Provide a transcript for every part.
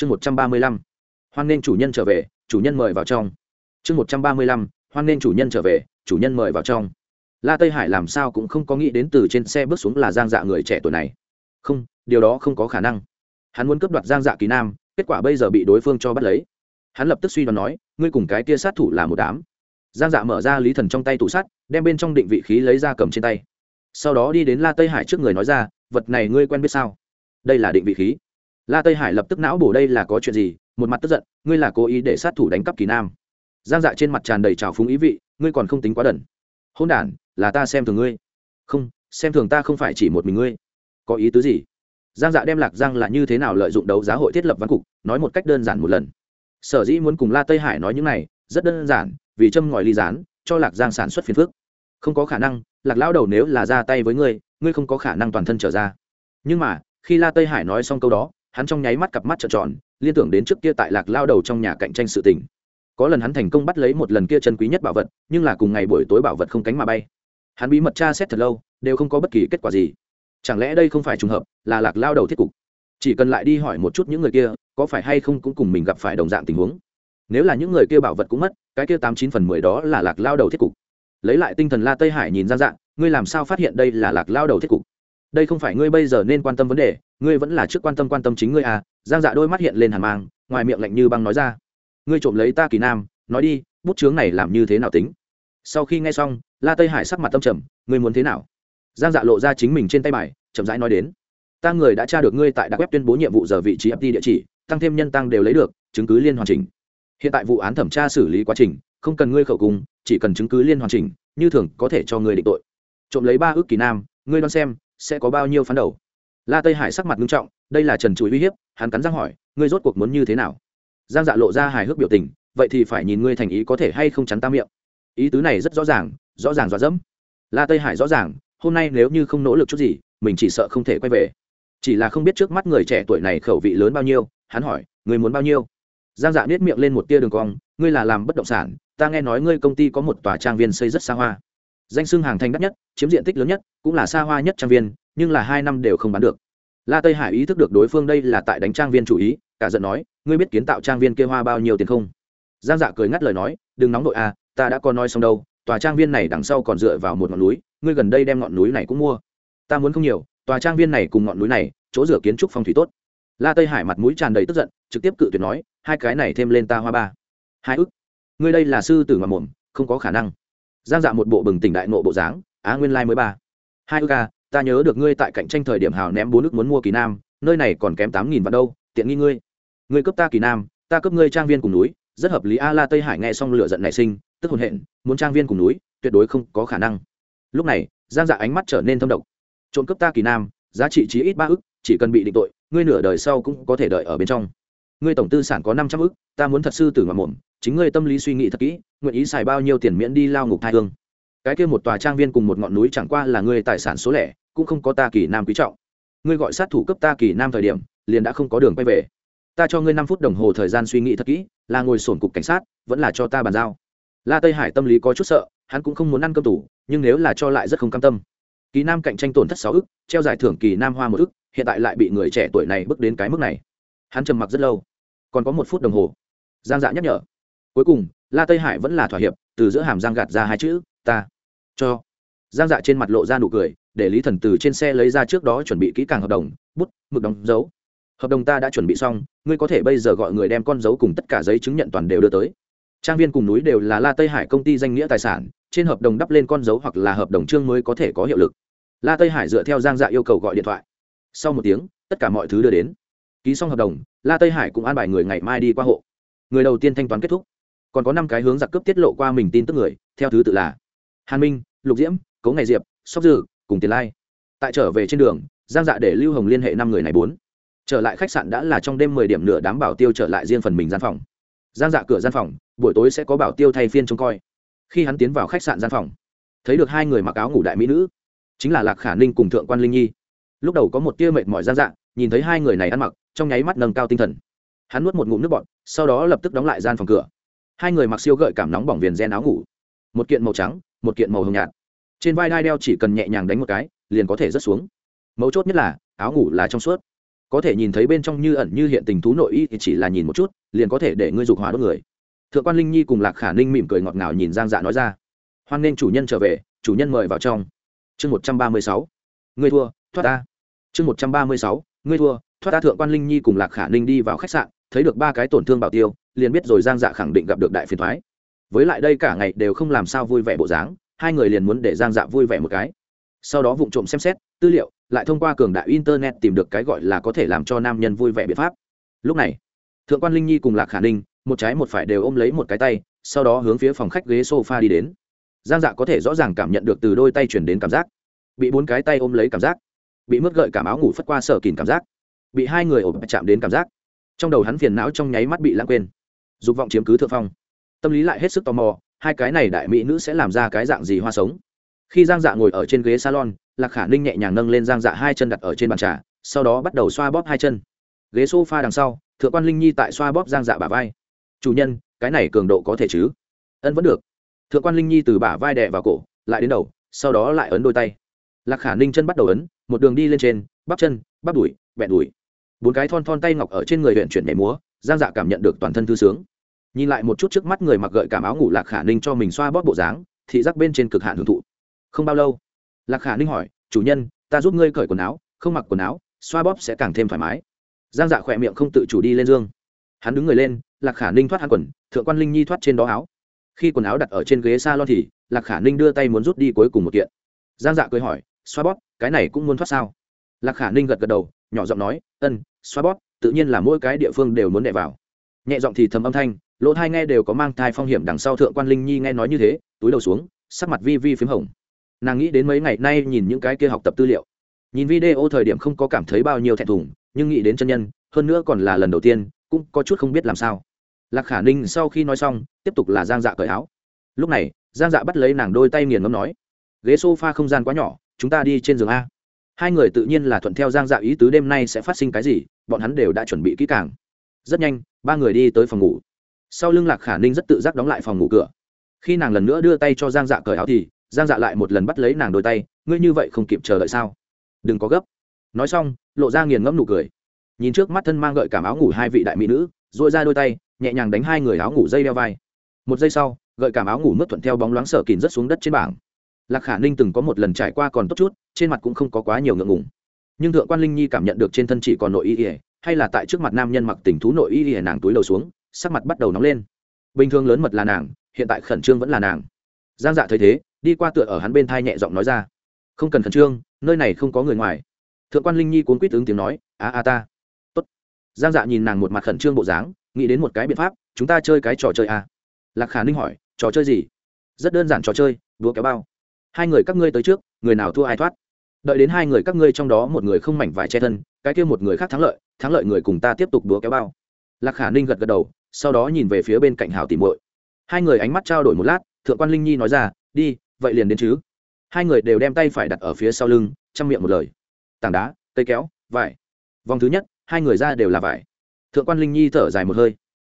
chương một trăm ba mươi lăm, hoan nghênh chủ nhân trở về, chủ nhân mời vào trong. Chương một trăm ba mươi lăm, hoan nghênh chủ nhân trở về, chủ nhân mời vào trong. La tây hải làm sao cũng không có nghĩ đến từ trên xe bước xuống là giang dạ người trẻ tuổi này. Không, điều đó không có khả năng. Hắn muốn cướp đoạt giang dạ kỳ nam, kết quả bây giờ bị đối phương cho bắt lấy. Hắn lập tức suy đoán nói, ngươi cùng cái kia sát thủ là một đám. Giang dạ mở ra lý thần trong tay tủ sắt, đem bên trong định vị khí lấy ra cầm trên tay. Sau đó đi đến la tây hải trước người nói ra, vật này ngươi quen biết sao? Đây là định vị khí la tây hải lập tức não bổ đây là có chuyện gì? Một mặt tức giận, ngươi là cố ý để sát thủ đánh cắp kỳ nam. Giang dạ trên mặt tràn đầy trào phúng ý vị, ngươi còn không tính quá đần. Hôn đản, là ta xem thường ngươi. Không, xem thường ta không phải chỉ một mình ngươi. Có ý tứ gì? Giang dạ đem lạc giang là như thế nào lợi dụng đấu giá hội thiết lập văn cục, nói một cách đơn giản một lần. Sở dĩ muốn cùng la tây hải nói những này, rất đơn giản, vì châm ngòi ly gián, cho lạc giang sản xuất phiền phước không có khả năng, lạc lão đầu nếu là ra tay với ngươi ngươi không có khả năng toàn thân trở ra. Nhưng mà, khi la tây hải nói xong câu đó hắn trong nháy mắt cặp mắt trợn tròn, liên tưởng đến trước kia tại lạc lao đầu trong nhà cạnh tranh sự tình. Có lần hắn thành công bắt lấy một lần kia chân quý nhất bảo vật, nhưng là cùng ngày buổi tối bảo vật không cánh mà bay. Hắn bí mật tra xét thật lâu, đều không có bất kỳ kết quả gì. Chẳng lẽ đây không phải trùng hợp, là lạc lao đầu thiết cục? Chỉ cần lại đi hỏi một chút những người kia, có phải hay không cũng cùng mình gặp phải đồng dạng tình huống. Nếu là những người kia bảo vật cũng mất, cái kia tám chín phần mười đó là lạc lao đầu thiết cục. Lấy lại tinh thần la tây hải nhìn ra dạng, ngươi làm sao phát hiện đây là lạc lao đầu thiết cục? Đây không phải ngươi bây giờ nên quan tâm vấn đề ngươi vẫn là trước quan tâm quan tâm chính ngươi à giang dạ đôi mắt hiện lên hàn mang, ngoài miệng lạnh như băng nói ra. Ngươi trộm lấy ta kỳ nam, nói đi, bút chướng này làm như thế nào tính? Sau khi nghe xong, la tây hải sắc mặt tâm trầm, ngươi muốn thế nào? Giang dạ lộ ra chính mình trên tay bài, chậm rãi nói đến. Ta người đã tra được ngươi tại đặc web tuyên bố nhiệm vụ giờ vị trí ft địa chỉ, tăng thêm nhân tăng đều lấy được, chứng cứ liên hoàn chỉnh. Hiện tại vụ án thẩm tra xử lý quá trình, không cần ngươi khẩu cung chỉ cần chứng cứ liên hoàn chỉnh, như thường có thể cho ngươi định tội. Trộm lấy ba ước kỳ nam, ngươi đoán xem, sẽ có bao nhiêu phán đầu? La tây hải sắc mặt nghiêm trọng, đây là trần chuối uy hiếp, hắn cắn răng hỏi, ngươi rốt cuộc muốn như thế nào? Giang dạ lộ ra hài hước biểu tình, vậy thì phải nhìn ngươi thành ý có thể hay không chắn ta miệng. Ý tứ này rất rõ ràng rõ ràng dọa dẫm. La tây hải rõ ràng, hôm nay nếu như không nỗ lực chút gì, mình chỉ sợ không thể quay về. Chỉ là không biết trước mắt người trẻ tuổi này khẩu vị lớn bao nhiêu, hắn hỏi người muốn bao nhiêu? Giang dạ nết miệng lên một tia đường cong, ngươi là làm bất động sản, ta nghe nói ngươi công ty có một tòa trang viên xây rất xa hoa. Danh xưng hàng thành đắt nhất, chiếm diện tích lớn nhất, cũng là xa hoa nhất trang viên nhưng là hai năm đều không bán được. La tây hải ý thức được đối phương đây là tại đánh trang viên chủ ý, cả giận nói, ngươi biết kiến tạo trang viên kia hoa bao nhiêu tiền không? Giang dạ cười ngắt lời nói, đừng nóng nội à ta đã có nói xong đâu, tòa trang viên này đằng sau còn dựa vào một ngọn núi, ngươi gần đây đem ngọn núi này cũng mua. Ta muốn không nhiều, tòa trang viên này cùng ngọn núi này, chỗ rửa kiến trúc phong thủy tốt. La tây hải mặt mũi tràn đầy tức giận, trực tiếp cự tuyệt nói, hai cái này thêm lên ta hoa ba. Hai ức? Ngươi đây là sư tử mà mồm, không có khả năng. Giang dạ một bộ bừng tỉnh đại nộ bộ dáng, á, nguyên lai mới ba. Hai ức à ta nhớ được ngươi tại cạnh tranh thời điểm hào ném bốn nước muốn mua kỳ nam, nơi này còn kém tám nghìn vạn đâu, tiện nghi ngươi. Ngươi cấp ta kỳ nam, ta cấp ngươi trang viên cùng núi, rất hợp lý a, la tây hải nghe xong lửa giận nảy sinh, tức hồn hện, muốn trang viên cùng núi, tuyệt đối không có khả năng. Lúc này, giang dạ ánh mắt trở nên thâm độc. Trộm cướp ta kỳ nam, giá trị chí ít ba ức, chỉ cần bị định tội, ngươi nửa đời sau cũng có thể đợi ở bên trong. Ngươi tổng tư sản có năm trăm ức, ta muốn thật sư tử mà mồm, chính ngươi tâm lý suy nghĩ thật kỹ, nguyện ý xài bao nhiêu tiền miễn đi lao ngục thai hương. Cái kia một tòa trang viên cùng một ngọn núi chẳng qua là ngươi tài sản số lẻ cũng không có ta kỳ nam quý trọng. Ngươi gọi sát thủ cấp ta kỳ nam thời điểm, liền đã không có đường quay về. Ta cho ngươi năm phút đồng hồ thời gian suy nghĩ thật kỹ, là ngồi sổn cục cảnh sát, vẫn là cho ta bàn giao. La tây hải tâm lý có chút sợ, hắn cũng không muốn ăn cơm tủ, nhưng nếu là cho lại rất không cam tâm. Kỳ nam cạnh tranh tổn thất sáu ức, treo giải thưởng kỳ nam hoa một ức, hiện tại lại bị người trẻ tuổi này bước đến cái mức này. Hắn trầm mặc rất lâu. Còn có một phút đồng hồ. Giang dạ nhắc nhở. Cuối cùng, la tây hải vẫn là thỏa hiệp, từ giữa hàm giang gạt ra hai chữ, ta, cho. Giang dạ trên mặt lộ ra nụ cười để lý thần từ trên xe lấy ra trước đó chuẩn bị kỹ càng hợp đồng, bút, mực đóng dấu. Hợp đồng ta đã chuẩn bị xong, ngươi có thể bây giờ gọi người đem con dấu cùng tất cả giấy chứng nhận toàn đều đưa tới. Trang viên cùng núi đều là la tây hải công ty danh nghĩa tài sản, trên hợp đồng đắp lên con dấu hoặc là hợp đồng chương mới có thể có hiệu lực. La tây hải dựa theo giang dạ yêu cầu gọi điện thoại. Sau một tiếng, tất cả mọi thứ đưa đến. Ký xong hợp đồng, la tây hải cũng an bài người ngày mai đi qua hộ. Người đầu tiên thanh toán kết thúc. Còn có năm cái hướng giặc cướp tiết lộ qua mình tin tức người, theo thứ tự là hàn minh, lục diễm cấu ngày diệp, sóc dư cùng tiền lai. Tại trở về trên đường, giang dạ để lưu hồng liên hệ năm người này bốn. Trở lại khách sạn đã là trong đêm mười điểm nửa đám bảo tiêu trở lại riêng phần mình gian phòng. Giang dạ cửa gian phòng, buổi tối sẽ có bảo tiêu thay phiên trông coi. Khi hắn tiến vào khách sạn gian phòng, thấy được hai người mặc áo ngủ đại mỹ nữ, chính là lạc khả ninh cùng thượng quan linh nhi. Lúc đầu có một tia mệt mỏi giang dạ nhìn thấy hai người này ăn mặc, trong nháy mắt nâng cao tinh thần. Hắn nuốt một ngụm nước bọt, sau đó lập tức đóng lại gian phòng cửa. Hai người mặc siêu gợi cảm nóng bỏng viền gen áo ngủ. Một kiện màu trắng, một kiện màu hồng nhạt trên vai đai đeo chỉ cần nhẹ nhàng đánh một cái, liền có thể rớt xuống. Mấu chốt nhất là, áo ngủ là trong suốt. Có thể nhìn thấy bên trong như ẩn như hiện tình thú nội y thì chỉ là nhìn một chút, liền có thể để ngươi dục hỏa đốt người. Thượng quan linh nhi cùng lạc khả ninh mỉm cười ngọt ngào nhìn giang dạ nói ra. Hoan nên chủ nhân trở về, chủ nhân mời vào trong. Chương một trăm ba mươi sáu. Ngươi thua, thoát ta. Chương một trăm ba mươi sáu. Ngươi thua, thoát ta. Thượng quan linh nhi cùng lạc khả ninh đi vào khách sạn, thấy được ba cái tổn thương bảo tiêu, liền biết rồi giang dạ khẳng định gặp được đại phiền thoái. Với lại đây cả ngày đều không làm sao vui vẻ bộ dáng hai người liền muốn để giang dạ vui vẻ một cái. Sau đó vụng trộm xem xét, tư liệu, lại thông qua cường đại internet tìm được cái gọi là có thể làm cho nam nhân vui vẻ biện pháp. Lúc này, thượng quan linh nhi cùng lạc khả ninh, một trái một phải đều ôm lấy một cái tay, sau đó hướng phía phòng khách ghế sofa đi đến. Giang dạ có thể rõ ràng cảm nhận được từ đôi tay chuyển đến cảm giác. Bị bốn cái tay ôm lấy cảm giác. Bị mất gợi cảm áo ngủ phất qua sở kìn cảm giác. Bị hai người ổ chạm đến cảm giác. Trong đầu hắn phiền não trong nháy mắt bị lãng quên. Dục vọng chiếm cứ thượng phong. Tâm lý lại hết sức tò mò hai cái này đại mỹ nữ sẽ làm ra cái dạng gì hoa sống? Khi giang dạ ngồi ở trên ghế salon, lạc khả ninh nhẹ nhàng nâng lên giang dạ hai chân đặt ở trên bàn trà, sau đó bắt đầu xoa bóp hai chân. Ghế s o f a đằng sau, thượng quan linh nhi tại xoa bóp giang dạ bả vai. Chủ nhân, cái này cường độ có thể chứ? Ân, vẫn được. Thượng quan linh nhi từ bả vai đè vào cổ, lại đến đầu, sau đó lại ấn đôi tay. Lạc khả ninh chân bắt đầu ấn, một đường đi lên trên, bắp chân, bắp đùi bẹn đùi. Bốn cái thon thon tay ngọc ở trên người huyện chuyển nhảy múa, giang dạ cảm nhận được toàn thân thư sướng nhìn lại một chút trước mắt người mặc gợi cảm áo ngủ lạc khả ninh cho mình xoa bóp bộ dáng, thị giác bên trên cực hạn hưởng thụ. Không bao lâu, lạc khả ninh hỏi, chủ nhân, ta giúp ngươi cởi quần áo, không mặc quần áo, xoa bóp sẽ càng thêm thoải mái. Giang dạ khỏe miệng không tự chủ đi lên dương. Hắn đứng người lên, lạc khả ninh thoát hắn quần, thượng quan linh nhi thoát trên đó áo. Khi quần áo đặt ở trên ghế s a lon thì, lạc khả ninh đưa tay muốn rút đi cuối cùng một kiện. Giang dạ cười hỏi, xoa bóp, cái này cũng muốn thoát sao? Lạc khả ninh gật gật đầu, nhỏ giọng nói ân xoa bóp, tự nhiên là mỗi cái địa phương đều muốn đẻ vào. Nhẹ giọng thì thầm âm thanh lỗ thai nghe đều có mang thai phong hiểm đằng sau thượng quan linh nhi nghe nói như thế, túi đầu xuống, sắc mặt vi vi p h í m hồng. Nàng nghĩ đến mấy ngày nay nhìn những cái kia học tập tư liệu. Nhìn video thời điểm không có cảm thấy bao nhiêu thẹn thùng, nhưng nghĩ đến chân nhân, hơn nữa còn là lần đầu tiên, cũng có chút không biết làm sao. Lạc khả ninh sau khi nói xong, tiếp tục là giang dạ cởi áo. Lúc này, giang dạ bắt lấy nàng đôi tay nghiền ngấm nói, ghế s o f a không gian quá nhỏ, chúng ta đi trên giường a. Hai người tự nhiên là thuận theo giang dạ ý tứ đêm nay sẽ phát sinh cái gì, bọn hắn đều đã chuẩn bị kỹ càng. Rất nhanh, ba người đi tới phòng ngủ sau lưng lạc khả ninh rất tự giác đóng lại phòng ngủ cửa khi nàng lần nữa đưa tay cho giang dạ cởi áo thì giang dạ lại một lần bắt lấy nàng đôi tay ngươi như vậy không kịp chờ đợi sao đừng có gấp nói xong lộ ra nghiền ngẫm nụ cười nhìn trước mắt thân mang gợi cảm áo ngủ hai vị đại mỹ nữ dội ra đôi tay nhẹ nhàng đánh hai người áo ngủ dây đeo vai một giây sau gợi cảm áo ngủ mất thuận theo bóng loáng sở kín rất xuống đất trên bảng lạc khả ninh từng có một lần trải qua còn tốt chút trên mặt cũng không có quá nhiều ngượng ngùng nhưng thượng quan linh nhi cảm nhận được trên thân chỉ còn nội y ỉa hay là tại trước mặt nam nhân mặc tình thú nội y ỉa nàng túi đầu xuống sắc mặt bắt đầu nóng lên. Bình thường lớn mật là nàng, hiện tại khẩn trương vẫn là nàng. Giang dạ thấy thế, đi qua tựa ở hắn bên thai nhẹ giọng nói ra. Không cần khẩn trương, nơi này không có người ngoài. Thượng quan linh nhi cuốn quýt ứng tiếng nói, a a ta. Tốt. Giang dạ nhìn nàng một mặt khẩn trương bộ dáng, nghĩ đến một cái biện pháp, chúng ta chơi cái trò chơi a lạc khả ninh hỏi, trò chơi gì? Rất đơn giản trò chơi đua kéo bao. Hai người các ngươi tới trước, người nào thua ai thoát? Đợi đến hai người các ngươi trong đó một người không mảnh vải che thân, cái kia một người khác thắng lợi thắng lợi người cùng ta tiếp tục đua kéo bao. Lạc khả ninh gật gật đầu sau đó nhìn về phía bên cạnh hào tìm muội. Hai người ánh mắt trao đổi một lát, thượng quan linh nhi nói ra, đi, vậy liền đến chứ. Hai người đều đem tay phải đặt ở phía sau lưng, chăm miệng một lời. Tảng đá, cây kéo, vải. Vòng thứ nhất, hai người ra đều là vải. Thượng quan linh nhi thở dài một hơi.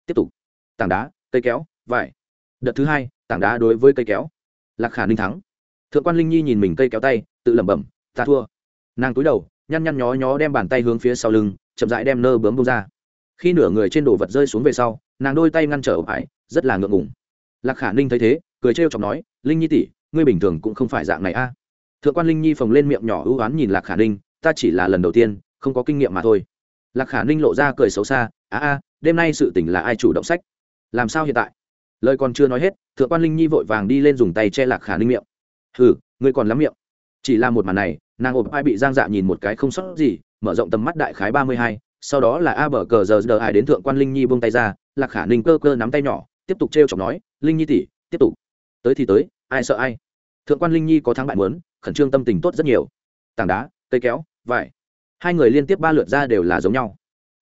Tiếp tục. Tảng đá, cây kéo, vải. Đợt thứ hai, tảng đá đối với cây kéo. Lạc khả ninh thắng. Thượng quan linh nhi nhìn mình cây kéo tay, tự lẩm bẩm, ta thua. Nàng cúi đầu, nhăn nhăn nhó nhó đem bàn tay hướng phía sau lưng, chậm dại đem nơ bướm bông ra khi nửa người trên đồ vật rơi xuống về sau, nàng đôi tay ngăn trở ổ ải, rất là ngượng ngùng. Lạc khả ninh thấy thế, cười trêu chọc nói, linh nhi tỷ, ngươi bình thường cũng không phải dạng này a. Thượng quan linh nhi phồng lên miệng nhỏ ưu oán nhìn lạc khả ninh, ta chỉ là lần đầu tiên, không có kinh nghiệm mà thôi. Lạc khả ninh lộ ra cười xấu xa, a a, đêm nay sự tỉnh là ai chủ động sách? Làm sao hiện tại? Lời còn chưa nói hết, thượng quan linh nhi vội vàng đi lên dùng tay che lạc khả ninh miệng. Hừ, ngươi còn lắm miệng. Chỉ là một màn này, nàng ộp ai bị giang dạ nhìn một cái không sót gì, mở rộng tầm mắt đại khái ba mươi hai sau đó là a bờ cờ giờ giờ ai đến thượng quan linh nhi buông tay ra lạc khả ninh cơ cơ nắm tay nhỏ tiếp tục t r e o chọc nói linh nhi tỉ tiếp tục tới thì tới ai sợ ai thượng quan linh nhi có thắng bại muốn khẩn trương tâm tình tốt rất nhiều tảng đá cây kéo vải hai người liên tiếp ba lượt ra đều là giống nhau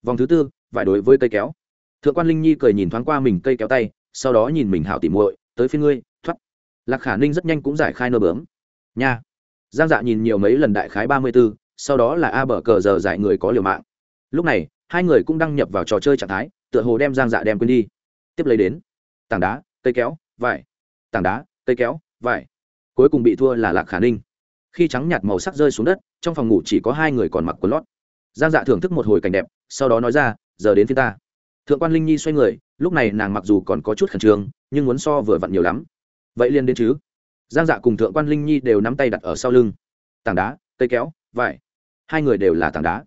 vòng thứ tư vải đối với cây kéo thượng quan linh nhi cười nhìn thoáng qua mình cây kéo tay sau đó nhìn mình hảo tỉ muội tới phía ngươi thoát lạc khả ninh rất nhanh cũng giải khai nơ bướm nha giang dạ nhìn nhiều mấy lần đại khái ba mươi b ố sau đó là a bờ cờ giờ giải người có liều mạng lúc này, hai người cũng đăng nhập vào trò chơi trạng thái, tựa hồ đem giang dạ đem quên đi. Tiếp lấy đến, tảng đá, cây kéo, vải. Tảng đá, cây kéo, vải. Cuối cùng bị thua là lạc khả ninh. Khi trắng nhạt màu sắc rơi xuống đất, trong phòng ngủ chỉ có hai người còn mặc quần lót. Giang dạ thưởng thức một hồi cảnh đẹp, sau đó nói ra, giờ đến phía ta. Thượng quan linh nhi xoay người, lúc này nàng mặc dù còn có chút khẩn trương, nhưng muốn so vừa vặn nhiều lắm. Vậy liền đến chứ. Giang dạ cùng thượng quan linh nhi đều nắm tay đặt ở sau lưng. Tảng đá, cây kéo, vải. Hai người đều là tảng đá.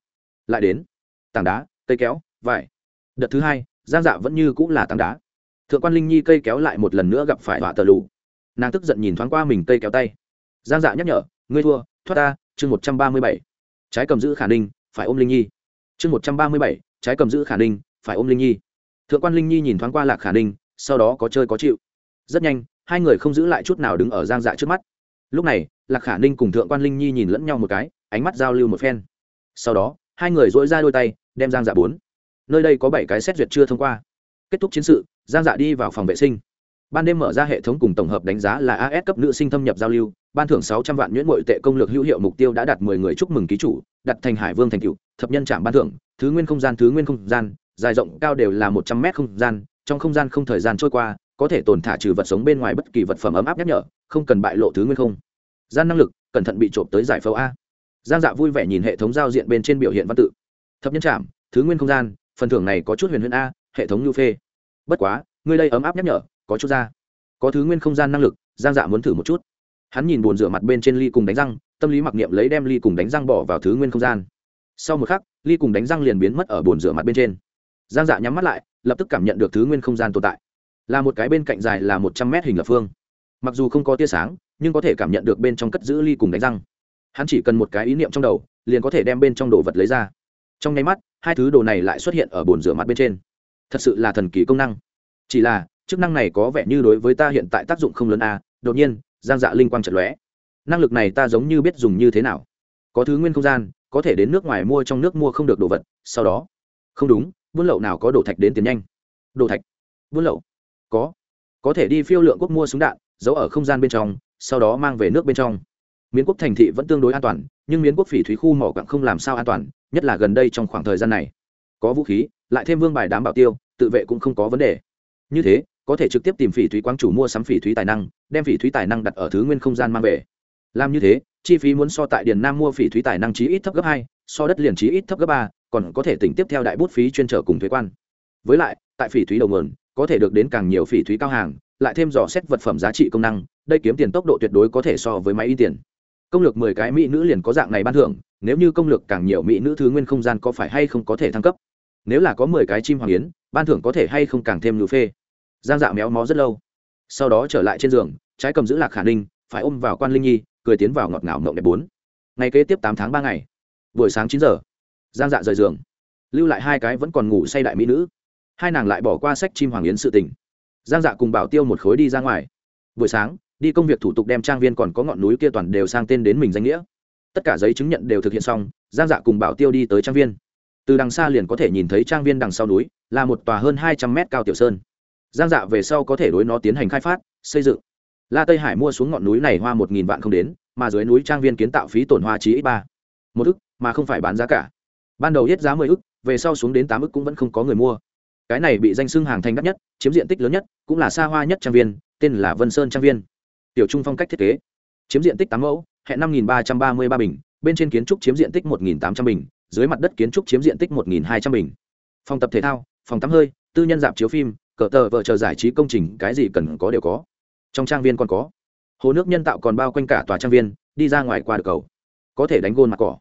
Lại đến tảng đá, cây kéo, vải. Đợt thứ hai, giang dạ vẫn như cũng là tảng đá. Thượng quan linh nhi cây kéo lại một lần nữa gặp phải họa tờ lù. Nàng tức giận nhìn thoáng qua mình cây kéo tay. Giang dạ nhắc nhở, ngươi thua, thoát ta, chương một trăm ba mươi bảy. Trái cầm giữ khả ninh phải ôm linh nhi. Chương một trăm ba mươi bảy, trái cầm giữ khả ninh phải ôm linh nhi. Thượng quan linh nhi nhìn thoáng qua lạc khả ninh sau đó có chơi có chịu. Rất nhanh, hai người không giữ lại chút nào đứng ở giang dạ trước mắt. Lúc này, lạc khả ninh cùng thượng quan linh nhi nhìn lẫn nhau một cái, ánh mắt giao lưu một phen. Sau đó hai người dỗi ra đôi tay, đem giang dạ bốn. Nơi đây có bảy cái xét duyệt chưa thông qua. Kết thúc chiến sự, giang dạ đi vào phòng vệ sinh. Ban đêm mở ra hệ thống cùng tổng hợp đánh giá là as cấp nữ sinh thâm nhập giao lưu. Ban thưởng sáu trăm vạn nhuyễn nội tệ công lược hữu hiệu mục tiêu đã đạt mười người chúc mừng ký chủ, đặt thành hải vương thành cựu thập nhân trạm ban thưởng, thứ nguyên không gian, thứ nguyên không gian, dài rộng cao đều là một trăm mét không gian, trong không gian không thời gian trôi qua, có thể tồn thả trừ vật sống bên ngoài bất kỳ vật phẩm ấm áp nhắc nhở, không cần bại lộ thứ nguyên không. Gian năng lực, cẩn thận bị trộm tới giải phẫu a giang dạ vui vẻ nhìn hệ thống giao diện bên trên biểu hiện văn tự. Thập nhân trạm thứ nguyên không gian, phần thưởng này có chút huyền huyền a, hệ thống nhu phê. Bất quá, ngươi đây ấm áp nhắc nhở, có chút ra. Có thứ nguyên không gian năng lực, giang dạ muốn thử một chút. Hắn nhìn bồn rửa mặt bên trên ly cùng đánh răng, tâm lý mặc niệm lấy đem ly cùng đánh răng bỏ vào thứ nguyên không gian. Sau một khắc, ly cùng đánh răng liền biến mất ở bồn rửa mặt bên trên. Giang dạ nhắm mắt lại, lập tức cảm nhận được thứ nguyên không gian tồn tại. Là một cái bên cạnh dài là một trăm mét hình lập phương. Mặc dù không có tia sáng, nhưng có thể cảm nhận được bên trong cất giữ ly cùng đánh răng hắn chỉ cần một cái ý niệm trong đầu, liền có thể đem bên trong đồ vật lấy ra. Trong nháy mắt, hai thứ đồ này lại xuất hiện ở bồn rửa mặt bên trên. Thật sự là thần kỳ công năng. Chỉ là, chức năng này có vẻ như đối với ta hiện tại tác dụng không lớn a đột nhiên, giang dạ linh quang trận lóe. Năng lực này ta giống như biết dùng như thế nào. Có thứ nguyên không gian, có thể đến nước ngoài mua trong nước mua không được đồ vật, sau đó. Không đúng, buôn lậu nào có đồ thạch đến tiền nhanh? Đồ thạch. Buôn lậu. Có. Có thể đi phiêu lượng quốc mua súng đạn, giấu ở không gian bên trong, sau đó mang về nước bên trong miến quốc thành thị vẫn tương đối an toàn, nhưng miến quốc phỉ thúy khu mỏ quặng không làm sao an toàn, nhất là gần đây trong khoảng thời gian này. Có vũ khí, lại thêm vương bài đám bảo tiêu, tự vệ cũng không có vấn đề. Như thế, có thể trực tiếp tìm phỉ thúy quang chủ mua sắm phỉ thúy tài năng, đem phỉ thúy tài năng đặt ở thứ nguyên không gian mang về. Làm như thế, chi phí muốn so tại điền nam mua phỉ thúy tài năng chí ít thấp gấp hai, so đất liền chí ít thấp gấp ba, còn có thể tỉnh tiếp theo đại bút phí chuyên trở cùng thuế quan. Với lại, tại phỉ thúy đầu nguồn, có thể được đến càng nhiều phỉ thúy cao hàng, lại thêm dò xét vật phẩm giá trị công năng, đây kiếm tiền tốc độ tuyệt đối có thể so với máy in tiền công lược mười cái mỹ nữ liền có dạng này ban thưởng, nếu như công lược càng nhiều mỹ nữ thứ nguyên không gian có phải hay không có thể thăng cấp? Nếu là có mười cái chim hoàng yến, ban thưởng có thể hay không càng thêm lũ phê? Giang dạ méo mó rất lâu. Sau đó trở lại trên giường, trái cầm giữ lạc khả ninh, phải ôm vào quan linh nhi, cười tiến vào ngọt ngào mộng đẹp bốn. Ngày kế tiếp tám tháng ba ngày. Buổi sáng chín giờ. Giang dạ rời giường. Lưu lại hai cái vẫn còn ngủ say đại mỹ nữ. Hai nàng lại bỏ qua sách chim hoàng yến sự tình. Giang dạ cùng bảo tiêu một khối đi ra ngoài. Buổi sáng đi công việc thủ tục đem trang viên còn có ngọn núi kia toàn đều sang tên đến mình danh nghĩa. Tất cả giấy chứng nhận đều thực hiện xong, giang dạ cùng bảo tiêu đi tới trang viên. Từ đằng xa liền có thể nhìn thấy trang viên đằng sau núi, là một tòa hơn hai trăm mét cao tiểu sơn. Giang dạ về sau có thể đối nó tiến hành khai phát, xây dựng. La tây hải mua xuống ngọn núi này hoa một nghìn vạn không đến, mà dưới núi trang viên kiến tạo phí tổn hoa chí ít ba. Một ức, mà không phải bán giá cả. Ban đầu hết giá mười ức, về sau xuống đến tám ức cũng vẫn không có người mua. Cái này bị danh xưng hàng thành đắt nhất, chiếm diện tích lớn nhất, cũng là xa hoa nhất trang viên, tên là vân sơn trang viên tiểu trung phong cách thiết kế. Chiếm diện tích tám mẫu, hẹn năm ba trăm ba mươi ba bình, bên trên kiến trúc chiếm diện tích một tám trăm bình, dưới mặt đất kiến trúc chiếm diện tích một hai trăm bình. Phòng tập thể thao, phòng tắm hơi, tư nhân dạp chiếu phim, cờ tờ vợ chờ giải trí công trình, cái gì cần có đều có. Trong trang viên còn có. Hồ nước nhân tạo còn bao quanh cả tòa trang viên, đi ra ngoài qua được cầu. Có thể đánh gôn mặt cỏ.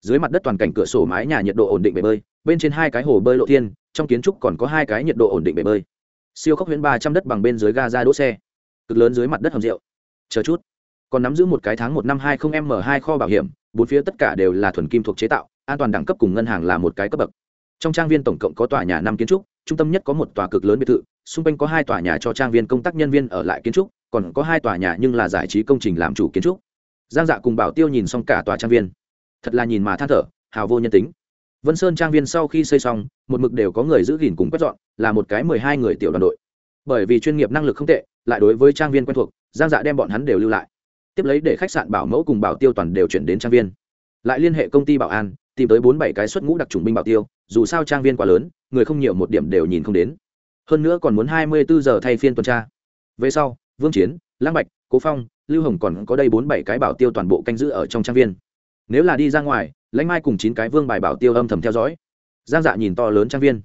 Dưới mặt đất toàn cảnh cửa sổ mái nhà nhiệt độ ổn định bể bơi, bên trên hai cái hồ bơi lộ thiên, trong kiến trúc còn có hai cái nhiệt độ ổn định bể bơi. Siêu khốc huyễn ba trăm đất bằng bên dưới ga ra đỗ xe. Cực lớn dưới mặt đất hầm rượu chờ chút. Còn nắm giữ một cái tháng một năm hai không m hai kho bảo hiểm, bốn phía tất cả đều là thuần kim thuộc chế tạo, an toàn đẳng cấp cùng ngân hàng là một cái cấp bậc. Trong trang viên tổng cộng có tòa nhà năm kiến trúc, trung tâm nhất có một tòa cực lớn biệt thự, xung quanh có hai tòa nhà cho trang viên công tác nhân viên ở lại kiến trúc, còn có hai tòa nhà nhưng là giải trí công trình làm chủ kiến trúc. Giang dạ cùng bảo tiêu nhìn xong cả tòa trang viên. Thật là nhìn mà than thở, hào vô nhân tính. Vân sơn trang viên sau khi xây xong, một mực đều có người giữ gìn cùng quét dọn, là một cái mười hai người tiểu đoàn đội bởi vì chuyên nghiệp năng lực không tệ, lại đối với trang viên quen thuộc, giang dạ đem bọn hắn đều lưu lại. Tiếp lấy để khách sạn bảo mẫu cùng bảo tiêu toàn đều chuyển đến trang viên. Lại liên hệ công ty bảo an, tìm tới bốn bảy cái xuất ngũ đặc trùng binh bảo tiêu, dù sao trang viên quá lớn, người không nhiều một điểm đều nhìn không đến. Hơn nữa còn muốn hai mươi bốn giờ thay phiên tuần tra. Về sau, vương chiến, lăng bạch, cố phong, lưu hồng còn có đây bốn bảy cái bảo tiêu toàn bộ canh giữ ở trong trang viên. Nếu là đi ra ngoài, lãnh mai cùng chín cái vương bài bảo tiêu âm thầm theo dõi. Giang dạ nhìn to lớn trang viên.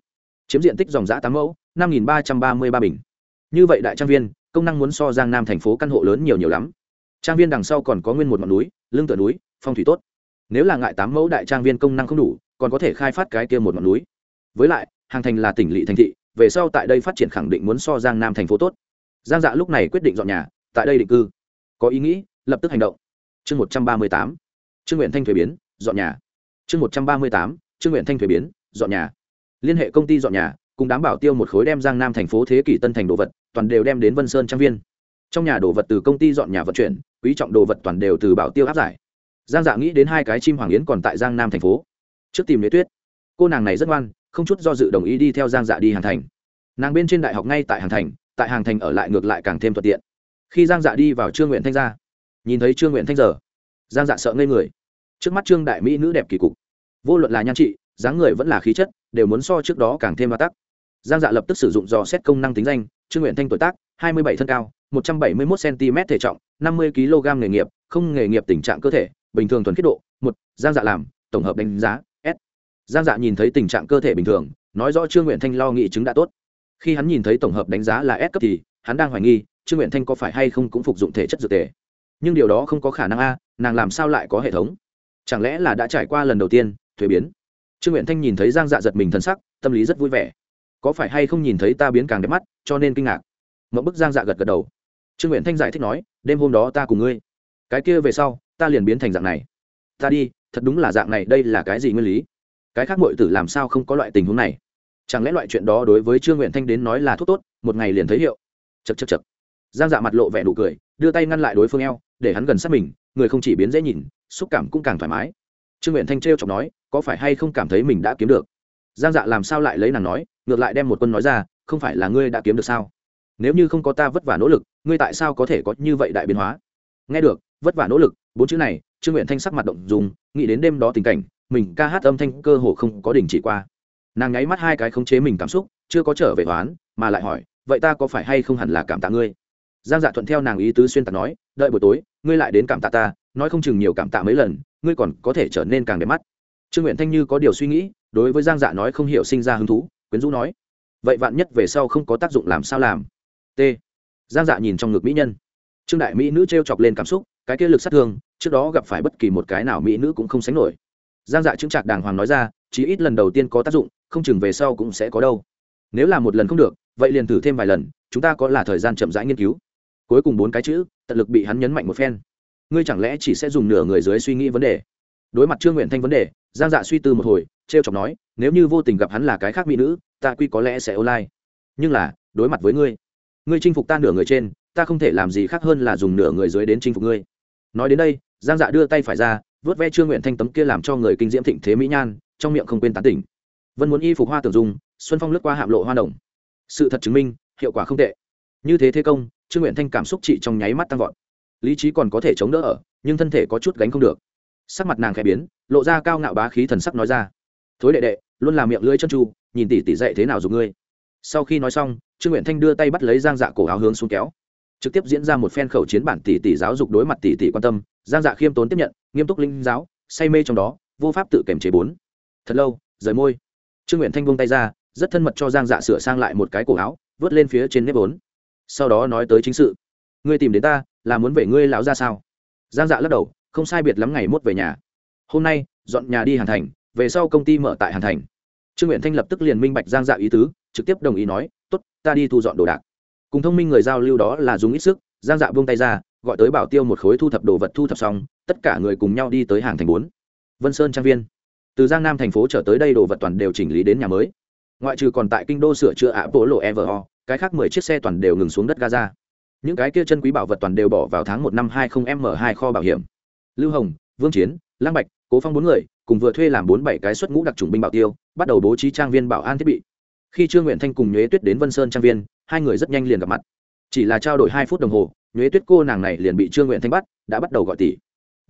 Chiếm diện tích dòng giã tám mẫu, năm nghìn ba trăm ba mươi ba bình như vậy đại trang viên, công năng muốn so giang nam thành phố căn hộ lớn nhiều nhiều lắm. Trang viên đằng sau còn có nguyên một ngọn núi, lưng tựa núi, phong thủy tốt. Nếu là ngại tám mẫu đại trang viên công năng không đủ, còn có thể khai phát cái kia một ngọn núi. Với lại, hàng thành là tỉnh lỵ thành thị, về sau tại đây phát triển khẳng định muốn so giang nam thành phố tốt. Giang dạ lúc này quyết định dọn nhà, tại đây định cư. Có ý nghĩ, lập tức hành động. Chương một trăm ba mươi tám, trương nguyện thanh thuế biến, dọn nhà. Chương một trăm ba mươi tám, trương nguyện thanh thuế biến, dọn nhà. Liên hệ công ty dọn nhà cùng đảm bảo tiêu một khối đem giang nam thành phố thế kỷ tân thành đồ vật, toàn đều đem đến vân sơn trang viên. Trong nhà đồ vật từ công ty dọn nhà vận chuyển, quý trọng đồ vật toàn đều từ bảo tiêu áp giải. Giang dạ nghĩ đến hai cái chim hoàng yến còn tại giang nam thành phố. Trước tìm lễ tuyết. Cô nàng này rất ngoan, không chút do dự đồng ý đi theo giang dạ đi hàng thành. Nàng bên trên đại học ngay tại hàng thành, tại hàng thành ở lại ngược lại càng thêm thuận tiện. Khi giang dạ đi vào trương nguyện thanh gia, nhìn thấy trương nguyện thanh giờ, giang dạ sợ ngây người. Trước mắt trương đại mỹ nữ đẹp kỳ cục. Vô luận là nhan trị, dáng người vẫn là khí chất, đều muốn so trước đó càng thêm va tắc giang dạ lập tức sử dụng dò xét công năng tính danh, trương nguyện thanh tuổi tác, hai mươi bảy thân cao, một trăm bảy mươi một cm thể trọng, năm mươi kg nghề nghiệp, không nghề nghiệp tình trạng cơ thể, bình thường thuần khiết độ, một, giang dạ làm, tổng hợp đánh giá, s. Giang dạ nhìn thấy tình trạng cơ thể bình thường, nói rõ trương nguyện thanh lo nghị chứng đã tốt. Khi hắn nhìn thấy tổng hợp đánh giá là s cấp thì, hắn đang hoài nghi, trương nguyện thanh có phải hay không cũng phục dụng thể chất dược tề. Nhưng điều đó không có khả năng a, nàng làm sao lại có hệ thống? Chẳng lẽ là đã trải qua lần đầu tiên, thuế biến? Trương nguyện thanh nhìn thấy giang dạ giật mình thân sắc, tâm lý rất vui vẻ có phải hay không nhìn thấy ta biến càng đẹp mắt, cho nên kinh ngạc. Mậu bức giang dạ gật gật đầu. Trương nguyện thanh giải thích nói, đêm hôm đó ta cùng ngươi. Cái kia về sau, ta liền biến thành dạng này. Ta đi, thật đúng là dạng này, đây là cái gì nguyên lý? Cái khác mọi tử làm sao không có loại tình huống này? Chẳng lẽ loại chuyện đó đối với trương nguyện thanh đến nói là thuốc tốt, một ngày liền thấy hiệu? Chật chật chật giang dạ mặt lộ vẻ nụ cười, đưa tay ngăn lại đối phương eo, để hắn gần sát mình, người không chỉ biến dễ nhìn, xúc cảm cũng càng thoải mái. Trương nguyện thanh t chọc nói, có phải hay không cảm thấy mình đã kiếm được? Giang dạ làm sao lại lấy nàng nói, ngược lại đem một quân nói ra, không phải là ngươi đã kiếm được sao? Nếu như không có ta vất vả nỗ lực, ngươi tại sao có thể có như vậy đại biến hóa? Nghe được, vất vả nỗ lực, bốn chữ này, trương nguyện thanh sắc mặt động dùng nghĩ đến đêm đó tình cảnh, mình ca hát âm thanh cơ hồ không có đình chỉ qua. Nàng nháy mắt hai cái khống chế mình cảm xúc, chưa có trở về toán mà lại hỏi, vậy ta có phải hay không hẳn là cảm tạ ngươi? Giang dạ thuận theo nàng ý tứ xuyên tạc nói, đợi buổi tối, ngươi lại đến cảm tạ ta, nói không chừng nhiều cảm tạ mấy lần, ngươi còn có thể trở nên càng đẹp mắt. Trương nguyện thanh như có điều suy nghĩ đối với giang dạ nói không hiểu sinh ra hứng thú, quyến rũ nói, vậy vạn nhất về sau không có tác dụng làm sao làm? T. Giang dạ nhìn trong ngực mỹ nhân. Trương đại mỹ nữ t r e o chọc lên cảm xúc, cái kia lực sát thương, trước đó gặp phải bất kỳ một cái nào mỹ nữ cũng không sánh nổi. Giang dạ chứng trạc đàng hoàng nói ra chỉ ít lần đầu tiên có tác dụng, không chừng về sau cũng sẽ có đâu. Nếu là một lần không được, vậy liền thử thêm vài lần, chúng ta có là thời gian chậm rãi nghiên cứu. Cuối cùng bốn cái chữ, tận lực bị hắn nhấn mạnh một phen. Ngươi chẳng lẽ chỉ sẽ dùng nửa người dưới suy nghĩ vấn đề? Đối mặt trương nguyện thanh vấn đề giang dạ suy tư một hồi t r e o chọc nói, nếu như vô tình gặp hắn là cái khác mỹ nữ, ta quy có lẽ sẽ ô lai nhưng là, đối mặt với ngươi ngươi chinh phục ta nửa người trên, ta không thể làm gì khác hơn là dùng nửa người dưới đến chinh phục ngươi. Nói đến đây, giang dạ đưa tay phải ra, vớt ve trương nguyện thanh tấm kia làm cho người kinh diễm thịnh thế mỹ nhan, trong miệng không quên tán tỉnh. Vân muốn y phục hoa tưởng dung, xuân phong lướt qua hạm lộ hoa đồng sự thật chứng minh, hiệu quả không tệ. Như thế thế công, trương nguyện thanh cảm xúc chị trong nháy mắt tăng vọt. Lý trí còn có thể chống đỡ ở, nhưng thân thể có chút gánh không được sắc mặt nàng khẽ biến, lộ ra cao ngạo bá khí thần sắc nói ra. Thối đệ đệ, luôn làm miệng lưỡi chân tru, nhìn tỷ tỷ dạy thế nào dùng ngươi. Sau khi nói xong, trương nguyện thanh đưa tay bắt lấy giang dạ cổ áo hướng xuống kéo. Trực tiếp diễn ra một phen khẩu chiến bản tỷ tỷ giáo dục đối mặt tỷ tỷ quan tâm. Giang dạ khiêm tốn tiếp nhận, nghiêm túc linh giáo, say mê trong đó, vô pháp tự kềm chế bốn. Thật lâu, rời môi. Trương nguyện thanh buông tay ra, rất thân mật cho giang dạ sửa sang lại một cái cổ áo, vớt lên phía trên nếp bốn. Sau đó nói tới chính sự. Ngươi tìm đến ta, là muốn về ngươi lão ra sao? Giang dạ lắc đầu không sai biệt lắm ngày mốt về nhà. Hôm nay, dọn nhà đi hàn thành, về sau công ty mở tại hàn thành. Trương nguyện thanh lập tức liền minh bạch giang dạ ý tứ, trực tiếp đồng ý nói t ố t ta đi thu dọn đồ đạc. Cùng thông minh người giao lưu đó là dùng ít sức, giang dạ buông tay ra, gọi tới bảo tiêu một khối thu thập đồ vật thu thập xong, tất cả người cùng nhau đi tới hàng thành bốn. Vân sơn trang viên. Từ giang nam thành phố trở tới đây đồ vật toàn đều chỉnh lý đến nhà mới. Ngoại trừ còn tại kinh đô sửa chữa ạ bộ lộ ever cái khác mười chiếc xe toàn đều ngừng xuống đất gaza. Những cái kia chân quý bảo vật toàn đều bỏ vào tháng một năm hai không m hai kho bảo hiểm lưu hồng, vương chiến, lăng bạch, cố phong bốn người, cùng vừa thuê làm bốn bảy cái xuất ngũ đặc trùng binh bảo tiêu, bắt đầu bố trí trang viên bảo an thiết bị. Khi trương nguyện thanh cùng nhuế tuyết đến vân sơn trang viên, hai người rất nhanh liền gặp mặt. Chỉ là trao đổi hai phút đồng hồ, nhuế tuyết cô nàng này liền bị trương nguyện thanh bắt, đã bắt đầu gọi tỷ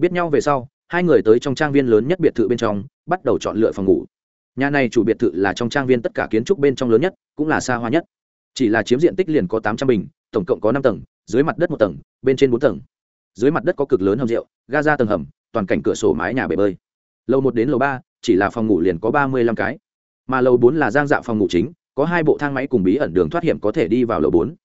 biết nhau về sau, hai người tới trong trang viên lớn nhất biệt thự bên trong, bắt đầu chọn lựa phòng ngủ. Nhà này chủ biệt thự là trong trang viên tất cả kiến trúc bên trong lớn nhất, cũng là xa hoa nhất. Chỉ là chiếm diện tích liền có tám trăm bình, tổng cộng có năm tầng, dưới mặt đất một tầng, bên trên bốn tầng dưới mặt đất có cực lớn hầm rượu, ga ra tầng hầm, toàn cảnh cửa sổ mái nhà bể bơi. Lầu một đến lầu ba, chỉ là phòng ngủ liền có ba mươi lăm cái. Mà lầu bốn là giang dạ phòng ngủ chính, có hai bộ thang máy cùng bí ẩn đường thoát hiểm có thể đi vào lầu bốn.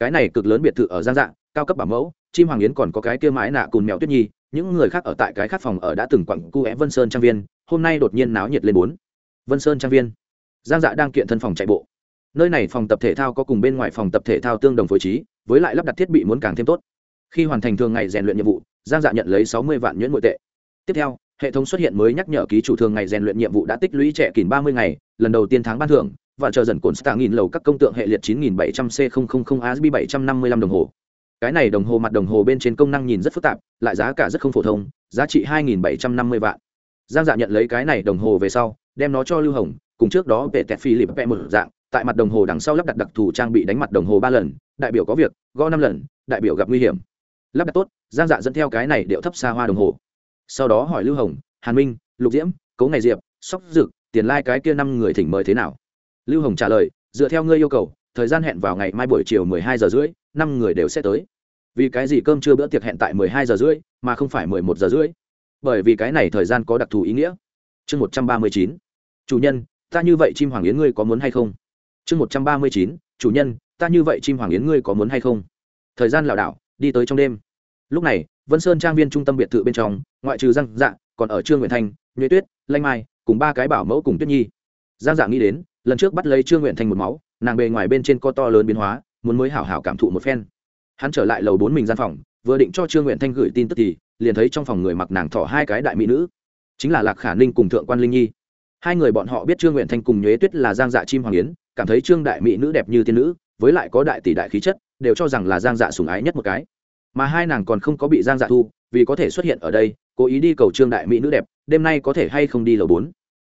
Cái này cực lớn biệt thự ở giang dạ cao cấp bảo mẫu, chim hoàng yến còn có cái kia mái nạ cùng mèo tuyết nhi, những người khác ở tại cái khác phòng ở đã từng quặng cu é vân sơn trang viên, hôm nay đột nhiên náo nhiệt lên bốn. Vân sơn trang viên. Giang dạ đang kiện thân phòng chạy bộ. Nơi này phòng tập thể thao có cùng bên ngoài phòng tập thể thao tương đồng phối trí, với lại lắp đặt thiết bị muốn càng thêm tốt khi hoàn thành thường ngày rèn luyện nhiệm vụ, giang dạ nhận lấy sáu mươi vạn nhuyễn nội tệ. Tiếp theo, hệ thống xuất hiện mới nhắc nhở ký chủ thường ngày rèn luyện nhiệm vụ đã tích lũy trẻ kín ba mươi ngày, lần đầu tiên tháng ban thưởng, và chờ dần cồn stạng nghìn lầu các công tượng hệ liệt chín nghìn bảy trăm c không không không asb bảy trăm năm mươi lăm đồng hồ. Cái này đồng hồ mặt đồng hồ bên trên công năng nhìn rất phức tạp, lại giá cả rất không phổ thông, giá trị hai nghìn bảy trăm năm mươi vạn. Giang dạ nhận lấy cái này đồng hồ về sau, đem nó cho lưu hồng, cùng trước đó về tẹt phi lịp vẽ một dạng, tại mặt đồng hồ đằng sau lắp đặt đặc thù trang bị đánh mặt đồng hồ ba lần, đại biểu có việc, gõ năm lần, đại biểu gặp nguy hiểm lắp đặt tốt, giang dạ dẫn theo cái này điệu thấp xa hoa đồng hồ. Sau đó hỏi lưu hồng, hàn minh, lục diễm cấu ngày diệp, sóc dực, tiền lai、like、cái kia năm người thỉnh mời thế nào? Lưu hồng trả lời, dựa theo ngươi yêu cầu, thời gian hẹn vào ngày mai buổi chiều mười hai giờ rưỡi, năm người đều sẽ tới. Vì cái gì cơm trưa bữa tiệc hẹn tại mười hai giờ rưỡi, mà không phải mười một giờ rưỡi? Bởi vì cái này thời gian có đặc thù ý nghĩa. Chương một trăm ba mươi chín, chủ nhân, ta như vậy chim hoàng yến ngươi có muốn hay không? Chương một trăm ba mươi chín, chủ nhân, ta như vậy chim hoàng yến ngươi có muốn hay không? Thời gian lảo đảo đi tới trong đêm. Lúc này, vân sơn trang viên trung tâm biệt thự bên trong, ngoại trừ giang dạ còn ở trương nguyện thanh nhuế tuyết, lanh mai, cùng ba cái bảo mẫu cùng tuyết nhi. Giang dạ nghĩ đến, lần trước bắt lấy trương nguyện thanh một máu, nàng bề ngoài bên trên co to lớn biến hóa, muốn mới hảo hảo cảm thụ một phen. Hắn trở lại lầu bốn mình gian phòng, vừa định cho trương nguyện thanh gửi tin tức thì, liền thấy trong phòng người mặc nàng thỏ hai cái đại mỹ nữ. Chính là lạc khả ninh cùng thượng quan linh nhi. Hai người bọn họ biết trương nguyện thanh cùng nhuế tuyết là giang dạ chim hoàng yến, cảm thấy trương đại mỹ nữ đẹp như tiên nữ với lại có đại tỷ đại khí chất, đều cho rằng là giang dạ sùng ái nhất một cái. Mà hai nàng còn không có bị giang dạ thu, vì có thể xuất hiện ở đây, cố ý đi cầu trương đại mỹ nữ đẹp, đêm nay có thể hay không đi lầu bốn.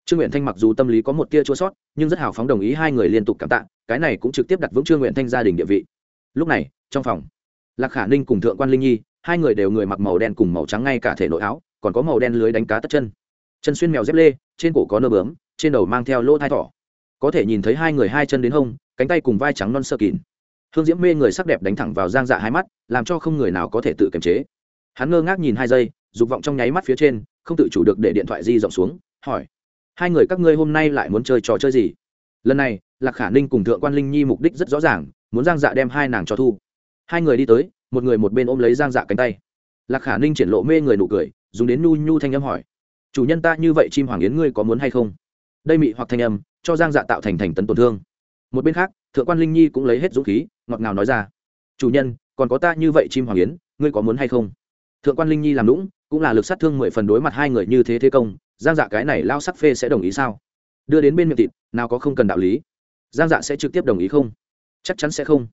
Trương nguyện thanh mặc dù tâm lý có một tia chua sót, nhưng rất hào phóng đồng ý hai người liên tục cảm tạ, cái này cũng trực tiếp đặt vững trương nguyện thanh gia đình địa vị. Lúc này, trong phòng, lạc khả ninh cùng thượng quan linh nhi, hai người đều người mặc màu đen cùng màu trắng ngay cả thể nội áo, còn có màu đen lưới đánh cá tất chân. Chân xuyên mèo dép lê, trên cổ có nơ bướm, trên đầu mang theo lỗ thai thỏ. Có thể nhìn thấy hai người hai chân đến hông cánh tay cùng vai trắng non sơ kín. Hương diễm mê người sắc đẹp đánh thẳng vào giang dạ hai mắt, làm cho không người nào có thể tự kiềm chế. Hắn ngơ ngác nhìn hai giây, dục vọng trong nháy mắt phía trên, không tự chủ được để điện thoại di rộng xuống, hỏi, hai người các ngươi hôm nay lại muốn chơi trò chơi gì? Lần này, lạc khả ninh cùng thượng quan linh nhi mục đích rất rõ ràng, muốn giang dạ đem hai nàng cho thu. Hai người đi tới, một người một bên ôm lấy giang dạ cánh tay. Lạc khả ninh triển lộ mê người nụ cười, dùng đến nhu nhu thanh âm hỏi, chủ nhân ta như vậy chim hoàng yến ngươi có muốn hay không? Đây mị hoặc thanh âm, cho giang dạ tạo thành thành tấn tổn thương một bên khác, thượng quan linh nhi cũng lấy hết dũng khí, ngọt ngào nói ra. Chủ nhân, còn có ta như vậy chim hoàng yến, ngươi có muốn hay không? Thượng quan linh nhi làm lũng cũng là lực sát thương mười phần đối mặt hai người như thế thế công, giang dạ cái này lao sắc phê sẽ đồng ý sao? Đưa đến bên miệng thịt, nào có không cần đạo lý. Giang dạ sẽ trực tiếp đồng ý không? Chắc chắn sẽ không.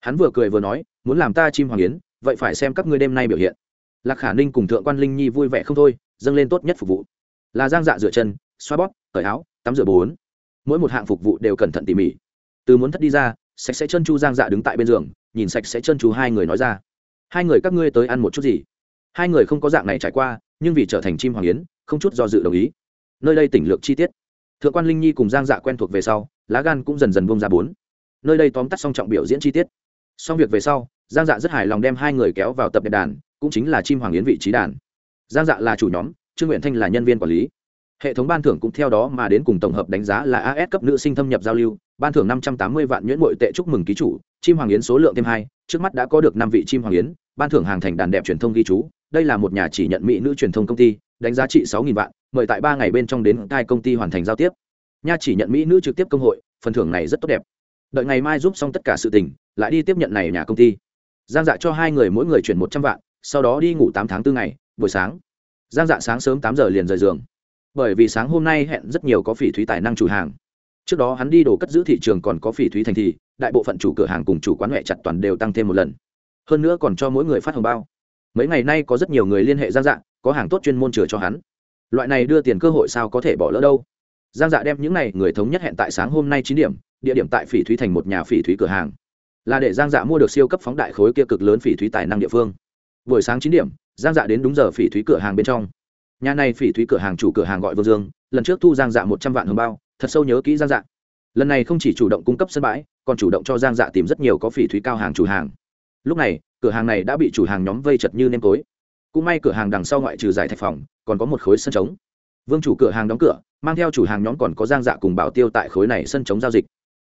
Hắn vừa cười vừa nói, muốn làm ta chim hoàng yến, vậy phải xem các ngươi đêm nay biểu hiện. Lạc khả ninh cùng thượng quan linh nhi vui vẻ không thôi, dâng lên tốt nhất phục vụ. Là giang dạ rửa chân, xoa bóp, cởi áo, tắm rửa bốn mỗi một hạng phục vụ đều cẩn thận tỉ mỉ từ muốn thất đi ra, sạch sẽ chân chu giang dạ đứng tại bên giường, nhìn sạch sẽ chân chu hai người nói ra. Hai người các ngươi tới ăn một chút gì? Hai người không có dạng này trải qua, nhưng vì trở thành chim hoàng yến, không chút do dự đồng ý. Nơi đây tỉnh lược chi tiết. Thượng quan linh nhi cùng giang dạ quen thuộc về sau, lá gan cũng dần dần bông ra bốn. Nơi đây tóm tắt xong trọng biểu diễn chi tiết. Xong việc về sau, giang dạ rất hài lòng đem hai người kéo vào tập nhật đàn, cũng chính là chim hoàng yến vị trí đàn. Giang dạ là chủ nhóm, trương nguyện thanh là nhân viên quản lý. Hệ thống ban thưởng cũng theo đó mà đến cùng tổng hợp đánh giá là as cấp nữ sinh thâm nhập giao lưu ban thưởng năm trăm tám mươi vạn nhuyễn bội tệ chúc mừng ký chủ, chim hoàng yến số lượng thêm hai, trước mắt đã có được năm vị chim hoàng yến, ban thưởng hàng thành đàn đẹp truyền thông ghi chú, đây là một nhà chỉ nhận mỹ nữ truyền thông công ty, đánh giá trị sáu vạn, mời tại ba ngày bên trong đến hai công ty hoàn thành giao tiếp. Nha chỉ nhận mỹ nữ trực tiếp công hội, phần thưởng này rất tốt đẹp. Đợi ngày mai giúp xong tất cả sự tình, lại đi tiếp nhận này nhà công ty. Giang dạ cho hai người mỗi người chuyển một trăm vạn, sau đó đi ngủ tám tháng tư ngày, buổi sáng. Giang dạ sáng sớm tám giờ liền rời giường. Bởi vì sáng hôm nay hẹn rất nhiều có phỉ thúy tài năng chủ hàng trước đó hắn đi đồ cất giữ thị trường còn có phỉ thúy thành thị, đại bộ phận chủ cửa hàng cùng chủ quán huệ chặt toàn đều tăng thêm một lần. Hơn nữa còn cho mỗi người phát hồng bao. Mấy ngày nay có rất nhiều người liên hệ giang dạ có hàng tốt chuyên môn chừa cho hắn. Loại này đưa tiền cơ hội sao có thể bỏ lỡ đâu? Giang dạ đem những n à y người thống nhất hẹn tại sáng hôm nay chín điểm, địa điểm tại phỉ thúy thành một nhà phỉ thúy cửa hàng. Là để giang dạ mua được siêu cấp phóng đại khối kia cực lớn phỉ thúy tài năng địa phương. Buổi sáng chín điểm, giang dạ đến đúng giờ phỉ thúy cửa hàng bên trong. Nhà này phỉ thúy cửa hàng chủ cửa hàng gọi vương dương, lần trước thu giang dạ một trăm vạn hồng bao thật sâu nhớ kỹ giang dạ. Lần này không chỉ chủ động cung cấp sân bãi, còn chủ động cho giang dạ tìm rất nhiều có phỉ thúy cao hàng chủ hàng. Lúc này, cửa hàng này đã bị chủ hàng nhóm vây chật như nêm tối. Cũng may cửa hàng đằng sau ngoại trừ giải thạch phòng, còn có một khối sân trống. Vương chủ cửa hàng đóng cửa, mang theo chủ hàng nhóm còn có giang dạ cùng bảo tiêu tại khối này sân trống giao dịch.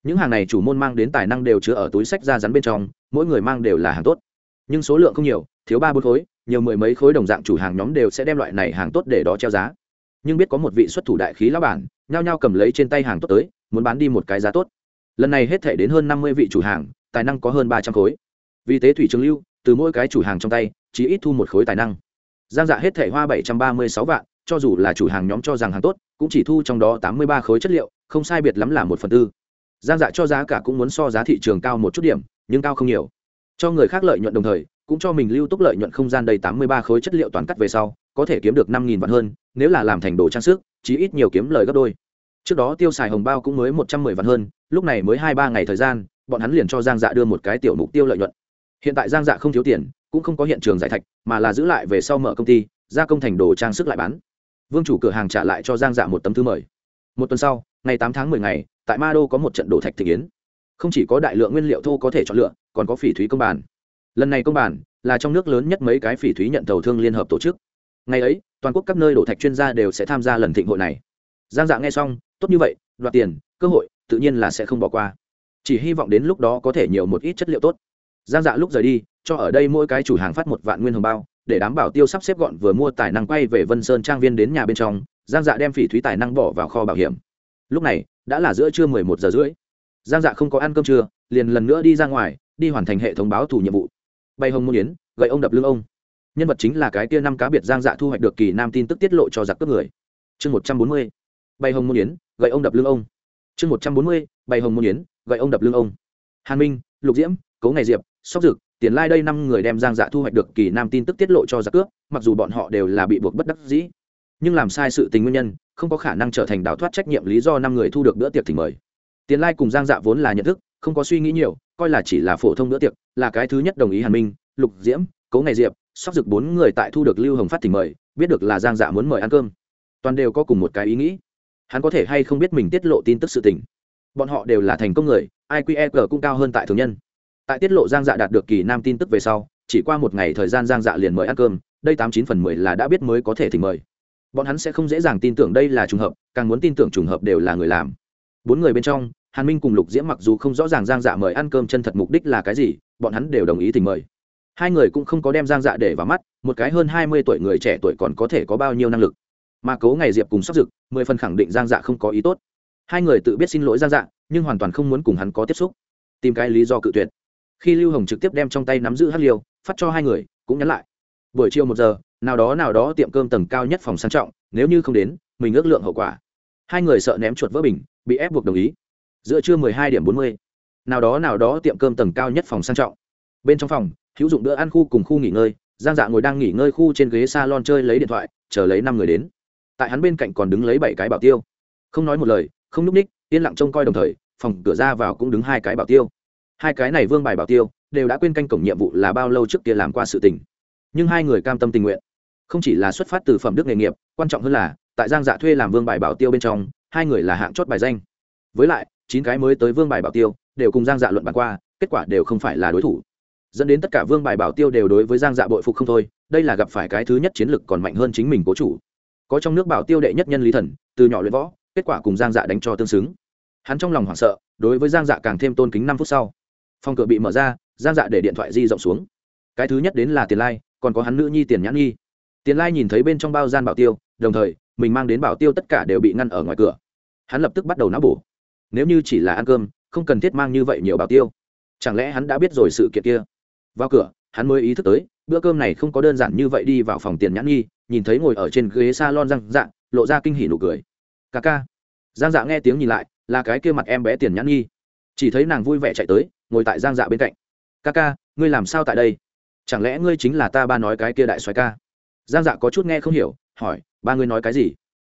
Những hàng này chủ môn mang đến tài năng đều chứa ở túi sách ra rắn bên trong, mỗi người mang đều là hàng tốt. Nhưng số lượng không nhiều, thiếu ba bốn khối, nhiều mười mấy khối đồng dạng chủ hàng nhóm đều sẽ đem loại này hàng tốt để đó treo giá. Nhưng biết có một vị xuất thủ đại khí lão bản nhao nhao cầm lấy trên tay hàng tốt tới, muốn bán đi một cái giá tốt. Lần này hết thể đến hơn năm mươi vị chủ hàng, tài năng có hơn ba trăm khối. Vì tế thủy trường lưu, từ mỗi cái chủ hàng trong tay, chỉ ít thu một khối tài năng. Giang dạ hết thể hoa bảy trăm ba mươi sáu vạn, cho dù là chủ hàng nhóm cho rằng hàng tốt, cũng chỉ thu trong đó tám mươi ba khối chất liệu, không sai biệt lắm là một phần tư. Giang dạ cho giá cả cũng muốn so giá thị trường cao một chút điểm, nhưng cao không nhiều. Cho người khác lợi nhuận đồng thời, cũng cho mình lưu túc lợi nhuận không gian đầy tám mươi ba khối chất liệu toàn cắt về sau, có thể kiếm được năm nghìn vạn hơn, nếu là làm thành đồ trang sức chí ít nhiều kiếm lời gấp đôi. Trước đó tiêu xài hồng bao cũng mới một trăm mười vạn hơn, lúc này mới hai ba ngày thời gian, bọn hắn liền cho giang dạ đưa một cái tiểu mục tiêu lợi nhuận. Hiện tại giang dạ không thiếu tiền, cũng không có hiện trường giải thạch, mà là giữ lại về sau mở công ty, gia công thành đồ trang sức lại bán. Vương chủ cửa hàng trả lại cho giang dạ một tấm thư mời. Một tuần sau, ngày tám tháng mười ngày, tại ma đô có một trận đổ thạch thị kiến không chỉ có đại lượng nguyên liệu thô có thể chọn lựa, còn có phỉ thúy công bản. Lần này công bản là trong nước lớn nhất mấy cái phỉ thúy nhận tàu thương liên hợp tổ chức ngày ấy, toàn quốc các nơi đổ thạch chuyên gia đều sẽ tham gia lần thịnh hội này. Giang dạ nghe xong, tốt như vậy, đoạt tiền, cơ hội, tự nhiên là sẽ không bỏ qua. Chỉ hy vọng đến lúc đó có thể nhiều một ít chất liệu tốt. Giang dạ lúc rời đi, cho ở đây mỗi cái chủ hàng phát một vạn nguyên hồng bao, để đảm bảo tiêu sắp xếp gọn vừa mua tài năng quay về vân sơn trang viên đến nhà bên trong, giang dạ đem phỉ thúy tài năng bỏ vào kho bảo hiểm. Lúc này, đã là giữa trưa mười một giờ rưỡi. Giang dạ không có ăn cơm trưa, liền lần nữa đi ra ngoài, đi hoàn thành hệ thống báo thủ nhiệm vụ. Bay hồng môn yến, gậy ông đập lưng ông nhân vật chính là cái tia năm cá biệt giang dạ thu hoạch được kỳ nam tin tức tiết lộ cho giặc cướp người. Chương một trăm bốn mươi bay hồng môn yến, gậy ông đập lưng ông. Chương một trăm bốn mươi bay hồng môn yến, gậy ông đập lưng ông. Hàn minh, lục diễm, cố ngày diệp, sóc dực, tiền lai đây năm người đem giang dạ thu hoạch được kỳ nam tin tức tiết lộ cho giặc cướp, mặc dù bọn họ đều là bị buộc bất đắc dĩ. Nhưng làm sai sự tình nguyên nhân, không có khả năng trở thành đào thoát trách nhiệm lý do năm người thu được bữa tiệc thì mời. Tiền lai cùng giang dạ vốn là nhận thức, không có suy nghĩ nhiều, coi là chỉ là phổ thông bữa tiệc, là cái thứ nhất đồng ý hàn minh, lục diễm, cố ngày diệp sóc dực bốn người tại thu được lưu hồng phát thì mời, biết được là giang dạ muốn mời ăn cơm. Toàn đều có cùng một cái ý nghĩ. Hắn có thể hay không biết mình tiết lộ tin tức sự tình. Bọn họ đều là thành công người iqe cũng cao hơn tại thường nhân. Tại tiết lộ giang dạ đạt được kỳ nam tin tức về sau, chỉ qua một ngày thời gian giang dạ liền mời ăn cơm, đây tám chín phần mười là đã biết mới có thể thì mời. Bọn hắn sẽ không dễ dàng tin tưởng đây là trùng hợp, càng muốn tin tưởng trùng hợp đều là người làm. Bốn người bên trong, hàn minh cùng lục diễm mặc dù không rõ ràng giang dạ mời ăn cơm chân thật mục đích là cái gì, bọn hắn đều đồng ý thỉnh mời hai người cũng không có đem giang dạ để vào mắt, một cái hơn hai mươi tuổi người trẻ tuổi còn có thể có bao nhiêu năng lực? Mà cố ngày diệp cùng sắp dực, mười phần khẳng định giang dạ không có ý tốt. Hai người tự biết xin lỗi giang dạ nhưng hoàn toàn không muốn cùng hắn có tiếp xúc. Tìm cái lý do cự tuyệt. Khi lưu hồng trực tiếp đem trong tay nắm giữ hát liêu, phát cho hai người, cũng nhắn lại. Buổi chiều một giờ, nào đó nào đó tiệm cơm tầng cao nhất phòng sang trọng, nếu như không đến, mình ước lượng hậu quả. Hai người sợ ném chuột vỡ bình, bị ép buộc đồng ý. Giữa trưa mười hai điểm bốn mươi, nào đó nào đó tiệm cơm tầng cao nhất phòng sang trọng. Bên trong phòng hữu dụng bữa ăn khu cùng khu nghỉ ngơi, giang dạ ngồi đang nghỉ ngơi khu trên ghế s a lon chơi lấy điện thoại, chờ lấy năm người đến. Tại hắn bên cạnh còn đứng lấy bảy cái bảo tiêu. Không nói một lời, không núp ních, yên lặng trông coi đồng thời, phòng cửa ra vào cũng đứng hai cái bảo tiêu. Hai cái này vương bài bảo tiêu, đều đã quên canh cổng nhiệm vụ là bao lâu trước kia làm qua sự tình. Nhưng hai người cam tâm tình nguyện. Không chỉ là xuất phát từ phẩm đức nghề nghiệp, quan trọng hơn là, tại giang dạ thuê làm vương bài bảo tiêu bên trong, hai người là hạng chót bài danh. Với lại, chín cái mới tới vương bài bảo tiêu, đều cùng giang dạ luận bàn qua, kết quả đều không phải là đối thủ dẫn đến tất cả vương bài bảo tiêu đều đối với giang dạ bội phục không thôi, đây là gặp phải cái thứ nhất chiến lực còn mạnh hơn chính mình cố chủ. Có trong nước bảo tiêu đệ nhất nhân lý thần, từ nhỏ luyện võ, kết quả cùng giang dạ đánh cho tương xứng. Hắn trong lòng hoảng sợ, đối với giang dạ càng thêm tôn kính năm phút sau. Phòng cửa bị mở ra, giang dạ để điện thoại di rộng xuống. Cái thứ nhất đến là tiền lai, còn có hắn nữ nhi tiền nhãn nhi. Tiền lai nhìn thấy bên trong bao gian bảo tiêu, đồng thời, mình mang đến bảo tiêu tất cả đều bị ngăn ở ngoài cửa. Hắn lập tức bắt đầu não bổ. Nếu như chỉ là ăn cơm, không cần thiết mang như vậy nhiều bảo tiêu. Chẳng lẽ hắn đã biết rồi sự kiện kia? Vào cửa, hắn mới ý thức tới, bữa cơm này không có đơn giản như vậy đi vào phòng tiền nhãn nhi nhìn thấy ngồi ở trên ghế s a lon răng dạ lộ ra kinh hỉ nụ cười. Ca ca. Giang dạ nghe tiếng nhìn lại, là cái kia mặt em bé tiền nhãn nhi chỉ thấy nàng vui vẻ chạy tới, ngồi tại giang dạ bên cạnh. Ca ca, ngươi làm sao tại đây? Chẳng lẽ ngươi chính là ta ba nói cái kia đại soái ca? Giang dạ có chút nghe không hiểu, hỏi, ba ngươi nói cái gì?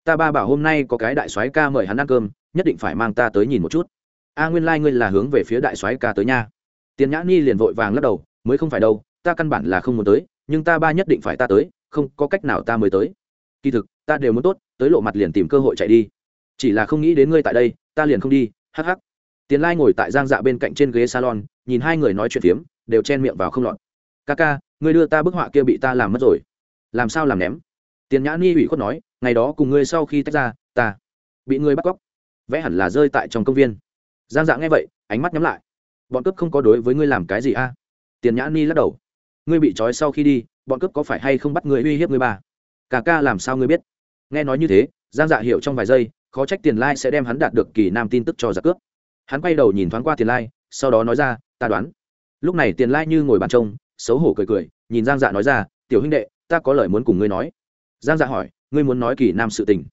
Ta ba bảo hôm nay có cái đại soái ca mời hắn ăn cơm, nhất định phải mang ta tới nhìn một chút. A, nguyên lai、like、ngươi là hướng về phía đại soái ca tới nha. Tiền nhã ni liền vội vàng lắc đầu mới không phải đâu, ta căn bản là không muốn tới, nhưng ta ba nhất định phải ta tới, không có cách nào ta mới tới. Kỳ thực, ta đều muốn tốt, tới lộ mặt liền tìm cơ hội chạy đi. Chỉ là không nghĩ đến ngươi tại đây, ta liền không đi, Hắc hắc. tiền lai ngồi tại giang dạ bên cạnh trên ghế salon, nhìn hai người nói chuyện phiếm, đều chen miệng vào không lọt. Ca ca, ngươi đưa ta bức họa kia bị ta làm mất rồi. Làm sao làm ném? Tiền nhã ni ủy khuất nói, ngày đó cùng ngươi sau khi tách ra, ta bị ngươi bắt cóc, vẽ hẳn là rơi tại trong công viên. Giang dạ nghe vậy, ánh mắt nhắm lại. Bọn cướp không có đối với ngươi làm cái gì a? Tiền nhã ni lắc đầu. Ngươi bị trói sau khi đi, bọn cướp có phải hay không bắt ngươi uy hiếp ngươi ba? Cả ca làm sao ngươi biết? Nghe nói như thế, giang dạ hiểu trong vài giây, khó trách tiền lai sẽ đem hắn đạt được kỳ nam tin tức cho giặc cướp. Hắn quay đầu nhìn thoáng qua tiền lai, sau đó nói ra, ta đoán. Lúc này tiền lai như ngồi bàn trông, xấu hổ cười cười, nhìn giang dạ nói ra, tiểu huynh đệ, ta có lời muốn cùng ngươi nói. Giang dạ hỏi, ngươi muốn nói kỳ nam sự tình?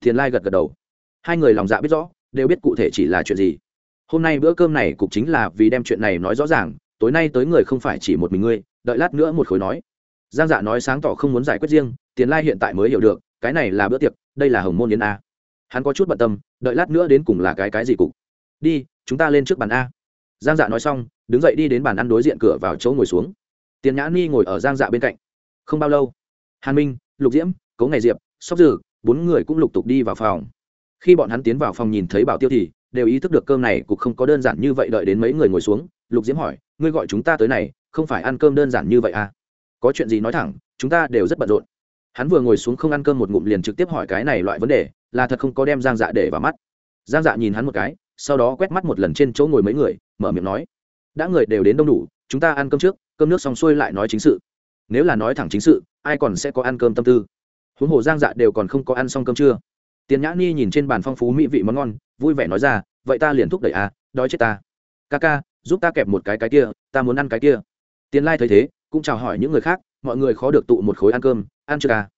Tiền lai gật gật đầu. Hai người lòng dạ biết rõ, đều biết cụ thể chỉ là chuyện gì. Hôm nay bữa cơm này cục chính là vì đem chuyện này nói rõ ràng tối nay tới người không phải chỉ một mình ngươi, đợi lát nữa một khối nói. Giang dạ nói sáng tỏ không muốn giải quyết riêng, tiền lai hiện tại mới hiểu được, cái này là bữa tiệc, đây là hồng môn yến a. Hắn có chút bận tâm, đợi lát nữa đến cùng là cái cái gì cục. Đi, chúng ta lên trước bàn a. Giang dạ nói xong, đứng dậy đi đến bàn ăn đối diện cửa vào chỗ ngồi xuống. Tiền nhã ni ngồi ở giang dạ bên cạnh. Không bao lâu, hàn minh, lục diễm, cấu ngày diệp, sóc dư bốn người cũng lục tục đi vào phòng. Khi bọn hắn tiến vào phòng nhìn thấy bảo tiêu thì đều ý thức được cơm này cũng không có đơn giản như vậy đợi đến mấy người ngồi xuống lục diễm hỏi, ngươi gọi chúng ta tới này, không phải ăn cơm đơn giản như vậy à? Có chuyện gì nói thẳng, chúng ta đều rất bận rộn. Hắn vừa ngồi xuống không ăn cơm một ngụm liền trực tiếp hỏi cái này loại vấn đề, là thật không có đem giang dạ để vào mắt. Giang dạ nhìn hắn một cái, sau đó quét mắt một lần trên chỗ ngồi mấy người, mở miệng nói, đã người đều đến đông đủ, chúng ta ăn cơm trước, cơm nước xong xuôi lại nói chính sự. Nếu là nói thẳng chính sự, ai còn sẽ có ăn cơm tâm tư? Huống hồ giang dạ đều còn không có ăn xong cơm trưa. Tiền nhã ni nhìn trên bàn phong phú mỹ vị món ngon, vui vẻ nói ra, vậy ta liền thúc đẩy à đói chết ta. Ca ca giúp ta kẹp một cái cái kia, ta muốn ăn cái kia. Tiền lai thấy thế, cũng chào hỏi những người khác, mọi người khó được tụ một khối ăn cơm, ăn chưa ca?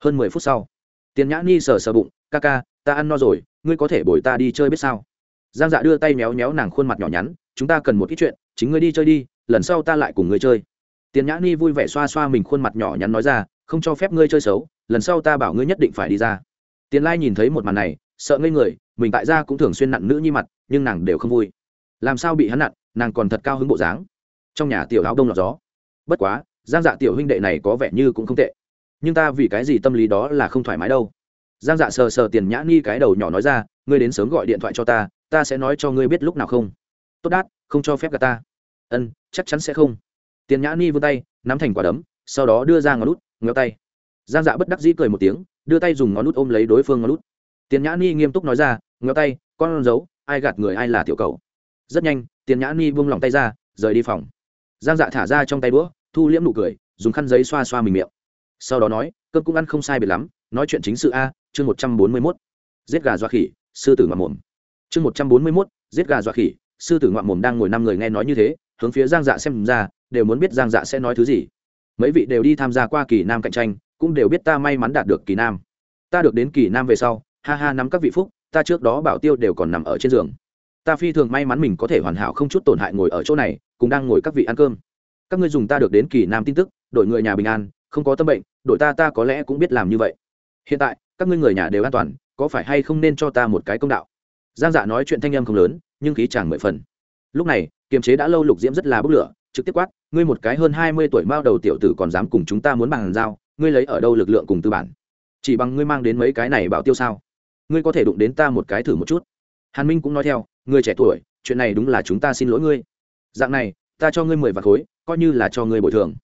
Hơn mười phút sau, tiền nhã ni sờ sờ bụng, ca ca, ta ăn no rồi, ngươi có thể bồi ta đi chơi biết sao? Giang dạ đưa tay méo méo nàng khuôn mặt nhỏ nhắn, chúng ta cần một ít chuyện, chính ngươi đi chơi đi, lần sau ta lại cùng ngươi chơi. Tiền nhã ni vui vẻ xoa xoa mình khuôn mặt nhỏ nhắn nói ra, không cho phép ngươi chơi xấu, lần sau ta bảo ngươi nhất định phải đi ra. Tiền lai nhìn thấy một màn này, sợ ngây người, mình tại ra cũng thường xuyên nặn nữ nhi mặt, nhưng nàng đều không vui. Làm sao bị hắn nặn? Nàng còn thật cao hứng bộ dáng. Trong nhà tiểu áo đông lọt gió. Bất quá, giang dạ tiểu huynh đệ này có vẻ như cũng không tệ. Nhưng ta vì cái gì tâm lý đó là không thoải mái đâu. Giang dạ sờ sờ tiền nhã ni cái đầu nhỏ nói ra, ngươi đến sớm gọi điện thoại cho ta ta sẽ nói cho ngươi biết lúc nào không? Tốt đát, không cho phép gặp ta. Ân, chắc chắn sẽ không. Tiền nhã ni vươn tay, nắm thành quả đấm, sau đó đưa ra ngón út, ngéo tay. Giang dạ bất đắc dĩ cười một tiếng, đưa tay dùng ngón út ôm lấy đối phương ngón út. Tiền nhã ni nghiêm túc nói ra, ngéo tay, con giấu ai gạt người ai là tiểu cầu rất nhanh, tiền nhã ni buông lỏng tay ra, rời đi phòng. Giang dạ thả ra trong tay đũa, thu liễm nụ cười, dùng khăn giấy xoa xoa mình miệng. Sau đó nói, cơm cũng ăn không sai biệt lắm, nói chuyện chính sự a, chương một trăm bốn mươi mốt, giết gà dọa khỉ, sư tử ngoạm mồm. Chương một trăm bốn mươi mốt, giết gà dọa khỉ, sư tử ngoạm mồm đang ngồi năm người nghe nói như thế, hướng phía giang dạ xem ra, đều muốn biết giang dạ sẽ nói thứ gì. Mấy vị đều đi tham gia qua kỳ nam cạnh tranh, cũng đều biết ta may mắn đạt được kỳ nam. Ta được đến kỳ nam về sau, ha ha nắm các vị phúc, ta trước đó bảo tiêu đều còn nằm ở trên giường ta phi thường may mắn mình có thể hoàn hảo không chút tổn hại ngồi ở chỗ này, cùng đang ngồi các vị ăn cơm. Các ngươi dùng ta được đến kỳ nam tin tức, đội người nhà bình an, không có tâm bệnh, đội ta ta có lẽ cũng biết làm như vậy. Hiện tại, các ngươi người nhà đều an toàn, có phải hay không nên cho ta một cái công đạo? Giang dạ nói chuyện thanh âm không lớn, nhưng khí chàng mười phần. Lúc này, kiềm chế đã lâu lục diễm rất là bốc lửa, trực tiếp quát, ngươi một cái hơn hai mươi tuổi mao đầu tiểu tử còn dám cùng chúng ta muốn bàn giao, ngươi lấy ở đâu lực lượng cùng tư bản? Chỉ bằng ngươi mang đến mấy cái này bảo tiêu sao? Ngươi có thể đụng đến ta một cái thử một chút. Hàn minh cũng nói theo người trẻ tuổi, chuyện này đúng là chúng ta xin lỗi ngươi. Dạng này, ta cho ngươi mười vạt khối, coi như là cho ngươi bồi thường.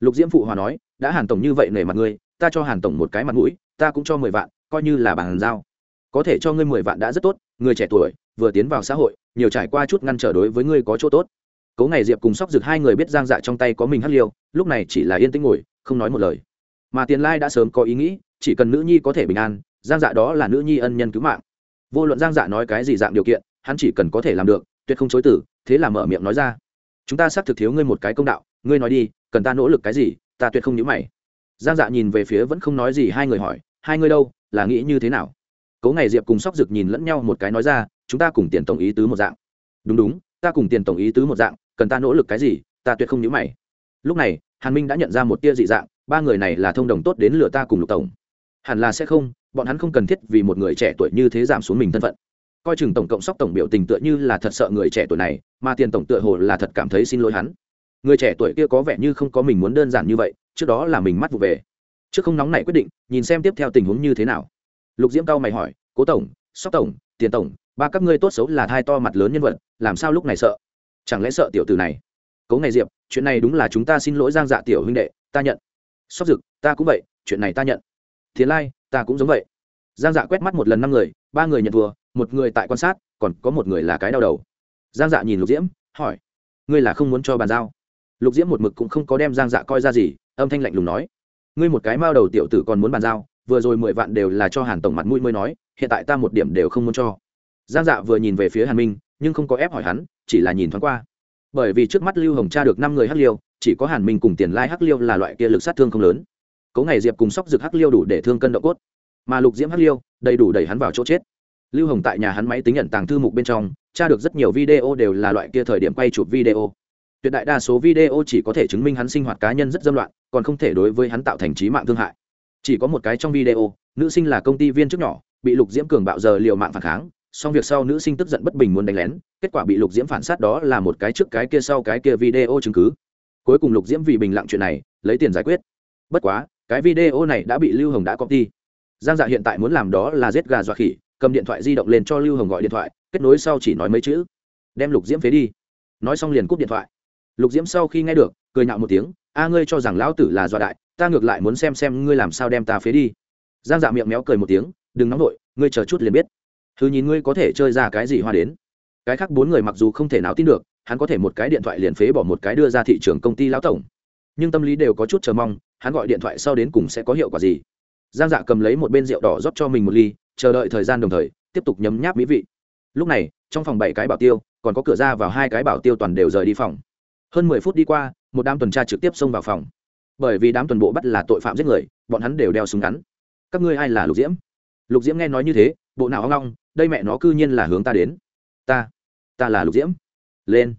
Lục diễm phụ hòa nói, đã hàn tổng như vậy nể mặt ngươi, ta cho hàn tổng một cái mặt mũi, ta cũng cho mười vạn, coi như là bàn giao. Có thể cho ngươi mười vạn đã rất tốt, người trẻ tuổi, vừa tiến vào xã hội, nhiều trải qua chút ngăn trở đối với ngươi có chỗ tốt. Cố ngày diệp cùng sóc rực hai người biết giang dạ trong tay có mình hắt liêu, lúc này chỉ là yên tĩnh ngồi, không nói một lời. Mà tiền lai đã sớm có ý nghĩ, chỉ cần nữ nhi có thể bình an, giang dạ đó là nữ nhi ân nhân cứu mạng. Vô luận giang dạ nói cái gì dạng điều kiện hắn chỉ cần có thể làm được, tuyệt không chối tử thế là mở miệng nói ra. Chúng ta xác thực thiếu ngươi một cái công đạo, ngươi nói đi, cần ta nỗ lực cái gì, ta tuyệt không nhữ mày. Giang dạ nhìn về phía vẫn không nói gì hai người hỏi, hai ngươi đâu, là nghĩ như thế nào? Cố ngày diệp cùng sóc rực nhìn lẫn nhau một cái nói ra, chúng ta cùng tiền tổng ý tứ một dạng. Đúng đúng, ta cùng tiền tổng ý tứ một dạng, cần ta nỗ lực cái gì, ta tuyệt không nhữ mày. Lúc này, hàn minh đã nhận ra một tia dị dạng, ba người này là thông đồng tốt đến lừa ta cùng lục tổng. Hẳn là sẽ không, bọn hắn không cần thiết vì một người trẻ tuổi như thế giảm xuống mình thân phận coi chừng tổng cộng sóc tổng biểu tình tựa như là thật sợ người trẻ tuổi này, mà tiền tổng tựa hồ là thật cảm thấy xin lỗi hắn. Người trẻ tuổi kia có vẻ như không có mình muốn đơn giản như vậy, trước đó là mình mắt vụ về. Trước không nóng này quyết định, nhìn xem tiếp theo tình huống như thế nào. Lục diễm cao mày hỏi, cố tổng, sóc tổng, tiền tổng, ba các ngươi tốt xấu là thai to mặt lớn nhân vật, làm sao lúc này sợ? Chẳng lẽ sợ tiểu từ này? Cố ngày diệp, chuyện này đúng là chúng ta xin lỗi giang dạ tiểu huynh đệ, ta nhận. Sóc dực, ta cũng vậy, chuyện này ta nhận. Thiền lai, ta cũng giống vậy. Giang dạ quét mắt một lần năm người, ba người nhận thua một người tại quan sát, còn có một người là cái đau đầu. Giang dạ nhìn lục diễm, hỏi, ngươi là không muốn cho bàn giao? Lục diễm một mực cũng không có đem giang dạ coi ra gì, âm thanh lạnh lùng nói, ngươi một cái mao đầu tiểu tử còn muốn bàn giao, vừa rồi mười vạn đều là cho hàn tổng mặt mũi mới nói, hiện tại ta một điểm đều không muốn cho. Giang dạ vừa nhìn về phía hàn minh, nhưng không có ép hỏi hắn, chỉ là nhìn thoáng qua. Bởi vì trước mắt lưu hồng cha được năm người hắc liêu, chỉ có hàn minh cùng tiền lai hắc liêu là loại kia lực sát thương không lớn. Cấu ngày diệp cùng sóc rực hắc liêu đủ để thương cân độ cốt. Mà lục diễm hắc liêu, đầy đủ đẩy hắn vào chỗ chết lưu hồng tại nhà hắn máy tính nhận tàng thư mục bên trong, tra được rất nhiều video đều là loại kia thời điểm quay chụp video. Tuyệt đại đa số video chỉ có thể chứng minh hắn sinh hoạt cá nhân rất dâm loạn, còn không thể đối với hắn tạo thành trí mạng thương hại. Chỉ có một cái trong video, nữ sinh là công ty viên chức nhỏ, bị lục diễm cường bạo giờ liều mạng phản kháng Song việc sau nữ sinh tức giận bất bình muốn đánh lén, kết quả bị lục diễm phản sát đó là một cái trước cái kia sau cái kia video chứng cứ. Cuối cùng lục diễm vì bình lặng chuyện này, lấy tiền giải quyết. Bất quá, cái video này đã bị lưu hồng đã copy. Giang dạ hiện tại muốn làm đó là giết gà dọa khỉ cầm điện thoại di động lên cho lưu hồng gọi điện thoại, kết nối sau chỉ nói mấy chữ. Đem lục diễm phế đi. Nói xong liền cúp điện thoại. Lục diễm sau khi nghe được, cười nhạo một tiếng, a, ngươi cho rằng lão tử là dọa đại, ta ngược lại muốn xem xem ngươi làm sao đem ta phế đi. Giang dạ miệng méo cười một tiếng, đừng nóng vội, ngươi chờ chút liền biết. Thứ nhìn ngươi có thể chơi ra cái gì hoa đến. Cái khác bốn người mặc dù không thể nào tin được, hắn có thể một cái điện thoại liền phế bỏ một cái đưa ra thị trường công ty lão tổng. Nhưng tâm lý đều có chút chờ mong, hắn gọi điện thoại sau đến cùng sẽ có hiệu quả gì. Giang dạ cầm lấy một bên rượu đỏ rót cho mình một ly chờ đợi thời gian đồng thời, tiếp tục nhấm nháp mỹ vị. Lúc này, trong phòng bảy cái bảo tiêu, còn có cửa ra vào hai cái bảo tiêu toàn đều rời đi phòng. Hơn mười phút đi qua, một đám tuần tra trực tiếp xông vào phòng. Bởi vì đám tuần bộ bắt là tội phạm giết người, bọn hắn đều đeo súng ngắn. Các ngươi ai là lục diễm? Lục diễm nghe nói như thế, bộ nào hoang long đây mẹ nó cư nhiên là hướng ta đến. Ta ta là lục diễm. Lên.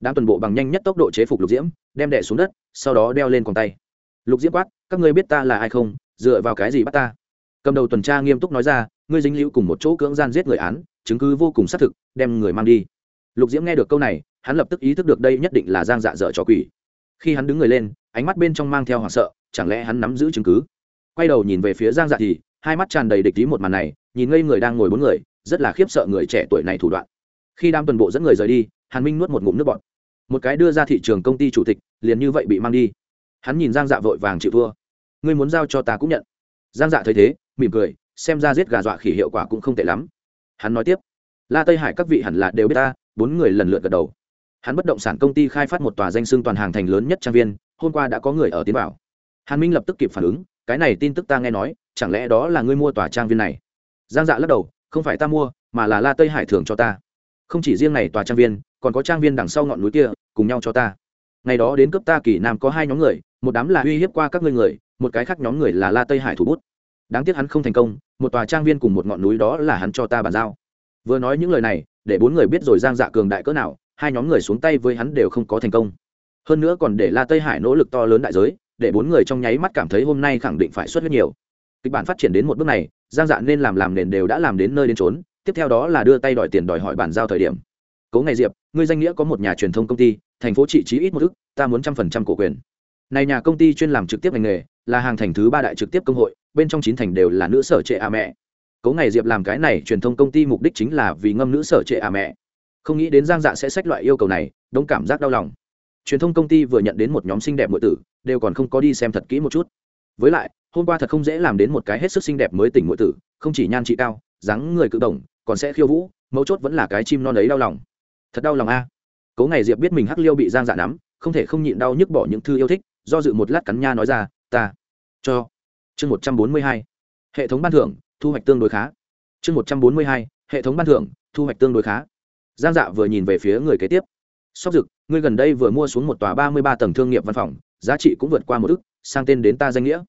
Đám tuần bộ bằng nhanh nhất tốc độ chế phục lục diễm, đem đẻ xuống đất, sau đó đeo lên còn tay. Lục diễm quát, các ngươi biết ta là ai không? Dựa vào cái gì bắt ta? Cầm đầu tuần tra nghiêm túc nói ra ngươi dính liễu cùng một chỗ cưỡng gian giết người án, chứng cứ vô cùng xác thực, đem người mang đi. Lục diễm nghe được câu này, hắn lập tức ý thức được đây nhất định là giang dạ dở trò quỷ. Khi hắn đứng người lên, ánh mắt bên trong mang theo hoảng sợ, chẳng lẽ hắn nắm giữ chứng cứ? Quay đầu nhìn về phía giang dạ thì, hai mắt tràn đầy địch ý một màn này, nhìn ngây người đang ngồi bốn người, rất là khiếp sợ người trẻ tuổi này thủ đoạn. Khi đam tuần bộ dẫn người rời đi, hàn minh nuốt một ngụm nước bọt. Một cái đưa ra thị trường công ty chủ tịch, liền như vậy bị mang đi. Hắn nhìn giang dạ vội vàng chịu thua. Ngươi muốn giao cho ta cũng nhận. Giang dạ thấy thế, mỉm cười xem ra giết gà dọa khỉ hiệu quả cũng không tệ lắm. Hắn nói tiếp, la tây hải các vị hẳn là đều biết ta, bốn người lần lượt gật đầu. Hắn bất động sản công ty khai phát một tòa danh xưng toàn hàng thành lớn nhất trang viên, hôm qua đã có người ở tiến bảo hàn minh lập tức kịp phản ứng, cái này tin tức ta nghe nói, chẳng lẽ đó là ngươi mua tòa trang viên này? Giang dạ lắc đầu, không phải ta mua, mà là la tây hải thường cho ta. Không chỉ riêng này tòa trang viên, còn có trang viên đằng sau ngọn núi kia, cùng nhau cho ta. Ngày đó đến cấp ta kỳ nam có hai nhóm người, một đám là uy hiếp qua các ngươi người, một cái khác nhóm người là la tây hải thủ bút đáng tiếc hắn không thành công, một tòa trang viên cùng một ngọn núi đó là hắn cho ta bàn giao. Vừa nói những lời này, để bốn người biết rồi giang dạ cường đại cỡ nào, hai nhóm người xuống tay với hắn đều không có thành công. Hơn nữa còn để la tây hải nỗ lực to lớn đại giới, để bốn người trong nháy mắt cảm thấy hôm nay khẳng định phải xuất huyết nhiều. Kịch bản phát triển đến một bước này, giang dạ nên làm làm nền đều đã làm đến nơi đến trốn tiếp theo đó là đưa tay đòi tiền đòi hỏi bàn giao thời điểm. Cố ngày diệp, ngươi danh nghĩa có một nhà truyền thông công ty, thành phố trị trí ít một ức ta muốn trăm phần trăm cổ quyền. Này nhà công ty chuyên làm trực tiếp ngành nghề, là hàng thành thứ ba đại trực tiếp công hội bên trong chín thành đều là nữ sở trệ à mẹ. Cố ngày diệp làm cái này truyền thông công ty mục đích chính là vì ngâm nữ sở trệ à mẹ. Không nghĩ đến giang dạ sẽ sách loại yêu cầu này, đông cảm giác đau lòng. Truyền thông công ty vừa nhận đến một nhóm xinh đẹp muội tử, đều còn không có đi xem thật kỹ một chút. Với lại, hôm qua thật không dễ làm đến một cái hết sức xinh đẹp mới tỉnh muội tử, không chỉ nhan trị cao, dáng người cự đồng còn sẽ khiêu vũ, mấu chốt vẫn là cái chim non ấy đau lòng. Thật đau lòng a. Cố ngày diệp biết mình hắc liêu bị giang dạ nắm, không thể không nhịn đau nhức bỏ những thư yêu thích, do dự một lát cắn nha nói ra, ta, cho chương một trăm bốn mươi hai, hệ thống ban thưởng, thu hoạch tương đối khá. Chương một trăm bốn mươi hai, hệ thống ban thưởng, thu hoạch tương đối khá. Giang dạ vừa nhìn về phía người kế tiếp. Sóc dực, ngươi gần đây vừa mua xuống một tòa ba mươi ba tầng thương nghiệp văn phòng, giá trị cũng vượt qua một ức sang tên đến ta danh nghĩa.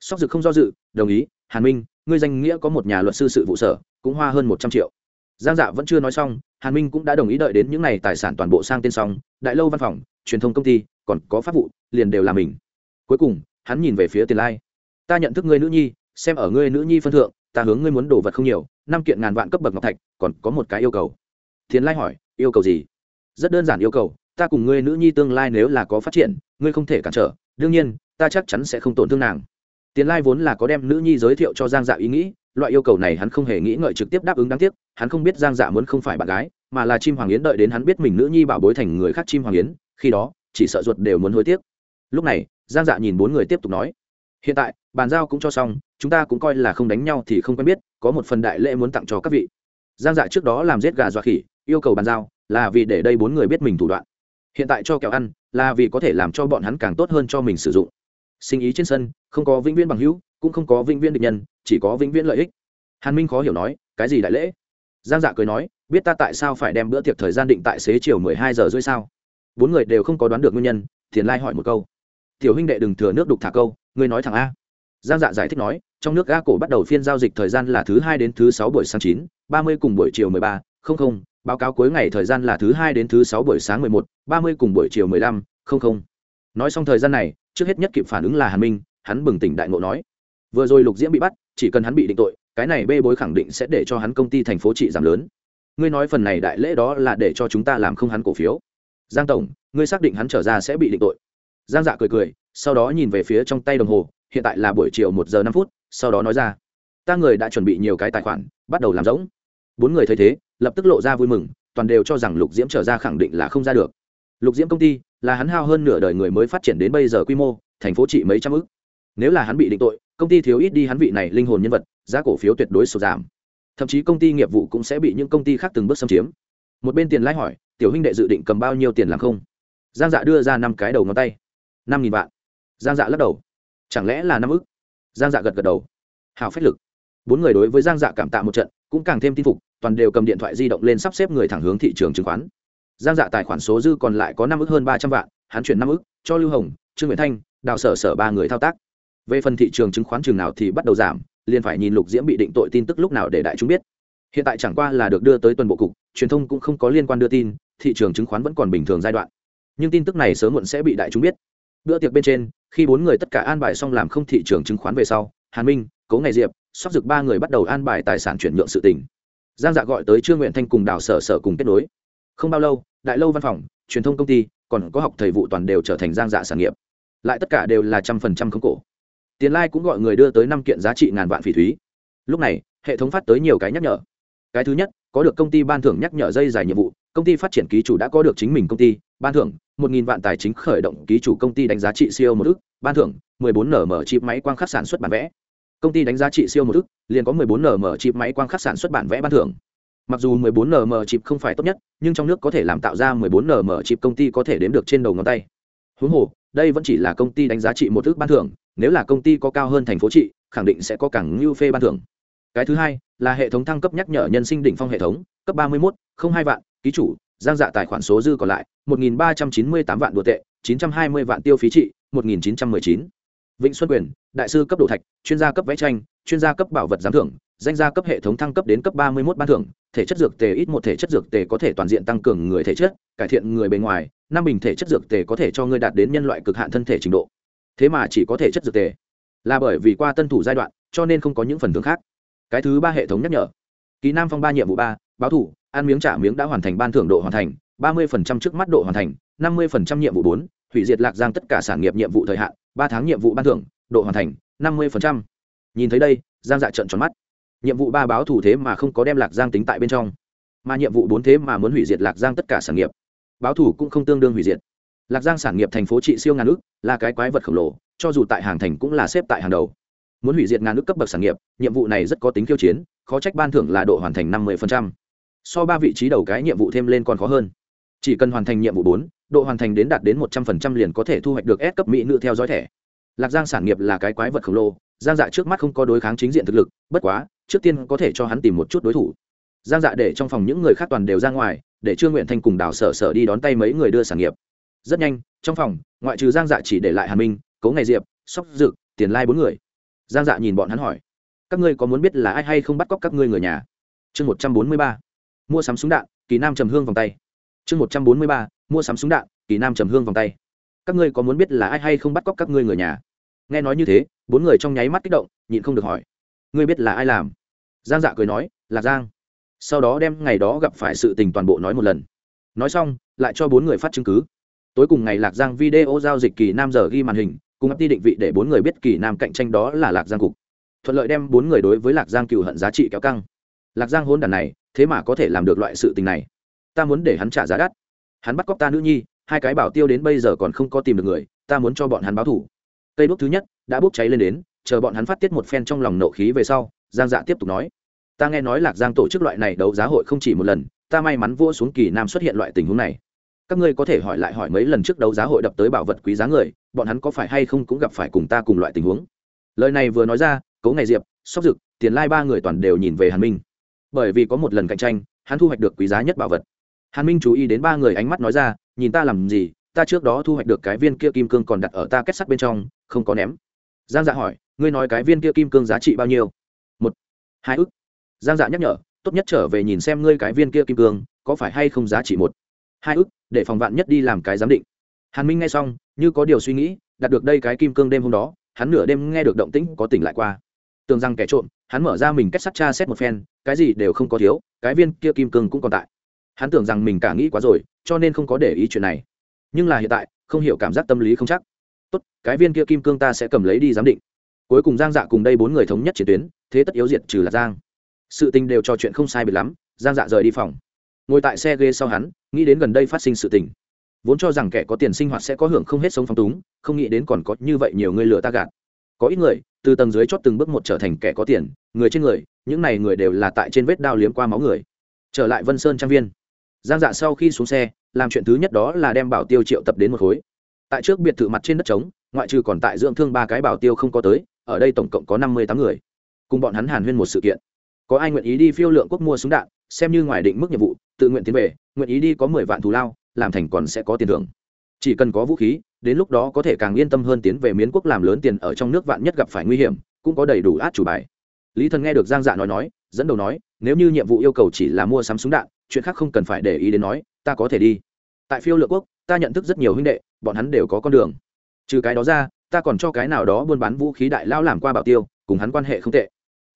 Sóc dực không do dự, đồng ý, hàn minh, ngươi danh nghĩa có một nhà luật sư sự vụ sở, cũng hoa hơn một trăm triệu. Giang dạ vẫn chưa nói xong, hàn minh cũng đã đồng ý đợi đến những n à y tài sản toàn bộ sang tên xong, đại lâu văn phòng, truyền thông công ty, còn có pháp vụ, liền đều là mình. Cuối cùng, hắn nhìn về phía tiền lai ta nhận thức ngươi nữ nhi, xem ở ngươi nữ nhi phân thượng, ta hướng ngươi muốn đồ vật không nhiều, năm kiện ngàn vạn cấp bậc ngọc thạch, còn có một cái yêu cầu. Tiền lai hỏi, yêu cầu gì? Rất đơn giản yêu cầu, ta cùng ngươi nữ nhi tương lai nếu là có phát triển, ngươi không thể cản trở, đương nhiên, ta chắc chắn sẽ không tổn thương nàng. Tiền lai vốn là có đem nữ nhi giới thiệu cho giang dạ ý nghĩ, loại yêu cầu này hắn không hề nghĩ ngợi trực tiếp đáp ứng đáng tiếc, hắn không biết giang dạ muốn không phải bạn gái, mà là chim hoàng yến đợi đến hắn biết mình nữ nhi bảo bối thành người khác chim hoàng yến, khi đó, chỉ sợ ruột đều muốn hối tiếc. Lúc này, giang dạ nhìn bốn người tiếp tục nói, hiện tại bàn giao cũng cho xong, chúng ta cũng coi là không đánh nhau thì không quen biết, có một phần đại lễ muốn tặng cho các vị. Giang dạ trước đó làm giết gà dọa khỉ, yêu cầu bàn giao, là vì để đây bốn người biết mình thủ đoạn. Hiện tại cho kẹo ăn, là vì có thể làm cho bọn hắn càng tốt hơn cho mình sử dụng. Sinh ý trên sân, không có vĩnh viễn bằng hữu, cũng không có vĩnh viễn địch nhân, chỉ có vĩnh viễn lợi ích. Hàn minh khó hiểu nói, cái gì đại lễ? Giang dạ cười nói, biết ta tại sao phải đem bữa tiệc thời gian định tại xế chiều mười hai giờ rưỡi sao? Bốn người đều không có đoán được nguyên nhân, thiền lai hỏi một câu. Tiểu huynh đệ đừng thừa nước đục thả câu, ngươi nói thẳng a giang dạ giải thích nói, trong nước ga cổ bắt đầu phiên giao dịch thời gian là thứ hai đến thứ sáu buổi sáng chín, ba mươi cùng buổi chiều mười ba, không không, báo cáo cuối ngày thời gian là thứ hai đến thứ sáu buổi sáng mười một, ba mươi cùng buổi chiều mười lăm, không không. Nói xong thời gian này, trước hết nhất kịp phản ứng là hàn minh, hắn bừng tỉnh đại ngộ nói, vừa rồi lục diễm bị bắt, chỉ cần hắn bị định tội, cái này bê bối khẳng định sẽ để cho hắn công ty thành phố trị giảm lớn. Ngươi nói phần này đại lễ đó là để cho chúng ta làm không hắn cổ phiếu. Giang tổng, ngươi xác định hắn trở ra sẽ bị định tội. Giang dạ cười cười, sau đó nhìn về phía trong tay đồng hồ hiện tại là buổi chiều một giờ năm phút, sau đó nói ra, ta người đã chuẩn bị nhiều cái tài khoản, bắt đầu làm rỗng. Bốn người thấy thế, lập tức lộ ra vui mừng, toàn đều cho rằng lục diễm trở ra khẳng định là không ra được. Lục diễm công ty là hắn hao hơn nửa đời người mới phát triển đến bây giờ quy mô, thành phố trị mấy trăm ức. Nếu là hắn bị định tội, công ty thiếu ít đi hắn vị này linh hồn nhân vật, giá cổ phiếu tuyệt đối sụt giảm. Thậm chí công ty nghiệp vụ cũng sẽ bị những công ty khác từng bước xâm chiếm. Một bên tiền lãi hỏi, tiểu huynh đệ dự định cầm bao nhiêu tiền làm không? Giang dạ đưa ra năm cái đầu ngón tay. Năm nghìn vạn. Giang dạ lắc đầu chẳng lẽ là năm ức? Giang dạ gật gật đầu. Hào phách lực. Bốn người đối với giang dạ cảm tạ một trận, cũng càng thêm tin phục, toàn đều cầm điện thoại di động lên sắp xếp người thẳng hướng thị trường chứng khoán. Giang dạ tài khoản số dư còn lại có năm ức hơn ba trăm vạn, hắn chuyển năm ức, cho lưu hồng, trương nguyễn thanh, đào sở sở ba người thao tác. Về phần thị trường chứng khoán trường nào thì bắt đầu giảm, liền phải nhìn lục diễm bị định tội tin tức lúc nào để đại chúng biết. Hiện tại chẳng qua là được đưa tới tuần bộ cục, truyền thông cũng không có liên quan đưa tin, thị trường chứng khoán vẫn còn bình thường giai đoạn. Nhưng tin tức này sớm muộn sẽ bị đại chúng biết bữa tiệc bên trên, khi bốn người tất cả an bài xong làm không thị trường chứng khoán về sau, hàn minh, cố ngày diệp sắp dực ba người bắt đầu an bài tài sản chuyển nhượng sự tỉnh giang dạ gọi tới trương nguyện thanh cùng đào sở sở cùng kết nối. Không bao lâu, đại lâu văn phòng, truyền thông công ty, còn có học thầy vụ toàn đều trở thành giang dạ sản nghiệp. Lại tất cả đều là trăm phần trăm không cổ. Tiền lai cũng gọi người đưa tới năm kiện giá trị ngàn vạn phỉ thúy. Lúc này, hệ thống phát tới nhiều cái nhắc nhở. Cái thứ nhất, có được công ty ban thưởng nhắc nhở dây dài nhiệm vụ. Công ty phát triển ký chủ đã có được chính mình công ty, ban thưởng một nghìn vạn tài chính khởi động ký chủ công ty đánh giá trị siêu một ức ban thưởng mười bốn nm chip máy quang khắc sản xuất bản vẽ. Công ty đánh giá trị siêu một ức liền có mười bốn nm chip máy quang khắc sản xuất bản vẽ ban thưởng. Mặc dù mười bốn nm chip không phải tốt nhất, nhưng trong nước có thể làm tạo ra mười bốn nm chip công ty có thể đếm được trên đầu ngón tay. Huống hồ, đây vẫn chỉ là công ty đánh giá trị một ước ban thưởng, nếu là công ty có cao hơn thành phố trị, khẳng định sẽ có càng ngưu phê ban thưởng. Cái thứ hai là hệ thống thăng cấp nhắc nhở nhân sinh đỉnh phong hệ thống, cấp ba mươi một không hai vạn, ký chủ giang dạ tài khoản số dư còn lại, một nghìn ba trăm chín mươi tám vạn đô tệ, chín trăm hai mươi vạn tiêu phí trị, một nghìn chín trăm mười chín. Vĩnh xuân quyền, đại sư cấp đồ thạch, chuyên gia cấp vẽ tranh, chuyên gia cấp bảo vật giám thưởng, danh gia cấp hệ thống thăng cấp đến cấp ba mươi một ban thưởng, thể chất dược tề ít một thể chất dược tề có thể toàn diện tăng cường người thể chất, cải thiện người bề ngoài, năm bình thể chất dược tề có thể cho ngươi đạt đến nhân loại cực hạn thân thể trình độ. Thế mà chỉ có thể chất dược tề. Là bởi vì qua tân thủ giai đoạn, cho nên không có những phần thưởng khác. Cái thứ ba hệ thống nhắc nhở. Ký nam phong ba nhiệm vụ ba báo thủ, ăn miếng trả miếng đã hoàn thành ban thưởng độ hoàn thành, ba mươi trước mắt độ hoàn thành, năm mươi nhiệm vụ bốn, hủy diệt lạc giang tất cả sản nghiệp nhiệm vụ thời hạn, ba tháng nhiệm vụ ban thưởng, độ hoàn thành, năm mươi nhìn thấy đây, giang dạ trận tròn mắt. Nhiệm vụ ba báo thủ thế mà không có đem lạc giang tính tại bên trong, mà nhiệm vụ bốn thế mà muốn hủy diệt lạc giang tất cả sản nghiệp. Báo thủ cũng không tương đương hủy diệt. Lạc giang sản nghiệp thành phố trị siêu ngàn ước là cái quái vật khổng lồ, cho dù tại hàng thành cũng là xếp tại hàng đầu. Muốn hủy diệt ngàn ước cấp bậc sản nghiệp, nhiệm vụ này rất có tính khiêu chiến, khó trách ban thưởng là độ hoàn thành năm mươi so ba vị trí đầu cái nhiệm vụ thêm lên còn khó hơn. Chỉ cần hoàn thành nhiệm vụ bốn, độ hoàn thành đến đạt đến một trăm linh liền có thể thu hoạch được S cấp mỹ nữ theo dõi thẻ. Lạc giang sản nghiệp là cái quái vật khổng lồ, giang dạ trước mắt không có đối kháng chính diện thực lực, bất quá, trước tiên có thể cho hắn tìm một chút đối thủ. Giang dạ để trong phòng những người khác toàn đều ra ngoài, để trương nguyện thanh cùng đào sở sở đi đón tay mấy người đưa sản nghiệp. Rất nhanh, trong phòng, ngoại trừ giang dạ chỉ để lại hàn minh cấu ngày diệp, sóc dực, tiền lai bốn người. Giang dạ nhìn bọn hắn hỏi, các ngươi có muốn biết là ai hay không bắt cóc các ngươi người nhà? Chương một trăm bốn mươi ba mua sắm súng đạn, kỳ nam trầm hương vòng tay. Chương một trăm bốn mươi ba, mua sắm súng đạn, kỳ nam trầm hương vòng tay. Các ngươi có muốn biết là ai hay không bắt cóc các ngươi người nhà? Nghe nói như thế, bốn người trong nháy mắt kích động, nhịn không được hỏi. Ngươi biết là ai làm? Giang dạ cười nói, là giang. Sau đó đem ngày đó gặp phải sự tình toàn bộ nói một lần. Nói xong, lại cho bốn người phát chứng cứ. Tối cùng ngày lạc giang video giao dịch kỳ nam giờ ghi màn hình, cùng ấp đi định vị để bốn người biết kỳ nam cạnh tranh đó là lạc giang cục. Thuận lợi đem bốn người đối với lạc giang cựu hận giá trị kéo căng. Lạc giang hôn đàn này thế mà có thể làm được loại sự tình này. Ta muốn để hắn trả giá đắt. Hắn bắt cóc ta nữ nhi, hai cái bảo tiêu đến bây giờ còn không có tìm được người, ta muốn cho bọn hắn báo thủ. Cây bước thứ nhất, đã bốc cháy lên đến, chờ bọn hắn phát tiết một phen trong lòng nộ khí về sau, giang dạ tiếp tục nói. Ta nghe nói lạc giang tổ chức loại này đấu giá hội không chỉ một lần, ta may mắn vua xuống kỳ nam xuất hiện loại tình huống này. Các ngươi có thể hỏi lại hỏi mấy lần trước đấu giá hội đập tới bảo vật quý giá người, bọn hắn có phải hay không cũng gặp phải cùng ta cùng loại tình huống? Lời này vừa nói ra cấu ngày diệp, sóc dực, tiền lai ba người toàn đều nhìn về hàn minh bởi vì có một lần cạnh tranh, hắn thu hoạch được quý giá nhất bảo vật. Hàn minh chú ý đến ba người ánh mắt nói ra, nhìn ta làm gì, ta trước đó thu hoạch được cái viên kia kim cương còn đặt ở ta kết sắt bên trong, không có ném. Giang dạ hỏi, ngươi nói cái viên kia kim cương giá trị bao nhiêu? Một, hai ức. Giang dạ nhắc nhở, tốt nhất trở về nhìn xem ngươi cái viên kia kim cương, có phải hay không giá trị một, hai ức, để phòng vạn nhất đi làm cái giám định. Hàn minh nghe xong, như có điều suy nghĩ, đặt được đây cái kim cương đêm hôm đó, hắn nửa đêm nghe được động tĩnh có tỉnh lại qua. Tưởng rằng kẻ trộm hắn mở ra mình kết sắt tra xét một phen, cái gì đều không có thiếu, cái viên kia kim cương cũng còn tại. Hắn tưởng rằng mình cả nghĩ quá rồi, cho nên không có để ý chuyện này. Nhưng là hiện tại, không hiểu cảm giác tâm lý không chắc. Tốt, cái viên kia kim cương ta sẽ cầm lấy đi giám định. Cuối cùng giang dạ cùng đây bốn người thống nhất chiến tuyến, thế tất yếu diệt trừ là giang. Sự tình đều trò chuyện không sai biệt lắm, giang dạ rời đi phòng. Ngồi tại xe ghế sau hắn, nghĩ đến gần đây phát sinh sự tình. Vốn cho rằng kẻ có tiền sinh hoạt sẽ có hưởng không hết sống phong túng, không nghĩ đến còn có như vậy nhiều người lừa ta gạt. Có ít người từ tầng dưới chót từng bước một trở thành kẻ có tiền, người trên người, những này người đều là tại trên vết đao liếm qua máu người. Trở lại vân sơn trang viên. Giang dạ sau khi xuống xe, làm chuyện thứ nhất đó là đem bảo tiêu triệu tập đến một khối. Tại trước biệt thự mặt trên đất trống, ngoại trừ còn tại dưỡng thương ba cái bảo tiêu không có tới, ở đây tổng cộng có năm mươi tám người. Cùng bọn hắn hàn huyên một sự kiện. Có ai nguyện ý đi phiêu lượng quốc mua súng đạn, xem như ngoài định mức nhiệm vụ, tự nguyện tiến về, nguyện ý đi có mười vạn thù lao, làm thành còn sẽ có tiền thưởng chỉ cần có vũ khí, đến lúc đó có thể càng yên tâm hơn tiến về miến quốc làm lớn tiền ở trong nước vạn nhất gặp phải nguy hiểm, cũng có đầy đủ át chủ bài. Lý thần nghe được giang dạ nói nói, dẫn đầu nói, nếu như nhiệm vụ yêu cầu chỉ là mua sắm súng đạn, chuyện khác không cần phải để ý đến nói, ta có thể đi. Tại phiêu lượng quốc, ta nhận thức rất nhiều huynh đệ, bọn hắn đều có con đường. Trừ cái đó ra, ta còn cho cái nào đó buôn bán vũ khí đại lao làm qua bảo tiêu, cùng hắn quan hệ không tệ.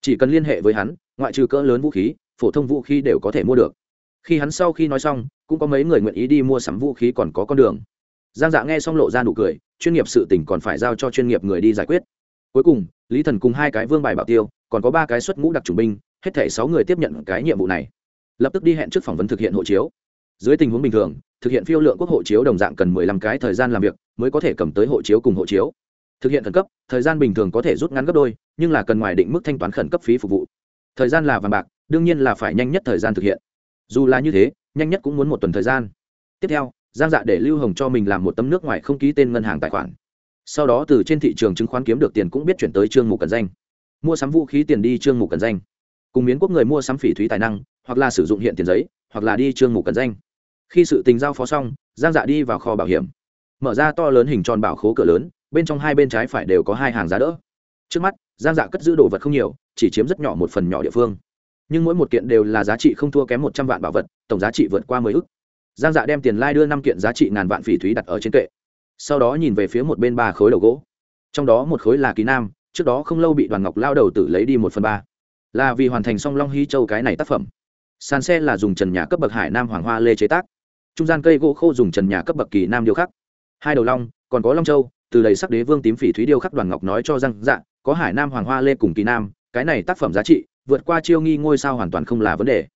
Chỉ cần liên hệ với hắn, ngoại trừ cỡ lớn vũ khí, phổ thông vũ khí đều có thể mua được. Khi hắn sau khi nói xong, cũng có mấy người nguyện ý đi mua sắm vũ khí còn có con đường giang dạ nghe xong lộ ra nụ cười, chuyên nghiệp sự tỉnh còn phải giao cho chuyên nghiệp người đi giải quyết. Cuối cùng, lý thần cùng hai cái vương bài bảo tiêu, còn có ba cái xuất ngũ đặc chủ binh, hết thể sáu người tiếp nhận cái nhiệm vụ này. Lập tức đi hẹn trước phỏng vấn thực hiện hộ chiếu. Dưới tình huống bình thường, thực hiện phiêu lượng quốc hộ chiếu đồng dạng cần mười lăm cái thời gian làm việc mới có thể cầm tới hộ chiếu cùng hộ chiếu. Thực hiện khẩn cấp, thời gian bình thường có thể rút ngắn gấp đôi, nhưng là cần ngoài định mức thanh toán khẩn cấp phí phục vụ. Thời gian là vàng bạc, đương nhiên là phải nhanh nhất thời gian thực hiện. Dù là như thế, nhanh nhất cũng muốn một tuần thời gian. Tiếp theo giang dạ để lưu hồng cho mình làm một tấm nước ngoài không ký tên ngân hàng tài khoản. Sau đó từ trên thị trường chứng khoán kiếm được tiền cũng biết chuyển tới trương mục cần danh. Mua sắm vũ khí tiền đi trương mục cần danh. Cùng miến quốc người mua sắm phỉ thúy tài năng, hoặc là sử dụng hiện tiền giấy, hoặc là đi trương mục cần danh. Khi sự tình giao phó xong, giang dạ đi vào kho bảo hiểm. Mở ra to lớn hình tròn bảo khố cửa lớn, bên trong hai bên trái phải đều có hai hàng giá đỡ. Trước mắt, giang dạ cất giữ đồ vật không nhiều, chỉ chiếm rất nhỏ một phần nhỏ địa phương. Nhưng mỗi một kiện đều là giá trị không thua kém một trăm vạn bảo vật, tổng giá trị vượt qua mười ức giang dạ đem tiền lai đưa năm kiện giá trị ngàn vạn phỉ thúy đặt ở trên kệ. Sau đó nhìn về phía một bên ba khối đầu gỗ. Trong đó một khối là kỳ nam trước đó không lâu bị đoàn ngọc lao đầu tử lấy đi một phần ba. Là vì hoàn thành xong long hy châu cái này tác phẩm. Sàn xe là dùng trần nhà cấp bậc hải nam hoàng hoa lê chế tác. Trung gian cây gỗ khô dùng trần nhà cấp bậc kỳ nam điêu khắc. Hai đầu long còn có long châu từ đầy sắc đế vương tím phỉ thúy điêu khắc đoàn ngọc nói cho rằng, dạ có hải nam hoàng hoa lê cùng kỳ nam cái này tác phẩm giá trị vượt qua chiêu nghi ngôi sao hoàn toàn không là vấn đề.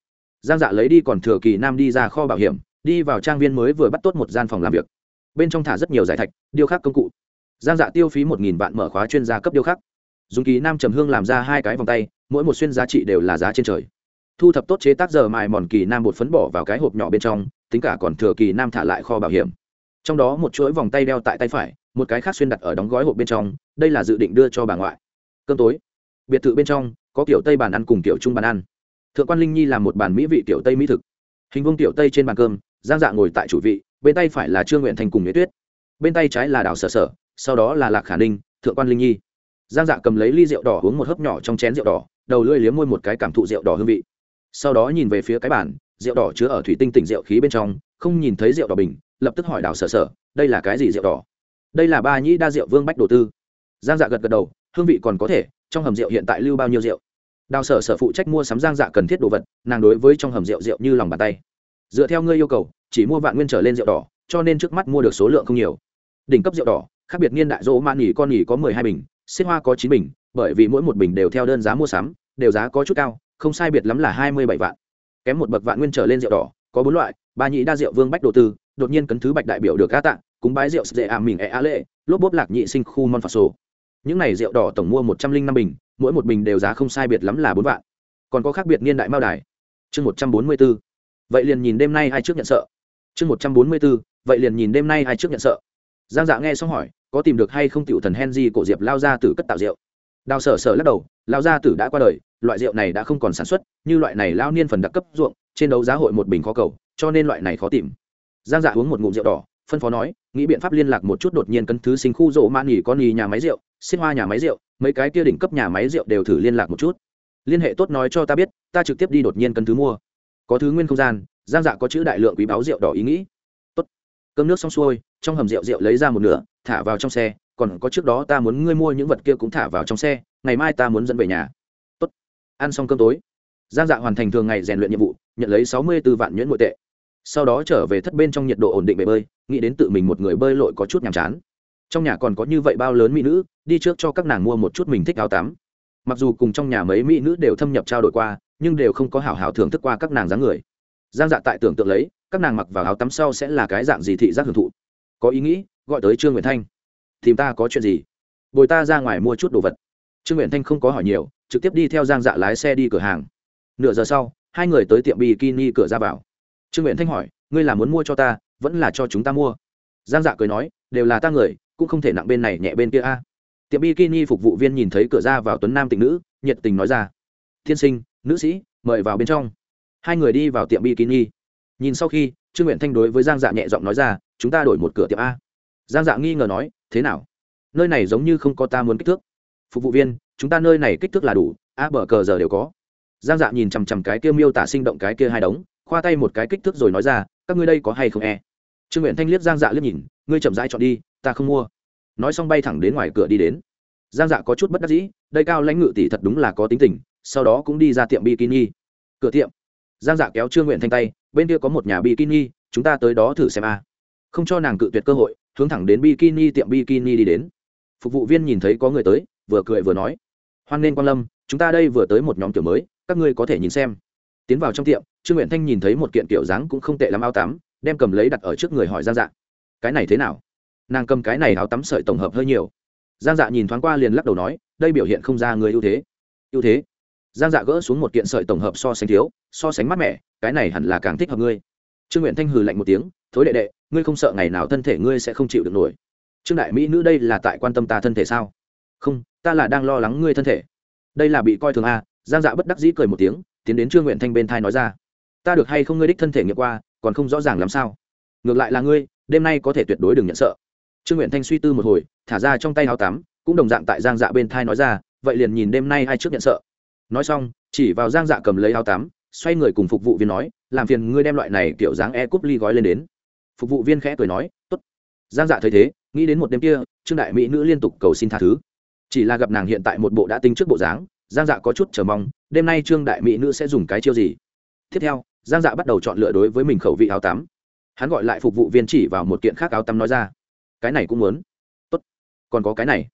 Giang dạ lấy đi còn thừa kỳ nam đi ra kho bảo hiểm đi vào trang viên mới vừa bắt tốt một gian phòng làm việc. Bên trong thả rất nhiều giải thạch, điêu khắc công cụ. Giang dạ tiêu phí một nghìn vạn mở khóa chuyên gia cấp điêu khắc. Dùng kỳ nam trầm hương làm ra hai cái vòng tay, mỗi một xuyên giá trị đều là giá trên trời. Thu thập tốt chế tác giờ mài mòn kỳ nam bột phấn bỏ vào cái hộp nhỏ bên trong, tính cả còn thừa kỳ nam thả lại kho bảo hiểm. Trong đó một chuỗi vòng tay đeo tại tay phải, một cái khác xuyên đặt ở đóng gói hộp bên trong, đây là dự định đưa cho bà ngoại. Cơm tối. Biệt thự bên trong, có kiểu tây bàn ăn cùng kiểu trung bàn ăn. Thượng quan linh nhi làm một bàn mỹ vị kiểu tây mỹ thực. Hình vuông tiểu tây trên bàn cơm giang dạ ngồi tại chủ vị, bên tay phải là trương nguyện thành cùng nghĩa tuyết. Bên tay trái là đào sở sở, sau đó là lạc khả ninh, thượng quan linh nhi. Giang dạ cầm lấy ly rượu đỏ uống một hớp nhỏ trong chén rượu đỏ, đầu lưỡi liếm môi một cái cảm thụ rượu đỏ hương vị. Sau đó nhìn về phía cái bản rượu đỏ chứa ở thủy tinh tỉnh rượu khí bên trong, không nhìn thấy rượu đỏ bình, lập tức hỏi đào sở sở, đây là cái gì rượu đỏ? Đây là ba nhĩ đa rượu vương bách đồ tư. Giang dạ gật gật đầu, hương vị còn có thể, trong hầm rượu hiện tại lưu bao nhiêu rượu? Đào sở sở phụ trách mua sắm giang dạ cần thiết đồ vật, nàng đối với trong hầm rượu rượu như lòng bàn tay dựa theo ngươi yêu cầu, chỉ mua vạn nguyên trở lên rượu đỏ, cho nên trước mắt mua được số lượng không nhiều. Đỉnh cấp rượu đỏ, khác biệt niên đại dỗ man nghỉ con nghỉ có mười hai bình xếp hoa có chín bình, bởi vì mỗi một bình đều theo đơn giá mua sắm, đều giá có chút cao, không sai biệt lắm là hai mươi bảy vạn. Kém một bậc vạn nguyên trở lên rượu đỏ, có bốn loại, ba nhị đa rượu vương bách đồ tư, đột nhiên cấn thứ bạch đại biểu được ca tạng, cúng bái rượu dễ ảm mình e a lệ, lốp bốp lạc nhị sinh khu mon phạt sổ. Những này rượu đỏ tổng mua một trăm linh năm bình, mỗi một bình đều giá không sai biệt lắm là bốn vạn. Còn có khác biệt niên đại mao đài. Chương một trăm bốn mươi bốn vậy liền nhìn đêm nay ai trước nhận sợ. Chương một trăm bốn mươi b ố vậy liền nhìn đêm nay ai trước nhận sợ. Giang dạ nghe xong hỏi, có tìm được hay không tiểu thần henry cổ diệp lao ra từ cất tạo rượu? Đào sở sở lắc đầu, lao gia tử đã qua đời, loại rượu này đã không còn sản xuất, như loại này lao niên phần đặc cấp ruộng, trên đấu giá hội một bình khó cầu, cho nên loại này khó tìm. Giang dạ uống một ngụm rượu đỏ, phân phó nói, nghĩ biện pháp liên lạc một chút đột nhiên cân thứ sinh khu rộ man nghỉ con nghỉ nhà máy rượu xin hoa nhà máy rượu, mấy cái kia đỉnh cấp nhà máy rượu đều thử liên lạc một chút. Liên hệ tốt nói cho ta biết, ta trực tiếp đi đột nhiên cân thứ mua có thứ nguyên không gian, giang dạ có chữ đại lượng quý báo rượu đỏ ý nghĩ. Tốt. Cơm nước xong xuôi, trong hầm rượu rượu lấy ra một nửa, thả vào trong xe, còn có trước đó ta muốn ngươi mua những vật kia cũng thả vào trong xe, ngày mai ta muốn dẫn về nhà. Tốt. Ăn xong cơm tối, giang dạ hoàn thành thường ngày rèn luyện nhiệm vụ, nhận lấy sáu mươi b ố vạn nhuyễn nội tệ. Sau đó trở về thất bên trong nhiệt độ ổn định bể bơi, nghĩ đến tự mình một người bơi lội có chút nhàm chán. Trong nhà còn có như vậy bao lớn mỹ nữ, đi trước cho các nàng mua một chút mình thích áo tắm. Mặc dù cùng trong nhà mấy mỹ nữ đều thâm nhập trao đổi qua nhưng đều không có hảo hảo thưởng thức qua các nàng dáng người. Giang dạ tại tưởng tượng lấy, các nàng mặc vào áo tắm sau sẽ là cái dạng gì thị giác hưởng thụ. Có ý nghĩ, gọi tới trương nguyện thanh. Tìm ta có chuyện gì? Bồi ta ra ngoài mua chút đồ vật. Trương nguyện thanh không có hỏi nhiều, trực tiếp đi theo giang dạ lái xe đi cửa hàng. Nửa giờ sau, hai người tới tiệm bikini cửa ra vào. Trương nguyện thanh hỏi, ngươi là muốn mua cho ta, vẫn là cho chúng ta mua? Giang dạ cười nói, đều là ta người, cũng không thể nặng bên này nhẹ bên kia a. Tiệm bikini phục vụ viên nhìn thấy cửa ra vào tuấn nam tình nữ, nhiệt tình nói ra thiên sinh nữ sĩ, mời vào bên trong. Hai người đi vào tiệm bikini. Nhìn sau khi, trương nguyện thanh đối với giang dạ nhẹ giọng nói ra, chúng ta đổi một cửa tiệm a. Giang dạ nghi ngờ nói, thế nào? Nơi này giống như không có ta muốn kích thước. Phục vụ viên, chúng ta nơi này kích thước là đủ, a bờ cờ giờ đều có. Giang dạ nhìn chằm chằm cái kia miêu tả sinh động cái kia hai đống, khoa tay một cái kích thước rồi nói ra, các ngươi đây có hay không e? Trương nguyện thanh liếc giang dạ liếc nhìn, ngươi chậm rãi chọn đi, ta không mua. Nói xong bay thẳng đến ngoài cửa đi đến. Giang dạ có chút bất đắc dĩ, đây cao lãnh ngự tỷ thật đúng là có tính tình sau đó cũng đi ra tiệm bikini. Cửa tiệm. Giang dạ kéo trương nguyện thanh tay, bên kia có một nhà bikini, chúng ta tới đó thử xem a. Không cho nàng cự tuyệt cơ hội, hướng thẳng đến bikini tiệm bikini đi đến. Phục vụ viên nhìn thấy có người tới, vừa cười vừa nói. Hoan nghênh quan lâm, chúng ta đây vừa tới một nhóm kiểu mới, các ngươi có thể nhìn xem. Tiến vào trong tiệm, trương nguyện thanh nhìn thấy một kiện kiểu dáng cũng không tệ lắm áo tắm, đem cầm lấy đặt ở trước người hỏi giang dạ. Cái này thế nào? Nàng cầm cái này áo tắm sợi tổng hợp hơi nhiều. Giang dạ nhìn thoáng qua liền lắc đầu nói, đây biểu hiện không ra người ưu thế. Ưu thế? Giang dạ gỡ xuống một kiện sợi tổng hợp so sánh thiếu so sánh mát mẻ cái này hẳn là càng thích hợp ngươi. Trương nguyện thanh hừ lạnh một tiếng thối đệ đệ ngươi không sợ ngày nào thân thể ngươi sẽ không chịu được nổi. Trương đại mỹ nữ đây là tại quan tâm ta thân thể sao? Không ta là đang lo lắng ngươi thân thể. Đây là bị coi thường a à, giang dạ bất đắc dĩ cười một tiếng tiến đến trương nguyện thanh bên thai nói ra. Ta được hay không ngươi đích thân thể nghiệm qua còn không rõ ràng làm sao. Ngược lại là ngươi đêm nay có thể tuyệt đối đừng nhận sợ. Trương nguyện thanh suy tư một hồi thả ra trong tay áo tắm cũng đồng dạng tại giang dạ bên thai nói ra vậy liền nhìn đêm nay ai trước nhận sợ nói xong, chỉ vào giang dạ cầm lấy áo tắm, xoay người cùng phục vụ viên nói, làm phiền ngươi đem loại này kiểu dáng e cúp ly gói lên đến. Phục vụ viên khẽ cười nói t ố t giang dạ thấy thế, nghĩ đến một đêm kia, trương đại mỹ nữ liên tục cầu xin tha thứ. Chỉ là gặp nàng hiện tại một bộ đã tính trước bộ dáng, giang dạ có chút chờ mong, đêm nay trương đại mỹ nữ sẽ dùng cái chiêu gì? Tiếp theo, giang dạ bắt đầu chọn lựa đối với mình khẩu vị áo tắm. Hắn gọi lại phục vụ viên chỉ vào một kiện khác áo tắm nói ra, cái này cũng muốn. Tốt, còn có cái này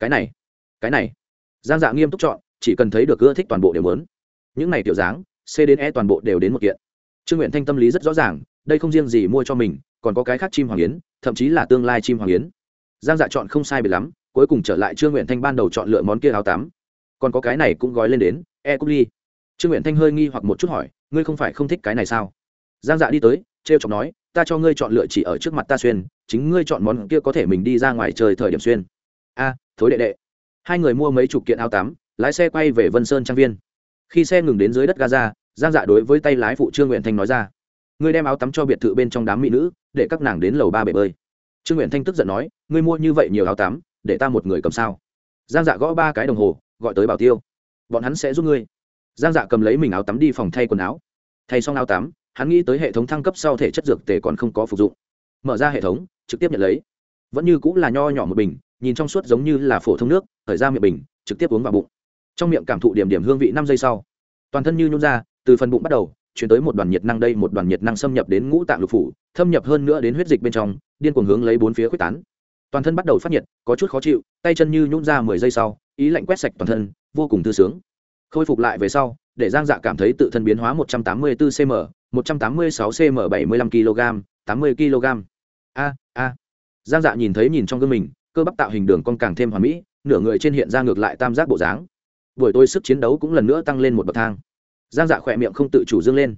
cái này cái này. Giang dạ nghiêm túc chọn chỉ cần thấy được ưa thích toàn bộ đều muốn. Những này tiểu dáng, c đến e toàn bộ đều đến một kiện. Trương nguyện thanh tâm lý rất rõ ràng, đây không riêng gì mua cho mình, còn có cái khác chim hoàng yến, thậm chí là tương lai chim hoàng yến. Giang dạ chọn không sai biệt lắm, cuối cùng trở lại trương nguyện thanh ban đầu chọn lựa món kia áo tắm. Còn có cái này cũng gói lên đến e cúc ly. Trương nguyện thanh hơi nghi hoặc một chút hỏi, ngươi không phải không thích cái này sao? Giang dạ đi tới t r e o chọc nói, ta cho ngươi chọn lựa chỉ ở trước mặt ta xuyên, chính ngươi chọn món kia có thể mình đi ra ngoài chơi thời điểm xuyên. A, thối đệ đệ. Hai người mua mấy chục kiện áo tắm lái xe quay về vân sơn trang viên. Khi xe ngừng đến dưới đất gaza, giang dạ đối với tay lái phụ trương nguyện thanh nói ra, ngươi đem áo tắm cho biệt thự bên trong đám mỹ nữ, để các nàng đến lầu ba bể bơi. Trương nguyện thanh tức giận nói, ngươi mua như vậy nhiều áo tắm, để ta một người cầm sao? Giang dạ gõ ba cái đồng hồ, gọi tới bảo tiêu, bọn hắn sẽ giúp ngươi. Giang dạ cầm lấy mình áo tắm đi phòng thay quần áo. Thay xong áo tắm, hắn nghĩ tới hệ thống thăng cấp sau thể chất dược tề còn không có phục dụng. Mở ra hệ thống, trực tiếp nhận lấy. Vẫn như cũng là nho nhỏ một bình, nhìn trong suốt giống như là phổ thông nước thời ra miệng bình, trực tiếp uống vào bụng trong miệng cảm thụ điểm điểm hương vị năm giây sau, toàn thân như nhún ra, từ phần bụng bắt đầu, chuyển tới một đoàn nhiệt năng đây, một đoàn nhiệt năng xâm nhập đến ngũ tạng lục phủ, thâm nhập hơn nữa đến huyết dịch bên trong, điên cuồng hướng lấy bốn phía quyết tán. Toàn thân bắt đầu phát nhiệt, có chút khó chịu, tay chân như nhún ra mười giây sau, ý lạnh quét sạch toàn thân, vô cùng thư sướng. Khôi phục lại về sau, để giang dạ cảm thấy tự thân biến hóa một trăm tám mươi 184 cm một trăm tám mươi sáu cm bảy mươi lăm kg tám mươi kg a a. Giang dạ nhìn thấy nhìn trong gương mình, cơ bắp tạo hình đường con càng thêm hoàn mỹ, nửa người trên hiện ra ngược lại tam giác bộ dáng buổi tối sức chiến đấu cũng lần nữa tăng lên một bậc thang. Giang dạ khỏe miệng không tự chủ dương lên.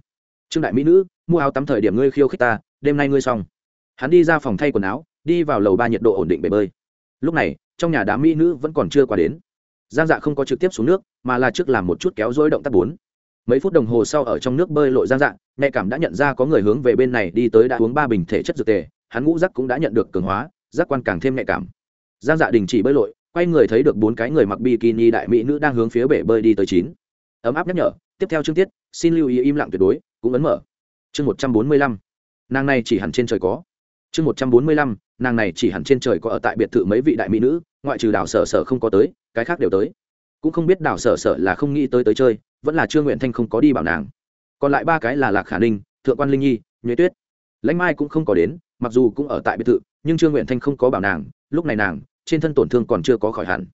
Trương đại mỹ nữ, mua áo tắm thời điểm ngươi khiêu khích ta, đêm nay ngươi xong. Hắn đi ra phòng thay quần áo, đi vào lầu ba nhiệt độ ổn định bể bơi. Lúc này, trong nhà đám mỹ nữ vẫn còn chưa qua đến. Giang dạ không có trực tiếp xuống nước, mà là trước làm một chút kéo dối động tác bốn. Mấy phút đồng hồ sau ở trong nước bơi lội giang dạ nhạy cảm đã nhận ra có người hướng về bên này đi tới đã uống ba bình thể chất dược tề, hắn ngũ giác cũng đã nhận được cường hóa, giác quan càng thêm nhạy cảm. Giang dạ đình chỉ bơi lội quay người thấy được bốn cái người mặc bikini đại mỹ nữ đang hướng phía bể bơi đi tới chín. Ấm áp nhắc nhở, tiếp theo chương tiết, xin lưu ý im lặng tuyệt đối, cũng ấn mở. Chương một trăm bốn mươi lăm. Nàng này chỉ hẳn trên trời có. Chương một trăm bốn mươi lăm, nàng này chỉ hẳn trên trời có ở tại biệt thự mấy vị đại mỹ nữ, ngoại trừ đảo sở sở không có tới, cái khác đều tới. Cũng không biết đảo sở sở là không nghĩ tới tới chơi, vẫn là trương nguyện thanh không có đi bảo nàng. Còn lại ba cái là lạc khả ninh, thượng quan linh nhi nhuế tuyết. Lãnh mai cũng không có đến, mặc dù cũng ở tại biệt thự, nhưng trương nguyện thanh không có bảo nàng, lúc này nàng trên thân tổn thương còn chưa có khỏi hẳn.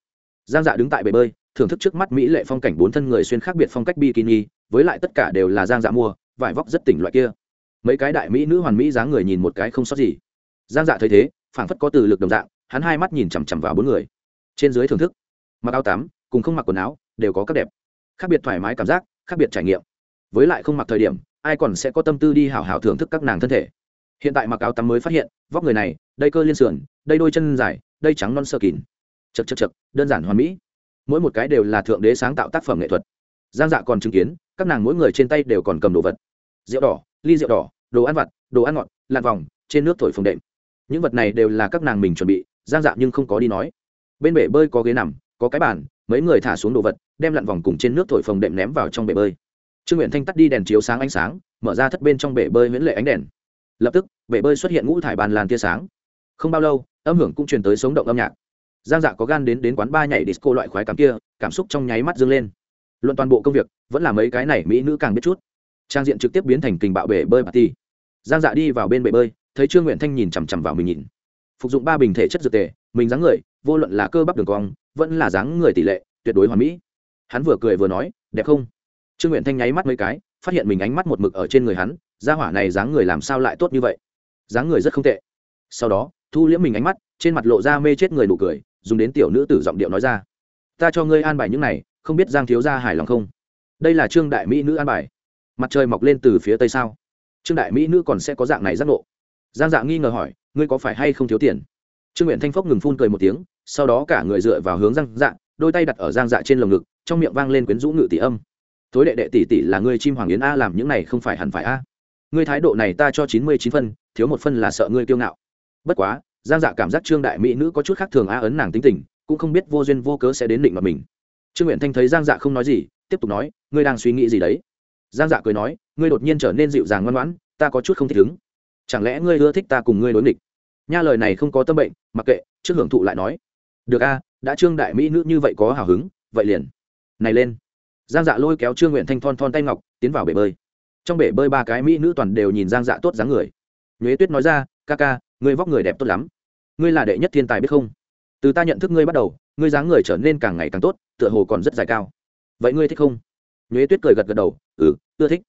Giang dạ đứng tại bể bơi, thưởng thức trước mắt mỹ lệ phong cảnh bốn thân người xuyên khác biệt phong cách bikini, với lại tất cả đều là giang dạ mua, vải vóc rất tỉnh loại kia. Mấy cái đại mỹ nữ hoàn mỹ dáng người nhìn một cái không sót gì. Giang dạ thấy thế, phảng phất có từ lực đồng dạng, hắn hai mắt nhìn chằm chằm vào bốn người. Trên dưới thưởng thức, mặc áo tắm, cùng không mặc quần áo, đều có các đẹp, khác biệt thoải mái cảm giác, khác biệt trải nghiệm. Với lại không mặc thời điểm, ai còn sẽ có tâm tư đi hảo hảo thưởng thức các nàng thân thể. Hiện tại mặc áo tắm mới phát hiện, vóc người này, đây cơ liên sườn, đây đôi chân dài đây trắng non sơ kín chật chật chật đơn giản hoàn mỹ. Mỗi một cái đều là thượng đế sáng tạo tác phẩm nghệ thuật. Giang dạ còn chứng kiến, các nàng mỗi người trên tay đều còn cầm đồ vật. Rượu đỏ, ly rượu đỏ, đồ ăn vặt, đồ ăn ngọt lặn vòng, trên nước thổi phồng đệm. Những vật này đều là các nàng mình chuẩn bị, giang dạ nhưng không có đi nói. Bên bể bơi có ghế nằm, có cái bàn, mấy người thả xuống đồ vật, đem lặn vòng cùng trên nước thổi phồng đệm ném vào trong bể bơi. Trương nguyện thanh tắt đi đèn chiếu sáng ánh sáng, mở ra thất bên trong bể bơi miễn lệ ánh đèn. Lập tức, bể bơi xuất hiện ngũ thải bàn làn tia sáng không bao lâu, âm hưởng cũng truyền tới sống động âm nhạc. Giang dạ có gan đến đến quán ba nhảy disco loại khoái cảm kia, cảm xúc trong nháy mắt dâng lên. Luận toàn bộ công việc, vẫn là mấy cái này mỹ nữ càng biết chút. Trang diện trực tiếp biến thành kình bạo bể bơi party. Giang dạ đi vào bên bể bơi, thấy trương nguyện thanh nhìn chằm chằm vào mình nhìn. Phục dụng ba bình thể chất dược tề, mình dáng người, vô luận là cơ bắp đường cong, vẫn là dáng người tỷ lệ, tuyệt đối hoàn mỹ. Hắn vừa cười vừa nói, đẹp không? Trương nguyện thanh nháy mắt mấy cái, phát hiện mình ánh mắt một mực ở trên người hắn, gia hỏa này dáng người làm sao lại tốt như vậy? Dáng người rất không tệ. Sau đó thu liễm mình ánh mắt, trên mặt lộ ra mê chết người nụ cười, dùng đến tiểu nữ tử giọng điệu nói ra. Ta cho ngươi an bài những này, không biết giang thiếu gia hài lòng không? Đây là trương đại mỹ nữ an bài. Mặt trời mọc lên từ phía tây sao? Trương đại mỹ nữ còn sẽ có dạng này giác ngộ. Giang dạ nghi ngờ hỏi, ngươi có phải hay không thiếu tiền? Trương nguyện thanh phốc ngừng phun cười một tiếng, sau đó cả người dựa vào hướng giang dạ đôi tay đặt ở giang dạ trên lồng ngực, trong miệng vang lên quyến rũ ngự tỷ âm. Tối đệ đệ tỷ tỷ là ngươi chim hoàng yến a, làm những này không phải hẳn phải a. Ngươi thái độ này ta cho chín mươi chín phân, thiếu một phân là sợ ngươi kiêu ngạo bất quá, giang dạ cảm giác trương đại mỹ nữ có chút khác thường a ấn nàng tính tình, cũng không biết vô duyên vô cớ sẽ đến định mặt mình. Trương nguyện thanh thấy giang dạ không nói gì, tiếp tục nói, ngươi đang suy nghĩ gì đấy? Giang dạ cười nói, ngươi đột nhiên trở nên dịu dàng ngoan ngoãn, ta có chút không thích ứng. Chẳng lẽ ngươi ưa thích ta cùng ngươi đối nghịch? Nha lời này không có tâm bệnh, mặc kệ, trước hưởng thụ lại nói, được a, đã trương đại mỹ nữ như vậy có hào hứng, vậy liền. Này lên. Giang dạ lôi kéo trương nguyện thanh thon thon tay ngọc, tiến vào bể bơi. Trong bể bơi ba cái mỹ nữ toàn đều nhìn giang dạ tốt dáng người. Nhuế tuyết nói ra, ca ca ngươi vóc người đẹp tốt lắm. Ngươi là đệ nhất thiên tài biết không? Từ ta nhận thức ngươi bắt đầu, ngươi dáng người trở nên càng ngày càng tốt, tựa hồ còn rất dài cao. Vậy ngươi thích không? Nhuế tuyết cười gật gật đầu ừ ưa thích.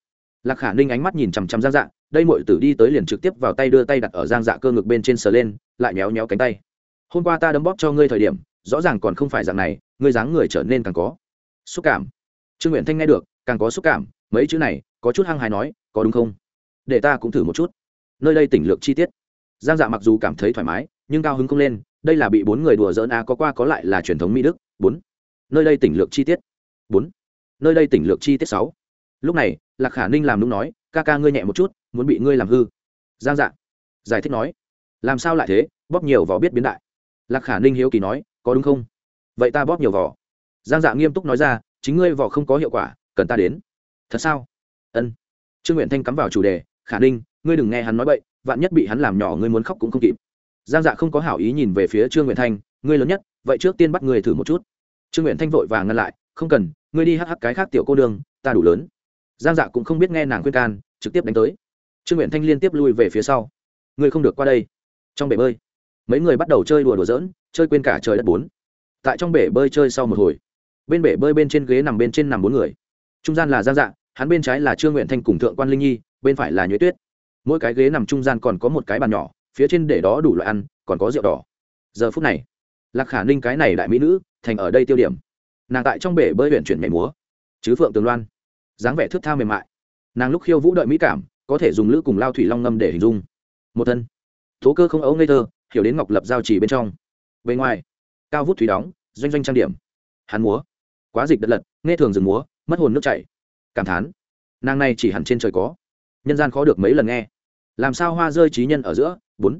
Lạc khả ninh ánh mắt nhìn chằm chằm giang dạ đây mọi tử đi tới liền trực tiếp vào tay đưa tay đặt ở giang dạ cơ ngực bên trên sờ lên, lại méo méo cánh tay. Hôm qua ta đấm bóp cho ngươi thời điểm, rõ ràng còn không phải dạng này, ngươi dáng người trở nên càng có xúc cảm. Trương nguyện thanh nghe được, càng có xúc cảm, mấy chữ này, có chút hăng hài nói, có đúng không? Để ta cũng thử một chút. Nơi đây tỉnh lược chi tiết giang dạ mặc dù cảm thấy thoải mái, nhưng cao hứng không lên, đây là bị bốn người đùa dỡn a có qua có lại là truyền thống mỹ đức. Bốn. Nơi đây tỉnh lược chi tiết. Bốn. Nơi đây tỉnh lược chi tiết sáu. Lúc này, lạc khả ninh làm đúng nói, ca ca ngươi nhẹ một chút, muốn bị ngươi làm hư. Giang dạ giải thích nói, làm sao lại thế? Bóp nhiều vỏ biết biến đại. Lạc khả ninh hiếu kỳ nói, có đúng không? Vậy ta bóp nhiều vỏ. Giang dạ nghiêm túc nói ra, chính ngươi vỏ không có hiệu quả, cần ta đến. Thật sao? Ân. Trương nguyện thanh cắm vào chủ đề, khả ninh, ngươi đừng nghe hắn nói bậy vạn nhất bị hắn làm nhỏ ngươi muốn khóc cũng không kịp. Giang dạ không có hảo ý nhìn về phía trương nguyện thanh, ngươi lớn nhất, vậy trước tiên bắt người thử một chút. Trương nguyện thanh vội và ngăn lại, không cần, ngươi đi hắc hắc cái khác tiểu cô đường ta đủ lớn. Giang dạ cũng không biết nghe nàng khuyên can, trực tiếp đánh tới. Trương nguyện thanh liên tiếp lui về phía sau. Ngươi không được qua đây. Trong bể bơi, mấy người bắt đầu chơi đùa đùa giỡn, chơi quên cả trời đất bốn. Tại trong bể bơi chơi sau một hồi, bên bể bơi bên trên ghế nằm bên trên nằm bốn người. Trung gian là giang dạ hắn bên trái là trương nguyện thanh cùng thượng quan linh nhi, bên phải là nhuế tuyết mỗi cái ghế nằm trung gian còn có một cái bàn nhỏ, phía trên để đó đủ loại ăn, còn có rượu đỏ. Giờ phút này, lạc khả ninh cái này đại mỹ nữ, thành ở đây tiêu điểm. Nàng tại trong bể bơi huyện chuyển nhảy múa. Chứ phượng tường loan, dáng vẻ thước tha mềm mại. Nàng lúc khiêu vũ đợi mỹ cảm, có thể dùng lữ cùng lao thủy long ngâm để hình dung. Một thân tố cơ không ấu ngây thơ, hiểu đến ngọc lập giao chỉ bên trong. Bên ngoài, cao vút thủy đóng, doanh doanh trang điểm. Hắn múa. Quá dịch đất lật, nghe thường dừng múa, mất hồn nước chảy. Cảm thán. Nàng này chỉ hẳn trên trời có nhân gian khó được mấy lần nghe. Làm sao hoa rơi trí nhân ở giữa? Bốn.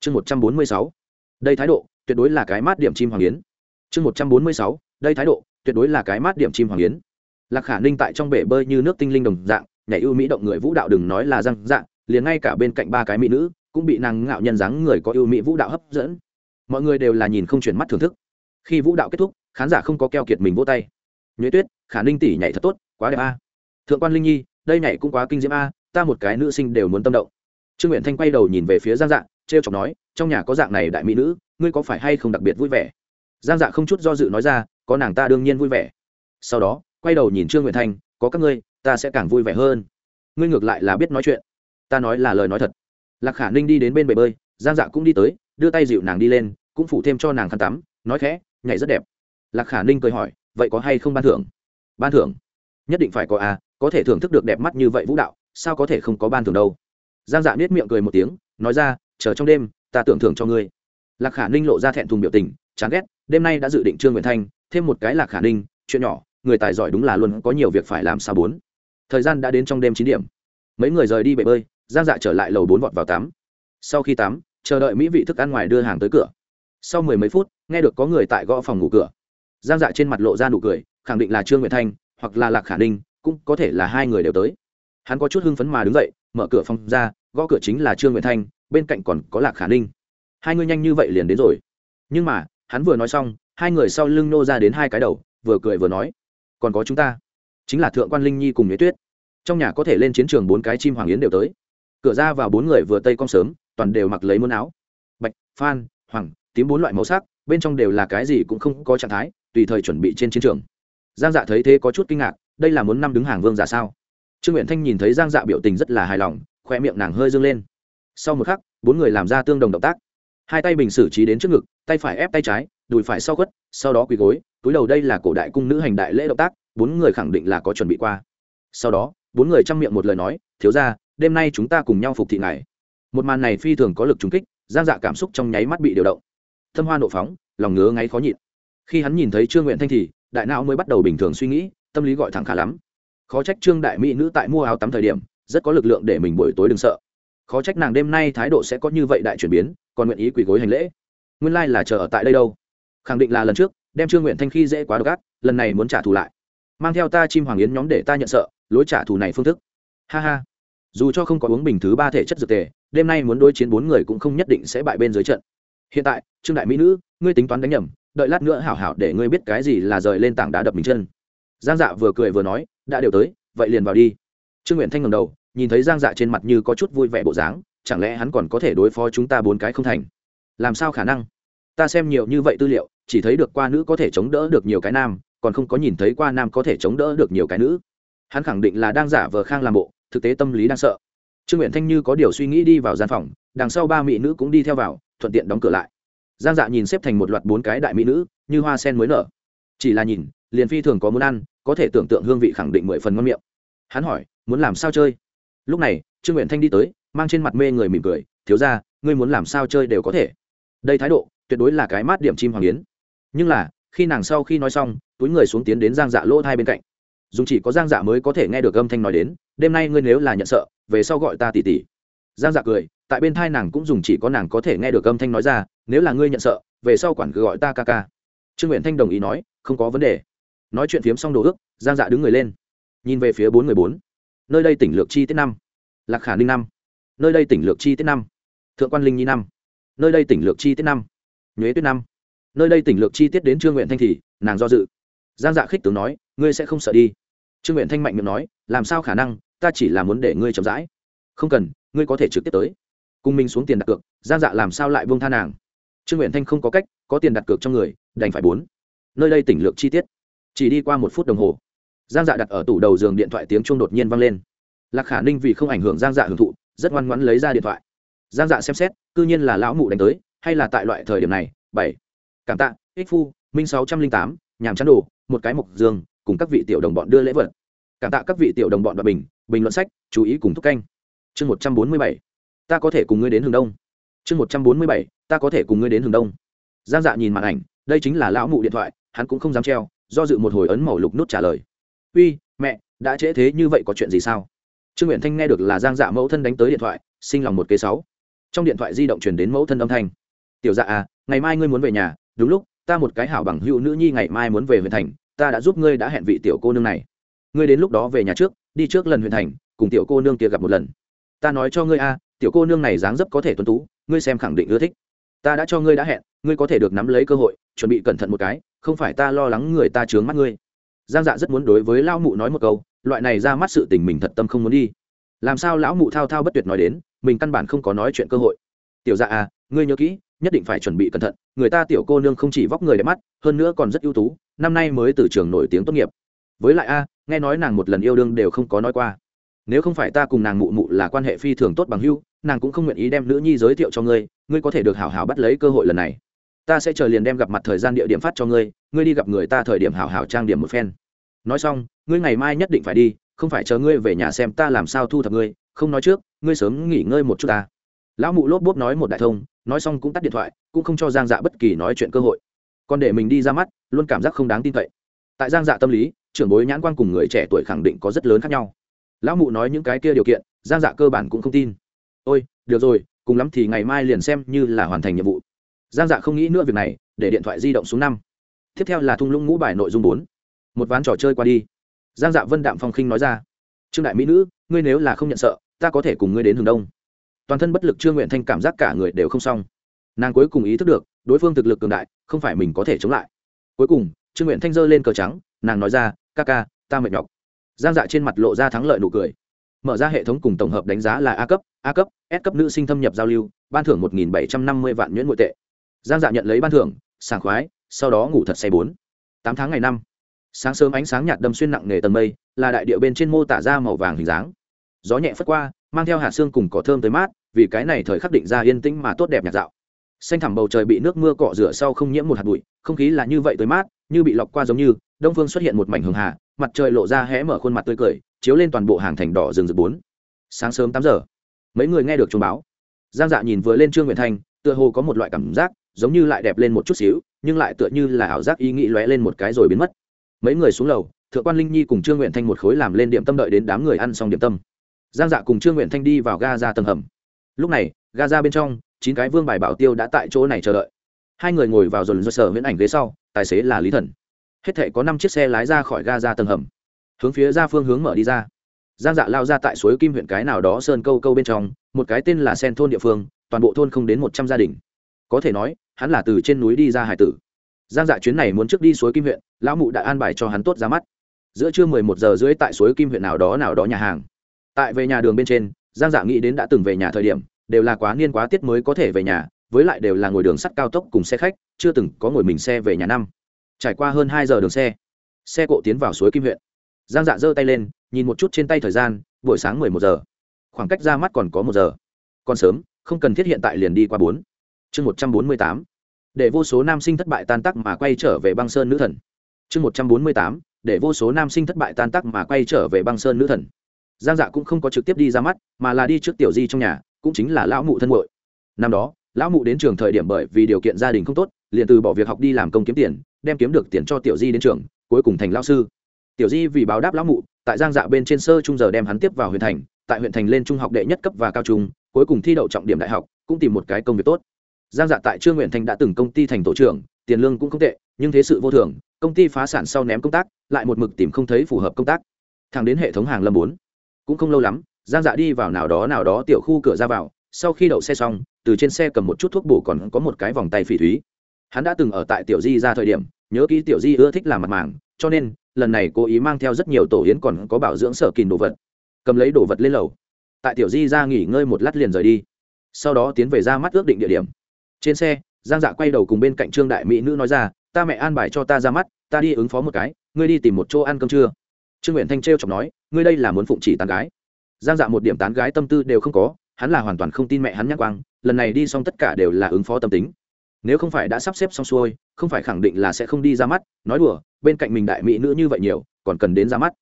Chương một trăm bốn mươi sáu. Đây thái độ, tuyệt đối là cái mát điểm chim hoàng yến. Chương một trăm bốn mươi sáu. Đây thái độ, tuyệt đối là cái mát điểm chim hoàng yến. Lạc khả ninh tại trong bể bơi như nước tinh linh đồng dạng, nhảy ưu mỹ động người vũ đạo đừng nói là răng dạng, liền ngay cả bên cạnh ba cái mỹ nữ, cũng bị nàng ngạo nhân dáng người có ưu mỹ vũ đạo hấp dẫn. Mọi người đều là nhìn không chuyển mắt thưởng thức. Khi vũ đạo kết thúc, khán giả không có keo kiệt mình vỗ tay. Nhuế tuyết, khả ninh tỷ nhảy thật tốt, quá đẹp a. Thượng quan linh nhi, đây nhảy cũng quá kinh diễm a ta một cái nữ sinh đều muốn tâm động. Trương nguyện thanh quay đầu nhìn về phía giang dạ t r e o chọc nói, trong nhà có dạng này đại mỹ nữ, ngươi có phải hay không đặc biệt vui vẻ? Giang dạ không chút do dự nói ra, có nàng ta đương nhiên vui vẻ. Sau đó, quay đầu nhìn trương nguyện thanh, có các ngươi, ta sẽ càng vui vẻ hơn. Ngươi ngược lại là biết nói chuyện. Ta nói là lời nói thật. Lạc khả ninh đi đến bên bể bơi, giang dạ cũng đi tới, đưa tay dịu nàng đi lên, cũng phủ thêm cho nàng khăn tắm, nói khẽ, nhảy rất đẹp. Lạc khả ninh cười hỏi, vậy có hay không ban thưởng? Ban thưởng? Nhất định phải có à có thể thưởng thức được đẹp mắt như vậy vũ đạo sao có thể không có ban thưởng đâu? Giang dạ nết miệng cười một tiếng, nói ra, chờ trong đêm, ta tưởng thưởng cho ngươi. Lạc khả ninh lộ ra thẹn thùng biểu tình, chán ghét, đêm nay đã dự định trương nguyện thanh, thêm một cái lạc khả ninh, chuyện nhỏ, người tài giỏi đúng là luôn có nhiều việc phải làm sao bốn. Thời gian đã đến trong đêm chín điểm. Mấy người rời đi bể bơi, giang dạ trở lại lầu bốn vọt vào tắm sau khi tắm chờ đợi mỹ vị thức ăn ngoài đưa hàng tới cửa. Sau mười mấy phút, nghe được có người tại gõ phòng ngủ cửa. Giang dạ trên mặt lộ ra nụ cười, khẳng định là trương nguyệt thanh, hoặc là lạc khả ninh, cũng có thể là hai người đều tới hắn có chút hưng phấn mà đứng dậy, mở cửa phòng ra, gõ cửa chính là trương nguyện thanh, bên cạnh còn có lạc khả ninh. Hai người nhanh như vậy liền đến rồi. Nhưng mà, hắn vừa nói xong, hai người sau lưng nô ra đến hai cái đầu, vừa cười vừa nói, còn có chúng ta, chính là thượng quan linh nhi cùng nhuế tuyết. Trong nhà có thể lên chiến trường bốn cái chim hoàng yến đều tới. Cửa ra vào bốn người vừa tây con sớm, toàn đều mặc lấy môn áo. Bạch, phan, hoàng, tím bốn loại màu sắc, bên trong đều là cái gì cũng không có trạng thái, tùy thời chuẩn bị trên chiến trường. Giang dạ thấy thế có chút kinh ngạc, đây là muốn năm đứng hàng vương giả sao? Trương nguyện thanh nhìn thấy giang dạ biểu tình rất là hài lòng, khoe miệng nàng hơi dâng lên. Sau một khắc, bốn người làm ra tương đồng động tác. Hai tay bình xử trí đến trước ngực, tay phải ép tay trái, đùi phải sau khuất, sau đó quỳ gối, túi đầu đây là cổ đại cung nữ hành đại lễ động tác, bốn người khẳng định là có chuẩn bị qua. Sau đó, bốn người chăm miệng một lời nói, thiếu ra đêm nay chúng ta cùng nhau phục thị này một màn này phi thường có lực trúng kích, giang dạ cảm xúc trong nháy mắt bị điều động. Thâm hoa nộ phóng, lòng ngứa ngáy khó nhịn. Khi hắn nhìn thấy trương nguyện thanh thì, đại não mới bắt đầu bình thường suy nghĩ, tâm lý gọi thẳng khá lắm khó trách trương đại mỹ nữ tại mua áo tắm thời điểm, rất có lực lượng để mình buổi tối đừng sợ. Khó trách nàng đêm nay thái độ sẽ có như vậy đại chuyển biến, còn nguyện ý quỳ gối hành lễ. Nguyên lai là chờ ở tại đây đâu. Khẳng định là lần trước, đem trương nguyện thanh khi dễ quá độc ác, lần này muốn trả thù lại. Mang theo ta chim hoàng yến nhóm để ta nhận sợ, lối trả thù này phương thức. Ha ha. Dù cho không có uống bình thứ ba thể chất dược tề, đêm nay muốn đối chiến bốn người cũng không nhất định sẽ bại bên dưới trận. Hiện tại, trương đại mỹ nữ, ngươi tính toán đánh nhầm, đợi lát nữa hảo hảo để ngươi biết cái gì là rời lên tảng đá đập mình chân giang dạ vừa cười vừa nói, đã đều tới, vậy liền vào đi. Trương nguyện thanh ngầm đầu, nhìn thấy giang dạ trên mặt như có chút vui vẻ bộ dáng, chẳng lẽ hắn còn có thể đối phó chúng ta bốn cái không thành? Làm sao khả năng? Ta xem nhiều như vậy tư liệu, chỉ thấy được qua nữ có thể chống đỡ được nhiều cái nam, còn không có nhìn thấy qua nam có thể chống đỡ được nhiều cái nữ. Hắn khẳng định là đang giả vờ khang làm bộ, thực tế tâm lý đang sợ. Trương nguyện thanh như có điều suy nghĩ đi vào gian phòng, đằng sau ba mỹ nữ cũng đi theo vào, thuận tiện đóng cửa lại. Giang dạ nhìn xếp thành một loạt bốn cái đại mỹ nữ, như hoa sen mới nở. Chỉ là nhìn, liền phi thường có muốn ăn có thể tưởng tượng hương vị khẳng định mười phần ngon miệng. Hắn hỏi, muốn làm sao chơi? Lúc này, trương nguyện thanh đi tới, mang trên mặt mê người mỉm cười, thiếu ra ngươi muốn làm sao chơi đều có thể. Đây thái độ, tuyệt đối là cái mát điểm chim hoàng yến. Nhưng là, khi nàng sau khi nói xong, túi người xuống tiến đến giang dạ lỗ thai bên cạnh. Dùng chỉ có giang dạ mới có thể nghe được âm thanh nói đến, đêm nay ngươi nếu là nhận sợ, về sau gọi ta tỉ tỉ. Giang dạ cười, tại bên thai nàng cũng dùng chỉ có nàng có thể nghe được âm thanh nói ra, nếu là ngươi nhận sợ, về sau quản cứ gọi ta ca ca. Trương nguyện thanh đồng ý nói, không có vấn đề nói chuyện phiếm xong đồ ước, giang dạ đứng người lên. Nhìn về phía bốn người bốn. Nơi đây tỉnh lược chi tiết năm. Lạc khả ninh năm. Nơi đây tỉnh lược chi tiết năm. Thượng quan linh nhi năm. Nơi đây tỉnh lược chi tiết năm. Nhuế tuyết năm. Nơi đây tỉnh lược chi tiết đến trương nguyện thanh thì, nàng do dự. Giang dạ khích tướng nói, ngươi sẽ không sợ đi. Trương nguyện thanh mạnh miệng nói, làm sao khả năng? Ta chỉ là muốn để ngươi chậm rãi. Không cần, ngươi có thể trực tiếp tới. Cùng mình xuống tiền đặt cược, giang dạ làm sao lại vương tha nàng? Trương nguyện thanh không có cách, có tiền đặt cược trong người, đành phải bốn. Nơi đây tỉnh lược chi tiết chỉ đi qua một phút đồng hồ, giang dạ đặt ở tủ đầu giường điện thoại tiếng chuông đột nhiên vang lên. Lạc khả ninh vì không ảnh hưởng giang dạ hưởng thụ, rất ngoan ngoãn lấy ra điện thoại. Giang dạ xem xét c ư nhiên là lão mụ đánh tới, hay là tại loại thời điểm này? Bảy. Cảm tạ, ích phu, minh sáu trăm linh tám, nhàm chán đồ, một cái mộc dương cùng các vị tiểu đồng bọn đưa lễ vật. Cảm tạ các vị tiểu đồng bọn và bình bình luận sách, chú ý cùng thúc canh. Chương một trăm bốn mươi bảy. Ta có thể cùng ngươi đến hướng đông. Chương một trăm bốn mươi bảy. Ta có thể cùng ngươi đến hướng đông. Giang dạ nhìn màn ảnh, đây chính là lão mụ điện thoại, hắn cũng không dám treo do dự một hồi ấn màu lục nút trả lời. Uy, mẹ, đã trễ thế như vậy có chuyện gì sao? Trương nguyện thanh nghe được là giang dạ mẫu thân đánh tới điện thoại, sinh lòng một kế sáu. Trong điện thoại di động truyền đến mẫu thân âm thanh. Tiểu dạ à ngày mai ngươi muốn về nhà, đúng lúc, ta một cái hảo bằng hữu nữ nhi ngày mai muốn về huyện thành, ta đã giúp ngươi đã hẹn vị tiểu cô nương này. Ngươi đến lúc đó về nhà trước, đi trước lần huyện thành, cùng tiểu cô nương kia gặp một lần. Ta nói cho ngươi a tiểu cô nương này dáng dấp có thể tuân tú, ngươi xem khẳng định ưa thích ta đã cho ngươi đã hẹn, ngươi có thể được nắm lấy cơ hội, chuẩn bị cẩn thận một cái, không phải ta lo lắng người ta chướng mắt ngươi. Giang dạ rất muốn đối với lão mụ nói một câu, loại này ra mắt sự tình mình thật tâm không muốn đi. Làm sao lão mụ thao thao bất tuyệt nói đến, mình căn bản không có nói chuyện cơ hội. Tiểu dạ à ngươi nhớ kỹ, nhất định phải chuẩn bị cẩn thận, người ta tiểu cô nương không chỉ vóc người đẹp mắt, hơn nữa còn rất ưu tú, năm nay mới từ trường nổi tiếng tốt nghiệp. Với lại a, nghe nói nàng một lần yêu đương đều không có nói qua. Nếu không phải ta cùng nàng mụ mụ là quan hệ phi thường tốt bằng hưu nàng cũng không nguyện ý đem nữ nhi giới thiệu cho ngươi ngươi có thể được hảo hảo bắt lấy cơ hội lần này. Ta sẽ chờ liền đem gặp mặt thời gian địa điểm phát cho ngươi ngươi đi gặp người ta thời điểm hảo hảo trang điểm một phen. Nói xong, ngươi ngày mai nhất định phải đi, không phải chờ ngươi về nhà xem ta làm sao thu thập ngươi, không nói trước, ngươi sớm nghỉ ngơi một chút ta. Lão mụ lốp bốp nói một đại thông, nói xong cũng tắt điện thoại, cũng không cho giang dạ bất kỳ nói chuyện cơ hội. Còn để mình đi ra mắt, luôn cảm giác không đáng tin cậy. Tại giang dạ tâm lý, trưởng bối nhãn quan cùng người trẻ tuổi khẳng định có rất lớn khác nhau. Lão mụ nói những cái kia điều kiện, giang dạ cơ bản cũng không tin ôi, được rồi, cùng lắm thì ngày mai liền xem như là hoàn thành nhiệm vụ. Giang dạ không nghĩ nữa việc này, để điện thoại di động xuống năm. Tiếp theo là thung lũng ngũ bài nội dung bốn. Một ván trò chơi qua đi. Giang dạ vân đạm phong khinh nói ra. Trương đại mỹ nữ, ngươi nếu là không nhận sợ, ta có thể cùng ngươi đến hướng đông. Toàn thân bất lực trương nguyện thanh cảm giác cả người đều không xong. Nàng cuối cùng ý thức được, đối phương thực lực cường đại, không phải mình có thể chống lại. Cuối cùng, trương nguyện thanh giơ lên cờ trắng, nàng nói ra, ca ca, ta mệt nhọc. Giang dạ trên mặt lộ ra thắng lợi nụ cười mở ra hệ thống cùng tổng hợp đánh giá là a cấp a cấp, s cấp nữ sinh thâm nhập giao lưu, ban thưởng một nghìn bảy trăm năm mươi vạn nhuyễn nội tệ. Giang dạ nhận lấy ban thưởng, sảng khoái, sau đó ngủ thật say bốn, tám tháng ngày năm. Sáng sớm ánh sáng nhạt đâm xuyên nặng nề tầng mây, là đại điệu bên trên mô tả ra màu vàng hình dáng. Gió nhẹ phất qua, mang theo hạt xương cùng cỏ thơm tới mát, vì cái này thời khắc định ra yên tĩnh mà tốt đẹp nhạt dạo. Xanh thẳm bầu trời bị nước mưa cọ rửa sau không nhiễm một hạt bụi, không khí là như vậy tới mát, như bị lọc qua giống như, đông phương xuất hiện một mảnh hường hà, mặt trời lộ ra hé mở khuôn mặt tươi cười chiếu lên toàn bộ hàng thành đỏ rừng rực bốn. Sáng sớm tám giờ, mấy người nghe được chuông báo. Giang dạ nhìn vừa lên trương nguyện thanh, tựa hồ có một loại cảm giác, giống như lại đẹp lên một chút xíu, nhưng lại tựa như là ảo giác ý nghĩ lóe lên một cái rồi biến mất. Mấy người xuống lầu, thượng quan linh nhi cùng trương nguyện thanh một khối làm lên điểm tâm đợi đến đám người ăn xong điểm tâm. Giang dạ cùng trương nguyện thanh đi vào ga ra tầng hầm. Lúc này, ga ra bên trong, chín cái vương bài bảo tiêu đã tại chỗ này chờ đợi. Hai người ngồi vào dồn dơ sở viễn ảnh ghế sau, tài xế là lý thần. Hết thể có năm chiếc xe lái ra khỏi ga ra tầng hầm hướng phía ra phương hướng mở đi ra. Giang dạ lao ra tại suối kim huyện cái nào đó sơn câu câu bên trong, một cái tên là sen thôn địa phương, toàn bộ thôn không đến một trăm gia đình. Có thể nói, hắn là từ trên núi đi ra hải tử. Giang dạ chuyến này muốn trước đi suối kim huyện, lão mụ đã an bài cho hắn tốt ra mắt. Giữa trưa mười một giờ rưỡi tại suối kim huyện nào đó nào đó nhà hàng. Tại về nhà đường bên trên, giang dạ nghĩ đến đã từng về nhà thời điểm, đều là quá niên quá tiết mới có thể về nhà, với lại đều là ngồi đường sắt cao tốc cùng xe khách, chưa từng có ngồi mình xe về nhà năm. Trải qua hơn hai giờ đường xe xe cộ tiến vào suối kim huyện giang dạ giơ tay lên, nhìn một chút trên tay thời gian, buổi sáng mười một giờ. Khoảng cách ra mắt còn có một giờ. Còn sớm, không cần thiết hiện tại liền đi qua bốn. Chương một trăm bốn mươi tám. Để vô số nam sinh thất bại tan tác mà quay trở về băng sơn nữ thần. Chương một trăm bốn mươi tám. Để vô số nam sinh thất bại tan tác mà quay trở về băng sơn nữ thần. Giang dạ cũng không có trực tiếp đi ra mắt, mà là đi trước tiểu di trong nhà, cũng chính là lão mụ thân hội năm đó, lão mụ đến trường thời điểm bởi vì điều kiện gia đình không tốt, liền từ bỏ việc học đi làm công kiếm tiền, đem kiếm được tiền cho tiểu di đến trường, cuối cùng thành lão sư tiểu di vì báo đáp lão mụ, tại giang dạ bên trên sơ trung giờ đem hắn tiếp vào huyện thành, tại huyện thành lên trung học đệ nhất cấp và cao trung, cuối cùng thi đậu trọng điểm đại học, cũng tìm một cái công việc tốt. Giang dạ tại trương nguyện thành đã từng công ty thành tổ trưởng, tiền lương cũng không tệ, nhưng thế sự vô thường, công ty phá sản sau ném công tác, lại một mực tìm không thấy phù hợp công tác. Thẳng đến hệ thống hàng lâm bốn, cũng không lâu lắm, giang dạ đi vào nào đó nào đó tiểu khu cửa ra vào, sau khi đậu xe xong, từ trên xe cầm một chút thuốc bổ còn có một cái vòng tay phỉ thúy. Hắn đã từng ở tại tiểu di ra thời điểm, nhớ kỹ tiểu di ưa thích làm mặt màng, cho nên lần này cố ý mang theo rất nhiều tổ yến còn có bảo dưỡng sở kìn đồ vật, cầm lấy đồ vật lên lầu. Tại tiểu di ra nghỉ ngơi một lát liền rời đi. Sau đó tiến về ra mắt ước định địa điểm. Trên xe, giang dạ quay đầu cùng bên cạnh trương đại mỹ nữ nói ra, ta mẹ an bài cho ta ra mắt, ta đi ứng phó một cái, ngươi đi tìm một chỗ ăn cơm trưa. Trương nguyện thanh t r e o chọc nói, ngươi đây là muốn phụng chỉ tán gái. Giang dạ một điểm tán gái tâm tư đều không có, hắn là hoàn toàn không tin mẹ hắn nhắc quang, lần này đi xong tất cả đều là ứng phó tâm tính nếu không phải đã sắp xếp xong xuôi, không phải khẳng định là sẽ không đi ra mắt, nói đùa, bên cạnh mình đại mỹ nữ như vậy nhiều, còn cần đến ra mắt.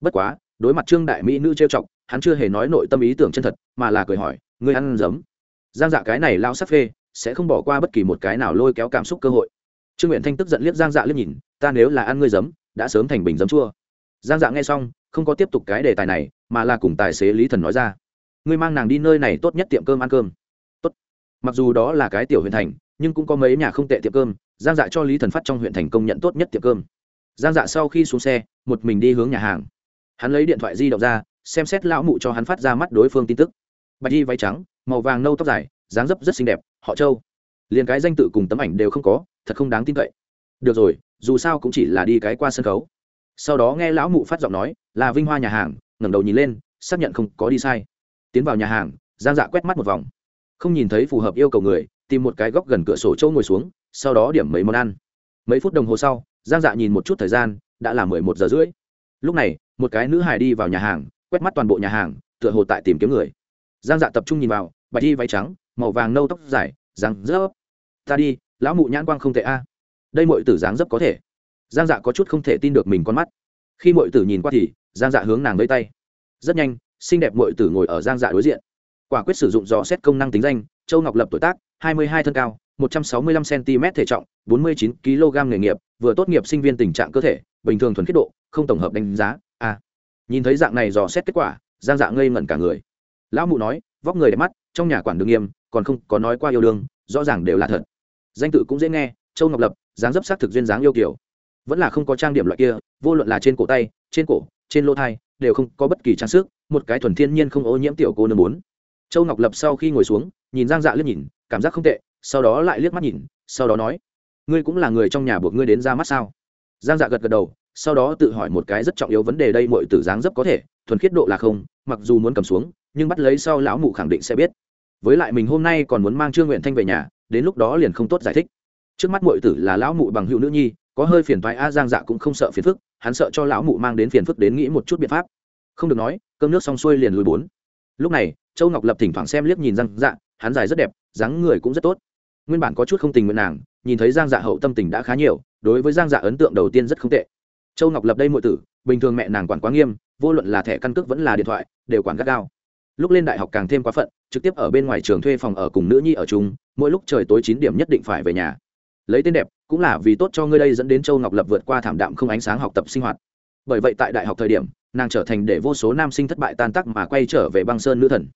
Bất quá, đối mặt trương đại mỹ nữ trêu chọc, hắn chưa hề nói nội tâm ý tưởng chân thật, mà là cười hỏi, ngươi ăn giấm? Giang dạ cái này lao sắc phê, sẽ không bỏ qua bất kỳ một cái nào lôi kéo cảm xúc cơ hội. Trương nguyện thanh tức giận liếc giang dạ liếc nhìn, ta nếu là ăn ngươi giấm, đã sớm thành bình giấm chua. Giang dạ nghe xong, không có tiếp tục cái đề tài này, mà là cùng tài xế lý thần nói ra, ngươi mang nàng đi nơi này tốt nhất tiệm cơm ăn cơm. Tốt. Mặc dù đó là cái tiểu huyện thành nhưng cũng có mấy nhà không tệ tiệm cơm, giang dạ cho lý thần phát trong huyện thành công nhận tốt nhất tiệm cơm. Giang dạ sau khi xuống xe, một mình đi hướng nhà hàng. Hắn lấy điện thoại di động ra, xem xét lão mụ cho hắn phát ra mắt đối phương tin tức. Bạch Y váy trắng, màu vàng nâu tóc dài, dáng dấp rất xinh đẹp, họ châu. Liền cái danh tự cùng tấm ảnh đều không có, thật không đáng tin cậy. Được rồi, dù sao cũng chỉ là đi cái qua sân khấu. Sau đó nghe lão mụ phát giọng nói, là vinh hoa nhà hàng. Ngẩng đầu nhìn lên, xác nhận không có đi sai. Tiến vào nhà hàng, giang dạ quét mắt một vòng. Không nhìn thấy phù hợp yêu cầu người tìm một cái góc gần cửa sổ châu ngồi xuống, sau đó điểm mấy món ăn. Mấy phút đồng hồ sau, giang dạ nhìn một chút thời gian, đã là mười một giờ rưỡi. Lúc này, một cái nữ hài đi vào nhà hàng, quét mắt toàn bộ nhà hàng, tựa hồ tại tìm kiếm người. Giang dạ tập trung nhìn vào, bạch đi váy trắng, màu vàng nâu tóc dài, dáng dấp. Ta đi, lão mụ nhãn quang không tệ a. Đây mọi tử dáng dấp có thể. Giang dạ có chút không thể tin được mình con mắt. Khi mọi tử nhìn qua thì, giang dạ hướng nàng lấy tay. Rất nhanh, xinh đẹp mọi tử ngồi ở giang dạ đối diện. Quả quyết sử dụng dò xét công năng tính danh, châu ngọc lập tuổi tác hai mươi hai thân cao, một trăm sáu mươi lăm cm thể trọng, bốn mươi chín kg nghề nghiệp, vừa tốt nghiệp sinh viên tình trạng cơ thể, bình thường thuần khiết độ, không tổng hợp đánh giá. A nhìn thấy dạng này dò xét kết quả, giang dạ ngây ngẩn cả người. Lão mụ nói, vóc người đẹp mắt, trong nhà quản đường nghiêm, còn không có nói qua yêu đương, rõ ràng đều là thật. Danh tự cũng dễ nghe, châu ngọc lập, dáng dấp sắc thực duyên dáng yêu kiểu. Vẫn là không có trang điểm loại kia, vô luận là trên cổ tay, trên cổ, trên lỗ thai, đều không có bất kỳ trang sức, một cái thuần thiên nhiên không ô nhiễm tiểu cô nương bốn châu ngọc lập sau khi ngồi xuống, nhìn giang dạ liếc nhìn cảm giác không tệ, sau đó lại liếc mắt nhìn, sau đó nói, ngươi cũng là người trong nhà buộc ngươi đến ra mắt sao? Giang dạ gật gật đầu, sau đó tự hỏi một cái rất trọng yếu vấn đề đây mọi tử dáng dấp có thể, thuần khiết độ là không, mặc dù muốn cầm xuống, nhưng bắt lấy sau lão mụ khẳng định sẽ biết. Với lại mình hôm nay còn muốn mang trương nguyện thanh về nhà, đến lúc đó liền không tốt giải thích. Trước mắt mọi tử là lão mụ bằng hữu nữ nhi, có hơi phiền thoái a, giang dạ cũng không sợ phiền phức, hắn sợ cho lão mụ mang đến phiền phức đến nghĩ một chút biện pháp. Không được nói, cơm nước xong xuôi liền lùi bốn. Lúc này, châu ngọc lập thỉnh thoảng xem liếc nhìn giang dạ hắn dài rất đẹp, dáng người cũng rất tốt. Nguyên bản có chút không tình nguyện nàng, nhìn thấy giang dạ hậu tâm tình đã khá nhiều, đối với giang dạ ấn tượng đầu tiên rất không tệ. Châu ngọc lập đây muội tử, bình thường mẹ nàng quản quá nghiêm, vô luận là thẻ căn cước vẫn là điện thoại, đều quản gắt gao. Lúc lên đại học càng thêm quá phận, trực tiếp ở bên ngoài trường thuê phòng ở cùng nữ nhi ở chung, mỗi lúc trời tối chín điểm nhất định phải về nhà. Lấy tên đẹp, cũng là vì tốt cho ngươi đây dẫn đến châu ngọc lập vượt qua thảm đạm không ánh sáng học tập sinh hoạt. Bởi vậy tại đại học thời điểm, nàng trở thành để vô số nam sinh thất bại tan tắc mà quay trở về băng sơn nữ thần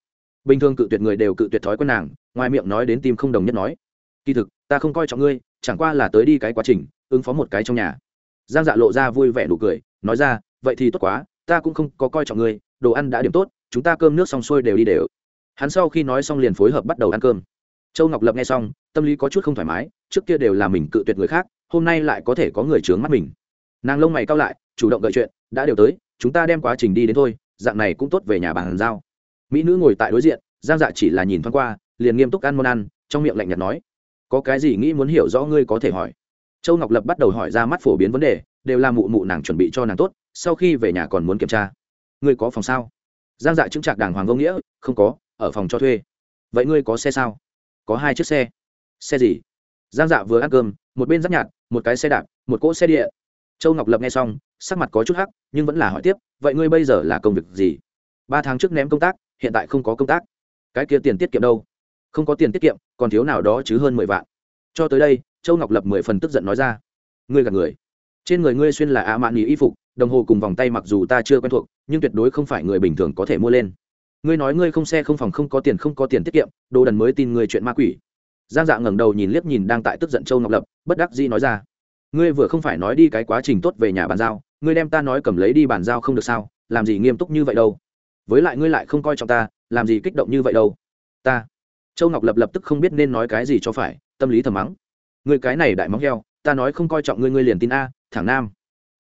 bình thường cự tuyệt người đều cự tuyệt thói quen nàng, ngoài miệng nói đến tim không đồng nhất nói, kỳ thực, ta không coi trọng ngươi, chẳng qua là tới đi cái quá trình, ứng phó một cái trong nhà. Giang dạ lộ ra vui vẻ nụ cười, nói ra, vậy thì tốt quá, ta cũng không có coi trọng ngươi, đồ ăn đã điểm tốt, chúng ta cơm nước xong xuôi đều đi đều. Hắn sau khi nói xong liền phối hợp bắt đầu ăn cơm. Châu ngọc lập nghe xong, tâm lý có chút không thoải mái, trước kia đều là mình cự tuyệt người khác, hôm nay lại có thể có người trướng mắt mình. Nàng lông mày cao lại, chủ động gợi chuyện, đã đều tới, chúng ta đem quá trình đi đến thôi, dạng này cũng tốt về nhà bàn giao mỹ nữ ngồi tại đối diện, giang dạ chỉ là nhìn thoáng qua, liền nghiêm túc ăn món ăn, trong miệng lạnh nhạt nói, có cái gì nghĩ muốn hiểu rõ ngươi có thể hỏi? Châu ngọc lập bắt đầu hỏi ra mắt phổ biến vấn đề, đều là mụ mụ nàng chuẩn bị cho nàng tốt, sau khi về nhà còn muốn kiểm tra. Ngươi có phòng sao? Giang dạ chứng trạc đàng hoàng ngông nghĩa, không có, ở phòng cho thuê. Vậy ngươi có xe sao? Có hai chiếc xe. Xe gì? Giang dạ vừa ăn cơm, một bên giáp nhạt, một cái xe đạp, một cỗ xe địa. Châu ngọc lập nghe xong, sắc mặt có chút hắc, nhưng vẫn là hỏi tiếp, vậy ngươi bây giờ là công việc gì? Ba tháng trước ném công tác hiện tại không có công tác. Cái kia tiền tiết kiệm đâu? Không có tiền tiết kiệm, còn thiếu nào đó chứ hơn mười vạn. Cho tới đây, châu ngọc lập mười phần tức giận nói ra. Ngươi gạt người. Trên người ngươi xuyên là ạ mạn nghỉ y phục, đồng hồ cùng vòng tay mặc dù ta chưa quen thuộc, nhưng tuyệt đối không phải người bình thường có thể mua lên. Ngươi nói ngươi không xe không phòng không có tiền không có tiền tiết kiệm, đồ đần mới tin người chuyện ma quỷ. Giang dạ ngẩng đầu nhìn liếc nhìn đang tại tức giận châu ngọc lập, bất đắc dĩ nói ra. Ngươi vừa không phải nói đi cái quá trình tốt về nhà bàn giao, ngươi đem ta nói cầm lấy đi bàn giao không được sao, làm gì nghiêm túc như vậy đâu với lại ngươi lại không coi trọng ta, làm gì kích động như vậy đâu. Ta. Châu ngọc lập lập tức không biết nên nói cái gì cho phải, tâm lý thầm mắng. Người cái này đại móng heo, ta nói không coi trọng ngươi ngươi liền tin a, thẳng nam.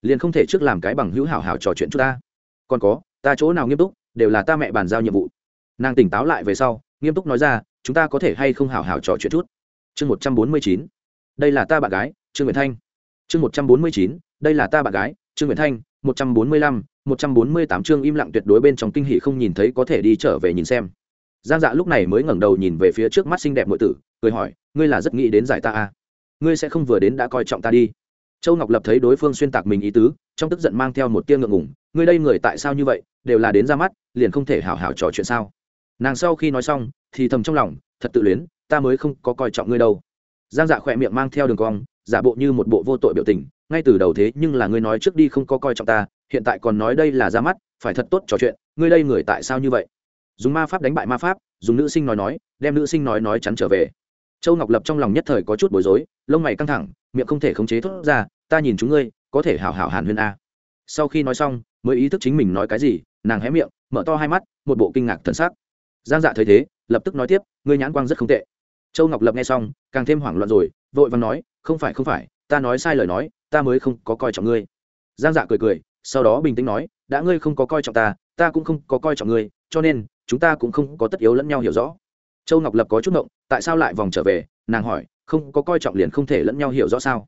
Liền không thể trước làm cái bằng hữu hảo hảo trò chuyện chút ta. Còn có, ta chỗ nào nghiêm túc, đều là ta mẹ bàn giao nhiệm vụ. Nàng tỉnh táo lại về sau, nghiêm túc nói ra, chúng ta có thể hay không hảo hảo trò chuyện chút. Chương một trăm bốn mươi chín. Đây là ta bạn gái, trương nguyễn thanh. Chương một trăm bốn mươi chín. Đây là ta bạn gái, trương nguyễn thanh một trăm bốn mươi lăm một trăm bốn mươi tám chương im lặng tuyệt đối bên trong kinh hỉ không nhìn thấy có thể đi trở về nhìn xem. Giang dạ lúc này mới ngẩng đầu nhìn về phía trước mắt xinh đẹp nội tử cười hỏi ngươi là rất nghĩ đến giải ta à? Ngươi sẽ không vừa đến đã coi trọng ta đi? Châu ngọc lập thấy đối phương xuyên tạc mình ý tứ trong tức giận mang theo một tia ngượng ngùng, ngươi đây người tại sao như vậy? Đều là đến ra mắt liền không thể hảo hảo trò chuyện sao? Nàng sau khi nói xong thì thầm trong lòng thật tự luyến ta mới không có coi trọng ngươi đâu. Giang dạ khỏe miệng mang theo đường cong giả bộ như một bộ vô tội biểu tình ngay từ đầu thế nhưng là ngươi nói trước đi không có coi trọng ta, hiện tại còn nói đây là ra mắt, phải thật tốt trò chuyện, ngươi đây người tại sao như vậy? Dùng ma pháp đánh bại ma pháp, dùng nữ sinh nói nói, đem nữ sinh nói nói chắn trở về. Châu ngọc lập trong lòng nhất thời có chút bối rối, lông mày căng thẳng, miệng không thể khống chế thốt ra, ta nhìn chúng ngươi, có thể hảo hảo hàn huyên a. Sau khi nói xong, mới ý thức chính mình nói cái gì, nàng hé miệng, mở to hai mắt, một bộ kinh ngạc thần sắc. giang dạ thấy thế, lập tức nói tiếp, ngươi nhãn quang rất không tệ. Châu ngọc lập nghe xong, càng thêm hoảng loạn rồi, vội vàng nói, không phải không phải, ta nói sai lời nói ta mới không có coi trọng ngươi. Giang dạ cười cười, sau đó bình tĩnh nói, đã ngươi không có coi trọng ta ta cũng không có coi trọng ngươi, cho nên, chúng ta cũng không có tất yếu lẫn nhau hiểu rõ. Châu ngọc lập có chút ngộng, tại sao lại vòng trở về? Nàng hỏi, không có coi trọng liền không thể lẫn nhau hiểu rõ sao?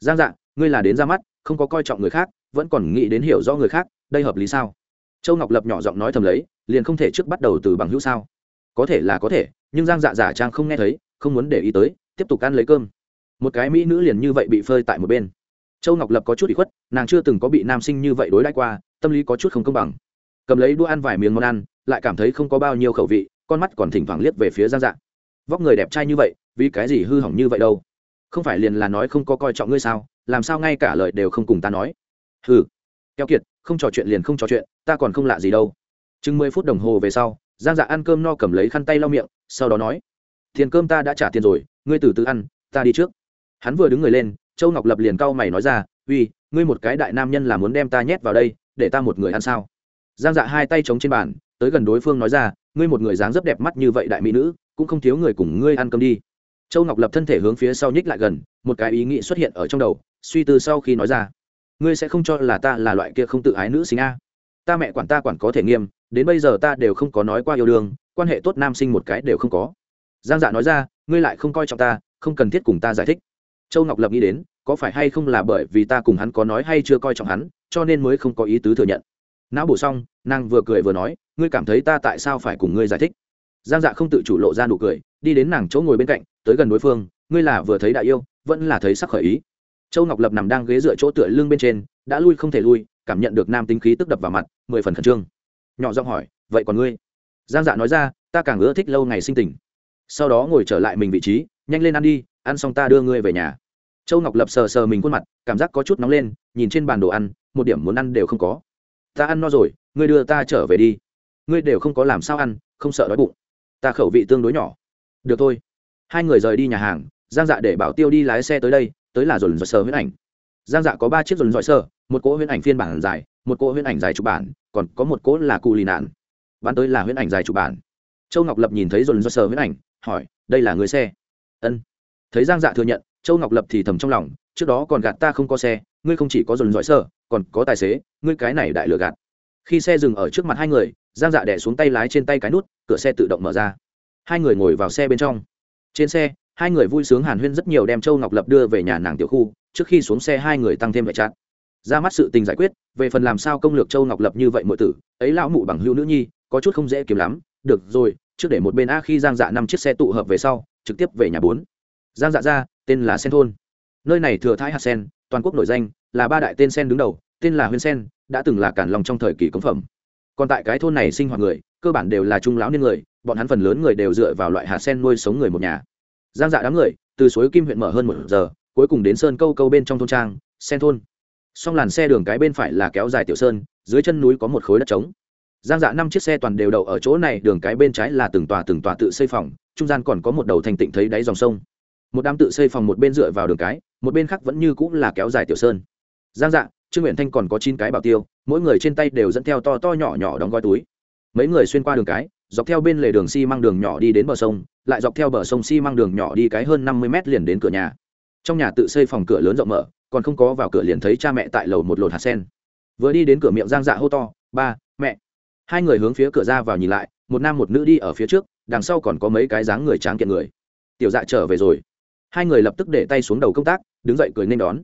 Giang dạ ngươi là đến ra mắt, không có coi trọng người khác, vẫn còn nghĩ đến hiểu rõ người khác, đây hợp lý sao? Châu ngọc lập nhỏ giọng nói thầm lấy, liền không thể trước bắt đầu từ bằng hữu sao? Có thể là có thể, nhưng giang dạ giả trang không nghe thấy, không muốn để ý tới, tiếp tục ăn lấy cơm. Một cái mỹ nữ liền như vậy bị phơi tại một bên châu ngọc lập có chút bị khuất, nàng chưa từng có bị nam sinh như vậy đối đãi qua, tâm lý có chút không công bằng. Cầm lấy đũa ăn vài miếng món ăn, lại cảm thấy không có bao nhiêu khẩu vị, con mắt còn thỉnh thoảng liếc về phía giang dạ. Vóc người đẹp trai như vậy, vì cái gì hư hỏng như vậy đâu? Không phải liền là nói không có coi trọng ngươi sao, làm sao ngay cả lời đều không cùng ta nói? Hừ. Keo kiệt, không trò chuyện liền không trò chuyện, ta còn không lạ gì đâu. Chừng mười phút đồng hồ về sau, giang dạ ăn cơm no cầm lấy khăn tay lau miệng, sau đó nói, tiền cơm ta đã trả tiền rồi, ngươi từ từ ăn, ta đi trước. Hắn vừa đứng người lên châu ngọc lập liền cau mày nói ra, uy, ngươi một cái đại nam nhân là muốn đem ta nhét vào đây, để ta một người ăn sao? Giang dạ hai tay chống trên bàn, tới gần đối phương nói ra, ngươi một người dáng rất đẹp mắt như vậy đại mỹ nữ, cũng không thiếu người cùng ngươi ăn cơm đi. Châu ngọc lập thân thể hướng phía sau nhích lại gần, một cái ý nghĩ xuất hiện ở trong đầu, suy tư sau khi nói ra, ngươi sẽ không cho là ta là loại kia không tự ái nữ sinh a? Ta mẹ quản ta quản có thể nghiêm, đến bây giờ ta đều không có nói qua yêu đương, quan hệ tốt nam sinh một cái đều không có. Giang dạ nói ra, ngươi lại không coi trọng ta, không cần thiết cùng ta giải thích. Châu ngọc lập nghĩ đến có phải hay không là bởi vì ta cùng hắn có nói hay chưa coi trọng hắn, cho nên mới không có ý tứ thừa nhận. Não bổ xong, nàng vừa cười vừa nói, ngươi cảm thấy ta tại sao phải cùng ngươi giải thích? Giang dạ không tự chủ lộ ra nụ cười, đi đến nàng chỗ ngồi bên cạnh, tới gần đối phương, ngươi là vừa thấy đại yêu, vẫn là thấy sắc khởi ý. Châu ngọc lập nằm đang ghế dựa chỗ tựa lưng bên trên, đã lui không thể lui, cảm nhận được nam tính khí tức đập vào mặt, mười phần khẩn trương. Nhỏ giọng hỏi, vậy còn ngươi? Giang dạ nói ra, ta càng ưa thích lâu ngày sinh tình. Sau đó ngồi trở lại mình vị trí, nhanh lên ăn đi, ăn xong ta đưa ngươi về nhà châu ngọc lập sờ sờ mình khuôn mặt cảm giác có chút nóng lên nhìn trên bàn đồ ăn một điểm muốn ăn đều không có. Ta ăn no rồi ngươi đưa ta trở về đi. Ngươi đều không có làm sao ăn không sợ đói bụng. Ta khẩu vị tương đối nhỏ. Được thôi. Hai người rời đi nhà hàng giang dạ để bảo tiêu đi lái xe tới đây tới là dồn dồn sờ huyết ảnh. Giang dạ có ba chiếc dồn dọi sờ, một cỗ huyễn ảnh phiên bản dài một cỗ huyễn ảnh dài chụp bản còn có một cỗ là cù lì nạn. Bán tới là huyễn ảnh dài chụp bản. Châu ngọc lập nhìn thấy dồn dọi sờ huyễn ảnh hỏi đây là người xe? Ân. Thấy giang dạ thừa nhận châu ngọc lập thì thầm trong lòng, trước đó còn gạt ta không có xe, ngươi không chỉ có dồn dọi sơ, còn có tài xế, ngươi cái này đại lừa gạt. Khi xe dừng ở trước mặt hai người, giang dạ đẻ xuống tay lái trên tay cái nút, cửa xe tự động mở ra. Hai người ngồi vào xe bên trong. Trên xe, hai người vui sướng hàn huyên rất nhiều đem châu ngọc lập đưa về nhà nàng tiểu khu, trước khi xuống xe hai người tăng thêm vệ trát ra mắt sự tình giải quyết, về phần làm sao công lược châu ngọc lập như vậy mọi tử, ấy lão mụ bằng hữu nữ nhi, có chút không dễ kiếm lắm. Được rồi, trước để một bên a khi giang dạ năm chiếc xe tụ hợp về sau, trực tiếp về nhà bốn. Giang dạ ra tên là sen thôn. Nơi này thừa thái hạt sen, toàn quốc nổi danh, là ba đại tên sen đứng đầu, tên là huyên sen, đã từng là cản lòng trong thời kỳ cống phẩm. Còn tại cái thôn này sinh hoạt người, cơ bản đều là trung lão niên người, bọn hắn phần lớn người đều dựa vào loại hạt sen nuôi sống người một nhà. Giang dạ đám người, từ suối kim huyện mở hơn một giờ, cuối cùng đến sơn câu câu bên trong thôn trang, sen thôn. Song làn xe đường cái bên phải là kéo dài tiểu sơn, dưới chân núi có một khối đất trống. Giang dạ năm chiếc xe toàn đều đậu ở chỗ này, đường cái bên trái là từng tòa từng tòa tự xây phòng, trung gian còn có một đầu thành tịnh thấy đáy dòng sông một đám tự xây phòng một bên dựa vào đường cái, một bên khác vẫn như cũng là kéo dài tiểu sơn. Giang dạ trương nguyện thanh còn có chín cái bảo tiêu, mỗi người trên tay đều dẫn theo to to nhỏ nhỏ đóng gói túi. Mấy người xuyên qua đường cái, dọc theo bên lề đường xi、si、măng đường nhỏ đi đến bờ sông, lại dọc theo bờ sông xi、si、măng đường nhỏ đi cái hơn năm mươi mét liền đến cửa nhà. Trong nhà tự xây phòng cửa lớn rộng mở, còn không có vào cửa liền thấy cha mẹ tại lầu một lột hạt sen. Vừa đi đến cửa miệng giang dạ hô to, ba, mẹ. Hai người hướng phía cửa ra vào nhìn lại, một nam một nữ đi ở phía trước, đằng sau còn có mấy cái dáng người tráng kiện người. Tiểu dạ trở về rồi hai người lập tức để tay xuống đầu công tác, đứng dậy cười nên đón.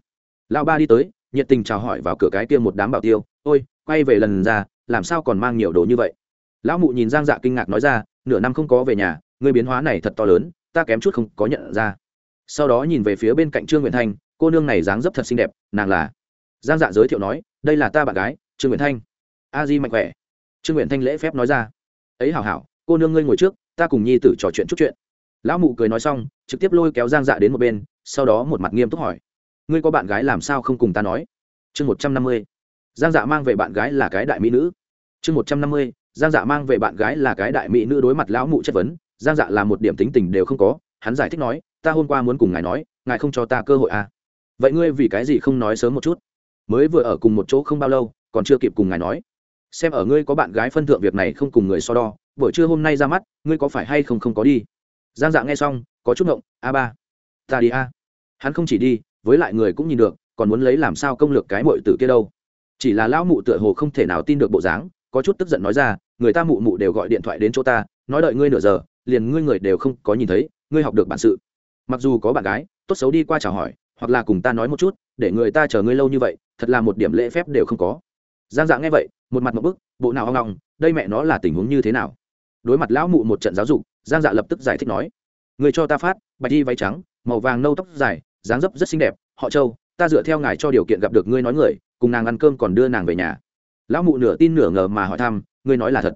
Lão ba đi tới, nhiệt tình chào hỏi vào cửa cái kia một đám bảo tiêu, ôi, quay về lần ra, làm sao còn mang nhiều đồ như vậy? Lão mụ nhìn giang dạ kinh ngạc nói ra, nửa năm không có về nhà người biến hóa này thật to lớn, ta kém chút không có nhận ra. Sau đó nhìn về phía bên cạnh trương nguyện thanh, cô nương này dáng dấp thật xinh đẹp, nàng là giang dạ giới thiệu nói, đây là ta bạn gái, trương nguyện thanh. A di mạnh khỏe. Trương nguyện thanh lễ phép nói ra, ấy hảo hảo, cô nương ngươi ngồi trước, ta cùng nhi tử trò chuyện chút chuyện lão mụ cười nói xong, trực tiếp lôi kéo giang dạ đến một bên, sau đó một mặt nghiêm túc hỏi, ngươi có bạn gái làm sao không cùng ta nói? Chương một trăm năm mươi, giang dạ mang về bạn gái là cái đại mỹ nữ. Chương một trăm năm mươi, giang dạ mang về bạn gái là cái đại mỹ nữ đối mặt lão mụ chất vấn, giang dạ là một điểm tính tình đều không có, hắn giải thích nói, ta hôm qua muốn cùng ngài nói, ngài không cho ta cơ hội à. vậy ngươi vì cái gì không nói sớm một chút? Mới vừa ở cùng một chỗ không bao lâu, còn chưa kịp cùng ngài nói. Xem ở ngươi có bạn gái phân thượng việc này không cùng người so đo, buổi trưa hôm nay ra mắt, ngươi có phải hay không không có đi? Giang dạ nghe xong, có chút ngộng, a ba, ta đi a. Hắn không chỉ đi, với lại người cũng nhìn được, còn muốn lấy làm sao công lược cái mội tử kia đâu. Chỉ là lão mụ tựa hồ không thể nào tin được bộ dáng, có chút tức giận nói ra, người ta mụ mụ đều gọi điện thoại đến chỗ ta, nói đợi ngươi nửa giờ, liền ngươi người đều không có nhìn thấy, ngươi học được bản sự. Mặc dù có bạn gái, tốt xấu đi qua chào hỏi, hoặc là cùng ta nói một chút, để người ta chờ ngươi lâu như vậy, thật là một điểm lễ phép đều không có. Giang dạ nghe vậy, một mặt một bức, bộ nào hoang ngọng, đây mẹ nó là tình huống như thế nào? Đối mặt lão mụ một trận giáo dục giang dạ lập tức giải thích nói, người cho ta phát, bạch đi váy trắng, màu vàng nâu tóc dài, dáng dấp rất xinh đẹp, họ châu, ta dựa theo ngài cho điều kiện gặp được ngươi nói người, cùng nàng ăn cơm còn đưa nàng về nhà. Lão mụ nửa tin nửa ngờ mà hỏi thăm, ngươi nói là thật?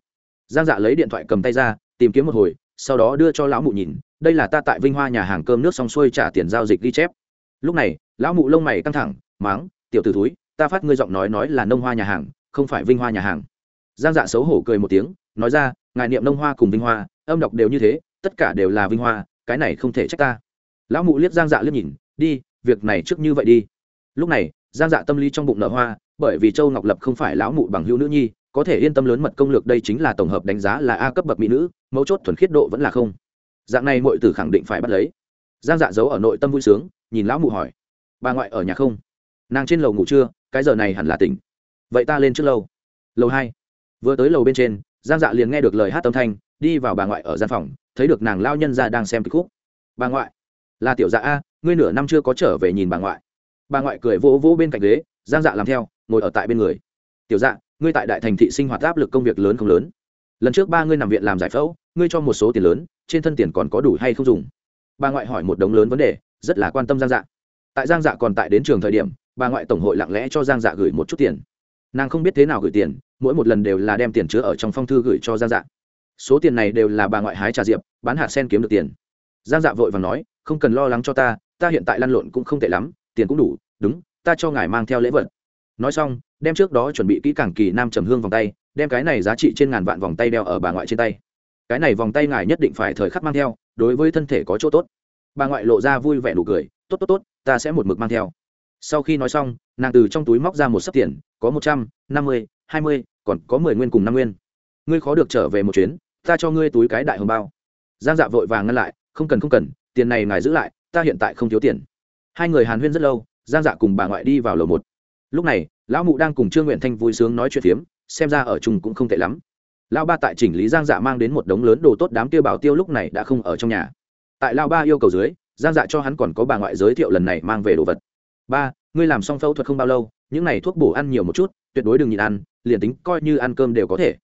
Giang dạ lấy điện thoại cầm tay ra, tìm kiếm một hồi, sau đó đưa cho lão mụ nhìn, đây là ta tại vinh hoa nhà hàng cơm nước xong xuôi trả tiền giao dịch ghi chép. Lúc này, lão mụ lông mày căng thẳng, máng, tiểu t ử thúi, ta phát ngươi giọng nói nói là nông hoa nhà hàng, không phải vinh hoa nhà hàng. Giang dạ xấu hổ cười một tiếng, nói ra, ngài niệm nông hoa cùng vinh hoa âm đọc đều như thế, tất cả đều là vinh hoa, cái này không thể trách ta. Lão mụ liếc giang dạ liếc nhìn, đi, việc này trước như vậy đi. Lúc này, giang dạ tâm lý trong bụng nở hoa, bởi vì châu ngọc lập không phải lão mụ bằng hữu nữ nhi, có thể yên tâm lớn mật công lược đây chính là tổng hợp đánh giá là a cấp bậc mỹ nữ, mấu chốt thuần khiết độ vẫn là không. Dạng này mọi tử khẳng định phải bắt lấy. Giang dạ giấu ở nội tâm vui sướng, nhìn lão mụ hỏi, bà ngoại ở nhà không? Nàng trên lầu ngủ trưa cái giờ này hẳn là tỉnh. Vậy ta lên trước lâu lầu hai. Vừa tới lầu bên trên, giang dạ liền nghe được lời hát âm thanh đi vào bà ngoại ở gian phòng, thấy được nàng lao nhân ra đang xem kịch khúc. Bà ngoại, là tiểu dạ a, ngươi nửa năm chưa có trở về nhìn bà ngoại. Bà ngoại cười vỗ vỗ bên cạnh ghế, giang dạ làm theo, ngồi ở tại bên người. Tiểu dạ ngươi tại đại thành thị sinh hoạt áp lực công việc lớn không lớn? Lần trước ba ngươi nằm viện làm giải phẫu, ngươi cho một số tiền lớn, trên thân tiền còn có đủ hay không dùng? Bà ngoại hỏi một đống lớn vấn đề, rất là quan tâm giang dạ. Tại giang dạ còn tại đến trường thời điểm, bà ngoại tổng hội lặng lẽ cho giang dạ gửi một chút tiền. Nàng không biết thế nào gửi tiền, mỗi một lần đều là đem tiền chứa ở trong phong thư gửi cho giang dạ số tiền này đều là bà ngoại hái trà diệp, bán hạt sen kiếm được tiền. Giang dạ vội và nói, không cần lo lắng cho ta ta hiện tại lăn lộn cũng không tệ lắm, tiền cũng đủ, đúng, ta cho ngài mang theo lễ vật. Nói xong, đem trước đó chuẩn bị kỹ càng kỳ nam trầm hương vòng tay, đem cái này giá trị trên ngàn vạn vòng tay đeo ở bà ngoại trên tay. Cái này vòng tay ngài nhất định phải thời khắc mang theo, đối với thân thể có chỗ tốt. Bà ngoại lộ ra vui vẻ nụ cười, tốt tốt tốt, ta sẽ một mực mang theo. Sau khi nói xong, nàng từ trong túi móc ra một sấp tiền, có một trăm, năm mươi, hai mươi, còn có mười nguyên cùng năm nguyên. Ngươi khó được trở về một chuyến ta cho ngươi túi cái đại hồng bao. Giang dạ vội vàng ngăn lại, không cần không cần, tiền này ngài giữ lại, ta hiện tại không thiếu tiền. Hai người hàn huyên rất lâu, giang dạ cùng bà ngoại đi vào lầu một. Lúc này, lão mụ đang cùng trương nguyện thanh vui sướng nói chuyện phiếm, xem ra ở chung cũng không tệ lắm. Lão ba tại chỉnh lý giang dạ mang đến một đống lớn đồ tốt đám tiêu bảo tiêu lúc này đã không ở trong nhà. Tại lão ba yêu cầu dưới, giang dạ cho hắn còn có bà ngoại giới thiệu lần này mang về đồ vật. Ba, ngươi làm xong phẫu thuật không bao lâu, những này thuốc bổ ăn nhiều một chút, tuyệt đối đừng nhịn ăn, liền tính coi như ăn cơm đều có thể.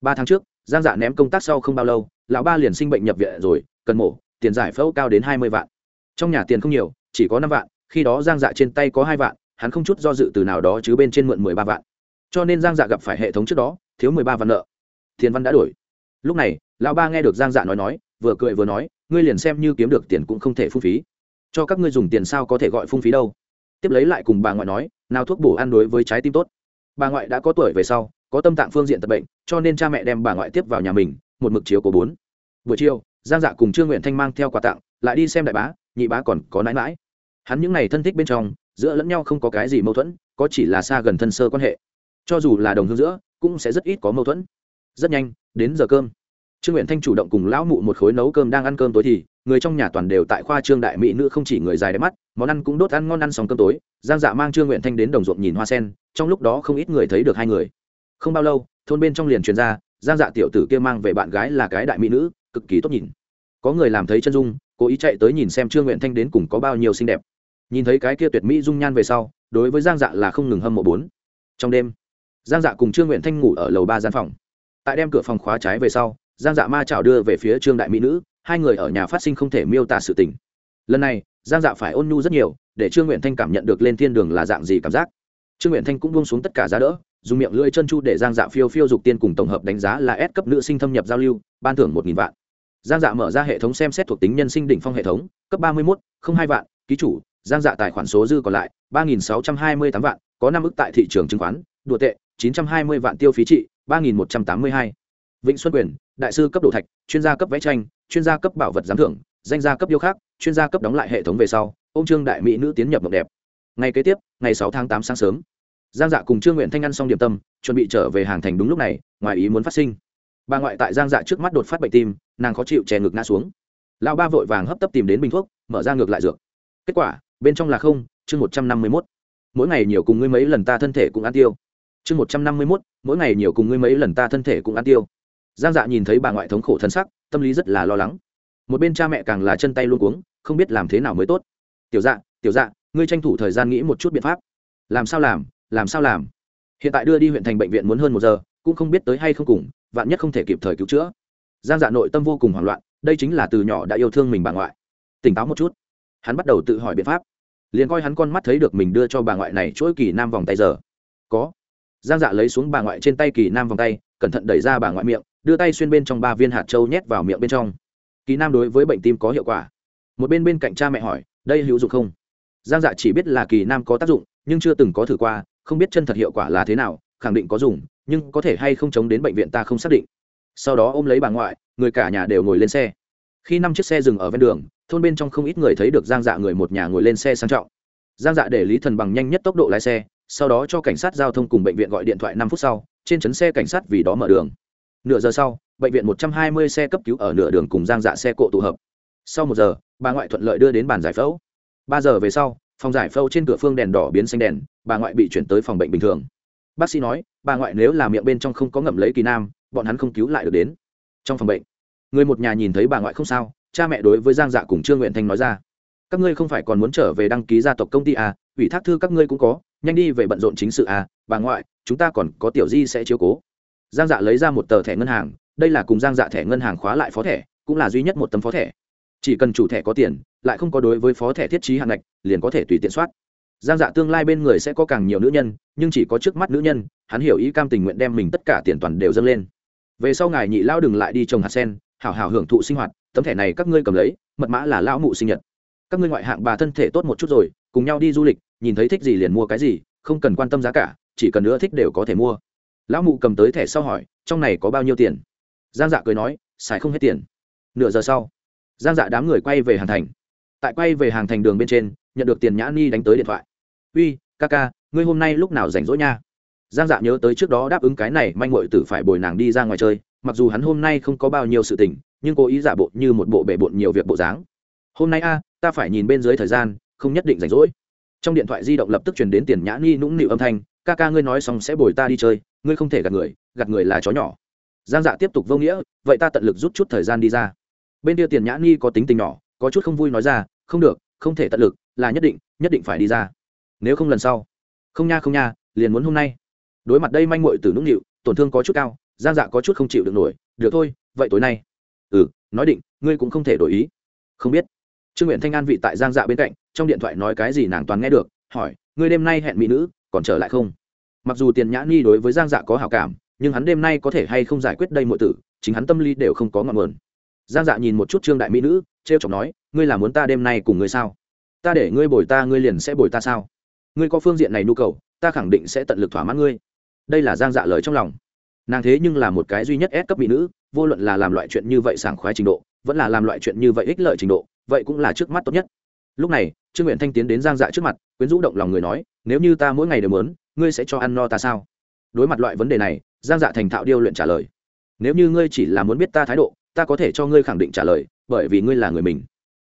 Ba tháng trước giang dạ ném công tác sau không bao lâu, lão ba liền sinh bệnh nhập viện rồi, cần mổ, tiền giải phẫu cao đến hai mươi vạn. Trong nhà tiền không nhiều, chỉ có năm vạn, khi đó giang dạ trên tay có hai vạn, hắn không chút do dự từ nào đó chứ bên trên mượn mười ba vạn. Cho nên giang dạ gặp phải hệ thống trước đó, thiếu mười ba vạn nợ. Thiên văn đã đổi. Lúc này, lão ba nghe được giang dạ nói nói, vừa cười vừa nói, ngươi liền xem như kiếm được tiền cũng không thể phung phí. Cho các ngươi dùng tiền sao có thể gọi phung phí đâu. Tiếp lấy lại cùng bà ngoại nói, nào thuốc bổ ăn đối với trái tim tốt. Bà ngoại đã có tuổi về sau có tâm tạng phương diện tật bệnh, cho nên cha mẹ đem bà ngoại tiếp vào nhà mình, một mực chiếu của bốn. Buổi chiều, giang dạ cùng trương nguyện thanh mang theo quà tặng, lại đi xem đại bá, nhị bá còn có nãi mãi hắn những n à y thân thích bên trong, giữa lẫn nhau không có cái gì mâu thuẫn, có chỉ là xa gần thân sơ quan hệ. Cho dù là đồng hương giữa, cũng sẽ rất ít có mâu thuẫn. Rất nhanh, đến giờ cơm. Trương nguyện thanh chủ động cùng lão mụ một khối nấu cơm đang ăn cơm tối thì, người trong nhà toàn đều tại khoa trương đại mỹ nữ không chỉ người dài đẹp mắt, món ăn cũng đốt ăn ngon ăn xong cơm tối. Giang dạ mang trương nguyện thanh đến đồng ruộng nhìn hoa sen, trong lúc đó không ít người thấy được hai người không bao lâu, thôn bên trong liền truyền ra, giang dạ tiểu tử kia mang về bạn gái là cái đại mỹ nữ, cực kỳ tốt nhìn. Có người làm thấy chân dung, cố ý chạy tới nhìn xem trương nguyện thanh đến cùng có bao nhiêu xinh đẹp. Nhìn thấy cái kia tuyệt mỹ dung nhan về sau, đối với giang dạ là không ngừng hâm mộ bốn. Trong đêm, giang dạ cùng trương nguyện thanh ngủ ở lầu ba gian phòng. Tại đem cửa phòng khóa trái về sau, giang dạ ma chảo đưa về phía trương đại mỹ nữ, hai người ở nhà phát sinh không thể miêu tả sự tình. Lần này, giang dạ phải ôn nhu rất nhiều, để trương nguyện thanh cảm nhận được lên thiên đường là dạng gì cảm giác. Trương nguyện thanh cũng buông xuống tất cả giá đỡ dùng miệng lưỡi chân chu để giang dạ phiêu phiêu dục tiên cùng tổng hợp đánh giá là S cấp nữ sinh thâm nhập giao lưu, ban thưởng một nghìn vạn. Giang dạ mở ra hệ thống xem xét thuộc tính nhân sinh đỉnh phong hệ thống, cấp ba mươi một không hai vạn, ký chủ, giang dạ tài khoản số dư còn lại, ba nghìn sáu trăm hai mươi tám vạn, có năm ức tại thị trường chứng khoán, đùa tệ, chín trăm hai mươi vạn tiêu phí trị, ba nghìn một trăm tám mươi hai. Vịnh xuân quyền, đại sư cấp độ thạch, chuyên gia cấp vẽ tranh, chuyên gia cấp bảo vật giám thưởng, danh gia cấp điêu khắc, chuyên gia cấp đóng lại hệ thống về sau, ông trương đại mỹ nữ tiến nhập mộng đẹp. Ngày kế tiếp, ngày sáu tháng tám sáng sớm giang dạ cùng trương nguyện thanh ăn xong điểm tâm, chuẩn bị trở về hàng thành đúng lúc này, ngoài ý muốn phát sinh. Bà ngoại tại giang dạ trước mắt đột phát bệnh tim, nàng khó chịu chè ngực ngã xuống. Lão ba vội vàng hấp tấp tìm đến bình thuốc, mở ra ngược lại dược. Kết quả, bên trong là không, chương một trăm năm mươi mốt. Mỗi ngày nhiều cùng ngươi mấy lần ta thân thể cũng ăn tiêu. Chương một trăm năm mươi mốt, mỗi ngày nhiều cùng ngươi mấy lần ta thân thể cũng ăn tiêu. Giang dạ nhìn thấy bà ngoại thống khổ thân sắc, tâm lý rất là lo lắng. Một bên cha mẹ càng là chân tay luôn cuống, không biết làm thế nào mới tốt. Tiểu dạ tiểu dạ ngươi tranh thủ thời gian nghĩ một chút biện pháp. Làm sao làm? Làm sao làm? Hiện tại đưa đi huyện thành bệnh viện muốn hơn một giờ, cũng không biết tới hay không cùng, vạn nhất không thể kịp thời cứu chữa. Giang dạ nội tâm vô cùng hoảng loạn, đây chính là từ nhỏ đã yêu thương mình bà ngoại. Tỉnh táo một chút. Hắn bắt đầu tự hỏi biện pháp. Liền coi hắn con mắt thấy được mình đưa cho bà ngoại này chuỗi kỳ nam vòng tay giờ. Có. Giang dạ lấy xuống bà ngoại trên tay kỳ nam vòng tay, cẩn thận đẩy ra bà ngoại miệng, đưa tay xuyên bên trong ba viên hạt trâu nhét vào miệng bên trong. Kỳ nam đối với bệnh tim có hiệu quả. Một bên bên cạnh cha mẹ hỏi, đây hữu dụng không? Giang dạ chỉ biết là kỳ nam có tác dụng, nhưng chưa từng có thử qua không biết chân thật hiệu quả là thế nào, khẳng định có dùng, nhưng có thể hay không chống đến bệnh viện ta không xác định. Sau đó ôm lấy bà ngoại, người cả nhà đều ngồi lên xe. Khi năm chiếc xe dừng ở ven đường, thôn bên trong không ít người thấy được giang dạ người một nhà ngồi lên xe sang trọng. Giang dạ để lý thần bằng nhanh nhất tốc độ lái xe, sau đó cho cảnh sát giao thông cùng bệnh viện gọi điện thoại năm phút sau, trên chấn xe cảnh sát vì đó mở đường. Nửa giờ sau, bệnh viện một trăm hai mươi xe cấp cứu ở nửa đường cùng giang dạ xe cộ tụ hợp. Sau một giờ, bà ngoại thuận lợi đưa đến bàn giải phẫu. Ba giờ về sau phòng giải phẫu trên cửa phương đèn đỏ biến xanh đèn bà ngoại bị chuyển tới phòng bệnh bình thường. Bác sĩ nói bà ngoại nếu là miệng bên trong không có ngậm lấy kỳ nam bọn hắn không cứu lại được đến. Trong phòng bệnh người một nhà nhìn thấy bà ngoại không sao cha mẹ đối với giang dạ cùng trương nguyện thanh nói ra các ngươi không phải còn muốn trở về đăng ký gia tộc công ty à, ủy thác thư các ngươi cũng có nhanh đi về bận rộn chính sự à, bà ngoại chúng ta còn có tiểu di sẽ chiếu cố. Giang dạ lấy ra một tờ thẻ ngân hàng đây là cùng giang dạ thẻ ngân hàng khóa lại phó thẻ cũng là duy nhất một tấm phó thẻ chỉ cần chủ thẻ có tiền, lại không có đối với phó thẻ thiết trí hạng ngạch, liền có thể tùy tiện soát. Giang dạ tương lai bên người sẽ có càng nhiều nữ nhân, nhưng chỉ có trước mắt nữ nhân, hắn hiểu ý cam tình nguyện đem mình tất cả tiền toàn đều dâng lên. Về sau ngài nhị lao đừng lại đi trồng hạt sen, hảo hảo hưởng thụ sinh hoạt, tấm thẻ này các ngươi cầm lấy, mật mã là lão mụ sinh nhật. Các ngươi ngoại hạng bà thân thể tốt một chút rồi, cùng nhau đi du lịch, nhìn thấy thích gì liền mua cái gì, không cần quan tâm giá cả, chỉ cần nữa thích đều có thể mua. Lão mụ cầm tới thẻ sau hỏi, trong này có bao nhiêu tiền? Giang dạ cười nói, xài không hết tiền. Nửa giờ sau giang dạ đám người quay về hàng thành. Tại quay về hàng thành đường bên trên, nhận được tiền nhã ni đánh tới điện thoại. Uy, ca ca, ngươi hôm nay lúc nào rảnh rỗi nha? Giang dạ nhớ tới trước đó đáp ứng cái này, manh mội tử phải bồi nàng đi ra ngoài chơi, mặc dù hắn hôm nay không có bao nhiêu sự tình, nhưng cố ý giả bộ như một bộ bể bộn nhiều việc bộ dáng. Hôm nay a, ta phải nhìn bên dưới thời gian, không nhất định rảnh rỗi. Trong điện thoại di động lập tức truyền đến tiền nhã ni nũng nịu âm thanh, ca ca, ngươi nói xong sẽ bồi ta đi chơi, ngươi không thể gạt người gạt người là chó nhỏ. Giang dạ tiếp tục vô nghĩa, vậy ta tận lực rút chút thời gian đi ra bên kia tiền nhã ni có tính tình nhỏ, có chút không vui nói ra, không được, không thể tận lực, là nhất định nhất định phải đi ra. Nếu không lần sau. Không nha không nha, liền muốn hôm nay. Đối mặt đây manh muội từ nũng nịu, tổn thương có chút cao, giang dạ có chút không chịu được nổi, được thôi, vậy tối nay. Ừ nói định, ngươi cũng không thể đổi ý. Không biết. Trương nguyện thanh an vị tại giang dạ bên cạnh, trong điện thoại nói cái gì nàng toàn nghe được, hỏi, ngươi đêm nay hẹn mỹ nữ, còn trở lại không? Mặc dù tiền nhã ni đối với giang dạ có hào cảm, nhưng hắn đêm nay có thể hay không giải quyết đây mọi tử, chính hắn tâm lý đều không có ngọn nguồn giang dạ nhìn một chút trương đại mỹ nữ t r e o chọc nói, ngươi là muốn ta đêm nay cùng ngươi sao? Ta để ngươi bồi ta, ngươi liền sẽ bồi ta sao? Ngươi có phương diện này nhu cầu, ta khẳng định sẽ tận lực thỏa mãn ngươi. Đây là giang dạ lời trong lòng. Nàng thế nhưng là một cái duy nhất ép cấp mỹ nữ, vô luận là làm loại chuyện như vậy sảng khoái trình độ, vẫn là làm loại chuyện như vậy ích lợi trình độ, vậy cũng là trước mắt tốt nhất. Lúc này, trương nguyện thanh tiến đến giang dạ trước mặt, quyến rũ động lòng người nói, nếu như ta mỗi ngày đều muốn, ngươi sẽ cho ăn no ta sao? Đối mặt loại vấn đề này, giang dạ thành thạo điêu luyện trả lời, nếu như ngươi chỉ là muốn biết ta thái độ ta có thể cho ngươi khẳng định trả lời, bởi vì ngươi là người mình.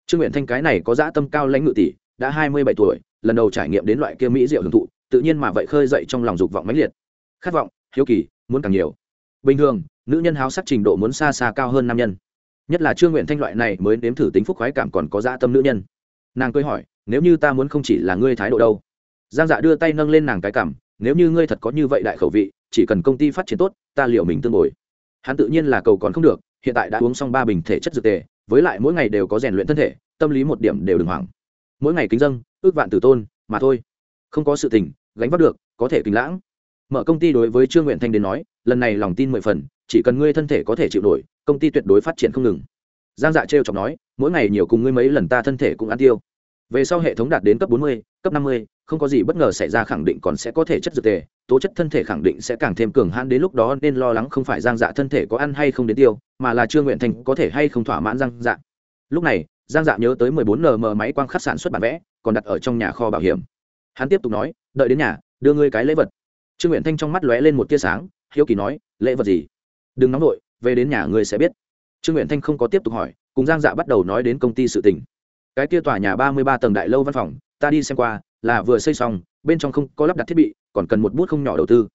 Trương nguyện thanh cái này có dã tâm cao lãnh ngự tỷ, đã hai mươi bảy tuổi, lần đầu trải nghiệm đến loại kia mỹ diệu hưởng thụ, tự nhiên mà vậy khơi dậy trong lòng dục vọng mãnh liệt. Khát vọng, hiếu kỳ, muốn càng nhiều. Bình thường, nữ nhân háo sắc trình độ muốn xa xa cao hơn nam nhân. Nhất là trương nguyện thanh loại này mới nếm thử tính phúc khoái cảm còn có dã tâm nữ nhân. Nàng cười hỏi, nếu như ta muốn không chỉ là ngươi thái độ đâu? Giang dạ đưa tay nâng lên nàng cái cảm, nếu như ngươi thật có như vậy đại khẩu vị, chỉ cần công ty phát triển tốt, ta liệu mình tương bồi. Hắn tự nhiên là cầu còn không được hiện tại đã uống xong ba bình thể chất dược tề, với lại mỗi ngày đều có rèn luyện thân thể, tâm lý một điểm đều đừng hoảng. Mỗi ngày kính dâng, ước vạn tử tôn, mà thôi. Không có sự tình, gánh vác được, có thể kính lãng. Mở công ty đối với trương nguyện thanh đến nói, lần này lòng tin mười phần, chỉ cần ngươi thân thể có thể chịu nổi, công ty tuyệt đối phát triển không ngừng. Giang dạ trêu chọc nói, mỗi ngày nhiều cùng ngươi mấy lần ta thân thể cũng ăn tiêu về sau hệ thống đạt đến cấp bốn mươi, cấp năm mươi, không có gì bất ngờ xảy ra khẳng định còn sẽ có thể chất dược tề, tố chất thân thể khẳng định sẽ càng thêm cường hãn đến lúc đó nên lo lắng không phải giang dạ thân thể có ăn hay không đến tiêu, mà là trương nguyện thành có thể hay không thỏa mãn giang dạ. Lúc này giang dạ nhớ tới mười bốn nm máy quang khắc sản xuất bản vẽ, còn đặt ở trong nhà kho bảo hiểm. Hắn tiếp tục nói, đợi đến nhà, đưa ngươi cái lễ vật. Trương nguyện thanh trong mắt lóe lên một tia sáng, hiếu kỳ nói, lễ vật gì? Đừng nóng vội, về đến nhà ngươi sẽ biết. Trương nguyện thanh không có tiếp tục hỏi, cùng giang dạ bắt đầu nói đến công ty sự tình cái kia tòa nhà ba mươi ba tầng đại lâu văn phòng, ta đi xem qua, là vừa xây xong, bên trong không có lắp đặt thiết bị, còn cần một bút không nhỏ đầu tư.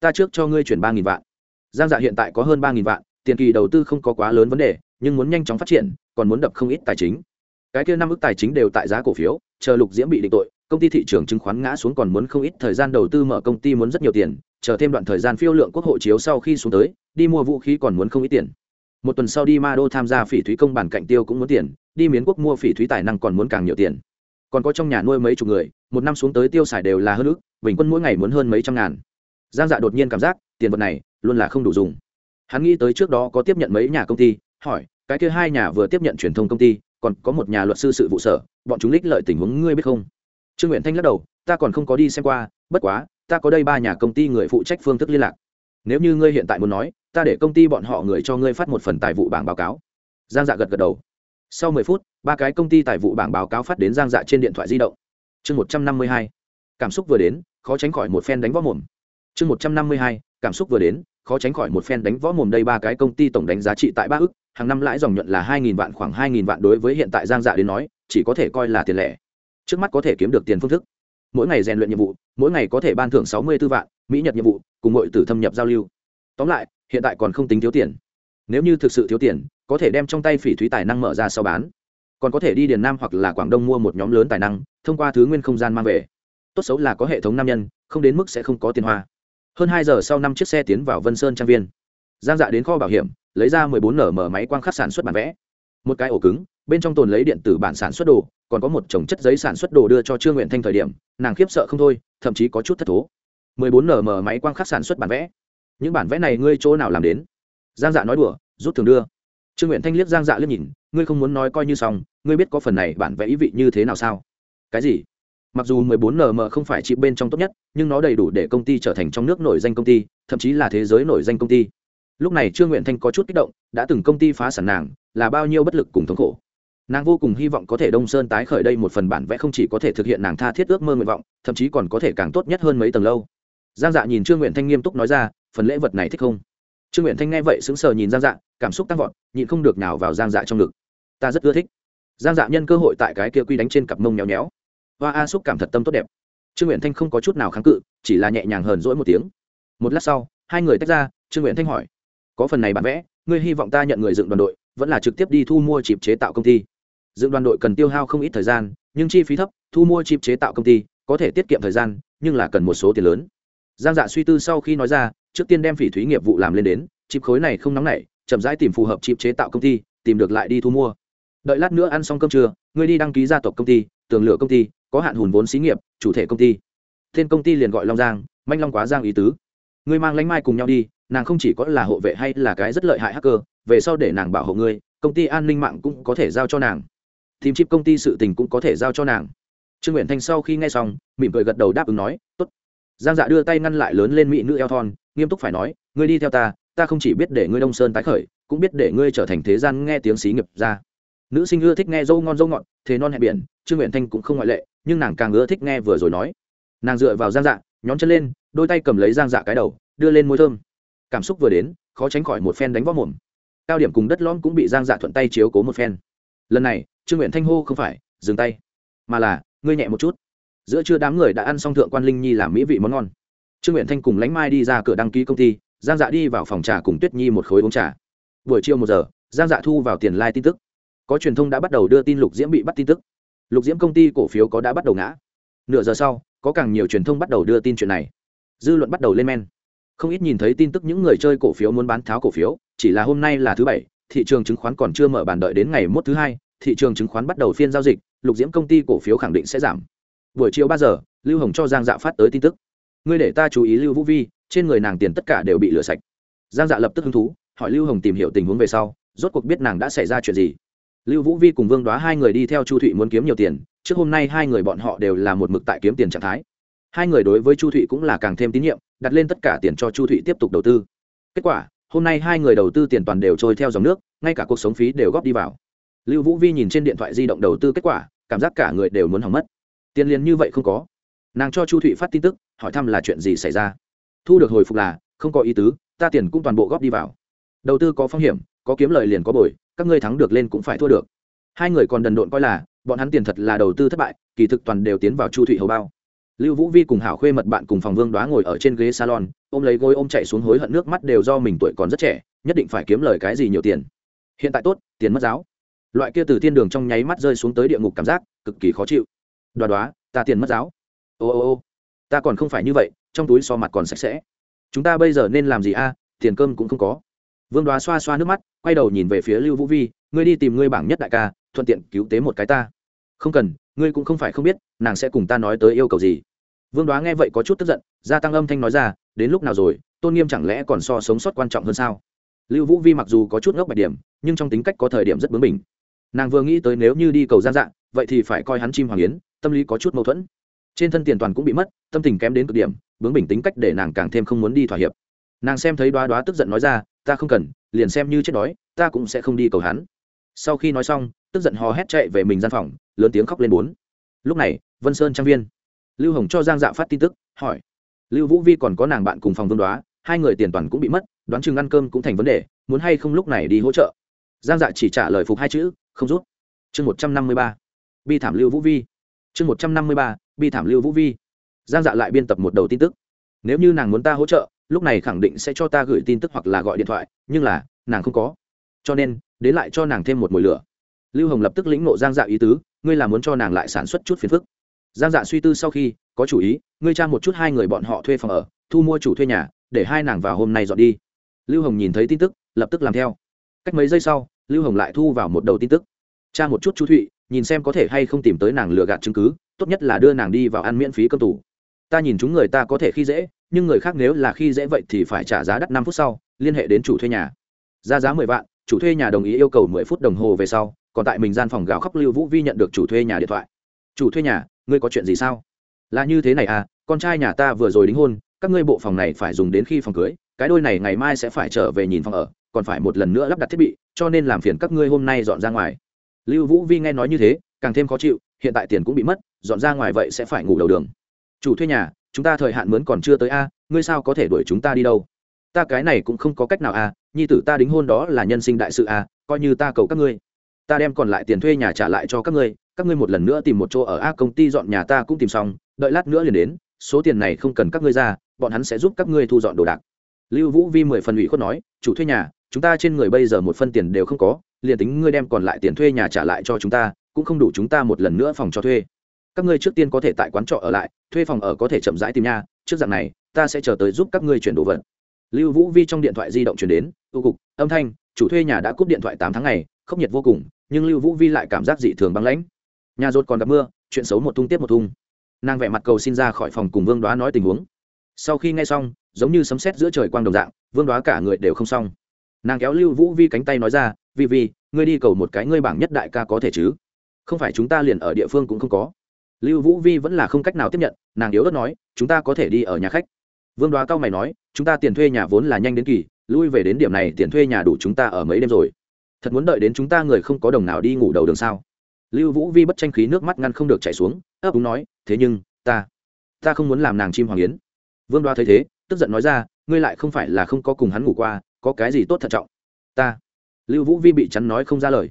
Ta trước cho ngươi chuyển ba nghìn vạn. Giang dạ hiện tại có hơn ba nghìn vạn, tiền kỳ đầu tư không có quá lớn vấn đề, nhưng muốn nhanh chóng phát triển, còn muốn đập không ít tài chính. Cái kia năm ước tài chính đều tại giá cổ phiếu, chờ lục diễm bị định tội, công ty thị trường chứng khoán ngã xuống còn muốn không ít thời gian đầu tư mở công ty muốn rất nhiều tiền, chờ thêm đoạn thời gian phiêu lượng quốc hộ chiếu sau khi xuống tới, đi mua vũ khí còn muốn không ít tiền một tuần sau đi ma đô tham gia phỉ thúy công bản cạnh tiêu cũng muốn tiền, đi miến quốc mua phỉ thúy tài năng còn muốn càng nhiều tiền. Còn có trong nhà nuôi mấy chục người, một năm xuống tới tiêu xài đều là hơn ước bình quân mỗi ngày muốn hơn mấy trăm ngàn. Giang dạ đột nhiên cảm giác, tiền vật này, luôn là không đủ dùng. Hắn nghĩ tới trước đó có tiếp nhận mấy nhà công ty, hỏi, cái kia hai nhà vừa tiếp nhận truyền thông công ty, còn có một nhà luật sư sự vụ sở, bọn chúng lích lợi tình huống ngươi biết không? Trương nguyện thanh lắc đầu, ta còn không có đi xem qua, bất quá, ta có đây ba nhà công ty người phụ trách phương thức liên lạc. Nếu như ngươi hiện tại muốn nói ta để công ty bọn họ người cho ngươi phát một phần tài vụ bảng báo cáo. Giang dạ gật gật đầu. Sau mười phút, ba cái công ty tài vụ bảng báo cáo phát đến giang dạ trên điện thoại di động. Chương một trăm năm mươi hai, cảm xúc vừa đến, khó tránh khỏi một phen đánh võ mồm. Chương một trăm năm mươi hai, cảm xúc vừa đến, khó tránh khỏi một phen đánh võ mồm đây ba cái công ty tổng đánh giá trị tại ba ức, hàng năm lãi dòng nhuận là hai nghìn vạn, khoảng hai nghìn vạn đối với hiện tại giang dạ đến nói, chỉ có thể coi là tiền lẻ. Trước mắt có thể kiếm được tiền phương thức. Mỗi ngày rèn luyện nhiệm vụ, mỗi ngày có thể ban thưởng sáu mươi b ố vạn, mỹ nhật nhiệm vụ, cùng mọi tử thâm nhập giao lưu. Tóm lại hiện tại còn không tính thiếu tiền. Nếu như thực sự thiếu tiền, có thể đem trong tay phỉ thúy tài năng mở ra sau bán. Còn có thể đi điền nam hoặc là quảng đông mua một nhóm lớn tài năng, thông qua thứ nguyên không gian mang về. Tốt xấu là có hệ thống nam nhân, không đến mức sẽ không có tiền hoa. Hơn hai giờ sau năm chiếc xe tiến vào vân sơn trang viên. Giang dạ đến kho bảo hiểm, lấy ra mười bốn nở mở máy quang khắc sản xuất bản vẽ. Một cái ổ cứng, bên trong tồn lấy điện tử bản sản xuất đồ, còn có một chồng chất giấy sản xuất đồ đưa cho trương nguyện thanh thời điểm, nàng khiếp sợ không thôi, thậm chí có chút thất thố. mười bốn nở mở máy quang khắc sản xuất bản vẽ những bản vẽ này ngươi chỗ nào làm đến? Giang dạ nói đùa, rút thường đưa. Trương nguyện thanh liếc giang dạ liếc nhìn, ngươi không muốn nói coi như xong, ngươi biết có phần này bản vẽ ý vị như thế nào sao? Cái gì? Mặc dù 14nm không phải chỉ bên trong tốt nhất, nhưng nó đầy đủ để công ty trở thành trong nước nổi danh công ty, thậm chí là thế giới nổi danh công ty. Lúc này trương nguyện thanh có chút kích động, đã từng công ty phá sản nàng, là bao nhiêu bất lực cùng thống khổ. Nàng vô cùng hy vọng có thể đông sơn tái khởi đây một phần bản vẽ không chỉ có thể thực hiện nàng tha thiết ước mơ nguyện vọng, thậm chí còn có thể càng tốt nhất hơn mấy tầng lâu. Giang dạ nhìn trương nguyện thanh nghiêm túc nói ra phần lễ vật này thích không? Trương nguyện thanh nghe vậy sững sờ nhìn giang dạ cảm xúc tăng vọt, nhịn không được nào vào giang dạ trong ngực. Ta rất ưa thích. Giang dạ nhân cơ hội tại cái kia quy đánh trên cặp mông nhéo nhéo. Hoa a xúc cảm thật tâm tốt đẹp. Trương nguyện thanh không có chút nào kháng cự, chỉ là nhẹ nhàng hờn rỗi một tiếng. Một lát sau, hai người tách ra, trương nguyện thanh hỏi, có phần này bản vẽ, ngươi hy vọng ta nhận người dựng đoàn đội, vẫn là trực tiếp đi thu mua chịp chế tạo công ty? Dựng đoàn đội cần tiêu hao không ít thời gian, nhưng chi phí thấp, thu mua chịp chế tạo công ty có thể tiết kiệm thời gian, nhưng là cần một số tiền lớn. Giang dạ suy tư sau khi nói ra trước tiên đem phỉ thúy nghiệp vụ làm lên đến chịp khối này không nóng nảy, chậm rãi tìm phù hợp chịp chế tạo công ty, tìm được lại đi thu mua. Đợi lát nữa ăn xong cơm trưa, ngươi đi đăng ký gia tộc công ty, tường lửa công ty, có hạn hùn vốn xí nghiệp, chủ thể công ty. Tên công ty liền gọi long giang, manh long quá giang ý tứ. Ngươi mang lánh mai cùng nhau đi, nàng không chỉ có là hộ vệ hay là cái rất lợi hại hacker, về sau để nàng bảo hộ ngươi, công ty an ninh mạng cũng có thể giao cho nàng. Tìm chip công ty sự tình cũng có thể giao cho nàng. Trương nguyện thanh sau khi nghe xong, mỉm cười gật đầu đáp ứng nói t ố t giang dạ đưa tay ngăn lại lớn lên mỹ nữ eo thon nghiêm túc phải nói, ngươi đi theo ta ta không chỉ biết để ngươi đông sơn tái khởi, cũng biết để ngươi trở thành thế gian nghe tiếng xí nghiệp ra. Nữ sinh ưa thích nghe dâu ngon dâu ngọt, thế non hẹn biển, trương nguyện thanh cũng không ngoại lệ, nhưng nàng càng ưa thích nghe vừa rồi nói. Nàng dựa vào giang dạ nhón chân lên, đôi tay cầm lấy giang dạ cái đầu, đưa lên môi thơm. Cảm xúc vừa đến, khó tránh khỏi một phen đánh võ mồm. Cao điểm cùng đất lõm cũng bị giang dạ thuận tay chiếu cố một phen. Lần này, trương nguyện thanh hô không phải, dừng tay. Mà là, ngươi nhẹ một chút. Giữa trưa đám người đã ăn xong thượng quan linh nhi làm mỹ vị món ngon trương nguyện thanh cùng lánh mai đi ra cửa đăng ký công ty, giang dạ đi vào phòng trà cùng tuyết nhi một khối uống trà. Buổi chiều một giờ, giang dạ thu vào tiền lai、like、tin tức. Có truyền thông đã bắt đầu đưa tin lục diễm bị bắt tin tức. Lục diễm công ty cổ phiếu có đã bắt đầu ngã. Nửa giờ sau, có càng nhiều truyền thông bắt đầu đưa tin chuyện này. Dư luận bắt đầu lên men. Không ít nhìn thấy tin tức những người chơi cổ phiếu muốn bán tháo cổ phiếu, chỉ là hôm nay là thứ bảy, thị trường chứng khoán còn chưa mở bàn đợi đến ngày mốt thứ hai, thị trường chứng khoán bắt đầu phiên giao dịch, lục diễm công ty cổ phiếu khẳng định sẽ giảm. Buổi chiều ba giờ, lưu hồng cho giang dạ phát tới tin tức ngươi để ta chú ý lưu vũ vi, trên người nàng tiền tất cả đều bị lửa sạch. Giang dạ lập tức hứng thú, hỏi lưu hồng tìm hiểu tình huống về sau, rốt cuộc biết nàng đã xảy ra chuyện gì. Lưu vũ vi cùng vương đoá hai người đi theo chu thụy muốn kiếm nhiều tiền, trước hôm nay hai người bọn họ đều là một mực tại kiếm tiền trạng thái. Hai người đối với chu thụy cũng là càng thêm tín nhiệm, đặt lên tất cả tiền cho chu thụy tiếp tục đầu tư. Kết quả, hôm nay hai người đầu tư tiền toàn đều trôi theo dòng nước, ngay cả cuộc sống phí đều góp đi vào. Lưu vũ vi nhìn trên điện thoại di động đầu tư kết quả, cảm giác cả người đều muốn hỏng mất. Tiền liền như vậy không có. Nàng cho chu thụy phát tin tức hỏi thăm là chuyện gì xảy ra. Thu được hồi phục là, không có ý tứ, ta tiền cũng toàn bộ góp đi vào. Đầu tư có phong hiểm, có kiếm lời liền có bồi, các ngươi thắng được lên cũng phải thua được. Hai người còn đần độn coi là, bọn hắn tiền thật là đầu tư thất bại, kỳ thực toàn đều tiến vào chu thụy hầu bao. Lưu vũ vi cùng hảo khuê mật bạn cùng phòng vương đoá ngồi ở trên ghế salon, ôm lấy gối ôm chạy xuống hối hận nước mắt đều do mình tuổi còn rất trẻ, nhất định phải kiếm lời cái gì nhiều tiền. Hiện tại tốt, tiền mất giáo. Loại kia từ thiên đường trong nháy mắt rơi xuống tới địa ngục cảm giác, cực kỳ khó chịu. Đoá đoá, ta tiền mất giáo. Ô ô ô ta còn không phải như vậy, trong túi so mặt còn sạch sẽ. Chúng ta bây giờ nên làm gì a? Tiền cơm cũng không có. Vương đoá xoa xoa nước mắt, quay đầu nhìn về phía lưu vũ vi, ngươi đi tìm ngươi bảng nhất đại ca, thuận tiện cứu tế một cái ta. Không cần, ngươi cũng không phải không biết, nàng sẽ cùng ta nói tới yêu cầu gì. Vương đoá nghe vậy có chút tức giận, gia tăng âm thanh nói ra, đến lúc nào rồi, tôn nghiêm chẳng lẽ còn so sống sót quan trọng hơn sao? Lưu vũ vi mặc dù có chút ngốc bạch điểm, nhưng trong tính cách có thời điểm rất bướng bỉnh. Nàng vừa nghĩ tới nếu như đi cầu gian dạng vậy thì phải coi hắn chim hoàng yến, tâm lý có chút mâu thuẫn trên thân tiền toàn cũng bị mất, tâm tình kém đến cực điểm bướng bỉnh tính cách để nàng càng thêm không muốn đi thỏa hiệp. Nàng xem thấy đoá đoá tức giận nói ra, ta không cần, liền xem như chết đói, ta cũng sẽ không đi cầu hắn. Sau khi nói xong, tức giận hò hét chạy về mình gian phòng, lớn tiếng khóc lên bốn. Lúc này, vân sơn trang viên. Lưu hồng cho giang dạ phát tin tức, hỏi. Lưu vũ vi còn có nàng bạn cùng phòng vương đoá, hai người tiền toàn cũng bị mất, đoán chừng ăn cơm cũng thành vấn đề, muốn hay không lúc này đi hỗ trợ? Giang dạ chỉ trả lời phục hai chữ, không rút chương một trăm năm mươi ba. Bi thảm lưu vũ vi chương một trăm năm mươi ba, bi thảm lưu vũ vi. Giang dạ lại biên tập một đầu tin tức. Nếu như nàng muốn ta hỗ trợ, lúc này khẳng định sẽ cho ta gửi tin tức hoặc là gọi điện thoại, nhưng là, nàng không có. Cho nên, đến lại cho nàng thêm một mồi lửa. Lưu hồng lập tức lĩnh nộ giang dạ ý tứ, ngươi là muốn cho nàng lại sản xuất chút phiền phức. Giang dạ suy tư sau khi, có chủ ý, ngươi tra một chút hai người bọn họ thuê phòng ở, thu mua chủ thuê nhà, để hai nàng vào hôm nay dọn đi. Lưu hồng nhìn thấy tin tức, lập tức làm theo. Cách mấy giây sau, lưu hồng lại thu vào một đầu tin tức. Tra một chút chú thụy nhìn xem có thể hay không tìm tới nàng lừa gạt chứng cứ, tốt nhất là đưa nàng đi vào ăn miễn phí cơm tủ. Ta nhìn chúng người ta có thể khi dễ, nhưng người khác nếu là khi dễ vậy thì phải trả giá đắt năm phút sau, liên hệ đến chủ thuê nhà. Ra giá mười vạn, chủ thuê nhà đồng ý yêu cầu mười phút đồng hồ về sau, còn tại mình gian phòng gào khóc lưu vũ vi nhận được chủ thuê nhà điện thoại. Chủ thuê nhà, ngươi có chuyện gì sao? Là như thế này à con trai nhà ta vừa rồi đính hôn, các ngươi bộ phòng này phải dùng đến khi phòng cưới, cái đôi này ngày mai sẽ phải trở về nhìn phòng ở, còn phải một lần nữa lắp đặt thiết bị, cho nên làm phiền các ngươi hôm nay dọn ra ngoài lưu vũ vi nghe nói như thế, càng thêm khó chịu, hiện tại tiền cũng bị mất, dọn ra ngoài vậy sẽ phải ngủ đầu đường. Chủ thuê nhà, chúng ta thời hạn mướn còn chưa tới a, ngươi sao có thể đuổi chúng ta đi đâu? Ta cái này cũng không có cách nào a, nhi tử ta đính hôn đó là nhân sinh đại sự a, coi như ta cầu các ngươi. Ta đem còn lại tiền thuê nhà trả lại cho các ngươi các ngươi một lần nữa tìm một chỗ ở a, công ty dọn nhà ta cũng tìm xong, đợi lát nữa liền đến, số tiền này không cần các ngươi ra, bọn hắn sẽ giúp các ngươi thu dọn đồ đạc. Lưu vũ vi mười phần ủy khuất nói, chủ thuê nhà, chúng ta trên người bây giờ một phân tiền đều không có liền tính ngươi đem còn lại tiền thuê nhà trả lại cho chúng ta, cũng không đủ chúng ta một lần nữa phòng cho thuê. Các ngươi trước tiên có thể tại quán trọ ở lại, thuê phòng ở có thể chậm rãi tìm nha trước dạng này, ta sẽ chờ tới giúp các ngươi chuyển đồ vật. Lưu vũ vi trong điện thoại di động chuyển đến, ưu cục, âm thanh, chủ thuê nhà đã cúp điện thoại tám tháng ngày không nhiệt vô cùng, nhưng lưu vũ vi lại cảm giác dị thường băng lãnh. Nhà rột còn gặp mưa, chuyện xấu một tung tiếp một tung nàng vẻ mặt cầu xin ra khỏi phòng cùng vương đoá nói tình huống. Sau khi nghe xong, giống như sấm sét giữa trời quang đồng dạng, vương đoá cả người đều không xong. Nàng kéo lưu vũ vi cánh tay nói ra vi vi, ngươi đi cầu một cái ngươi bảng nhất đại ca có thể chứ? Không phải chúng ta liền ở địa phương cũng không có. Lưu vũ vi vẫn là không cách nào tiếp nhận, nàng yếu ớt nói, chúng ta có thể đi ở nhà khách. Vương đoá cao mày nói, chúng ta tiền thuê nhà vốn là nhanh đến kỳ, lui về đến điểm này tiền thuê nhà đủ chúng ta ở mấy đêm rồi. Thật muốn đợi đến chúng ta người không có đồng nào đi ngủ đầu đường sao? Lưu vũ vi bất tranh khí nước mắt ngăn không được chảy xuống, ấp úng nói, thế nhưng, ta ta không muốn làm nàng chim hoàng yến. Vương đoá thấy thế, tức giận nói ra, ngươi lại không phải là không có cùng hắn ngủ qua, có cái gì tốt thận trọng? Ta lưu vũ vi bị chắn nói không ra lời.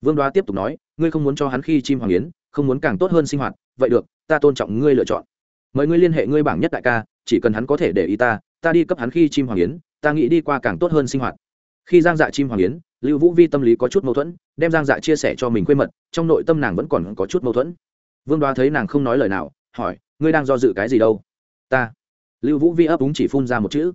Vương đoá tiếp tục nói, ngươi không muốn cho hắn khi chim hoàng yến, không muốn càng tốt hơn sinh hoạt, vậy được, ta tôn trọng ngươi lựa chọn. Mời ngươi liên hệ ngươi bảng nhất đại ca, chỉ cần hắn có thể để ý ta ta đi cấp hắn khi chim hoàng yến, ta nghĩ đi qua càng tốt hơn sinh hoạt. Khi giang dạ chim hoàng yến, lưu vũ vi tâm lý có chút mâu thuẫn, đem giang dạ chia sẻ cho mình quê mật, trong nội tâm nàng vẫn còn có chút mâu thuẫn. Vương đoá thấy nàng không nói lời nào, hỏi, ngươi đang do dự cái gì đâu? Ta. Lưu vũ vi ấp úng chỉ phun ra một chữ.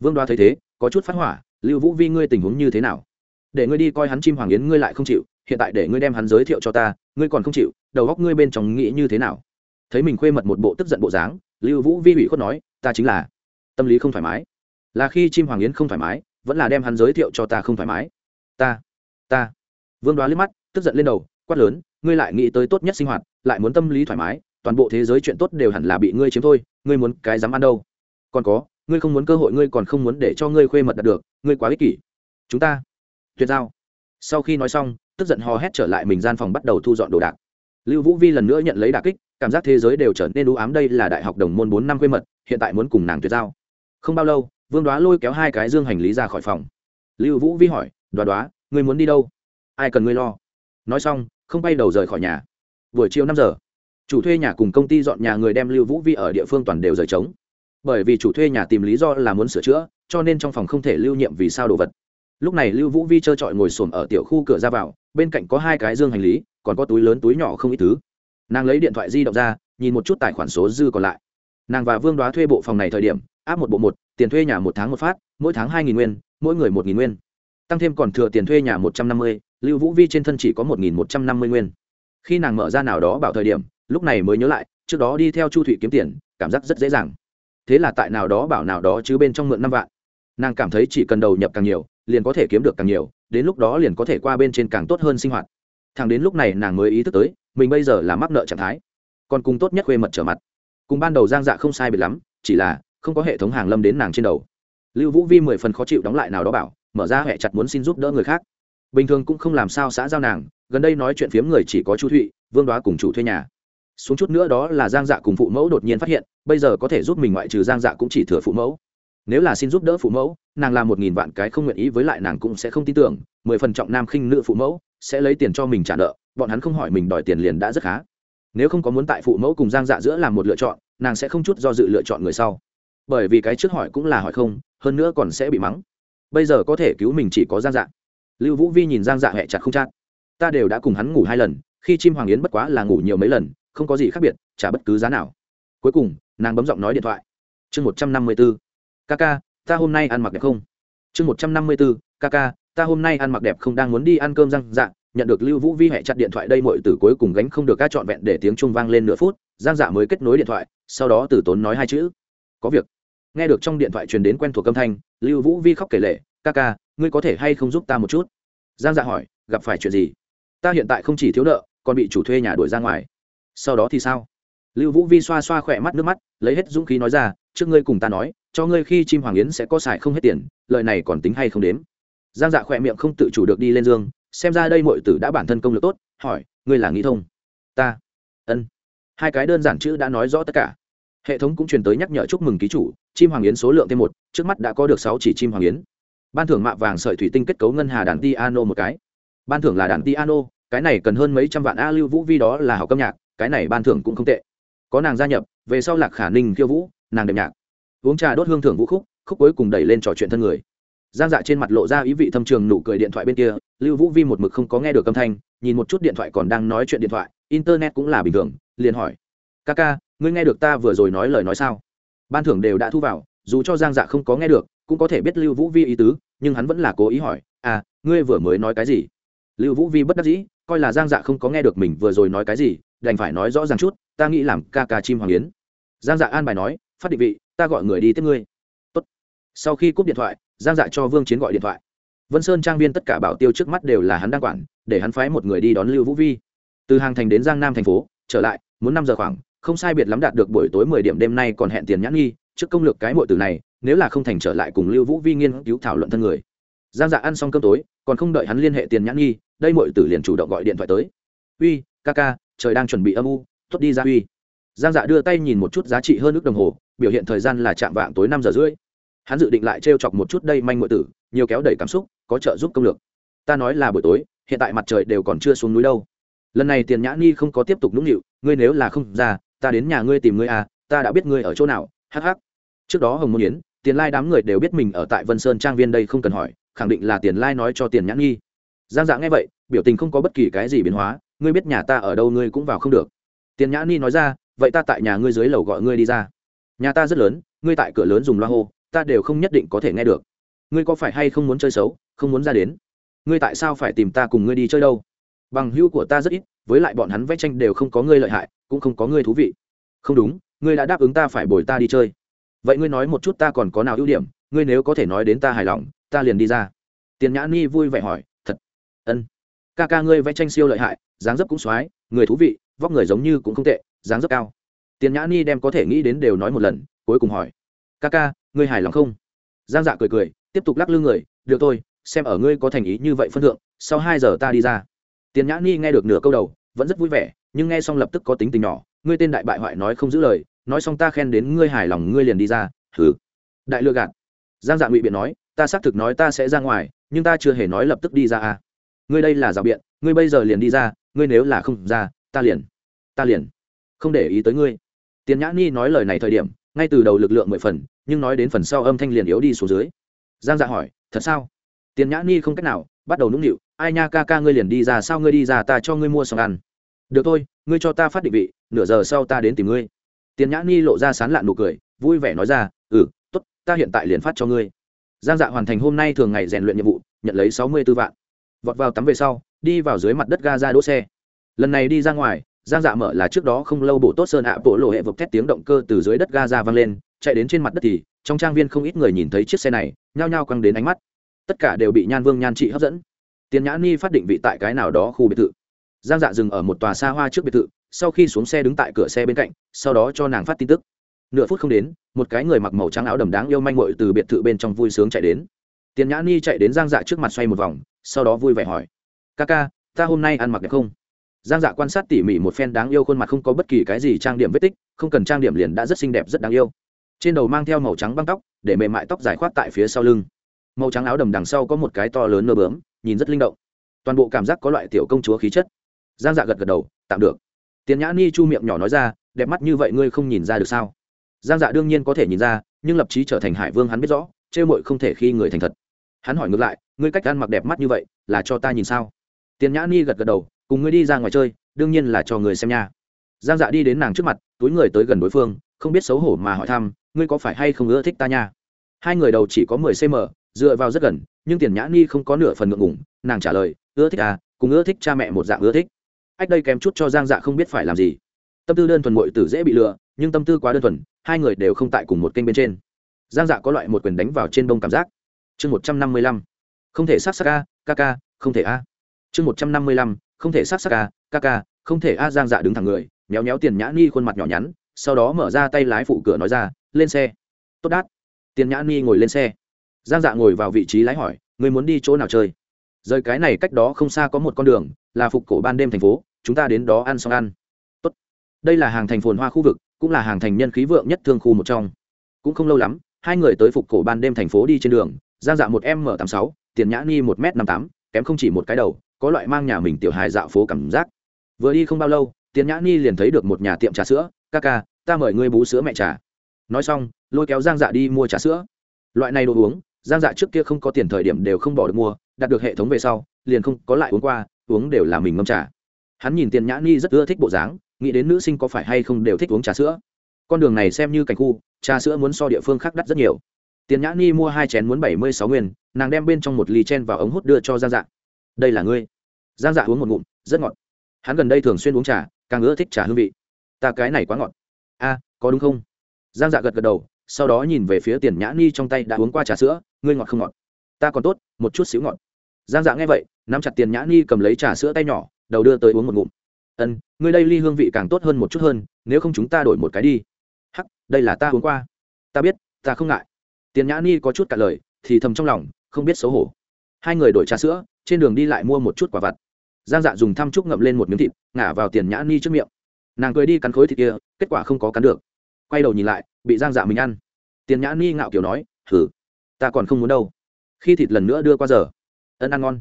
Vương đoá thấy thế, có chút phát hỏa, lưu vũ vi, ngươi tình huống như thế nào? Để ngươi đi coi hắn chim hoàng yến ngươi lại không chịu, hiện tại để ngươi đem hắn giới thiệu cho ta, ngươi còn không chịu, đầu góc ngươi bên trong nghĩ như thế nào? Thấy mình khuê mật một bộ tức giận bộ dáng, lưu vũ vi ủy khuất nói, ta chính là. Tâm lý không thoải mái. Là khi chim hoàng yến không thoải mái, vẫn là đem hắn giới thiệu cho ta không thoải mái. Ta ta. Vương đoá liếc mắt, tức giận lên đầu, quát lớn, ngươi lại nghĩ tới tốt nhất sinh hoạt, lại muốn tâm lý thoải mái, toàn bộ thế giới chuyện tốt đều hẳn là bị ngươi chiếm thôi, ngươi muốn cái dám ăn đâu? Còn có, ngươi không muốn cơ hội, ngươi còn không muốn để cho ngươi khuê mật đạt được, ngươi quá ích kỷ. Chúng ta tuyệt giao. Sau khi nói xong, tức giận hò hét trở lại mình gian phòng bắt đầu thu dọn đồ đạc. Lưu vũ vi lần nữa nhận lấy đà kích, cảm giác thế giới đều trở nên u ám, đây là đại học đồng môn bốn năm quê mật, hiện tại muốn cùng nàng tuyệt giao. Không bao lâu, vương đoá lôi kéo hai cái dương hành lý ra khỏi phòng. Lưu vũ vi hỏi, đoá đoá, ngươi muốn đi đâu? Ai cần ngươi lo? Nói xong, không bay đầu rời khỏi nhà. Buổi chiều năm giờ, chủ thuê nhà cùng công ty dọn nhà người đem lưu vũ vi ở địa phương toàn đều rời trống. Bởi vì chủ thuê nhà tìm lý do là muốn sửa chữa, cho nên trong phòng không thể lưu nhiệm vì sao đồ vật lúc này lưu vũ vi trơ trọi ngồi xổm ở tiểu khu cửa ra vào, bên cạnh có hai cái dương hành lý, còn có túi lớn túi nhỏ không ít thứ. Nàng lấy điện thoại di động ra, nhìn một chút tài khoản số dư còn lại. Nàng và vương đoá thuê bộ phòng này thời điểm, áp một bộ một, tiền thuê nhà một tháng một phát, mỗi tháng hai nghìn nguyên, mỗi người một nghìn nguyên. Tăng thêm còn thừa tiền thuê nhà một trăm năm mươi, lưu vũ vi trên thân chỉ có một nghìn một trăm năm mươi nguyên. Khi nàng mở ra nào đó bảo thời điểm, lúc này mới nhớ lại, trước đó đi theo chu Thủy kiếm tiền, cảm giác rất dễ dàng. Thế là tại nào đó bảo nào đó chứ bên trong mượn năm vạn. Nàng cảm thấy chỉ cần đầu nhập càng nhiều liền có thể kiếm được càng nhiều, đến lúc đó liền có thể qua bên trên càng tốt hơn sinh hoạt. Thằng đến lúc này nàng mới ý thức tới, mình bây giờ là mắc nợ trạng thái. Còn cùng tốt nhất khuê mật trở mặt. Cùng ban đầu giang dạ không sai biệt lắm, chỉ là không có hệ thống hàng lâm đến nàng trên đầu. Lưu vũ vi mười phần khó chịu đóng lại nào đó bảo, mở ra hẹ chặt muốn xin giúp đỡ người khác. Bình thường cũng không làm sao xã giao nàng, gần đây nói chuyện phiếm người chỉ có chu thụy, vương đoá cùng chủ thuê nhà. Xuống chút nữa đó là giang dạ cùng phụ mẫu đột nhiên phát hiện, bây giờ có thể giúp mình ngoại trừ giang dạ cũng chỉ thừa phụ mẫu nếu là xin giúp đỡ phụ mẫu, nàng làm một nghìn vạn cái không nguyện ý với lại nàng cũng sẽ không tin tưởng, mười phần trọng nam khinh nữ phụ mẫu sẽ lấy tiền cho mình trả nợ, bọn hắn không hỏi mình đòi tiền liền đã rất khá. Nếu không có muốn tại phụ mẫu cùng giang dạ giữa làm một lựa chọn, nàng sẽ không chút do dự lựa chọn người sau. Bởi vì cái trước hỏi cũng là hỏi không, hơn nữa còn sẽ bị mắng. Bây giờ có thể cứu mình chỉ có giang dạ. Lưu vũ vi nhìn giang dạ hẹ chặt không chát. Ta đều đã cùng hắn ngủ hai lần, khi chim hoàng yến bất quá là ngủ nhiều mấy lần, không có gì khác biệt trả bất cứ giá nào. Cuối cùng, nàng bấm giọng nói điện thoại. Chương một trăm năm mươi bốn ca ca, ta hôm nay ăn mặc đẹp không? Chương một trăm năm mươi bốn ca ca, ta hôm nay ăn mặc đẹp không? Đang muốn đi ăn cơm răng dạ nhận được lưu vũ vi hẹ chặt điện thoại đây mọi từ cuối cùng gánh không được ca trọn vẹn để tiếng trung vang lên nửa phút giang dạ mới kết nối điện thoại, sau đó từ tốn nói hai chữ. Có việc. Nghe được trong điện thoại truyền đến quen thuộc âm thanh, lưu vũ vi khóc kể lệ ca ca, ngươi có thể hay không giúp ta một chút? Giang dạ hỏi, gặp phải chuyện gì? Ta hiện tại không chỉ thiếu nợ, còn bị chủ thuê nhà đuổi ra ngoài. Sau đó thì sao? Lưu vũ vi xoa xoa khỏe mắt nước mắt, lấy hết dũng khí nói ra, trước ngươi cùng ta nói, cho ngươi khi chim hoàng yến sẽ có xài không hết tiền lợi này còn tính hay không đếm? Giang dạ khỏe miệng không tự chủ được đi lên dương, xem ra đây mọi tử đã bản thân công lực tốt, hỏi, ngươi là nghĩ thông? Ta. Ân. Hai cái đơn giản chữ đã nói rõ tất cả. Hệ thống cũng truyền tới nhắc nhở chúc mừng ký chủ, chim hoàng yến số lượng thêm một, trước mắt đã có được sáu chỉ chim hoàng yến. Ban thưởng mạ vàng sợi thủy tinh kết cấu ngân hà đàn ti ano một cái. Ban thưởng là đàn ti ano cái này cần hơn mấy trăm vạn a lưu vũ vi đó là học âm nhạc, cái này ban thưởng cũng không tệ có nàng gia nhập, về sau lạc khả ninh khiêu vũ, nàng đệm nhạc. Uống trà đốt hương thưởng vũ khúc khúc cuối cùng đẩy lên trò chuyện thân người. Giang dạ trên mặt lộ ra ý vị thâm trường nụ cười điện thoại bên kia, lưu vũ vi một mực không có nghe được âm thanh, nhìn một chút điện thoại còn đang nói chuyện điện thoại, internet cũng là bình thường, liền hỏi. Ca ca, ngươi nghe được ta vừa rồi nói lời nói sao? Ban thưởng đều đã thu vào, dù cho giang dạ không có nghe được, cũng có thể biết lưu vũ vi ý tứ, nhưng hắn vẫn là cố ý hỏi à ngươi vừa mới nói cái gì? Lưu vũ vi bất đắc dĩ, coi là giang dạ không có nghe được mình vừa rồi nói cái gì đành phải nói rõ ràng chút, ta nghĩ làm ca ca chim hoàng yến. Giang dạ an bài nói, phát định vị, ta gọi người đi tiếp ngươi. Tốt. sau khi cúp điện thoại, giang dạ cho vương chiến gọi điện thoại. Vân sơn trang viên tất cả bảo tiêu trước mắt đều là hắn đang quản, để hắn phái một người đi đón lưu vũ vi. Từ hàng thành đến giang nam thành phố, trở lại, muốn năm giờ khoảng, không sai biệt lắm đạt được buổi tối mười điểm đêm nay còn hẹn tiền nhãn nghi, trước công lược cái mội từ này, nếu là không thành trở lại cùng lưu vũ vi nghiên cứu thảo luận thân người. Giang dạ ăn xong cơm tối, còn không đợi hắn liên hệ tiền nhãn nghi, đây mội tử liền chủ động gọi điện thoại tới. Uy, ca ca trời đang chuẩn bị âm u tuất đi ra uy. Giang dạ đưa tay nhìn một chút giá trị hơn ước đồng hồ, biểu hiện thời gian là chạm vạng tối năm giờ rưỡi. Hắn dự định lại t chọc một chút đây manh ngụy tử, nhiều kéo đẩy cảm xúc, có trợ giúp công lược. Ta nói là buổi tối, hiện tại mặt trời đều còn chưa xuống núi đâu. Lần này tiền nhã ni không có tiếp tục nũng nịu, ngươi nếu là không ra, ta đến nhà ngươi tìm ngươi à ta đã biết ngươi ở chỗ nào hh trước đó hồng môn yến, tiền lai đám người đều biết mình ở tại vân sơn trang viên đây không cần hỏi, khẳng định là tiền lai nói cho tiền nhã nhi giang dạ nghe vậy, biểu tình không có bất kỳ cái gì biến hóa ngươi biết nhà ta ở đâu ngươi cũng vào không được. Tiền nhã ni nói ra, vậy ta tại nhà ngươi dưới lầu gọi ngươi đi ra. Nhà ta rất lớn, ngươi tại cửa lớn dùng loa hô, ta đều không nhất định có thể nghe được. Ngươi có phải hay không muốn chơi xấu, không muốn ra đến? Ngươi tại sao phải tìm ta cùng ngươi đi chơi đâu? Bằng hữu của ta rất ít, với lại bọn hắn vẽ tranh đều không có ngươi lợi hại, cũng không có ngươi thú vị. Không đúng, ngươi đã đáp ứng ta phải bồi ta đi chơi. Vậy ngươi nói một chút ta còn có nào ưu điểm, ngươi nếu có thể nói đến ta hài lòng, ta liền đi ra. Tiền nhã ni vui vẻ hỏi, thật, ân, ca ca ngươi vẽ tranh siêu lợi hại dáng dấp cũng x người thú vị, vóc người giống như cũng không tệ, dáng dấp cao. Tiền nhã ni đem có thể nghĩ đến đều nói một lần, cuối cùng hỏi, ca ca, ngươi hài lòng không? Giang dạ cười cười, tiếp tục lắc lư người, được thôi, xem ở ngươi có thành ý như vậy phân thượng, sau hai giờ ta đi ra. Tiền nhã ni nghe được nửa câu đầu, vẫn rất vui vẻ, nhưng nghe xong lập tức có tính tình nhỏ, ngươi tên đại bại hoại nói không giữ lời, nói xong ta khen đến ngươi hài lòng, ngươi liền đi ra thử đại lừa gạt. Giang dạ ngụy biện nói, ta xác thực nói ta sẽ ra ngoài, nhưng ta chưa hề nói lập tức đi ra à. Ngươi đây là rào biện ngươi bây giờ liền đi ra, ngươi nếu là không ra, ta liền ta liền không để ý tới ngươi. Tiền nhã ni nói lời này thời điểm, ngay từ đầu lực lượng mười phần, nhưng nói đến phần sau âm thanh liền yếu đi xuống dưới. Giang dạ hỏi, thật sao? Tiền nhã ni không cách nào, bắt đầu nũng nịu, ai nha ca ca ngươi liền đi ra, sao ngươi đi ra, ta cho ngươi mua xong ăn. Được thôi, ngươi cho ta phát định vị, nửa giờ sau ta đến tìm ngươi. Tiền nhã ni lộ ra sán lạn nụ cười, vui vẻ nói ra ừ t ố t ta hiện tại liền phát cho ngươi. Giang dạ hoàn thành hôm nay thường ngày rèn luyện nhiệm vụ, nhận lấy sáu mươi b ố vạn. Vọt vào tắm về sau đi vào dưới mặt đất ga ra đỗ xe. Lần này đi ra ngoài, giang dạ mở là trước đó không lâu bộ tốt sơn ạ, bộ lộ hệ vực thét tiếng động cơ từ dưới đất ga ra vang lên, chạy đến trên mặt đất thì, trong trang viên không ít người nhìn thấy chiếc xe này, nhao nhao quăng đến ánh mắt. Tất cả đều bị nhan vương nhan trị hấp dẫn. Tiền nhã ni phát định vị tại cái nào đó khu biệt thự. Giang dạ dừng ở một tòa xa hoa trước biệt thự, sau khi xuống xe đứng tại cửa xe bên cạnh, sau đó cho nàng phát tin tức. Nửa phút không đến, một cái người mặc màu trắng áo đầm đáng yêu manh mội từ biệt thự bên trong vui sướng chạy đến. Tiền nhã ni chạy đến giang dạ trước mặt xoay một vòng, sau đó vui vẻ hỏi ca ca, ta hôm nay ăn mặc đẹp không? Giang dạ quan sát tỉ mỉ một phen đáng yêu khuôn mặt không có bất kỳ cái gì trang điểm vết tích, không cần trang điểm liền đã rất xinh đẹp, rất đáng yêu. Trên đầu mang theo màu trắng băng tóc, để mềm mại tóc dài khoát tại phía sau lưng. Màu trắng áo đầm đằng sau có một cái to lớn nơ bướm, nhìn rất linh động. Toàn bộ cảm giác có loại tiểu công chúa khí chất. Giang dạ gật gật đầu, tạm được. Tiền nhã ni chu miệng nhỏ nói ra, đẹp mắt như vậy ngươi không nhìn ra được sao? Giang dạ đương nhiên có thể nhìn ra, nhưng lập trí trở thành hải vương hắn biết rõ trêu mội không thể khi người thành thật. Hắn hỏi ngược lại, ngươi cách ăn mặc đẹp mắt như vậy, là cho ta nhìn sao? Tiền nhã ni gật gật đầu, cùng ngươi đi ra ngoài chơi, đương nhiên là cho người xem nha. Giang dạ đi đến nàng trước mặt, túi người tới gần đối phương, không biết xấu hổ mà hỏi thăm, ngươi có phải hay không ưa thích ta nha? Hai người đầu chỉ có mười cm dựa vào rất gần, nhưng tiền nhã ni không có nửa phần ngượng ngủng nàng trả lời, ưa thích à cùng ưa thích cha mẹ một dạng ưa thích. Ách đây kém chút cho giang dạ không biết phải làm gì. Tâm tư đơn thuần mội tử dễ bị lừa, nhưng tâm tư quá đơn thuần, hai người đều không tại cùng một kênh bên trên. Giang dạ có loại một quyền đánh vào trên bông cảm giác. Chương một trăm năm mươi lăm. Không thể sát sắc a ca ca, không thể a chương một trăm năm mươi lăm, không thể sát sát ca ca ca, không thể a giang dạ đứng thẳng người, méo méo tiền nhã ni khuôn mặt nhỏ nhắn, sau đó mở ra tay lái phụ cửa nói ra, lên xe. Tốt đát. Tiền nhã ni ngồi lên xe. Giang dạ ngồi vào vị trí lái hỏi người muốn đi chỗ nào chơi? Rời cái này cách đó không xa có một con đường, là phục cổ ban đêm thành phố, chúng ta đến đó ăn xong ăn. Tốt. đây là hàng thành phồn hoa khu vực, cũng là hàng thành nhân khí vượng nhất thương khu một trong. Cũng không lâu lắm, hai người tới phục cổ ban đêm thành phố đi trên đường, giang dạ một m tám sáu, tiền nhã ni một m năm tám, kém không chỉ một cái đầu có loại mang nhà mình tiểu hài dạo phố cảm giác. Vừa đi không bao lâu tiền nhã ni liền thấy được một nhà tiệm trà sữa. Ca ca, ta mời ngươi bú sữa mẹ trà. Nói xong, lôi kéo giang dạ đi mua trà sữa. Loại này đồ uống, giang dạ trước kia không có tiền thời điểm đều không bỏ được mua đặt được hệ thống về sau, liền không có lại uống qua, uống đều là mình ngâm trà. Hắn nhìn tiền nhã ni rất ưa thích bộ dáng, nghĩ đến nữ sinh có phải hay không đều thích uống trà sữa. Con đường này xem như cảnh khu, trà sữa muốn so địa phương khác đắt rất nhiều. Tiền nhã ni mua hai chén muốn bảy mươi sáu nguyên, nàng đem bên trong một ly chen vào ống hút đưa cho giang dạ. Đây là ngươi giang dạ uống một ngụm, rất ngọt. Hắn gần đây thường xuyên uống trà, càng ưa thích trà hương vị. Ta cái này quá ngọt. A, có đúng không? Giang dạ gật gật đầu, sau đó nhìn về phía tiền nhã ni trong tay đã uống qua trà sữa, ngươi ngọt không ngọt? Ta còn tốt, một chút xíu ngọt. Giang dạ nghe vậy, nắm chặt tiền nhã ni cầm lấy trà sữa tay nhỏ, đầu đưa tới uống một ngụm. Ân, ngươi đây ly hương vị càng tốt hơn một chút hơn, nếu không chúng ta đổi một cái đi. Hắc, đây là ta uống qua. Ta biết, ta không ngại. Tiền nhã ni có chút cả lời, thì thầm trong lòng, không biết xấu hổ. Hai người đổi trà sữa, trên đường đi lại mua một chút quả vặt giang dạ dùng thăm trúc ngậm lên một miếng thịt, ngả vào tiền nhã ni trước miệng. Nàng cười đi cắn khối thịt kia, kết quả không có cắn được. Quay đầu nhìn lại, bị giang dạ mình ăn. Tiền nhã ni ngạo kiểu nói thử ta còn không muốn đâu. Khi thịt lần nữa đưa qua giờ, ân ăn ngon.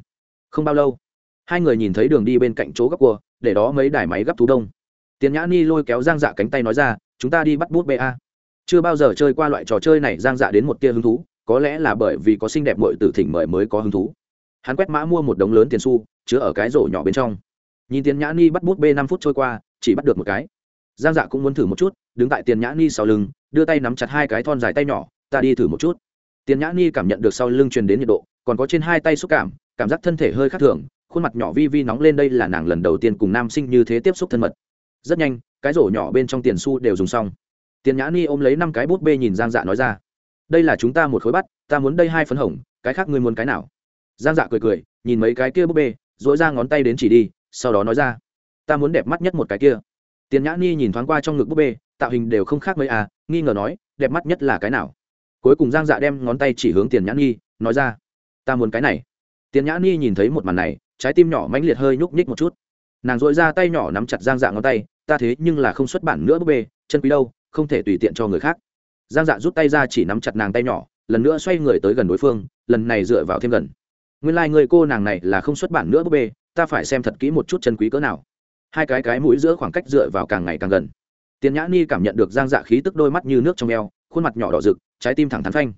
Không bao lâu, hai người nhìn thấy đường đi bên cạnh chỗ gấp cua, để đó mấy đài máy gấp thú đông. Tiền nhã ni lôi kéo giang dạ cánh tay nói ra, chúng ta đi bắt bút ba chưa bao giờ chơi qua loại trò chơi này, giang dạ đến một tia hứng thú, có lẽ là bởi vì có xinh đẹp mội tử thỉnh mời mới có hứng thú. Hắn quét mã mua một đống lớn tiền xu chứa ở cái rổ nhỏ bên trong. Nhìn tiền nhã ni bắt bút b năm phút trôi qua, chỉ bắt được một cái. Giang dạ cũng muốn thử một chút, đứng tại tiền nhã ni sau lưng, đưa tay nắm chặt hai cái thon dài tay nhỏ, ta đi thử một chút. Tiền nhã ni cảm nhận được sau lưng truyền đến nhiệt độ, còn có trên hai tay xúc cảm cảm giác thân thể hơi khác thường, khuôn mặt nhỏ vi vi nóng lên đây là nàng lần đầu tiên cùng nam sinh như thế tiếp xúc thân mật. Rất nhanh, cái rổ nhỏ bên trong tiền xu đều dùng xong. Tiền nhã ni ôm lấy năm cái bút bê nhìn giang dạ nói ra, đây là chúng ta một khối bắt ta muốn đây hai phấn hồng, cái khác ngươi muốn cái nào? Giang dạ cười cười, nhìn mấy cái kia bút bê dỗi ra ngón tay đến chỉ đi, sau đó nói ra, ta muốn đẹp mắt nhất một cái kia. Tiền nhã ni nhìn thoáng qua trong ngực búp bê, tạo hình đều không khác mấy à nghi ngờ nói, đẹp mắt nhất là cái nào? Cuối cùng giang dạ đem ngón tay chỉ hướng tiền nhã ni, nói ra, ta muốn cái này. Tiền nhã ni nhìn thấy một màn này, trái tim nhỏ mãnh liệt hơi nhúc nhích một chút. Nàng dội ra tay nhỏ nắm chặt giang dạ ngón tay, ta thế nhưng là không xuất bản nữa búp bê, chân quý đâu, không thể tùy tiện cho người khác. Giang dạ rút tay ra chỉ nắm chặt nàng tay nhỏ, lần nữa xoay người tới gần đối phương, lần này dựa vào thêm gần nguyên lai、like、người cô nàng này là không xuất bản nữa búp bê, ta phải xem thật kỹ một chút chân quý cỡ nào. Hai cái cái mũi giữa khoảng cách dựa vào càng ngày càng gần. Tiền nhã ni cảm nhận được giang dạ khí tức đôi mắt như nước trong eo, khuôn mặt nhỏ đỏ rực, trái tim thẳng thắn phanh.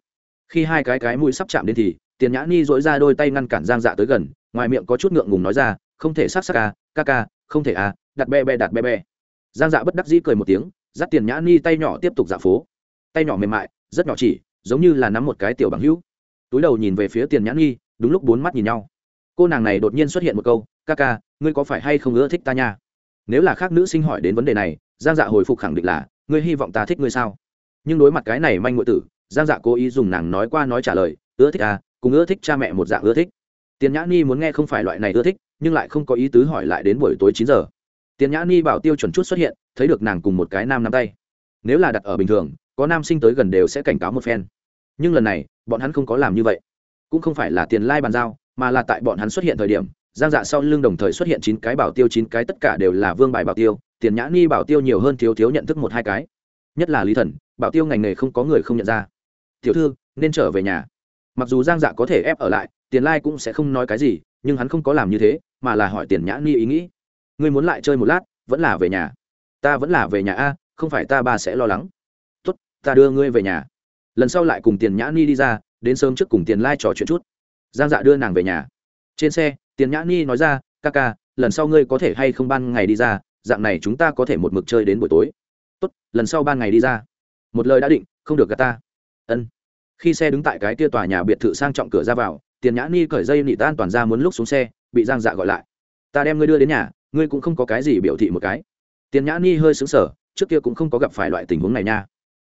Khi hai cái cái mũi sắp chạm đến thì, tiền nhã ni dỗi ra đôi tay ngăn cản giang dạ tới gần, ngoài miệng có chút ngượng ngùng nói ra, không thể sắc sắc ca ca ca, không thể à đặt be be đặt be be. Giang dạ bất đắc dĩ cười một tiếng, dắt tiền nhã ni tay nhỏ tiếp tục dạ phố. Tay nhỏ mềm mại, rất nhỏ chỉ, giống như là nắm một cái tiểu bằng hữu. Túi đầu nhìn về phía tiền nhã ni đúng lúc bốn mắt nhìn nhau. Cô nàng này đột nhiên xuất hiện một câu, ca ca, ngươi có phải hay không ưa thích ta nha? Nếu là khác nữ sinh hỏi đến vấn đề này, giang dạ hồi phục khẳng định là, ngươi hy vọng ta thích ngươi sao? Nhưng đối mặt cái này manh ngụy tử, giang dạ cố ý dùng nàng nói qua nói trả lời, ưa thích à cùng ưa thích cha mẹ một dạng ưa thích. Tiền nhã ni muốn nghe không phải loại này ưa thích, nhưng lại không có ý tứ hỏi lại đến buổi tối chín giờ. Tiền nhã ni bảo tiêu chuẩn chút xuất hiện, thấy được nàng cùng một cái nam nắm tay. Nếu là đặt ở bình thường, có nam sinh tới gần đều sẽ cảnh cáo một phen. Nhưng lần này, bọn hắn không có làm như vậy cũng không phải là tiền lai bàn giao, mà là tại bọn hắn xuất hiện thời điểm, giang dạ sau lưng đồng thời xuất hiện chín cái bảo tiêu, chín cái tất cả đều là vương bài bảo tiêu, tiền nhã ni bảo tiêu nhiều hơn thiếu thiếu nhận thức một hai cái. Nhất là lý thần, bảo tiêu ngành nghề không có người không nhận ra. Tiểu thư, nên trở về nhà. Mặc dù giang dạ có thể ép ở lại, tiền lai cũng sẽ không nói cái gì, nhưng hắn không có làm như thế, mà là hỏi tiền nhã ni ý nghĩ. Ngươi muốn lại chơi một lát, vẫn là về nhà? Ta vẫn là về nhà a, không phải ta ba sẽ lo lắng. Tốt, ta đưa ngươi về nhà. Lần sau lại cùng tiền nhã ni đi ra đến sớm trước cùng tiền lai trò chuyện chút. Giang dạ đưa nàng về nhà. Trên xe, tiền nhã ni nói ra, ca ca, lần sau ngươi có thể hay không ban ngày đi ra, dạng này chúng ta có thể một mực chơi đến buổi tối. Tốt, lần sau ban ngày đi ra. Một lời đã định, không được gà ta. Ân. Khi xe đứng tại cái kia tòa nhà biệt thự sang trọng cửa ra vào, tiền nhã ni cởi dây nị tan toàn ra muốn lúc xuống xe, bị giang dạ gọi lại. Ta đem ngươi đưa đến nhà, ngươi cũng không có cái gì biểu thị một cái. Tiền nhã ni hơi xứng sở trước kia cũng không có gặp phải loại tình huống này nha.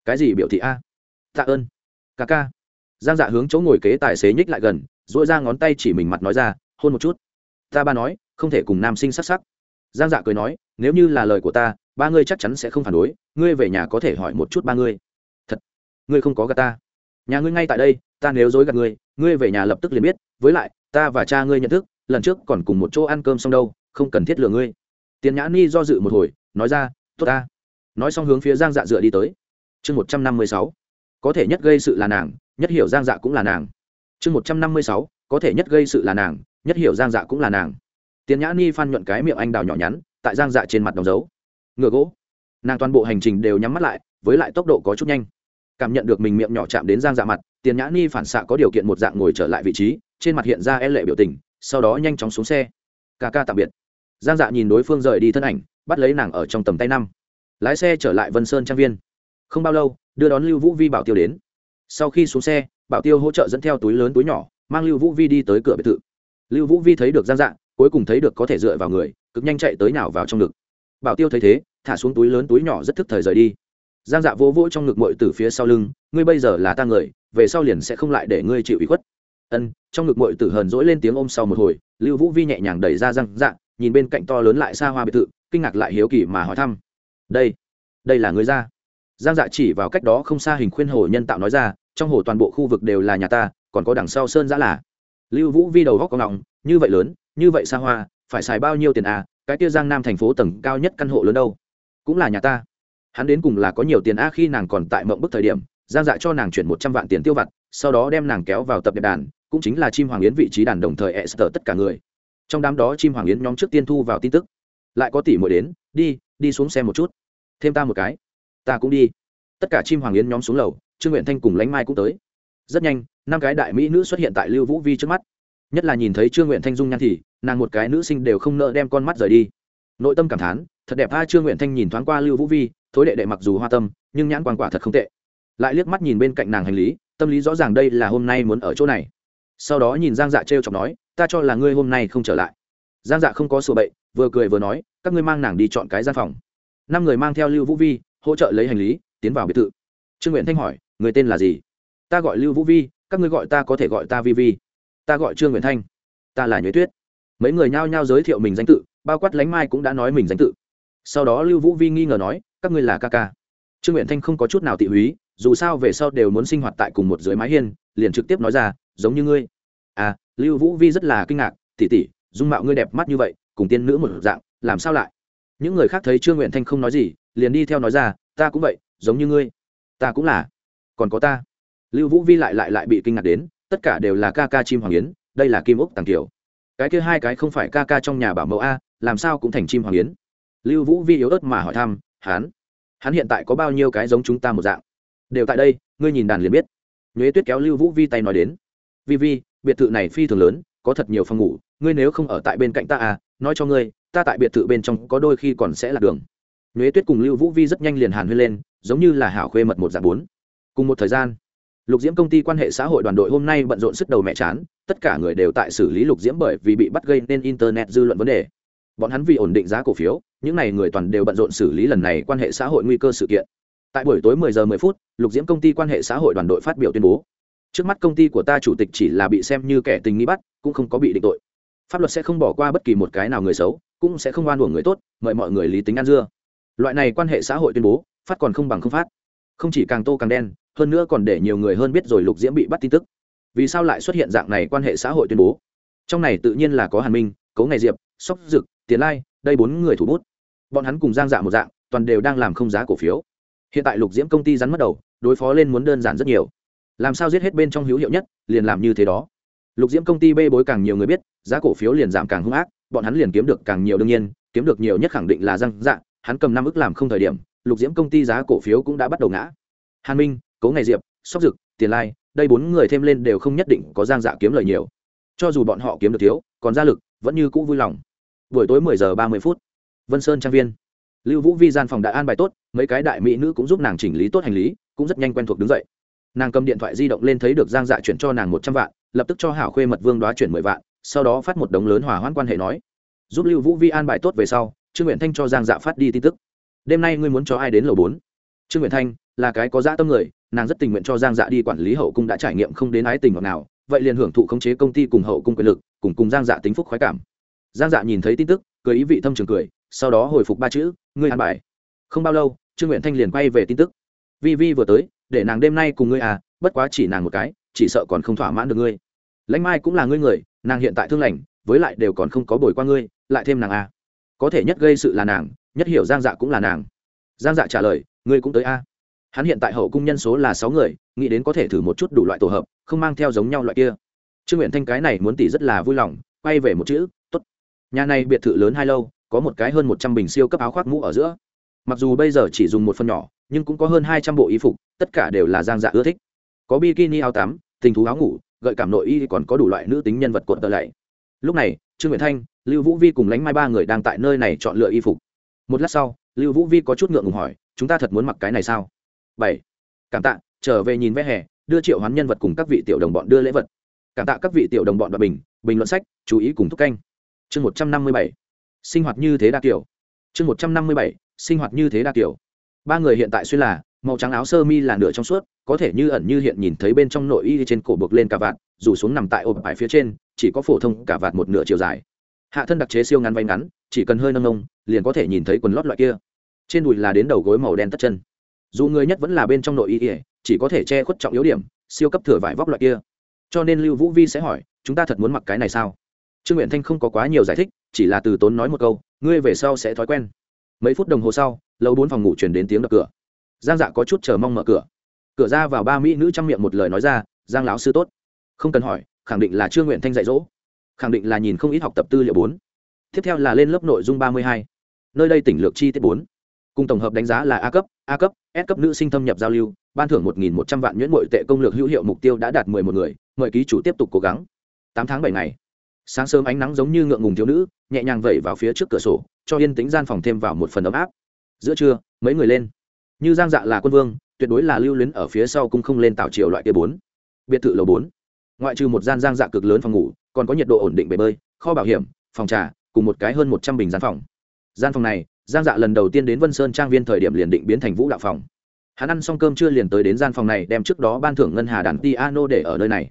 Cái gì biểu thị a? Tạ ơn. Ca ca giang dạ hướng chỗ ngồi kế tài xế nhích lại gần dội ra ngón tay chỉ mình mặt nói ra, hôn một chút. Ta ba nói, không thể cùng nam sinh sắc sắc. Giang dạ cười nói, nếu như là lời của ta, ba ngươi chắc chắn sẽ không phản đối, ngươi về nhà có thể hỏi một chút ba ngươi. Thật, ngươi không có gạt ta. Nhà ngươi ngay tại đây, ta nếu dối gạt ngươi ngươi về nhà lập tức liền biết, với lại, ta và cha ngươi nhận thức, lần trước còn cùng một chỗ ăn cơm xong đâu, không cần thiết lừa ngươi. Tiền nhã ni do dự một hồi, nói ra, tốt ta. Nói xong hướng phía giang dạ dựa đi tới. Chương một trăm năm mươi sáu có thể nhất gây sự là nàng, nhất hiểu giang dạ cũng là nàng. Chương một trăm năm mươi sáu, có thể nhất gây sự là nàng, nhất hiểu giang dạ cũng là nàng. Tiền nhã ni phan nhuận cái miệng anh đào nhỏ nhắn, tại giang dạ trên mặt đồng dấu. Ngựa gỗ. Nàng toàn bộ hành trình đều nhắm mắt lại, với lại tốc độ có chút nhanh. Cảm nhận được mình miệng nhỏ chạm đến giang dạ mặt, tiền nhã ni phản xạ có điều kiện một dạng ngồi trở lại vị trí, trên mặt hiện ra e lệ biểu tình, sau đó nhanh chóng xuống xe. Ca ca tạm biệt. Giang dạ nhìn đối phương rời đi thân ảnh, bắt lấy nàng ở trong tầm tay năm. Lái xe trở lại vân sơn trang viên không bao lâu, đưa đón lưu vũ vi, bảo tiêu đến. Sau khi xuống xe, bảo tiêu hỗ trợ dẫn theo túi lớn túi nhỏ, mang lưu vũ vi đi tới cửa biệt thự. Lưu vũ vi thấy được giang dạ cuối cùng thấy được có thể dựa vào người, cực nhanh chạy tới nào vào trong ngực. Bảo tiêu thấy thế, thả xuống túi lớn túi nhỏ rất thức thời rời đi. Giang dạ vỗ vỗ trong ngực mội từ phía sau lưng, ngươi bây giờ là ta người, về sau liền sẽ không lại để ngươi chịu ý khuất. Ân, trong ngực mội tử hờn dỗi lên tiếng ôm sau một hồi, lưu vũ vi nhẹ nhàng đẩy ra răng dạ nhìn bên cạnh to lớn lại xa hoa biệt thự, kinh ngạc lại hiếu kỳ mà hỏi thăm, đây đây là người ra? Giang dạ chỉ vào cách đó không xa hình khuyên hồ nhân tạo nói ra, trong hồ toàn bộ khu vực đều là nhà ta, còn có đằng sau sơn giã là. Lưu vũ vi đầu góc có ngọng như vậy lớn, như vậy xa hoa, phải xài bao nhiêu tiền à cái kia giang nam thành phố tầng cao nhất căn hộ lớn đâu? Cũng là nhà ta. Hắn đến cùng là có nhiều tiền a khi nàng còn tại mộng bức thời điểm, giang dạ cho nàng chuyển một trăm vạn tiền tiêu vặt, sau đó đem nàng kéo vào tập đẹp đàn, cũng chính là chim hoàng yến vị trí đàn đồng thời e sờ tất cả người. Trong đám đó chim hoàng yến nhóm trước tiên thu vào tin tức. Lại có tỷ muội đến, đi đi xuống xem một chút. Thêm ta một cái ta cũng đi. Tất cả chim hoàng yến nhóm xuống lầu, trương nguyện thanh cùng lánh mai cũng tới. Rất nhanh, năm cái đại mỹ nữ xuất hiện tại lưu vũ vi trước mắt. Nhất là nhìn thấy trương nguyện thanh dung nhan thì, nàng một cái nữ sinh đều không nợ đem con mắt rời đi. Nội tâm cảm thán, thật đẹp tha trương nguyện thanh nhìn thoáng qua lưu vũ vi, thối đệ đệ mặc dù hoa tâm, nhưng nhãn quan quả thật không tệ. Lại liếc mắt nhìn bên cạnh nàng hành lý, tâm lý rõ ràng đây là hôm nay muốn ở chỗ này. Sau đó nhìn giang dạ t r e o chọc nói, ta cho là ngươi hôm nay không trở lại. Giang dạ không có sổ bậy, vừa cười vừa nói, các ngươi mang nàng đi chọn cái gian phòng. Năm người mang theo lưu vũ vi hỗ trợ lấy hành lý, tiến vào biệt thự. Trương nguyện thanh hỏi, người tên là gì? Ta gọi lưu vũ vi, các ngươi gọi ta có thể gọi ta vi vi. Ta gọi trương nguyện thanh. Ta là nhuế tuyết. Mấy người nhao nhao giới thiệu mình danh tự, bao quát lánh mai cũng đã nói mình danh tự. Sau đó lưu vũ vi nghi ngờ nói, các ngươi là ca ca. Trương nguyện thanh không có chút nào tị húy, dù sao về sau đều muốn sinh hoạt tại cùng một dưới mái hiên, liền trực tiếp nói ra, giống như ngươi. À lưu vũ vi rất là kinh ngạc, tỉ tỉ, dung mạo ngươi đẹp mắt như vậy, cùng tiên nữ một dạng, làm sao lại? Những người khác thấy trương nguyện thanh không nói gì liền đi theo nói ra, ta cũng vậy, giống như ngươi. Ta cũng là. Còn có ta. Lưu vũ vi lại lại lại bị kinh ngạc đến, tất cả đều là ca ca chim hoàng yến, đây là kim ốc tàng kiều cái kia hai cái không phải ca ca trong nhà bảo mẫu a, làm sao cũng thành chim hoàng yến? Lưu vũ vi yếu ớt mà hỏi thăm hắn hắn hiện tại có bao nhiêu cái giống chúng ta một dạng? Đều tại đây, ngươi nhìn đàn liền biết. Nhuế tuyết kéo lưu vũ vi tay nói đến, vi vi, biệt thự này phi thường lớn, có thật nhiều phòng ngủ, ngươi nếu không ở tại bên cạnh ta à nói cho ngươi, ta tại biệt thự bên trong có đôi khi còn sẽ là đường nhuế tuyết cùng lưu vũ vi rất nhanh liền hàn huyên lên, giống như là hảo khuê mật một dạng bốn. Cùng một thời gian, lục diễm công ty quan hệ xã hội đoàn đội hôm nay bận rộn sức đầu mẹ chán, tất cả người đều tại xử lý lục diễm bởi vì bị bắt gây nên internet dư luận vấn đề. Bọn hắn vì ổn định giá cổ phiếu, những n à y người toàn đều bận rộn xử lý lần này quan hệ xã hội nguy cơ sự kiện. Tại buổi tối 10 giờ 10 phút, lục diễm công ty quan hệ xã hội đoàn đội phát biểu tuyên bố. Trước mắt công ty của ta chủ tịch chỉ là bị xem như kẻ tình nghi bắt, cũng không có bị định tội. Pháp luật sẽ không bỏ qua bất kỳ một cái nào người xấu, cũng sẽ không oan uổng người tốt, mời mọi người lý tính ăn dưa loại này quan hệ xã hội tuyên bố, phát còn không bằng không phát. Không chỉ càng tô càng đen, hơn nữa còn để nhiều người hơn biết rồi lục diễm bị bắt tin tức. Vì sao lại xuất hiện dạng này quan hệ xã hội tuyên bố? Trong này tự nhiên là có hàn minh, cấu ngày diệp, sóc dực, tiền lai, đây bốn người thủ bút. Bọn hắn cùng giang dạ một dạng, toàn đều đang làm không giá cổ phiếu. Hiện tại lục diễm công ty rắn mất đầu, đối phó lên muốn đơn giản rất nhiều. Làm sao giết hết bên trong hữu hiệu nhất, liền làm như thế đó. Lục diễm công ty bê bối càng nhiều người biết, giá cổ phiếu liền giảm càng hung ác, bọn hắn liền kiếm được càng nhiều đương nhiên, kiếm được nhiều nhất khẳng định là răng dạ hắn cầm năm ức làm không thời điểm, lục diễm công ty giá cổ phiếu cũng đã bắt đầu ngã. Hàn minh, cố ngày diệp, sóc dực, tiền lai, đây bốn người thêm lên đều không nhất định có giang dạ kiếm lời nhiều. Cho dù bọn họ kiếm được thiếu, còn gia lực, vẫn như cũ vui lòng. Buổi tối mười giờ ba mươi phút, vân sơn trang viên. Lưu vũ vi gian phòng đã an bài tốt, mấy cái đại mỹ nữ cũng giúp nàng chỉnh lý tốt hành lý, cũng rất nhanh quen thuộc đứng dậy. Nàng cầm điện thoại di động lên thấy được giang dạ chuyển cho nàng một trăm vạn, lập tức cho hảo khuê mật vương đoá chuyển mười vạn, sau đó phát một đống lớn hòa hoãn quan hệ nói. Giúp lưu vũ vi an bài tốt về sau trương nguyện thanh cho giang dạ phát đi tin tức. Đêm nay ngươi muốn cho ai đến lầu bốn? Trương nguyện thanh là cái có dã tâm người, nàng rất tình nguyện cho giang dạ đi quản lý hậu cung đã trải nghiệm không đến ái tình ngọt nào vậy liền hưởng thụ khống chế công ty cùng hậu cung quyền lực, cùng cùng giang dạ tính phúc khoái cảm. Giang dạ nhìn thấy tin tức, cười ý vị thâm trường cười, sau đó hồi phục ba chữ, ngươi an bài. Không bao lâu, trương nguyện thanh liền quay về tin tức. Vi vi vừa tới, để nàng đêm nay cùng ngươi à bất quá chỉ nàng một cái, chỉ sợ còn không thỏa mãn được ngươi. Lãnh mai cũng là ngươi người, nàng hiện tại thương lành, với lại đều còn không có bồi qua ngươi, lại thêm nàng à có thể nhất gây sự là nàng, nhất hiểu giang dạ cũng là nàng. Giang dạ trả lời, ngươi cũng tới a. À. hắn hiện tại hậu cung nhân số là sáu người, nghĩ đến có thể thử một chút đủ loại tổ hợp, không mang theo giống nhau loại kia. Trương nguyện thanh cái này muốn tỷ rất là vui lòng, quay về một chữ t ố t nhà này biệt thự lớn hai lâu, có một cái hơn một trăm bình siêu cấp áo khoác mũ ở giữa. Mặc dù bây giờ chỉ dùng một phần nhỏ, nhưng cũng có hơn hai trăm bộ y phục, tất cả đều là giang dạ ưa thích. Có bikini áo tắm, tình thú áo ngủ, gợi cảm nội y còn có đủ loại nữ tính nhân vật cuộn tờ lạy. Lúc này, trương nguyện thanh lưu vũ vi cùng lánh mai ba người đang tại nơi này chọn lựa y phục. Một lát sau, lưu vũ vi có chút ngượng ngùng hỏi, chúng ta thật muốn mặc cái này sao? Bảy. Cảm tạ. Trở về nhìn vé hè, đưa triệu hoán nhân vật cùng các vị tiểu đồng bọn đưa lễ vật. Cảm tạ các vị tiểu đồng bọn và bình bình luận sách, chú ý cùng thúc canh. Chương một trăm năm mươi bảy. Sinh hoạt như thế đa kiểu. Chương một trăm năm mươi bảy. Sinh hoạt như thế đa kiểu. Ba người hiện tại xuyên là, màu trắng áo sơ mi là nửa trong suốt, có thể như ẩn như hiện nhìn thấy bên trong nội y trên cổ buộc lên cả vạt, dù xuống nằm tại ộp bài phía trên, chỉ có phổ thông cả vạt một nửa chiều dài hạ thân đặc chế siêu ngắn váy ngắn, chỉ cần hơi nâng nông, liền có thể nhìn thấy quần lót loại kia. Trên đùi là đến đầu gối màu đen tất chân. Dù người nhất vẫn là bên trong nội y ỉa chỉ có thể che khuất trọng yếu điểm, siêu cấp thừa vải vóc loại kia. Cho nên lưu vũ vi sẽ hỏi, chúng ta thật muốn mặc cái này sao? Trương nguyện thanh không có quá nhiều giải thích, chỉ là từ tốn nói một câu, ngươi về sau sẽ thói quen. Mấy phút đồng hồ sau, lâu bốn phòng ngủ chuyển đến tiếng đập cửa. Giang dạ có chút chờ mong mở cửa. Cửa ra vào ba mỹ nữ trang miệng một lời nói ra, giang lão sư tốt. Không cần hỏi, khẳng định là trương nguyện thanh dạy dỗ khẳng định là nhìn không ít học tập tư liệu bốn. Tiếp theo là lên lớp nội dung ba mươi hai. Nơi đây tỉnh lược chi tiết bốn. Cùng tổng hợp đánh giá là a cấp a cấp, s cấp nữ sinh thâm nhập giao lưu, ban thưởng một nghìn một trăm vạn nhuyễn nội tệ công lược hữu hiệu mục tiêu đã đạt mười một người, mời ký chủ tiếp tục cố gắng. Tám tháng bảy ngày. Sáng sớm ánh nắng giống như ngượng ngùng thiếu nữ, nhẹ nhàng vẩy vào phía trước cửa sổ, cho yên tính gian phòng thêm vào một phần ấm áp. Giữa trưa, mấy người lên. Như giang dạ là quân vương, tuyệt đối là lưu luyến ở phía sau cũng không lên tạo triều loại kia bốn. Biệt thự lầu bốn ngoại trừ một gian giang dạ cực lớn phòng ngủ, còn có nhiệt độ ổn định bể bơi, kho bảo hiểm, phòng trà, cùng một cái hơn một trăm bình gian phòng. Gian phòng này, giang dạ lần đầu tiên đến vân sơn trang viên thời điểm liền định biến thành vũ đạo phòng. Hắn ăn xong cơm chưa liền tới đến gian phòng này, đem trước đó ban thưởng ngân hà đàn piano để ở nơi này.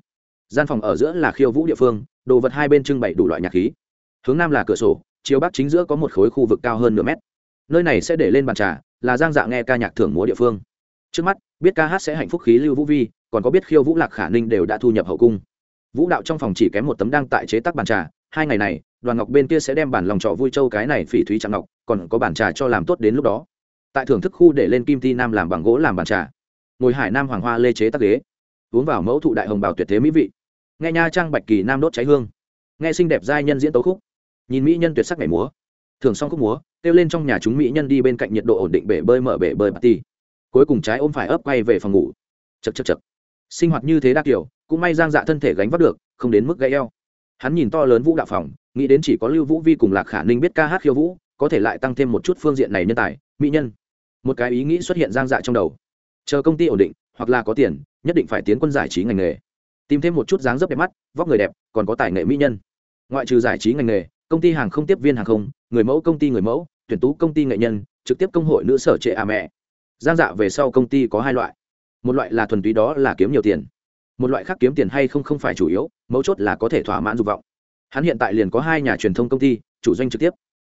Gian phòng ở giữa là khiêu vũ địa phương, đồ vật hai bên trưng bày đủ loại nhạc khí. Hướng nam là cửa sổ chiều bắc chính giữa có một khối khu vực cao hơn nửa mét. Nơi này sẽ để lên bàn trà, là giang dạ nghe ca nhạc thưởng múa địa phương. Trước mắt biết ca hát sẽ hạnh phúc khí lưu vũ vi, còn có biết khiêu vũ lạc khả ninh đều đã thu nhập hậu cung. Vũ đạo trong phòng chỉ kém một tấm đang tại chế tác bàn trà, hai ngày này, đoàn ngọc bên kia sẽ đem bản lòng trọ vui châu cái này phỉ thúy trạng ngọc, còn có bàn trà cho làm tốt đến lúc đó. Tại thưởng thức khu để lên kim ti nam làm bằng gỗ làm bàn trà. Ngồi hải nam hoàng hoa lê chế tắc ghế. Uống vào mẫu thụ đại hồng bào tuyệt thế mỹ vị. Nghe nha trang bạch kỳ nam đốt cháy hương. Nghe xinh đẹp giai nhân diễn tấu khúc. Nhìn mỹ nhân tuyệt sắc ngày múa. Thường xong khúc múa, kêu lên trong nhà chúng mỹ nhân đi bên cạnh nhiệt độ ổn định bể bơi mở bể bơi party cuối cùng trái ôm phải ấp quay về phòng ngủ. Chật chật chật sinh hoạt như thế đa kiểu, cũng may giang dạ thân thể gánh vác được, không đến mức gãy eo. Hắn nhìn to lớn vũ đạo phòng, nghĩ đến chỉ có lưu vũ vi cùng lạc khả ninh biết ca hát khiêu vũ, có thể lại tăng thêm một chút phương diện này nhân tài, mỹ nhân. Một cái ý nghĩ xuất hiện giang dạ trong đầu. Chờ công ty ổn định, hoặc là có tiền, nhất định phải tiến quân giải trí ngành nghề. Tìm thêm một chút dáng dấp đẹp mắt, vóc người đẹp, còn có tài nghệ mỹ nhân. Ngoại trừ giải trí ngành nghề, công ty hàng không tiếp viên hàng không, người mẫu công ty người mẫu, tuyển tú công ty nghệ nhân, trực tiếp công hội nữ sở trệ à mẹ giang dạ về sau công ty có hai loại. Một loại là thuần túy đó là kiếm nhiều tiền. Một loại khác kiếm tiền hay không không phải chủ yếu, mấu chốt là có thể thỏa mãn dục vọng. Hắn hiện tại liền có hai nhà truyền thông công ty, chủ doanh trực tiếp.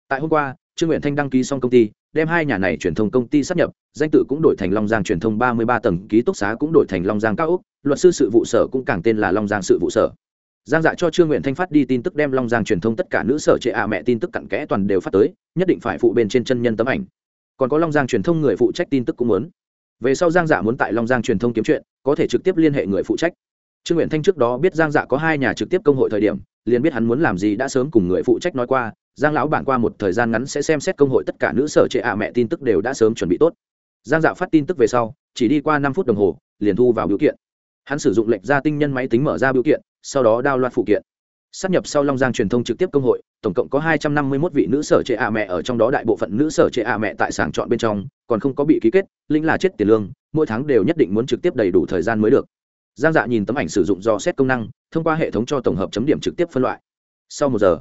Tại hôm qua, trương nguyện thanh đăng ký xong công ty, đem hai nhà này truyền thông công ty sắp nhập, danh tự cũng đổi thành long giang truyền thông ba mươi ba tầng, ký túc xá cũng đổi thành long giang cao úc luật sư sự vụ sở cũng càng tên là long giang sự vụ sở. Giang dạ cho trương nguyện thanh phát đi tin tức đem long giang truyền thông tất cả nữ sở trệ ạ mẹ tin tức cặn kẽ toàn đều phát tới, nhất định phải phụ bên trên chân nhân tấm ảnh còn có long giang truyền thông người phụ trách tin tức cũng muốn. Về sau giang dạ muốn tại long giang truyền thông kiếm chuyện, có thể trực tiếp liên hệ người phụ trách. Trương nguyện thanh trước đó biết giang dạ có hai nhà trực tiếp công hội thời điểm, liền biết hắn muốn làm gì đã sớm cùng người phụ trách nói qua, giang lão bản qua một thời gian ngắn sẽ xem xét công hội tất cả nữ sở trệ ạ mẹ tin tức đều đã sớm chuẩn bị tốt. Giang dạ phát tin tức về sau, chỉ đi qua năm phút đồng hồ, liền thu vào biểu kiện. Hắn sử dụng lệnh ra tinh nhân máy tính mở ra biểu kiện, sau đó đao loạt phụ kiện sắp nhập sau long giang truyền thông trực tiếp công hội, tổng cộng có hai trăm năm mươi 251 vị nữ sở trệ ạ mẹ ở trong đó đại bộ phận nữ sở trệ ạ mẹ tại sàng chọn bên trong, còn không có bị ký kết linh là chết tiền lương, mỗi tháng đều nhất định muốn trực tiếp đầy đủ thời gian mới được. Giang dạ nhìn tấm ảnh sử dụng do xét công năng, thông qua hệ thống cho tổng hợp chấm điểm trực tiếp phân loại. Sau một giờ,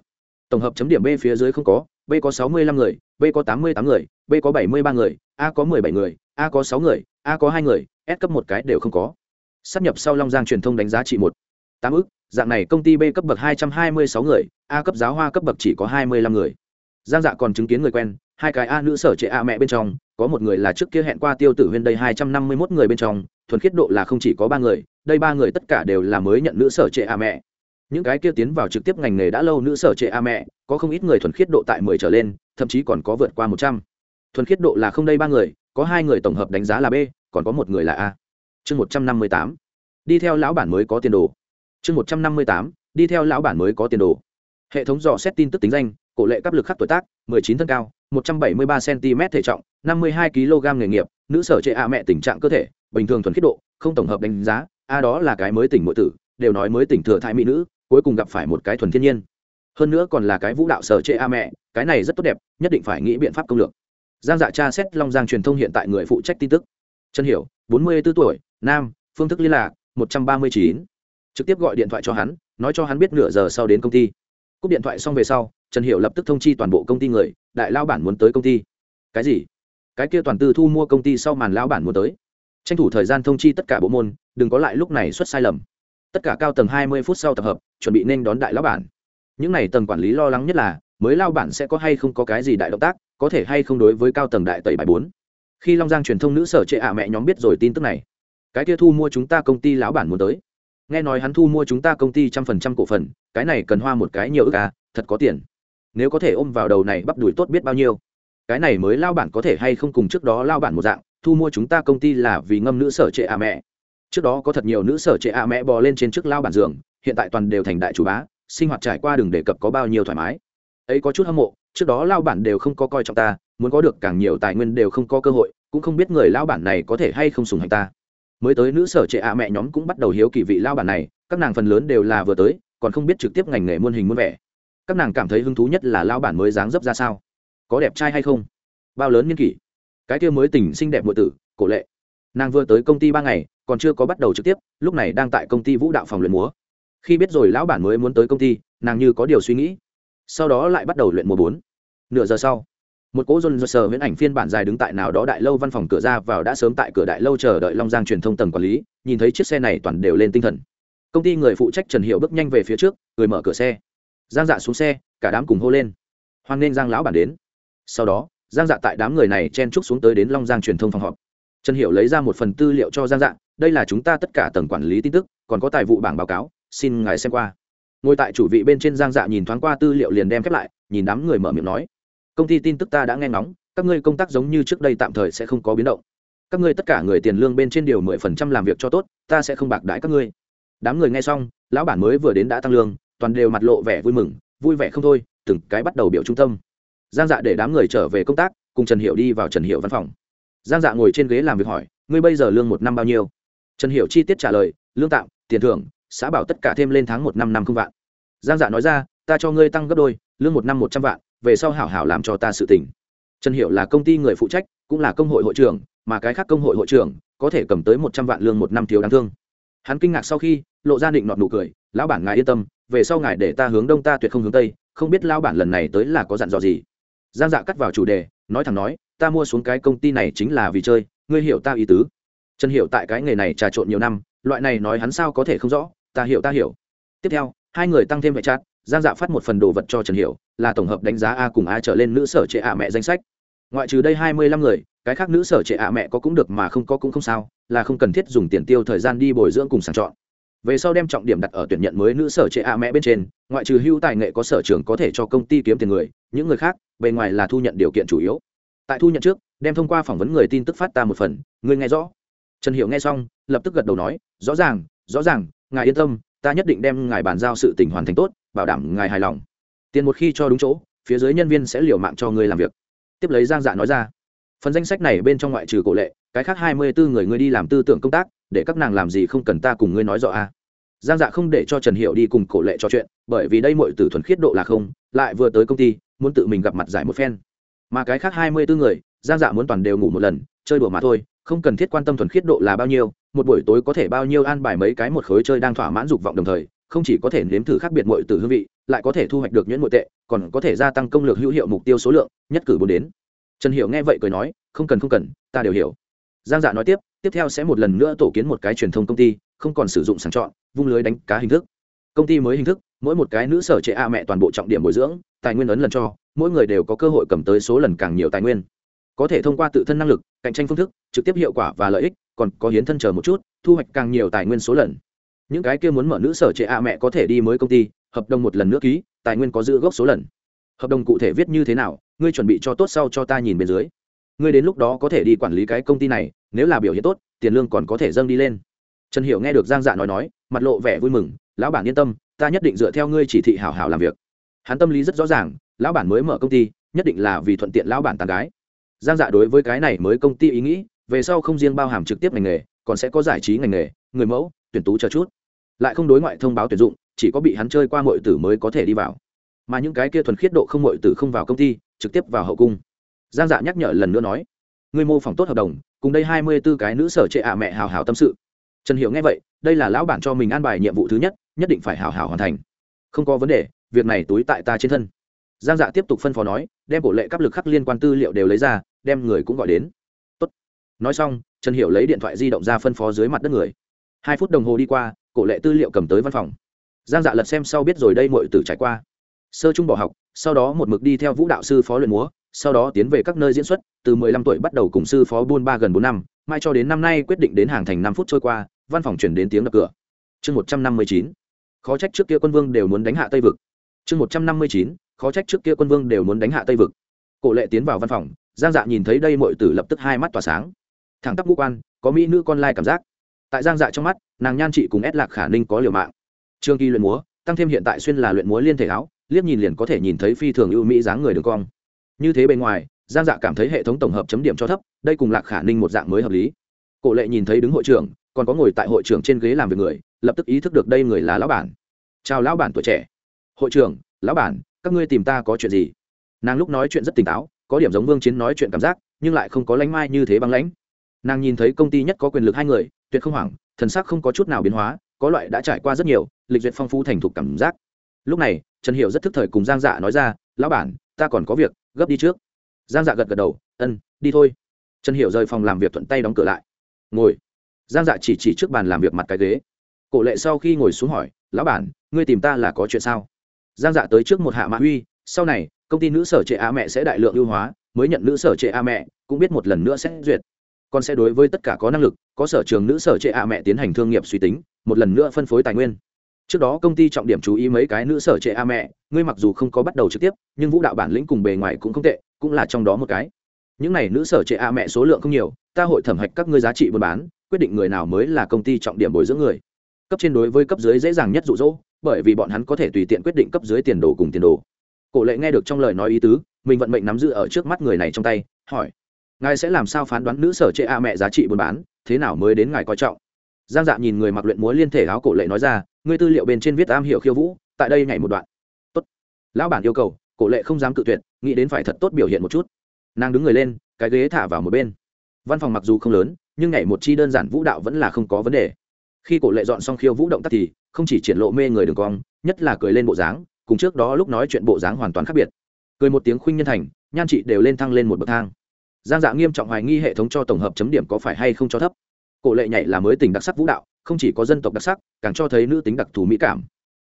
tổng hợp chấm điểm b phía dưới không có, b có sáu mươi lăm người, b có tám mươi tám người, b có bảy mươi ba người, a có mười bảy người, a có sáu người, a có hai người, s cấp một cái đều không có. Sắp nhập sau long giang truyền thông đánh giá trị một. Tám ức dạng này công ty b cấp bậc hai trăm hai mươi sáu người, a cấp giáo hoa cấp bậc chỉ có hai mươi lăm người. Giang dạ còn chứng kiến người quen, hai cái a nữ sở trệ a mẹ bên trong, có một người là trước kia hẹn qua tiêu tử huyên đây hai trăm năm mươi mốt người bên trong, thuần khiết độ là không chỉ có ba người, đây ba người tất cả đều là mới nhận nữ sở trệ a mẹ. Những cái kia tiến vào trực tiếp ngành nghề đã lâu nữ sở trệ a mẹ, có không ít người thuần khiết độ tại mười trở lên, thậm chí còn có vượt qua một trăm. Thuần khiết độ là không đây ba người, có hai người tổng hợp đánh giá là b, còn có một người là a. Chương một trăm năm mươi tám. Đi theo lão bản mới có tiền đồ chương một trăm năm mươi tám, đi theo lão bản mới có tiền đồ. Hệ thống dò xét tin tức tính danh, cổ lệ cấp lực khắc tuổi tác 19 thân cao 173 cm thể trọng 52 kg nghề nghiệp, nữ sở trệ a mẹ tình trạng cơ thể, bình thường thuần khiết độ, không tổng hợp đánh giá, a đó là cái mới tỉnh muội tử, đều nói mới tỉnh thừa thai mỹ nữ, cuối cùng gặp phải một cái thuần thiên nhiên. Hơn nữa còn là cái vũ đạo sở trệ a mẹ, cái này rất tốt đẹp, nhất định phải nghĩ biện pháp công lược. Giang dạ tra xét long giang truyền thông hiện tại người phụ trách tin tức. Chân hiểu 44 tuổi, nam, phương thức liên lạc 139 trực tiếp gọi điện thoại cho hắn, nói cho hắn biết nửa giờ sau đến công ty. Cúp điện thoại xong về sau, trần hiểu lập tức thông chi toàn bộ công ty người, đại lao bản muốn tới công ty. Cái gì? Cái kia toàn tư thu mua công ty sau màn lao bản muốn tới. Tranh thủ thời gian thông chi tất cả bộ môn, đừng có lại lúc này xuất sai lầm. Tất cả cao tầng hai mươi phút sau tập hợp, chuẩn bị nên đón đại lao bản. Những n à y tầng quản lý lo lắng nhất là, mới lao bản sẽ có hay không có cái gì đại động tác, có thể hay không đối với cao tầng đại tẩy bài bốn. Khi long giang truyền thông nữ sở trệ ạ mẹ nhóm biết rồi tin tức này, cái kia thu mua chúng ta công ty lão bản muốn tới nghe nói hắn thu mua chúng ta công ty trăm phần trăm cổ phần, cái này cần hoa một cái nhiều ức à thật có tiền. Nếu có thể ôm vào đầu này bắp đùi tốt biết bao nhiêu. Cái này mới lao bản có thể hay không cùng trước đó lao bản một dạng, thu mua chúng ta công ty là vì ngâm nữ sở trệ ạ mẹ. Trước đó có thật nhiều nữ sở trệ ạ mẹ bò lên trên trước lao bản giường, hiện tại toàn đều thành đại chủ bá, sinh hoạt trải qua đường đề cập có bao nhiêu thoải mái. Ấy có chút hâm mộ, trước đó lao bản đều không có coi trọng ta, muốn có được càng nhiều tài nguyên đều không có cơ hội, cũng không biết người lao bản này có thể hay không sùng hành ta mới tới nữ sở trệ ạ mẹ nhóm cũng bắt đầu hiếu kỳ vị lao bản này, các nàng phần lớn đều là vừa tới, còn không biết trực tiếp ngành nghề muôn hình muôn vẻ. Các nàng cảm thấy hứng thú nhất là lao bản mới dáng dấp ra sao? Có đẹp trai hay không? Bao lớn niên kỷ? Cái kia mới tỉnh xinh đẹp ngụ tử, cổ lệ. Nàng vừa tới công ty ba ngày, còn chưa có bắt đầu trực tiếp, lúc này đang tại công ty vũ đạo phòng luyện múa. Khi biết rồi lão bản mới muốn tới công ty, nàng như có điều suy nghĩ. Sau đó lại bắt đầu luyện mùa bốn. Nửa giờ sau một cỗ dồn dồn sờ viễn ảnh phiên bản dài đứng tại nào đó đại lâu văn phòng cửa ra vào đã sớm tại cửa đại lâu chờ đợi long giang truyền thông tầng quản lý, nhìn thấy chiếc xe này toàn đều lên tinh thần. Công ty người phụ trách trần hiệu bước nhanh về phía trước, người mở cửa xe. Giang dạ xuống xe, cả đám cùng hô lên. Hoan nghênh giang lão bản đến. Sau đó, giang dạ tại đám người này chen trúc xuống tới đến long giang truyền thông phòng họp. Trần hiệu lấy ra một phần tư liệu cho giang dạ đây là chúng ta tất cả tầng quản lý tin tức, còn có tài vụ bảng báo cáo, xin ngài xem qua. Ngồi tại chủ vị bên trên giang dạ nhìn thoáng qua tư liệu liền đem khép lại, nhìn đám người mở miệng nói công ty tin tức ta đã nghe ngóng, các ngươi công tác giống như trước đây tạm thời sẽ không có biến động. Các ngươi tất cả người tiền lương bên trên điều mười phần trăm làm việc cho tốt, ta sẽ không bạc đãi các ngươi. Đám người nghe xong, lão bản mới vừa đến đã tăng lương, toàn đều mặt lộ vẻ vui mừng, vui vẻ không thôi, từng cái bắt đầu biểu trung tâm. Giang dạ để đám người trở về công tác, cùng trần hiệu đi vào trần hiệu văn phòng. Giang dạ ngồi trên ghế làm việc hỏi, ngươi bây giờ lương một năm bao nhiêu? Trần hiệu chi tiết trả lời, lương tạm, tiền thưởng, xã bảo tất cả thêm lên tháng một năm năm không vạn. Giang dạ nói ra, ta cho ngươi tăng gấp đôi, lương một năm một trăm vạn về sau hảo hảo làm cho ta sự tình. trần hiệu là công ty người phụ trách, cũng là công hội hội trưởng, mà cái khác công hội hội trưởng có thể cầm tới một trăm vạn lương một năm thiếu đáng thương. Hắn kinh ngạc sau khi lộ ra định nọt nụ cười, lão bản ngài yên tâm, về sau ngài để ta hướng đông ta tuyệt không hướng tây, không biết lão bản lần này tới là có dặn dò gì. Giang dạ cắt vào chủ đề, nói thẳng nói, ta mua xuống cái công ty này chính là vì chơi, ngươi hiểu ta ý tứ. Trần hiểu tại cái nghề này trà trộn nhiều năm, loại này nói hắn sao có thể không rõ, ta hiểu ta hiểu. Tiếp theo, hai người tăng thêm vệ chat giang dạ phát một phần đồ vật cho trần hiểu, là tổng hợp đánh giá a cùng a trở lên nữ sở trệ ạ mẹ danh sách. Ngoại trừ đây hai mươi lăm người, cái khác nữ sở trệ ạ mẹ có cũng được mà không có cũng không sao, là không cần thiết dùng tiền tiêu thời gian đi bồi dưỡng cùng sàng chọn. Về sau đem trọng điểm đặt ở tuyển nhận mới nữ sở trệ ạ mẹ bên trên, ngoại trừ hưu tài nghệ có sở trường có thể cho công ty kiếm tiền người, những người khác, bề ngoài là thu nhận điều kiện chủ yếu. Tại thu nhận trước, đem thông qua phỏng vấn người tin tức phát ta một phần người nghe rõ. Trần hiểu nghe xong, lập tức gật đầu nói, rõ ràng rõ ràng, ngài yên tâm, ta nhất định đem ngài bàn giao sự tình hoàn thành tốt bảo đảm ngài hài lòng. Tiền một khi cho đúng chỗ, phía dưới nhân viên sẽ liều mạng cho ngươi làm việc. Tiếp lấy giang dạ nói ra. Phần danh sách này bên trong ngoại trừ cổ lệ, cái khác hai mươi bốn người ngươi đi làm tư tưởng công tác, để các nàng làm gì không cần ta cùng ngươi nói rõ a. À. giang dạ không để cho trần hiệu đi cùng cổ lệ trò chuyện, bởi vì đây mọi tử thuần khiết độ là không, lại vừa tới công ty, muốn tự mình gặp mặt giải một phen. Mà cái khác hai mươi bốn người, giang dạ muốn toàn đều ngủ một lần, chơi đùa mà thôi, không cần thiết quan tâm thuần khiết độ là bao nhiêu, một buổi tối có thể bao nhiêu an bài mấy cái một khối chơi đang thỏa mãn dục vọng đồng thời không chỉ có thể nếm thử khác biệt mọi từ hương vị, lại có thể thu hoạch được nhuyễn nội tệ, còn có thể gia tăng công lược hữu hiệu mục tiêu số lượng, nhất cử bốn đến. Trần Hiệu nghe vậy cười nói, không cần không cần, ta đều hiểu. Giang dạ nói tiếp tiếp theo sẽ một lần nữa tổ kiến một cái truyền thông công ty, không còn sử dụng sàng chọn, vung lưới đánh cá hình thức. Công ty mới hình thức, mỗi một cái nữ sở trệ a mẹ toàn bộ trọng điểm bồi dưỡng, tài nguyên ấn lần cho, mỗi người đều có cơ hội cầm tới số lần càng nhiều tài nguyên. Có thể thông qua tự thân năng lực, cạnh tranh phương thức, trực tiếp hiệu quả và lợi ích, còn có hiến thân chờ một chút, thu hoạch càng nhiều tài nguyên số lần những cái kia muốn mở nữ sở trệ a mẹ có thể đi mới công ty, hợp đồng một lần nữa ký, tài nguyên có giữ gốc số lần. Hợp đồng cụ thể viết như thế nào, ngươi chuẩn bị cho tốt sau cho ta nhìn bên dưới. Ngươi đến lúc đó có thể đi quản lý cái công ty này, nếu là biểu hiện tốt, tiền lương còn có thể dâng đi lên. Trần hiểu nghe được giang dạ nói nói, mặt lộ vẻ vui mừng, lão bản yên tâm, ta nhất định dựa theo ngươi chỉ thị hảo hảo làm việc. Hắn tâm lý rất rõ ràng, lão bản mới mở công ty, nhất định là vì thuận tiện lão bản tàn gái. Giang dạ đối với cái này mới công ty ý nghĩ, về sau không riêng bao hàm trực tiếp ngành nghề, còn sẽ có giải trí ngành nghề, người mẫu tuyển tú chờ chút. Lại không đối ngoại thông báo tuyển dụng, chỉ có bị hắn chơi qua mọi tử mới có thể đi vào. Mà những cái kia thuần khiết độ không mọi tử không vào công ty, trực tiếp vào hậu cung. Giang dạ nhắc nhở lần nữa nói người mô phỏng tốt hợp đồng, cùng đây hai mươi b ố cái nữ sở trệ ạ mẹ hào hào tâm sự. Trần hiểu nghe vậy, đây là lão bản cho mình an bài nhiệm vụ thứ nhất nhất định phải hào hào hoàn thành. Không có vấn đề, việc này túi tại ta trên thân. Giang dạ tiếp tục phân phó nói, đem bộ lệ cấp lực khắc liên quan tư liệu đều lấy ra, đem người cũng gọi đến. Tốt. nói xong, trần hiểu lấy điện thoại di động ra phân phó dưới mặt đất người hai phút đồng hồ đi qua, cổ lệ tư liệu cầm tới văn phòng. Giang dạ lật xem sau biết rồi đây mọi từ trải qua. Sơ trung bỏ học, sau đó một mực đi theo vũ đạo sư phó luyện múa, sau đó tiến về các nơi diễn xuất, từ mười lăm tuổi bắt đầu cùng sư phó buôn ba gần bốn năm, mai cho đến năm nay quyết định đến hàng thành năm phút trôi qua, văn phòng chuyển đến tiếng đập cửa. Chương một trăm năm mươi chín, khó trách trước kia quân vương đều muốn đánh hạ tây vực. Chương một trăm năm mươi chín, khó trách trước kia quân vương đều muốn đánh hạ tây vực. Cổ lệ tiến vào văn phòng, giang dạ nhìn thấy đây mọi tử lập tức hai mắt tỏa sáng. Thẳng tắp ngũ quan, có mỹ nữ con lai cảm giác tại giang dạ trong mắt, nàng nhan chị cùng ép lạc khả ninh có liều mạng. Trương kỳ luyện múa, tăng thêm hiện tại xuyên là luyện múa liên thể áo, liếc nhìn liền có thể nhìn thấy phi thường ưu mỹ dáng người đường cong. Như thế bên ngoài, giang dạ cảm thấy hệ thống tổng hợp chấm điểm cho thấp, đây cùng lạc khả ninh một dạng mới hợp lý. Cổ lệ nhìn thấy đứng hội trưởng, còn có ngồi tại hội trưởng trên ghế làm việc người, lập tức ý thức được đây người là lão bản. Chào lão bản tuổi trẻ. Hội trưởng, lão bản, các ngươi tìm ta có chuyện gì? Nàng lúc nói chuyện rất tỉnh táo, có điểm giống vương chiến nói chuyện cảm giác, nhưng lại không có lánh mai như thế băng lãnh. Nàng nhìn thấy công ty nhất có quyền lực hai người tuyệt không hoảng, thần sắc không có chút nào biến hóa, có loại đã trải qua rất nhiều, lịch duyệt phong phú thành thục cảm giác. Lúc này, trần hiệu rất thức thời cùng giang dạ nói ra, lão bản, ta còn có việc, gấp đi trước. Giang dạ gật gật đầu, ân, đi thôi. Trần hiệu rời phòng làm việc thuận tay đóng cửa lại. Ngồi. Giang dạ chỉ chỉ trước bàn làm việc mặt cái ghế. Cổ lệ sau khi ngồi xuống hỏi, lão bản, ngươi tìm ta là có chuyện sao? Giang dạ tới trước một hạ mã huy sau này, công ty nữ sở trệ a mẹ sẽ đại lượng ưu hóa, mới nhận nữ sở trệ a mẹ, cũng biết một lần nữa sẽ duyệt còn sẽ đối với tất cả có năng lực, có sở trường nữ sở trệ a mẹ tiến hành thương nghiệp suy tính, một lần nữa phân phối tài nguyên. Trước đó công ty trọng điểm chú ý mấy cái nữ sở trệ a mẹ, ngươi mặc dù không có bắt đầu trực tiếp, nhưng vũ đạo bản lĩnh cùng bề ngoài cũng không tệ, cũng là trong đó một cái. Những này nữ sở trệ a mẹ số lượng không nhiều, ta hội thẩm hạch các ngươi giá trị buôn bán, quyết định người nào mới là công ty trọng điểm bồi dưỡng người. Cấp trên đối với cấp dưới dễ dàng nhất rụ rỗ bởi vì bọn hắn có thể tùy tiện quyết định cấp dưới tiền đồ cùng tiền đồ. Cổ lệ nghe được trong lời nói ý tứ, mình vận mệnh nắm giữ ở trước mắt người này trong tay, hỏi ngài sẽ làm sao phán đoán nữ sở trệ a mẹ giá trị buôn bán, thế nào mới đến ngài coi trọng? Giang dạ nhìn người mặc luyện múa liên thể áo cổ lệ nói ra, ngươi tư liệu bên trên viết am hiểu khiêu vũ, tại đây nhảy một đoạn. Tốt. Lão bản yêu cầu, cổ lệ không dám cự tuyệt, nghĩ đến phải thật tốt biểu hiện một chút. Nàng đứng người lên, cái ghế thả vào một bên. Văn phòng mặc dù không lớn, nhưng nhảy một chi đơn giản vũ đạo vẫn là không có vấn đề. Khi cổ lệ dọn xong khiêu vũ động tác thì, không chỉ triển lộ mê người đường cong, nhất là cười lên bộ dáng, cùng trước đó lúc nói chuyện bộ dáng hoàn toàn khác biệt. Cười một tiếng khuynh nhân thành, nhan chị đều lên thăng lên một bậc thang giang dạ nghiêm trọng hoài nghi hệ thống cho tổng hợp chấm điểm có phải hay không cho thấp. Cổ lệ nhảy là mới tình đặc sắc vũ đạo, không chỉ có dân tộc đặc sắc, càng cho thấy nữ tính đặc thù mỹ cảm.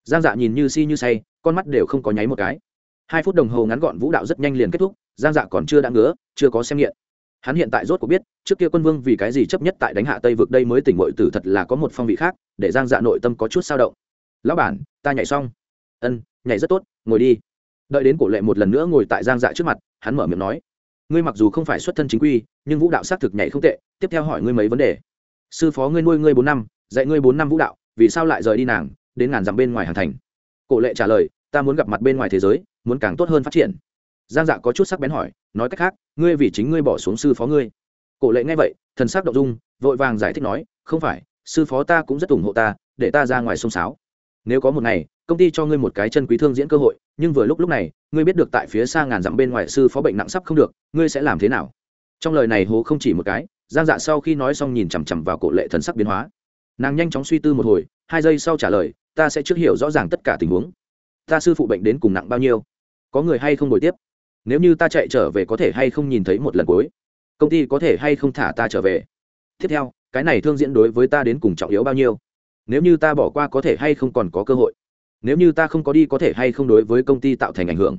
Giang dạ nhìn như si như say, con mắt đều không có nháy một cái. Hai phút đồng hồ ngắn gọn vũ đạo rất nhanh liền kết thúc, giang dạ còn chưa đã ngứa, chưa có xem nghiện. Hắn hiện tại rốt cuộc biết, trước kia quân vương vì cái gì chấp nhất tại đánh hạ tây vực đây mới tỉnh bội tử thật là có một phong vị khác, để giang dạ nội tâm có chút sao động. Lão bản, ta nhảy xong. Ân, nhảy rất tốt, ngồi đi. Đợi đến cổ lệ một lần nữa ngồi tại giang dạ trước mặt, hắn mở miệng nói ngươi mặc dù không phải xuất thân chính quy, nhưng vũ đạo xác thực nhảy không tệ, tiếp theo hỏi ngươi mấy vấn đề. Sư phó ngươi nuôi ngươi bốn năm, dạy ngươi bốn năm vũ đạo, vì sao lại rời đi nàng, đến ngàn dặm bên ngoài hàng thành? Cổ lệ trả lời, ta muốn gặp mặt bên ngoài thế giới, muốn càng tốt hơn phát triển. Giang dạ có chút sắc bén hỏi, nói cách khác, ngươi vì chính ngươi bỏ xuống sư phó ngươi. Cổ lệ nghe vậy, thần sắc động dung, vội vàng giải thích nói, không phải, sư phó ta cũng rất ủng hộ ta, để ta ra ngoài sông sáo. Nếu có một ngày công ty cho ngươi một cái chân quý thương diễn cơ hội, nhưng vừa lúc lúc này, ngươi biết được tại phía xa ngàn dặm bên ngoài sư phó bệnh nặng sắp không được, ngươi sẽ làm thế nào? Trong lời này hố không chỉ một cái, giang dạ sau khi nói xong nhìn chằm chằm vào cổ lệ thần sắc biến hóa. Nàng nhanh chóng suy tư một hồi, hai giây sau trả lời, ta sẽ trước hiểu rõ ràng tất cả tình huống. Ta sư phụ bệnh đến cùng nặng bao nhiêu? Có người hay không đổi tiếp? Nếu như ta chạy trở về có thể hay không nhìn thấy một lần cuối? Công ty có thể hay không thả ta trở về? Tiếp theo, cái này thương diễn đối với ta đến cùng trọng yếu bao nhiêu? Nếu như ta bỏ qua có thể hay không còn có cơ hội? Nếu như ta không có đi có thể hay không đối với công ty tạo thành ảnh hưởng.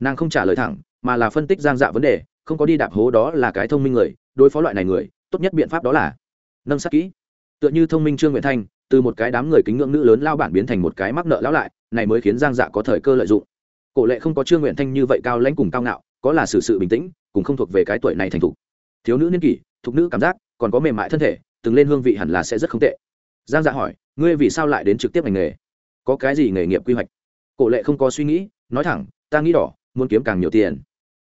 Nàng không trả lời thẳng, mà là phân tích giang dạ vấn đề, không có đi đạp hố đó là cái thông minh người, đối phó loại này người, tốt nhất biện pháp đó là nâng sắc kỹ. Tựa như thông minh trương nguyện thanh, từ một cái đám người kính ngưỡng nữ lớn lao bản biến thành một cái mắc nợ lão lại, này mới khiến giang dạ có thời cơ lợi dụng. Cổ lệ không có trương nguyện thanh như vậy cao lãnh cùng cao ngạo, có là sự sự bình tĩnh, cũng không thuộc về cái tuổi này thành thục. Thiếu nữ niên kỷ, thục nữ cảm giác, còn có mềm mại thân thể, từng lên hương vị hẳn là sẽ rất không tệ. Giang dạ hỏi, ngươi vì sao lại đến trực tiếp ngành nghề? Có cái gì nghề nghiệp quy hoạch? Cổ lệ không có suy nghĩ, nói thẳng, ta nghĩ đỏ, muốn kiếm càng nhiều tiền.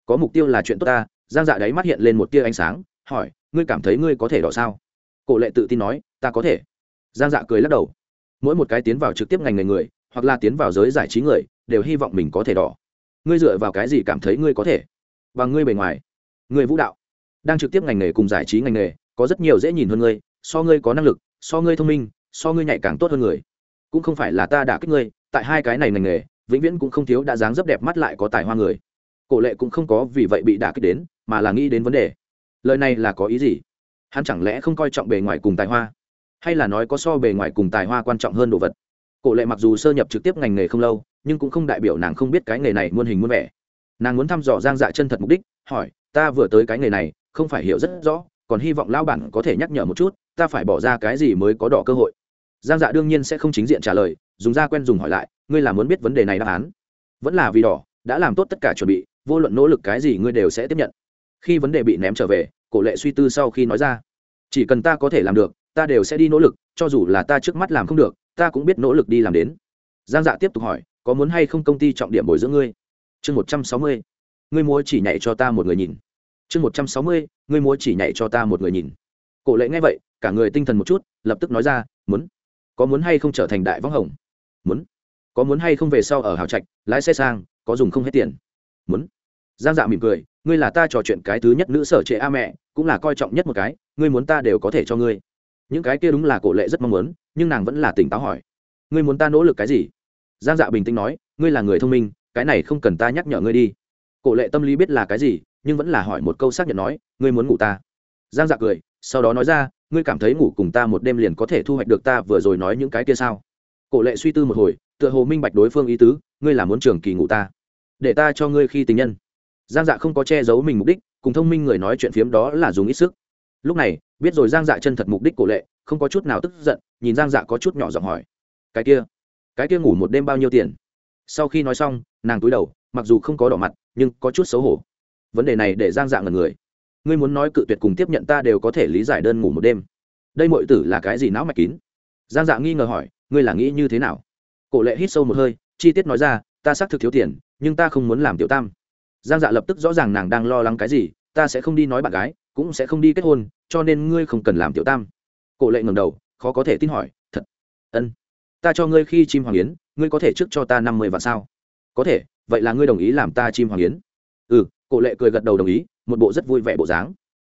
Có mục tiêu là chuyện tốt ta, giang dạ đáy mắt hiện lên một tia ánh sáng, hỏi, ngươi cảm thấy ngươi có thể đỏ sao? Cổ lệ tự tin nói, ta có thể. Giang dạ cười lắc đầu. Mỗi một cái tiến vào trực tiếp ngành nghề người, hoặc là tiến vào giới giải trí người, đều hy vọng mình có thể đỏ. Ngươi dựa vào cái gì cảm thấy ngươi có thể? Và ngươi bề ngoài. Người vũ đạo. Đang trực tiếp ngành nghề cùng giải trí ngành nghề, có rất nhiều dễ nhìn hơn ngươi, so ngươi có năng lực, so ngươi thông minh, so ngươi nhạy càng tốt hơn người cũng không phải là ta đã kích ngươi, tại hai cái này ngành nghề, vĩnh viễn cũng không thiếu đã dáng rất đẹp mắt lại có tài hoa người. Cổ lệ cũng không có vì vậy bị đả kích đến, mà là nghĩ đến vấn đề. Lời này là có ý gì? Hắn chẳng lẽ không coi trọng bề ngoài cùng tài hoa? Hay là nói có so bề ngoài cùng tài hoa quan trọng hơn đồ vật? Cổ lệ mặc dù sơ nhập trực tiếp ngành nghề không lâu, nhưng cũng không đại biểu nàng không biết cái nghề này muôn hình muôn vẻ. Nàng muốn thăm dò giang dạ chân thật mục đích, hỏi, ta vừa tới cái nghề này, không phải hiểu rất rõ, còn hy vọng lao bản có thể nhắc nhở một chút, ta phải bỏ ra cái gì mới có đỏ cơ hội? Giang dạ đương nhiên sẽ không chính diện trả lời, dùng ra quen dùng hỏi lại, ngươi là muốn biết vấn đề này đáp án? Vẫn là vì đỏ, đã làm tốt tất cả chuẩn bị, vô luận nỗ lực cái gì ngươi đều sẽ tiếp nhận. Khi vấn đề bị ném trở về, cổ lệ suy tư sau khi nói ra, chỉ cần ta có thể làm được, ta đều sẽ đi nỗ lực, cho dù là ta trước mắt làm không được, ta cũng biết nỗ lực đi làm đến. Giang dạ tiếp tục hỏi, có muốn hay không công ty trọng điểm bồi dưỡng ngươi? Chương một trăm sáu mươi, ngươi mua chỉ nhảy cho ta một người nhìn. Chương một trăm sáu mươi, ngươi mua chỉ nhảy cho ta một người nhìn. Cổ lệ nghe vậy, cả người tinh thần một chút, lập tức nói ra, muốn có muốn hay không trở thành đại võng hồng? Muốn. Có muốn hay không về sau ở hào trạch, lái xe sang, có dùng không hết tiền? Muốn. Giang dạ mỉm cười, ngươi là ta trò chuyện cái thứ nhất nữ sở trệ a mẹ, cũng là coi trọng nhất một cái, ngươi muốn ta đều có thể cho ngươi. Những cái kia đúng là cổ lệ rất mong muốn, nhưng nàng vẫn là tỉnh táo hỏi. Ngươi muốn ta nỗ lực cái gì? Giang dạ bình tĩnh nói, ngươi là người thông minh, cái này không cần ta nhắc nhở ngươi đi. Cổ lệ tâm lý biết là cái gì, nhưng vẫn là hỏi một câu xác nhận nói, ngươi muốn ngủ ta. Giang dạ cười, sau đó nói ra ngươi cảm thấy ngủ cùng ta một đêm liền có thể thu hoạch được ta vừa rồi nói những cái kia sao? Cổ lệ suy tư một hồi, tựa hồ minh bạch đối phương ý tứ, ngươi là muốn trường kỳ ngủ ta. Để ta cho ngươi khi tình nhân. Giang dạ không có che giấu mình mục đích, cùng thông minh người nói chuyện phiếm đó là dùng ít sức. Lúc này, biết rồi giang dạ chân thật mục đích cổ lệ, không có chút nào tức giận, nhìn giang dạ có chút nhỏ giọng hỏi. Cái kia cái kia ngủ một đêm bao nhiêu tiền? Sau khi nói xong, nàng túi đầu, mặc dù không có đỏ mặt, nhưng có chút xấu hổ. Vấn đề này để giang dạ ngần người ngươi muốn nói cự tuyệt cùng tiếp nhận ta đều có thể lý giải đơn ngủ một đêm. Đây mọi tử là cái gì não mạch kín? Giang dạ nghi ngờ hỏi, ngươi là nghĩ như thế nào? Cổ lệ hít sâu một hơi, chi tiết nói ra, ta xác thực thiếu tiền, nhưng ta không muốn làm tiểu tam. Giang dạ lập tức rõ ràng nàng đang lo lắng cái gì, ta sẽ không đi nói bạn gái, cũng sẽ không đi kết hôn, cho nên ngươi không cần làm tiểu tam. Cổ lệ ngầm đầu, khó có thể tin hỏi, thật? Ân. Ta cho ngươi khi chim hoàng yến, ngươi có thể trước cho ta năm mươi vạn sao? Có thể, vậy là ngươi đồng ý làm ta chim hoàng yến? Ừ cổ lệ cười gật đầu đồng ý một bộ rất vui vẻ bộ dáng.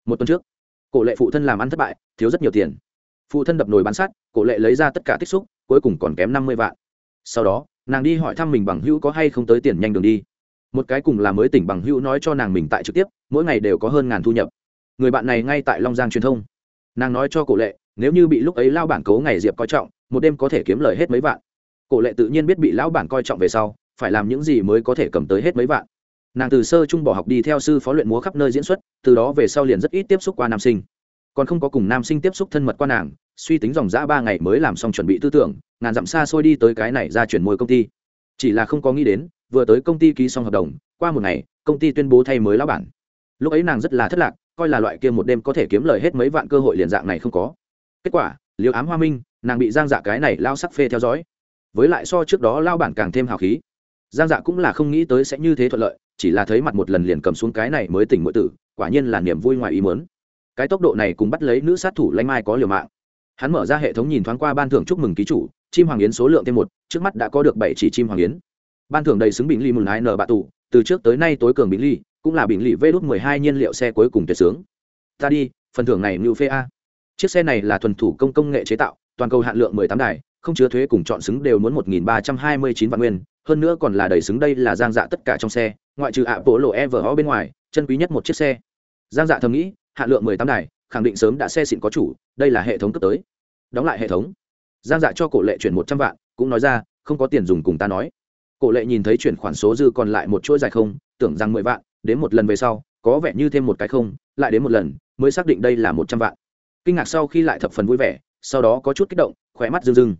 Một tuần trước, cổ lệ phụ thân làm ăn thất bại, thiếu rất nhiều tiền. Phụ thân đập nồi bán sắt, cổ lệ lấy ra tất cả tích xúc, cuối cùng còn kém năm mươi vạn. Sau đó, nàng đi hỏi thăm mình bằng hữu có hay không tới tiền nhanh đường đi. Một cái cùng là mới tỉnh bằng hữu nói cho nàng mình tại trực tiếp, mỗi ngày đều có hơn ngàn thu nhập. Người bạn này ngay tại long giang truyền thông. Nàng nói cho cổ lệ, nếu như bị lúc ấy lao bản cấu ngày diệp coi trọng, một đêm có thể kiếm lời hết mấy vạn. Cổ lệ tự nhiên biết bị lão bản coi trọng về sau, phải làm những gì mới có thể cầm tới hết mấy vạn nàng từ sơ trung bỏ học đi theo sư phó luyện múa khắp nơi diễn xuất, từ đó về sau liền rất ít tiếp xúc qua nam sinh. Còn không có cùng nam sinh tiếp xúc thân mật qua nàng, suy tính dòng g ba ngày mới làm xong chuẩn bị tư tưởng, ngàn dặm xa xôi đi tới cái này ra chuyển môi công ty. Chỉ là không có nghĩ đến, vừa tới công ty ký xong hợp đồng, qua một ngày, công ty tuyên bố thay mới lão bản. Lúc ấy nàng rất là thất lạc, coi là loại kia một đêm có thể kiếm lời hết mấy vạn cơ hội liền dạng này không có. Kết quả, liều ám hoa minh, nàng bị giang dạ cái này lao sắc phê theo dõi. Với lại so trước đó lao bản càng thêm hào khí. Giang dạ cũng là không nghĩ tới sẽ như thế thuận lợi chỉ là thấy mặt một lần liền cầm xuống cái này mới tỉnh mọi tử, quả nhiên là niềm vui ngoài ý mớn cái tốc độ này cùng bắt lấy nữ sát thủ lanh mai có liều mạng. Hắn mở ra hệ thống nhìn thoáng qua ban thưởng chúc mừng ký chủ, chim hoàng yến số lượng thêm một, trước mắt đã có được bảy chỉ chim hoàng yến. Ban thưởng đầy xứng bình ly mừng ai nở bạ tù, từ trước tới nay tối cường bình ly, cũng là bình ly vê đốt mười hai nhiên liệu xe cuối cùng tuyệt sướng. Ta đi, phần thưởng này mưu phê a. Chiếc xe này là thuần thủ công công nghệ chế tạo, toàn cầu hạn lượng mười tám đài, không chứa thuế cùng chọn xứng đều muốn một nghìn ba trăm hai mươi chín vạn nguyên, hơn nữa còn là đầy xứng đây là giang dạ tất cả trong xe ngoại trừ ạ bộ lộ e vờ ho bên ngoài, chân quý nhất một chiếc xe. Giang dạ thầm nghĩ hạn lượng mười tám đài, khẳng định sớm đã xe xịn có chủ, đây là hệ thống cấp tới. Đóng lại hệ thống. Giang dạ cho cổ lệ chuyển một trăm vạn, cũng nói ra, không có tiền dùng cùng ta nói. Cổ lệ nhìn thấy chuyển khoản số dư còn lại một chuỗi dài không, tưởng rằng mười vạn, đến một lần về sau, có vẻ như thêm một cái không, lại đến một lần, mới xác định đây là một trăm vạn. Kinh ngạc sau khi lại thập phần vui vẻ, sau đó có chút kích động khỏe mắt rưng rưng.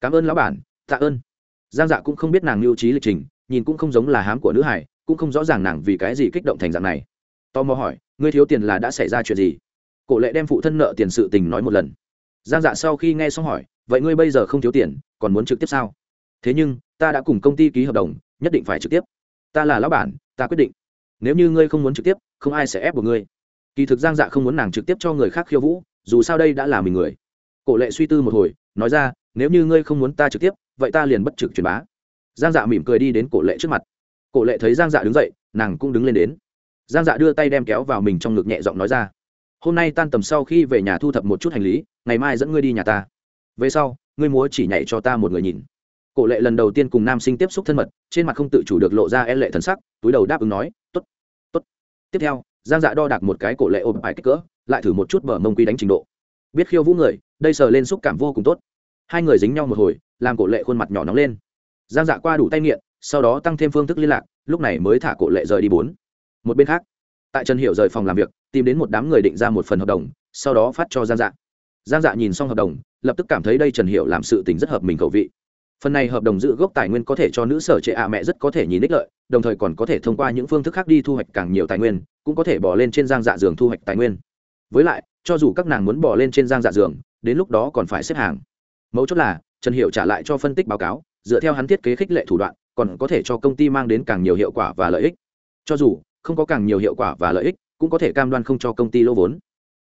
Cảm ơn lão bản, tạ ơn. Giang dạ cũng không biết nàng mưu trí lịch trình, nhìn cũng không giống là hám của nữ hải cũng không rõ ràng nàng vì cái gì kích động thành dạng này. Tò mò hỏi, ngươi thiếu tiền là đã xảy ra chuyện gì? Cổ lệ đem phụ thân nợ tiền sự tình nói một lần. Giang dạ sau khi nghe xong hỏi, vậy ngươi bây giờ không thiếu tiền, còn muốn trực tiếp sao? Thế nhưng, ta đã cùng công ty ký hợp đồng, nhất định phải trực tiếp. Ta là lão bản, ta quyết định. Nếu như ngươi không muốn trực tiếp, không ai sẽ ép buộc ngươi. Kỳ thực giang dạ không muốn nàng trực tiếp cho người khác khiêu vũ, dù sao đây đã là mình người. Cổ lệ suy tư một hồi, nói ra, nếu như ngươi không muốn ta trực tiếp, vậy ta liền bất trực truyền bá. Giang dạ mỉm cười đi đến cổ lệ trước mặt cổ lệ thấy giang dạ đứng dậy, nàng cũng đứng lên đến. Giang dạ đưa tay đem kéo vào mình trong ngực nhẹ giọng nói ra, hôm nay tan tầm sau khi về nhà thu thập một chút hành lý, ngày mai dẫn ngươi đi nhà ta. Về sau, ngươi múa chỉ nhảy cho ta một người nhìn. Cổ lệ lần đầu tiên cùng nam sinh tiếp xúc thân mật, trên mặt không tự chủ được lộ ra e lệ thần sắc, túi đầu đáp ứng nói t ố t t ố t tiếp theo, giang dạ đo đạc một cái cổ lệ ôm bài kích cỡ, lại thử một chút bờ mông quy đánh trình độ. Biết khiêu vũ người, đây sờ lên xúc cảm vô cùng tốt. Hai người dính nhau một hồi, làm cổ lệ khuôn mặt nhỏ nóng lên. Giang dạ qua đủ tay nghiện sau đó tăng thêm phương thức liên lạc, lúc này mới thả cổ lệ rời đi bốn. Một bên khác, tại trần hiệu rời phòng làm việc, tìm đến một đám người định ra một phần hợp đồng, sau đó phát cho giang dạ. Giang dạ nhìn xong hợp đồng, lập tức cảm thấy đây trần hiệu làm sự tình rất hợp mình khẩu vị. Phần này hợp đồng giữ gốc tài nguyên có thể cho nữ sở trệ ạ mẹ rất có thể nhìn ích lợi, đồng thời còn có thể thông qua những phương thức khác đi thu hoạch càng nhiều tài nguyên, cũng có thể bỏ lên trên giang dạ giường thu hoạch tài nguyên. Với lại, cho dù các nàng muốn bỏ lên trên giang dạ giường, đến lúc đó còn phải xếp hàng. Mấu chốt là, trần hiệu trả lại cho phân tích báo cáo, dựa theo hắn thiết kế khích lệ thủ đoạn còn có thể cho công ty mang đến càng nhiều hiệu quả và lợi ích. Cho dù không có càng nhiều hiệu quả và lợi ích, cũng có thể cam đoan không cho công ty lỗ vốn.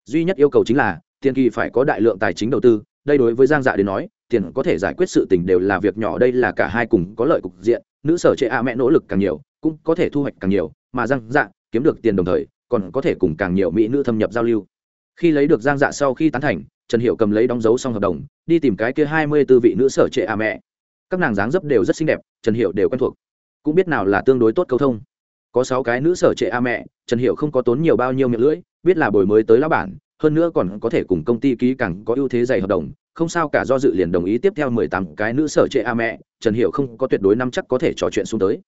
Duy nhất yêu cầu chính là, tiền kỳ phải có đại lượng tài chính đầu tư. Đây đối với giang dạ đến nói, tiền có thể giải quyết sự tình đều là việc nhỏ, đây là cả hai cùng có lợi cục diện. Nữ sở trẻ a mẹ nỗ lực càng nhiều, cũng có thể thu hoạch càng nhiều, mà giang dạ kiếm được tiền đồng thời, còn có thể cùng càng nhiều mỹ nữ thâm nhập giao lưu. Khi lấy được giang dạ sau khi tán thành, trần hiệu cầm lấy đóng dấu xong hợp đồng, đi tìm cái kia hai mươi tư vị nữ sở trệ a mẹ các nàng dáng dấp đều rất xinh đẹp, trần hiệu đều quen thuộc. Cũng biết nào là tương đối tốt câu thông. Có sáu cái nữ sở trệ a mẹ, trần hiệu không có tốn nhiều bao nhiêu miệng lưỡi, biết là bồi mới tới lão bản, hơn nữa còn có thể cùng công ty ký càng có ưu thế dày hợp đồng, không sao cả do dự liền đồng ý tiếp theo mười tám cái nữ sở trệ a mẹ, trần hiệu không có tuyệt đối năm chắc có thể trò chuyện xuống tới.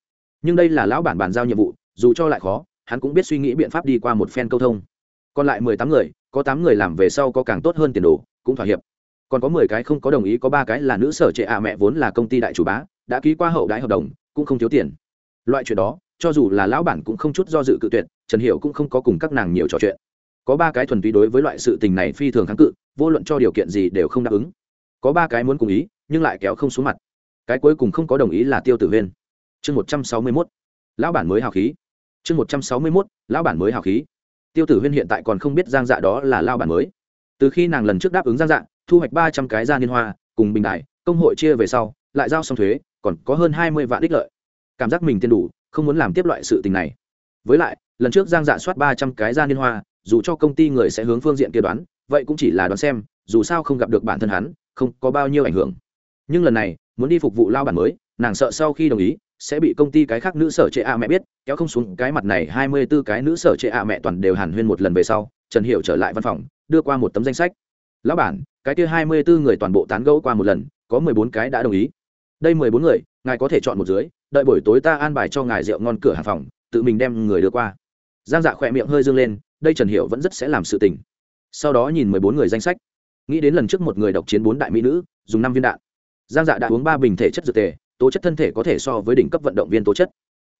Nhưng đây là lão bản bàn giao nhiệm vụ, dù cho lại khó, hắn cũng biết suy nghĩ biện pháp đi qua một phen câu thông. Còn lại mười tám người, có tám người làm về sau có càng tốt hơn tiền đồ, cũng thỏa hiệp còn có mười cái không có đồng ý, có ba cái là nữ sở trệ ạ mẹ vốn là công ty đại chủ bá, đã ký qua hậu đãi hợp đồng, cũng không thiếu tiền. Loại chuyện đó, cho dù là lão bản cũng không chút do dự cự tuyệt, trần Hiểu cũng không có cùng các nàng nhiều trò chuyện. Có ba cái thuần túy đối với loại sự tình này phi thường kháng cự, vô luận cho điều kiện gì đều không đáp ứng. Có ba cái muốn cùng ý, nhưng lại kéo không xuống mặt. Cái cuối cùng không có đồng ý là tiêu tử huyên. Chương một trăm sáu mươi mốt. Lão bản mới hào khí. Chương một trăm sáu mươi mốt, lão bản mới hào khí. Tiêu tử huyên hiện tại còn không biết giang dạ đó là lao bản mới. Từ khi nàng lần trước đáp ứng giang dạ thu hoạch ba trăm cái gia liên hoa, cùng bình đại công hội chia về sau, lại giao xong thuế, còn có hơn hai mươi vạn đích lợi. Cảm giác mình tiền đủ, không muốn làm tiếp loại sự tình này. Với lại, lần trước giang dạ soát ba trăm cái gia liên hoa, dù cho công ty người sẽ hướng phương diện kia đoán, vậy cũng chỉ là đoán xem, dù sao không gặp được bản thân hắn, không có bao nhiêu ảnh hưởng. Nhưng lần này, muốn đi phục vụ lao bản mới, nàng sợ sau khi đồng ý, sẽ bị công ty cái khác nữ sở trệ a mẹ biết, kéo không xuống cái mặt này hai mươi b ố cái nữ sở trệ a mẹ toàn đều hàn huyên một lần về sau, trần hiệu trở lại văn phòng, đưa qua một tấm danh sách lão bản, cái kia hai mươi bốn người toàn bộ tán gẫu qua một lần, có mười bốn cái đã đồng ý. Đây mười bốn người, ngài có thể chọn một dưới, đợi buổi tối ta an bài cho ngài rượu ngon cửa hàng phòng, tự mình đem người đưa qua. Giang dạ khỏe miệng hơi dương lên, đây trần hiệu vẫn rất sẽ làm sự tình. Sau đó nhìn mười bốn người danh sách. Nghĩ đến lần trước một người độc chiến bốn đại mỹ nữ, dùng năm viên đạn. Giang dạ đã uống ba bình thể chất dược tề, tố chất thân thể có thể so với đỉnh cấp vận động viên tố chất.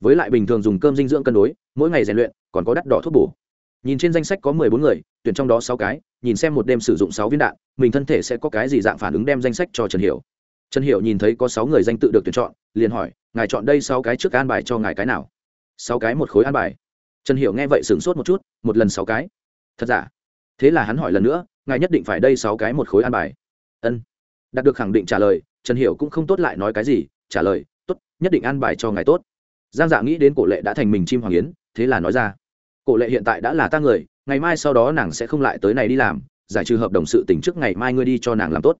Với lại bình thường dùng cơm dinh dưỡng cân đối, mỗi ngày rèn luyện, còn có đắt đỏ thuốc bổ nhìn trên danh sách có mười bốn người, tuyển trong đó sáu cái, nhìn xem một đêm sử dụng sáu viên đạn, mình thân thể sẽ có cái gì dạng phản ứng đem danh sách cho trần hiểu. Trần hiểu nhìn thấy có sáu người danh tự được tuyển chọn, liền hỏi, ngài chọn đây sáu cái trước an bài cho ngài cái nào? Sáu cái một khối an bài. Trần hiểu nghe vậy sửng sốt một chút, một lần sáu cái? Thật giả? Thế là hắn hỏi lần nữa, ngài nhất định phải đây sáu cái một khối an bài. Ân. Đạt được khẳng định trả lời, trần hiểu cũng không tốt lại nói cái gì, trả lời, tốt, nhất định an bài cho ngài tốt. Giang dạ nghĩ đến cổ lệ đã thành mình chim hoàng yến, thế là nói ra cổ lệ hiện tại đã là ta người, ngày mai sau đó nàng sẽ không lại tới này đi làm, giải trừ hợp đồng sự tỉnh trước ngày mai ngươi đi cho nàng làm tốt.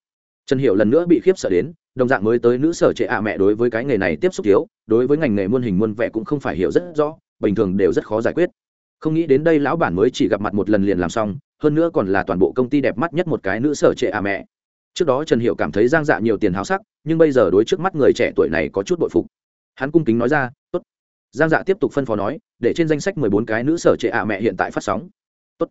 Trần hiểu lần nữa bị khiếp sợ đến, đồng dạng mới tới nữ sở trệ ạ mẹ đối với cái nghề này tiếp xúc thiếu, đối với ngành nghề muôn hình muôn vẻ cũng không phải hiểu rất rõ, bình thường đều rất khó giải quyết. Không nghĩ đến đây lão bản mới chỉ gặp mặt một lần liền làm xong, hơn nữa còn là toàn bộ công ty đẹp mắt nhất một cái nữ sở trệ ạ mẹ. Trước đó trần hiệu cảm thấy giang dạ nhiều tiền háo sắc, nhưng bây giờ đối trước mắt người trẻ tuổi này có chút bội phục. Hắn cung kính nói ra, tốt giang dạ tiếp tục phân phó nói, để trên danh sách mười bốn cái nữ sở trệ ạ mẹ hiện tại phát sóng. Tốt.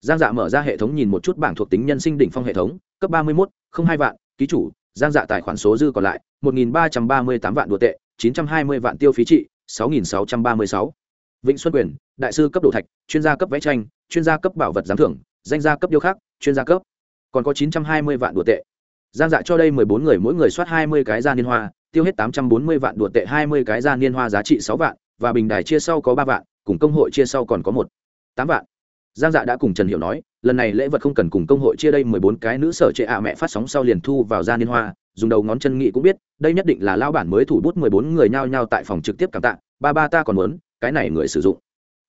Giang dạ mở ra hệ thống nhìn một chút bảng thuộc tính nhân sinh đỉnh phong hệ thống, cấp ba mươi một không hai vạn, ký chủ, giang dạ tài khoản số dư còn lại, một nghìn ba trăm ba mươi tám vạn đ ù a tệ, chín trăm hai mươi vạn tiêu phí trị, sáu nghìn sáu trăm ba mươi sáu. Vịnh xuân quyền, đại sư cấp đồ thạch, chuyên gia cấp vẽ tranh, chuyên gia cấp bảo vật giám thưởng, danh gia cấp điêu khắc, chuyên gia cấp. Còn có chín trăm hai mươi vạn đ ù a tệ. Giang dạ cho đây mười bốn người mỗi người soát hai mươi cái gia niên hoa, tiêu hết tám trăm bốn mươi vạn đ ù a tệ, hai mươi cái gia niên hoa giá trị sáu vạn và bình đài chia sau có ba vạn, cùng công hội chia sau còn có một, tám vạn. Giang dạ đã cùng trần hiểu nói, lần này lễ vật không cần cùng công hội chia đây mười bốn cái nữ sở trệ ạ mẹ phát sóng sau liền thu vào gia niên hoa, dùng đầu ngón chân nghị cũng biết, đây nhất định là lao bản mới thủ bút mười bốn người nhao nhao tại phòng trực tiếp cảm tạ, ba ba ta còn muốn, cái này người sử dụng.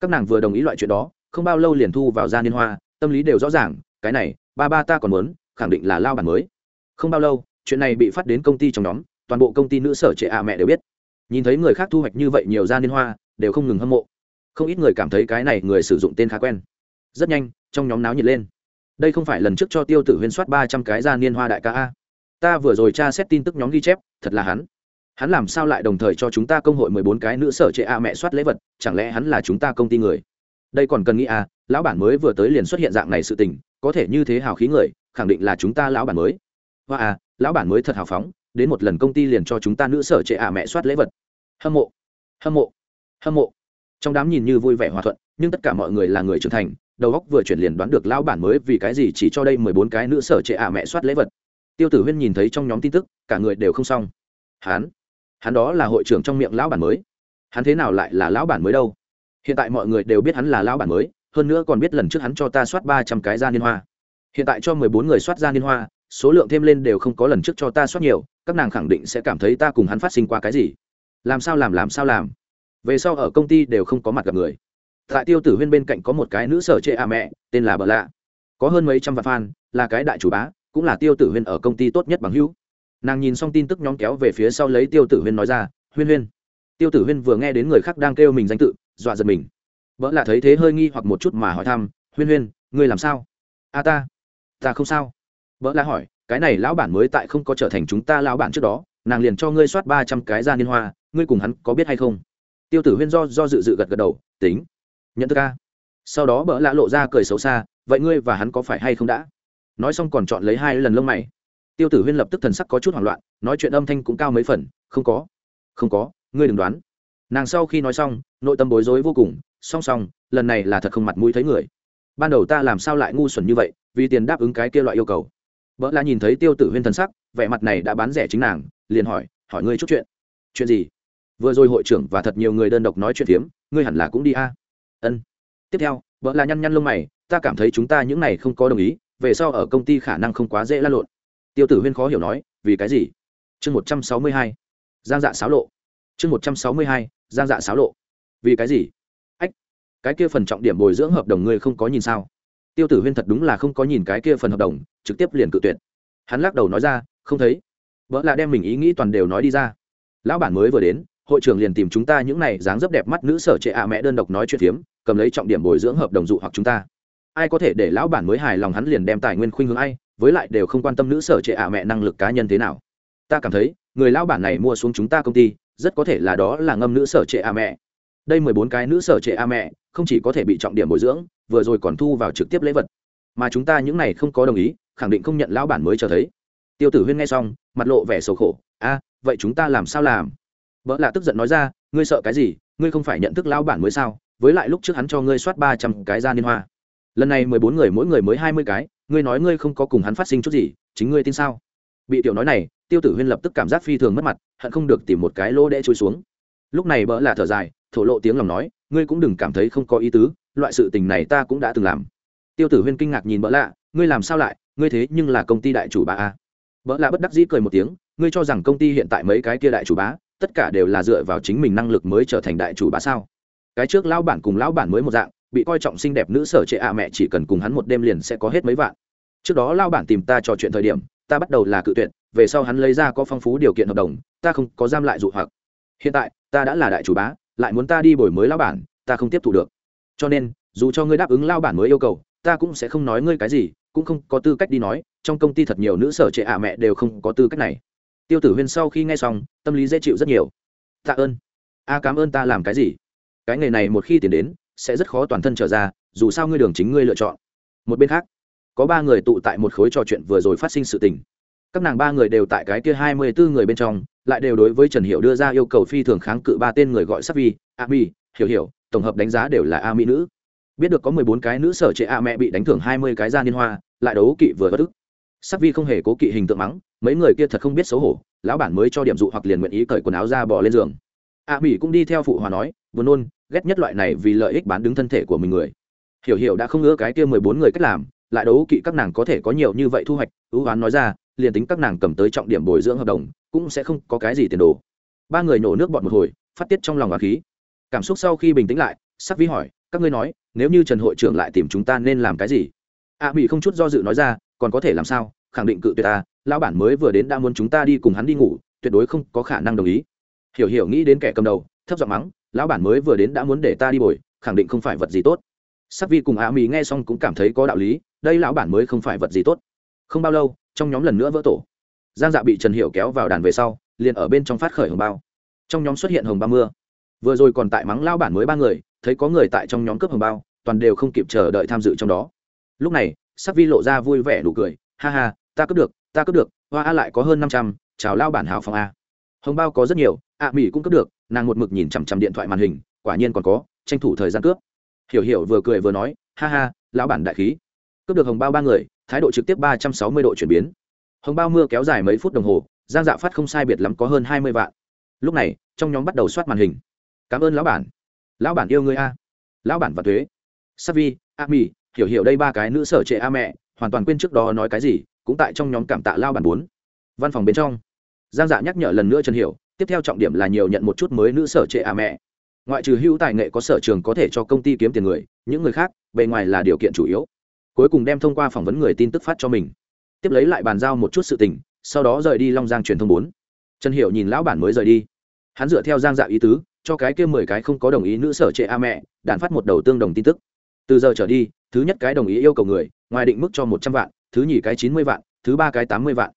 Các nàng vừa đồng ý loại chuyện đó, không bao lâu liền thu vào gia niên hoa, tâm lý đều rõ ràng, cái này, ba ba ta còn muốn, khẳng định là lao bản mới. Không bao lâu, chuyện này bị phát đến công ty trong nhóm, toàn bộ công ty nữ sở trệ ạ mẹ đều biết nhìn thấy người khác thu hoạch như vậy nhiều gia niên hoa, đều không ngừng hâm mộ. Không ít người cảm thấy cái này người sử dụng tên khá quen. Rất nhanh, trong nhóm náo nhiệt lên. Đây không phải lần trước cho tiêu tử huyên soát ba trăm cái gia niên hoa đại ca a. Ta vừa rồi tra xét tin tức nhóm ghi chép, thật là hắn. Hắn làm sao lại đồng thời cho chúng ta công hội mười bốn cái nữ sở trệ a mẹ soát lễ vật, chẳng lẽ hắn là chúng ta công ty người? Đây còn cần nghĩ à lão bản mới vừa tới liền xuất hiện dạng này sự tình, có thể như thế hào khí người, khẳng định là chúng ta lão bản mới. Hoa à lão bản mới thật hào phóng, đến một lần công ty liền cho chúng ta nữ sở trệ à mẹ soát lễ vật hâm mộ. Hâm mộ. Hâm mộ. Trong đám nhìn như vui vẻ hòa thuận, nhưng tất cả mọi người là người trưởng thành, đầu góc vừa chuyển liền đoán được lão bản mới vì cái gì chỉ cho đây mười bốn cái nữ sở trệ ạ mẹ soát lễ vật. Tiêu tử huyên nhìn thấy trong nhóm tin tức, cả người đều không xong. Hắn? Hắn đó là hội trưởng trong miệng lão bản mới. Hắn thế nào lại là lão bản mới đâu? Hiện tại mọi người đều biết hắn là lão bản mới, hơn nữa còn biết lần trước hắn cho ta soát ba trăm cái ra niên hoa. Hiện tại cho mười bốn người soát ra niên hoa, số lượng thêm lên đều không có lần trước cho ta soát nhiều, các nàng khẳng định sẽ cảm thấy ta cùng hắn phát sinh qua cái gì làm sao làm làm sao làm? Về sau ở công ty đều không có mặt gặp người. Tại tiêu tử huyên bên cạnh có một cái nữ sở trệ a mẹ, tên là bờ lạ. Có hơn mấy trăm vạn fan, là cái đại chủ bá, cũng là tiêu tử huyên ở công ty tốt nhất bằng hữu. Nàng nhìn xong tin tức nhóm kéo về phía sau lấy tiêu tử huyên nói ra, huyên huyên. Tiêu tử huyên vừa nghe đến người khác đang kêu mình danh tự, dọa giật mình. Vợ là thấy thế hơi nghi hoặc một chút mà hỏi thăm, huyên huyên, ngươi làm sao? A ta. Ta không sao. Vợ là hỏi, cái này lão bản mới tại không có trở thành chúng ta lão bản trước đó nàng liền cho ngươi soát ba trăm cái ra liên hoa, ngươi cùng hắn có biết hay không? Tiêu tử huyên do do dự dự gật gật đầu, tính. Nhận thức ca. Sau đó bỡ lạ lộ ra cười xấu xa, vậy ngươi và hắn có phải hay không đã? Nói xong còn chọn lấy hai lần lông mày. Tiêu tử huyên lập tức thần sắc có chút hoảng loạn, nói chuyện âm thanh cũng cao mấy phần, không có. Không có, ngươi đừng đoán. Nàng sau khi nói xong, nội tâm bối rối vô cùng, song song, lần này là thật không mặt mũi thấy người. Ban đầu ta làm sao lại ngu xuẩn như vậy, vì tiền đáp ứng cái kia loại yêu cầu vợ là nhìn thấy tiêu tử huyên thần sắc, vẻ mặt này đã bán rẻ chính nàng, liền hỏi hỏi ngươi chút chuyện. Chuyện gì? Vừa rồi hội trưởng và thật nhiều người đơn độc nói chuyện phiếm, ngươi hẳn là cũng đi a. Ân. Tiếp theo vợ là nhăn nhăn lông mày, ta cảm thấy chúng ta những này không có đồng ý, về sau ở công ty khả năng không quá dễ la lộn. Tiêu tử huyên khó hiểu nói, vì cái gì? Chương một trăm sáu mươi hai, giang dạ xáo lộ. Chương một trăm sáu mươi hai, giang dạ xáo lộ. Vì cái gì? Ách, cái kia phần trọng điểm bồi dưỡng hợp đồng ngươi không có nhìn sao? Tiêu tử huyên thật đúng là không có nhìn cái kia phần hợp đồng, trực tiếp liền cự tuyệt. Hắn lắc đầu nói ra, không thấy. Vợ là đem mình ý nghĩ toàn đều nói đi ra. Lão bản mới vừa đến, hội trưởng liền tìm chúng ta những này dáng dấp đẹp mắt nữ sở trệ ạ mẹ đơn độc nói chuyện phiếm, cầm lấy trọng điểm bồi dưỡng hợp đồng dụ hoặc chúng ta. Ai có thể để lão bản mới hài lòng hắn liền đem tài nguyên khuynh hướng ai, với lại đều không quan tâm nữ sở trệ ạ mẹ năng lực cá nhân thế nào. Ta cảm thấy, người lão bản này mua xuống chúng ta công ty, rất có thể là đó là ngâm nữ sở trệ ạ mẹ. Đây mười bốn cái nữ sở trệ a mẹ không chỉ có thể bị trọng điểm bồi dưỡng, vừa rồi còn thu vào trực tiếp lễ vật. Mà chúng ta những này không có đồng ý, khẳng định không nhận lão bản mới cho thấy. Tiêu tử huyên nghe xong, mặt lộ vẻ sầu khổ, a, vậy chúng ta làm sao làm? Vợ lạ tức giận nói ra, ngươi sợ cái gì? Ngươi không phải nhận thức lão bản mới sao? Với lại lúc trước hắn cho ngươi soát ba trăm cái ra liên hoa. Lần này mười bốn người mỗi người mới hai mươi cái, ngươi nói ngươi không có cùng hắn phát sinh chút gì, chính ngươi tin sao? Bị tiểu nói này, tiêu tử huyên lập tức cảm giác phi thường mất mặt, hận không được tìm một cái lỗ đẽ trôi xuống. Lúc này bỡ là thở dài, thổ lộ tiếng lòng nói ngươi cũng đừng cảm thấy không có ý tứ, loại sự tình này ta cũng đã từng làm. Tiêu tử huyên kinh ngạc nhìn bỡ lạ, ngươi làm sao lại, ngươi thế nhưng là công ty đại chủ bá a. Bỡ lạ bất đắc dĩ cười một tiếng, ngươi cho rằng công ty hiện tại mấy cái kia đại chủ bá, tất cả đều là dựa vào chính mình năng lực mới trở thành đại chủ bá sao? Cái trước lão bản cùng lão bản mới một dạng, bị coi trọng xinh đẹp nữ sở trệ ạ mẹ chỉ cần cùng hắn một đêm liền sẽ có hết mấy vạn. Trước đó lao bản tìm ta trò chuyện thời điểm, ta bắt đầu là cự tuyệt, về sau hắn lấy ra có phong phú điều kiện hợp đồng, ta không có giam lại dụ hoặc. Hiện tại, ta đã là đại chủ bá lại muốn ta đi bồi mới lao bản, ta không tiếp thu được. Cho nên, dù cho ngươi đáp ứng lao bản mới yêu cầu, ta cũng sẽ không nói ngươi cái gì, cũng không có tư cách đi nói, trong công ty thật nhiều nữ sở trệ ạ mẹ đều không có tư cách này. Tiêu tử huyên sau khi nghe xong, tâm lý dễ chịu rất nhiều. Tạ ơn. A, cảm ơn ta làm cái gì? Cái nghề này một khi tiền đến, sẽ rất khó toàn thân trở ra, dù sao ngươi đường chính ngươi lựa chọn. Một bên khác, có ba người tụ tại một khối trò chuyện vừa rồi phát sinh sự tình. Các nàng ba người đều tại cái kia hai mươi bốn người bên trong lại đều đối với trần hiệu đưa ra yêu cầu phi thường kháng cự ba tên người gọi sắc vi a mi hiểu hiểu, tổng hợp đánh giá đều là a mỹ nữ. Biết được có mười bốn cái nữ sở trệ a mẹ bị đánh thưởng hai mươi cái ra liên hoa, lại đấu kỵ vừa bất ức. Sắc vi không hề cố kỵ hình tượng mắng, mấy người kia thật không biết xấu hổ, lão bản mới cho điểm dụ hoặc liền nguyện ý cởi quần áo ra bỏ lên giường. A mỹ cũng đi theo phụ hòa nói vừa nôn, ghét nhất loại này vì lợi ích bán đứng thân thể của mình người. Hiểu hiểu đã không ngỡ cái kia mười bốn người cách làm, lại đấu kỵ các nàng có thể có nhiều như vậy thu hoạch, ưu oán nói ra liền tính các nàng cầm tới trọng điểm bồi dưỡng hợp đồng cũng sẽ không có cái gì tiền đồ. Ba người nổ nước bọn một hồi phát tiết trong lòng và khí. Cảm xúc sau khi bình tĩnh lại sắc vi hỏi các ngươi nói nếu như trần hội trưởng lại tìm chúng ta nên làm cái gì? A à, không chút do dự nói ra còn có thể làm sao? Khẳng định cự tuyệt ta lão bản mới vừa đến đã muốn chúng ta đi cùng hắn đi ngủ tuyệt đối không có khả năng đồng ý. Hiểu hiểu nghĩ đến kẻ cầm đầu thấp giọng mắng lão bản mới vừa đến đã muốn để ta đi bồi khẳng định không phải vật gì tốt. Sắc vi cùng a mỹ nghe xong cũng cảm thấy có đạo lý đây lão bản mới không phải vật gì tốt. Không bao lâu trong nhóm lần nữa vỡ tổ. Giang dạ bị trần hiểu kéo vào đàn về sau, liền ở bên trong phát khởi hồng bao. Trong nhóm xuất hiện hồng ba mưa. Vừa rồi còn tại mắng lao bản mới ba người, thấy có người tại trong nhóm cướp hồng bao, toàn đều không kịp chờ đợi tham dự trong đó. Lúc này, sắc vi lộ ra vui vẻ đủ cười, ha ha, ta cướp được, ta cướp được, hoa a lại có hơn năm trăm, chào lao bản hào phòng a. Hồng bao có rất nhiều, ạ mỹ cũng cướp được, nàng một mực nhìn chằm chằm điện thoại màn hình, quả nhiên còn có, tranh thủ thời gian cướp. Hiểu hiểu vừa cười vừa nói, ha ha, lão bản đại khí cướp được hồng bao ba người, thái độ trực tiếp ba trăm sáu mươi độ chuyển biến. Hồng bao mưa kéo dài mấy phút đồng hồ, giang dạ phát không sai biệt lắm có hơn hai mươi vạn. Lúc này, trong nhóm bắt đầu soát màn hình. Cảm ơn lão bản. Lão bản yêu người a. Lão bản và thuế. Savi, a mi hiểu hiểu đây ba cái nữ sở trệ a mẹ, hoàn toàn quên trước đó nói cái gì, cũng tại trong nhóm cảm tạ lao bản bốn. Văn phòng bên trong. Giang dạ nhắc nhở lần nữa trần hiểu, tiếp theo trọng điểm là nhiều nhận một chút mới nữ sở trệ a mẹ. Ngoại trừ hữu tài nghệ có sở trường có thể cho công ty kiếm tiền người, những người khác, bề ngoài là điều kiện chủ yếu cuối cùng đem thông qua phỏng vấn người tin tức phát cho mình. Tiếp lấy lại bàn giao một chút sự tình, sau đó rời đi long giang truyền thông bốn. Trần hiểu nhìn lão bản mới rời đi. Hắn dựa theo giang dạ ý tứ, cho cái kia mười cái không có đồng ý nữ sở trệ a mẹ, đạn phát một đầu tương đồng tin tức. Từ giờ trở đi, thứ nhất cái đồng ý yêu cầu người, ngoài định mức cho một trăm vạn, thứ nhì cái chín mươi vạn, thứ ba cái tám mươi vạn.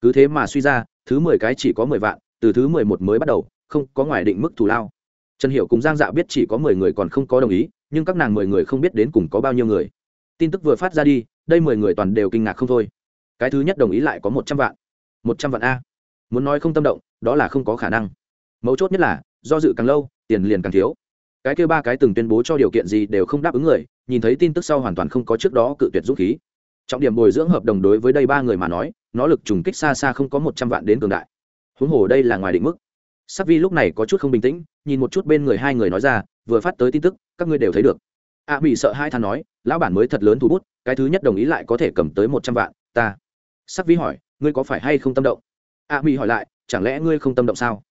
Cứ thế mà suy ra, thứ mười cái chỉ có mười vạn, từ thứ mười một mới bắt đầu, không có ngoài định mức thù lao. Trần hiểu cùng giang dạ biết chỉ có mười người còn không có đồng ý, nhưng các nàng mười người không biết đến cùng có bao nhiêu người tin tức vừa phát ra đi, đây mười người toàn đều kinh ngạc không thôi. Cái thứ nhất đồng ý lại có một trăm vạn. Một trăm vạn a. Muốn nói không tâm động, đó là không có khả năng. Mấu chốt nhất là, do dự càng lâu, tiền liền càng thiếu. Cái kêu ba cái từng tuyên bố cho điều kiện gì đều không đáp ứng người, nhìn thấy tin tức sau hoàn toàn không có trước đó cự tuyệt dũng khí. Trọng điểm bồi dưỡng hợp đồng đối với đây ba người mà nói, nó lực trùng kích xa xa không có một trăm vạn đến cường đại. Huống hồ đây là ngoài định mức. Sắc vi lúc này có chút không bình tĩnh, nhìn một chút bên người hai người nói ra, vừa phát tới tin tức, các ngươi đều thấy được a à, bị sợ hai than nói lão bản mới thật lớn thu bút cái thứ nhất đồng ý lại có thể cầm tới một trăm vạn ta. Sắc vi hỏi ngươi có phải hay không tâm động? A à, bị hỏi lại chẳng lẽ ngươi không tâm động sao?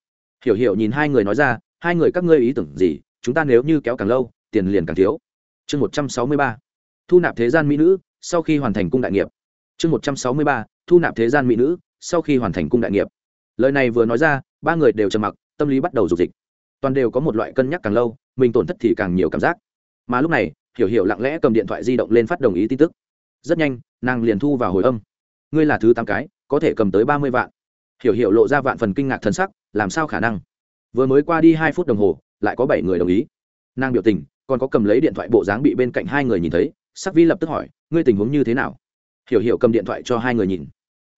Hiểu hiểu nhìn hai người nói ra hai người các ngươi ý tưởng gì chúng ta nếu như kéo càng lâu tiền liền càng thiếu. Chương một trăm sáu mươi ba thu nạp thế gian mỹ nữ sau khi hoàn thành cung đại nghiệp. Chương một trăm sáu mươi ba thu nạp thế gian mỹ nữ sau khi hoàn thành cung đại nghiệp. Lời này vừa nói ra ba người đều trầm mặc tâm lý bắt đầu dục dịch. Toàn đều có một loại cân nhắc càng lâu mình tổn thất thì càng nhiều cảm giác mà lúc này, hiểu hiểu lặng lẽ cầm điện thoại di động lên phát đồng ý tin tức. Rất nhanh, nàng liền thu vào hồi âm. Ngươi là thứ tám cái, có thể cầm tới ba mươi vạn. Hiểu hiểu lộ ra vạn phần kinh ngạc thân sắc, làm sao khả năng? Vừa mới qua đi hai phút đồng hồ, lại có bảy người đồng ý. Nàng biểu tình, còn có cầm lấy điện thoại bộ dáng bị bên cạnh hai người nhìn thấy, sắc vi lập tức hỏi, ngươi tình huống như thế nào? Hiểu hiểu cầm điện thoại cho hai người nhìn.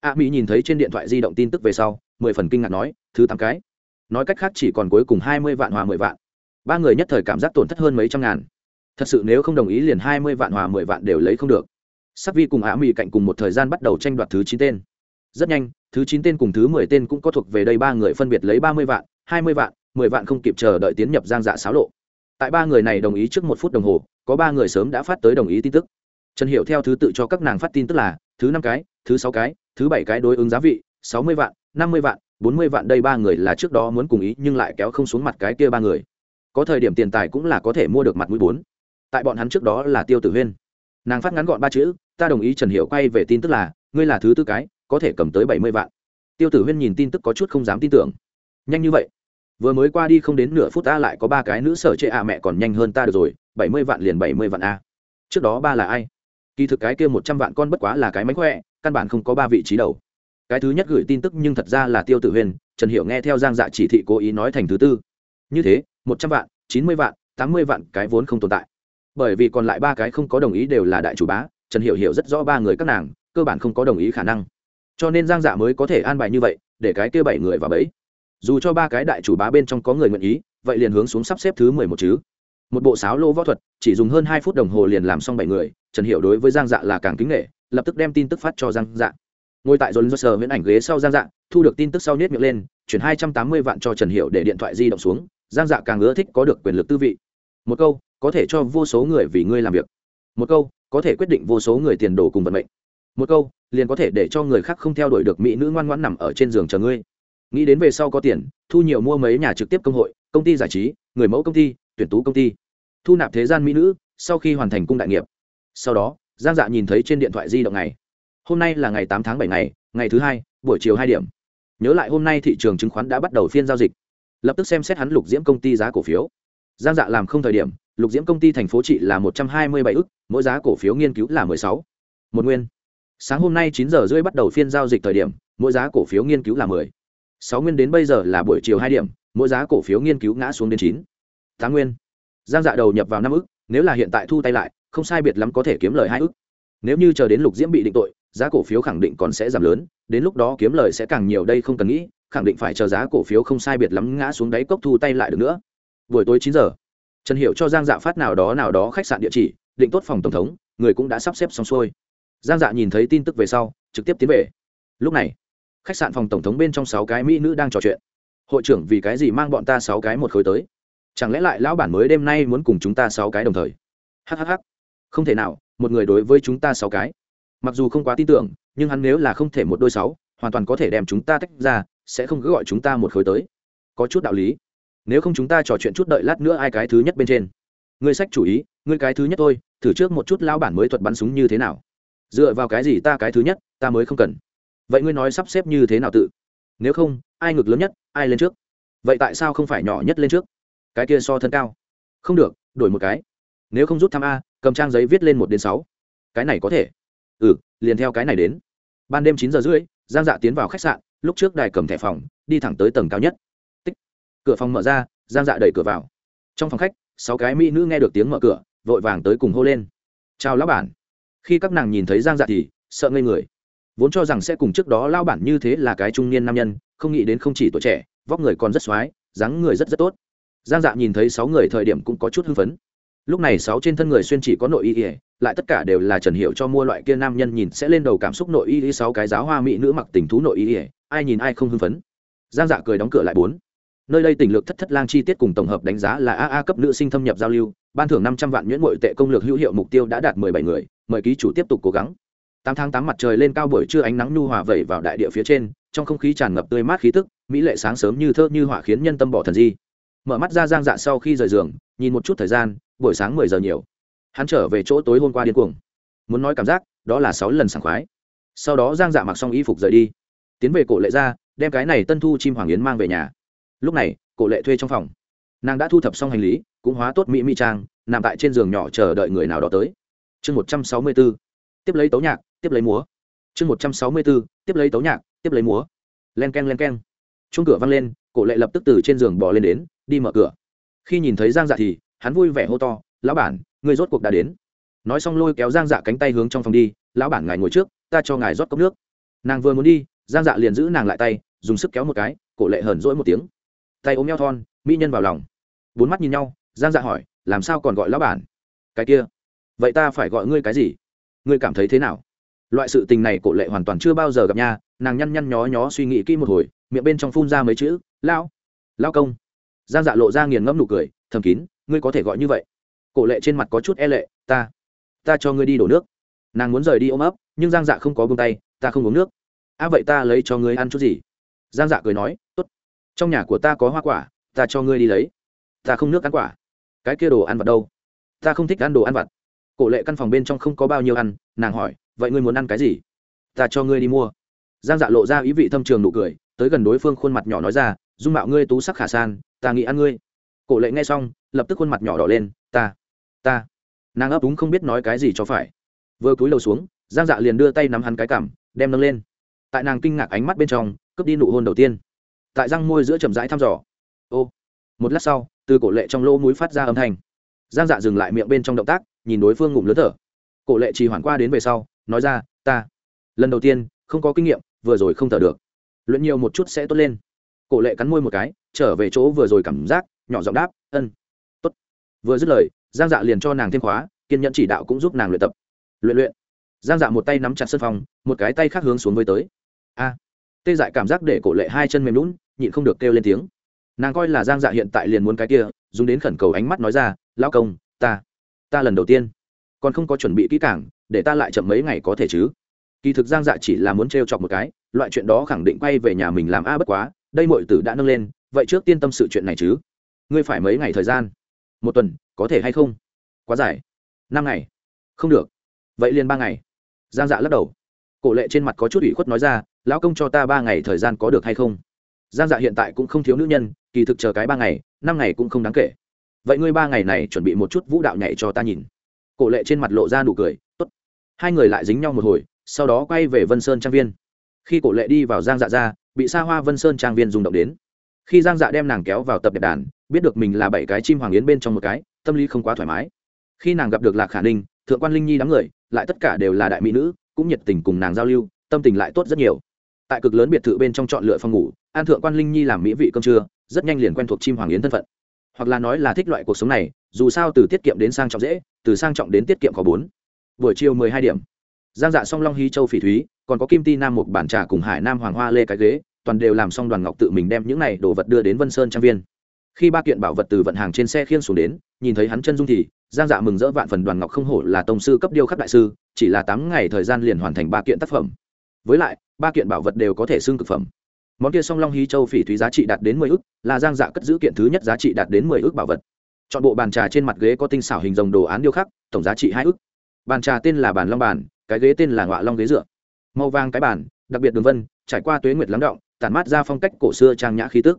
A mỹ nhìn thấy trên điện thoại di động tin tức về sau, mười phần kinh ngạc nói, thứ tám cái? Nói cách khác chỉ còn cuối cùng hai mươi vạn hòa mười vạn. Ba người nhất thời cảm giác tổn thất hơn mấy trăm ngàn thật sự nếu không đồng ý liền hai mươi vạn hòa mười vạn đều lấy không được. Sắc vi cùng á mỹ cạnh cùng một thời gian bắt đầu tranh đoạt thứ chín tên. Rất nhanh, thứ chín tên cùng thứ mười tên cũng có thuộc về đây ba người phân biệt lấy ba mươi vạn, hai mươi vạn, mười vạn không kịp chờ đợi tiến nhập giang dạ xáo lộ. Tại ba người này đồng ý trước một phút đồng hồ, có ba người sớm đã phát tới đồng ý tin tức. Trần hiệu theo thứ tự cho các nàng phát tin tức là, thứ năm cái, thứ sáu cái, thứ bảy cái đối ứng giá vị, sáu mươi vạn, năm mươi vạn, bốn mươi vạn đây ba người là trước đó muốn cùng ý nhưng lại kéo không xuống mặt cái kia ba người. Có thời điểm tiền tài cũng là có thể mua được mặt mũi bốn tại bọn hắn trước đó là tiêu tử huyên nàng phát ngắn gọn ba chữ ta đồng ý trần hiệu quay về tin tức là ngươi là thứ tư cái có thể cầm tới bảy mươi vạn tiêu tử huyên nhìn tin tức có chút không dám tin tưởng nhanh như vậy vừa mới qua đi không đến nửa phút ta lại có ba cái nữ sở chệ à mẹ còn nhanh hơn ta được rồi bảy mươi vạn liền bảy mươi vạn a trước đó ba là ai kỳ thực cái kia một trăm vạn con bất quá là cái mánh khỏe căn bản không có ba vị trí đầu cái thứ nhất gửi tin tức nhưng thật ra là tiêu tử huyền trần hiểu nghe theo giang dạ chỉ thị cố ý nói thành thứ tư như thế một trăm vạn chín mươi vạn tám mươi vạn cái vốn không tồn tại bởi vì còn lại ba cái không có đồng ý đều là đại chủ bá, trần hiểu hiểu rất rõ ba người các nàng, cơ bản không có đồng ý khả năng. Cho nên giang dạ mới có thể an bài như vậy, để cái kia bảy người vào bẫy. Dù cho ba cái đại chủ bá bên trong có người nguyện ý, vậy liền hướng xuống sắp xếp thứ mười một chứ. Một bộ sáo lô võ thuật, chỉ dùng hơn hai phút đồng hồ liền làm xong bảy người, trần hiểu đối với giang dạ là càng kính nghệ lập tức đem tin tức phát cho giang dạ. Ngồi tại dồn dơ sờ miễn ảnh ghế sau giang dạ thu được tin tức sau nhét miệng lên, chuyển hai trăm tám mươi vạn cho trần hiểu để điện thoại di động xuống, giang dạ càng ưa thích có được quyền lực tư vị một câu, có thể cho vô số người vì ngươi làm việc. Một câu, có thể quyết định vô số người tiền đồ cùng vận mệnh. Một câu, liền có thể để cho người khác không theo đuổi được mỹ nữ ngoan ngoãn nằm ở trên giường chờ ngươi. Nghĩ đến về sau có tiền, thu nhiều mua mấy nhà trực tiếp công hội, công ty giải trí, người mẫu công ty, tuyển tú công ty. Thu nạp thế gian mỹ nữ, sau khi hoàn thành cung đại nghiệp. Sau đó, giang dạ nhìn thấy trên điện thoại di động này hôm nay là ngày tám tháng bảy ngày ngày thứ hai, buổi chiều hai điểm. Nhớ lại hôm nay thị trường chứng khoán đã bắt đầu phiên giao dịch. Lập tức xem xét hắn lục diễm công ty giá cổ phiếu giang dạ làm không thời điểm, lục diễm công ty thành phố trị là một trăm hai mươi bảy ức, mỗi giá cổ phiếu nghiên cứu là mười sáu. Một nguyên. Sáng hôm nay chín giờ rưỡi bắt đầu phiên giao dịch thời điểm, mỗi giá cổ phiếu nghiên cứu là mười. Sáu nguyên đến bây giờ là buổi chiều hai điểm, mỗi giá cổ phiếu nghiên cứu ngã xuống đến chín. Tám nguyên. Giang dạ đầu nhập vào năm ức, nếu là hiện tại thu tay lại, không sai biệt lắm có thể kiếm lời hai ức. Nếu như chờ đến lục diễm bị định tội, giá cổ phiếu khẳng định còn sẽ giảm lớn, đến lúc đó kiếm lời sẽ càng nhiều đây không cần nghĩ, khẳng định phải chờ giá cổ phiếu không sai biệt lắm ngã xuống đáy cốc thu tay lại được nữa buổi tối chín giờ. Trần hiệu cho giang dạ phát nào đó nào đó khách sạn địa chỉ, định tốt phòng tổng thống, người cũng đã sắp xếp xong xuôi. Giang dạ nhìn thấy tin tức về sau, trực tiếp tiến về. Lúc này, khách sạn phòng tổng thống bên trong sáu cái mỹ nữ đang trò chuyện. Hội trưởng vì cái gì mang bọn ta sáu cái một khối tới? Chẳng lẽ lại lão bản mới đêm nay muốn cùng chúng ta sáu cái đồng thời? Hhh không thể nào, một người đối với chúng ta sáu cái. Mặc dù không quá tin tưởng, nhưng hắn nếu là không thể một đôi sáu, hoàn toàn có thể đem chúng ta tách ra, sẽ không cứ gọi chúng ta một khối tới. Có chút đạo lý nếu không chúng ta trò chuyện chút đợi lát nữa ai cái thứ nhất bên trên. Ngươi sách chủ ý, ngươi cái thứ nhất thôi, thử trước một chút lao bản mới thuật bắn súng như thế nào. Dựa vào cái gì ta cái thứ nhất, ta mới không cần. Vậy ngươi nói sắp xếp như thế nào tự? Nếu không, ai ngực lớn nhất, ai lên trước? Vậy tại sao không phải nhỏ nhất lên trước? Cái kia so thân cao. Không được, đổi một cái. Nếu không rút thăm a, cầm trang giấy viết lên một đến sáu. Cái này có thể. Ừ liền theo cái này đến. Ban đêm chín giờ rưỡi, giang dạ tiến vào khách sạn, lúc trước đài cầm thẻ phòng, đi thẳng tới tầng cao nhất cửa phòng mở ra, giang dạ đẩy cửa vào. Trong phòng khách, sáu cái mỹ nữ nghe được tiếng mở cửa, vội vàng tới cùng hô lên. Chào lão bản. Khi các nàng nhìn thấy giang dạ thì sợ ngây người. Vốn cho rằng sẽ cùng trước đó lao bản như thế là cái trung niên nam nhân, không nghĩ đến không chỉ tuổi trẻ, vóc người còn rất x o á i dáng người rất rất tốt. Giang dạ nhìn thấy sáu người thời điểm cũng có chút hưng phấn. Lúc này sáu trên thân người xuyên chỉ có nội y ỉa lại tất cả đều là trần hiệu cho mua loại kia nam nhân nhìn sẽ lên đầu cảm xúc nội y ỉa sáu cái giáo hoa mỹ nữ mặc tình thú nội y ỉa ai nhìn ai không hưng phấn. Giang dạ cười đóng cửa lại bốn nơi đây tỉnh lược thất thất lang chi tiết cùng tổng hợp đánh giá là aa cấp nữ sinh thâm nhập giao lưu, ban thưởng năm trăm vạn nhuyễn nội tệ công lược hữu hiệu mục tiêu đã đạt mười bảy người, mời ký chủ tiếp tục cố gắng. Tám tháng tám mặt trời lên cao buổi trưa ánh nắng nhu hòa vẩy vào đại địa phía trên, trong không khí tràn ngập tươi mát khí tức, mỹ lệ sáng sớm như thơ như hỏa khiến nhân tâm bỏ thần di. Mở mắt ra giang dạ sau khi rời giường, nhìn một chút thời gian, buổi sáng mười giờ nhiều. Hắn trở về chỗ tối hôm qua điên cuồng. Muốn nói cảm giác, đó là sáu lần sảng khoái. Sau đó giang dạ mặc xong y phục rời đi. Tiến về cổ lệ ra, đem cái này tân thu chim hoàng yến mang về nhà lúc này, cổ lệ thuê trong phòng. Nàng đã thu thập xong hành lý, cũng hóa tốt mỹ mỹ trang, nằm tại trên giường nhỏ chờ đợi người nào đó tới. Chương một trăm sáu mươi b ố tiếp lấy tấu nhạc, tiếp lấy múa. Chương một trăm sáu mươi b ố tiếp lấy tấu nhạc, tiếp lấy múa. Len k e n len k e n chung cửa văng lên, cổ lệ lập tức từ trên giường bỏ lên đến, đi mở cửa. Khi nhìn thấy giang dạ thì, hắn vui vẻ hô to, lão bản, người rốt cuộc đã đến. Nói xong lôi kéo giang dạ cánh tay hướng trong phòng đi, lão bản ngài ngồi trước, ta cho ngài rót cốc nước. Nàng vừa muốn đi, giang dạ liền giữ nàng lại tay, dùng sức kéo một cái, cổ lệ hờn rỗi một tiếng tay ôm eo thon, mỹ nhân vào lòng. Bốn mắt nhìn nhau, giang dạ hỏi, làm sao còn gọi lão bản? Cái kia. Vậy ta phải gọi ngươi cái gì? Ngươi cảm thấy thế nào? Loại sự tình này cổ lệ hoàn toàn chưa bao giờ gặp nha, nàng nhăn nhăn nhó nhó suy nghĩ kỹ một hồi, miệng bên trong phun ra mấy chữ, lão lão công. Giang dạ lộ ra nghiền ngẫm nụ cười, thầm kín, ngươi có thể gọi như vậy? Cổ lệ trên mặt có chút e lệ, ta ta cho ngươi đi đổ nước. Nàng muốn rời đi ôm ấp, nhưng giang dạ không có bông tay, ta không uống nước. À vậy ta lấy cho ngươi ăn chút gì? Giang dạ cười nói, tốt trong nhà của ta có hoa quả, ta cho ngươi đi lấy. Ta không nước ăn quả. Cái kia đồ ăn vặt đâu? Ta không thích ăn đồ ăn vặt. Cổ lệ căn phòng bên trong không có bao nhiêu ăn, nàng hỏi, vậy ngươi muốn ăn cái gì? Ta cho ngươi đi mua. Giang dạ lộ ra ý vị thâm trường nụ cười, tới gần đối phương khuôn mặt nhỏ nói ra, dung mạo ngươi tú sắc khả san, ta nghĩ ăn ngươi. Cổ lệ nghe xong, lập tức khuôn mặt nhỏ đỏ lên, ta ta. Nàng ấp úng không biết nói cái gì cho phải. Vừa cúi đầu xuống, giang dạ liền đưa tay nắm hắn cái cảm đem nâng lên. Tại nàng kinh ngạc ánh mắt bên trong, cướp đi nụ hôn đầu tiên tại răng môi giữa chậm rãi thăm dò. Ô, một lát sau, từ cổ lệ trong lỗ mũi phát ra âm thanh. Giang dạ dừng lại miệng bên trong động tác, nhìn đối phương ngụm lớn thở. Cổ lệ trì hoãn qua đến về sau, nói ra, ta, lần đầu tiên, không có kinh nghiệm, vừa rồi không thở được. Luyện nhiều một chút sẽ tốt lên. Cổ lệ cắn môi một cái, trở về chỗ vừa rồi cảm giác, nhỏ giọng đáp, ân, tốt. Vừa dứt lời, giang dạ liền cho nàng thêm khóa, kiên nhẫn chỉ đạo cũng giúp nàng luyện tập. Luyện luyện. Giang dạ một tay nắm chặt sân phòng, một cái tay khác hướng xuống với tới. A, tê dại cảm giác để cổ lệ hai chân mềm lún nhịn không được kêu lên tiếng. Nàng coi là giang dạ hiện tại liền muốn cái kia, dùng đến khẩn cầu ánh mắt nói ra, lão công, ta ta lần đầu tiên còn không có chuẩn bị kỹ càng, để ta lại chậm mấy ngày có thể chứ? Kỳ thực giang dạ chỉ là muốn t chọc một cái, loại chuyện đó khẳng định quay về nhà mình làm a bất quá, đây mọi tử đã nâng lên, vậy trước tiên tâm sự chuyện này chứ? Ngươi phải mấy ngày thời gian? Một tuần, có thể hay không? Quá dài. Năm ngày? Không được. Vậy liền ba ngày. Giang dạ lắc đầu. Cổ lệ trên mặt có chút ủy khuất nói ra, lão công cho ta ba ngày thời gian có được hay không? Giang dạ hiện tại cũng không thiếu nữ nhân, kỳ thực chờ cái ba ngày, năm ngày cũng không đáng kể. Vậy ngươi ba ngày này chuẩn bị một chút vũ đạo nhảy cho ta nhìn. Cổ lệ trên mặt lộ ra nụ cười, tốt. Hai người lại dính nhau một hồi, sau đó quay về vân sơn trang viên. Khi cổ lệ đi vào giang dạ ra, bị xa hoa vân sơn trang viên rung động đến. Khi giang dạ đem nàng kéo vào tập đẹp đàn, biết được mình là bảy cái chim hoàng yến bên trong một cái, tâm lý không quá thoải mái. Khi nàng gặp được lạc khả ninh, thượng quan linh nhi đám người, lại tất cả đều là đại mỹ nữ, cũng nhiệt tình cùng nàng giao lưu, tâm tình lại tốt rất nhiều. Tại cực lớn biệt thự bên trong chọn lựa phòng ngủ an thượng quan linh nhi làm mỹ vị cơm trưa, rất nhanh liền quen thuộc chim hoàng yến thân phận. Hoặc là nói là thích loại cuộc sống này, dù sao từ tiết kiệm đến sang trọng dễ, từ sang trọng đến tiết kiệm có bốn. Buổi chiều mười hai điểm. Giang dạ song long hy châu phỉ thúy, còn có kim ti nam một bản trà cùng hải nam hoàng hoa lê cái ghế, toàn đều làm xong đoàn ngọc tự mình đem những này đồ vật đưa đến vân sơn trang viên. Khi ba kiện bảo vật từ vận hàng trên xe khiên xuống đến, nhìn thấy hắn chân dung thì, giang dạ mừng rỡ vạn phần đoàn ngọc không hổ là tông sư cấp điêu khắc đại sư, chỉ là tám ngày thời gian liền hoàn thành ba kiện tác phẩm. Với lại, ba kiện bảo vật đều có thể xưng cực phẩm món kia song long hí châu phỉ thúy giá trị đạt đến mười ước là giang dạ cất giữ kiện thứ nhất giá trị đạt đến mười ước bảo vật. Chọn bộ bàn trà trên mặt ghế có tinh xảo hình rồng đồ án điêu khắc, tổng giá trị hai ước bàn trà tên là bàn long bàn, cái ghế tên là ngọa long ghế dựa. Màu vàng cái bàn, đặc biệt đường vân, trải qua tuế nguyệt lắng động, tản mát ra phong cách cổ xưa trang nhã khí tức.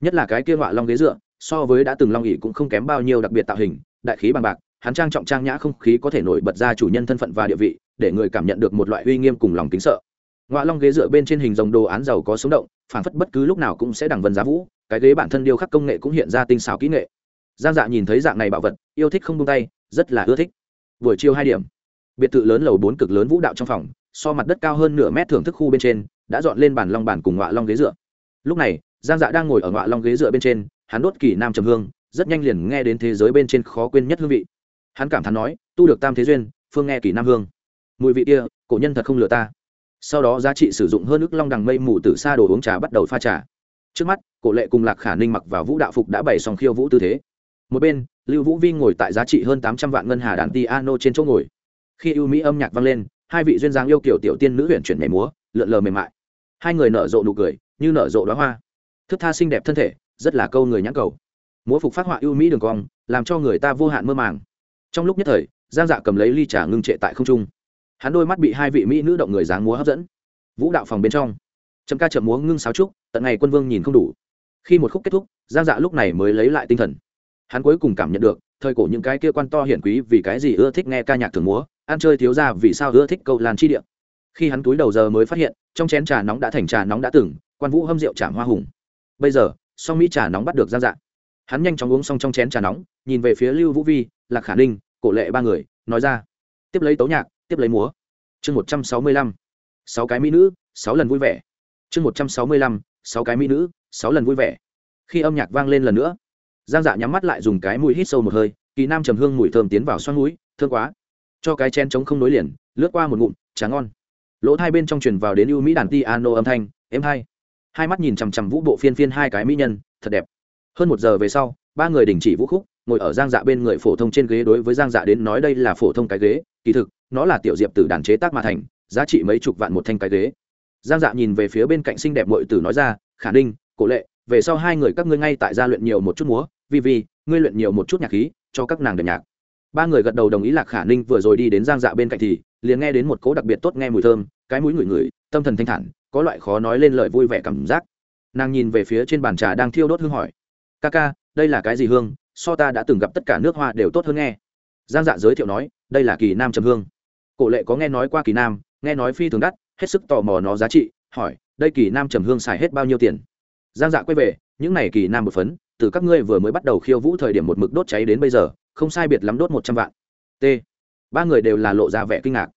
Nhất là cái kia ngọa long ghế dựa, so với đã từng long ỉ cũng không kém bao nhiêu đặc biệt tạo hình, đại khí bằng bạc, hắn trang trọng trang nhã không khí có thể nổi bật ra chủ nhân thân phận và địa vị, để người cảm nhận được một loại uy nghiêm cùng lòng kính sợ ngoạ long ghế dựa bên trên hình dòng đồ án giàu có sống động, phảng phất bất cứ lúc nào cũng sẽ đằng vân giá vũ, cái ghế bản thân điêu khắc công nghệ cũng hiện ra tinh xảo kỹ nghệ. Giang dạ nhìn thấy dạng này bảo vật, yêu thích không tung tay, rất là ưa thích. Buổi chiều hai điểm. Biệt thự lớn lầu bốn cực lớn vũ đạo trong phòng, so mặt đất cao hơn nửa mét thưởng thức khu bên trên, đã dọn lên bàn long bàn cùng ngọa long ghế dựa. Lúc này, giang dạ đang ngồi ở ngọa long ghế dựa bên trên, hắn đốt kỳ nam trầm hương, rất nhanh liền nghe đến thế giới bên trên khó quên nhất hương vị. Hắn cảm thán nói, tu được tam thế duyên, phương nghe kỳ nam hương. Mùi vị kia, cổ nhân thật không lừa ta sau đó giá trị sử dụng hơn ức long đằng mây mù từ xa đồ uống trà bắt đầu pha trà. Trước mắt, cổ lệ cùng lạc khả ninh mặc vào vũ đạo phục đã bày xong khiêu vũ tư thế. Một bên, lưu vũ vi ngồi tại giá trị hơn tám trăm vạn ngân hà đàn piano trên chỗ ngồi. Khi ưu mỹ âm nhạc vang lên, hai vị duyên dáng yêu kiểu tiểu tiên nữ huyện chuyển nhảy múa, lượn lờ mềm mại. Hai người nở rộ nụ cười, như nở rộ đoá hoa. Thức tha xinh đẹp thân thể, rất là câu người nhãn cầu. Múa phục phát họa ưu mỹ đường cong, làm cho người ta vô hạn mơ màng. Trong lúc nhất thời, giang dạ cầm lấy ly trà ngưng trệ tại không trung hắn đôi mắt bị hai vị mỹ nữ động người dáng múa hấp dẫn. Vũ đạo phòng bên trong. Chậm ca chậm múa ngưng sáo trúc, tận ngày quân vương nhìn không đủ. Khi một khúc kết thúc, giang dạ lúc này mới lấy lại tinh thần. Hắn cuối cùng cảm nhận được, thời cổ những cái kia quan to hiển quý vì cái gì ưa thích nghe ca nhạc thường múa, ăn chơi thiếu ra vì sao ưa thích câu lan chi điện khi hắn túi đầu giờ mới phát hiện, trong chén trà nóng đã thành trà nóng đã từng, quan vũ hâm rượu trả hoa hùng. Bây giờ, song mỹ trà nóng bắt được giang dạ. Hắn nhanh chóng uống xong trong chén trà nóng, nhìn về phía lưu vũ vi, lạc khả ninh, cổ lệ ba người, nói ra. Tiếp lấy tấu nhạc tiếp lấy múa. Chương một trăm sáu mươi lăm. Sáu cái mỹ nữ, sáu lần vui vẻ. Chương một trăm sáu mươi lăm, sáu cái mỹ nữ, sáu lần vui vẻ. Khi âm nhạc vang lên lần nữa, giang dạ nhắm mắt lại dùng cái mũi hít sâu một hơi, kỳ nam trầm hương mùi thơm tiến vào xoăn mũi thương quá. Cho cái chen trống không nối liền, lướt qua một ngụm tráng ngon. Lỗ hai bên trong truyền vào đến ưu mỹ đàn ti ano âm thanh êm hai. Hai mắt nhìn chằm chằm vũ bộ phiên phiên hai cái mỹ nhân, thật đẹp. Hơn một giờ về sau, ba người đình chỉ vũ khúc ngồi ở giang dạ bên người phổ thông trên ghế đối với giang dạ đến nói đây là phổ thông cái ghế, kỳ thực, nó là tiểu diệp từ đàn chế tác mà thành, giá trị mấy chục vạn một thanh cái ghế. Giang dạ nhìn về phía bên cạnh xinh đẹp mội tử nói ra, khả ninh, cổ lệ, về sau hai người các ngươi ngay tại gia luyện nhiều một chút múa vì vì ngươi luyện nhiều một chút nhạc khí, cho các nàng đẹp nhạc. Ba người gật đầu đồng ý lạc khả ninh vừa rồi đi đến giang dạ bên cạnh thì, liền nghe đến một cỗ đặc biệt tốt nghe mùi thơm, cái mũi ngửi ngửi, tâm thần thanh thản, có loại khó nói lên lời vui vẻ cảm giác. Nàng nhìn về phía trên bàn trà đang thiêu đốt hương hỏi, ca ca, đây là cái gì hương? So ta đã từng gặp tất cả nước hoa đều tốt hơn nghe. Giang dạ giới thiệu nói, đây là kỳ nam trầm hương. Cổ lệ có nghe nói qua kỳ nam, nghe nói phi thường đắt, hết sức tò mò nó giá trị, hỏi, đây kỳ nam trầm hương xài hết bao nhiêu tiền? Giang dạ quay về, những này kỳ nam một phấn, từ các ngươi vừa mới bắt đầu khiêu vũ thời điểm một mực đốt cháy đến bây giờ, không sai biệt lắm đốt một trăm vạn. T. Ba người đều là lộ ra vẻ kinh ngạc.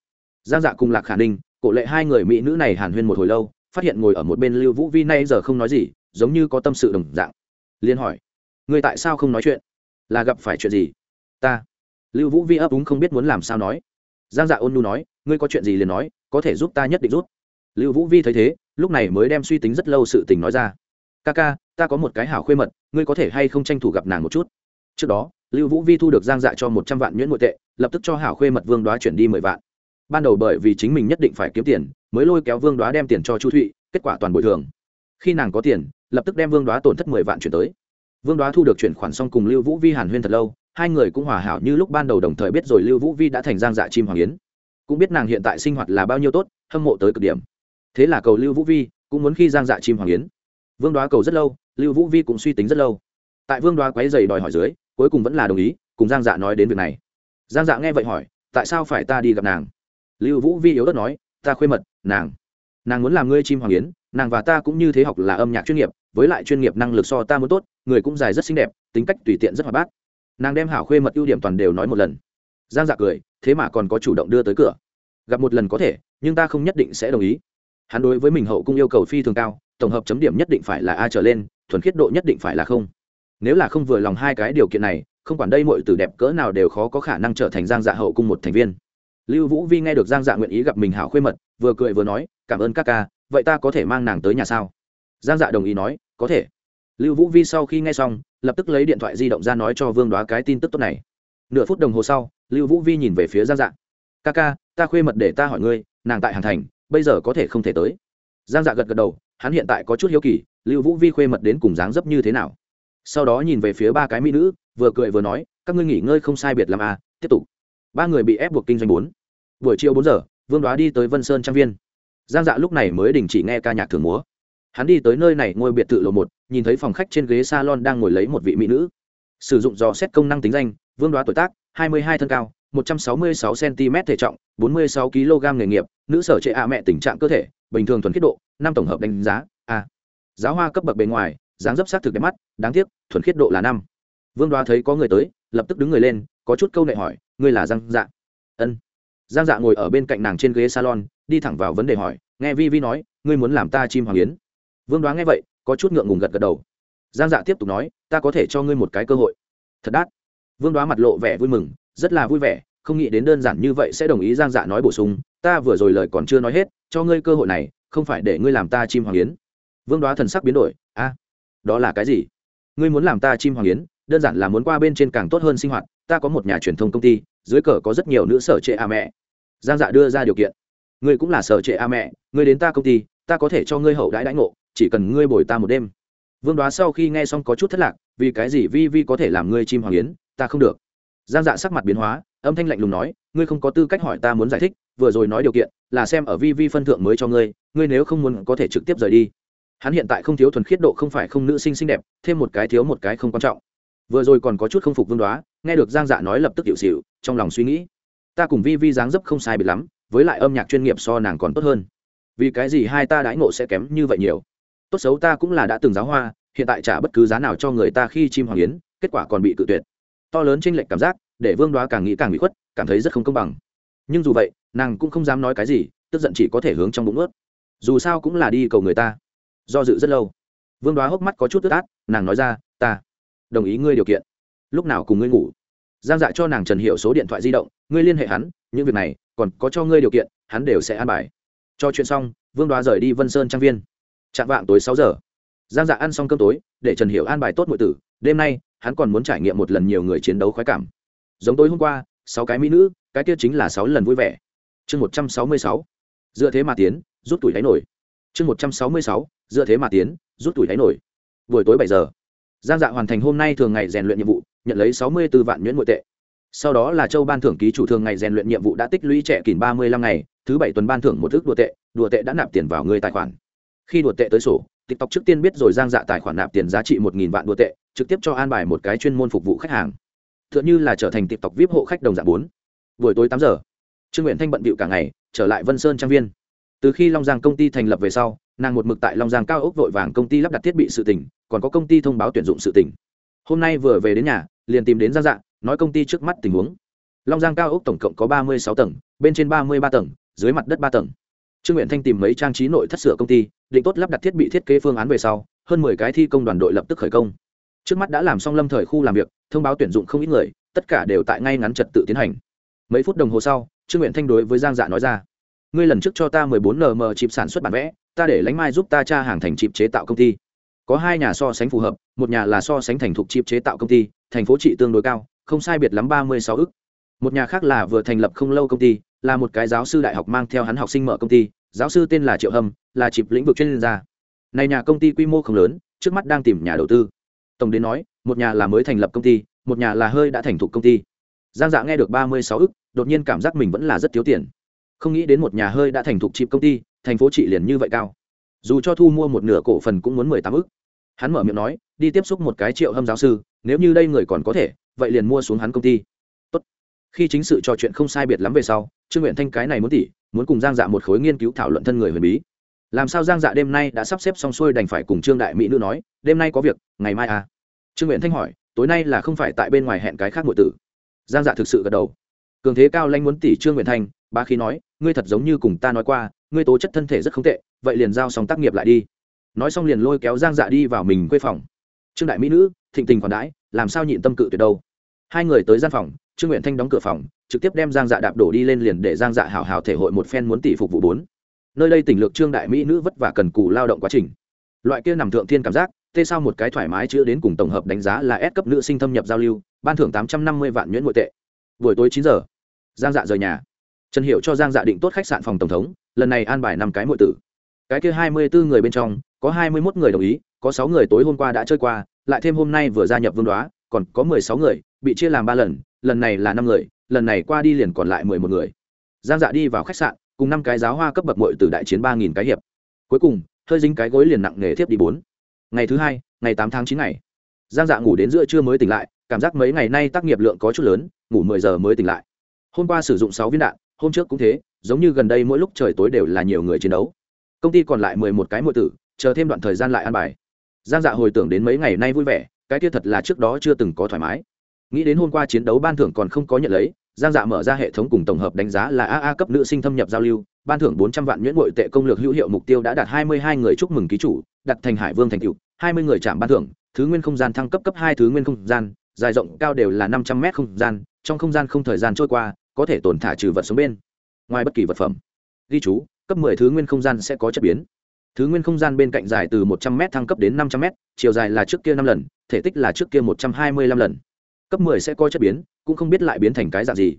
Giang dạ cùng lạc khả ninh, cổ lệ hai người mỹ nữ này hàn huyên một hồi lâu, phát hiện ngồi ở một bên lưu vũ vi nay giờ không nói gì, giống như có tâm sự đồng dạng. Liên hỏi người tại sao không nói chuyện? Là gặp phải chuyện gì? Ta. Lưu vũ vi ấp úng không biết muốn làm sao nói. Giang dạ ôn nu nói, ngươi có chuyện gì liền nói, có thể giúp ta nhất định rút lưu vũ vi thấy thế, lúc này mới đem suy tính rất lâu sự tình nói ra. Ca ca, ta có một cái hảo khuê mật, ngươi có thể hay không tranh thủ gặp nàng một chút? Trước đó, lưu vũ vi thu được giang dạ cho một trăm vạn nhuyễn nội tệ, lập tức cho hảo khuê mật vương đoá chuyển đi mười vạn. Ban đầu bởi vì chính mình nhất định phải kiếm tiền, mới lôi kéo vương đoá đem tiền cho chu thụy, kết quả toàn bồi thường. Khi nàng có tiền, lập tức đem vương đoá tổn thất mười vạn chuyển tới vương đoá thu được chuyển khoản xong cùng lưu vũ vi hàn huyên thật lâu, hai người cũng hòa hảo như lúc ban đầu đồng thời biết rồi lưu vũ vi đã thành giang dạ chim hoàng yến. Cũng biết nàng hiện tại sinh hoạt là bao nhiêu tốt, hâm mộ tới cực điểm. Thế là cầu lưu vũ vi cũng muốn khi giang dạ chim hoàng yến. Vương đoá cầu rất lâu, lưu vũ vi cũng suy tính rất lâu. Tại vương đoá quấy dày đòi hỏi dưới, cuối cùng vẫn là đồng ý cùng giang dạ nói đến việc này. Giang dạ nghe vậy hỏi, tại sao phải ta đi gặp nàng? Lưu vũ vi yếu đất nói, ta khuê mật, nàng. Nàng muốn làm ngươi chim hoàng yến, nàng và ta cũng như thế học là âm nhạc chuyên nghiệp với lại chuyên nghiệp năng lực so ta muốn tốt, người cũng dài rất xinh đẹp, tính cách tùy tiện rất hoạt bát. Nàng đem hảo khuê mật ưu điểm toàn đều nói một lần. Giang dạ cười, thế mà còn có chủ động đưa tới cửa. Gặp một lần có thể, nhưng ta không nhất định sẽ đồng ý. Hắn đối với mình hậu cung yêu cầu phi thường cao, tổng hợp chấm điểm nhất định phải là a trở lên, thuần khiết độ nhất định phải là không. Nếu là không vừa lòng hai cái điều kiện này, không quản đây mọi từ đẹp cỡ nào đều khó có khả năng trở thành giang dạ hậu cung một thành viên. Lưu vũ vi nghe được giang dạ nguyện ý gặp mình hảo khuê mật, vừa cười vừa nói, cảm ơn các ca, vậy ta có thể mang nàng tới nhà sao? Giang dạ đồng ý nói, có thể. Lưu vũ vi sau khi nghe xong, lập tức lấy điện thoại di động ra nói cho vương đoá cái tin tức tốt này. Nửa phút đồng hồ sau, lưu vũ vi nhìn về phía giang dạ. Ca ca, ta khuê mật để ta hỏi ngươi, nàng tại hàn thành, bây giờ có thể không thể tới? Giang dạ gật gật đầu, hắn hiện tại có chút hiếu kỳ, lưu vũ vi khuê mật đến cùng dáng dấp như thế nào? Sau đó nhìn về phía ba cái mỹ nữ, vừa cười vừa nói, các ngươi nghỉ ngơi không sai biệt làm à tiếp tục. Ba người bị ép buộc kinh doanh bốn. Buổi chiều bốn giờ, vương đoá đi tới vân sơn trang viên. Giang dạ lúc này mới đình chỉ nghe ca nhạc thường múa hắn đi tới nơi này ngôi biệt thự lộ một, nhìn thấy phòng khách trên ghế salon đang ngồi lấy một vị mỹ nữ. Sử dụng dò xét công năng tính danh, vương đoá tuổi tác 22 thân cao 166 cm thể trọng 46 kg nghề nghiệp, nữ sở trệ a mẹ tình trạng cơ thể, bình thường thuần khiết độ, năm tổng hợp đánh giá, a. Giáo hoa cấp bậc bề ngoài, dáng dấp sát thực đẹp mắt, đáng tiếc, thuần khiết độ là năm. Vương đoá thấy có người tới, lập tức đứng người lên, có chút câu nệ hỏi, ngươi là giang dạ? Ân. Giang dạ ngồi ở bên cạnh nàng trên ghế salon, đi thẳng vào vấn đề hỏi, nghe vi vi nói, ngươi muốn làm ta chim hoàng yến? Vương đoá nghe vậy, có chút ngượng ngùng gật gật đầu. Giang dạ tiếp tục nói, ta có thể cho ngươi một cái cơ hội. Thật đắt. Vương đoá mặt lộ vẻ vui mừng, rất là vui vẻ, không nghĩ đến đơn giản như vậy sẽ đồng ý giang dạ nói bổ sung, ta vừa rồi lời còn chưa nói hết, cho ngươi cơ hội này, không phải để ngươi làm ta chim hoàng yến. Vương đoá thần sắc biến đổi, a, đó là cái gì? Ngươi muốn làm ta chim hoàng yến, đơn giản là muốn qua bên trên càng tốt hơn sinh hoạt, ta có một nhà truyền thông công ty, dưới cờ có rất nhiều nữ sở trệ a mẹ. Giang dạ đưa ra điều kiện, ngươi cũng là sở trệ a mẹ, ngươi đến ta công ty, ta có thể cho ngươi hậu đãi đãi ngộ chỉ cần ngươi bồi ta một đêm. Vương đoá sau khi nghe xong có chút thất lạc, vì cái gì vi vi có thể làm ngươi chim hoàng yến, ta không được. Giang dạ sắc mặt biến hóa, âm thanh lạnh lùng nói, ngươi không có tư cách hỏi ta muốn giải thích, vừa rồi nói điều kiện, là xem ở vi vi phân thượng mới cho ngươi ngươi nếu không muốn có thể trực tiếp rời đi. Hắn hiện tại không thiếu thuần khiết độ không phải không nữ sinh xinh đẹp, thêm một cái thiếu một cái không quan trọng. Vừa rồi còn có chút không phục vương đoá, nghe được giang dạ nói lập tức hiệu xịu trong lòng suy nghĩ, ta cùng vi vi dáng dấp không sai biệt lắm, với lại âm nhạc chuyên nghiệp so nàng còn tốt hơn. Vì cái gì hai ta đãi ngộ sẽ kém như vậy nhiều? Tốt xấu ta cũng là đã từng giáo hoa, hiện tại trả bất cứ giá nào cho người ta khi chim hoàng yến, kết quả còn bị cự tuyệt. To lớn trên lệch cảm giác, để vương đoá càng nghĩ càng bị khuất, cảm thấy rất không công bằng. Nhưng dù vậy, nàng cũng không dám nói cái gì, tức giận chỉ có thể hướng trong bụng ướt dù sao cũng là đi cầu người ta. Do dự rất lâu. Vương đoá hốc mắt có chút tức át, nàng nói ra, ta đồng ý ngươi điều kiện. Lúc nào cùng ngươi ngủ? Giang dạ cho nàng trần hiệu số điện thoại di động, ngươi liên hệ hắn, những việc này còn có cho ngươi điều kiện, hắn đều sẽ an bài. Cho chuyện xong, vương đoá rời đi vân sơn trang viên chạm vạng tối sáu giờ. Giang dạ ăn xong cơm tối, để trần hiệu an bài tốt mọi tử, đêm nay, hắn còn muốn trải nghiệm một lần nhiều người chiến đấu khoái cảm. Giống tối hôm qua, sáu cái mỹ nữ, cái kia chính là sáu lần vui vẻ. Chương một trăm sáu mươi sáu. Dựa thế mà tiến, rút tuổi đáy nổi. Chương một trăm sáu mươi sáu dựa thế mà tiến, rút tuổi đáy nổi. Buổi tối bảy giờ. Giang dạ hoàn thành hôm nay thường ngày rèn luyện nhiệm vụ, nhận lấy sáu mươi b ố vạn nhuyễn nội tệ. Sau đó là châu ban thưởng ký chủ thường ngày rèn luyện nhiệm vụ đã tích lũy trẻ kỷ ba mươi lăm ngày, thứ bảy tuần ban thưởng một ước đùa tệ đùa tệ đã nạp tiền vào người tài khoản khi đùa tệ tới sổ, tiktok trước tiên biết rồi giang dạ tài khoản nạp tiền giá trị một nghìn vạn đùa tệ, trực tiếp cho an bài một cái chuyên môn phục vụ khách hàng. T h ư ợ n h ư là trở thành tiktok vip hộ khách đồng dạng bốn. Buổi tối tám giờ, trương nguyện thanh bận bịu cả ngày, trở lại vân sơn trang viên. Từ khi long giang công ty thành lập về sau, nàng một mực tại long giang cao ốc vội vàng công ty lắp đặt thiết bị sự tỉnh, còn có công ty thông báo tuyển dụng sự tỉnh. Hôm nay vừa về đến nhà, liền tìm đến giang dạ nói công ty trước mắt tình huống. Long giang cao ốc tổng cộng có ba mươi sáu tầng, bên trên ba mươi ba tầng, dưới mặt đất ba tầng. Trương nguyện thanh tìm mấy trang trí nội thất sửa công ty định tốt lắp đặt thiết bị thiết kế phương án về sau, hơn mười cái thi công đoàn đội lập tức khởi công. Trước mắt đã làm xong lâm thời khu làm việc, thông báo tuyển dụng không ít người, tất cả đều tại ngay ngắn trật tự tiến hành. Mấy phút đồng hồ sau, trương nguyện thanh đối với giang dạ nói ra, ngươi lần trước cho ta mười bốn nm chip sản xuất bản vẽ, ta để lánh mai giúp ta tra hàng thành chip chế tạo công ty. Có hai nhà so sánh phù hợp, một nhà là so sánh thành thục chip chế tạo công ty, thành phố trị tương đối cao, không sai biệt lắm ba mươi sáu ức. Một nhà khác là vừa thành lập không lâu công ty, là một cái giáo sư đại học mang theo hắn học sinh mở công ty giáo sư tên là triệu hâm, là chịp lĩnh vực chuyên gia. Này nhà công ty quy mô không lớn, trước mắt đang tìm nhà đầu tư. Tổng đến nói, một nhà là mới thành lập công ty, một nhà là hơi đã thành thục công ty. Giang dạ nghe được ba mươi sáu ức, đột nhiên cảm giác mình vẫn là rất thiếu tiền. Không nghĩ đến một nhà hơi đã thành thục chịp công ty, thành phố trị liền như vậy cao. Dù cho thu mua một nửa cổ phần cũng muốn mười tám ức. Hắn mở miệng nói, đi tiếp xúc một cái triệu hâm giáo sư, nếu như đây người còn có thể, vậy liền mua xuống hắn công ty khi chính sự trò chuyện không sai biệt lắm về sau, trương nguyện thanh cái này muốn tỉ, muốn cùng giang dạ một khối nghiên cứu thảo luận thân người huyền bí. Làm sao giang dạ đêm nay đã sắp xếp xong xuôi đành phải cùng trương đại mỹ nữ nói, đêm nay có việc, ngày mai à? Trương nguyện thanh hỏi, tối nay là không phải tại bên ngoài hẹn cái khác ngụy tử? Giang dạ thực sự gật đầu. Cường thế cao lanh muốn tỷ trương nguyện thanh ba khi nói, ngươi thật giống như cùng ta nói qua, ngươi tố chất thân thể rất không tệ, vậy liền giao xong tác nghiệp lại đi. Nói xong liền lôi kéo giang dạ đi vào mình quê phòng. Trương đại mỹ nữ, thịnh tình còn đãi, làm sao nhịn tâm cự tuyệt đâu? Hai người tới gian phòng trương nguyện thanh đóng cửa phòng, trực tiếp đem giang dạ đạp đổ đi lên liền để giang dạ hào hào thể hội một phen muốn tỷ phục vụ bốn. Nơi đây tỉnh lược trương đại mỹ nữ vất vả cần cù lao động quá trình. Loại kia nằm thượng thiên cảm giác, tê sao một cái thoải mái chữa đến cùng tổng hợp đánh giá là S cấp nữ sinh thâm nhập giao lưu, ban thưởng tám trăm năm mươi vạn nhuyễn nội tệ. Buổi tối chín giờ, giang dạ rời nhà. Trần hiệu cho giang dạ định tốt khách sạn phòng tổng thống, lần này an bài năm cái muội tử. Cái kia hai mươi bốn người bên trong, có hai mươi 21 người đồng ý, có sáu người tối hôm qua đã chơi qua, lại thêm hôm nay vừa gia nhập vương đoá, còn có mười sáu người bị chia làm ba lần lần này là năm người, lần này qua đi liền còn lại mười một người. Giang dạ đi vào khách sạn, cùng năm cái giáo hoa cấp bậc mội từ đại chiến ba nghìn cái hiệp. Cuối cùng, hơi dính cái gối liền nặng nghề thiếp đi bốn. Ngày thứ hai, ngày tám tháng chín ngày. Giang dạ ngủ đến giữa trưa mới tỉnh lại, cảm giác mấy ngày nay tác nghiệp lượng có chút lớn, ngủ mười giờ mới tỉnh lại. Hôm qua sử dụng sáu viên đạn, hôm trước cũng thế, giống như gần đây mỗi lúc trời tối đều là nhiều người chiến đấu. Công ty còn lại mười một cái mội tử, chờ thêm đoạn thời gian lại ăn bài. Giang dạ hồi tưởng đến mấy ngày nay vui vẻ, cái kia thật là trước đó chưa từng có thoải mái nghĩ đến hôm qua chiến đấu ban thưởng còn không có nhận lấy, giang dạ mở ra hệ thống cùng tổng hợp đánh giá là aa cấp nữ sinh thâm nhập giao lưu. Ban thưởng bốn trăm vạn nhuyễn bội tệ công lược hữu hiệu mục tiêu đã đạt hai mươi hai người chúc mừng ký chủ, đặt thành hải vương thành cựu hai mươi người chạm ban thưởng, thứ nguyên không gian thăng cấp cấp hai thứ nguyên không gian, dài rộng cao đều là năm trăm mét không gian, trong không gian không thời gian trôi qua, có thể tồn thả trừ vật sống bên ngoài bất kỳ vật phẩm. Ghi chú, cấp mười thứ nguyên không gian sẽ có chất biến. Thứ nguyên không gian bên cạnh dài từ một trăm m thăng cấp đến năm trăm m chiều dài là trước kia năm lần, thể tích là trước kia một trăm hai mươi lăm lần cấp mười sẽ coi chất biến, cũng không biết lại biến thành cái dạng gì.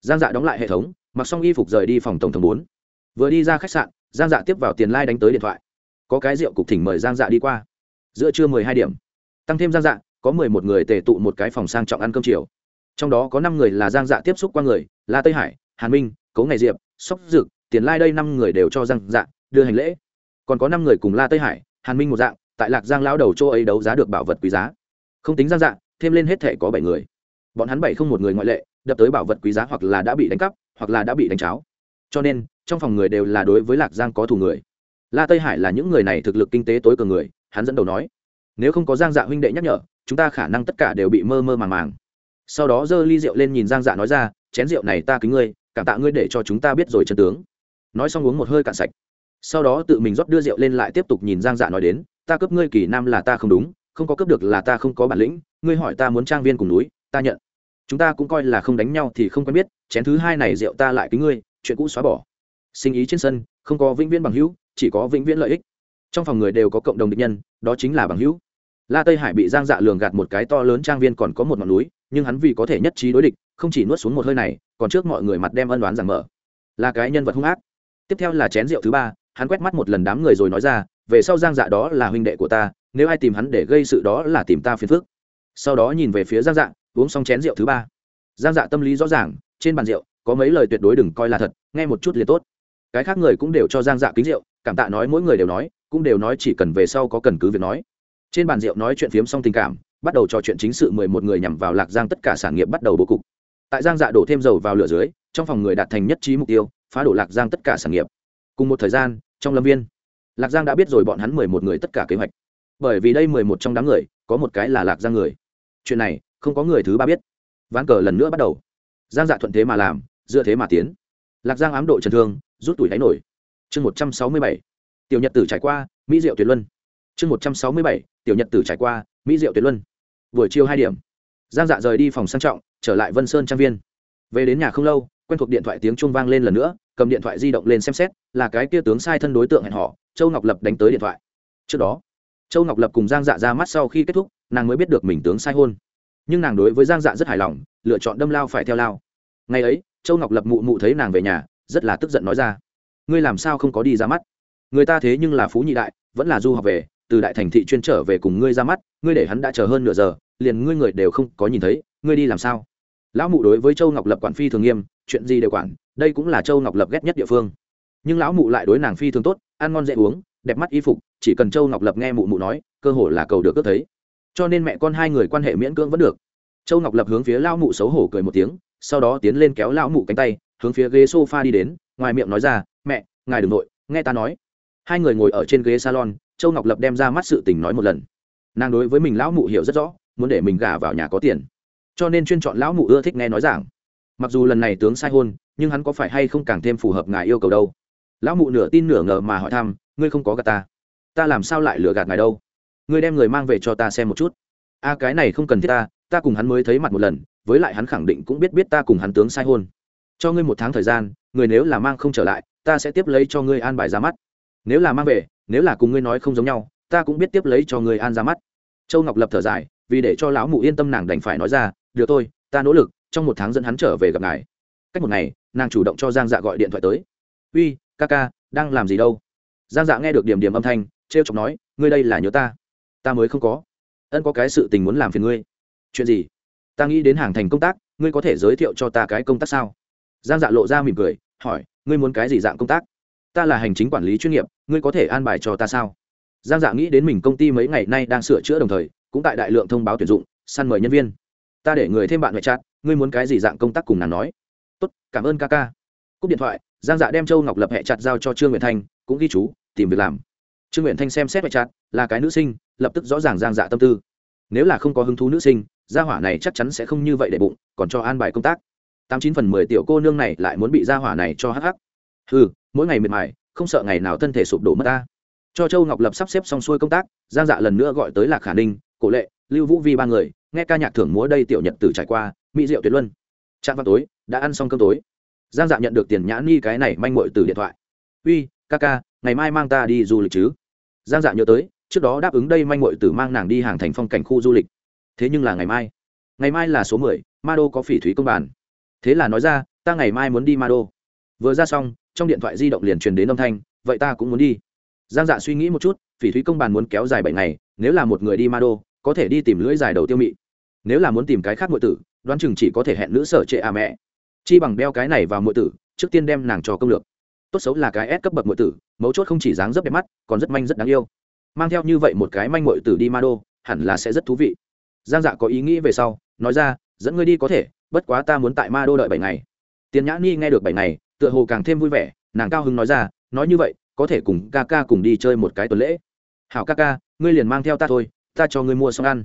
Giang dạ đóng lại hệ thống, mặc xong y phục rời đi phòng tổng thống bốn. Vừa đi ra khách sạn, giang dạ tiếp vào tiền lai、like、đánh tới điện thoại. Có cái rượu cục thỉnh mời giang dạ đi qua. Giữa trưa mười hai điểm. Tăng thêm giang dạ có mười một người tề tụ một cái phòng sang trọng ăn cơm chiều. Trong đó có năm người là giang dạ tiếp xúc qua người, là tây hải, hàn minh, cấu ngày diệp, sóc dực, tiền lai đây năm người đều cho giang dạ đưa hành lễ. Còn có năm người cùng la tây hải, hàn minh một dạng, tại lạc giang lão đầu châu ấy đấu giá được bảo vật quý giá. Không tính giang dạ thêm lên hết thể có bảy người. Bọn hắn bảy không một người ngoại lệ, đập tới bảo vật quý giá hoặc là đã bị đánh cắp, hoặc là đã bị đánh cháo. Cho nên, trong phòng người đều là đối với lạc giang có thù người. La tây hải là những người này thực lực kinh tế tối cường người, hắn dẫn đầu nói, nếu không có giang dạ huynh đệ nhắc nhở, chúng ta khả năng tất cả đều bị mơ mơ màng màng. Sau đó giơ ly rượu lên nhìn giang dạ nói ra, chén rượu này ta kính ngươi, cảm tạ ngươi để cho chúng ta biết rồi chân tướng. Nói xong uống một hơi cạn sạch. Sau đó tự mình rót đưa rượu lên lại tiếp tục nhìn giang dạ nói đến, ta cướp ngươi kỳ nam là ta không đúng không có cướp được là ta không có bản lĩnh, ngươi hỏi ta muốn trang viên cùng núi, ta nhận. Chúng ta cũng coi là không đánh nhau thì không quen biết, chén thứ hai này rượu ta lại kính ngươi, chuyện cũ xóa bỏ. Sinh ý trên sân, không có vĩnh viễn bằng hữu, chỉ có vĩnh viễn lợi ích. Trong phòng người đều có cộng đồng định nhân, đó chính là bằng hữu. La tây hải bị giang dạ lường gạt một cái to lớn trang viên còn có một ngọn núi, nhưng hắn vì có thể nhất trí đối địch, không chỉ nuốt xuống một hơi này, còn trước mọi người mặt đem ân đoán rằng mở. Là cái nhân vật hung ác. Tiếp theo là chén rượu thứ ba, hắn quét mắt một lần đám người rồi nói ra, về sau giang dạ đó là huynh đệ của ta nếu ai tìm hắn để gây sự đó là tìm ta phiền phức. Sau đó nhìn về phía giang dạ uống xong chén rượu thứ ba. Giang dạ tâm lý rõ ràng, trên bàn rượu, có mấy lời tuyệt đối đừng coi là thật, nghe một chút liền tốt. Cái khác người cũng đều cho giang dạ kính rượu, cảm tạ nói mỗi người đều nói, cũng đều nói chỉ cần về sau có cần cứ việc nói. Trên bàn rượu nói chuyện phiếm xong tình cảm, bắt đầu trò chuyện chính sự mười một người nhằm vào lạc giang tất cả sản nghiệp bắt đầu bố cục. Tại giang dạ đổ thêm dầu vào lửa dưới, trong phòng người đạt thành nhất trí mục tiêu, phá đổ lạc giang tất cả sản nghiệp. Cùng một thời gian, trong lâm viên, lạc giang đã biết rồi bọn hắn mười một người tất cả kế hoạch bởi vì đây mười một trong đám người, có một cái là lạc giang người. Chuyện này, không có người thứ ba biết. Ván cờ lần nữa bắt đầu. Giang dạ thuận thế mà làm, dựa thế mà tiến. Lạc giang ám độ trần thương, rút tuổi đáy nổi. Chương một trăm sáu mươi bảy. Tiểu nhật tử trải qua, mỹ diệu tuyệt luân. Chương một trăm sáu mươi bảy. Tiểu nhật tử trải qua, mỹ diệu tuyệt luân. Buổi chiều hai điểm. Giang dạ rời đi phòng sang trọng, trở lại vân sơn trang viên. Về đến nhà không lâu, quen thuộc điện thoại tiếng chuông vang lên lần nữa, cầm điện thoại di động lên xem xét, là cái kia tướng sai thân đối tượng hẹn họ châu ngọc lập đánh tới điện thoại. Trước đó châu ngọc lập cùng giang dạ ra mắt sau khi kết thúc, nàng mới biết được mình tướng sai hôn. Nhưng nàng đối với giang dạ rất hài lòng, lựa chọn đâm lao phải theo lao. Ngày ấy, châu ngọc lập mụ mụ thấy nàng về nhà, rất là tức giận nói ra, ngươi làm sao không có đi ra mắt? Người ta thế nhưng là phú nhị đại, vẫn là du học về, từ đại thành thị chuyên trở về cùng ngươi ra mắt, ngươi để hắn đã chờ hơn nửa giờ, liền ngươi người đều không có nhìn thấy, ngươi đi làm sao? Lão mụ đối với châu ngọc lập quản phi thường nghiêm, chuyện gì đều quản, đây cũng là châu ngọc lập ghét nhất địa phương. Nhưng lão mụ lại đối nàng phi thường tốt, ăn ngon dễ uống đẹp mắt y phục, chỉ cần châu ngọc lập nghe mụ mụ nói, cơ hội là cầu được ước thấy. Cho nên mẹ con hai người quan hệ miễn cưỡng vẫn được. Châu ngọc lập hướng phía lão mụ xấu hổ cười một tiếng, sau đó tiến lên kéo lão mụ cánh tay, hướng phía ghế sofa đi đến, ngoài miệng nói ra, mẹ, ngài đ ừ n g nội nghe ta nói. Hai người ngồi ở trên ghế salon, châu ngọc lập đem ra mắt sự tình nói một lần. Nàng đối với mình lão mụ hiểu rất rõ, muốn để mình gả vào nhà có tiền. Cho nên chuyên chọn lão mụ ưa thích nghe nói giảng. Mặc dù lần này tướng sai hôn, nhưng hắn có phải hay không càng thêm phù hợp ngài yêu cầu đâu lão mụ nửa tin nửa ngờ mà hỏi thăm, ngươi không có gạt ta? Ta làm sao lại lừa gạt ngài đâu? Ngươi đem người mang về cho ta xem một chút. A, cái này không cần thiết ta ta cùng hắn mới thấy mặt một lần, với lại hắn khẳng định cũng biết biết ta cùng hắn tướng sai hôn. Cho ngươi một tháng thời gian, người nếu là mang không trở lại, ta sẽ tiếp lấy cho ngươi an bài ra mắt. Nếu là mang về, nếu là cùng ngươi nói không giống nhau, ta cũng biết tiếp lấy cho ngươi an ra mắt. Châu ngọc lập thở dài, vì để cho lão mụ yên tâm nàng đành phải nói ra, được tôi ta nỗ lực, trong một tháng dẫn hắn trở về gặp ngài. Cách một ngày, nàng chủ động cho giang dạ gọi điện thoại tới. Uy ca ca, đang làm gì đâu? Giang dạ nghe được điểm điểm âm thanh t r e o chọc nói, ngươi đây là nhớ ta. Ta mới không có. Ân có cái sự tình muốn làm phiền ngươi. Chuyện gì? Ta nghĩ đến hàng thành công tác, ngươi có thể giới thiệu cho ta cái công tác sao? Giang dạ lộ ra mỉm cười, hỏi, ngươi muốn cái gì dạng công tác? Ta là hành chính quản lý chuyên nghiệp, ngươi có thể an bài cho ta sao? Giang dạ nghĩ đến mình công ty mấy ngày nay đang sửa chữa đồng thời, cũng tại đại lượng thông báo tuyển dụng, săn mời nhân viên. Ta để người thêm bạn ngoại chat, ngươi muốn cái gì dạng công tác cùng nàng nói? Tốt, cảm ơn ca ca. Cúp điện thoại giang dạ đem châu ngọc lập hẹ chặt giao cho trương nguyện thanh, cũng ghi chú, tìm việc làm. Trương nguyện thanh xem xét hẹ chặt, là cái nữ sinh, lập tức rõ ràng giang dạ tâm tư. Nếu là không có hứng thú nữ sinh, gia hỏa này chắc chắn sẽ không như vậy để bụng, còn cho an bài công tác. Tám chín phần mười tiểu cô nương này lại muốn bị gia hỏa này cho hắc hắc. Ừ mỗi ngày miệt mài không sợ ngày nào thân thể sụp đổ mất ta. Cho châu ngọc lập sắp xếp xong xuôi công tác, giang dạ lần nữa gọi tới lạc khả ninh, cổ lệ, lưu vũ vi ba người, nghe ca nhạc thưởng múa đây tiểu nhật tử trải qua, mỹ diệu tuyệt luân. Trạm vào tối, đã ăn xong cơm tối giang dạ nhận được tiền nhã ni cái này manh mội từ điện thoại. Uy, ca ca, ngày mai mang ta đi du lịch chứ? Giang dạ nhớ tới, trước đó đáp ứng đây manh mội từ mang nàng đi hàng thành phong cảnh khu du lịch. Thế nhưng là ngày mai. Ngày mai là số mười ma đô có phỉ thúy công bản thế là nói ra, ta ngày mai muốn đi ma đô vừa ra xong, trong điện thoại di động liền truyền đến âm thanh, vậy ta cũng muốn đi. Giang dạ suy nghĩ một chút, phỉ thúy công bàn muốn kéo dài bảy ngày, nếu là một người đi ma đô có thể đi tìm lưỡi dài đầu tiêu mị. Nếu là muốn tìm cái khác ngụy tử, đoán chừng chỉ có thể hẹn nữ sở trệ à mẹ chi bằng đeo cái này vào muội tử, trước tiên đem nàng cho công lược. Tốt xấu là cái ép cấp bậc muội tử, mấu chốt không chỉ dáng rất đẹp mắt, còn rất manh rất đáng yêu. Mang theo như vậy một cái manh muội tử đi ma đô, hẳn là sẽ rất thú vị. Giang dạ có ý nghĩ về sau, nói ra, dẫn ngươi đi có thể, bất quá ta muốn tại ma đô đợi bảy ngày. Tiền nhã ni nghe được bảy ngày, tựa hồ càng thêm vui vẻ, nàng cao hứng nói ra, nói như vậy, có thể cùng ca ca cùng đi chơi một cái tuần lễ. Hảo ca ca, ngươi liền mang theo ta thôi, ta cho ngươi mua xong ăn.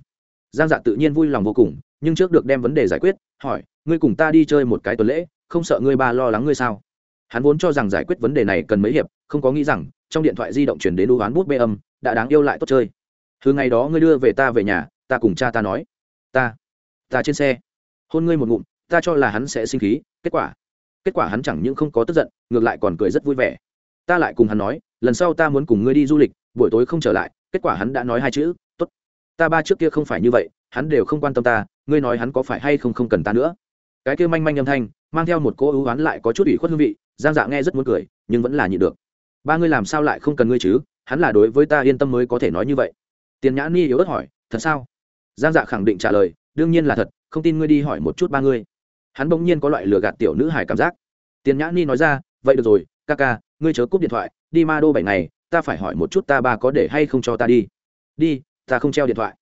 Giang dạ tự nhiên vui lòng vô cùng nhưng trước được đem vấn đề giải quyết, hỏi, ngươi cùng ta đi chơi một cái tuần lễ, không sợ ngươi ba lo lắng ngươi sao? Hắn vốn cho rằng giải quyết vấn đề này cần mấy hiệp, không có nghĩ rằng, trong điện thoại di động chuyển đến đu oán bút bê âm, đã đáng yêu lại tốt chơi. Thứ ngày đó ngươi đưa về ta về nhà, ta cùng cha ta nói. Ta ta trên xe. Hôn ngươi một ngụm, ta cho là hắn sẽ sinh khí, kết quả. Kết quả hắn chẳng những không có tức giận, ngược lại còn cười rất vui vẻ. Ta lại cùng hắn nói, lần sau ta muốn cùng ngươi đi du lịch, buổi tối không trở lại, kết quả hắn đã nói hai chữ t ố t ta ba trước kia không phải như vậy, hắn đều không quan tâm ta ngươi nói hắn có phải hay không không cần ta nữa? Cái kia manh manh âm thanh, mang theo một cô ưu oán lại có chút ủy khuất hương vị, giang dạ nghe rất muốn cười, nhưng vẫn là nhịn được. Ba ngươi làm sao lại không cần ngươi chứ? Hắn là đối với ta yên tâm mới có thể nói như vậy. Tiền nhã ni yếu ớt hỏi, thật sao? Giang dạ khẳng định trả lời, đương nhiên là thật, không tin ngươi đi hỏi một chút ba ngươi. Hắn bỗng nhiên có loại lừa gạt tiểu nữ hải cảm giác. Tiền nhã ni nói ra, vậy được rồi, ca ca, ngươi chớ cúp điện thoại, đi ma đô bảy ngày, ta phải hỏi một chút ta ba có để hay không cho ta đi. Đi, ta không treo điện thoại.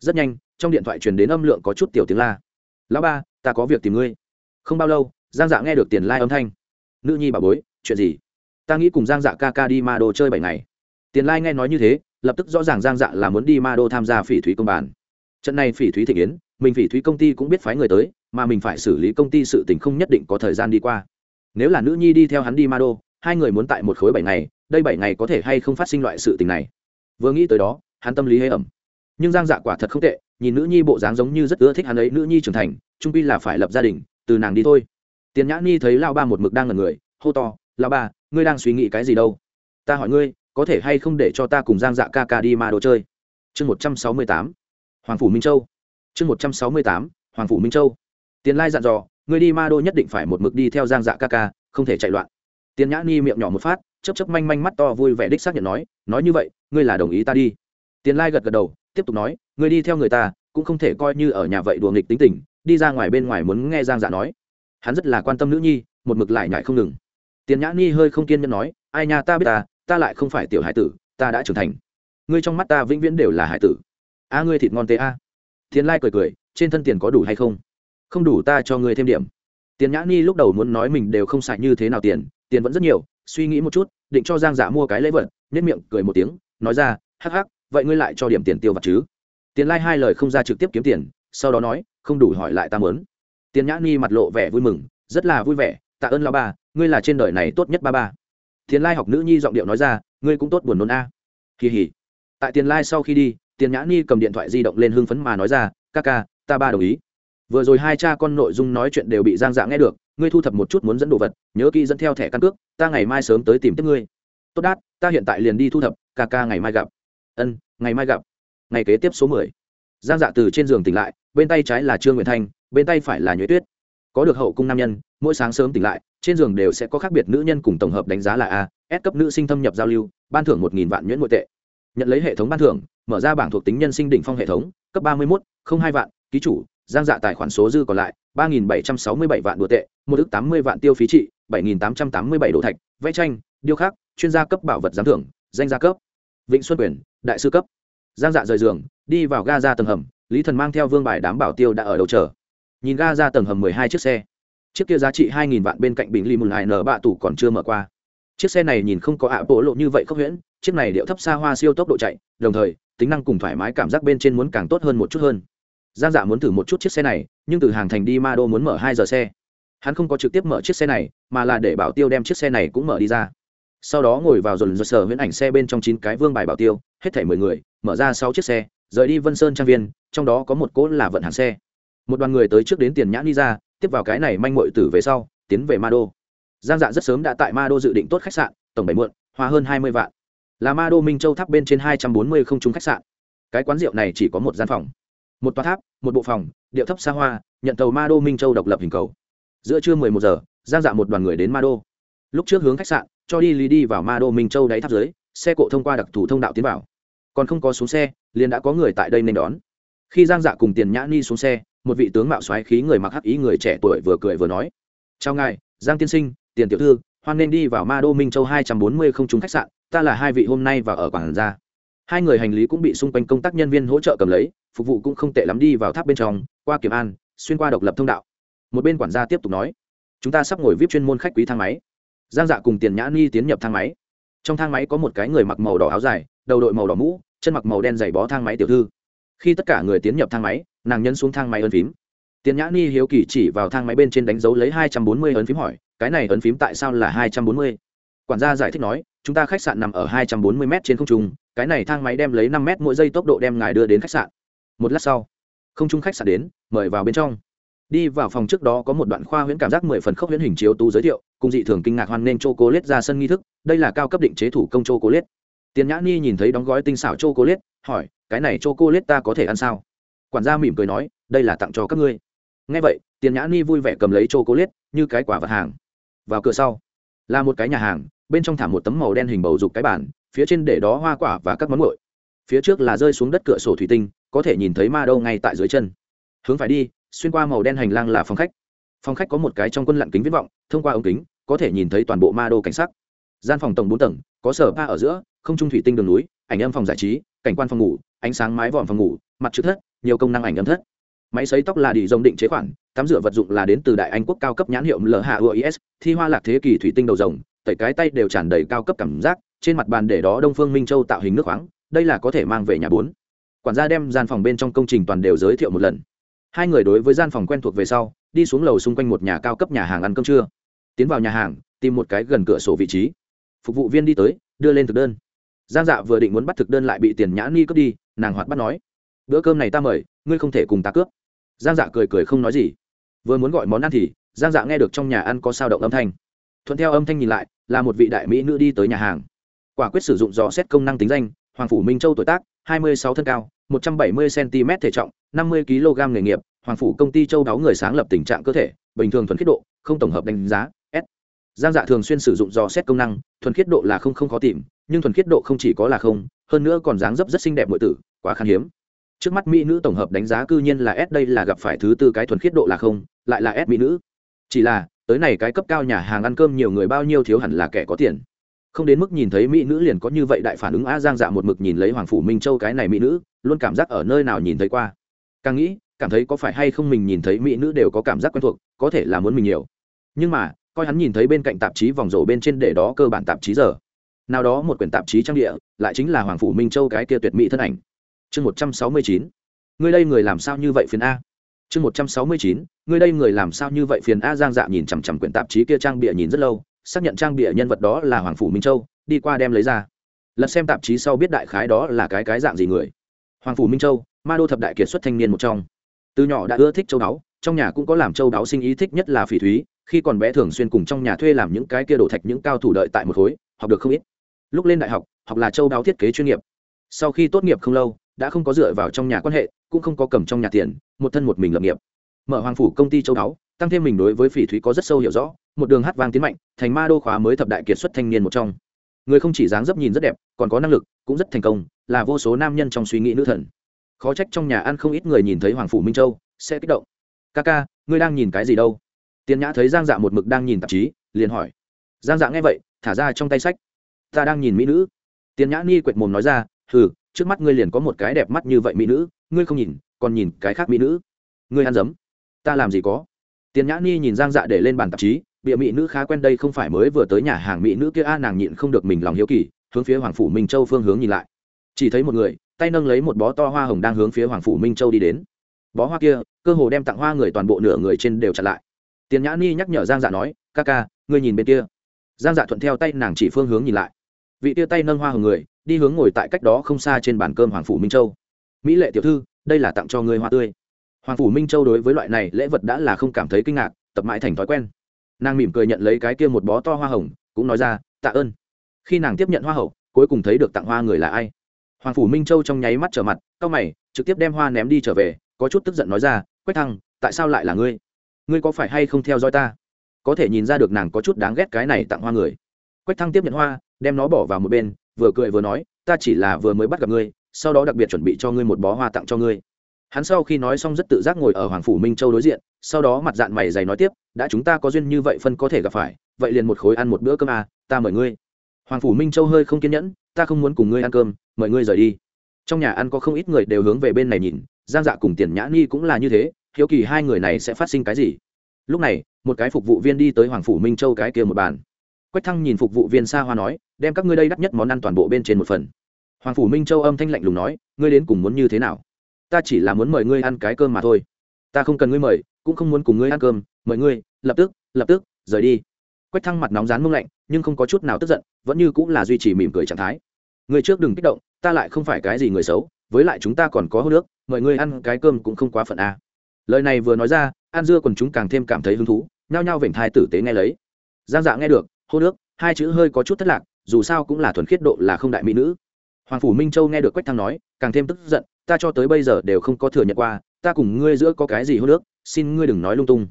Rất nhanh trong điện thoại truyền đến âm lượng có chút tiểu tiếng la. Lão ba, ta có việc tìm ngươi. Không bao lâu, giang dạ nghe được tiền lai、like、âm thanh. Nữ nhi bà bối, chuyện gì? Ta nghĩ cùng giang dạ ca ca đi ma đô chơi bảy ngày. Tiền lai nghe nói như thế, lập tức rõ ràng giang dạ là muốn đi ma đô tham gia phỉ thúy công bản. Trận này phỉ thúy thị yến, mình phỉ thúy công ty cũng biết phái người tới, mà mình phải xử lý công ty sự tình không nhất định có thời gian đi qua. Nếu là nữ nhi đi theo hắn đi ma đô, hai người muốn tại một khối bảy ngày, đây bảy ngày có thể hay không phát sinh loại sự tình này? Vừa nghĩ tới đó, hắn tâm lý hế ẩm. Nhưng giang dạ quả thật không tệ nhìn nữ nhi bộ dáng giống như rất ưa thích hắn ấy, nữ nhi trưởng thành, trung pi là phải lập gia đình, từ nàng đi thôi. Tiền nhã nhi thấy lao ba một mực đang ngần người, hô to lao ba, ngươi đang suy nghĩ cái gì đâu? Ta hỏi ngươi, có thể hay không để cho ta cùng giang dạ ca ca đi mà đồ chơi? Chương một trăm sáu mươi tám, hoàng phủ minh châu. Chương một trăm sáu mươi tám, hoàng phủ minh châu. Tiền lai dặn dò, ngươi đi ma đô nhất định phải một mực đi theo giang dạ ca ca, không thể chạy loạn. Tiền nhã ni miệng nhỏ một phát chấp chấp manh manh mắt to vui vẻ đích xác nhận nói nói như vậy, ngươi là đồng ý ta đi. Tiền lai gật gật đầu tiếp tục nói người đi theo người ta, cũng không thể coi như ở nhà vậy đùa nghịch tính tình, đi ra ngoài bên ngoài muốn nghe giang dạ nói. Hắn rất là quan tâm nữ nhi, một mực lại nhại không ngừng. Tiền nhã ni hơi không kiên nhẫn nói, ai nhà ta biết ta ta lại không phải tiểu hải tử, ta đã trưởng thành. Ngươi trong mắt ta vĩnh viễn đều là hải tử. A, ngươi thịt ngon tê a. Tiền lai cười cười, trên thân tiền có đủ hay không? Không đủ ta cho ngươi thêm điểm. Tiền nhã ni lúc đầu muốn nói mình đều không xài như thế nào tiền tiền vẫn rất nhiều, suy nghĩ một chút, định cho giang dạ mua cái lễ vật nhất miệng cười một tiếng, nói ra, hắc hắc vậy ngươi lại cho điểm tiền tiêu vặt chứ? Tiền lai hai lời không ra trực tiếp kiếm tiền, sau đó nói, không đủ hỏi lại ta mớn tiền nhã ni mặt lộ vẻ vui mừng, rất là vui vẻ, tạ ơn lao ba ngươi là trên đời này tốt nhất ba ba. Tiền lai học nữ nhi giọng điệu nói ra, ngươi cũng tốt buồn nôn a. À. kỳ hỉ. Tại tiền lai sau khi đi, tiền nhã ni cầm điện thoại di động lên hưng phấn mà nói ra, ca ca, ta ba đồng ý. Vừa rồi hai cha con nội dung nói chuyện đều bị giang dạ nghe được, ngươi thu thập một chút muốn dẫn đồ vật, nhớ kỹ dẫn theo thẻ căn cước, ta ngày mai sớm tới tìm tiếp ngươi. Tốt đát, ta hiện tại liền đi thu thập, ca ca ngày mai gặp ân, ngày mai gặp. Ngày kế tiếp số mười. Giang dạ từ trên giường tỉnh lại, bên tay trái là trương nguyện thanh, bên tay phải là nhuế tuyết. Có được hậu cung nam nhân, mỗi sáng sớm tỉnh lại, trên giường đều sẽ có khác biệt nữ nhân cùng tổng hợp đánh giá là a, s cấp nữ sinh thâm nhập giao lưu, ban thưởng một nghìn vạn nhuyễn nội tệ. Nhận lấy hệ thống ban thưởng, mở ra bảng thuộc tính nhân sinh đỉnh phong hệ thống, cấp ba mươi một không hai vạn, ký chủ, giang dạ tài khoản số dư còn lại, ba nghìn bảy trăm sáu mươi bảy vạn đ tệ, một ước tám mươi vạn tiêu phí trị, bảy nghìn tám trăm tám mươi bảy đồ thạch, vẽ tranh, điêu khắc, chuyên gia cấp bảo vật giám thưởng, danh gia cấp. Vịnh xuân quyền đại sư cấp. Giang dạ rời giường, đi vào ga ra tầng hầm, lý thần mang theo vương bài đám bảo tiêu đã ở đầu chờ. Nhìn ga ra tầng hầm mười hai chiếc xe. Chiếc kia giá trị hai nghìn vạn bên cạnh bình ly mùn lại nở bạ tủ còn chưa mở qua. Chiếc xe này nhìn không có ạ bộ lộ như vậy khốc huyễn, chiếc này điệu thấp xa hoa siêu tốc độ chạy, đồng thời, tính năng cùng thoải mái cảm giác bên trên muốn càng tốt hơn một chút hơn. Giang dạ muốn thử một chút chiếc xe này, nhưng từ hàng thành đi ma đô muốn mở hai giờ xe. Hắn không có trực tiếp mở chiếc xe này, mà là để bảo tiêu đem chiếc xe này cũng mở đi ra sau đó ngồi vào dồn dồn sờ huyễn ảnh xe bên trong chín cái vương bài bảo tiêu, hết thảy mười người, mở ra sáu chiếc xe, rời đi vân sơn trang viên, trong đó có một cỗ là vận hàng xe. Một đoàn người tới trước đến tiền nhãn đi ra, tiếp vào cái này manh mội tử về sau, tiến về ma đô. Giang dạ rất sớm đã tại ma đô dự định tốt khách sạn, tổng bảy mượn hoa hơn hai mươi vạn. Là ma đô minh châu tháp bên trên hai trăm bốn mươi không trúng khách sạn. Cái quán rượu này chỉ có một gian phòng, một tòa tháp, một bộ phòng, điệu thấp xa hoa, nhận tàu ma đô minh châu độc lập hình cầu. Giữa trưa mười một giờ, giang dạ một đoàn người đến ma đô. Lúc trước hướng khách sạn cho đi lý đi vào ma đô minh châu đáy tháp dưới, xe cộ thông qua đặc thù thông đạo tiến vào. Còn không có xuống xe, liền đã có người tại đây nên đón. Khi giang dạ cùng tiền nhã ni xuống xe, một vị tướng mạo xoáy khí người mặc hắc ý người trẻ tuổi vừa cười vừa nói, chào ngài, giang tiên sinh, tiền tiểu thư, hoan nên đi vào ma đô minh châu hai trăm bốn mươi không trúng khách sạn, ta là hai vị hôm nay và ở quảng gia. Hai người hành lý cũng bị xung quanh công tác nhân viên hỗ trợ cầm lấy, phục vụ cũng không tệ lắm đi vào tháp bên trong, qua kiểm an, xuyên qua độc lập thông đạo. Một bên quản gia tiếp tục nói, chúng ta sắp ngồi vip chuyên môn khách quý thang máy giang dạ cùng tiền nhã ni tiến nhập thang máy. Trong thang máy có một cái người mặc màu đỏ áo dài, đầu đội màu đỏ mũ, chân mặc màu đen dày bó thang máy tiểu thư. Khi tất cả người tiến nhập thang máy, nàng nhân xuống thang máy ấn phím. Tiền nhã ni hiếu kỳ chỉ vào thang máy bên trên đánh dấu lấy hai trăm bốn mươi ấn phím hỏi, cái này ấn phím tại sao là hai trăm bốn mươi? Quản gia giải thích nói, chúng ta khách sạn nằm ở hai trăm bốn mươi m trên không trung, cái này thang máy đem lấy năm m mỗi giây tốc độ đem ngài đưa đến khách sạn. Một lát sau, không trung khách sạn đến, mời vào bên trong đi vào phòng trước đó có một đoạn khoa huyễn cảm giác mười phần khốc huyễn hình chiếu tú giới thiệu, cùng dị thường kinh ngạc hoan nên chô cố lết ra sân nghi thức, đây là cao cấp định chế thủ công chô cố lết tiền nhã ni nhìn thấy đóng gói tinh xảo chô cố lết hỏi, cái này chô cô lết ta có thể ăn sao? Quản gia mỉm cười nói, đây là tặng cho các ngươi. Ngay vậy, tiền nhã ni vui vẻ cầm lấy chô cố lết như cái quả vật hàng. Vào cửa sau, là một cái nhà hàng, bên trong thả một tấm màu đen hình bầu dục cái bản phía trên để đó hoa quả và các món nguội. Phía trước là rơi xuống đất cửa sổ thủy tinh, có thể nhìn thấy ma đâu ngay tại dưới chân. Hướng phải đi xuyên qua màu đen hành lang là phòng khách. Phòng khách có một cái trong quân lặn kính viết vọng, thông qua ống kính, có thể nhìn thấy toàn bộ ma đô cảnh sắc. Gian phòng tổng bốn tầng, có sở ba ở giữa, không trung thủy tinh đường núi, ảnh âm phòng giải trí, cảnh quan phòng ngủ, ánh sáng mái vòm phòng ngủ, mặt chữ thất, nhiều công năng ảnh âm thất. Máy xấy tóc là đi dòng định chế khoản, tắm rửa vật dụng là đến từ đại anh quốc cao cấp nhãn hiệu l hạ uis thi hoa lạc thế kỷ thủy tinh đầu rồng, tẩy cái tay đều tràn đầy cao cấp cảm giác, trên mặt bàn để đó đông phương minh châu tạo hình nước khoáng, đây là có thể mang về nhà bốn. Quản gia đem gian phòng bên trong công trình toàn đều giới thiệu một lần hai người đối với gian phòng quen thuộc về sau, đi xuống lầu xung quanh một nhà cao cấp nhà hàng ăn cơm trưa. Tiến vào nhà hàng, tìm một cái gần cửa sổ vị trí. Phục vụ viên đi tới, đưa lên thực đơn. Giang dạ vừa định muốn bắt thực đơn lại bị tiền nhã ni cướp đi, nàng hoạt bắt nói, bữa cơm này ta mời, ngươi không thể cùng ta cướp. Giang dạ cười cười không nói gì. Vừa muốn gọi món ăn thì, giang dạ nghe được trong nhà ăn có sao động âm thanh. Thuận theo âm thanh nhìn lại, là một vị đại mỹ nữ đi tới nhà hàng. Quả quyết sử dụng dò xét công năng tính danh hoàng phủ minh châu tuổi tác, hai mươi sáu thân cao, một trăm bảy mươi cm thể trọng, năm mươi kg nghề nghiệp, hoàng phủ công ty châu đáo người sáng lập tình trạng cơ thể, bình thường thuần khiết độ, không tổng hợp đánh giá, s. Giang dạ thường xuyên sử dụng dò xét công năng, thuần khiết độ là không không khó tìm, nhưng thuần khiết độ không chỉ có là không, hơn nữa còn dáng dấp rất xinh đẹp nội tử, quá khan hiếm. Trước mắt mỹ nữ tổng hợp đánh giá cư nhiên là s, đây là gặp phải thứ tư cái thuần khiết độ là không, lại là s mỹ nữ. Chỉ là, tới này cái cấp cao nhà hàng ăn cơm nhiều người bao nhiêu thiếu hẳn là kẻ có tiền không đến mức nhìn thấy mỹ nữ liền có như vậy đại phản ứng a giang dạ một mực nhìn lấy hoàng phủ minh châu cái này mỹ nữ, luôn cảm giác ở nơi nào nhìn thấy qua. Càng nghĩ, cảm thấy có phải hay không mình nhìn thấy mỹ nữ đều có cảm giác quen thuộc, có thể là muốn mình nhiều. Nhưng mà, coi hắn nhìn thấy bên cạnh tạp chí vòng rổ bên trên để đó cơ bản tạp chí giờ. Nào đó một quyển tạp chí trang địa, lại chính là hoàng phủ minh châu cái kia tuyệt mỹ thân ảnh. Chương một trăm sáu mươi chín. Ngươi đây người làm sao như vậy phiền a? Chương một trăm sáu mươi chín. Ngươi đây người làm sao như vậy phiền a? Giang dạ nhìn chằm chằm quyển tạp chí kia trang bịa nhìn rất lâu xác nhận trang bịa nhân vật đó là hoàng phủ minh châu, đi qua đem lấy ra. Lật xem tạp chí sau biết đại khái đó là cái cái dạng gì người. Hoàng phủ minh châu, ma đô thập đại kiệt xuất thanh niên một trong. Từ nhỏ đã ưa thích châu đáo, trong nhà cũng có làm châu đáo sinh ý thích nhất là phỉ thúy, khi còn bé thường xuyên cùng trong nhà thuê làm những cái kia đổ thạch những cao thủ đợi tại một khối, học được không ít. Lúc lên đại học học là châu đáo thiết kế chuyên nghiệp. Sau khi tốt nghiệp không lâu, đã không có dựa vào trong nhà quan hệ, cũng không có cầm trong nhà tiền, một thân một mình lập nghiệp. Mở hoàng phủ công ty châu đáo, tăng thêm mình đối với phỉ thúy có rất sâu hiểu rõ một đường hát vang tiến mạnh thành ma đô khóa mới thập đại kiệt xuất thanh niên một trong. Người không chỉ dáng dấp nhìn rất đẹp còn có năng lực cũng rất thành công là vô số nam nhân trong suy nghĩ nữ thần. Khó trách trong nhà ăn không ít người nhìn thấy hoàng phủ minh châu sẽ kích động. Ca ca ngươi đang nhìn cái gì đâu? Tiền nhã thấy giang dạ một mực đang nhìn tạp chí liền hỏi. Giang dạ nghe vậy thả ra trong tay sách. Ta đang nhìn mỹ nữ. Tiền nhã ni quệt mồm nói ra hừ, trước mắt ngươi liền có một cái đẹp mắt như vậy mỹ nữ ngươi không nhìn còn nhìn cái khác mỹ nữ. Ngươi ăn dấm ta làm gì có? Tiền nhã ni nhìn giang dạ để lên bàn tạp chí bịa mỹ nữ khá quen đây không phải mới vừa tới nhà hàng mỹ nữ kia a, nàng nhịn không được mình lòng hiếu kỳ, hướng phía hoàng phủ minh châu phương hướng nhìn lại. Chỉ thấy một người, tay nâng lấy một bó to hoa hồng đang hướng phía hoàng phủ minh châu đi đến. Bó hoa kia, cơ hồ đem tặng hoa người toàn bộ nửa người trên đều chặn lại. Tiền nhã ni nhắc nhở giang dạ nói, ca ca, ngươi nhìn bên kia. Giang dạ thuận theo tay nàng chỉ phương hướng nhìn lại. Vị tia tay nâng hoa hồng người, đi hướng ngồi tại cách đó không xa trên bàn cơm hoàng phủ minh châu. Mỹ lệ tiểu thư, đây là tặng cho ngươi hoa tươi. Hoàng phủ minh châu đối với loại này lễ vật đã là không cảm thấy kinh ngạc, tập mãi thành thói quen nàng mỉm cười nhận lấy cái kia một bó to hoa hồng, cũng nói ra, tạ ơn. Khi nàng tiếp nhận hoa hậu, cuối cùng thấy được tặng hoa người là ai? Hoàng phủ minh châu trong nháy mắt trở mặt, cau mày, trực tiếp đem hoa ném đi trở về, có chút tức giận nói ra, quách thăng, tại sao lại là ngươi? Ngươi có phải hay không theo dõi ta? Có thể nhìn ra được nàng có chút đáng ghét cái này tặng hoa người. Quách thăng tiếp nhận hoa, đem nó bỏ vào một bên, vừa cười vừa nói, ta chỉ là vừa mới bắt gặp ngươi, sau đó đặc biệt chuẩn bị cho ngươi một bó hoa tặng cho ngươi hắn sau khi nói xong rất tự giác ngồi ở hoàng phủ minh châu đối diện, sau đó mặt dạng mày dày nói tiếp, đã chúng ta có duyên như vậy phân có thể gặp phải, vậy liền một khối ăn một bữa cơm à ta mời ngươi. Hoàng phủ minh châu hơi không kiên nhẫn, ta không muốn cùng ngươi ăn cơm, mời ngươi rời đi. Trong nhà ăn có không ít người đều hướng về bên này nhìn, giang dạ cùng tiền nhã ni cũng là như thế, hiếu kỳ hai người này sẽ phát sinh cái gì. Lúc này, một cái phục vụ viên đi tới hoàng phủ minh châu cái kia một bàn. Quách thăng nhìn phục vụ viên xa hoa nói, đem các ngươi đây đắt nhất món ăn toàn bộ bên trên một phần. Hoàng phủ minh châu âm thanh lạnh lùng nói, ngươi đến cùng muốn như thế nào? Ta chỉ là muốn mời ngươi ăn cái cơm mà thôi. Ta không cần ngươi mời, cũng không muốn cùng ngươi ăn cơm. Mời ngươi, lập tức lập tức, rời đi. Quách thăng mặt nóng rán mông lạnh, nhưng không có chút nào tức giận, vẫn như cũng là duy trì mỉm cười trạng thái. Người trước đừng kích động, ta lại không phải cái gì người xấu, với lại chúng ta còn có hô nước, mời ngươi ăn cái cơm cũng không quá phận a. Lời này vừa nói ra an dưa còn chúng càng thêm cảm thấy hứng thú, nhao nhao vểnh thai tử tế nghe lấy. Giang dạ nghe được, hô nước, hai chữ hơi có chút thất lạc, dù sao cũng là thuần khiết độ là không đại mỹ nữ. Hoàng phủ minh châu nghe được quách thăng nói, càng thêm tức giận ta cho tới bây giờ đều không có thừa nhận qua, ta cùng ngươi giữa có cái gì hô nước xin ngươi đừng nói lung tung.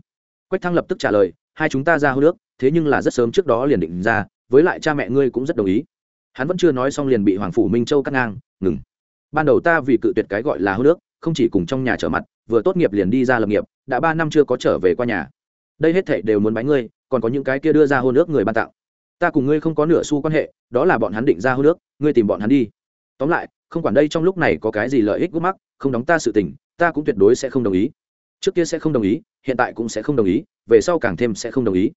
Quách thăng lập tức trả lời, hai chúng ta ra hô nước thế nhưng là rất sớm trước đó liền định ra, với lại cha mẹ ngươi cũng rất đồng ý. Hắn vẫn chưa nói xong liền bị hoàng phủ minh châu cắt ngang, ngừng. Ban đầu ta vì cự tuyệt cái gọi là hô nước không chỉ cùng trong nhà trở mặt, vừa tốt nghiệp liền đi ra lập nghiệp, đã ba năm chưa có trở về qua nhà. Đây hết thảy đều muốn bánh ngươi, còn có những cái kia đưa ra hôn ước người ban tặng. Ta cùng ngươi không có nửa xu quan hệ, đó là bọn hắn định ra hôn ước, ngươi tìm bọn hắn đi. Tóm lại không quản đây trong lúc này có cái gì lợi ích gút mắc, không đóng ta sự tình, ta cũng tuyệt đối sẽ không đồng ý. Trước kia sẽ không đồng ý, hiện tại cũng sẽ không đồng ý, về sau càng thêm sẽ không đồng ý.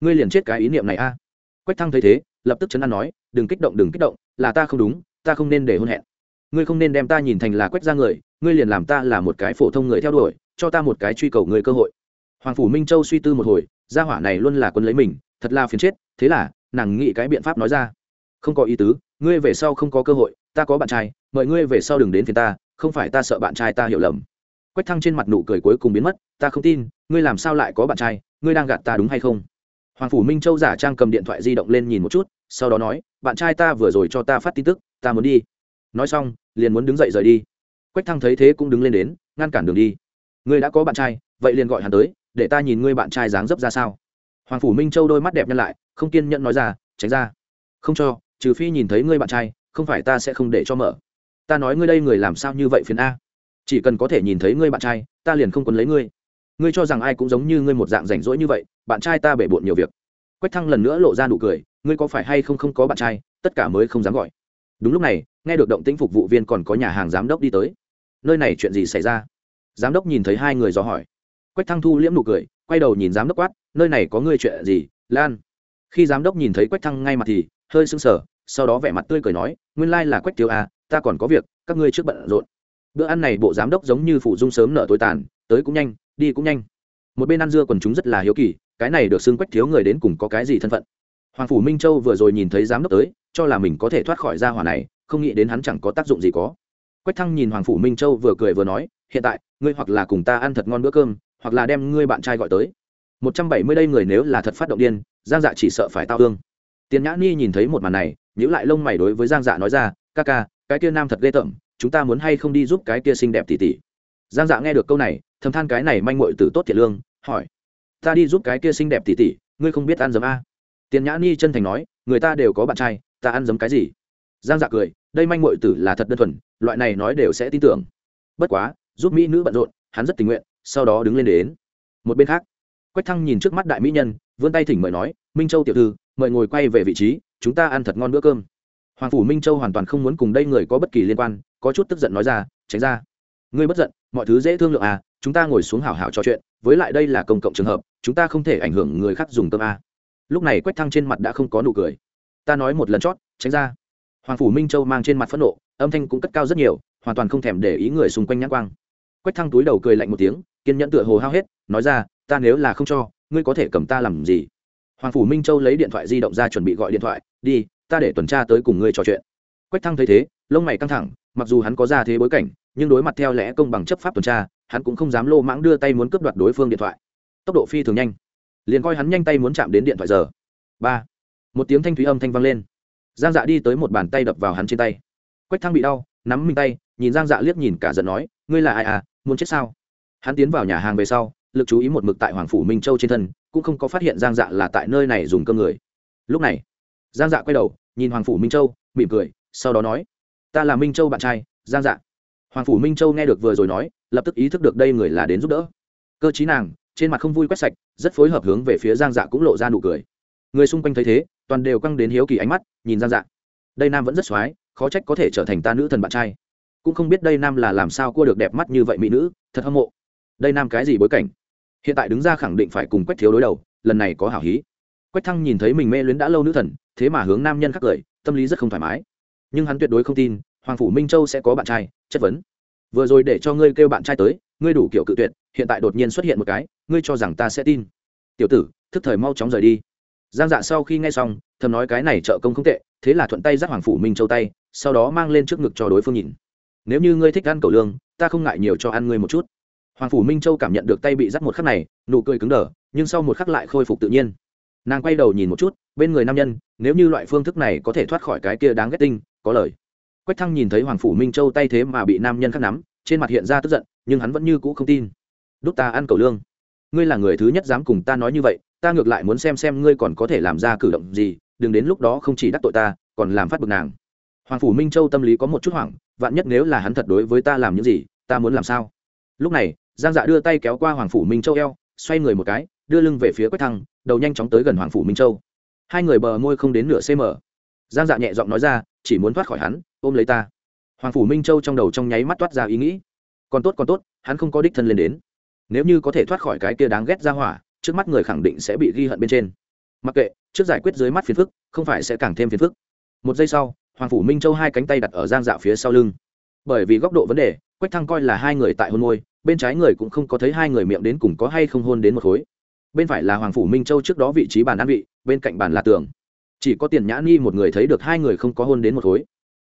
Ngươi liền chết cái ý niệm này a. Quách thăng thấy thế, lập tức chấn an nói, đừng kích động, đừng kích động, là ta không đúng, ta không nên để hôn hẹn. Ngươi không nên đem ta nhìn thành là quách ra người, ngươi liền làm ta là một cái phổ thông người theo đuổi, cho ta một cái truy cầu người cơ hội. Hoàng phủ minh châu suy tư một hồi, gia hỏa này luôn là quân lấy mình, thật là phiền chết, thế là, nàng nghĩ cái biện pháp nói ra. Không có ý tứ, ngươi về sau không có cơ hội ta có bạn trai, mời ngươi về sau đừng đến phiền ta, không phải ta sợ bạn trai ta hiểu lầm. Quách thăng trên mặt nụ cười cuối cùng biến mất, ta không tin, ngươi làm sao lại có bạn trai, ngươi đang gạt ta đúng hay không? Hoàng phủ minh châu giả trang cầm điện thoại di động lên nhìn một chút, sau đó nói, bạn trai ta vừa rồi cho ta phát tin tức, ta muốn đi. Nói xong, liền muốn đứng dậy rời đi. Quách thăng thấy thế cũng đứng lên đến, ngăn cản đường đi. Ngươi đã có bạn trai, vậy liền gọi hắn tới, để ta nhìn ngươi bạn trai dáng dấp ra sao. Hoàng phủ minh châu đôi mắt đẹp nhân lại, không kiên nhẫn nói ra, tránh ra. Không cho, trừ phi nhìn thấy ngươi bạn trai không phải ta sẽ không để cho mở. Ta nói ngươi đây người làm sao như vậy phiền a? Chỉ cần có thể nhìn thấy ngươi bạn trai, ta liền không quấn lấy ngươi. Ngươi cho rằng ai cũng giống như ngươi một dạng rảnh rỗi như vậy, bạn trai ta bể bộn nhiều việc. Quách thăng lần nữa lộ ra nụ cười, ngươi có phải hay không không có bạn trai, tất cả mới không dám gọi. Đúng lúc này, nghe được động tĩnh phục vụ viên còn có nhà hàng giám đốc đi tới. Nơi này chuyện gì xảy ra? Giám đốc nhìn thấy hai người dò hỏi. Quách thăng thu liễm nụ cười, quay đầu nhìn giám đốc quát, nơi này có ngươi chuyện gì, lan? Khi giám đốc nhìn thấy quách thăng ngay mặt thì hơi sưng sờ sau đó vẻ mặt tươi cười nói, nguyên lai là quách tiêu à ta còn có việc, các ngươi trước bận rộn. Bữa ăn này bộ giám đốc giống như phụ dung sớm nở tối tàn, tới cũng nhanh, đi cũng nhanh. Một bên ăn dưa còn chúng rất là hiếu kỳ, cái này được xưng quách thiếu người đến cùng có cái gì thân phận. Hoàng phủ minh châu vừa rồi nhìn thấy giám đốc tới, cho là mình có thể thoát khỏi gia hỏa này, không nghĩ đến hắn chẳng có tác dụng gì có. Quách thăng nhìn hoàng phủ minh châu vừa cười vừa nói, hiện tại, ngươi hoặc là cùng ta ăn thật ngon bữa cơm, hoặc là đem ngươi bạn trai gọi tới. Một trăm bảy mươi đây người nếu là thật phát động điên, giang dạ chỉ sợ phải tao thương. Tiền nhã ni nhìn thấy một màn này nhữ lại lông mày đối với giang dạ nói ra, ca ca, cái kia nam thật ghê tởm, chúng ta muốn hay không đi giúp cái kia xinh đẹp tỉ tỉ giang dạ nghe được câu này, thầm than cái này manh mội từ tốt thiệt lương, hỏi, ta đi giúp cái kia xinh đẹp tỉ tỉ ngươi không biết ăn dấm a? Tiền nhã ni chân thành nói, người ta đều có bạn trai, ta ăn dấm cái gì? Giang dạ cười, đây manh mội tử là thật đơn thuần, loại này nói đều sẽ tin tưởng. Bất quá, giúp mỹ nữ bận rộn, hắn rất tình nguyện, sau đó đứng lên đến. Một bên khác, quách thăng nhìn trước mắt đại mỹ nhân, vươn tay thỉnh mời nói, minh châu tiểu thư, mời ngồi quay về vị trí chúng ta ăn thật ngon bữa cơm. Hoàng phủ minh châu hoàn toàn không muốn cùng đây người có bất kỳ liên quan, có chút tức giận nói ra, tránh ra. Ngươi bất giận, mọi thứ dễ thương lượng à chúng ta ngồi xuống hảo hảo trò chuyện, với lại đây là công cộng trường hợp, chúng ta không thể ảnh hưởng người khác dùng cơm à. lúc này quách thăng trên mặt đã không có nụ cười. Ta nói một lần chót, tránh ra. Hoàng phủ minh châu mang trên mặt phẫn nộ, âm thanh cũng cất cao rất nhiều, hoàn toàn không thèm để ý người xung quanh nhãn quang. Quách thăng túi đầu cười lạnh một tiếng, kiên nhẫn tựa hồ hao hết, nói ra, ta nếu là không cho, ngươi có thể cầm ta làm gì? Hoàng phủ minh châu lấy điện thoại di động ra chuẩn bị gọi điện thoại đi, ta để tuần tra tới cùng ngươi trò chuyện. Quách thăng thấy thế, lông mày căng thẳng, mặc dù hắn có ra thế bối cảnh, nhưng đối mặt theo lẽ công bằng chấp pháp tuần tra, hắn cũng không dám lô mãng đưa tay muốn cướp đoạt đối phương điện thoại. Tốc độ phi thường nhanh. Liền coi hắn nhanh tay muốn chạm đến điện thoại giờ. Ba. Một tiếng thanh thúy âm thanh vang lên. Giang dạ đi tới một bàn tay đập vào hắn trên tay. Quách thăng bị đau, nắm mình tay, nhìn giang dạ liếc nhìn cả giận nói, ngươi là ai à muốn chết sao? Hắn tiến vào nhà hàng về sau, lực chú ý một mực tại hoàng phủ minh châu trên thân, cũng không có phát hiện giang dạ là tại nơi này dùng cơm người. Lúc này giang dạ quay đầu, nhìn hoàng phủ minh châu, mỉm cười, sau đó nói, ta là minh châu bạn trai, giang dạ. Hoàng phủ minh châu nghe được vừa rồi nói, lập tức ý thức được đây người là đến giúp đỡ. Cơ chí nàng, trên mặt không vui quét sạch, rất phối hợp hướng về phía giang dạ cũng lộ ra nụ cười. Người xung quanh thấy thế, toàn đều căng đến hiếu kỳ ánh mắt, nhìn giang dạ. Đây nam vẫn rất x khó trách có thể trở thành ta nữ thần bạn trai. Cũng không biết đây nam là làm sao cua được đẹp mắt như vậy mỹ nữ, thật hâm mộ. Đây nam cái gì bối cảnh? Hiện tại đứng ra khẳng định phải cùng quách thiếu đối đầu, lần này có hảo hí quách thăng nhìn thấy mình mê luyến đã lâu nữ thần, thế mà hướng nam nhân khác cười, tâm lý rất không thoải mái. Nhưng hắn tuyệt đối không tin, hoàng phủ minh châu sẽ có bạn trai, chất vấn. Vừa rồi để cho ngươi kêu bạn trai tới, ngươi đủ kiểu cự tuyệt, hiện tại đột nhiên xuất hiện một cái, ngươi cho rằng ta sẽ tin. Tiểu tử, thức thời mau chóng rời đi. Giang dạ sau khi nghe xong, thầm nói cái này trợ công không tệ, thế là thuận tay dắt hoàng phủ minh châu tay, sau đó mang lên trước ngực cho đối phương nhìn. Nếu như ngươi thích ăn cầu lương, ta không ngại nhiều cho ăn ngươi một chút. Hoàng phủ minh châu cảm nhận được tay bị dắt một khắc này, nụ cười cứng đờ, nhưng sau một khắc lại khôi phục tự nhiên nàng quay đầu nhìn một chút, bên người nam nhân, nếu như loại phương thức này có thể thoát khỏi cái kia đáng ghét tinh, có lời. Quách thăng nhìn thấy hoàng phủ minh châu tay thế mà bị nam nhân khác nắm, trên mặt hiện ra tức giận, nhưng hắn vẫn như cũ không tin. Đúc ta ăn cầu lương. Ngươi là người thứ nhất dám cùng ta nói như vậy, ta ngược lại muốn xem xem ngươi còn có thể làm ra cử động gì, đừng đến lúc đó không chỉ đắc tội ta, còn làm phát bực nàng. Hoàng phủ minh châu tâm lý có một chút hoảng, vạn nhất nếu là hắn thật đối với ta làm những gì, ta muốn làm sao? Lúc này, giang dạ đưa tay kéo qua hoàng phủ minh châu eo, xoay người một cái đưa lưng về phía quách thăng, đầu nhanh chóng tới gần hoàng phủ minh châu. Hai người bờ môi không đến nửa cm giang dạ nhẹ giọng nói ra, chỉ muốn thoát khỏi hắn, ôm lấy ta. Hoàng phủ minh châu trong đầu trong nháy mắt toát ra ý nghĩ. Còn tốt còn tốt, hắn không có đích thân lên đến. Nếu như có thể thoát khỏi cái kia đáng ghét ra hỏa, trước mắt người khẳng định sẽ bị ghi hận bên trên. Mặc kệ, trước giải quyết dưới mắt phiền phức, không phải sẽ càng thêm phiền phức. Một giây sau, hoàng phủ minh châu hai cánh tay đặt ở giang dạ phía sau lưng. Bởi vì góc độ vấn đề, quách thăng coi là hai người tại hôn môi, bên trái người cũng không có thấy hai người miệng đến cùng có hay không hôn đến một khối bên phải là hoàng phủ minh châu, trước đó vị trí bàn ăn vị, bên cạnh bàn là tường. Chỉ có tiền nhã ni một người thấy được, hai người không có hôn đến một khối.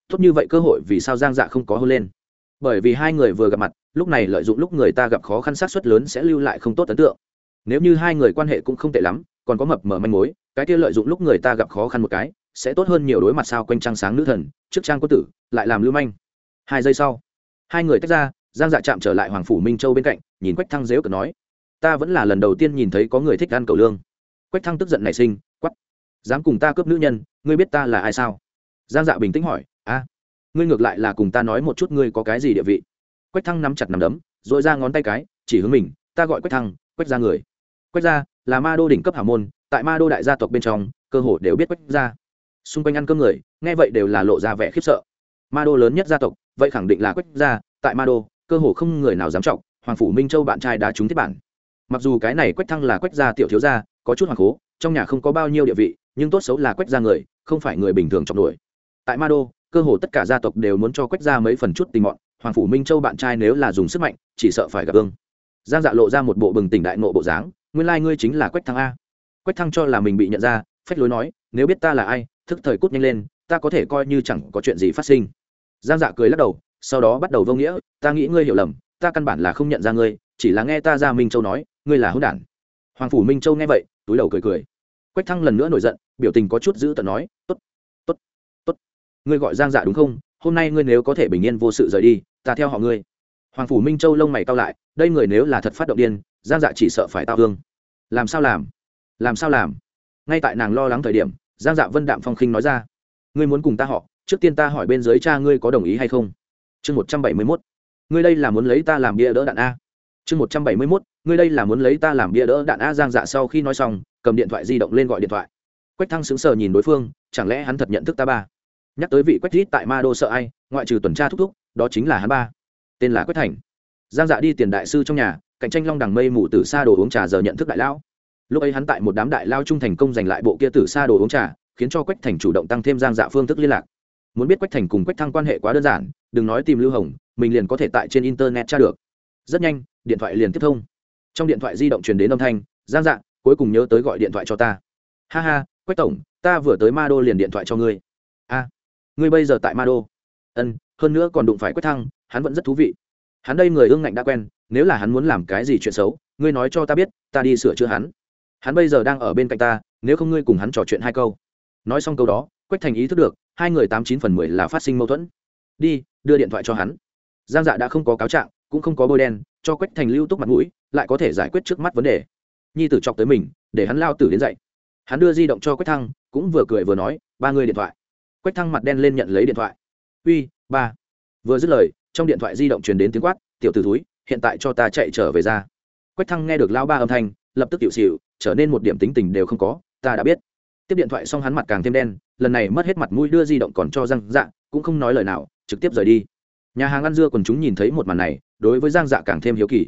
Tốt như vậy cơ hội vì sao giang dạ không có hôn lên? Bởi vì hai người vừa gặp mặt, lúc này lợi dụng lúc người ta gặp khó khăn sát xuất lớn sẽ lưu lại không tốt ấn tượng. Nếu như hai người quan hệ cũng không tệ lắm, còn có mập mở manh mối, cái kia lợi dụng lúc người ta gặp khó khăn một cái, sẽ tốt hơn nhiều đối mặt sao quanh trăng sáng nữ thần, trước trang quân tử, lại làm lưu manh. Hai giây sau, hai người tách ra, giang dạ chạm trở lại hoàng phủ minh châu bên cạnh, nhìn quách thăng dếu cờ nói ta vẫn là lần đầu tiên nhìn thấy có người thích ăn cầu lương. Quách thăng tức giận nảy sinh quắp dám cùng ta cướp nữ nhân, ngươi biết ta là ai sao? Giang dạ bình tĩnh hỏi, a, ngươi ngược lại là cùng ta nói một chút ngươi có cái gì địa vị? Quách thăng nắm chặt nằm đấm r ồ i ra ngón tay cái, chỉ hướng mình, ta gọi quách thăng, quách ra người. Quách ra là ma đô đỉnh cấp hảo môn, tại ma đô đại gia tộc bên trong, cơ hồ đều biết quách ra xung quanh ăn cơm người, nghe vậy đều là lộ ra vẻ khiếp sợ. Ma đô lớn nhất gia tộc, vậy khẳng định là quách ra tại ma đô, cơ hồ không người nào dám trọng, hoàng phủ minh châu bạn trai đã trúng thiết bản mặc dù cái này quách thăng là quách gia tiểu thiếu gia, có chút hoàng cố trong nhà không có bao nhiêu địa vị, nhưng tốt xấu là quách gia người, không phải người bình thường trọng đuổi tại ma đô, cơ hồ tất cả gia tộc đều muốn cho quách gia mấy phần chút tình mọn, hoàng phủ minh châu bạn trai nếu là dùng sức mạnh, chỉ sợ phải gặp ương giang dạ lộ ra một bộ bừng tỉnh đại nộ bộ dáng, nguyên lai ngươi chính là quách thăng a. Quách thăng cho là mình bị nhận ra, phách lối nói, nếu biết ta là ai, thức thời cút nhanh lên, ta có thể coi như chẳng có chuyện gì phát sinh. Giang dạ cười lắc đầu, sau đó bắt đầu vô nghĩa, ta nghĩ ngươi hiểu lầm, ta căn bản là không nhận ra ngươi, chỉ là nghe ta ra minh châu nói ngươi là hỗn đản. Hoàng phủ minh châu nghe vậy, túi đầu cười cười. Quách thăng lần nữa nổi giận, biểu tình có chút giữ tận nói, tốt tốt tốt. Ngươi gọi giang dạ đúng không? Hôm nay ngươi nếu có thể bình yên vô sự rời đi, ta theo họ ngươi. Hoàng phủ minh châu lông mày cao lại, đây người nếu là thật phát động điên, giang dạ chỉ sợ phải tao hương làm sao làm? Làm sao làm? Ngay tại nàng lo lắng thời điểm, giang dạ vân đạm phong khinh nói ra, ngươi muốn cùng ta họ, trước tiên ta hỏi bên dưới cha ngươi có đồng ý hay không? Chương một trăm bảy mươi mốt. Ngươi đây là muốn lấy ta làm bia đỡ đạn a. Chương một trăm bảy mươi mốt ngươi đây là muốn lấy ta làm bia đỡ đạn a giang dạ sau khi nói xong, cầm điện thoại di động lên gọi điện thoại. Quách thăng sững sờ nhìn đối phương, chẳng lẽ hắn thật nhận thức ta ba? Nhắc tới vị quách rít tại ma đô sợ ai, ngoại trừ tuần tra thúc thúc, đó chính là hắn ba. Tên là quách thành. Giang dạ đi tiền đại sư trong nhà, cạnh tranh long đằng mây mù tử xa đồ uống trà giờ nhận thức đại lão. Lúc ấy hắn tại một đám đại lao trung thành công giành lại bộ kia tử xa đồ uống trà, khiến cho quách thành chủ động tăng thêm giang dạ phương thức liên lạc. Muốn biết quách thành cùng quách thăng quan hệ quá đơn giản, đừng nói tìm lưu hồng, mình liền có thể tại trên internet tra được. Rất nhanh, điện thoại liền tiếp thông trong điện thoại di động truyền đến âm thanh, giang dạng cuối cùng nhớ tới gọi điện thoại cho ta. Ha ha, quách tổng, ta vừa tới ma đô liền điện thoại cho ngươi. A, ngươi bây giờ tại ma đô? Ân, hơn nữa còn đụng phải quách thăng, hắn vẫn rất thú vị. Hắn đây người ương ngạnh đã quen, nếu là hắn muốn làm cái gì chuyện xấu, ngươi nói cho ta biết, ta đi sửa chữa hắn. Hắn bây giờ đang ở bên cạnh ta, nếu không ngươi cùng hắn trò chuyện hai câu. Nói xong câu đó, quách thành ý thức được, hai người tám chín phần mười là phát sinh mâu thuẫn. Đi, đưa điện thoại cho hắn. Giang dạ đã không có cáo trạng, cũng không có bôi đen cho quách thành lưu túc mặt mũi, lại có thể giải quyết trước mắt vấn đề. Nhi tử chọc tới mình, để hắn lao tử đến dậy. Hắn đưa di động cho quách thăng, cũng vừa cười vừa nói, ba người điện thoại. Quách thăng mặt đen lên nhận lấy điện thoại. Uy, ba. Vừa dứt lời, trong điện thoại di động truyền đến tiếng quát, tiểu t ử túi hiện tại cho ta chạy trở về ra. Quách thăng nghe được lao ba âm thanh, lập tức tiểu xịu trở nên một điểm tính tình đều không có, ta đã biết. Tiếp điện thoại xong hắn mặt càng thêm đen, lần này mất hết mặt mũi đưa di động còn cho răng dạ cũng không nói lời nào, trực tiếp rời đi. Nhà hàng ăn dưa còn chúng nhìn thấy một màn này đối với giang dạ càng thêm hiếu kỳ.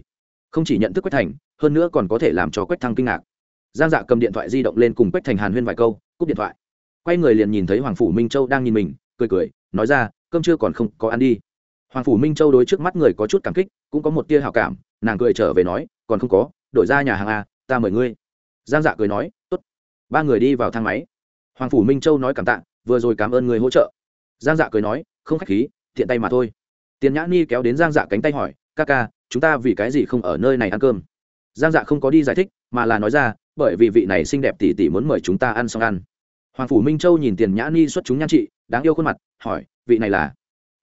Không chỉ nhận thức quách thành, hơn nữa còn có thể làm cho quách thăng kinh ngạc. Giang dạ cầm điện thoại di động lên cùng quách thành hàn huyên vài câu, cúp điện thoại. Quay người liền nhìn thấy hoàng phủ minh châu đang nhìn mình, cười cười, nói ra, cơm chưa còn không có ăn đi. Hoàng phủ minh châu đối trước mắt người có chút cảm kích, cũng có một tia hào cảm, nàng cười trở về nói, còn không có, đổi ra nhà hàng a ta mời ngươi. Giang dạ cười nói, tốt, ba người đi vào thang máy. Hoàng phủ minh châu nói cảm tạ, vừa rồi cảm ơn người hỗ trợ. Giang dạ cười nói, không khách khí thiện tay mà thôi. Tiền nhã ni kéo đến giang dạ cánh tay hỏi ca ca, chúng ta vì cái gì không ở nơi này ăn cơm? Giang dạ không có đi giải thích, mà là nói ra, bởi vì vị này xinh đẹp tỉ tỉ muốn mời chúng ta ăn xong ăn. Hoàng phủ minh châu nhìn tiền nhã ni xuất chúng nhan trị, đáng yêu khuôn mặt, hỏi, vị này là?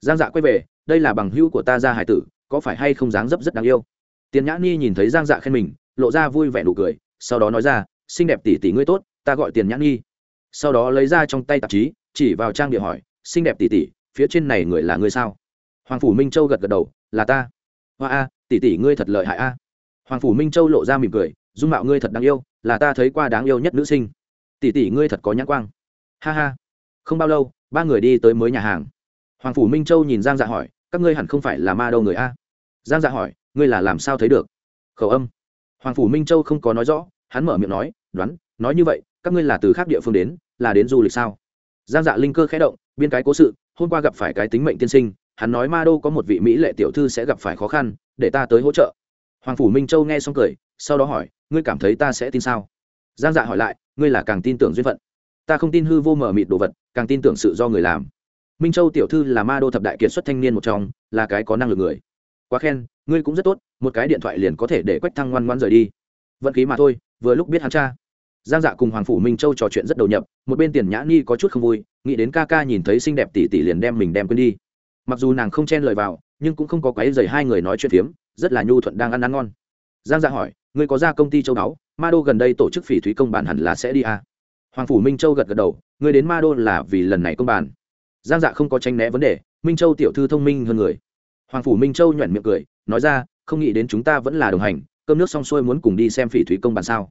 Giang dạ quay về, đây là bằng hữu của ta ra hải tử, có phải hay không dáng dấp rất đáng yêu? Tiền nhã ni nhìn thấy giang dạ khen mình, lộ ra vui vẻ nụ cười, sau đó nói ra, xinh đẹp tỷ tỷ ngươi tốt, ta gọi tiền nhã ni. Sau đó lấy ra trong tay tạp chí, chỉ vào trang địa hỏi, xinh đẹp tỷ tỷ, phía trên này người là ngươi sao? Hoàng phủ minh châu gật gật đầu, là ta hoa a, tỷ tỷ ngươi thật lợi hại a. Hoàng phủ minh châu lộ ra mỉm cười, dung mạo ngươi thật đáng yêu, là ta thấy qua đáng yêu nhất nữ sinh. Tỷ tỷ ngươi thật có nhãn quang. Ha ha. Không bao lâu, ba người đi tới mới nhà hàng. Hoàng phủ minh châu nhìn giang dạ hỏi, các ngươi hẳn không phải là ma đâu người a? Giang dạ hỏi, ngươi là làm sao thấy được? Khẩu âm. Hoàng phủ minh châu không có nói rõ, hắn mở miệng nói, đoán, nói như vậy, các ngươi là từ khác địa phương đến, là đến du lịch sao? Giang dạ linh cơ khẽ động, biên cái cố sự, hôm qua gặp phải cái tính mệnh tiên sinh hắn nói ma đô có một vị mỹ lệ tiểu thư sẽ gặp phải khó khăn, để ta tới hỗ trợ. Hoàng phủ minh châu nghe xong cười, sau đó hỏi, ngươi cảm thấy ta sẽ tin sao? Giang dạ hỏi lại, ngươi là càng tin tưởng duyên phận. Ta không tin hư vô mờ mịt đồ vật, càng tin tưởng sự do người làm. Minh châu tiểu thư là ma đô thập đại kiệt xuất thanh niên một trong, là cái có năng lực người. Quá khen, ngươi cũng rất tốt, một cái điện thoại liền có thể để quách thăng ngoan ngoan rời đi. Vận khí mà thôi, vừa lúc biết hắn cha. Giang dạ cùng hoàng phủ minh châu trò chuyện rất đầu nhập, một bên tiền nhã ni có chút không vui, nghĩ đến ca ca nhìn thấy xinh đẹp tỷ tỷ liền đem mình đem quên đi mặc dù nàng không chen lời vào, nhưng cũng không có quái dày hai người nói chuyện phiếm, rất là nhu thuận đang ăn ăn ngon. Giang dạ hỏi người có ra công ty châu đáo ma đô gần đây tổ chức phỉ thúy công bản hẳn là sẽ đi à? hoàng phủ minh châu gật gật đầu người đến ma đô là vì lần này công bản. Giang dạ không có tranh né vấn đề, minh châu tiểu thư thông minh hơn người. Hoàng phủ minh châu nhoẻn miệng cười, nói ra, không nghĩ đến chúng ta vẫn là đồng hành, cơm nước xong xuôi muốn cùng đi xem phỉ thúy công bản sao?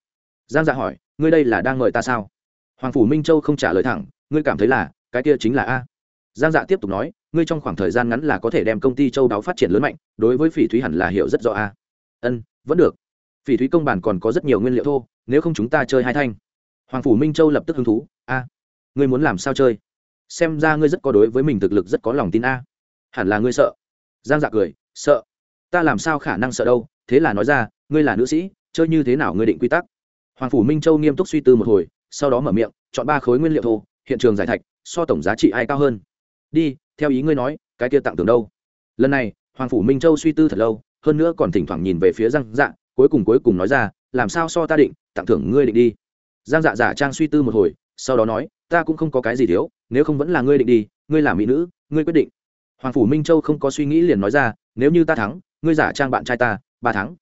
Giang dạ hỏi, ngươi đây là đang mời ta sao? Hoàng phủ minh châu không trả lời thẳng, ngươi cảm thấy là, cái kia chính là a? Giang dạ tiếp tục nói ngươi trong khoảng thời gian ngắn là có thể đem công ty châu đáo phát triển lớn mạnh, đối với phỉ thúy hẳn là hiểu rất rõ a. Ân, vẫn được. Phỉ thúy công bản còn có rất nhiều nguyên liệu thô, nếu không chúng ta chơi hai thanh. Hoàng phủ minh châu lập tức hứng thú, a. Ngươi muốn làm sao chơi? Xem ra ngươi rất có đối với mình thực lực rất có lòng tin a. Hẳn là ngươi sợ. Giang dạ cười, sợ. Ta làm sao khả năng sợ đâu? Thế là nói ra, ngươi là nữ sĩ, chơi như thế nào ngươi định quy tắc? Hoàng phủ minh châu nghiêm túc suy tư một hồi, sau đó mở miệng, chọn ba khối nguyên liệu thô, hiện trường giải thạch, so tổng giá trị ai cao hơn? Đi theo ý ngươi nói, cái kia tặng tưởng đâu? Lần này, hoàng phủ minh châu suy tư thật lâu, hơn nữa còn thỉnh thoảng nhìn về phía giang dạ cuối cùng cuối cùng nói ra, làm sao so ta định, tặng thưởng ngươi định đi? Giang dạ giả trang suy tư một hồi, sau đó nói, ta cũng không có cái gì thiếu, nếu không vẫn là ngươi định đi, ngươi là mỹ nữ, ngươi quyết định. Hoàng phủ minh châu không có suy nghĩ liền nói ra, nếu như ta thắng, ngươi giả trang bạn trai ta, ba tháng.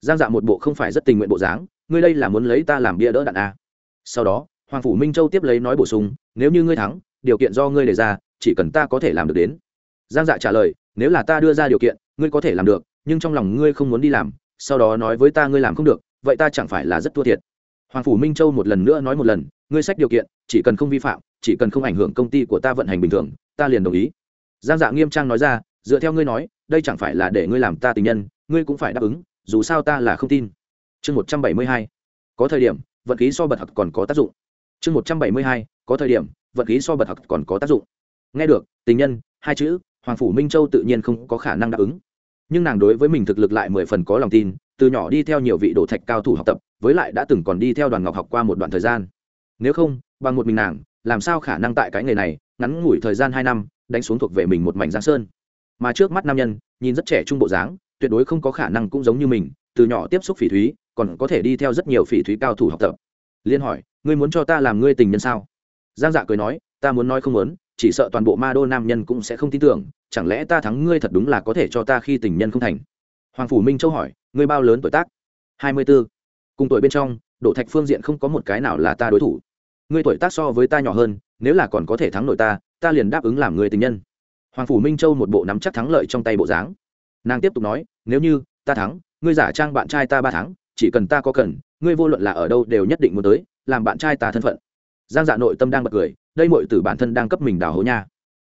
Giang dạ một bộ không phải rất tình nguyện bộ dáng, ngươi đây là muốn lấy ta làm bia đỡ đạn a sau đó, hoàng phủ minh châu tiếp lấy nói bổ sung, nếu như ngươi thắng, điều kiện do ngươi đề ra chỉ cần ta có thể làm được đến. Giang dạ trả lời, nếu là ta đưa ra điều kiện, ngươi có thể làm được, nhưng trong lòng ngươi không muốn đi làm, sau đó nói với ta ngươi làm không được, vậy ta chẳng phải là rất thua thiệt. Hoàng phủ minh châu một lần nữa nói một lần, ngươi sách điều kiện, chỉ cần không vi phạm, chỉ cần không ảnh hưởng công ty của ta vận hành bình thường, ta liền đồng ý. Giang dạ nghiêm trang nói ra, dựa theo ngươi nói, đây chẳng phải là để ngươi làm ta tình nhân, ngươi cũng phải đáp ứng, dù sao ta là không tin. Chương một trăm bảy mươi hai, có thời điểm, vận khí so bật học còn có tác dụng. Chương một trăm bảy mươi hai, có thời điểm, vận khí so bật học còn có tác dụng nghe được, tình nhân, hai chữ, hoàng phủ minh châu tự nhiên không có khả năng đáp ứng. Nhưng nàng đối với mình thực lực lại mười phần có lòng tin, từ nhỏ đi theo nhiều vị đồ thạch cao thủ học tập, với lại đã từng còn đi theo đoàn ngọc học qua một đoạn thời gian. Nếu không, bằng một mình nàng, làm sao khả năng tại cái nghề này, ngắn ngủi thời gian hai năm, đánh xuống thuộc về mình một mảnh giang sơn. Mà trước mắt nam nhân, nhìn rất trẻ trung bộ dáng, tuyệt đối không có khả năng cũng giống như mình, từ nhỏ tiếp xúc phỉ thúy, còn có thể đi theo rất nhiều phỉ thúy cao thủ học tập. Liên hỏi, ngươi muốn cho ta làm ngươi tình nhân sao? Giang dạ cười nói, ta muốn nói không muốn chỉ sợ toàn bộ ma đô nam nhân cũng sẽ không tin tưởng, chẳng lẽ ta thắng ngươi thật đúng là có thể cho ta khi tình nhân không thành? Hoàng phủ minh châu hỏi, ngươi bao lớn tuổi tác? Hai mươi b ố cùng tuổi bên trong, đỗ thạch phương diện không có một cái nào là ta đối thủ. Ngươi tuổi tác so với ta nhỏ hơn, nếu là còn có thể thắng nội ta ta liền đáp ứng làm người tình nhân. Hoàng phủ minh châu một bộ nắm chắc thắng lợi trong tay bộ dáng. Nàng tiếp tục nói, nếu như ta thắng, ngươi giả trang bạn trai ta ba tháng, chỉ cần ta có cần, ngươi vô luận là ở đâu đều nhất định muốn tới, làm bạn trai ta thân phận. Giang dạ nội tâm đang bật cười đây mọi từ bản thân đang cấp mình đào hố nha.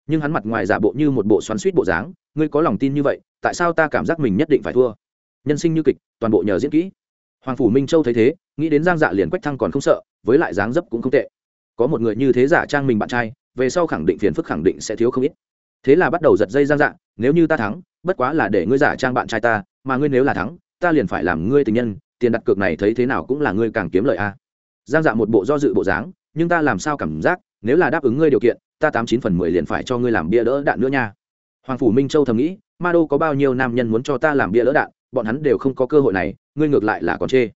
Nhưng hắn mặt ngoài giả bộ như một bộ xoắn suýt bộ dáng, ngươi có lòng tin như vậy, tại sao ta cảm giác mình nhất định phải thua? Nhân sinh như kịch, toàn bộ nhờ diễn kỹ. Hoàng phủ minh châu thấy thế, nghĩ đến giang dạ liền quách thăng còn không sợ, với lại dáng dấp cũng không tệ. Có một người như thế giả trang mình bạn trai, về sau khẳng định phiền phức khẳng định sẽ thiếu không ít. Thế là bắt đầu giật dây giang dạ nếu như ta thắng, bất quá là để ngươi giả trang bạn trai ta, mà ngươi nếu là thắng, ta liền phải làm ngươi tình nhân, tiền đặt cược này thấy thế nào cũng là ngươi càng kiếm lợi a. Giang dạ một bộ do dự bộ dáng, nhưng ta làm sao cảm giác nếu là đáp ứng ngươi điều kiện, ta tám chín phần mười liền phải cho ngươi làm bia đỡ đạn nữa nha. Hoàng phủ minh châu thầm nghĩ, ma đô có bao nhiêu nam nhân muốn cho ta làm bia đỡ đạn, bọn hắn đều không có cơ hội này, ngươi ngược lại là còn chê.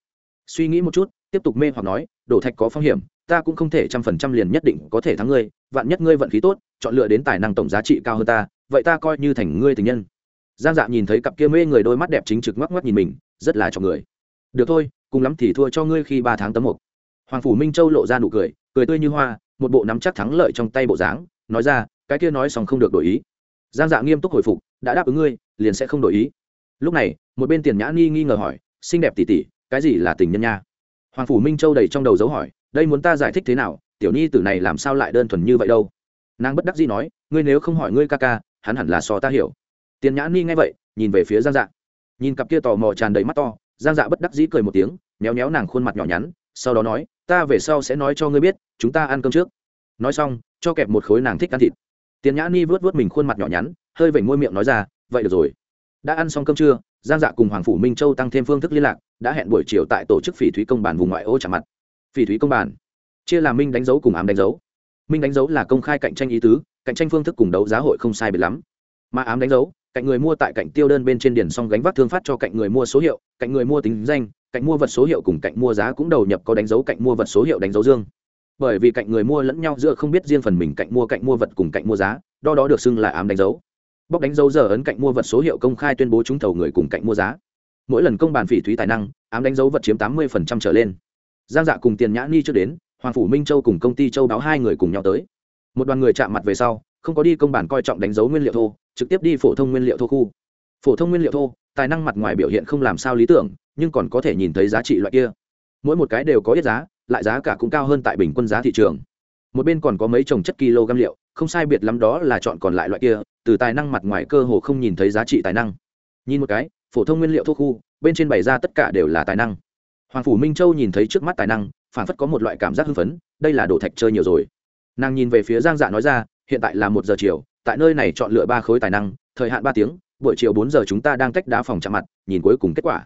Suy nghĩ một chút, tiếp tục mê hoặc nói đổ thạch có phong hiểm, ta cũng không thể trăm phần trăm liền nhất định có thể thắng ngươi, vạn nhất ngươi vận khí tốt, chọn lựa đến tài năng tổng giá trị cao hơn ta, vậy ta coi như thành ngươi tình nhân. Giang dạ nhìn thấy cặp kia mê người đôi mắt đẹp chính trực ngoắc ngoắc nhìn mình, rất là cho người. Được thôi, cùng lắm thì thua cho ngươi khi ba tháng tấm một hoàng phủ minh châu lộ ra nụ cười cười tươi như hoa một bộ nắm chắc thắng lợi trong tay bộ dáng, nói ra, cái kia nói xong không được đổi ý. Giang dạ nghiêm túc hồi phục, đã đáp ứng ngươi, liền sẽ không đổi ý. Lúc này, một bên tiền nhã nghi nghi ngờ hỏi, xinh đẹp tỉ tỉ cái gì là tình nhân nha? Hoàng phủ minh châu đầy trong đầu dấu hỏi, đây muốn ta giải thích thế nào? Tiểu nhi tử này làm sao lại đơn thuần như vậy đâu? Nàng bất đắc dĩ nói, ngươi nếu không hỏi ngươi ca ca, hắn hẳn là so ta hiểu. Tiền nhã ni nghe vậy, nhìn về phía giang dạ. Nhìn cặp kia tò mò tràn đầy mắt to, giang dạ bất đắc dĩ cười một tiếng, méo méo nàng khuôn mặt nhỏ nhắn, sau đó nói ta về sau sẽ nói cho ngươi biết, chúng ta ăn cơm trước. Nói xong, cho kẹp một khối nàng thích ăn thịt. Tiền nhã ni vớt vớt mình khuôn mặt nhỏ nhắn, hơi vểnh môi miệng nói ra, vậy được rồi. Đã ăn xong cơm trưa giang dạ cùng hoàng phủ minh châu tăng thêm phương thức liên lạc, đã hẹn buổi chiều tại tổ chức phỉ thúy công bản vùng ngoại ô trả mặt. Phỉ thúy công bản. Chia làm minh đánh dấu cùng ám đánh dấu. Minh đánh dấu là công khai cạnh tranh ý tứ, cạnh tranh phương thức cùng đấu giá hội không sai biệt lắm. Mà ám đánh dấu cạnh người mua tại cạnh tiêu đơn bên trên điển xong gánh vác thương phát cho cạnh người mua số hiệu, cạnh người mua tính danh, cạnh mua vật số hiệu cùng cạnh mua giá cũng đầu nhập có đánh dấu cạnh mua vật số hiệu đánh dấu dương. Bởi vì cạnh người mua lẫn nhau giữa không biết riêng phần mình cạnh mua cạnh mua vật cùng cạnh mua giá đo đó được xưng là ám đánh dấu. Bóc đánh dấu giờ ấn cạnh mua vật số hiệu công khai tuyên bố trúng thầu người cùng cạnh mua giá. Mỗi lần công bàn phỉ thúy tài năng, ám đánh dấu vật chiếm tám mươi trở lên. Giang dạ cùng tiền nhã ni chưa đến, hoàng phủ minh châu cùng công ty châu báo hai người cùng nhau tới. Một đoàn người chạm mặt về sau, không có đi công bản coi trọng đánh dấu nguyên liệu thô trực tiếp đi phổ thông nguyên liệu thô khu. Phổ thông nguyên liệu thô, tài năng mặt ngoài biểu hiện không làm sao lý tưởng, nhưng còn có thể nhìn thấy giá trị loại kia. Mỗi một cái đều có ít giá, lại giá cả cũng cao hơn tại bình quân giá thị trường. Một bên còn có mấy trồng chất kg liệu, không sai biệt lắm đó là chọn còn lại loại kia, từ tài năng mặt ngoài cơ hồ không nhìn thấy giá trị tài năng. Nhìn một cái, phổ thông nguyên liệu thô khu, bên trên bày ra tất cả đều là tài năng. Hoàng phủ minh châu nhìn thấy trước mắt tài năng phản phất có một loại cảm giác hưng phấn, đây là đồ thạch chơi nhiều rồi. Nàng nhìn về phía giang dạ nói ra, hiện tại là một giờ chiều tại nơi này chọn lựa ba khối tài năng, thời hạn ba tiếng, buổi chiều bốn giờ chúng ta đang cách đá phòng chạm mặt, nhìn cuối cùng kết quả.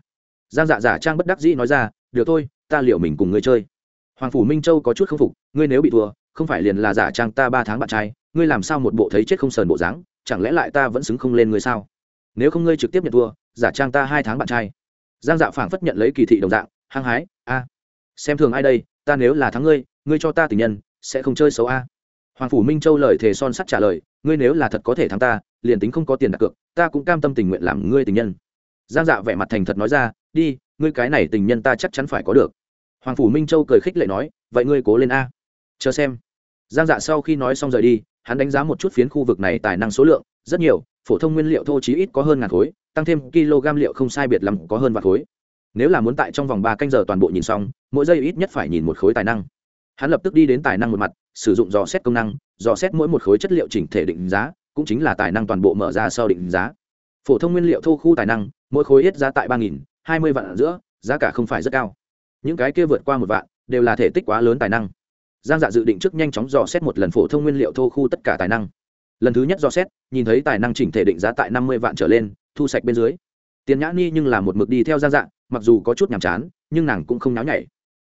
Giang dạ giả trang bất đắc dĩ nói ra, được thôi, ta liệu mình cùng ngươi chơi. Hoàng phủ minh châu có chút k phục, ngươi nếu bị thua, không phải liền là giả trang ta ba tháng bạn trai, ngươi làm sao một bộ thấy chết không sờn bộ dáng, chẳng lẽ lại ta vẫn xứng không lên ngươi sao? Nếu không ngươi trực tiếp nhận thua, giả trang ta hai tháng bạn trai. Giang dạ phảng phất nhận lấy kỳ thị đồng dạng, hăng hái, a, xem thường ai đây, ta nếu là thắng ngươi ngươi cho ta tình nhân, sẽ không chơi xấu a. Hoàng phủ minh châu lời thề son sắt trả lời ngươi nếu là thật có thể thắng ta, liền tính không có tiền đặt cược, ta cũng cam tâm tình nguyện làm ngươi tình nhân. Giang dạ vẻ mặt thành thật nói ra, đi, ngươi cái này tình nhân ta chắc chắn phải có được. Hoàng phủ minh châu cười khích lệ nói, vậy ngươi cố lên a. Chờ xem. Giang dạ sau khi nói xong rời đi, hắn đánh giá một chút phiến khu vực này tài năng số lượng, rất nhiều, phổ thông nguyên liệu thô chí ít có hơn ngàn khối, tăng thêm kg liệu không sai biệt lắm có hơn vạn khối. Nếu là muốn tại trong vòng ba canh giờ toàn bộ nhìn xong, mỗi giây ít nhất phải nhìn một khối tài năng hắn lập tức đi đến tài năng một mặt, sử dụng dò xét công năng, dò xét mỗi một khối chất liệu chỉnh thể định giá, cũng chính là tài năng toàn bộ mở ra sau định giá. Phổ thông nguyên liệu thô khu tài năng, mỗi khối ít giá tại ba nghìn, hai mươi vạn giữa, giá cả không phải rất cao. Những cái kia vượt qua một vạn, đều là thể tích quá lớn tài năng. Giang dạ dự định trước nhanh chóng dò xét một lần phổ thông nguyên liệu thô khu tất cả tài năng. Lần thứ nhất dò xét, nhìn thấy tài năng chỉnh thể định giá tại năm mươi vạn trở lên, thu sạch bên dưới. Tiền nhã ni nhưng là một mực đi theo giang dạ mặc dù có chút nhàm chán, nhưng nàng cũng không náo nhảy.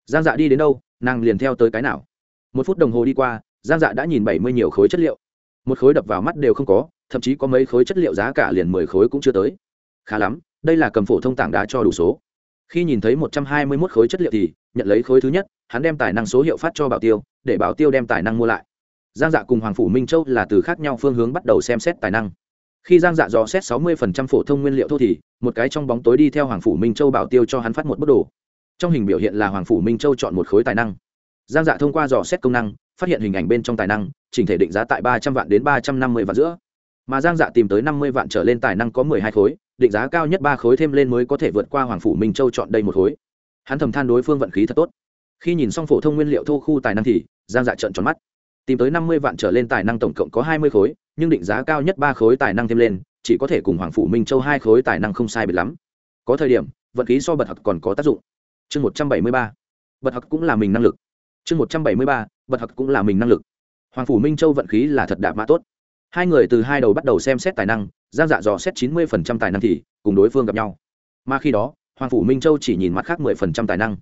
Giang dạ đi đến đâu? Nàng liền theo tới cái nào. Một phút đồng hồ đi qua, giang dạ đã nhìn bảy mươi nhiều khối chất liệu. Một khối đập vào mắt đều không có, thậm chí có mấy khối chất liệu giá cả liền mười khối cũng chưa tới. Khá lắm, đây là cầm phổ thông tảng đá cho đủ số. Khi nhìn thấy một trăm hai mươi mốt khối chất liệu thì, nhận lấy khối thứ nhất, hắn đem tài năng số hiệu phát cho bảo tiêu, để bảo tiêu đem tài năng mua lại. Giang dạ cùng hoàng phủ minh châu là từ khác nhau phương hướng bắt đầu xem xét tài năng. Khi giang dạ dò xét sáu mươi phần trăm phổ thông nguyên liệu thô thì, một cái trong bóng tối đi theo hoàng phủ minh châu bảo tiêu cho hắn phát một bức đồ trong hình biểu hiện là hoàng phủ minh châu chọn một khối tài năng. Giang dạ thông qua dò xét công năng, phát hiện hình ảnh bên trong tài năng, chỉnh thể định giá tại ba trăm vạn đến ba trăm năm mươi vạn giữa. Mà giang dạ tìm tới năm mươi vạn trở lên tài năng có mười hai khối, định giá cao nhất ba khối thêm lên mới có thể vượt qua hoàng phủ minh châu chọn đây một khối. Hắn thầm than đối phương vận khí thật tốt. Khi nhìn xong phổ thông nguyên liệu thô khu tài năng thì, giang dạ trợn tròn mắt. Tìm tới năm mươi vạn trở lên tài năng tổng cộng có hai mươi khối, nhưng định giá cao nhất ba khối tài năng thêm lên, chỉ có thể cùng hoàng phủ minh châu hai khối tài năng không sai biệt lắm. Có thời điểm, vận khí so bật học còn có tác dụng chương một trăm bảy mươi ba, bật học cũng là mình năng lực. Chương một trăm bảy mươi ba, bật học cũng là mình năng lực. Hoàng phủ minh châu vận khí là thật đạp mã tốt. Hai người từ hai đầu bắt đầu xem xét tài năng, giang dạ dò xét chín mươi phần trăm tài năng thì cùng đối phương gặp nhau. Mà khi đó, hoàng phủ minh châu chỉ nhìn mặt khác mười phần trăm tài năng.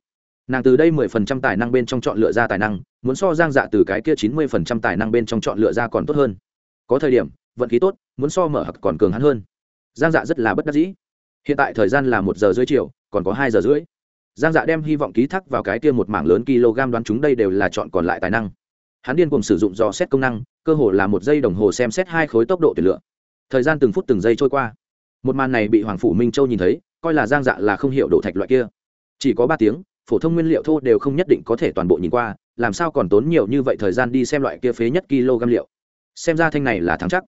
Nàng từ đây mười phần trăm tài năng bên trong chọn lựa ra tài năng, muốn so giang dạ từ cái kia chín mươi phần trăm tài năng bên trong chọn lựa ra còn tốt hơn. Có thời điểm, vận khí tốt, muốn so mở hặc còn cường hắn hơn. Giang dạ rất là bất đắc dĩ. Hiện tại thời gian là một giờ rưỡi chiều, còn có hai giờ rưỡi giang dạ đem hy vọng ký thác vào cái kia một mảng lớn kg đoán chúng đây đều là chọn còn lại tài năng. Hắn điên cùng sử dụng dò xét công năng, cơ hồ là một giây đồng hồ xem xét hai khối tốc độ tuyển lựa. Thời gian từng phút từng giây trôi qua. Một màn này bị hoàng phủ minh châu nhìn thấy, coi là giang dạ là không hiểu đổ thạch loại kia. Chỉ có ba tiếng, phổ thông nguyên liệu thô đều không nhất định có thể toàn bộ nhìn qua, làm sao còn tốn nhiều như vậy thời gian đi xem loại kia phế nhất kg liệu? Xem ra thanh này là thắng chắc.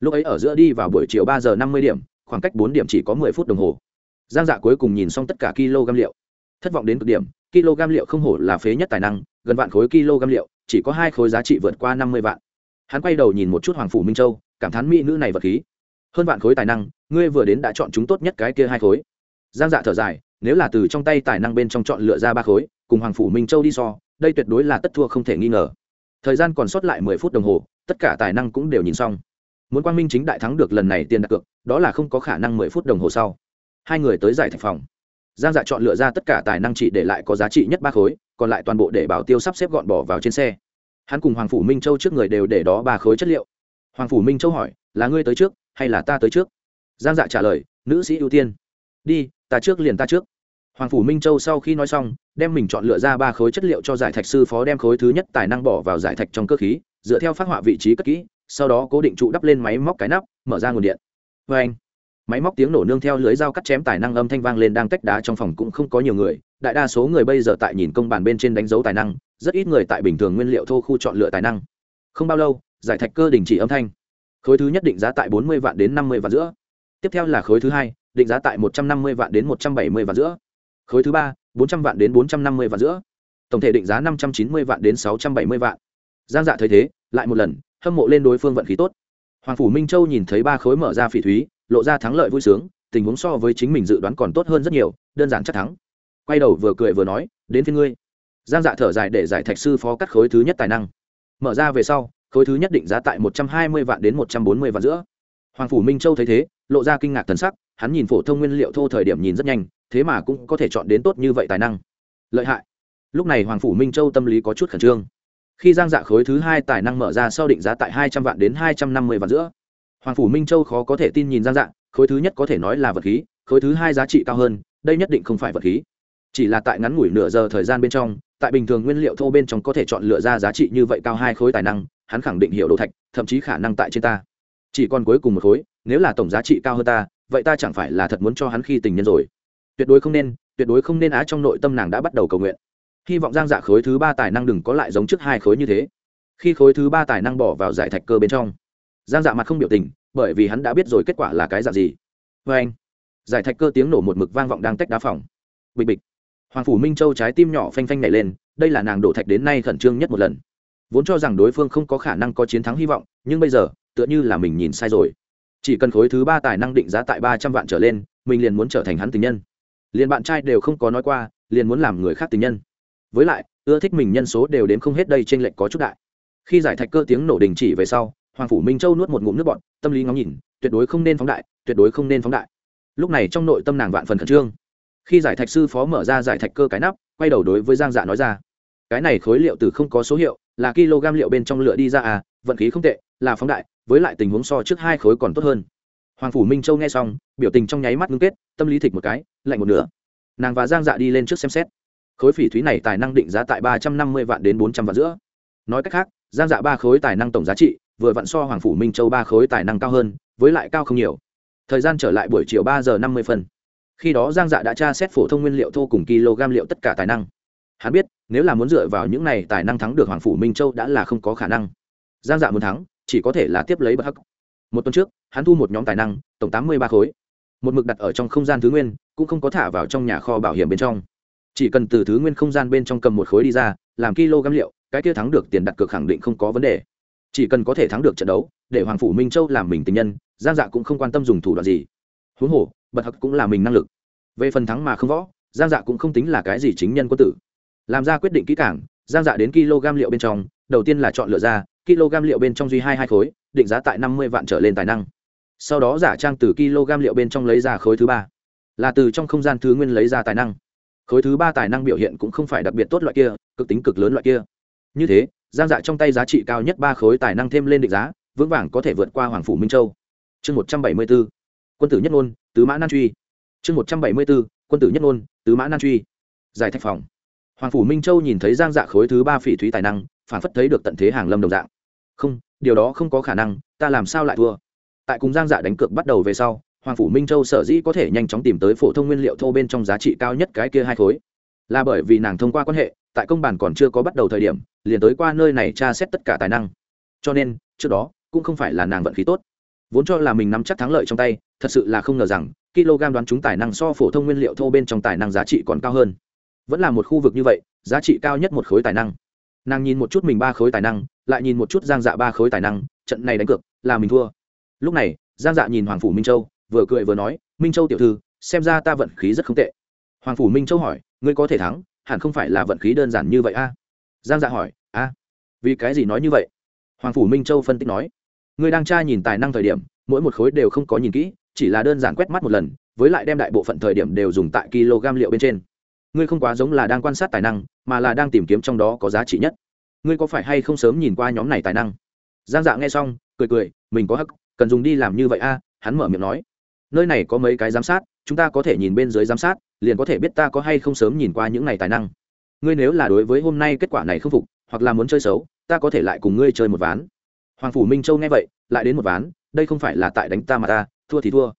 Lúc ấy ở giữa đi vào buổi chiều ba giờ năm mươi điểm, khoảng cách bốn điểm chỉ có mười phút đồng hồ. Giang dạ cuối cùng nhìn xong tất cả kg liệu thất vọng đến cực điểm, kg liệu không hổ là phế nhất tài năng, gần vạn khối kg liệu, chỉ có hai khối giá trị vượt qua năm mươi vạn. Hắn quay đầu nhìn một chút hoàng phủ minh châu, cảm thán mỹ nữ này vật khí. Hơn vạn khối tài năng, ngươi vừa đến đã chọn chúng tốt nhất cái kia hai khối. Giang dạ thở dài, nếu là từ trong tay tài năng bên trong chọn lựa ra ba khối, cùng hoàng phủ minh châu đi so, đây tuyệt đối là tất thua không thể nghi ngờ. Thời gian còn sót lại mười phút đồng hồ, tất cả tài năng cũng đều nhìn xong. Muốn quang minh chính đại thắng được lần này tiền đặt cược, đó là không có khả năng mười phút đồng hồ sau. Hai người tới giải thạch phòng giang dạ chọn lựa ra tất cả tài năng chỉ để lại có giá trị nhất ba khối, còn lại toàn bộ để bảo tiêu sắp xếp gọn bỏ vào trên xe. Hắn cùng hoàng phủ minh châu trước người đều để đó ba khối chất liệu. Hoàng phủ minh châu hỏi, là ngươi tới trước, hay là ta tới trước? Giang dạ trả lời, nữ sĩ ưu tiên. Đi, ta trước liền ta trước. Hoàng phủ minh châu sau khi nói xong, đem mình chọn lựa ra ba khối chất liệu cho giải thạch sư phó đem khối thứ nhất tài năng bỏ vào giải thạch trong cơ khí, dựa theo phát họa vị trí cất kỹ, sau đó cố định trụ đắp lên máy móc cái nắp, mở ra nguồn điện. Vê anh máy móc tiếng nổ nương theo lưới dao cắt chém tài năng âm thanh vang lên đang tách đá trong phòng cũng không có nhiều người. Đại đa số người bây giờ tại nhìn công bàn bên trên đánh dấu tài năng, rất ít người tại bình thường nguyên liệu thô khu chọn lựa tài năng. Không bao lâu, giải thạch cơ đình chỉ âm thanh. Khối thứ nhất định giá tại bốn mươi vạn đến năm mươi vạn giữa. Tiếp theo là khối thứ hai, định giá tại một trăm năm mươi vạn đến một trăm bảy mươi vạn giữa. Khối thứ ba, bốn trăm vạn đến bốn trăm năm mươi vạn giữa. Tổng thể định giá năm trăm chín mươi vạn đến sáu trăm bảy mươi vạn. Giang dạ thấy thế, lại một lần, hâm mộ lên đối phương vận khí tốt hoàng phủ minh châu nhìn thấy ba khối mở ra phỉ thúy, lộ ra thắng lợi vui sướng, tình huống so với chính mình dự đoán còn tốt hơn rất nhiều, đơn giản chắc thắng. Quay đầu vừa cười vừa nói, đến phía ngươi. Giang dạ thở dài để giải thạch sư phó cắt khối thứ nhất tài năng. Mở ra về sau, khối thứ nhất định giá tại một trăm hai mươi vạn đến một trăm bốn mươi vạn giữa. Hoàng phủ minh châu thấy thế, lộ ra kinh ngạc thần sắc, hắn nhìn phổ thông nguyên liệu thô thời điểm nhìn rất nhanh, thế mà cũng có thể chọn đến tốt như vậy tài năng. Lợi hại. Lúc này hoàng phủ minh châu tâm lý có chút khẩn trương khi giang dạ khối thứ hai tài năng mở ra sau định giá tại hai trăm vạn đến hai trăm năm mươi vạn giữa. Hoàng phủ minh châu khó có thể tin nhìn giang dạ khối thứ nhất có thể nói là vật khí, khối thứ hai giá trị cao hơn, đây nhất định không phải vật khí. Chỉ là tại ngắn ngủi nửa giờ thời gian bên trong, tại bình thường nguyên liệu thô bên trong có thể chọn lựa ra giá trị như vậy cao hai khối tài năng, hắn khẳng định hiểu đồ thạch, thậm chí khả năng tại trên ta. Chỉ còn cuối cùng một khối, nếu là tổng giá trị cao hơn ta, vậy ta chẳng phải là thật muốn cho hắn khi tình nhân rồi. Tuyệt đối không nên, tuyệt đối không nên á trong nội tâm nàng đã bắt đầu cầu nguyện hy vọng giang dạ khối thứ ba tài năng đừng có lại giống trước hai khối như thế. Khi khối thứ ba tài năng bỏ vào giải thạch cơ bên trong, giang dạ mặt không biểu tình, bởi vì hắn đã biết rồi kết quả là cái dạng gì. Vê anh, giải thạch cơ tiếng nổ một mực vang vọng đang tách đá phòng. Bịch bịch. Hoàng phủ minh châu trái tim nhỏ phanh phanh nảy lên, đây là nàng đổ thạch đến nay khẩn trương nhất một lần. Vốn cho rằng đối phương không có khả năng có chiến thắng hy vọng, nhưng bây giờ, tựa như là mình nhìn sai rồi. Chỉ cần khối thứ ba tài năng định giá tại ba trăm vạn trở lên, mình liền muốn trở thành hắn tình nhân. Liền bạn trai đều không có nói qua, liền muốn làm người khác tình nhân với lại, ưa thích mình nhân số đều đến không hết đây t r ê n lệch có chút đại. Khi giải thạch cơ tiếng nổ đình chỉ về sau, hoàng phủ minh châu nuốt một ngụm nước bọn tâm lý ngóng nhìn, tuyệt đối không nên phóng đại, tuyệt đối không nên phóng đại. Lúc này trong nội tâm nàng vạn phần khẩn trương. Khi giải thạch sư phó mở ra giải thạch cơ cái nắp, quay đầu đối với giang dạ nói ra, cái này khối liệu từ không có số hiệu, là kg liệu bên trong lửa đi ra à vận khí không tệ, là phóng đại, với lại tình huống so trước hai khối còn tốt hơn. Hoàng phủ minh châu nghe xong, biểu tình trong nháy mắt ngưng kết, tâm lý thịt một cái, lạnh một nửa. Nàng và giang dạ đi lên trước xem xét khối phỉ thúy này tài năng định giá tại ba trăm năm mươi vạn đến bốn trăm vạn giữa. Nói cách khác, giang dạ ba khối tài năng tổng giá trị, vừa vặn so hoàng phủ minh châu ba khối tài năng cao hơn, với lại cao không nhiều. Thời gian trở lại buổi chiều ba giờ năm mươi phân. Khi đó giang dạ đã tra xét phổ thông nguyên liệu thô cùng kg liệu tất cả tài năng. Hắn biết, nếu là muốn dựa vào những này tài năng thắng được hoàng phủ minh châu đã là không có khả năng. Giang dạ muốn thắng, chỉ có thể là tiếp lấy bậc hắc. Một tuần trước, hắn thu một nhóm tài năng, tổng tám mươi ba khối. Một mực đặt ở trong không gian thứ nguyên, cũng không có thả vào trong nhà kho bảo hiểm bên trong chỉ cần từ thứ nguyên không gian bên trong cầm một khối đi ra, làm kg liệu, cái kia thắng được tiền đặt cược khẳng định không có vấn đề. Chỉ cần có thể thắng được trận đấu, để hoàng phủ minh châu làm mình tình nhân, giang dạ cũng không quan tâm dùng thủ đoạn gì. Huống hồ bật hặc cũng là mình năng lực. Về phần thắng mà không võ, giang dạ cũng không tính là cái gì chính nhân quân tử. Làm ra quyết định kỹ cảng giang dạ đến kg liệu bên trong, đầu tiên là chọn lựa ra, kg liệu bên trong duy hai hai khối, định giá tại năm mươi vạn trở lên tài năng. Sau đó giả trang từ kg liệu bên trong lấy ra khối thứ ba. Là từ trong không gian thứ nguyên lấy ra tài năng khối thứ ba tài năng biểu hiện cũng không phải đặc biệt tốt loại kia, cực tính cực lớn loại kia. Như thế, giang dạ trong tay giá trị cao nhất ba khối tài năng thêm lên định giá, vững vàng có thể vượt qua hoàng phủ minh châu. Chương một trăm bảy mươi b ố quân tử nhất ngôn, tứ mã nan truy. Chương một trăm bảy mươi b ố quân tử nhất ngôn, tứ mã nan truy. Giải thạch phòng. Hoàng phủ minh châu nhìn thấy giang dạ khối thứ ba phỉ thúy tài năng, phản phất thấy được tận thế hàng lâm đồng dạng. Không, điều đó không có khả năng, ta làm sao lại thua? Tại cùng giang dạ đánh cược bắt đầu về sau hoàng phủ minh châu sở dĩ có thể nhanh chóng tìm tới phổ thông nguyên liệu thô bên trong giá trị cao nhất cái kia hai khối, là bởi vì nàng thông qua quan hệ, tại công bản còn chưa có bắt đầu thời điểm, liền tới qua nơi này tra xét tất cả tài năng. Cho nên, trước đó, cũng không phải là nàng vận khí tốt. Vốn cho là mình nắm chắc thắng lợi trong tay, thật sự là không ngờ rằng, kg đoán chúng tài năng so phổ thông nguyên liệu thô bên trong tài năng giá trị còn cao hơn. Vẫn là một khu vực như vậy, giá trị cao nhất một khối tài năng. Nàng nhìn một chút mình ba khối tài năng, lại nhìn một chút giang dạ ba khối tài năng, trận này đánh cược, là mình thua. Lúc này, giang dạ nhìn hoàng phủ minh châu vừa cười vừa nói, minh châu tiểu thư, xem ra ta vận khí rất không tệ. Hoàng phủ minh châu hỏi, ngươi có thể thắng, hẳn không phải là vận khí đơn giản như vậy a? Giang dạ hỏi, a, vì cái gì nói như vậy? Hoàng phủ minh châu phân tích nói, ngươi đang tra nhìn tài năng thời điểm, mỗi một khối đều không có nhìn kỹ, chỉ là đơn giản quét mắt một lần, với lại đem đại bộ phận thời điểm đều dùng tại kg liệu bên trên. Ngươi không quá giống là đang quan sát tài năng, mà là đang tìm kiếm trong đó có giá trị nhất. Ngươi có phải hay không sớm nhìn qua nhóm này tài năng? Giang dạ nghe xong, cười cười, mình có hắc, cần dùng đi làm như vậy a? Hắn mở miệng nói nơi này có mấy cái giám sát, chúng ta có thể nhìn bên dưới giám sát, liền có thể biết ta có hay không sớm nhìn qua những này tài năng. Ngươi nếu là đối với hôm nay kết quả này không phục, hoặc là muốn chơi xấu, ta có thể lại cùng ngươi chơi một ván. Hoàng phủ minh châu nghe vậy, lại đến một ván, đây không phải là tại đánh ta mà ta, thua thì thua.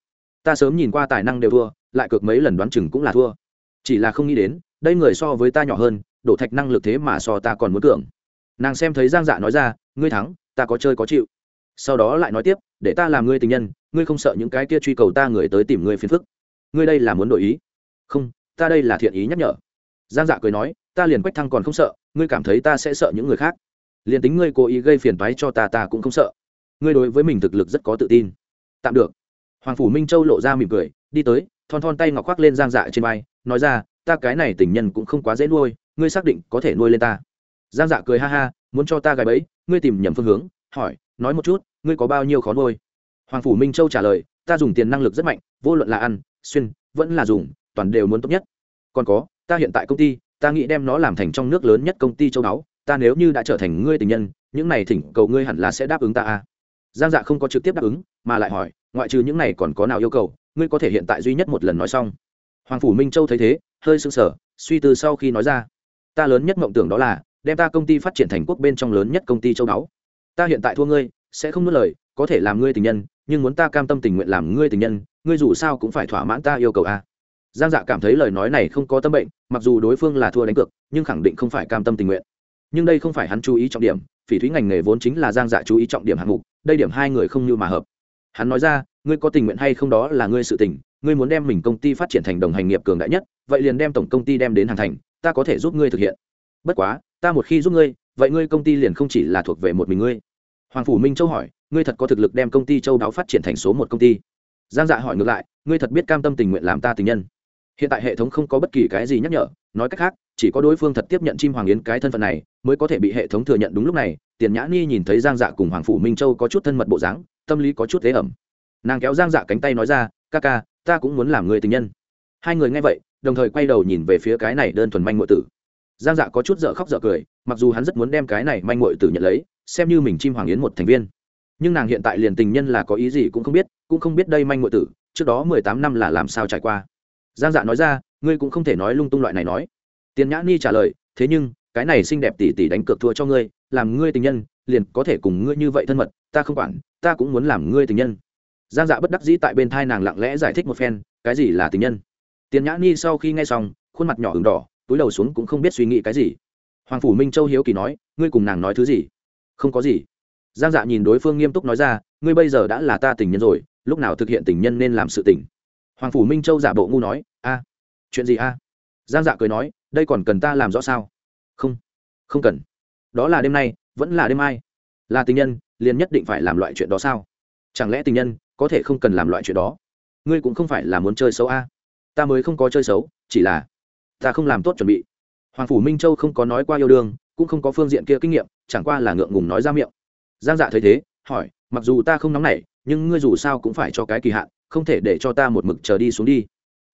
Ta sớm nhìn qua tài năng đều thua, lại cược mấy lần đoán chừng cũng là thua. Chỉ là không nghĩ đến, đây người so với ta nhỏ hơn, đổ thạch năng lực thế mà so ta còn muốn tưởng. nàng xem thấy giang dạ nói ra, ngươi thắng, ta có chơi có chịu. Sau đó lại nói tiếp, để ta làm ngươi tình nhân ngươi không sợ những cái kia truy cầu ta người tới tìm ngươi phiền phức? Ngươi đây là muốn đổi ý? Không, ta đây là thiện ý nhắc nhở. Giang dạ cười nói, ta liền quách thăng còn không sợ, ngươi cảm thấy ta sẽ sợ những người khác. Liền tính ngươi cố ý gây phiền toái cho ta ta cũng không sợ. Ngươi đối với mình thực lực rất có tự tin. Tạm được. Hoàng phủ minh châu lộ ra mỉm cười, đi tới, thon thon tay ngọc khoác lên giang dạ trên vai, nói ra, ta cái này tình nhân cũng không quá dễ nuôi, ngươi xác định có thể nuôi lên ta. Giang dạ cười ha ha, muốn cho ta gài bẫy, ngươi tìm nhầm phương hướng, hỏi, nói một chút, ngươi có bao nhiêu khó nuôi? Hoàng phủ minh châu trả lời, ta dùng tiền năng lực rất mạnh, vô luận là ăn, xuyên, vẫn là dùng, toàn đều muốn tốt nhất. Còn có, ta hiện tại công ty, ta nghĩ đem nó làm thành trong nước lớn nhất công ty châu đáo ta nếu như đã trở thành ngươi tình nhân, những này thỉnh cầu ngươi hẳn là sẽ đáp ứng ta à. giang dạ không có trực tiếp đáp ứng, mà lại hỏi, ngoại trừ những này còn có nào yêu cầu, ngươi có thể hiện tại duy nhất một lần nói xong? Hoàng phủ minh châu thấy thế, hơi sưng sở suy tư sau khi nói ra, ta lớn nhất mộng tưởng đó là, đem ta công ty phát triển thành quốc bên trong lớn nhất công ty châu đáo ta hiện tại thua ngươi, sẽ không nuốt lời có thể làm ngươi tình nhân, nhưng muốn ta cam tâm tình nguyện làm ngươi tình nhân, ngươi dù sao cũng phải thỏa mãn ta yêu cầu a. Giang dạ cảm thấy lời nói này không có tâm bệnh, mặc dù đối phương là thua đánh cược, nhưng khẳng định không phải cam tâm tình nguyện. Nhưng đây không phải hắn chú ý trọng điểm, phỉ thúy ngành nghề vốn chính là giang dạ chú ý trọng điểm hạng mục, đây điểm hai người không như mà hợp. Hắn nói ra, ngươi có tình nguyện hay không đó là ngươi sự tình, ngươi muốn đem mình công ty phát triển thành đồng hành nghiệp cường đại nhất, vậy liền đem tổng công ty đem đến hàng thành, ta có thể giúp ngươi thực hiện. Bất quá, ta một khi giúp ngươi, vậy ngươi công ty liền không chỉ là thuộc về một mình ngươi. Hoàng phủ minh châu hỏi ngươi thật có thực lực đem công ty châu đáo phát triển thành số một công ty. Giang dạ hỏi ngược lại, ngươi thật biết cam tâm tình nguyện làm ta tình nhân? Hiện tại hệ thống không có bất kỳ cái gì nhắc nhở, nói cách khác, chỉ có đối phương thật tiếp nhận chim hoàng yến cái thân phận này, mới có thể bị hệ thống thừa nhận đúng lúc này, tiền nhã ni nhìn thấy giang dạ cùng hoàng phủ minh châu có chút thân mật bộ dáng, tâm lý có chút thế ẩm. Nàng kéo giang dạ cánh tay nói ra, ca ca, ta cũng muốn làm người tình nhân. Hai người nghe vậy, đồng thời quay đầu nhìn về phía cái này đơn thuần manh ngội tử. Giang dạ có chút dở khóc dở cười, mặc dù hắn rất muốn đem cái này manh ngội tử nhận lấy, xem như mình chim hoàng yến một thành viên nhưng nàng hiện tại liền tình nhân là có ý gì cũng không biết, cũng không biết đây manh ngội tử, trước đó mười tám năm là làm sao trải qua. Giang dạ nói ra, ngươi cũng không thể nói lung tung loại này nói. Tiền nhã ni trả lời, thế nhưng, cái này xinh đẹp tỉ tỉ đánh cược thua cho ngươi, làm ngươi tình nhân, liền có thể cùng ngươi như vậy thân mật, ta không quản, ta cũng muốn làm ngươi tình nhân. Giang dạ bất đắc dĩ tại bên thai nàng lặng lẽ giải thích một phen, cái gì là tình nhân? Tiền nhã ni sau khi nghe xong, khuôn mặt nhỏ h đỏ, túi đầu xuống cũng không biết suy nghĩ cái gì. Hoàng phủ minh châu hiếu kỳ nói, ngươi cùng nàng nói thứ gì? Không có gì giang dạ nhìn đối phương nghiêm túc nói ra, ngươi bây giờ đã là ta tình nhân rồi, lúc nào thực hiện tình nhân nên làm sự tình? Hoàng phủ minh châu giả bộ ngu nói, a, chuyện gì a? Giang dạ cười nói, đây còn cần ta làm rõ sao? Không không cần. Đó là đêm nay, vẫn là đêm mai. Là tình nhân, liền nhất định phải làm loại chuyện đó sao? Chẳng lẽ tình nhân có thể không cần làm loại chuyện đó? Ngươi cũng không phải là muốn chơi xấu a. Ta mới không có chơi xấu, chỉ là ta không làm tốt chuẩn bị. Hoàng phủ minh châu không có nói qua yêu đương, cũng không có phương diện kia kinh nghiệm, chẳng qua là ngượng ngùng nói ra miệng giang dạ thấy thế, hỏi, mặc dù ta không nóng nảy, nhưng ngươi dù sao cũng phải cho cái kỳ hạn, không thể để cho ta một mực chờ đi xuống đi.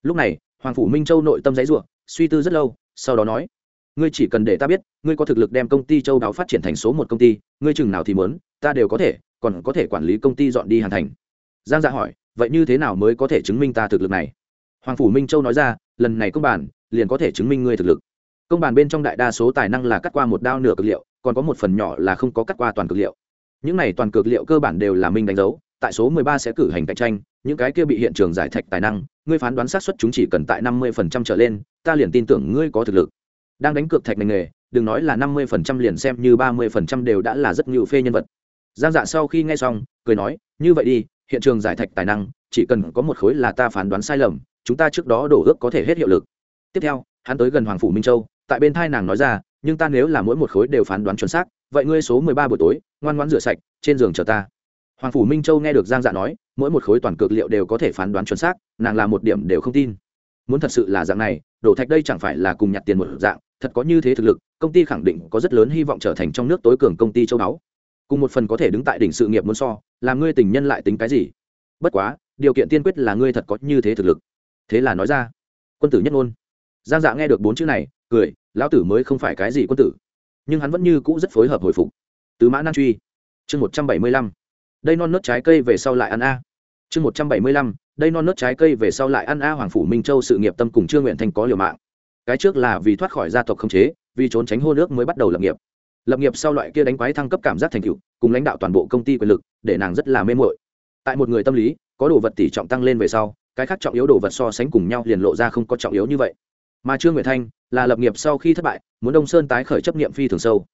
Lúc này, hoàng phủ minh châu nội tâm giấy ruộng suy tư rất lâu, sau đó nói, ngươi chỉ cần để ta biết, ngươi có thực lực đem công ty châu đáo phát triển thành số một công ty, ngươi chừng nào thì mớn ta đều có thể, còn có thể quản lý công ty dọn đi hàn thành. Giang dạ hỏi, vậy như thế nào mới có thể chứng minh ta thực lực này? Hoàng phủ minh châu nói ra, lần này công bản, liền có thể chứng minh ngươi thực lực. Công bản bên trong đại đa số tài năng là cắt qua một đao nửa cực liệu, còn có một phần nhỏ là không có cắt qua toàn cực liệu những này toàn cược liệu cơ bản đều là minh đánh dấu, tại số 13 sẽ cử hành cạnh tranh, những cái kia bị hiện trường giải thạch tài năng, ngươi phán đoán xác suất chúng chỉ cần tại 50% trở lên, ta liền tin tưởng ngươi có thực lực. Đang đánh cược thạch ngành nghề, đừng nói là 50% liền xem như 30% đều đã là rất nhiều phê nhân vật. Giang dạ sau khi nghe xong, cười nói, như vậy đi, hiện trường giải thạch tài năng, chỉ cần có một khối là ta phán đoán sai lầm, chúng ta trước đó đổ ước có thể hết hiệu lực. Tiếp theo, hắn tới gần hoàng phủ minh châu tại bên thai nàng nói ra, nhưng ta nếu là mỗi một khối đều phán đoán chuẩn xác, vậy ngươi số 13 buổi tối, ngoan ngoãn rửa sạch, trên giường chờ ta. Hoàng phủ minh châu nghe được giang dạ nói, mỗi một khối toàn cực liệu đều có thể phán đoán chuẩn xác, nàng là một điểm đều không tin. Muốn thật sự là dạng này, đổ thạch đây chẳng phải là cùng nhặt tiền một dạng, thật có như thế thực lực, công ty khẳng định có rất lớn hy vọng trở thành trong nước tối cường công ty châu báu. Cùng một phần có thể đứng tại đỉnh sự nghiệp muốn so, làm ngươi tình nhân lại tính cái gì? Bất quá, điều kiện tiên quyết là ngươi thật có như thế thực lực. Thế là nói ra, quân tử nhất ngôn giang dạ nghe được bốn chữ này, cười, lão tử mới không phải cái gì quân tử. Nhưng hắn vẫn như cũ rất phối hợp hồi phục. Tứ mã nan truy, chương một trăm bảy mươi lăm. Đây non nớt trái cây về sau lại ăn a. Chương một trăm bảy mươi lăm, đây non nớt trái cây về sau lại ăn a hoàng phủ minh châu sự nghiệp tâm cùng trương nguyện thành có liều mạng. Cái trước là vì thoát khỏi gia tộc khống chế, vì trốn tránh hô nước mới bắt đầu lập nghiệp. Lập nghiệp sau loại kia đánh quái thăng cấp cảm giác thành tựu, cùng lãnh đạo toàn bộ công ty quyền lực, để nàng rất là mê mội tại một người tâm lý, có đồ vật tỷ trọng tăng lên về sau, cái khác trọng yếu đồ vật so sánh cùng nhau liền lộ ra không có trọng yếu như vậy mà trương nguyệt thanh là lập nghiệp sau khi thất bại, muốn đông sơn tái khởi chấp nghiệm phi thường sâu.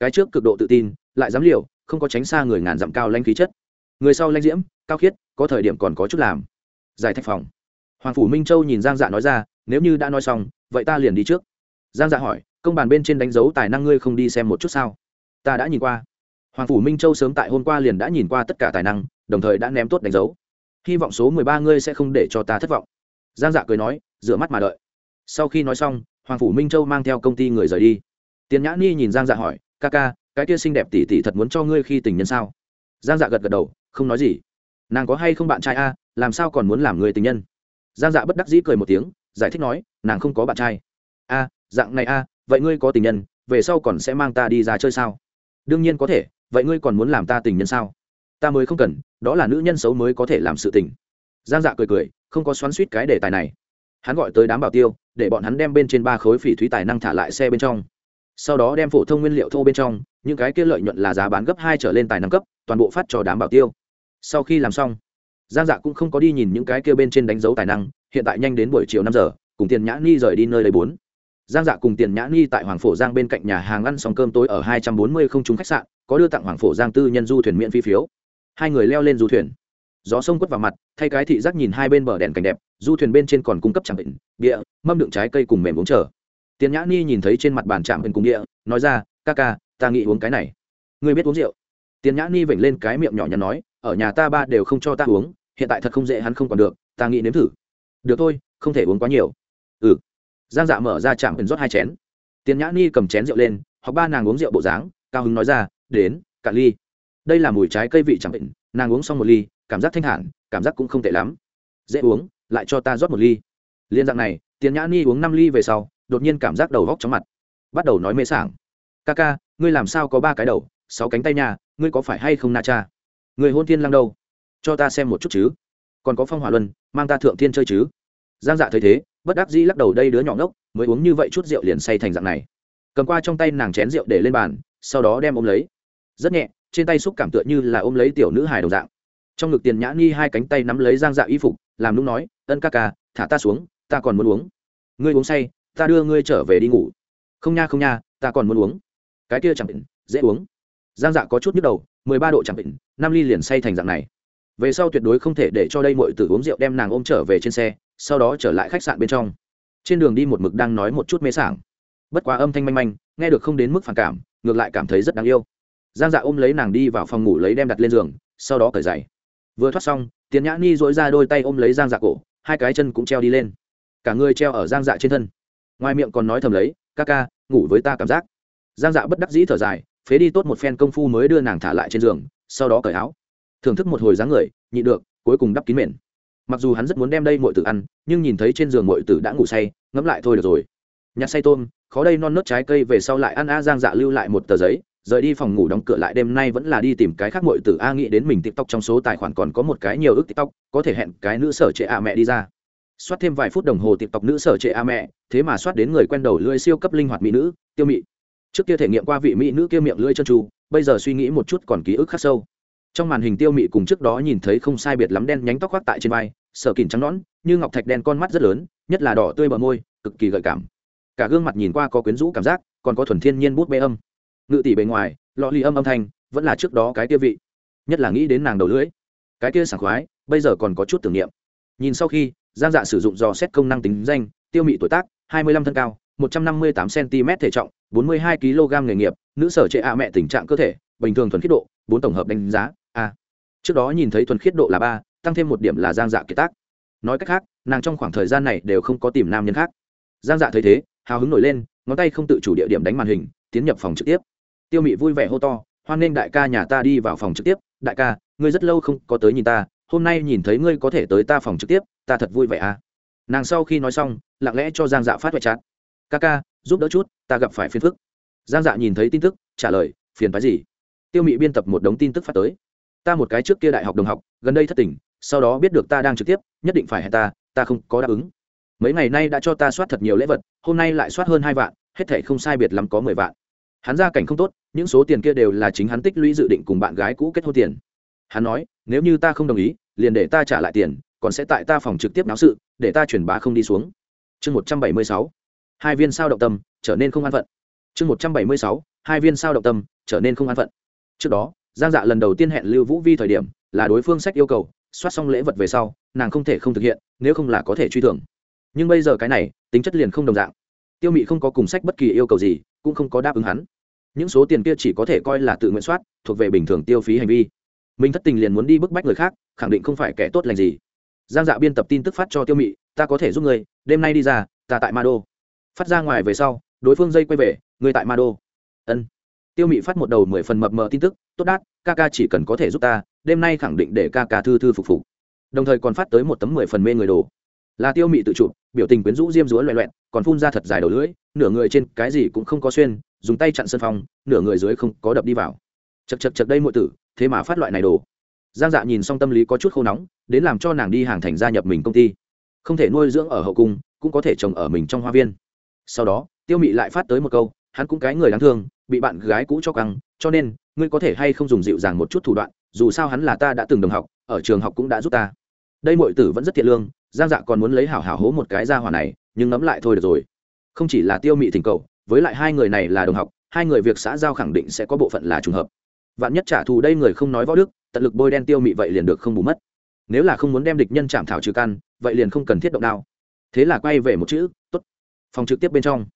Cái trước cực độ tự tin, lại dám liều, không có tránh xa người ngàn dặm cao lanh khí chất. Người sau lanh diễm, cao khiết, có thời điểm còn có chút làm. Giải thạch phòng. Hoàng phủ minh châu nhìn giang dạ nói ra, nếu như đã nói xong, vậy ta liền đi trước. Giang dạ hỏi, công bàn bên trên đánh dấu tài năng ngươi không đi xem một chút sao? Ta đã nhìn qua. Hoàng phủ minh châu sớm tại hôm qua liền đã nhìn qua tất cả tài năng, đồng thời đã ném tốt đánh dấu. Hy vọng số mười ba ngươi sẽ không để cho ta thất vọng. Giang dạ cười nói, rửa mắt mà đợi sau khi nói xong, hoàng phủ minh châu mang theo công ty người rời đi. Tiền nhã ni nhìn giang dạ hỏi, ca ca, cái kia xinh đẹp tỷ tỷ thật muốn cho ngươi khi tình nhân sao? Giang dạ gật gật đầu, không nói gì. Nàng có hay không bạn trai a? Làm sao còn muốn làm người tình nhân? Giang dạ bất đắc dĩ cười một tiếng, giải thích nói, nàng không có bạn trai. A, dạng này a, vậy ngươi có tình nhân, về sau còn sẽ mang ta đi ra chơi sao? Đương nhiên có thể, vậy ngươi còn muốn làm ta tình nhân sao? Ta mới không cần, đó là nữ nhân xấu mới có thể làm sự tình. Giang dạ cười cười, không có xoắn suýt cái đề tài này. Hắn gọi tới đám bảo tiêu để bọn hắn đem bên trên ba khối phỉ thúy tài năng thả lại xe bên trong. Sau đó đem phổ thông nguyên liệu thô bên trong, những cái kia lợi nhuận là giá bán gấp hai trở lên tài năng cấp, toàn bộ phát cho đám bảo tiêu. Sau khi làm xong, giang dạ cũng không có đi nhìn những cái kia bên trên đánh dấu tài năng, hiện tại nhanh đến buổi chiều năm giờ, cùng tiền nhã ni rời đi nơi lấy bốn. Giang dạ cùng tiền nhã ni tại hoàng phổ giang bên cạnh nhà hàng ăn xong cơm tối ở hai trăm bốn mươi không trúng khách sạn, có đưa tặng hoàng phổ giang tư nhân du thuyền miễn phí phiếu. Hai người leo lên du thuyền gió sông quất vào mặt, thay cái thị giác nhìn hai bên bờ đèn cảnh đẹp, du thuyền bên trên còn cung cấp trạm bệnh địa mâm đựng trái cây cùng mềm uống chờ. Tiền nhã ni nhìn thấy trên mặt bàn trạm bệnh cùng địa nói ra, ca ca, ta nghĩ uống cái này. Ngươi biết uống rượu? Tiền nhã ni vểnh lên cái miệng nhỏ nhắn nói, ở nhà ta ba đều không cho ta uống, hiện tại thật không dễ hắn không còn được, ta nghĩ nếm thử. Được thôi, không thể uống quá nhiều. Ừ. Giang dạ mở ra trạm bên rót hai chén. Tiền nhã ni cầm chén rượu lên hoặc ba nàng uống rượu bộ dáng, cao hứng nói ra, đến, cạn ly. Đây là mùi trái cây vị chẳng bệnh nàng uống xong một ly cảm giác thanh hẳn, cảm giác cũng không tệ lắm. Dễ uống, lại cho ta rót một ly. Liên dạng này, tiền nhã ni uống năm ly về sau, đột nhiên cảm giác đầu góc chóng mặt. Bắt đầu nói mê sảng. Ca ca, ngươi làm sao có ba cái đầu, sáu cánh tay nhà, ngươi có phải hay không na cha? Người hôn thiên lăng đâu? Cho ta xem một chút chứ. Còn có phong hỏa luân, mang ta thượng thiên chơi chứ. Giang dạ thấy thế, bất đắc dĩ lắc đầu, đây đứa nhỏ ngốc, mới uống như vậy chút rượu liền say thành dạng này. Cầm qua trong tay nàng chén rượu để lên bàn, sau đó đem ôm lấy. Rất nhẹ, trên tay xúc cảm tựa như là ôm lấy tiểu nữ hài đồng dạng trong ngực tiền nhã ni hai cánh tay nắm lấy giang dạ y phục, làm lúc nói, ân ca ca, thả ta xuống, ta còn muốn uống. Ngươi uống say, ta đưa ngươi trở về đi ngủ. Không nha không nha, ta còn muốn uống. Cái kia chẳng định, dễ uống. Giang dạ có chút nhức đầu, mười ba độ chẳng định, năm ly liền say thành dạng này. Về sau tuyệt đối không thể để cho đây mọi tử uống rượu đem nàng ôm trở về trên xe, sau đó trở lại khách sạn bên trong. Trên đường đi một mực đang nói một chút mê sảng. Bất quá âm thanh manh manh, nghe được không đến mức phản cảm, ngược lại cảm thấy rất đáng yêu. Giang dạ ôm lấy nàng đi vào phòng ngủ lấy đem đặt lên giường, sau đó cởi giày vừa thoát xong tiền nhã ni dỗi ra đôi tay ôm lấy giang dạ cổ, hai cái chân cũng treo đi lên. Cả người treo ở giang dạ trên thân. Ngoài miệng còn nói thầm lấy, ca ca, ngủ với ta cảm giác. Giang dạ bất đắc dĩ thở dài, phế đi tốt một phen công phu mới đưa nàng thả lại trên giường, sau đó cởi áo. Thưởng thức một hồi dáng người nhị được, cuối cùng đắp kín mền. Mặc dù hắn rất muốn đem đây mọi tử ăn, nhưng nhìn thấy trên giường mọi tử đã ngủ say, ngẫm lại thôi được rồi. Nhặt say tôm, khó đây non nớt trái cây về sau lại ăn a giang dạ lưu lại một tờ giấy rời đi phòng ngủ đóng cửa lại, đêm nay vẫn là đi tìm cái khác muội tử a nghĩ đến mình tiktok trong số tài khoản còn có một cái nhiều ước tiktok, có thể hẹn cái nữ sở trệ a mẹ đi ra. Soát thêm vài phút đồng hồ tiktok nữ sở trệ a mẹ, thế mà soát đến người quen đầu lưỡi siêu cấp linh hoạt mỹ nữ, tiêu mị. Trước kia thể nghiệm qua vị mỹ nữ kia miệng lưỡi chân tru, bây giờ suy nghĩ một chút còn ký ức khắc sâu. Trong màn hình tiêu mị cùng trước đó nhìn thấy không sai biệt lắm đen nhánh tóc khoác tại trên vai, sở kìn trắng nõn, như ngọc thạch đen con mắt rất lớn, nhất là đỏ tươi bờ môi, cực kỳ gợi cảm. Cả gương mặt nhìn qua có quyến rũ cảm giác, còn có thuần thiên nhiên bút bê âm ngự tỷ bề ngoài, lọ lì âm âm thanh vẫn là trước đó cái kia vị. Nhất là nghĩ đến nàng đầu lưỡi. Cái kia sảng khoái, bây giờ còn có chút tưởng niệm. Nhìn sau khi, giang dạ sử dụng dò xét công năng tính danh, tiêu mị tuổi tác, hai mươi lăm thân cao, một trăm năm mươi tám cm thể trọng, bốn mươi hai kg nghề nghiệp, nữ sở trệ a mẹ tình trạng cơ thể, bình thường thuần khiết độ, bốn tổng hợp đánh giá, a. Trước đó nhìn thấy thuần khiết độ là ba, tăng thêm một điểm là giang dạ kiệt tác. Nói cách khác, nàng trong khoảng thời gian này đều không có tìm nam nhân khác. Giang dạ thấy thế, hào hứng nổi lên, ngón tay không tự chủ địa điểm đánh màn hình, tiến nhập phòng trực tiếp tiêu mị vui vẻ hô to, hoan nghênh đại ca nhà ta đi vào phòng trực tiếp. Đại ca, ngươi rất lâu không có tới nhìn ta, hôm nay nhìn thấy ngươi có thể tới ta phòng trực tiếp, ta thật vui vẻ à. Nàng sau khi nói xong, lặng lẽ cho giang dạ phát hoại chát. Ca ca, giúp đỡ chút, ta gặp phải phiền phức. Giang dạ nhìn thấy tin tức, trả lời, phiền phái gì? Tiêu mị biên tập một đống tin tức phát tới. Ta một cái trước kia đại học đồng học, gần đây thất tình, sau đó biết được ta đang trực tiếp, nhất định phải hẹn ta ta không có đáp ứng. Mấy ngày nay đã cho ta soát thật nhiều lễ vật, hôm nay lại soát hơn hai vạn, hết thể không sai biệt lắm có mười vạn hắn ra cảnh không tốt, những số tiền kia đều là chính hắn tích lũy dự định cùng bạn gái cũ kết hôn tiền. Hắn nói, nếu như ta không đồng ý, liền để ta trả lại tiền, còn sẽ tại ta phòng trực tiếp náo sự, để ta truyền bá không đi xuống. Chương một trăm bảy mươi sáu, hai viên sao động tâm, trở nên không an phận. Chương một trăm bảy mươi sáu, hai viên sao động tâm, trở nên không an phận. Trước đó, giang dạ lần đầu tiên hẹn lưu vũ vi thời điểm, là đối phương sách yêu cầu, soát xong lễ vật về sau, nàng không thể không thực hiện, nếu không là có thể truy thưởng. Nhưng bây giờ cái này, tính chất liền không đồng dạng tiêu mị không có cùng sách bất kỳ yêu cầu gì, cũng không có đáp ứng hắn. Những số tiền kia chỉ có thể coi là tự nguyện soát, thuộc về bình thường tiêu phí hành vi. Mình thất tình liền muốn đi bức bách người khác, khẳng định không phải kẻ tốt lành gì. Giang dạ biên tập tin tức phát cho tiêu mị, ta có thể giúp người đêm nay đi ra, ta tại ma đô. Phát ra ngoài về sau, đối phương dây quay về người tại ma đô. Ân. Tiêu mị phát một đầu mười phần mập mờ tin tức, tốt đát, ca ca chỉ cần có thể giúp ta, đêm nay khẳng định để ca ca thư thư phục phục. Đồng thời còn phát tới một tấm mười phần mê người đồ là tiêu mị tự chụp biểu tình quyến rũ diêm dúa loẹ loẹt, còn phun ra thật dài đầu lưỡi nửa người trên cái gì cũng không có xuyên dùng tay chặn sân phòng nửa người dưới không có đập đi vào. Chật chật chật đây muội tử thế mà phát loại này đồ. Giang dạ nhìn xong tâm lý có chút khô nóng đến làm cho nàng đi hàng thành gia nhập mình công ty. Không thể nuôi dưỡng ở hậu cung cũng có thể trồng ở mình trong hoa viên. Sau đó tiêu mị lại phát tới một câu hắn cũng cái người đáng thương bị bạn gái cũ cho căng cho nên ngươi có thể hay không dùng dịu dàng một chút thủ đoạn dù sao hắn là ta đã từng đồng học ở trường học cũng đã giúp ta. Đây mọi tử vẫn rất thiện lương giang dạ còn muốn lấy hảo hảo hố một cái ra hỏa này, nhưng ngẫm lại thôi được rồi. Không chỉ là tiêu mị thỉnh cầu, với lại hai người này là đồng học, hai người việc xã giao khẳng định sẽ có bộ phận là trùng hợp. Vạn nhất trả thù đây người không nói võ đức, tận lực bôi đen tiêu mị vậy liền được không bù mất. Nếu là không muốn đem địch nhân chạm thảo trừ căn, vậy liền không cần thiết động đao. Thế là quay về một chữ t ố t phòng trực tiếp bên trong.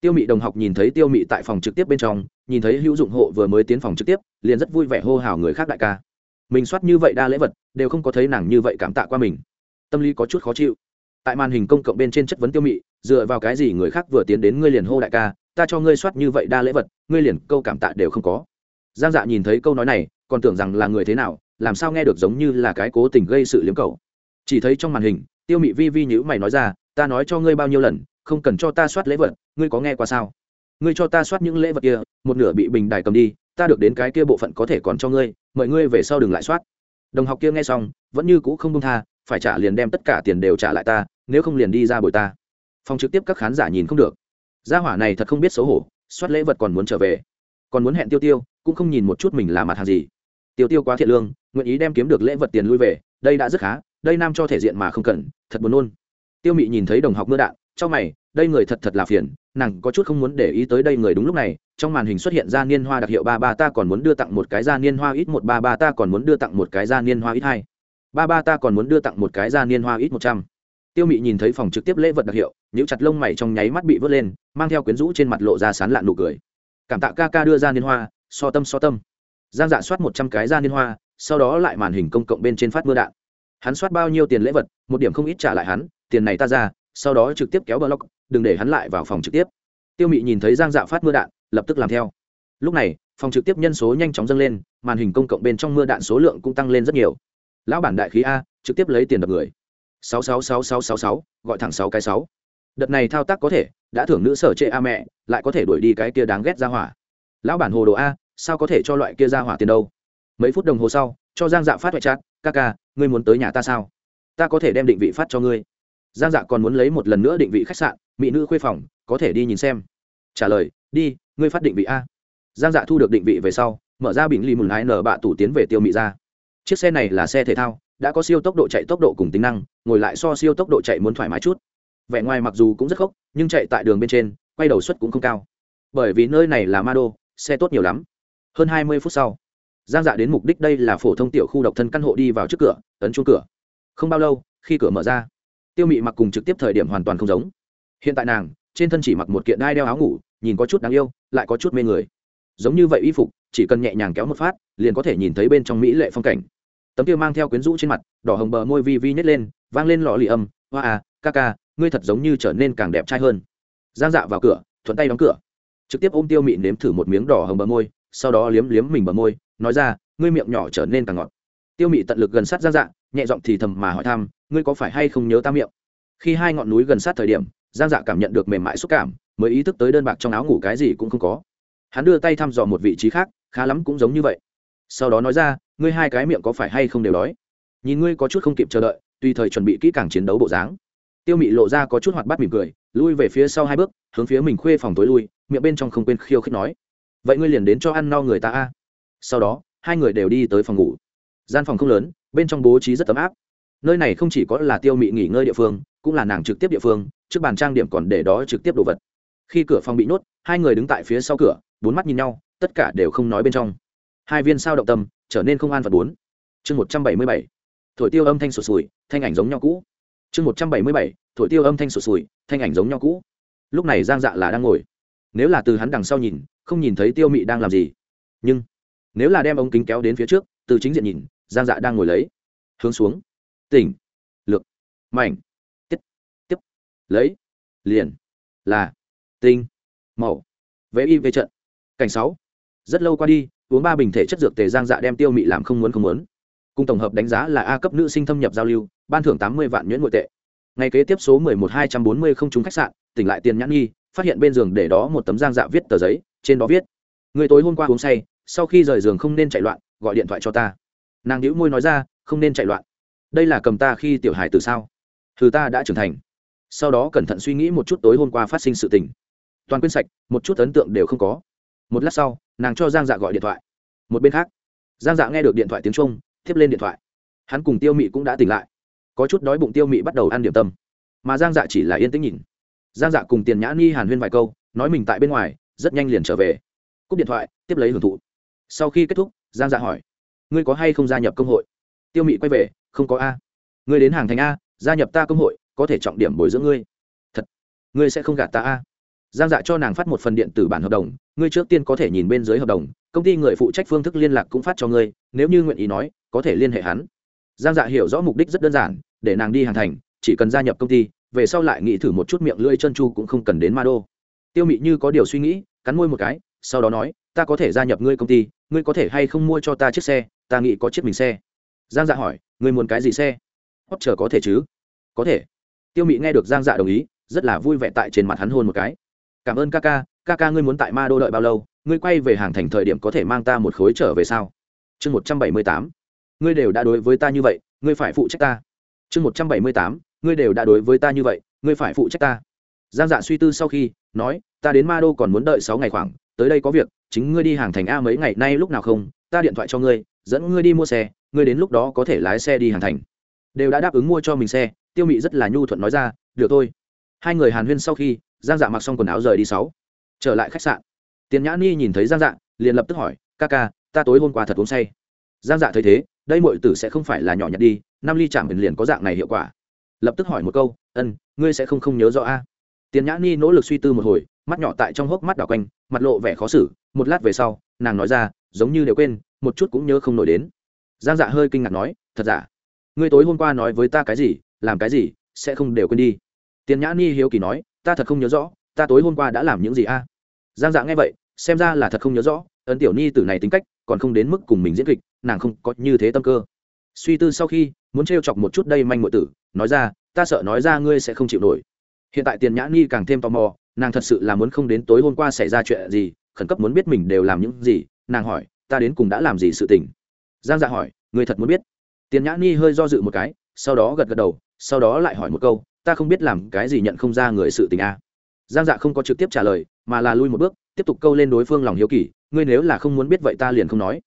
Tiêu mị đồng học nhìn thấy tiêu mị tại phòng trực tiếp bên trong, nhìn thấy hữu dụng hộ vừa mới tiến phòng trực tiếp, liền rất vui vẻ hô hào người khác đại ca. Mình soát như vậy đa lễ vật, đều không có thấy nàng như vậy cảm tạ qua mình tâm lý có chút khó chịu. Tại màn hình công cộng bên trên chất vấn tiêu mị, dựa vào cái gì người khác vừa tiến đến ngươi liền hô đại ca, ta cho ngươi soát như vậy đa lễ vật, ngươi liền câu cảm tạ đều không có. Giang dạ nhìn thấy câu nói này, còn tưởng rằng là người thế nào, làm sao nghe được giống như là cái cố tình gây sự liếm cầu chỉ thấy trong màn hình, tiêu mị vi vi nhữ mày nói ra, ta nói cho ngươi bao nhiêu lần, không cần cho ta soát lễ vật, ngươi có nghe qua sao? Ngươi cho ta soát những lễ vật kia, một nửa bị bình đài cầm đi, ta được đến cái kia bộ phận có thể còn cho ngươi, mời ngươi về sau đừng lại soát. Đồng học kia nghe xong, vẫn như cũ không buông tha phải trả liền đem tất cả tiền đều trả lại ta, nếu không liền đi ra bồi ta. Phòng trực tiếp các khán giả nhìn không được. Gia hỏa này thật không biết xấu hổ, soát lễ vật còn muốn trở về. Còn muốn hẹn tiêu tiêu, cũng không nhìn một chút mình là mặt hàng gì. Tiêu tiêu quá thiện lương, nguyện ý đem kiếm được lễ vật tiền lui về, đây đã rất khá, đây nam cho thể diện mà không cần, thật buồn nôn. Tiêu mị nhìn thấy đồng học mưa đạn trong mày, đây người thật thật là phiền, nàng có chút không muốn để ý tới đây người đúng lúc này, trong màn hình xuất hiện ra niên hoa đặc hiệu ba ba, ta còn muốn đưa tặng một cái ra niên hoa ít một ba ba, ta còn muốn đưa tặng một cái ra niên hoa ít hai ba ba ta còn muốn đưa tặng một cái ra niên hoa ít một trăm. Tiêu mị nhìn thấy phòng trực tiếp lễ vật đặc hiệu những chặt lông mày trong nháy mắt bị vớt lên, mang theo quyến rũ trên mặt lộ ra sán lạn nụ cười. Cảm tạ ca ca đưa ra niên hoa, so tâm so tâm. Giang dạ soát một trăm cái ra niên hoa, sau đó lại màn hình công cộng bên trên phát mưa đạn. Hắn soát bao nhiêu tiền lễ vật, một điểm không ít trả lại hắn, tiền này ta ra, sau đó trực tiếp kéo block, đừng để hắn lại vào phòng trực tiếp. Tiêu mị nhìn thấy giang dạ phát mưa đạn, lập tức làm theo. Lúc này, phòng trực tiếp nhân số nhanh chóng dâng lên, màn hình công cộng bên trong mưa đạn số lượng cũng tăng lên rất nhiều lão bản đại khí a, trực tiếp lấy tiền đập người. Sáu sáu sáu sáu sáu sáu, gọi thẳng sáu cái sáu. Đợt này thao tác có thể, đã thưởng nữ sở trệ a mẹ, lại có thể đuổi đi cái kia đáng ghét ra hỏa. Lão bản hồ đồ a, sao có thể cho loại kia ra hỏa tiền đâu? Mấy phút đồng hồ sau, cho giang dạ phát hoại chát ca ca, ngươi muốn tới nhà ta sao? Ta có thể đem định vị phát cho ngươi. Giang dạ còn muốn lấy một lần nữa định vị khách sạn, mỹ nữ khuê phòng, có thể đi nhìn xem. Trả lời, đi, ngươi phát định vị a. Giang dạ thu được định vị về sau, mở ra bình ly mùn ái nở bạ tủ tiến về tiêu mỹ ra chiếc xe này là xe thể thao, đã có siêu tốc độ chạy tốc độ cùng tính năng, ngồi lại so siêu tốc độ chạy muốn thoải mái chút. Vẻ ngoài mặc dù cũng rất khốc, nhưng chạy tại đường bên trên, quay đầu suất cũng không cao. Bởi vì nơi này là ma đô xe tốt nhiều lắm. Hơn hai mươi phút sau, giang dạ đến mục đích đây là phổ thông tiểu khu độc thân căn hộ đi vào trước cửa, ấn chuông cửa. Không bao lâu, khi cửa mở ra, tiêu mị mặc cùng trực tiếp thời điểm hoàn toàn không giống. Hiện tại nàng, trên thân chỉ mặc một kiện đai đeo áo ngủ, nhìn có chút đáng yêu, lại có chút mê người. Giống như vậy y phục, chỉ cần nhẹ nhàng kéo một phát, liền có thể nhìn thấy bên trong mỹ lệ phong cảnh tấm kia mang theo quyến rũ trên mặt, đỏ hồng bờ môi vi vi nhét lên, vang lên lọ lì âm, hoa à ca ca, ngươi thật giống như trở nên càng đẹp trai hơn. Giang dạ vào cửa, thuận tay đóng cửa. Trực tiếp ôm tiêu mị nếm thử một miếng đỏ hồng bờ môi, sau đó liếm liếm mình bờ môi, nói ra, ngươi miệng nhỏ trở nên càng ngọt. Tiêu mị tận lực gần sát giang dạ nhẹ giọng thì thầm mà hỏi thăm, ngươi có phải hay không nhớ ta miệng? Khi hai ngọn núi gần sát thời điểm, giang dạ cảm nhận được mềm mại xúc cảm, mới ý thức tới đơn bạc trong áo ngủ cái gì cũng không có. Hắn đưa tay thăm dò một vị trí khác, khá lắm cũng giống như vậy. Sau đó nói ra ngươi hai cái miệng có phải hay không đều đói? Nhìn ngươi có chút không kịp chờ đợi, tùy thời chuẩn bị kỹ càng chiến đấu bộ dáng. Tiêu mị lộ ra có chút hoạt bát mỉm cười, lui về phía sau hai bước, hướng phía mình khuê phòng tối lui, miệng bên trong không quên khiêu khích nói, vậy ngươi liền đến cho ăn no người ta a. Sau đó, hai người đều đi tới phòng ngủ. Gian phòng không lớn, bên trong bố trí rất ấm áp. Nơi này không chỉ có là tiêu mị nghỉ ngơi địa phương, cũng là nàng trực tiếp địa phương, trước bàn trang điểm còn để đó trực tiếp đồ vật. Khi cửa phòng bị nhốt, hai người đứng tại phía sau cửa, bốn mắt nhìn nhau, tất cả đều không nói bên trong. Hai viên sao động tâm trở nên không an phận bốn. Chương một trăm bảy mươi bảy. Thổi tiêu âm thanh sụt sùi, thanh ảnh giống nhau cũ. Chương một trăm bảy mươi bảy. Thổi tiêu âm thanh sụt sùi, thanh ảnh giống nhau cũ. Lúc này giang dạ là đang ngồi. Nếu là từ hắn đằng sau nhìn, không nhìn thấy tiêu mị đang làm gì. Nhưng, nếu là đem ống kính kéo đến phía trước, từ chính diện nhìn, giang dạ đang ngồi lấy. Hướng xuống. Tỉnh. Lược mảnh. Tiếp tiếp. Lấy. Liền. Là. Tinh. Màu. Vẽ y về trận. Cảnh sáu. Rất lâu qua đi uống ba bình thể chất dược tề giang dạ đem tiêu mị làm không muốn không muốn. Cùng tổng hợp đánh giá là a cấp nữ sinh thâm nhập giao lưu, ban thưởng tám mươi vạn nhuyễn nội tệ. Ngày kế tiếp số mười một hai trăm bốn mươi không trúng khách sạn, tỉnh lại tiền nhãn nghi, phát hiện bên giường để đó một tấm giang dạ viết tờ giấy, trên đó viết, người tối hôm qua uống say, sau khi rời giường không nên chạy loạn, gọi điện thoại cho ta. Nàng đĩu môi nói ra, không nên chạy loạn. Đây là cầm ta khi tiểu hài từ sao? Thứ ta đã trưởng thành. Sau đó cẩn thận suy nghĩ một chút tối hôm qua phát sinh sự tình. Toàn quên sạch, một chút ấn tượng đều không có. Một lát sau, nàng cho giang dạ gọi điện thoại một bên khác, giang dạ nghe được điện thoại tiếng trung tiếp lên điện thoại. Hắn cùng tiêu mị cũng đã tỉnh lại. Có chút đói bụng tiêu mị bắt đầu ăn điểm tâm. Mà giang dạ chỉ là yên tĩnh nhìn. Giang dạ cùng tiền nhã ni hàn huyên vài câu, nói mình tại bên ngoài, rất nhanh liền trở về. Cúp điện thoại, tiếp lấy hưởng thụ. Sau khi kết thúc, giang dạ hỏi, ngươi có hay không gia nhập công hội? Tiêu mị quay về, không có a. Ngươi đến hàng thành a, gia nhập ta công hội, có thể trọng điểm bồi dưỡng ngươi. Thật? Ngươi sẽ không gạt ta a? Giang dạ cho nàng phát một phần điện tử bản hợp đồng, ngươi trước tiên có thể nhìn bên dưới hợp đồng công ty người phụ trách phương thức liên lạc cũng phát cho ngươi, nếu như nguyện ý nói, có thể liên hệ hắn. Giang dạ hiểu rõ mục đích rất đơn giản, để nàng đi hàng thành, chỉ cần gia nhập công ty, về sau lại nghĩ thử một chút miệng lưỡi chân chu cũng không cần đến ma đô. Tiêu mị như có điều suy nghĩ, cắn môi một cái, sau đó nói, ta có thể gia nhập ngươi công ty, ngươi có thể hay không mua cho ta chiếc xe, ta nghĩ có chiếc mình xe. Giang dạ hỏi, ngươi muốn cái gì xe? Hót chờ có thể chứ. Có thể. Tiêu mị nghe được giang dạ đồng ý, rất là vui vẻ tại trên mặt hắn hôn một cái. Cảm ơn ca ca ca ca ngươi muốn tại ma đô đợi bao lâu? Ngươi quay về hàng thành thời điểm có thể mang ta một khối trở về sao? Chương một trăm bảy mươi tám. Ngươi đều đã đối với ta như vậy, ngươi phải phụ trách ta. Chương một trăm bảy mươi tám. Ngươi đều đã đối với ta như vậy, ngươi phải phụ trách ta. Giang dạ suy tư sau khi, nói, ta đến ma đô còn muốn đợi sáu ngày khoảng, tới đây có việc, chính ngươi đi hàng thành a mấy ngày nay lúc nào không? Ta điện thoại cho ngươi, dẫn ngươi đi mua xe, ngươi đến lúc đó có thể lái xe đi hàng thành. Đều đã đáp ứng mua cho mình xe, tiêu mị rất là nhu thuận nói ra, được thôi. Hai người hàn huyên sau khi, giang dạ mặc xong quần áo rời đi sáu trở lại khách sạn. Tiền nhã ni nhìn thấy giang dạ liền lập tức hỏi, ca ca, ta tối hôm qua thật uống say. Giang dạ thấy thế, đây mọi tử sẽ không phải là nhỏ nhặt đi, năm ly chạm liền có dạng này hiệu quả. Lập tức hỏi một câu, ân, ngươi sẽ không không nhớ rõ a tiền nhã ni nỗ lực suy tư một hồi, mắt nhỏ tại trong hốc mắt đảo quanh, mặt lộ vẻ khó xử, một lát về sau, nàng nói ra, giống như đều quên, một chút cũng nhớ không nổi đến. Giang dạ hơi kinh ngạc nói, thật giả? Ngươi tối hôm qua nói với ta cái gì, làm cái gì, sẽ không đều quên đi. Tiền nhã ni hiếu kỳ nói, ta thật không nhớ rõ, ta tối hôm qua đã làm những gì a giang dạ nghe vậy, xem ra là thật không nhớ rõ, ấn tiểu ni từ này tính cách, còn không đến mức cùng mình diễn kịch, nàng không có như thế tâm cơ. Suy tư sau khi, muốn trêu chọc một chút đây manh mội tử, nói ra, ta sợ nói ra ngươi sẽ không chịu nổi. Hiện tại tiền nhã ni càng thêm tò mò, nàng thật sự là muốn không đến tối hôm qua xảy ra chuyện gì, khẩn cấp muốn biết mình đều làm những gì, nàng hỏi, ta đến cùng đã làm gì sự tình? Giang dạ hỏi người thật muốn biết? Tiền nhã ni hơi do dự một cái, sau đó gật gật đầu, sau đó lại hỏi một câu, ta không biết làm cái gì nhận không ra người sự tình a à. giang dạ không có trực tiếp trả lời mà là lui một bước, tiếp tục câu lên đối phương lòng hiếu kỳ, ngươi nếu là không muốn biết vậy ta liền không nói.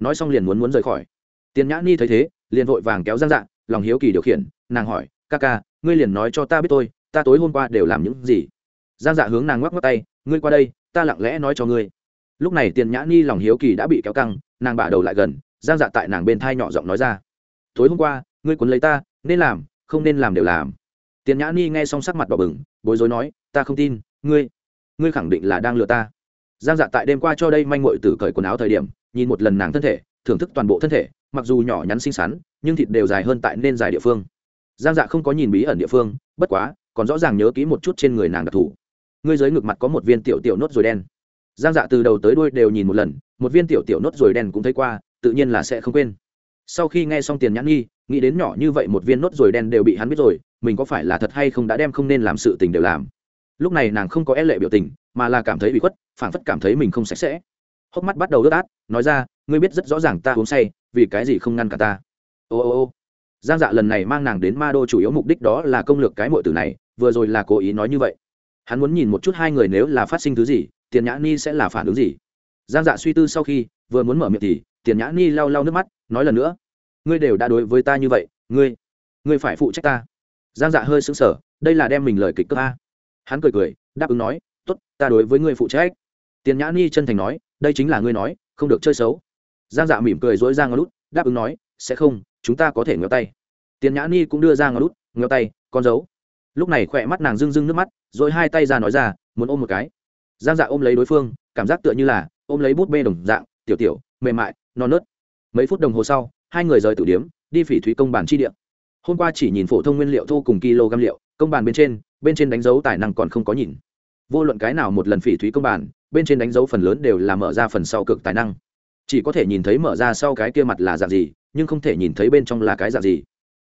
Nói xong liền muốn muốn rời khỏi. Tiền nhã ni thấy thế, liền vội vàng kéo giang dạ lòng hiếu kỳ điều khiển, nàng hỏi, ca ca, ngươi liền nói cho ta biết tôi ta tối hôm qua đều làm những gì? Giang dạ hướng nàng ngoắc ngoắc tay, ngươi qua đây, ta lặng lẽ nói cho ngươi. Lúc này tiền nhã ni lòng hiếu kỳ đã bị kéo căng, nàng bả đầu lại gần, giang dạ tại nàng bên thai nhỏ giọng nói ra, tối hôm qua, ngươi quấn lấy ta, nên làm, không nên làm đều làm. Tiền nhã ni nghe xong sắc mặt đỏ bừng, bối rối nói, ta không tin, ngươi ngươi khẳng định là đang lừa ta. Giang dạ tại đêm qua cho đây manh mội tử cởi quần áo thời điểm, nhìn một lần nàng thân thể, thưởng thức toàn bộ thân thể, mặc dù nhỏ nhắn xinh xắn, nhưng thịt đều dài hơn tại nên dài địa phương. Giang dạ không có nhìn bí ẩn địa phương, bất quá, còn rõ ràng nhớ kỹ một chút trên người nàng đặc thù. Ngươi dưới ngực mặt có một viên tiểu tiểu nốt ruồi đen. Giang dạ từ đầu tới đuôi đều nhìn một lần, một viên tiểu tiểu nốt ruồi đen cũng thấy qua, tự nhiên là sẽ không quên. Sau khi nghe xong tiền nhãn nghi nghĩ đến nhỏ như vậy một viên nốt ruồi đen đều bị hắn biết rồi, mình có phải là thật hay không đã đem không nên làm sự tình đều làm lúc này nàng không có e lệ biểu tình, mà là cảm thấy bị khuất, phảng phất cảm thấy mình không sạch sẽ. Hốc mắt bắt đầu ướt át, nói ra, ngươi biết rất rõ ràng ta uống say, vì cái gì không ngăn cả ta. Ô ô ô. Giang dạ lần này mang nàng đến ma đô chủ yếu mục đích đó là công lược cái mội tử này, vừa rồi là cố ý nói như vậy. Hắn muốn nhìn một chút hai người nếu là phát sinh thứ gì, tiền nhã ni sẽ là phản ứng gì? Giang dạ suy tư sau khi, vừa muốn mở miệng thì, tiền nhã ni lau lau nước mắt, nói lần nữa, ngươi đều đã đối với ta như vậy, ngươi ngươi phải phụ trách ta. Giang dạ hơi sững sờ, đây là đem mình lời kịch cơ a hắn cười cười, đáp ứng nói t ố t ta đối với ngươi phụ trách. Tiền nhã ni chân thành nói, đây chính là ngươi nói, không được chơi xấu. Giang dạ mỉm cười dối ra ngón lút đáp ứng nói, sẽ không, chúng ta có thể ngéo tay. Tiền nhã ni cũng đưa ra ngón lút ngéo tay, con dấu. Lúc này khỏe mắt nàng rưng rưng nước mắt rồi hai tay ra nói ra, muốn ôm một cái. Giang dạ ôm lấy đối phương, cảm giác tựa như là ôm lấy bút bê đồng dạng, tiểu tiểu, mềm mại, non nớt. Mấy phút đồng hồ sau, hai người rời tử điếm, đi phỉ thúy công bản chi điện hôm qua chỉ nhìn phổ thông nguyên liệu thu cùng kg liệu, công bàn bên trên bên trên đánh dấu tài năng còn không có nhìn. Vô luận cái nào một lần phỉ thúy công bàn, bên trên đánh dấu phần lớn đều là mở ra phần sau cực tài năng. Chỉ có thể nhìn thấy mở ra sau cái kia mặt là dạng gì, nhưng không thể nhìn thấy bên trong là cái dạng gì.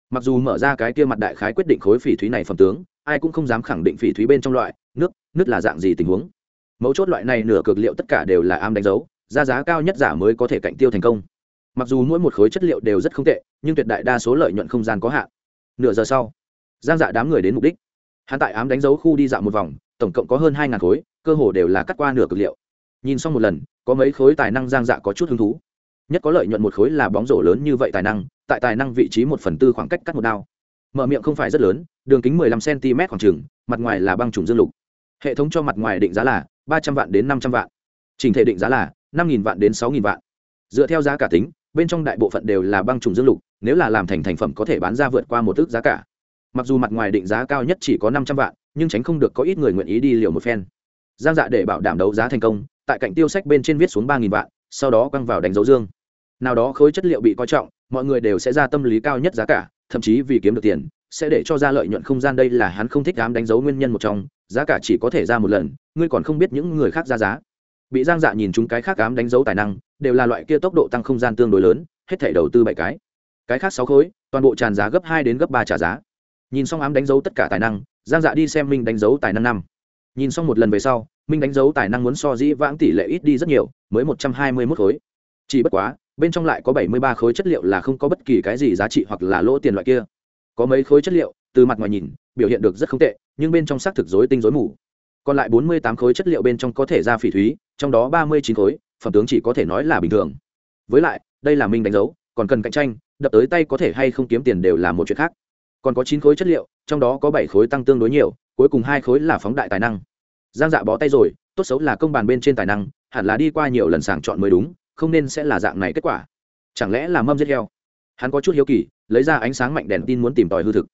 Mặc dù mở ra cái kia mặt đại khái quyết định khối phỉ thúy này phẩm tướng, ai cũng không dám khẳng định phỉ thúy bên trong loại, nước nước là dạng gì tình huống. Mấu chốt loại này nửa cực liệu tất cả đều là am đánh dấu ra giá cao nhất giả mới có thể cạnh tiêu thành công mặc dù mỗi một khối chất liệu đều rất không tệ, nhưng tuyệt đại đa số lợi nhuận không gian có hạn. Nửa giờ sau, giang dạ đám người đến mục đích. Hắn tại ám đánh dấu khu đi dạo một vòng, tổng cộng có hơn hai ngàn khối, cơ hồ đều là cắt qua nửa cực liệu. Nhìn xong một lần, có mấy khối tài năng giang dạ có chút hứng thú. Nhất có lợi nhuận một khối là bóng rổ lớn như vậy tài năng, tại tài năng vị trí một phần tư khoảng cách cắt một đao. Mở miệng không phải rất lớn, đường kính mười lăm cm khoảng trừng mặt ngoài là băng trùng dương lục. Hệ thống cho mặt ngoài định giá là ba trăm vạn đến năm trăm vạn. Trình thể định giá là năm nghìn vạn đến sáu nghìn vạn. Dựa theo giá cả tính bên trong đại bộ phận đều là băng trùng dương lục, nếu là làm thành thành phẩm có thể bán ra vượt qua một ước giá cả. Mặc dù mặt ngoài định giá cao nhất chỉ có năm trăm vạn, nhưng tránh không được có ít người nguyện ý đi liều một phen. Giang dạ để bảo đảm đấu giá thành công, tại cạnh tiêu sách bên trên viết xuống ba nghìn vạn, sau đó quăng vào đánh dấu dương. Nào đó khối chất liệu bị coi trọng, mọi người đều sẽ ra tâm lý cao nhất giá cả, thậm chí vì kiếm được tiền, sẽ để cho ra lợi nhuận không gian đây là hắn không thích dám đánh dấu nguyên nhân một trong, giá cả chỉ có thể ra một lần, ngươi còn không biết những người khác ra giá bị giang dạ nhìn chúng cái khác ám đánh dấu tài năng, đều là loại kia tốc độ tăng không gian tương đối lớn, hết thể đầu tư bảy cái. Cái khác sáu khối, toàn bộ tràn giá gấp hai đến gấp ba trả giá. Nhìn xong ám đánh dấu tất cả tài năng, giang dạ đi xem minh đánh dấu tài năng năm. Nhìn xong một lần về sau, minh đánh dấu tài năng muốn so dĩ vãng tỷ lệ ít đi rất nhiều, mới một trăm hai mươi mốt khối. Chỉ bất quá, bên trong lại có bảy mươi ba khối chất liệu là không có bất kỳ cái gì giá trị hoặc là lỗ tiền loại kia. Có mấy khối chất liệu, từ mặt ngoài nhìn, biểu hiện được rất không tệ, nhưng bên trong xác thực dối tinh dối mù. Còn lại bốn mươi tám khối chất liệu bên trong có thể ra phỉ thúy trong đó ba mươi chín khối, phẩm tướng chỉ có thể nói là bình thường. Với lại, đây là minh đánh dấu, còn cần cạnh tranh, đập tới tay có thể hay không kiếm tiền đều là một chuyện khác. Còn có chín khối chất liệu, trong đó có bảy khối tăng tương đối nhiều, cuối cùng hai khối là phóng đại tài năng. Giang dạ bó tay rồi, tốt xấu là công bàn bên trên tài năng, hẳn là đi qua nhiều lần sàng chọn mới đúng, không nên sẽ là dạng này kết quả. Chẳng lẽ là mâm giết heo? Hắn có chút hiếu kỳ, lấy ra ánh sáng mạnh đèn tin muốn tìm tòi hư thực.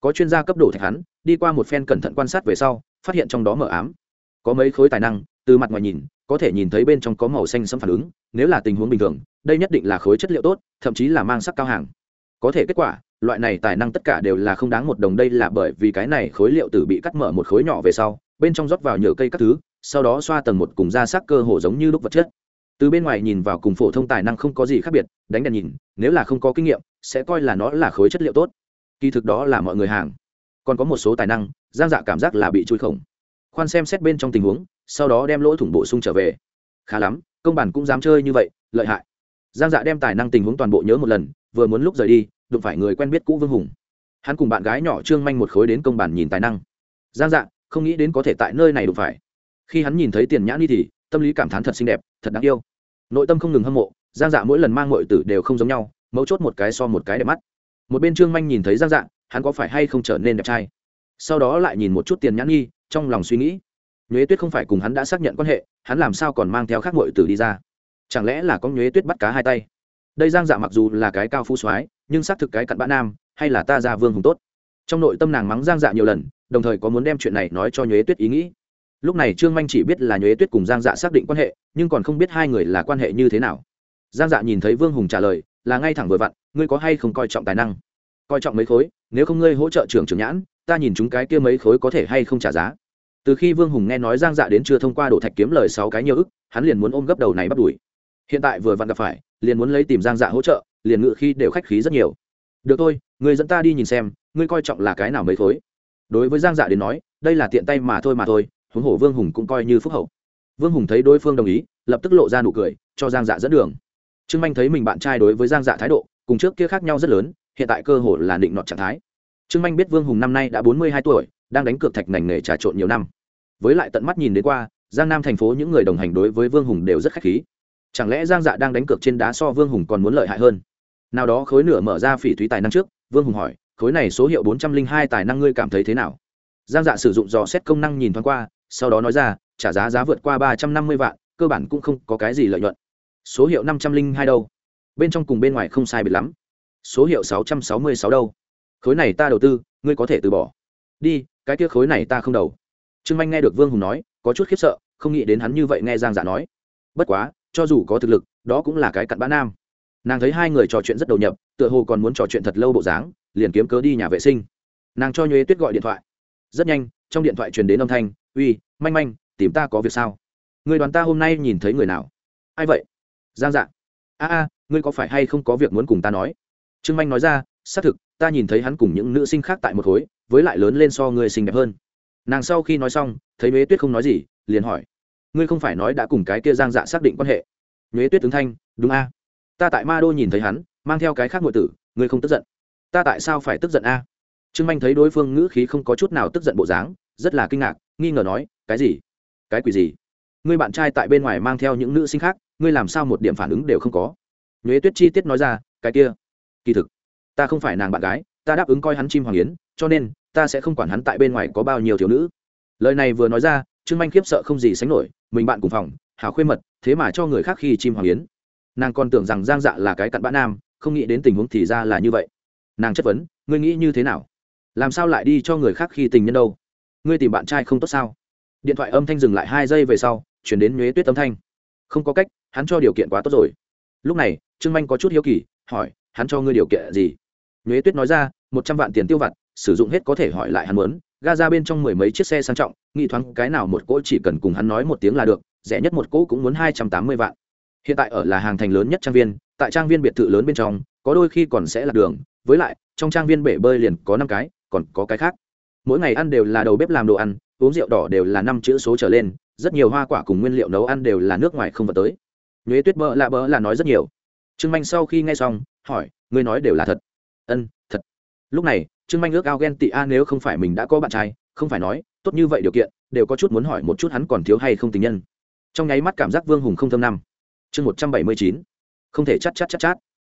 Có chuyên gia cấp độ thạch hắn, đi qua một phen cẩn thận quan sát về sau, phát hiện trong đó mờ ám. Có mấy khối tài năng, từ mặt ngoài nhìn có thể nhìn thấy bên trong có màu xanh sẫm phản ứng, nếu là tình huống bình thường, đây nhất định là khối chất liệu tốt, thậm chí là mang sắc cao hàng. Có thể kết quả, loại này tài năng tất cả đều là không đáng một đồng, đây là bởi vì cái này khối liệu tử bị cắt mở một khối nhỏ về sau, bên trong rót vào nhựa cây các thứ, sau đó xoa tầng một cùng da sắc cơ hồ giống như lúc vật chất. Từ bên ngoài nhìn vào cùng phổ thông tài năng không có gì khác biệt, đánh đèn nhìn, nếu là không có kinh nghiệm, sẽ coi là nó là khối chất liệu tốt. Kỳ thực đó là mọi người hàng. Còn có một số tài năng, giang dạ cảm giác là bị chui khổng khoan xem xét bên trong tình huống, sau đó đem lỗ thủng bổ sung trở về. Khá lắm, công bản cũng dám chơi như vậy, lợi hại. Giang dạ đem tài năng tình huống toàn bộ nhớ một lần, vừa muốn lúc rời đi, đụng phải người quen biết cũ vương hùng. Hắn cùng bạn gái nhỏ trương manh một khối đến công bản nhìn tài năng. Giang dạ không nghĩ đến có thể tại nơi này đụng phải. Khi hắn nhìn thấy tiền nhãn đi thì, tâm lý cảm thán thật xinh đẹp, thật đáng yêu. Nội tâm không ngừng hâm mộ, giang dạ mỗi lần mang mọi tử đều không giống nhau, mấu chốt một cái so một cái đẹp mắt. Một bên trương manh nhìn thấy giang dạ hắn có phải hay không trở nên đẹp trai? Sau đó lại nhìn một chút tiền nhãn nghi trong lòng suy nghĩ. Nhuế tuyết không phải cùng hắn đã xác nhận quan hệ, hắn làm sao còn mang theo khác mọi tử đi ra? Chẳng lẽ là có nhuế tuyết bắt cá hai tay? Đây giang dạ mặc dù là cái cao phu soái, nhưng xác thực cái cặn bã nam, hay là ta ra vương hùng tốt? Trong nội tâm nàng mắng giang dạ nhiều lần, đồng thời có muốn đem chuyện này nói cho nhuế tuyết ý nghĩ. Lúc này trương manh chỉ biết là nhuế tuyết cùng giang dạ xác định quan hệ, nhưng còn không biết hai người là quan hệ như thế nào. Giang dạ nhìn thấy vương hùng trả lời, là ngay thẳng vừa vặn, ngươi có hay không coi trọng tài năng? Coi trọng mấy khối, nếu không ngươi hỗ trợ trưởng trưởng nhãn ta nhìn chúng cái kia mấy khối có thể hay không trả giá. Từ khi vương hùng nghe nói giang dạ đến chưa thông qua đổ thạch kiếm lời sáu cái nhiều ức, hắn liền muốn ôm gấp đầu này bắt đuổi. Hiện tại vừa vặn gặp phải, liền muốn lấy tìm giang dạ hỗ trợ, liền ngự khi đều khách khí rất nhiều. Được thôi, người dẫn ta đi nhìn xem, ngươi coi trọng là cái nào mấy khối. Đối với giang dạ đến nói, đây là tiện tay mà thôi mà thôi, huống hồ vương hùng cũng coi như phúc hậu. Vương hùng thấy đối phương đồng ý, lập tức lộ ra nụ cười, cho giang dạ dẫn đường. Trương Minh thấy mình bạn trai đối với giang dạ thái độ, cùng trước kia khác nhau rất lớn, hiện tại cơ hội là định nọt trạng thái trương manh biết vương hùng năm nay đã bốn mươi hai tuổi, đang đánh cược thạch ngành nghề trà trộn nhiều năm. Với lại tận mắt nhìn đến qua, giang nam thành phố những người đồng hành đối với vương hùng đều rất khách khí. Chẳng lẽ giang dạ đang đánh cược trên đá so vương hùng còn muốn lợi hại hơn? Nào đó khối nửa mở ra phỉ thúy tài năng trước, vương hùng hỏi, khối này số hiệu bốn trăm linh hai tài năng ngươi cảm thấy thế nào? Giang dạ sử dụng dò xét công năng nhìn thoáng qua, sau đó nói ra, trả giá giá vượt qua ba trăm năm mươi vạn, cơ bản cũng không có cái gì lợi nhuận. Số hiệu năm trăm linh hai đâu? Bên trong cùng bên ngoài không sai biệt lắm. Số hiệu sáu trăm sáu mươi sáu đâu? Khối này ta đầu tư, ngươi có thể từ bỏ. Đi, cái kia khối này ta không đầu. Trương manh nghe được vương hùng nói, có chút khiếp sợ, không nghĩ đến hắn như vậy nghe giang giả nói. Bất quá, cho dù có thực lực, đó cũng là cái cặn bã nam. Nàng thấy hai người trò chuyện rất đầu nhập, tựa hồ còn muốn trò chuyện thật lâu bộ dáng, liền kiếm cớ đi nhà vệ sinh. Nàng cho nhuế tuyết gọi điện thoại. Rất nhanh, trong điện thoại truyền đến âm thanh, uy, manh manh, tìm ta có việc sao? Người đoàn ta hôm nay nhìn thấy người nào? Ai vậy? Giang dạ. A a, ngươi có phải hay không có việc muốn cùng ta nói? Trương manh nói ra, xác thực ta nhìn thấy hắn cùng những nữ sinh khác tại một khối, với lại lớn lên so người xinh đẹp hơn. Nàng sau khi nói xong, thấy nhuế tuyết không nói gì, liền hỏi, ngươi không phải nói đã cùng cái kia giang dạ xác định quan hệ? Nhuế tuyết tướng thanh, đúng a. Ta tại ma đô nhìn thấy hắn, mang theo cái khác ngụy tử, ngươi không tức giận. Ta tại sao phải tức giận a? Trương manh thấy đối phương ngữ khí không có chút nào tức giận bộ dáng, rất là kinh ngạc, nghi ngờ nói, cái gì? Cái quỷ gì? Ngươi bạn trai tại bên ngoài mang theo những nữ sinh khác, ngươi làm sao một điểm phản ứng đều không có? Nhuế tuyết chi tiết nói ra, cái kia, kỳ thực ta không phải nàng bạn gái, ta đáp ứng coi hắn chim hoàng yến, cho nên, ta sẽ không quản hắn tại bên ngoài có bao nhiêu thiếu nữ. Lời này vừa nói ra, trương manh khiếp sợ không gì sánh nổi, mình bạn cùng phòng, hảo khuê mật, thế mà cho người khác khi chim hoàng yến. Nàng còn tưởng rằng giang dạ là cái cặn bã nam, không nghĩ đến tình huống thì ra là như vậy. Nàng chất vấn, ngươi nghĩ như thế nào? Làm sao lại đi cho người khác khi tình nhân đâu? Ngươi tìm bạn trai không tốt sao? Điện thoại âm thanh dừng lại hai giây về sau, chuyển đến nhuế tuyết âm thanh. Không có cách, hắn cho điều kiện quá tốt rồi. Lúc này, trương manh có chút hiếu kỳ, hỏi, hắn cho ngươi điều kiện gì? Nhuế tuyết nói ra, một trăm vạn tiền tiêu vặt, sử dụng hết có thể hỏi lại hắn muốn. Ga ra bên trong mười mấy chiếc xe sang trọng, nghĩ thoáng cái nào một cỗ chỉ cần cùng hắn nói một tiếng là được, rẻ nhất một cỗ cũng muốn hai trăm tám mươi vạn. Hiện tại ở là hàng thành lớn nhất trang viên, tại trang viên biệt thự lớn bên trong, có đôi khi còn sẽ là đường, với lại, trong trang viên bể bơi liền có năm cái, còn có cái khác. Mỗi ngày ăn đều là đầu bếp làm đồ ăn, uống rượu đỏ đều là năm chữ số trở lên, rất nhiều hoa quả cùng nguyên liệu nấu ăn đều là nước ngoài không vào tới. Nhuế tuyết bỡ lạ bỡ là nói rất nhiều. Trương manh sau khi nghe xong, hỏi, ngươi nói đều là thật ân, thật. Lúc này, trương manh ước ao ghen tị a nếu không phải mình đã có bạn trai, không phải nói, tốt như vậy điều kiện, đều có chút muốn hỏi một chút hắn còn thiếu hay không tình nhân. Trong nháy mắt cảm giác vương hùng không thâm năm chương một trăm bảy mươi chín. Không thể chắc chắc chắc chát.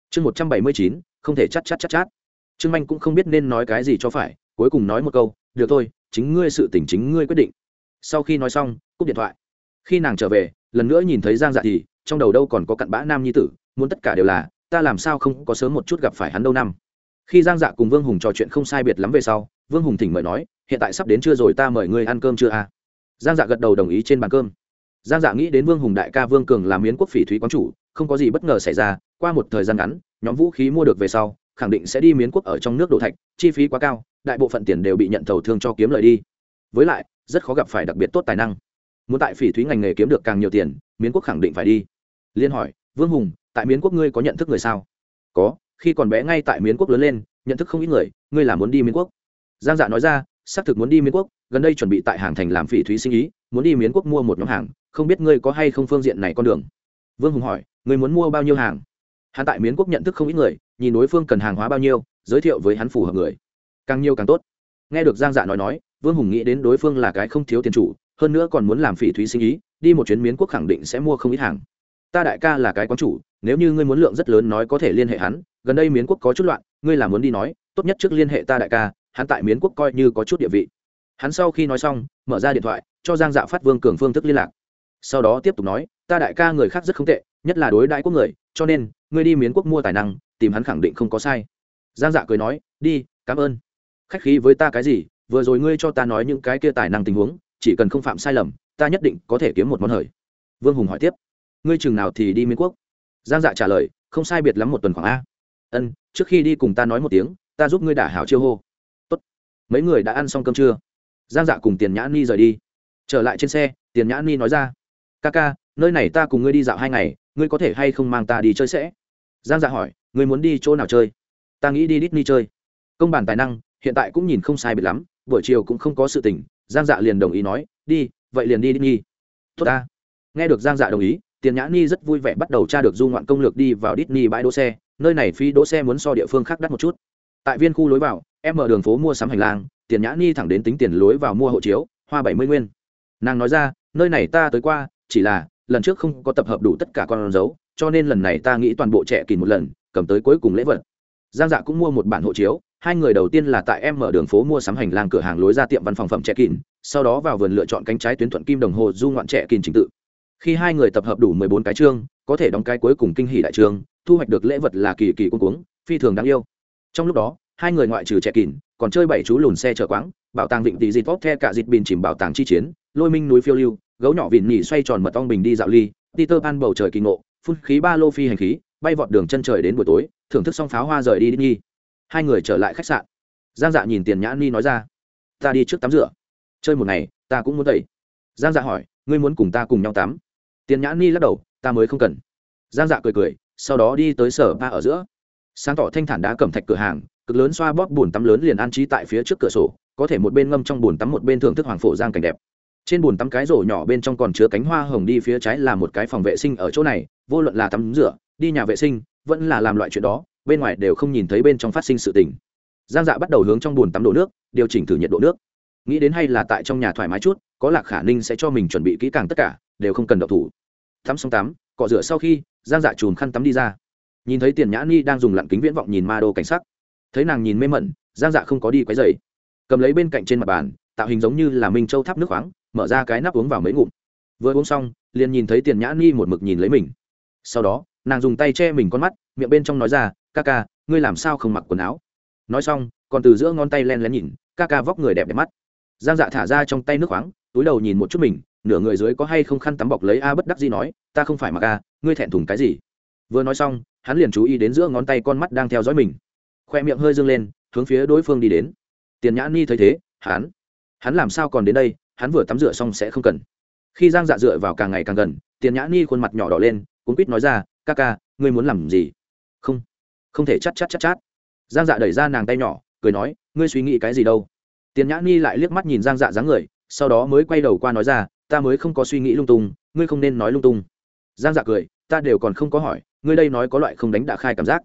Chương một trăm bảy mươi chín. Không thể chắc chắc chắc chát. Trương manh cũng không biết nên nói cái gì cho phải, cuối cùng nói một câu, được thôi, chính ngươi sự tỉnh chính ngươi quyết định. Sau khi nói xong, cúp điện thoại. Khi nàng trở về, lần nữa nhìn thấy giang dạ thì, trong đầu đâu còn có cặn bã nam nhi tử, muốn tất cả đều là, ta làm sao không có sớm một chút gặp phải hắn đâu năm? Khi giang dạ cùng vương hùng trò chuyện không sai biệt lắm về sau, vương hùng thỉnh mời nói, hiện tại sắp đến chưa rồi, ta mời ngươi ăn cơm chưa à? giang dạ gật đầu đồng ý trên bàn cơm. Giang dạ nghĩ đến vương hùng đại ca vương cường làm miến quốc phỉ thúy quán chủ, không có gì bất ngờ xảy ra, qua một thời gian ngắn, nhóm vũ khí mua được về sau, khẳng định sẽ đi miến quốc ở trong nước đổ thạch, chi phí quá cao, đại bộ phận tiền đều bị nhận thầu thương cho kiếm lời đi. Với lại, rất khó gặp phải đặc biệt tốt tài năng. Muốn tại phỉ thúy ngành nghề kiếm được càng nhiều tiền, miến quốc khẳng định phải đi. Liên hỏi, vương hùng, tại miến quốc ngươi có nhận thức người sao? Có khi còn bé ngay tại miến quốc lớn lên, nhận thức không ít người, ngươi là muốn đi miến quốc. Giang dạ nói ra, xác thực muốn đi miến quốc, gần đây chuẩn bị tại hàng thành làm phỉ thúy sinh ý, muốn đi miến quốc mua một nhóm hàng, không biết ngươi có hay không phương diện này con đường. Vương hùng hỏi, ngươi muốn mua bao nhiêu hàng? Hắn tại miến quốc nhận thức không ít người, nhìn đối phương cần hàng hóa bao nhiêu, giới thiệu với hắn phù hợp người. Càng nhiều càng tốt. Nghe được giang dạ nói nói, vương hùng nghĩ đến đối phương là cái không thiếu tiền chủ, hơn nữa còn muốn làm phỉ thúy sinh ý, đi một chuyến miến quốc khẳng định sẽ mua không ít hàng. Ta đại ca là cái quán chủ, nếu như ngươi muốn lượng rất lớn nói có thể liên hệ hắn gần đây miến quốc có chút loạn, ngươi là muốn đi nói, tốt nhất trước liên hệ ta đại ca, hắn tại miến quốc coi như có chút địa vị. Hắn sau khi nói xong, mở ra điện thoại, cho giang dạ phát vương cường phương thức liên lạc. Sau đó tiếp tục nói, ta đại ca người khác rất không tệ, nhất là đối đại quốc người, cho nên, ngươi đi miến quốc mua tài năng, tìm hắn khẳng định không có sai. Giang dạ cười nói, đi, cảm ơn. Khách khí với ta cái gì, vừa rồi ngươi cho ta nói những cái kia tài năng tình huống, chỉ cần không phạm sai lầm, ta nhất định có thể kiếm một món hời. Vương hùng hỏi tiếp, ngươi chừng nào thì đi miến quốc? Giang dạ trả lời, không sai biệt lắm một tuần khoảng a ân, trước khi đi cùng ta nói một tiếng, ta giúp ngươi đả hảo chiêu hô. Tốt. mấy người đã ăn xong cơm trưa. Giang dạ cùng tiền nhã ni rời đi. Trở lại trên xe, tiền nhã ni nói ra, ca ca, nơi này ta cùng ngươi đi dạo hai ngày, ngươi có thể hay không mang ta đi chơi sẽ? Giang dạ hỏi, ngươi muốn đi chỗ nào chơi? Ta nghĩ đi Disney chơi. Công bản tài năng, hiện tại cũng nhìn không sai biệt lắm, buổi chiều cũng không có sự tình, giang dạ liền đồng ý nói, đi, vậy liền đi Disney. Tốt ta. Nghe được giang dạ đồng ý, tiền nhã ni rất vui vẻ bắt đầu tra được du ngoạn công lược đi vào Disney bãi đỗ xe nơi này phí đỗ xe muốn so địa phương khác đắt một chút. Tại viên khu lối vào, em mở đường phố mua sắm hành lang, tiền nhã ni thẳng đến tính tiền lối vào mua hộ chiếu, hoa bảy mươi nguyên. Nàng nói ra, nơi này ta tới qua, chỉ là lần trước không có tập hợp đủ tất cả con dấu, cho nên lần này ta nghĩ toàn bộ trẻ kỳ một lần, cầm tới cuối cùng lễ vật. Giang dạ cũng mua một bản hộ chiếu, hai người đầu tiên là tại em mở đường phố mua sắm hành lang cửa hàng lối ra tiệm văn phòng phẩm trẻ kín sau đó vào vườn lựa chọn cánh trái tuyến thuận kim đồng hồ du ngoạn trẻ kín trình tự. Khi hai người tập hợp đủ mười bốn cái chương, có thể đóng cái cuối cùng kinh hỷ đại trường thu hoạch được lễ vật là kỳ kỳ cuống cuống, phi thường đáng yêu. Trong lúc đó, hai người ngoại trừ trẻ kín còn chơi bảy chú lùn xe chở quáng, bảo tàng vịnh tỷ dịt vót the cả dịt bình chìm bảo tàng chi chiến, lôi minh núi phiêu lưu, gấu nhỏ vịn nhỉ xoay tròn mật ong bình đi dạo ly, peter pan bầu trời kỳ ngộ, phun khí ba lô phi hành khí, bay vọt đường chân trời đến buổi tối, thưởng thức xong pháo hoa rời đi đi nhi. Hai người trở lại khách sạn. Giang dạ nhìn tiền nhã ni nói ra, ta đi trước tắm rửa. Chơi một ngày, ta cũng muốn tẩy. Giang dạ hỏi, ngươi muốn cùng ta cùng nhau tắm? Tiền nhã ni lắc đầu, ta mới không cần. Giang dạ cười cười sau đó đi tới sở ba ở giữa. Sáng tỏ thanh thản đá cẩm thạch cửa hàng, cực lớn xoa bóp bùn tắm lớn liền an trí tại phía trước cửa sổ, có thể một bên ngâm trong bùn tắm một bên thưởng thức hoàng phổ giang cảnh đẹp. Trên bùn tắm cái rổ nhỏ bên trong còn chứa cánh hoa hồng đi phía trái là một cái phòng vệ sinh ở chỗ này, vô luận là tắm rửa, đi nhà vệ sinh, vẫn là làm loại chuyện đó, bên ngoài đều không nhìn thấy bên trong phát sinh sự tình. Giang dạ bắt đầu hướng trong bùn tắm đổ nước, điều chỉnh thử nhiệt độ nước. Nghĩ đến hay là tại trong nhà thoải mái chút, có lạc khả ninh sẽ cho mình chuẩn bị kỹ càng tất cả, đều không cần độc thủ. Tắm xong tắm, cọ rửa sau khi giang dạ chùm khăn tắm đi ra. Nhìn thấy tiền nhã ni đang dùng lặn kính viễn vọng nhìn ma đô cảnh sắc. Thấy nàng nhìn mê mẩn, giang dạ không có đi quấy dày cầm lấy bên cạnh trên mặt bàn, tạo hình giống như là minh châu tháp nước khoáng, mở ra cái nắp uống vào mấy ngụm. Vừa uống xong, liền nhìn thấy tiền nhã ni một mực nhìn lấy mình. Sau đó, nàng dùng tay che mình con mắt, miệng bên trong nói ra, ca ca, ngươi làm sao không mặc quần áo? Nói xong, còn từ giữa ngón tay len lén nhìn, ca ca vóc người đẹp đẹp mắt. Giang dạ thả ra trong tay nước khoáng, túi đầu nhìn một chút mình, nửa người dưới có hay không khăn tắm bọc lấy a bất đắc gì nói, ta không phải mặc a ngươi thẹn thùng cái gì? Vừa nói xong, hắn liền chú ý đến giữa ngón tay con mắt đang theo dõi mình. Khoe miệng hơi dâng lên, hướng phía đối phương đi đến. Tiền nhã ni thấy thế, hắn hắn làm sao còn đến đây, hắn vừa tắm rửa xong sẽ không cần. Khi giang dạ dựa vào càng ngày càng gần, tiền nhã ni khuôn mặt nhỏ đỏ lên, cuốn quýt nói ra, ca ca, ngươi muốn làm gì? Không không thể chắt chắt chắt chát. Giang dạ đẩy ra nàng tay nhỏ, cười nói, ngươi suy nghĩ cái gì đâu? Tiền nhã ni lại liếc mắt nhìn giang dạ dáng người, sau đó mới quay đầu qua nói ra, ta mới không có suy nghĩ lung tung, ngươi không nên nói lung tung giang dạ cười, ta đều còn không có hỏi, ngươi đây nói có loại không đánh đã khai cảm giác.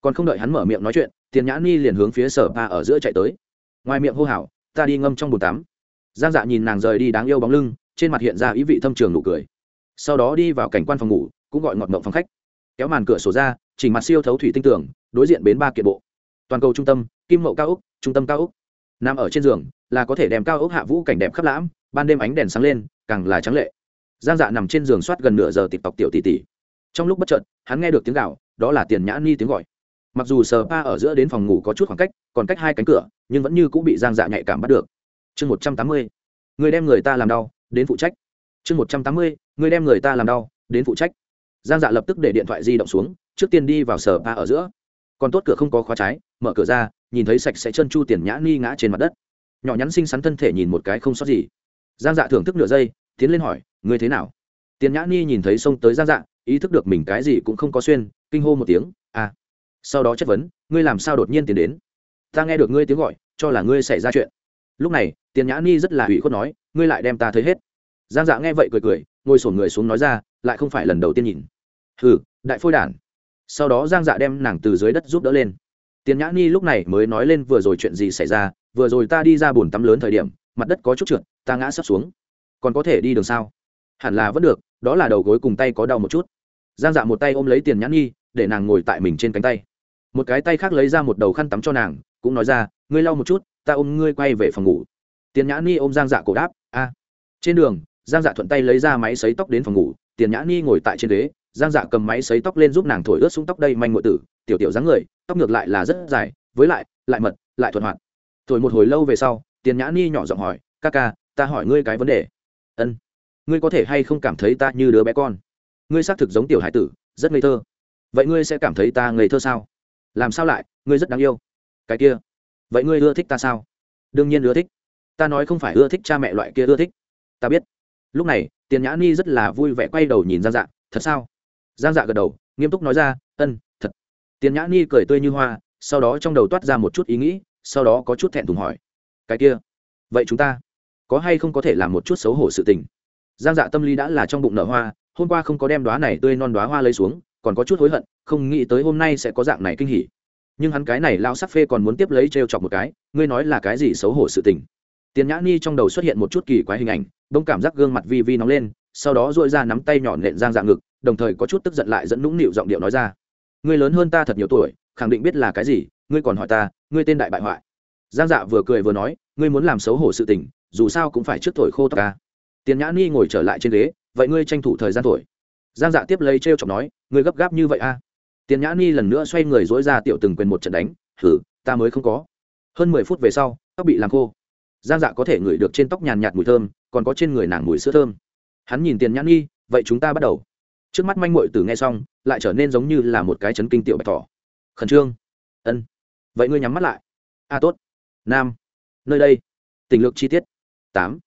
Còn không đợi hắn mở miệng nói chuyện, tiền nhã ni liền hướng phía sở ba ở giữa chạy tới. Ngoài miệng hô hào, ta đi ngâm trong bồn tắm. Giang dạ nhìn nàng rời đi đáng yêu bóng lưng, trên mặt hiện ra ý vị thâm trường nụ cười. Sau đó đi vào cảnh quan phòng ngủ, cũng gọi ngọt mộng phòng khách. Kéo màn cửa sổ ra, chỉnh mặt siêu thấu thủy tinh tưởng đối diện bến ba kiệt bộ. Toàn cầu trung tâm, kim mậu cao úc, trung tâm cao úc. Nằm ở trên giường, là có thể đem cao ốc hạ vũ cảnh đẹp khắp lãm, ban đêm ánh đèn sáng lên, càng là trắng lệ giang dạ nằm trên giường soát gần nửa giờ tịp tọc tiểu tỷ tỷ. Trong lúc bất chợt, hắn nghe được tiếng gạo đó là tiền nhã ni tiếng gọi. Mặc dù sờ pa ở giữa đến phòng ngủ có chút khoảng cách, còn cách hai cánh cửa, nhưng vẫn như cũng bị giang dạ nhạy cảm bắt được. Chương một trăm tám mươi, người đem người ta làm đau, đến phụ trách. Chương một trăm tám mươi, người đem người ta làm đau, đến phụ trách. Giang dạ lập tức để điện thoại di động xuống, trước tiên đi vào sở pa ở giữa. Còn tốt cửa không có khóa trái, mở cửa ra, nhìn thấy sạch sẽ chân chu tiền nhã ni ngã trên mặt đất. Nhỏ nhắn xinh xắn thân thể nhìn một cái không sót gì. Giang dạ thưởng thức nửa giây tiến lên hỏi, ngươi thế nào? Tiền nhã ni nhìn thấy xông tới giang dạng ý thức được mình cái gì cũng không có xuyên, kinh hô một tiếng à. Sau đó chất vấn, ngươi làm sao đột nhiên tiến đến? Ta nghe được ngươi tiếng gọi, cho là ngươi xảy ra chuyện. Lúc này, tiền nhã ni rất là hủy khuất nói, ngươi lại đem ta thấy hết. Giang dạ nghe vậy cười cười, ngồi sổn người xuống nói ra, lại không phải lần đầu tiên nhìn. Hừ, đại phôi đản. Sau đó giang dạ đem nàng từ dưới đất giúp đỡ lên. Tiền nhã ni lúc này mới nói lên vừa rồi chuyện gì xảy ra, vừa rồi ta đi ra bồn tắm lớn thời điểm, mặt đất có chút trượt, ta ngã sắp xuống còn có thể đi đường sao? Hẳn là vẫn được, đó là đầu gối cùng tay có đau một chút. Giang dạ một tay ôm lấy tiền nhãn nhi, để nàng ngồi tại mình trên cánh tay. Một cái tay khác lấy ra một đầu khăn tắm cho nàng, cũng nói ra, ngươi lau một chút, ta ôm ngươi quay về phòng ngủ. Tiền nhãn nhi ôm giang dạ cổ đáp, a. Trên đường, giang dạ thuận tay lấy ra máy xấy tóc đến phòng ngủ, tiền nhãn nhi ngồi tại trên ghế, giang dạ cầm máy xấy tóc lên giúp nàng thổi ướt xuống tóc đây manh ngội tử, tiểu tiểu dáng người, tóc ngược lại là rất dài, với lại lại mật, lại thuận hoạt. Thổi một hồi lâu về sau, tiền nhã ni nhỏ giọng hỏi, ca ca, ta hỏi ngươi cái vấn đề ân ngươi có thể hay không cảm thấy ta như đứa bé con ngươi xác thực giống tiểu hải tử rất ngây thơ vậy ngươi sẽ cảm thấy ta ngây thơ sao làm sao lại ngươi rất đáng yêu cái kia vậy ngươi ưa thích ta sao đương nhiên ưa thích ta nói không phải ưa thích cha mẹ loại kia ưa thích ta biết lúc này tiền nhã ni rất là vui vẻ quay đầu nhìn giang dạ thật sao giang dạ gật đầu nghiêm túc nói ra ân thật tiền nhã ni cười tươi như hoa sau đó trong đầu toát ra một chút ý nghĩ sau đó có chút thẹn thùng hỏi cái kia vậy chúng ta có hay không có thể làm một chút xấu hổ sự tình. Giang dạ tâm lý đã là trong bụng nở hoa, hôm qua không có đem đoá này tươi non đoá hoa lấy xuống, còn có chút hối hận, không nghĩ tới hôm nay sẽ có dạng này kinh hỉ. Nhưng hắn cái này lao sắc phê còn muốn tiếp lấy t r e o chọc một cái, ngươi nói là cái gì xấu hổ sự tình? Tiền nhã ni trong đầu xuất hiện một chút kỳ quái hình ảnh, đông cảm giác gương mặt vi vi nóng lên, sau đó dội ra nắm tay nhỏ nện giang Dạ ngực, đồng thời có chút tức giận lại dẫn nũng nịu giọng điệu nói ra. Ngươi lớn hơn ta thật nhiều tuổi, khẳng định biết là cái gì, ngươi còn hỏi ta, ngươi tên đại bại hoại. Giang dạ vừa cười vừa nói, ngươi muốn làm xấu hổ sự tình dù sao cũng phải trước thổi khô tóc ca. Tiền nhã ni ngồi trở lại trên ghế, vậy ngươi tranh thủ thời gian thổi. Giang dạ tiếp lấy t r e o chọc nói, ngươi gấp gáp như vậy a à? tiền nhã ni lần nữa xoay người dối ra tiểu từng quyền một trận đánh thử ta mới không có. Hơn mười phút về sau, tóc bị làm khô. Giang dạ có thể ngửi được trên tóc nhàn nhạt mùi thơm, còn có trên người nàng mùi sữa thơm. Hắn nhìn tiền nhã ni, vậy chúng ta bắt đầu. Trước mắt manh mội từ nghe xong, lại trở nên giống như là một cái chấn kinh tiểu bạch thỏ. Khẩn trương. Ân. Vậy ngươi nhắm mắt lại. A, tốt. Nam, nơi đây. Tình lược chi tiết tám.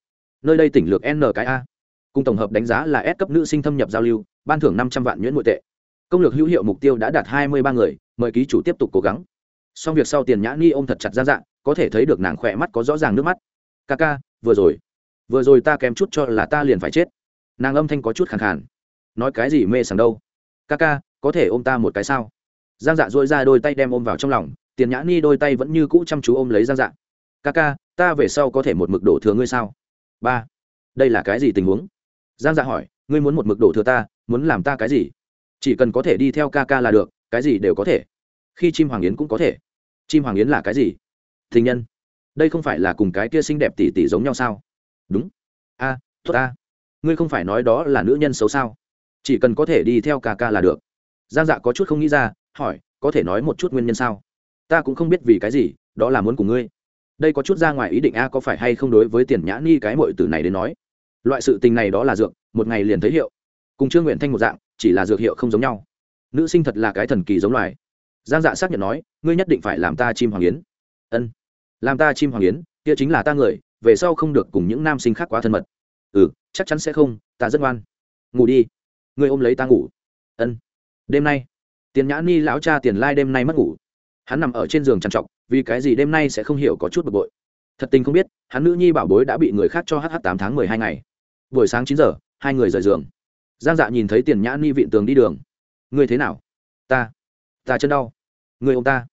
Nơi đây tỉnh lược n cái a. Cùng tổng hợp đánh giá là S cấp nữ sinh thâm nhập giao lưu, ban thưởng năm trăm vạn nhuyễn nội tệ. Công lược hữu hiệu mục tiêu đã đạt hai mươi ba người, mời ký chủ tiếp tục cố gắng. Xong việc sau tiền nhã ni ôm thật chặt ra dạng, có thể thấy được nàng khỏe mắt có rõ ràng nước mắt. Ca ca, vừa rồi. Vừa rồi ta kém chút cho là ta liền phải chết. Nàng âm thanh có chút khẳng khàn. Nói cái gì mê sảng đâu? Ca ca, có thể ôm ta một cái sao? Giang dạ duỗi ra đôi tay đem ôm vào trong lòng, tiền nhã ni đôi tay vẫn như cũ chăm chú ôm lấy giang dạ. Ca ca ta về sau có thể một mực đổ thừa ngươi sao? Ba đây là cái gì tình huống? Giang dạ hỏi ngươi muốn một mực đổ thừa ta muốn làm ta cái gì? Chỉ cần có thể đi theo ca ca là được cái gì đều có thể. Khi chim hoàng yến cũng có thể. Chim hoàng yến là cái gì? Tình nhân. Đây không phải là cùng cái kia xinh đẹp tỷ tỷ giống nhau sao? Đúng. A à, tốt a. Ngươi không phải nói đó là nữ nhân xấu sao? Chỉ cần có thể đi theo ca ca là được. Giang dạ có chút không nghĩ ra hỏi có thể nói một chút nguyên nhân sao? Ta cũng không biết vì cái gì đó là muốn cùng ngươi đây có chút ra ngoài ý định a, có phải hay không đối với tiền nhã ni cái mội từ này đến nói. Loại sự tình này đó là dược, một ngày liền thấy hiệu. Cùng trương nguyện thanh một dạng, chỉ là dược hiệu không giống nhau. Nữ sinh thật là cái thần kỳ giống loài. Giang dạ xác nhận nói, ngươi nhất định phải làm ta chim hoàng yến. Ân. Làm ta chim hoàng yến, kia chính là ta người, về sau không được cùng những nam sinh khác quá thân mật. Ừ chắc chắn sẽ không, ta rất ngoan. Ngủ đi. Ngươi ôm lấy ta ngủ. Ân. Đêm nay, tiền nhã ni lão cha tiền lai đêm nay mất ngủ. Hắn nằm ở trên giường trằn trọc vì cái gì đêm nay sẽ không hiểu có chút bực bội? Thật tình không biết, hắn nữ nhi bảo bối đã bị người khác cho hh tám tháng mười hai ngày. Buổi sáng chín giờ, hai người rời giường. Giang dạ nhìn thấy tiền nhã ni vịn tường đi đường. Ngươi thế nào? Ta ta chân đau. Người ông ta?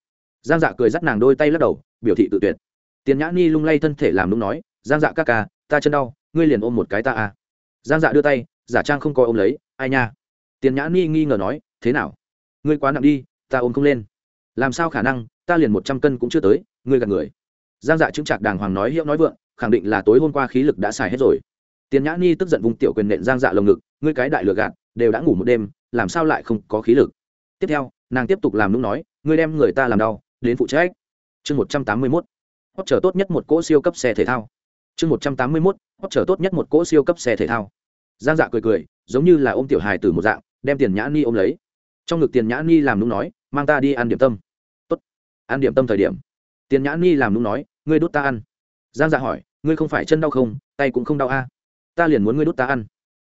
Giang dạ cười dắt nàng đôi tay lắc đầu, biểu thị tự tuyệt. Tiền nhã ni lung lay thân thể làm đúng nói, giang dạ ca ca, ta chân đau, ngươi liền ôm một cái ta à. Giang dạ đưa tay, giả trang không coi ôm lấy, ai nha? Tiền nhã ni nghi ngờ nói, thế nào? Ngươi quá nặng đi, ta ôm không lên. Làm sao khả năng ta liền một trăm cân cũng chưa tới, ngươi gạt người. Giang dạ chứng trạc đàng hoàng nói hiệu nói vượng, khẳng định là tối hôm qua khí lực đã xài hết rồi. Tiền nhã ni tức giận vùng tiểu quyền nện giang dạ lồng ngực, ngươi cái đại lừa gạt, đều đã ngủ một đêm, làm sao lại không có khí lực? Tiếp theo, nàng tiếp tục làm nũng nói, ngươi đem người ta làm đau, đến phụ trách. Chương một trăm tám mươi mốt hót trở tốt nhất một cỗ siêu cấp xe thể thao. Chương một trăm tám mươi mốt hót trở tốt nhất một cỗ siêu cấp xe thể thao. Giang dạ cười cười, giống như là ôm tiểu hài từ một dạng, đem tiền nhã ni ôm lấy. Trong ngực tiền nhã ni làm nũng nói, mang ta đi ăn điểm tâm ăn điểm tâm thời điểm. Tiền nhã ni làm đúng nói, ngươi đút ta ăn. Giang dạ hỏi, ngươi không phải chân đau không? Tay cũng không đau a à? ta liền muốn ngươi đút ta ăn.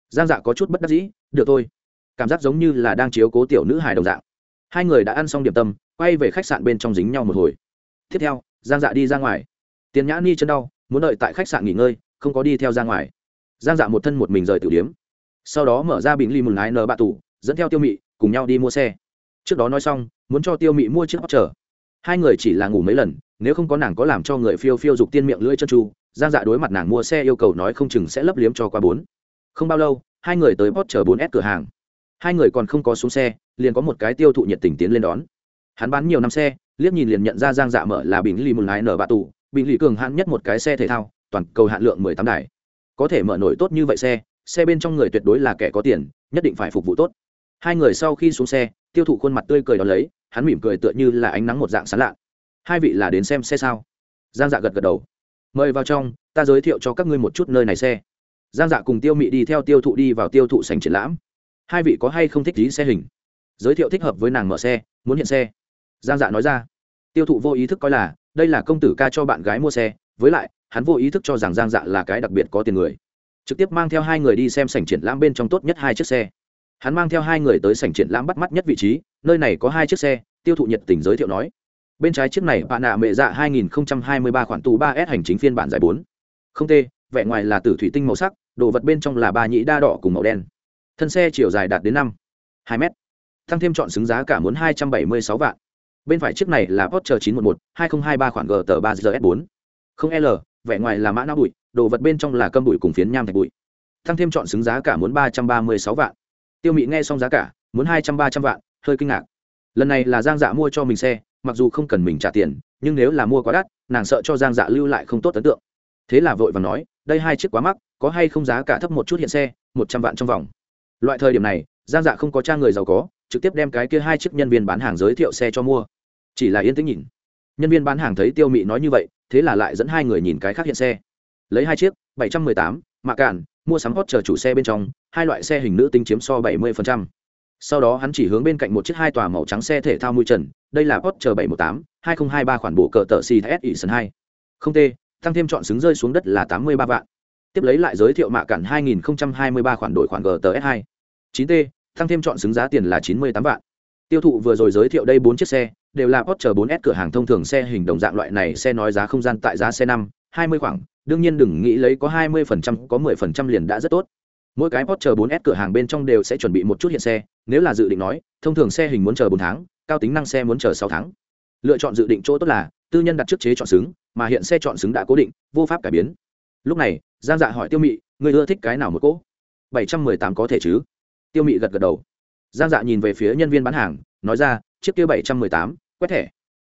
Giang dạ có chút bất đắc dĩ, được thôi. Cảm giác giống như là đang chiếu cố tiểu nữ hài đồng dạng. Hai người đã ăn xong điểm tâm, quay về khách sạn bên trong dính nhau một hồi. Tiếp theo, giang dạ đi ra ngoài. Tiền nhã ni chân đau, muốn đợi tại khách sạn nghỉ ngơi, không có đi theo ra ngoài. Giang dạ một thân một mình rời tử điếm. Sau đó mở ra bình ly mừng lái nờ bạ tủ, dẫn theo tiêu mị cùng nhau đi mua xe. Trước đó nói xong, muốn cho tiêu mị mua chiếc chở hai người chỉ là ngủ mấy lần, nếu không có nàng có làm cho người phiêu phiêu dục tiên miệng lưỡi chân tru, giang dạ đối mặt nàng mua xe yêu cầu nói không chừng sẽ lấp liếm cho qua bốn. Không bao lâu, hai người tới post chờ bốn s cửa hàng. Hai người còn không có xuống xe, liền có một cái tiêu thụ nhiệt tình tiến lên đón. Hắn bán nhiều năm xe, liếc nhìn liền nhận ra giang dạ mở là bình lì một lái nở bạ tù. Bình lì cường hạn nhất một cái xe thể thao, toàn cầu hạn lượng mười tám đài. Có thể mở nổi tốt như vậy xe xe bên trong người tuyệt đối là kẻ có tiền, nhất định phải phục vụ tốt hai người sau khi xuống xe, tiêu thụ khuôn mặt tươi cười đón lấy, hắn mỉm cười tựa như là ánh nắng một dạng sán lạ hai vị là đến xem xe sao? Giang dạ gật gật đầu. Mời vào trong, ta giới thiệu cho các ngươi một chút nơi này xe. Giang dạ cùng tiêu mị đi theo tiêu thụ đi vào tiêu thụ sành triển lãm. Hai vị có hay không thích lý xe hình? Giới thiệu thích hợp với nàng mở xe, muốn hiện xe. Giang dạ nói ra. Tiêu thụ vô ý thức coi là, đây là công tử ca cho bạn gái mua xe, với lại, hắn vô ý thức cho rằng giang dạ là cái đặc biệt có tiền người. Trực tiếp mang theo hai người đi xem sảnh triển lãm bên trong tốt nhất hai chiếc xe hắn mang theo hai người tới sảnh triển lãm bắt mắt nhất vị trí nơi này có hai chiếc xe tiêu thụ nhiệt tình giới thiệu nói bên trái chiếc này bạn nạ mẹ dạ 2023 khoản tù 3S hành chính phiên bản giải 4. Không tê, vẻ ngoài là tử thủy tinh màu sắc, đồ vật bên trong là ba nhĩ đa đỏ cùng màu đen. Thân xe chiều dài đạt đến 5, 2 mét. Thăng thêm chọn xứng giá cả muốn 276 vạn. Bên phải chiếc này là Porsche 911 2023 khoản GT 3GS4. Không L, vẻ ngoài là mã não bụi, đồ vật bên trong là câm bụi cùng phiến nham thạch bụi. Thăng thêm chọn xứng giá cả muốn 336 vạn. Tiêu Mị nghe xong giá cả, muốn 200 300 vạn, hơi kinh ngạc. Lần này là Giang Dạ mua cho mình xe, mặc dù không cần mình trả tiền nhưng nếu là mua quá đắt nàng sợ cho giang dạ lưu lại không tốt ấn tượng. Thế là vội và nói đây hai chiếc quá mắc có hay không giá cả thấp một chút hiện xe một trăm vạn trong vòng. Loại thời điểm này giang dạ không có cha người giàu có trực tiếp đem cái kia hai chiếc nhân viên bán hàng giới thiệu xe cho mua. Chỉ là yên tĩnh nhìn. Nhân viên bán hàng thấy tiêu mị nói như vậy thế là lại dẫn hai người nhìn cái khác hiện xe. Lấy hai chiếc bảy trăm mười tám mạ cạn mua sắm hot chờ chủ xe bên trong hai loại xe hình nữ tính chiếm so bảy mươi sau đó hắn chỉ hướng bên cạnh một chiếc hai tòa màu trắng xe thể thao mui trần đây là Porsche 718 2023 khoản bộ cỡ tờ CTS Edition 2 không tê tăng thêm chọn xứng rơi xuống đất là 83 vạn. Tiếp lấy lại giới thiệu mạ cản 2023 khoản đổi khoản GTS 2 9T tăng thêm chọn xứng giá tiền là 98 vạn. Tiêu thụ vừa rồi giới thiệu đây 4 chiếc xe đều là Porsche 4S cửa hàng thông thường xe hình đồng dạng loại này xe nói giá không gian tại giá xe 5, 20 khoảng đương nhiên đừng nghĩ lấy có 20% có 10% liền đã rất tốt mỗi cái Porsche 4S cửa hàng bên trong đều sẽ chuẩn bị một chút hiện xe, nếu là dự định nói, thông thường xe hình muốn chờ bốn tháng, cao tính năng xe muốn chờ sáu tháng. Lựa chọn dự định chỗ tốt là, tư nhân đặt trước chế chọn xứng, mà hiện xe chọn xứng đã cố định, vô pháp cải biến. Lúc này, giang dạ hỏi tiêu mị người ưa thích cái nào một cỗ? Bảy trăm mười tám có thể chứ. Tiêu mị gật gật đầu. Giang dạ nhìn về phía nhân viên bán hàng, nói ra, chiếc kia bảy trăm mười tám, quét thẻ.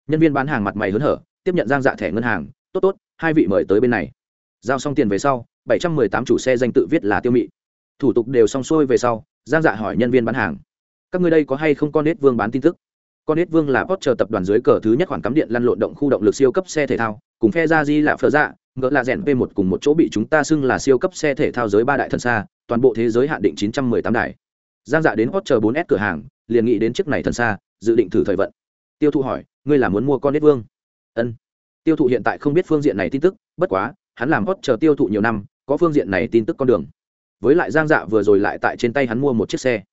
Nhân viên bán hàng mặt mày hớn hở, tiếp nhận giang dạ thẻ ngân hàng, tốt tốt, hai vị mời tới bên này. Giao xong tiền về sau, bảy trăm mười tám chủ xe danh tự viết là tiêu mị thủ tục đều xong xuôi về sau, giang dạ hỏi nhân viên bán hàng, các người đây có hay không con nết vương bán tin tức? Con nết vương là porsche tập đoàn dưới cờ thứ nhất khoản cắm điện lăn lộn động khu động lực siêu cấp xe thể thao, cùng phe ra di là phở dạ ngỡ là rèn p 1 cùng một chỗ bị chúng ta xưng là siêu cấp xe thể thao giới ba đại thần xa, toàn bộ thế giới hạn định 918 đài giang dạ đến porsche 4S cửa hàng, liền nghĩ đến chiếc này thần xa, dự định thử thời vận. Tiêu thụ hỏi, ngươi là muốn mua con nết vương? Ân. Tiêu thụ hiện tại không biết phương diện này tin tức, bất quá, hắn làm porsche tiêu thụ nhiều năm, có phương diện này tin tức con đường với lại giang dạ vừa rồi lại tại trên tay hắn mua một chiếc xe.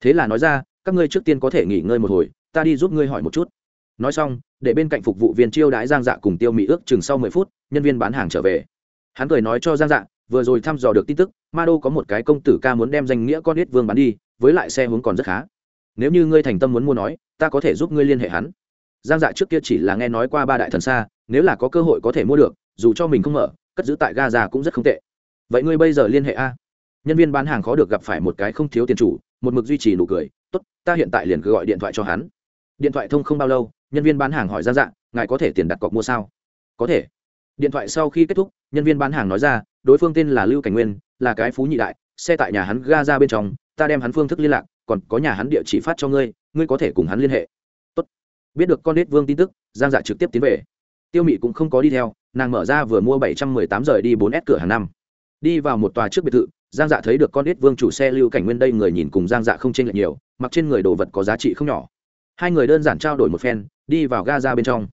Thế là nói ra, các ngươi trước tiên có thể nghỉ ngơi một hồi, ta đi giúp ngươi hỏi một chút. Nói xong, để bên cạnh phục vụ viên chiêu đãi giang dạ cùng tiêu mỹ ước chừng sau mười phút, nhân viên bán hàng trở về. Hắn cười nói cho giang dạ vừa rồi thăm dò được tin tức, ma đô có một cái công tử ca muốn đem danh nghĩa con ít vương bán đi, với lại xe hướng còn rất khá. Nếu như ngươi thành tâm muốn mua nói, ta có thể giúp ngươi liên hệ hắn. Giang dạ trước kia chỉ là nghe nói qua ba đại thần xa, nếu là có cơ hội có thể mua được, dù cho mình không mở, cất giữ tại ga già cũng rất không tệ. Vậy ngươi bây giờ liên hệ a? Nhân viên bán hàng khó được gặp phải một cái không thiếu tiền chủ, một mực duy trì nụ cười, tốt, ta hiện tại liền cứ gọi điện thoại cho hắn. Điện thoại thông không bao lâu, nhân viên bán hàng hỏi ra dạng, ngài có thể tiền đặt cọc mua sao? Có thể. Điện thoại sau khi kết thúc, nhân viên bán hàng nói ra, đối phương tên là lưu cảnh nguyên, là cái phú nhị đại, xe tại nhà hắn ga ra bên trong, ta đem hắn phương thức liên lạc, còn có nhà hắn địa chỉ phát cho ngươi ngươi có thể cùng hắn liên hệ. Tốt. biết được con nết vương tin tức, giang dạ trực tiếp tiến về. Tiêu mị cũng không có đi theo, nàng mở ra vừa mua bảy trăm mười tám rời đi bốn s cửa hàng năm. Đi vào một tòa trước biệt thự giang dạ thấy được con ít vương chủ xe lưu cảnh nguyên đây người nhìn cùng giang dạ không chênh lệch nhiều, mặc trên người đồ vật có giá trị không nhỏ. Hai người đơn giản trao đổi một phen, đi vào ga ra bên trong.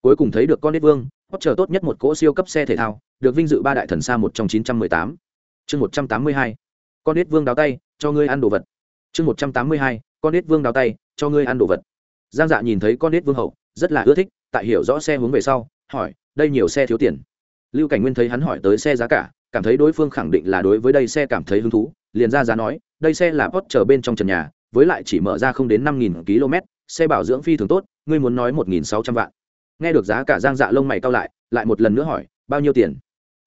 Cuối cùng thấy được con ít vương hót chờ tốt nhất một cỗ siêu cấp xe thể thao, được vinh dự ba đại thần xa một trong chín trăm mười tám. Chương một trăm tám mươi hai, con ít vương đào tay, cho ngươi ăn đồ vật. Chương một trăm tám mươi hai, con ít vương đào tay, cho ngươi ăn đồ vật. Giang dạ nhìn thấy con ít vương hậu, rất là ưa thích, tại hiểu rõ xe hướng về sau, hỏi, đây nhiều xe thiếu tiền? Lưu cảnh nguyên thấy hắn hỏi tới xe giá cả cảm thấy đối phương khẳng định là đối với đây xe cảm thấy hứng thú, liền ra giá nói, đây xe là post chờ bên trong trần nhà, với lại chỉ mở ra không đến năm nghìn km, xe bảo dưỡng phi thường tốt, ngươi muốn nói một nghìn sáu trăm vạn. Nghe được giá cả giang dạ lông mày cao lại lại một lần nữa hỏi, bao nhiêu tiền?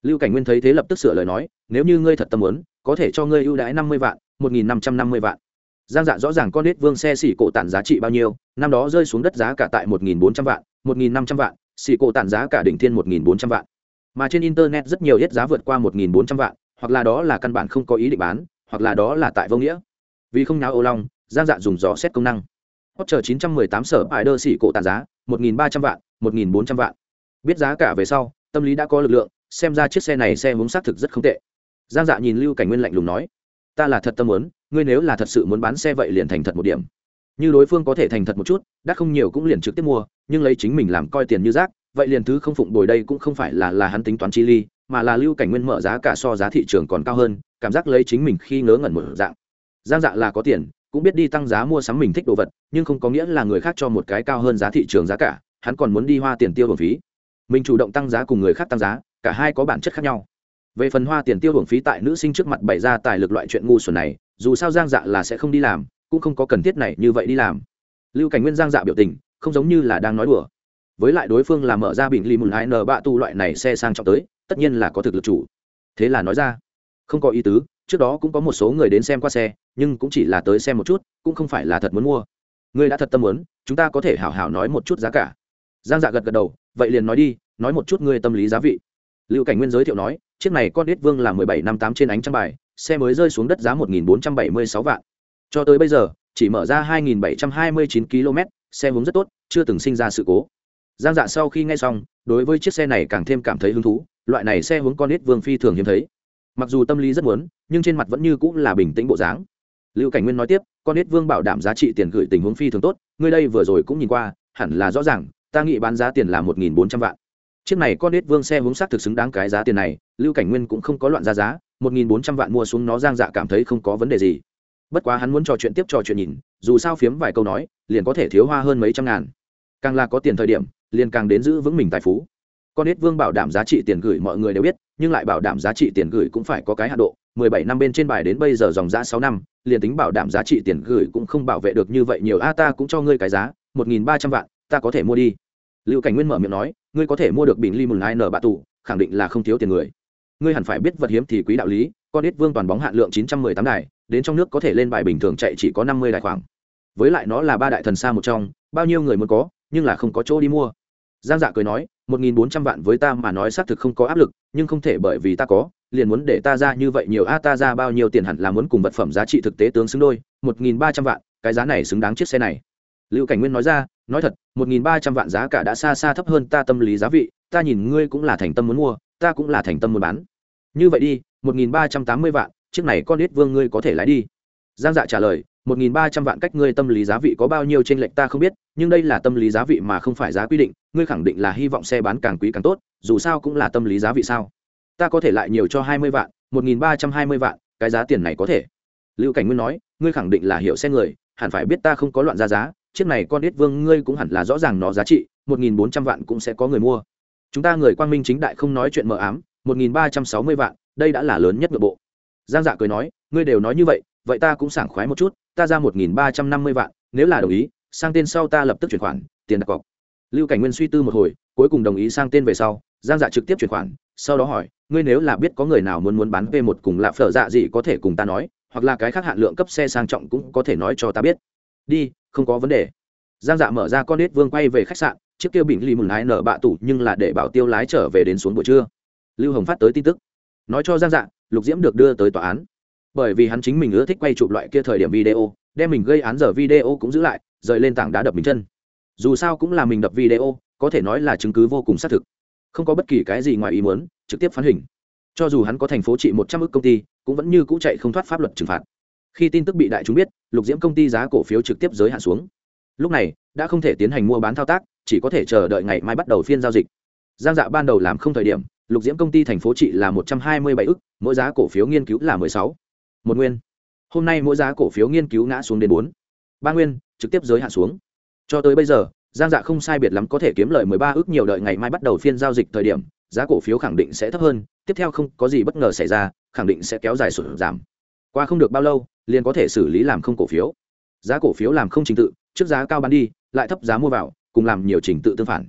Lưu cảnh nguyên thấy thế lập tức sửa lời nói, nếu như ngươi thật tâm muốn, có thể cho ngươi ưu đãi năm mươi vạn, một nghìn năm trăm năm mươi vạn. Giang dạ rõ ràng con nết vương xe xỉ cổ tản giá trị bao nhiêu, năm đó rơi xuống đất giá cả tại một nghìn bốn trăm vạn, một nghìn năm trăm vạn, xỉ cổ tản giá cả đỉnh thiên một nghìn bốn trăm vạn mà trên internet rất nhiều hết giá vượt qua một nghìn bốn trăm vạn, hoặc là đó là căn bản không có ý định bán, hoặc là đó là tại vô nghĩa. Vì không náo ô long, giang dạ dùng dò xét công năng. Hot chờ chín trăm mười tám sở bài đơ xỉ cổ tàn giá, một nghìn ba trăm vạn, một nghìn bốn trăm vạn. Biết giá cả về sau, tâm lý đã có lực lượng, xem ra chiếc xe này xe muốn xác thực rất không tệ. Giang dạ nhìn lưu cảnh nguyên lạnh lùng nói, ta là thật tâm muốn, ngươi nếu là thật sự muốn bán xe vậy liền thành thật một điểm. Như đối phương có thể thành thật một chút, đắt không nhiều cũng liền trực tiếp mua, nhưng lấy chính mình làm coi tiền như rác vậy liền thứ không phụng bồi đây cũng không phải là là hắn tính toán chi ly, mà là lưu cảnh nguyên mở giá cả so giá thị trường còn cao hơn, cảm giác lấy chính mình khi ngớ ngẩn một dạng. Giang dạ là có tiền, cũng biết đi tăng giá mua sắm mình thích đồ vật, nhưng không có nghĩa là người khác cho một cái cao hơn giá thị trường giá cả, hắn còn muốn đi hoa tiền tiêu hưởng phí. Mình chủ động tăng giá cùng người khác tăng giá, cả hai có bản chất khác nhau. Về phần hoa tiền tiêu hưởng phí tại nữ sinh trước mặt bày ra tài lực loại chuyện ngu xuẩn này, dù sao giang dạ là sẽ không đi làm, cũng không có cần thiết này như vậy đi làm. Lưu cảnh nguyên giang dạ biểu tình, không giống như là đang nói đùa với lại đối phương là mở ra bình ly mùn hai n bạ tu loại này xe sang trọng tới, tất nhiên là có thực lực chủ. Thế là nói ra, không có ý tứ, trước đó cũng có một số người đến xem qua xe, nhưng cũng chỉ là tới xem một chút, cũng không phải là thật muốn mua. Ngươi đã thật tâm muốn, chúng ta có thể hảo hảo nói một chút giá cả. Giang dạ gật gật đầu, vậy liền nói đi, nói một chút ngươi tâm lý giá vị. Lưu cảnh nguyên giới thiệu nói, chiếc này con đít vương là mười bảy năm tám trên ánh trăm bài, xe mới rơi xuống đất giá một nghìn bốn trăm bảy mươi sáu vạn. Cho tới bây giờ, chỉ mở ra hai nghìn bảy trăm hai mươi chín km xe hướng rất tốt, chưa từng sinh ra sự cố giang dạ sau khi nghe xong, đối với chiếc xe này càng thêm cảm thấy hứng thú, loại này xe hướng con ít vương phi thường hiếm thấy. Mặc dù tâm lý rất muốn, nhưng trên mặt vẫn như cũng là bình tĩnh bộ dáng. Lưu cảnh nguyên nói tiếp, con ít vương bảo đảm giá trị tiền gửi tình huống phi thường tốt, ngươi đây vừa rồi cũng nhìn qua, hẳn là rõ ràng, ta nghĩ bán giá tiền là một nghìn bốn trăm vạn. Chiếc này con ít vương xe hướng xác thực xứng đáng cái giá tiền này, lưu cảnh nguyên cũng không có loạn ra giá, một nghìn bốn trăm vạn mua xuống nó giang dạ cảm thấy không có vấn đề gì. Bất quá hắn muốn trò chuyện tiếp trò chuyện nhìn, dù sao phiếm vài câu nói, liền có thể thiếu hoa hơn mấy trăm ngàn. Càng là có tiền thời điểm liền càng đến giữ vững mình tài phú. Con ít vương bảo đảm giá trị tiền gửi mọi người đều biết, nhưng lại bảo đảm giá trị tiền gửi cũng phải có cái hạ độ. 17 năm bên trên bài đến bây giờ dòng giá 6 năm, liền tính bảo đảm giá trị tiền gửi cũng không bảo vệ được như vậy nhiều. A, ta cũng cho ngươi cái giá 1.300 vạn, ta có thể mua đi. Lưu cảnh nguyên mở miệng nói, ngươi có thể mua được bình ly mừng hai nở bạ tủ khẳng định là không thiếu tiền người. Ngươi hẳn phải biết vật hiếm thì quý đạo lý, con ít vương toàn bóng hạn lượng 918 đài, đến trong nước có thể lên bài bình thường chạy chỉ có 50 đài khoảng. Với lại nó là ba đại thần xa một trong, bao nhiêu người muốn có, nhưng là không có chỗ đi mua giang dạ cười nói, một nghìn bốn trăm vạn với ta mà nói xác thực không có áp lực, nhưng không thể bởi vì ta có, liền muốn để ta ra như vậy nhiều, a, ta ra bao nhiêu tiền hẳn là muốn cùng vật phẩm giá trị thực tế tướng xứng đôi, một nghìn ba trăm vạn, cái giá này xứng đáng chiếc xe này. Lưu cảnh nguyên nói ra, nói thật, một nghìn ba trăm vạn giá cả đã xa xa thấp hơn ta tâm lý giá vị, ta nhìn ngươi cũng là thành tâm muốn mua, ta cũng là thành tâm muốn bán. Như vậy đi, một nghìn ba trăm tám mươi vạn, chiếc này con ít vương ngươi có thể lái đi. Giang dạ trả lời một nghìn ba trăm vạn cách ngươi tâm lý giá vị có bao nhiêu trên lệnh ta không biết, nhưng đây là tâm lý giá vị mà không phải giá quy định, ngươi khẳng định là hy vọng xe bán càng quý càng tốt, dù sao cũng là tâm lý giá vị sao? Ta có thể lại nhiều cho hai mươi vạn, một nghìn ba trăm hai mươi vạn, cái giá tiền này có thể. Lưu cảnh nguyên nói, ngươi khẳng định là hiểu xe người, hẳn phải biết ta không có loạn ra giá, chiếc này con ít vương ngươi cũng hẳn là rõ ràng nó giá trị, một nghìn bốn trăm vạn cũng sẽ có người mua. Chúng ta người quang minh chính đại không nói chuyện mờ ám, một nghìn ba trăm sáu mươi vạn, đây đã là lớn nhất nội bộ. Giang dạ cười nói, ngươi đều nói như vậy vậy ta cũng sảng khoái một chút ta ra một nghìn ba trăm năm mươi vạn, nếu là đồng ý, sang tên sau ta lập tức chuyển khoản, tiền đặt cọc. Lưu cảnh nguyên suy tư một hồi, cuối cùng đồng ý sang tên về sau, giang dạ trực tiếp chuyển khoản, sau đó hỏi, ngươi nếu là biết có người nào muốn muốn bán v một cùng là phở dạ gì có thể cùng ta nói, hoặc là cái khác hạn lượng cấp xe sang trọng cũng có thể nói cho ta biết. Đi, không có vấn đề. Giang dạ mở ra con nết vương quay về khách sạn, chiếc kia bình lì mừng lái nở bạ tủ nhưng là để bảo tiêu lái trở về đến xuống buổi trưa. Lưu hồng phát tới tin tức. Nói cho giang dạ lục diễm được đưa tới tòa án bởi vì hắn chính mình ưa thích quay chụp loại kia thời điểm video, đem mình gây án giờ video cũng giữ lại, rời lên tảng đá đập mình chân. Dù sao cũng là mình đập video, có thể nói là chứng cứ vô cùng xác thực. Không có bất kỳ cái gì ngoài ý muốn, trực tiếp phán hình. Cho dù hắn có thành phố trị một trăm ước công ty, cũng vẫn như cũ chạy không thoát pháp luật trừng phạt. Khi tin tức bị đại chúng biết, lục diễm công ty giá cổ phiếu trực tiếp giới hạn xuống. Lúc này, đã không thể tiến hành mua bán thao tác, chỉ có thể chờ đợi ngày mai bắt đầu phiên giao dịch. Giang dạ ban đầu làm không thời điểm, lục diễm công ty thành phố trị là một trăm hai mươi bảy ức, mỗi giá cổ phiếu nghiên cứu là mười sáu một nguyên. Hôm nay mỗi giá cổ phiếu nghiên cứu ngã xuống đến bốn. Ba nguyên, trực tiếp giới hạn xuống. Cho tới bây giờ, giang dạ không sai biệt lắm có thể kiếm lời mười ba ước nhiều đợi ngày mai bắt đầu phiên giao dịch thời điểm, giá cổ phiếu khẳng định sẽ thấp hơn, tiếp theo không có gì bất ngờ xảy ra, khẳng định sẽ kéo dài sụt giảm. Qua không được bao lâu, liền có thể xử lý làm không cổ phiếu. Giá cổ phiếu làm không trình tự, trước giá cao bán đi, lại thấp giá mua vào, cùng làm nhiều trình tự tương phản.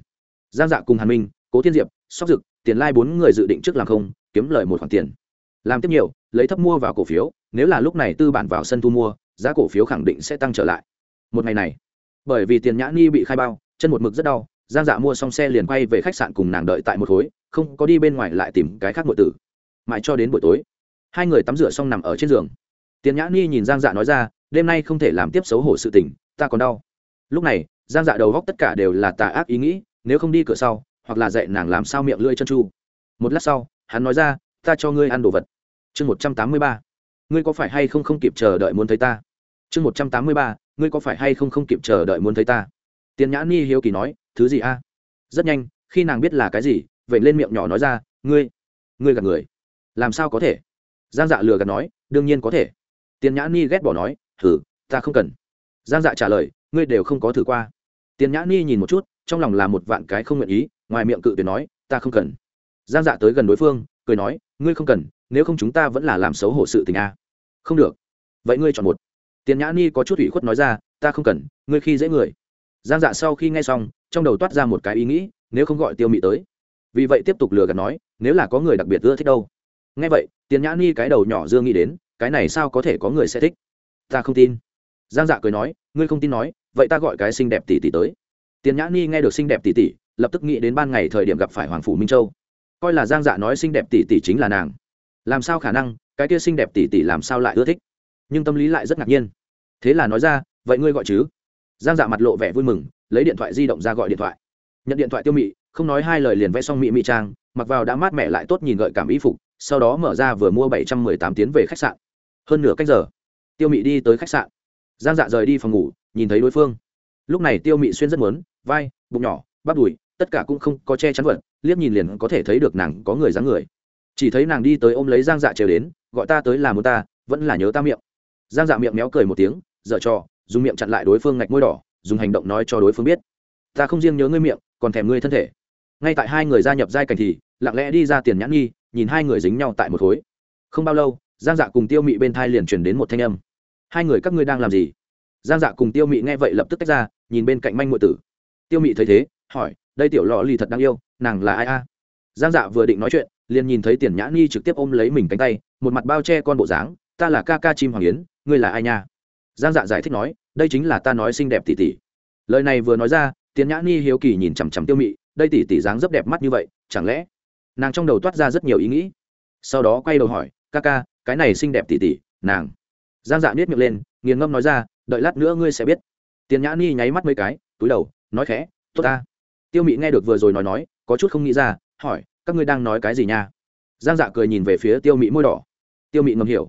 Giang dạ cùng hàn minh, cố thiên diệp, sóc dực, tiền lai bốn người dự định trước làm không, kiếm lời một khoản tiền. Làm tiếp nhiều, lấy thấp mua vào cổ phiếu nếu là lúc này tư bản vào sân thu mua, giá cổ phiếu khẳng định sẽ tăng trở lại. Một ngày này, bởi vì tiền nhã ni bị khai bao, chân một mực rất đau, giang dạ mua xong xe liền quay về khách sạn cùng nàng đợi tại một khối, không có đi bên ngoài lại tìm cái khác nội tử. Mãi cho đến buổi tối, hai người tắm rửa xong nằm ở trên giường. Tiền nhã ni nhìn giang dạ nói ra, đêm nay không thể làm tiếp xấu hổ sự tình, ta còn đau. Lúc này, giang dạ đầu góc tất cả đều là tà ác ý nghĩ, nếu không đi cửa sau, hoặc là dạy nàng làm sao miệng lưỡi chân chu. Một lát sau, hắn nói ra, ta cho ngươi ăn đồ vật. Chương một trăm tám mươi ba ngươi có phải hay không không kịp chờ đợi muốn thấy ta? Chương một trăm tám mươi ba, ngươi có phải hay không không kịp chờ đợi muốn thấy ta? Tiền nhã ni hiếu kỳ nói, thứ gì a? Rất nhanh, khi nàng biết là cái gì, vậy lên miệng nhỏ nói ra, ngươi ngươi gạt người. Làm sao có thể? Giang dạ lừa gạt nói, đương nhiên có thể. Tiền nhã ni ghét bỏ nói thử ta không cần. Giang dạ trả lời, ngươi đều không có thử qua. Tiền nhã ni nhìn một chút, trong lòng là một vạn cái không nguyện ý, ngoài miệng cự tuyệt nói, ta không cần. Giang dạ tới gần đối phương, cười nói, ngươi không cần, nếu không chúng ta vẫn là làm xấu hổ sự tình a không được. Vậy ngươi chọn một. Tiền nhã ni có chút ủy khuất nói ra, ta không cần, ngươi khi dễ người. Giang dạ sau khi nghe xong, trong đầu toát ra một cái ý nghĩ, nếu không gọi tiêu mị tới. Vì vậy tiếp tục lừa gạt nói, nếu là có người đặc biệt ưa thích đâu. Nghe vậy, tiền nhã ni cái đầu nhỏ dương nghĩ đến, cái này sao có thể có người sẽ thích? Ta không tin. Giang dạ cười nói, ngươi không tin nói, vậy ta gọi cái xinh đẹp tỷ tỷ tới. Tiền nhã ni nghe được xinh đẹp tỷ tỷ, lập tức nghĩ đến ban ngày thời điểm gặp phải hoàng phủ minh châu. Coi là giang dạ nói xinh đẹp tỷ tỷ chính là nàng. Làm sao khả năng cái kia xinh đẹp tỷ tỷ làm sao lại ưa thích? Nhưng tâm lý lại rất ngạc nhiên. Thế là nói ra, vậy ngươi gọi chứ? Giang dạ mặt lộ vẻ vui mừng, lấy điện thoại di động ra gọi điện thoại. Nhận điện thoại tiêu mị, không nói hai lời liền vẽ xong mị mị trang, mặc vào đã mát mẻ lại tốt nhìn gợi cảm y phục, sau đó mở ra vừa mua bảy trăm mười tám tiến về khách sạn. Hơn nửa cách giờ, tiêu mị đi tới khách sạn. Giang dạ rời đi phòng ngủ, nhìn thấy đối phương. Lúc này tiêu mị xuyên rất muốn, vai, bụng nhỏ, bắp đùi, tất cả cũng không có che chắn vật, liếc nhìn liền có thể thấy được nàng có người dáng người chỉ thấy nàng đi tới ôm lấy giang dạ trèo đến, gọi ta tới là muốn ta, vẫn là nhớ ta miệng. Giang dạ miệng méo cười một tiếng, dở trò, dùng miệng chặn lại đối phương ngạch môi đỏ, dùng hành động nói cho đối phương biết. Ta không riêng nhớ ngươi miệng, còn thèm ngươi thân thể. Ngay tại hai người gia nhập giai cảnh thì, lặng lẽ đi ra tiền nhãn nghi, nhìn hai người dính nhau tại một khối. Không bao lâu, giang dạ cùng tiêu mị bên thai liền truyền đến một thanh âm. Hai người, các ngươi đang làm gì? Giang dạ cùng tiêu mị nghe vậy lập tức tách ra, nhìn bên cạnh manh ngụy tử. Tiêu mị thấy thế, hỏi, đây tiểu lò lì thật đáng yêu, nàng là ai a? Giang dạ vừa định nói chuyện liền nhìn thấy tiền nhã ni trực tiếp ôm lấy mình cánh tay, một mặt bao che con bộ dáng, ta là ca ca chim hoàng yến, ngươi là ai nha? Giang dạ giải thích nói, đây chính là ta nói xinh đẹp tỷ tỷ. Lời này vừa nói ra, tiền nhã ni hiếu kỳ nhìn chằm chằm tiêu mị, đây tỷ tỷ dáng rất đẹp mắt như vậy, chẳng lẽ nàng trong đầu toát ra rất nhiều ý nghĩ? Sau đó quay đầu hỏi, ca ca, cái này xinh đẹp tỷ tỷ, nàng? Giang dạ biết miệng lên, nghiền ngâm nói ra, đợi lát nữa ngươi sẽ biết. Tiền nhã ni nháy mắt mấy cái, túi đầu, nói khẽ, tốt ta. Tiêu mị nghe được vừa rồi nói nói, có chút không nghĩ ra, hỏi các ngươi đang nói cái gì nha? Giang dạ cười nhìn về phía tiêu mị môi đỏ. Tiêu mị ngầm hiểu.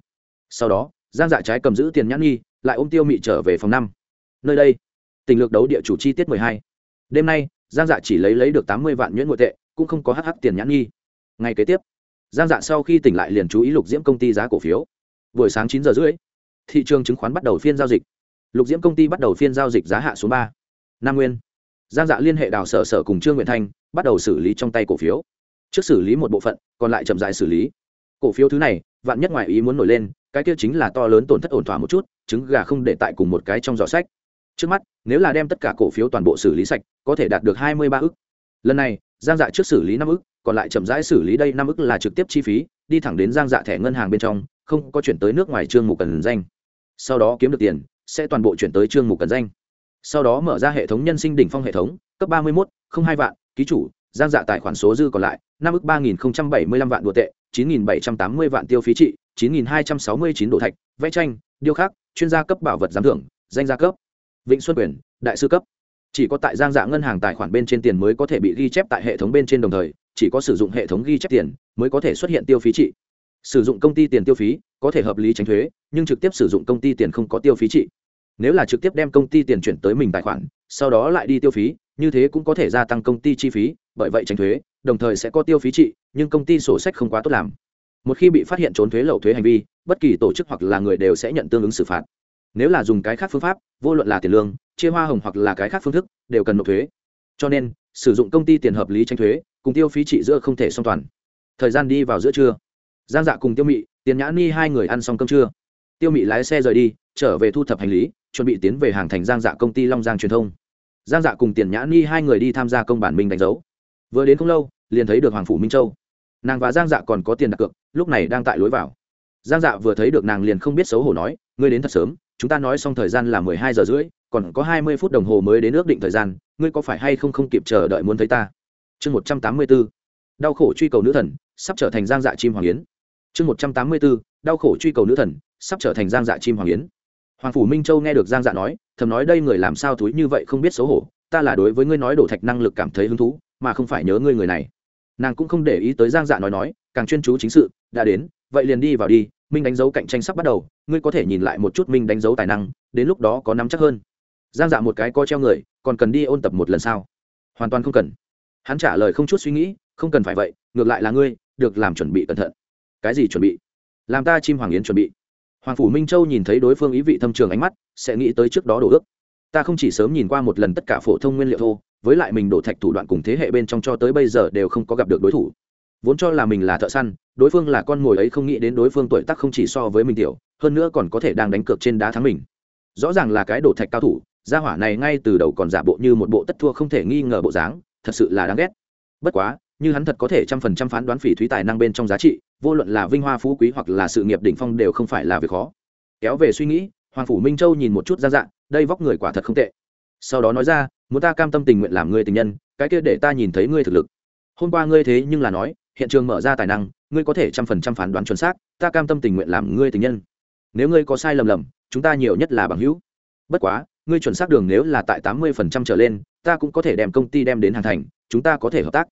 Sau đó, giang dạ trái cầm giữ tiền nhãn nghi, lại ôm tiêu mị trở về phòng năm. Nơi đây, tình lược đấu địa chủ chi tiết mười hai. Đêm nay, giang dạ chỉ lấy lấy được tám mươi vạn nhuyễn nội tệ, cũng không có hh tiền nhãn nghi. Ngày kế tiếp, giang dạ sau khi tỉnh lại liền chú ý lục diễm công ty giá cổ phiếu. Buổi sáng chín giờ rưỡi, thị trường chứng khoán bắt đầu phiên giao dịch. Lục diễm công ty bắt đầu phiên giao dịch giá hạ số ba. Nam nguyên, giang dạ liên hệ đào sở sở cùng trương nguyện thanh, bắt đầu xử lý trong tay cổ phiếu trước xử lý một bộ phận, còn lại chậm dài xử lý. Cổ phiếu thứ này, vạn nhất ngoại ý muốn nổi lên, cái kia chính là to lớn tổn thất ổn thỏa một chút, trứng gà không để tại cùng một cái trong giỏ sách. Trước mắt, nếu là đem tất cả cổ phiếu toàn bộ xử lý sạch, có thể đạt được hai mươi ba ức. Lần này, giang dạ trước xử lý năm ức, còn lại chậm rãi xử lý đây năm ức là trực tiếp chi phí, đi thẳng đến giang dạ thẻ ngân hàng bên trong, không có chuyển tới nước ngoài trương mục cần danh. Sau đó kiếm được tiền, sẽ toàn bộ chuyển tới trương mục cần danh. Sau đó mở ra hệ thống nhân sinh đỉnh phong hệ thống, cấp ba mươi một không hai vạn, ký chủ giang dạ tài khoản số dư còn lại, năm ước ba nghìn bảy mươi lăm vạn đô tệ, chín nghìn bảy trăm tám mươi vạn tiêu phí trị, chín nghìn hai trăm sáu mươi chín đồ thạch, vẽ tranh, điêu khắc, chuyên gia cấp bảo vật giám thưởng, danh gia cấp. Vịnh xuân quyền, đại sư cấp. Chỉ có tại giang dạ ngân hàng tài khoản bên trên tiền mới có thể bị ghi chép tại hệ thống bên trên đồng thời, chỉ có sử dụng hệ thống ghi chép tiền mới có thể xuất hiện tiêu phí trị. Sử dụng công ty tiền tiêu phí có thể hợp lý tránh thuế, nhưng trực tiếp sử dụng công ty tiền không có tiêu phí trị. Nếu là trực tiếp đem công ty tiền chuyển tới mình tài khoản sau đó lại đi tiêu phí, như thế cũng có thể gia tăng công ty chi phí, bởi vậy tránh thuế, đồng thời sẽ có tiêu phí trị, nhưng công ty sổ sách không quá tốt làm. Một khi bị phát hiện trốn thuế lậu thuế hành vi, bất kỳ tổ chức hoặc là người đều sẽ nhận tương ứng xử phạt. Nếu là dùng cái khác phương pháp, vô luận là tiền lương, chia hoa hồng hoặc là cái khác phương thức, đều cần nộp thuế. Cho nên, sử dụng công ty tiền hợp lý tranh thuế, cùng tiêu phí trị giữa không thể song toàn. Thời gian đi vào giữa trưa. Giang dạ cùng tiêu mị, tiền nhã ni hai người ăn xong cơm trưa. Tiêu mị lái xe rời đi, trở về thu thập hành lý, chuẩn bị tiến về hàng thành giang dạ công ty long giang truyền thông giang dạ cùng tiền nhã ni hai người đi tham gia công bản minh đánh dấu. Vừa đến không lâu, liền thấy được hoàng phủ minh châu. Nàng và giang dạ còn có tiền đặt cược, lúc này đang tại lối vào. Giang dạ vừa thấy được nàng liền không biết xấu hổ nói, ngươi đến thật sớm, chúng ta nói xong thời gian là mười hai giờ rưỡi, còn có hai mươi phút đồng hồ mới đến ước định thời gian, ngươi có phải hay không không kịp chờ đợi muốn thấy ta? Chương một trăm tám mươi b ố đau khổ truy cầu nữ thần, sắp trở thành giang dạ chim hoàng yến. Chương một trăm tám mươi b ố đau khổ truy cầu nữ thần, sắp trở thành giang dạ chim hoàng yến. Hoàng phủ minh châu nghe được giang dạ nói thầm nói đây người làm sao thúi như vậy không biết xấu hổ, ta là đối với ngươi nói đổ thạch năng lực cảm thấy hứng thú, mà không phải nhớ ngươi người này. Nàng cũng không để ý tới giang dạ nói nói, càng chuyên chú chính sự, đã đến, vậy liền đi vào đi, minh đánh dấu cạnh tranh sắp bắt đầu, ngươi có thể nhìn lại một chút minh đánh dấu tài năng, đến lúc đó có nắm chắc hơn. Giang dạ một cái co treo người, còn cần đi ôn tập một lần sao? Hoàn toàn không cần. Hắn trả lời không chút suy nghĩ, không cần phải vậy, ngược lại là ngươi, được làm chuẩn bị cẩn thận. Cái gì chuẩn bị? Làm ta chim hoàng yến chuẩn bị. Hoàng phủ minh châu nhìn thấy đối phương ý vị thâm trường ánh mắt sẽ nghĩ tới trước đó đổ ước. Ta không chỉ sớm nhìn qua một lần tất cả phổ thông nguyên liệu thô, với lại mình đổ thạch thủ đoạn cùng thế hệ bên trong cho tới bây giờ đều không có gặp được đối thủ. Vốn cho là mình là thợ săn, đối phương là con mồi ấy không nghĩ đến đối phương tuổi tác không chỉ so với mình tiểu, hơn nữa còn có thể đang đánh cược trên đá thắng mình. Rõ ràng là cái đổ thạch cao thủ, gia hỏa này ngay từ đầu còn giả bộ như một bộ tất thua không thể nghi ngờ bộ dáng, thật sự là đáng ghét. Bất quá, như hắn thật có thể trăm phần trăm phán đoán phỉ thúy tài năng bên trong giá trị, vô luận là vinh hoa phú quý hoặc là sự nghiệp đỉnh phong đều không phải là việc khó. Kéo về suy nghĩ hoàng phủ minh châu nhìn một chút ra dạng, đây vóc người quả thật không tệ. Sau đó nói ra, muốn ta cam tâm tình nguyện làm ngươi tình nhân, cái kia để ta nhìn thấy ngươi thực lực. Hôm qua ngươi thế nhưng là nói, hiện trường mở ra tài năng, ngươi có thể trăm phần trăm phán đoán chuẩn xác, ta cam tâm tình nguyện làm ngươi tình nhân. Nếu ngươi có sai lầm lầm, chúng ta nhiều nhất là bằng hữu. Bất quá, ngươi chuẩn xác đường nếu là tại tám mươi phần trăm trở lên, ta cũng có thể đem công ty đem đến hàng thành, chúng ta có thể hợp tác.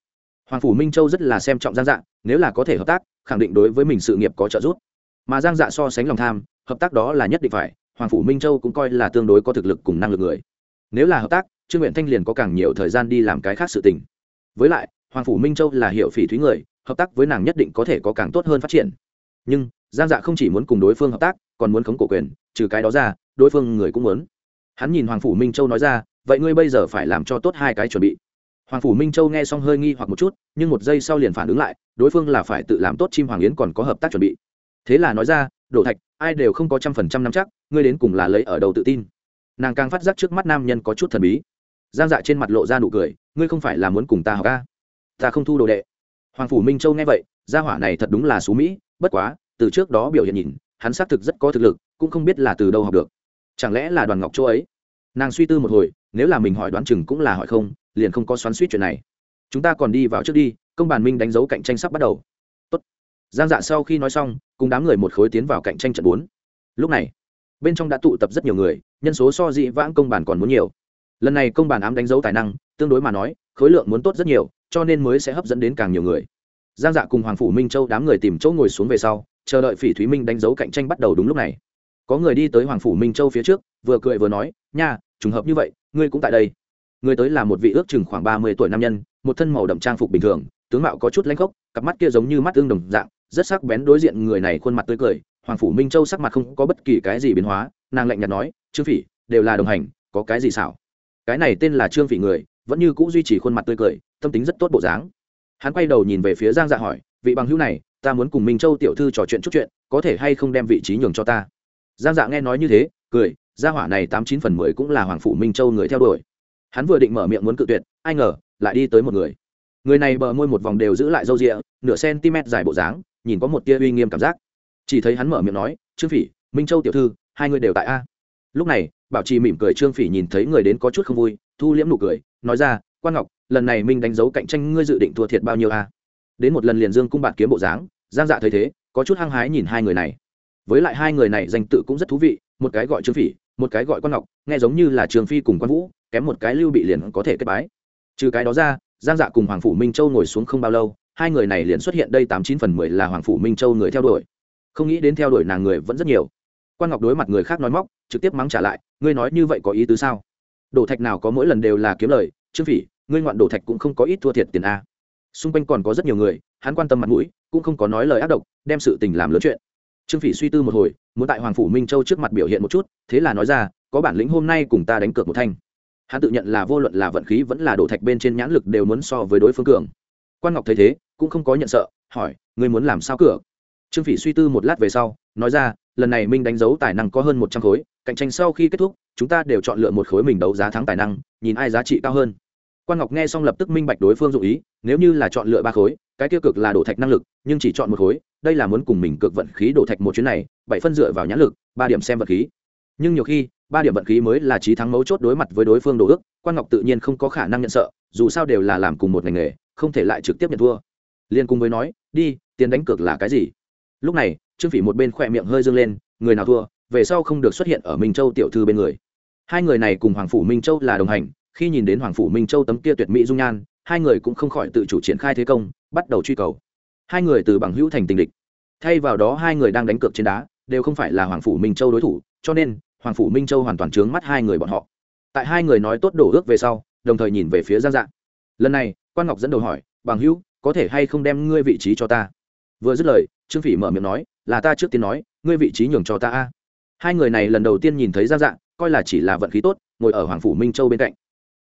Hoàng phủ minh châu rất là xem trọng giang dạ nếu là có thể hợp tác, khẳng định đối với mình sự nghiệp có trợ giúp. Mà giang dạ so sánh lòng tham, hợp tác đó là nhất định phải hoàng phủ minh châu cũng coi là tương đối có thực lực cùng năng lực người. Nếu là hợp tác, trương nguyện thanh liền có càng nhiều thời gian đi làm cái khác sự tình. Với lại, hoàng phủ minh châu là hiệu phỉ thúy người, hợp tác với nàng nhất định có thể có càng tốt hơn phát triển. Nhưng, giang dạ không chỉ muốn cùng đối phương hợp tác, còn muốn khống cổ quyền, trừ cái đó ra, đối phương người cũng muốn. Hắn nhìn hoàng phủ minh châu nói ra, vậy ngươi bây giờ phải làm cho tốt hai cái chuẩn bị. Hoàng phủ minh châu nghe xong hơi nghi hoặc một chút, nhưng một giây sau liền phản ứng lại, đối phương là phải tự làm tốt chim hoàng yến còn có hợp tác chuẩn bị. Thế là nói ra đổ thạch, ai đều không có trăm phần trăm nắm chắc, ngươi đến cùng là lấy ở đầu tự tin. Nàng càng phát giác trước mắt nam nhân có chút thần bí. Giang dạ trên mặt lộ ra nụ cười, ngươi không phải là muốn cùng ta học ca ta không thu đồ đệ. Hoàng phủ minh châu nghe vậy, gia hỏa này thật đúng là xú mỹ, bất quá, từ trước đó biểu hiện nhìn, hắn xác thực rất có thực lực, cũng không biết là từ đâu học được. Chẳng lẽ là đoàn ngọc châu ấy? Nàng suy tư một hồi, nếu là mình hỏi đoán chừng cũng là hỏi không, liền không có xoắn suýt chuyện này. Chúng ta còn đi vào trước đi, công bàn minh đánh dấu cạnh tranh sắp bắt đầu giang dạ sau khi nói xong, cùng đám người một khối tiến vào cạnh tranh trận bốn. Lúc này, bên trong đã tụ tập rất nhiều người, nhân số so dị vãng công bản còn muốn nhiều. Lần này công bản ám đánh dấu tài năng, tương đối mà nói, khối lượng muốn tốt rất nhiều, cho nên mới sẽ hấp dẫn đến càng nhiều người. Giang dạ cùng hoàng phủ minh châu đám người tìm chỗ ngồi xuống về sau, chờ đợi phỉ thúy minh đánh dấu cạnh tranh bắt đầu đúng lúc này. Có người đi tới hoàng phủ minh châu phía trước, vừa cười vừa nói, nha, trùng hợp như vậy, ngươi cũng tại đây. Người tới là một vị ước chừng khoảng ba mươi tuổi nam nhân, một thân màu đậm trang phục bình thường, tướng mạo có chút lanh khốc, cặp mắt kia giống như mắt ương đồng dạng rất sắc bén đối diện người này khuôn mặt tươi cười, hoàng phủ minh châu sắc mặt không có bất kỳ cái gì biến hóa, nàng lạnh nhạt nói, trương phỉ, đều là đồng hành, có cái gì xảo? Cái này tên là trương phỉ người, vẫn như c ũ duy trì khuôn mặt tươi cười, tâm tính rất tốt bộ dáng. Hắn quay đầu nhìn về phía giang dạ hỏi, vị bằng hữu này, ta muốn cùng minh châu tiểu thư trò chuyện chút chuyện, có thể hay không đem vị trí nhường cho ta? Giang dạ nghe nói như thế, cười, gia hỏa này tám chín phần mười cũng là hoàng phủ minh châu người theo đuổi. Hắn vừa định mở miệng muốn cự tuyệt, ai ngờ, lại đi tới một người. Người này bờ môi một vòng đều giữ lại râu rịa, nửa cm dài bộ dáng nhìn có một tia uy nghiêm cảm giác. Chỉ thấy hắn mở miệng nói, trương phỉ, minh châu tiểu thư, hai người đều tại a. Lúc này, bảo trì mỉm cười trương phỉ nhìn thấy người đến có chút không vui, thu liễm nụ cười, nói ra, quan ngọc, lần này minh đánh dấu cạnh tranh ngươi dự định thua thiệt bao nhiêu a? Đến một lần liền dương cung bạn kiếm bộ dáng, giang dạ thấy thế, có chút hăng hái nhìn hai người này. Với lại hai người này danh tự cũng rất thú vị, một cái gọi trương phỉ, một cái gọi quan ngọc, nghe giống như là trường phi cùng quan vũ, kém một cái lưu bị liền có thể kết bái. Trừ cái đó ra, giang dạ cùng hoàng phủ minh châu ngồi xuống không bao lâu hai người này liền xuất hiện đây tám chín phần mười là hoàng phủ minh châu người theo đuổi. Không nghĩ đến theo đuổi nàng người vẫn rất nhiều. Quan ngọc đối mặt người khác nói móc, trực tiếp mắng trả lại, ngươi nói như vậy có ý tứ sao? Đổ thạch nào có mỗi lần đều là kiếm lời, trương phỉ, ngươi ngoạn đổ thạch cũng không có ít thua thiệt tiền a. Xung quanh còn có rất nhiều người, hắn quan tâm mặt mũi, cũng không có nói lời ác độc, đem sự tình làm lớn chuyện. Trương phỉ suy tư một hồi, muốn tại hoàng phủ minh châu trước mặt biểu hiện một chút, thế là nói ra, có bản lĩnh hôm nay cùng ta đánh cược một thanh. Hắn tự nhận là vô luận là vận khí vẫn là đổ thạch bên trên nhãn lực đều muốn so với đối phương cường quan ngọc thấy thế, cũng không có nhận sợ, hỏi, ngươi muốn làm sao cửa? Trương phỉ suy tư một lát về sau, nói ra, lần này minh đánh dấu tài năng có hơn một trăm khối, cạnh tranh sau khi kết thúc, chúng ta đều chọn lựa một khối mình đấu giá thắng tài năng, nhìn ai giá trị cao hơn. Quan ngọc nghe xong lập tức minh bạch đối phương dụ ý, nếu như là chọn lựa ba khối, cái tiêu cực là đổ thạch năng lực, nhưng chỉ chọn một khối, đây là muốn cùng mình cực vận khí đổ thạch một chuyến này, bảy phân dựa vào nhãn lực, ba điểm xem vận khí. Nhưng nhiều khi, ba điểm vận khí mới là trí thắng mấu chốt đối mặt với đối phương đồ ước, quan ngọc tự nhiên không có khả năng nhận sợ, dù sao đều là làm cùng một ngành nghề không thể lại trực tiếp nhận thua. Liên cùng với nói, đi, tiền đánh cược là cái gì? Lúc này, trương phỉ một bên khỏe miệng hơi dâng lên, người nào thua, về sau không được xuất hiện ở minh châu tiểu thư bên người. Hai người này cùng hoàng phủ minh châu là đồng hành, khi nhìn đến hoàng phủ minh châu tấm kia tuyệt mỹ dung nhan, hai người cũng không khỏi tự chủ triển khai thế công, bắt đầu truy cầu. Hai người từ bằng hữu thành tình địch. Thay vào đó hai người đang đánh cược trên đá, đều không phải là hoàng phủ minh châu đối thủ, cho nên, hoàng phủ minh châu hoàn toàn trướng mắt hai người bọn họ. Tại hai người nói tốt đổ ước về sau, đồng thời nhìn về phía giang dạng lần này quan ngọc dẫn đầu hỏi, bằng hữu, có thể hay không đem ngươi vị trí cho ta? Vừa dứt lời, trương phỉ mở miệng nói, là ta trước tiên nói, ngươi vị trí nhường cho ta a. Hai người này lần đầu tiên nhìn thấy giang dạng coi là chỉ là vận khí tốt, ngồi ở hoàng phủ minh châu bên cạnh.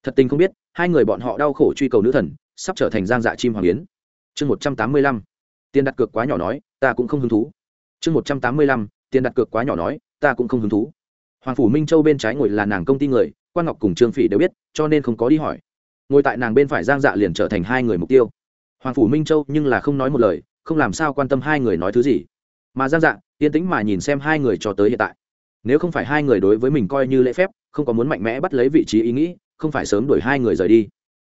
Thật tình không biết, hai người bọn họ đau khổ truy cầu nữ thần, sắp trở thành giang dạ chim hoàng yến. Chương một trăm tám mươi lăm, tiền đặt cược quá nhỏ nói, ta cũng không hứng thú. Chương một trăm tám mươi lăm, tiền đặt cược quá nhỏ nói, ta cũng không hứng thú. Hoàng phủ minh châu bên trái ngồi là nàng công ty người, quan ngọc cùng trương phỉ đều biết, cho nên không có đi hỏi ngồi tại nàng bên phải giang dạ liền trở thành hai người mục tiêu. Hoàng phủ minh châu nhưng là không nói một lời, không làm sao quan tâm hai người nói thứ gì. Mà giang dạ yên tĩnh mà nhìn xem hai người cho tới hiện tại. Nếu không phải hai người đối với mình coi như lễ phép, không có muốn mạnh mẽ bắt lấy vị trí ý nghĩ, không phải sớm đuổi hai người rời đi.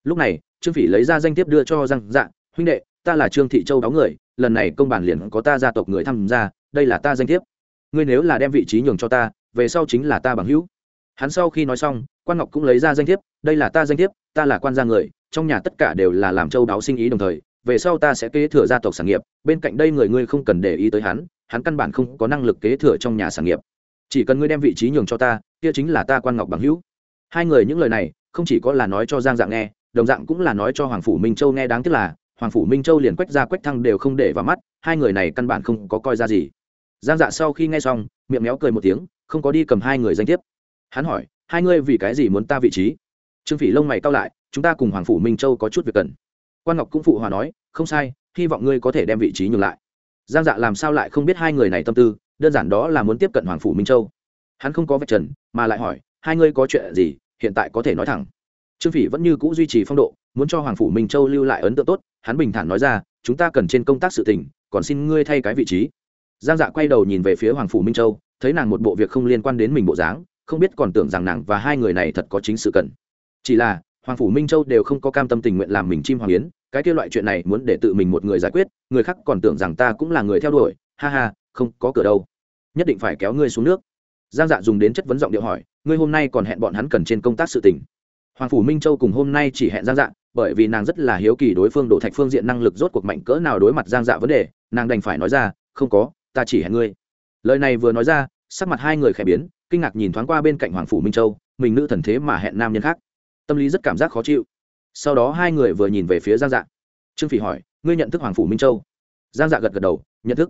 Lúc này, trương phỉ lấy ra danh thiếp đưa cho giang dạ huynh đệ, ta là trương thị châu đáo người, lần này công bản liền có ta gia tộc người tham gia, đây là ta danh thiếp. Ngươi nếu là đem vị trí nhường cho ta, về sau chính là ta bằng hữu hắn sau khi nói xong, quan ngọc cũng lấy ra danh thiếp, đây là ta danh thiếp, ta là quan gia người, trong nhà tất cả đều là làm châu đáo sinh ý đồng thời, về sau ta sẽ kế thừa gia tộc sản nghiệp, bên cạnh đây người ngươi không cần để ý tới hắn hắn căn bản không có năng lực kế thừa trong nhà sản nghiệp. Chỉ cần ngươi đem vị trí nhường cho ta, kia chính là ta quan ngọc bằng hữu. Hai người những lời này, không chỉ có là nói cho giang dạng nghe, đồng dạng cũng là nói cho hoàng phủ minh châu nghe đáng tiếc là, hoàng phủ minh châu liền quách ra quách thăng đều không để vào mắt, hai người này căn bản không có coi ra gì. Giang dạ sau khi nghe xong, miệng méo cười một tiếng, không có đi cầm hai người danh thiếp hắn hỏi, hai ngươi vì cái gì muốn ta vị trí? Trương phỉ lông mày cao lại, chúng ta cùng hoàng phủ minh châu có chút việc cần. Quan ngọc cũng phụ hòa nói, không sai, hy vọng ngươi có thể đem vị trí nhường lại. Giang dạ làm sao lại không biết hai người này tâm tư, đơn giản đó là muốn tiếp cận hoàng phủ minh châu. Hắn không có vạch trần, mà lại hỏi, hai ngươi có chuyện gì? Hiện tại có thể nói thẳng. Trương phỉ vẫn như c ũ duy trì phong độ, muốn cho hoàng phủ minh châu lưu lại ấn tượng tốt, hắn bình thản nói ra, chúng ta cần trên công tác sự tình, còn xin ngươi thay cái vị trí. Giang dạ quay đầu nhìn về phía hoàng phủ minh châu, thấy nàng một bộ việc không liên quan đến mình bộ dáng không biết còn tưởng rằng nàng và hai người này thật có chính sự cần. Chỉ là, hoàng phủ minh châu đều không có cam tâm tình nguyện làm mình chim hoàng yến, cái kia loại chuyện này muốn để tự mình một người giải quyết, người khác còn tưởng rằng ta cũng là người theo đuổi, ha ha, không có cửa đâu. Nhất định phải kéo ngươi xuống nước. Giang dạ dùng đến chất vấn giọng điệu hỏi, ngươi hôm nay còn hẹn bọn hắn cần trên công tác sự tình. Hoàng phủ minh châu cùng hôm nay chỉ hẹn giang dạ bởi vì nàng rất là hiếu kỳ đối phương đổ thạch phương diện năng lực rốt cuộc mạnh cỡ nào đối mặt giang dạ vấn đề, nàng đành phải nói ra, không có, ta chỉ hẹn ngươi. Lời này vừa nói ra, sắc mặt hai người khẽ biến kinh ngạc nhìn thoáng qua bên cạnh hoàng phủ minh châu mình nữ thần thế mà hẹn nam nhân khác tâm lý rất cảm giác khó chịu sau đó hai người vừa nhìn về phía giang dạ trương phỉ hỏi ngươi nhận thức hoàng phủ minh châu giang dạ gật gật đầu nhận thức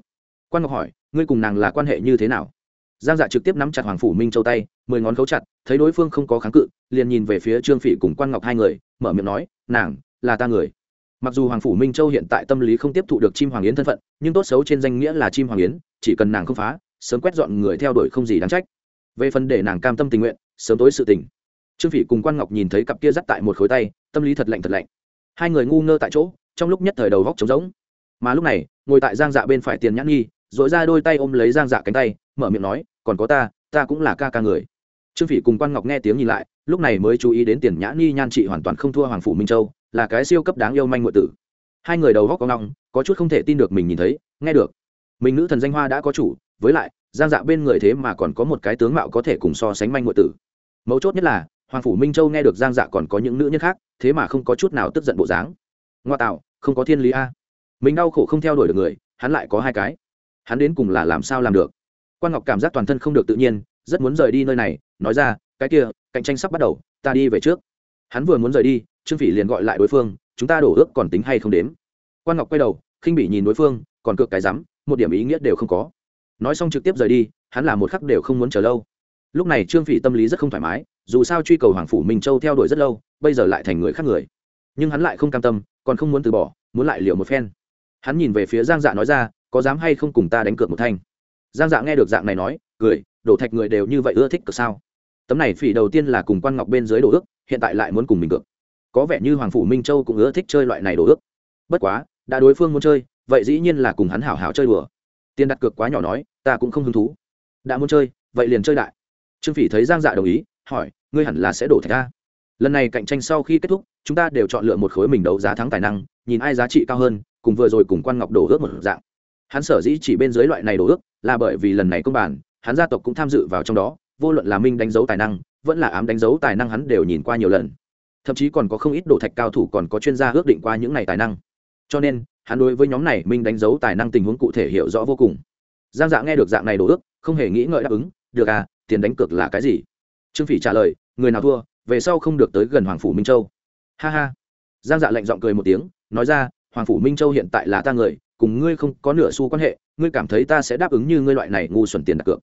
quan ngọc hỏi ngươi cùng nàng là quan hệ như thế nào giang dạ trực tiếp nắm chặt hoàng phủ minh châu tay mười ngón khấu chặt thấy đối phương không có kháng cự liền nhìn về phía trương phỉ cùng quan ngọc hai người mở miệng nói nàng là ta người mặc dù hoàng phủ minh châu hiện tại tâm lý không tiếp thụ được chim hoàng yến thân phận nhưng tốt xấu trên danh nghĩa là chim hoàng yến chỉ cần nàng không phá sớm quét dọn người theo đuổi không gì đáng trách về phần để nàng cam tâm tình nguyện, sớm tối sự tình. Trương phỉ cùng quan ngọc nhìn thấy cặp kia dắt tại một khối tay, tâm lý thật lạnh thật lạnh. Hai người ngu ngơ tại chỗ, trong lúc nhất thời đầu góc trống rỗng. Mà lúc này, ngồi tại giang dạ bên phải tiền nhãn nghi dội ra đôi tay ôm lấy giang dạ cánh tay, mở miệng nói, còn có ta ta cũng là ca ca người. Trương phỉ cùng quan ngọc nghe tiếng nhìn lại, lúc này mới chú ý đến tiền nhã nghi nhan trị hoàn toàn không thua hoàng phủ minh châu, là cái siêu cấp đáng yêu manh ngụy tử. Hai người đầu góc có ngọng, có chút không thể tin được mình nhìn thấy, nghe được. Mình nữ thần danh hoa đã có chủ, với lại giang dạ bên người thế mà còn có một cái tướng mạo có thể cùng so sánh manh ngụy tử. Mấu chốt nhất là, hoàng phủ minh châu nghe được giang dạ còn có những nữ nhân khác, thế mà không có chút nào tức giận bộ dáng. Ngoa tạo, không có thiên lý a. Mình đau khổ không theo đuổi được người, hắn lại có hai cái. Hắn đến cùng là làm sao làm được? Quan ngọc cảm giác toàn thân không được tự nhiên, rất muốn rời đi nơi này, nói ra, cái kia, cạnh tranh sắp bắt đầu, ta đi về trước. Hắn vừa muốn rời đi, trương phỉ liền gọi lại đối phương, chúng ta đổ ước còn tính hay không đếm? Quan ngọc quay đầu, khinh Bỉ nhìn đối phương, còn cược cái rắm, một điểm ý nghĩa đều không có nói xong trực tiếp rời đi, hắn là một khắc đều không muốn chờ lâu. Lúc này trương phỉ tâm lý rất không thoải mái, dù sao truy cầu hoàng phủ minh châu theo đuổi rất lâu, bây giờ lại thành người khác người. Nhưng hắn lại không cam tâm, còn không muốn từ bỏ, muốn lại liệu một phen. Hắn nhìn về phía giang dạ nói ra, có dám hay không cùng ta đánh cược một thanh? Giang dạ nghe được dạng này nói, cười, đổ thạch người đều như vậy ưa thích cược sao? Tấm này phỉ đầu tiên là cùng quan ngọc bên dưới đồ ước, hiện tại lại muốn cùng mình cược. Có vẻ như hoàng phủ minh châu cũng ưa thích chơi loại này đồ ước. Bất quá, đã đối phương muốn chơi, vậy dĩ nhiên là cùng hắn hảo hảo chơi đùa tiền đặt cược quá nhỏ nói, ta cũng không hứng thú. Đã muốn chơi, vậy liền chơi đại. Trương phỉ thấy giang dạ đồng ý, hỏi, ngươi hẳn là sẽ đổ thạch ra lần này cạnh tranh sau khi kết thúc, chúng ta đều chọn lựa một khối mình đấu giá thắng tài năng, nhìn ai giá trị cao hơn, cùng vừa rồi cùng quan ngọc đổ ước một dạng. Hắn sở dĩ chỉ bên dưới loại này đổ ước, là bởi vì lần này công bản, hắn gia tộc cũng tham dự vào trong đó, vô luận là minh đánh dấu tài năng, vẫn là ám đánh dấu tài năng hắn đều nhìn qua nhiều lần. Thậm chí còn có không ít đổ thạch cao thủ còn có chuyên gia ước định qua những này tài năng. Cho nên hắn đối với nhóm này minh đánh dấu tài năng tình huống cụ thể hiểu rõ vô cùng. Giang dạ nghe được dạng này đồ ước, không hề nghĩ ngợi đáp ứng, được à tiền đánh cược là cái gì? Trương phỉ trả lời, người nào thua, về sau không được tới gần hoàng phủ minh châu. Ha ha. Giang dạ lạnh giọng cười một tiếng, nói ra, hoàng phủ minh châu hiện tại là ta người, cùng ngươi không có nửa xu quan hệ, ngươi cảm thấy ta sẽ đáp ứng như ngươi loại này ngu xuẩn tiền đặt cược.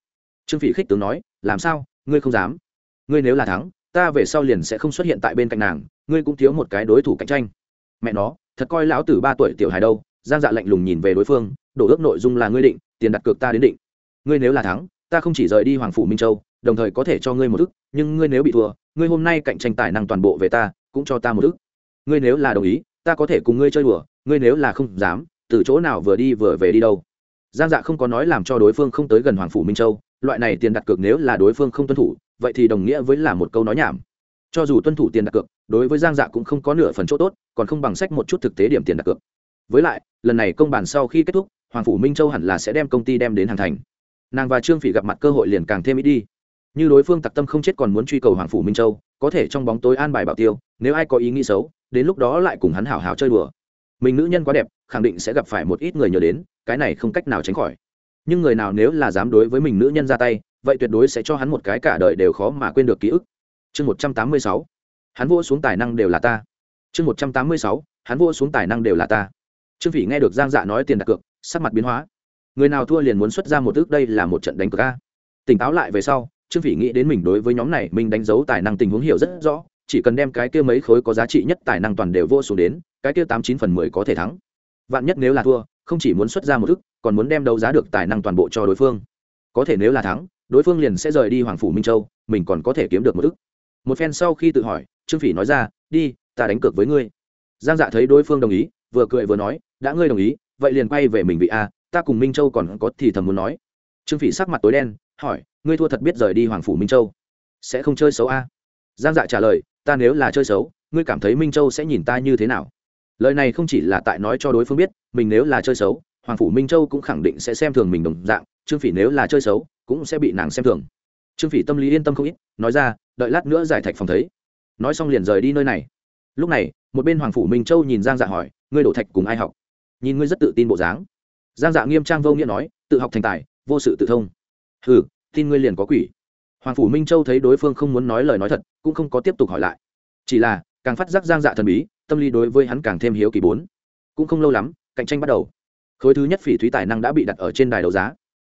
Trương phỉ khích tướng nói, làm sao, ngươi không dám? Ngươi nếu là thắng, ta về sau liền sẽ không xuất hiện tại bên cạnh nàng, ngươi cũng thiếu một cái đối thủ cạnh tranh mẹ nó, thật coi lão tử ba tuổi tiểu hài đâu. Giang dạ lạnh lùng nhìn về đối phương, đổ ước nội dung là ngươi định, tiền đặt cược ta đến định. Ngươi nếu là thắng, ta không chỉ rời đi hoàng phủ minh châu, đồng thời có thể cho ngươi một ức, nhưng ngươi nếu bị thua, ngươi hôm nay cạnh tranh tài năng toàn bộ về ta, cũng cho ta một ức. Ngươi nếu là đồng ý, ta có thể cùng ngươi chơi đùa, ngươi nếu là không dám, từ chỗ nào vừa đi vừa về đi đâu. Giang dạ không có nói làm cho đối phương không tới gần hoàng phủ minh châu, loại này tiền đặt cược nếu là đối phương không tuân thủ, vậy thì đồng nghĩa với là một câu nói nhảm cho dù tuân thủ tiền đặt cược, đối với giang dạ cũng không có nửa phần chỗ tốt, còn không bằng sách một chút thực tế điểm tiền đặt cược. Với lại, lần này công bàn sau khi kết thúc, hoàng phủ minh châu hẳn là sẽ đem công ty đem đến hàng thành. Nàng và trương phỉ gặp mặt cơ hội liền càng thêm ít đi. Như đối phương tặc tâm không chết còn muốn truy cầu hoàng phủ minh châu, có thể trong bóng tối an bài bảo tiêu, nếu ai có ý nghĩ xấu, đến lúc đó lại cùng hắn hào hào chơi đùa. Mình nữ nhân quá đẹp, khẳng định sẽ gặp phải một ít người nhớ đến, cái này không cách nào tránh khỏi. Nhưng người nào nếu là dám đối với mình nữ nhân ra tay, vậy tuyệt đối sẽ cho hắn một cái cả đời đều khó mà quên được ký ức chương một trăm tám mươi sáu. Hắn vua xuống tài năng đều là ta. Chương một trăm tám mươi sáu. Hắn vua xuống tài năng đều là ta. Trương phỉ nghe được giang dạ nói tiền đặt cược, sắc mặt biến hóa. Người nào thua liền muốn xuất ra một ước, đây là một trận đánh cược a. Tỉnh táo lại về sau, trương phỉ nghĩ đến mình đối với nhóm này mình đánh dấu tài năng tình huống hiểu rất rõ, chỉ cần đem cái kia mấy khối có giá trị nhất tài năng toàn đều vô xuống đến, cái kia tám chín phần mười có thể thắng. Vạn nhất nếu là thua, không chỉ muốn xuất ra một ước, còn muốn đem đấu giá được tài năng toàn bộ cho đối phương. Có thể nếu là thắng, đối phương liền sẽ rời đi hoàng phủ minh châu, mình còn có thể kiếm được một ước một phen sau khi tự hỏi, trương phỉ nói ra, đi, ta đánh cược với ngươi. Giang dạ thấy đối phương đồng ý, vừa cười vừa nói, đã ngươi đồng ý, vậy liền quay về mình vị a, ta cùng minh châu còn có thì thầm muốn nói. Trương phỉ sắc mặt tối đen, hỏi, ngươi thua thật biết rời đi hoàng phủ minh châu, sẽ không chơi xấu a? Giang dạ trả lời, ta nếu là chơi xấu, ngươi cảm thấy minh châu sẽ nhìn ta như thế nào? Lời này không chỉ là tại nói cho đối phương biết, mình nếu là chơi xấu, hoàng phủ minh châu cũng khẳng định sẽ xem thường mình đồng dạng, trương phỉ nếu là chơi xấu, cũng sẽ bị nàng xem thường. Trương phỉ tâm lý yên tâm không ít, nói ra đợi lát nữa giải thạch phòng thấy. Nói xong liền rời đi nơi này. Lúc này, một bên hoàng phủ minh châu nhìn giang dạ hỏi, ngươi đổ thạch cùng ai học? Nhìn ngươi rất tự tin bộ dáng. Giang dạ nghiêm trang vô nghĩa nói, tự học thành tài, vô sự tự thông. Hừ, tin ngươi liền có quỷ. Hoàng phủ minh châu thấy đối phương không muốn nói lời nói thật, cũng không có tiếp tục hỏi lại. Chỉ là, càng phát giác giang dạ thần bí, tâm lý đối với hắn càng thêm hiếu kỳ bốn. Cũng không lâu lắm, cạnh tranh bắt đầu. Khối thứ nhất phỉ thúy tài năng đã bị đặt ở trên đài đấu giá.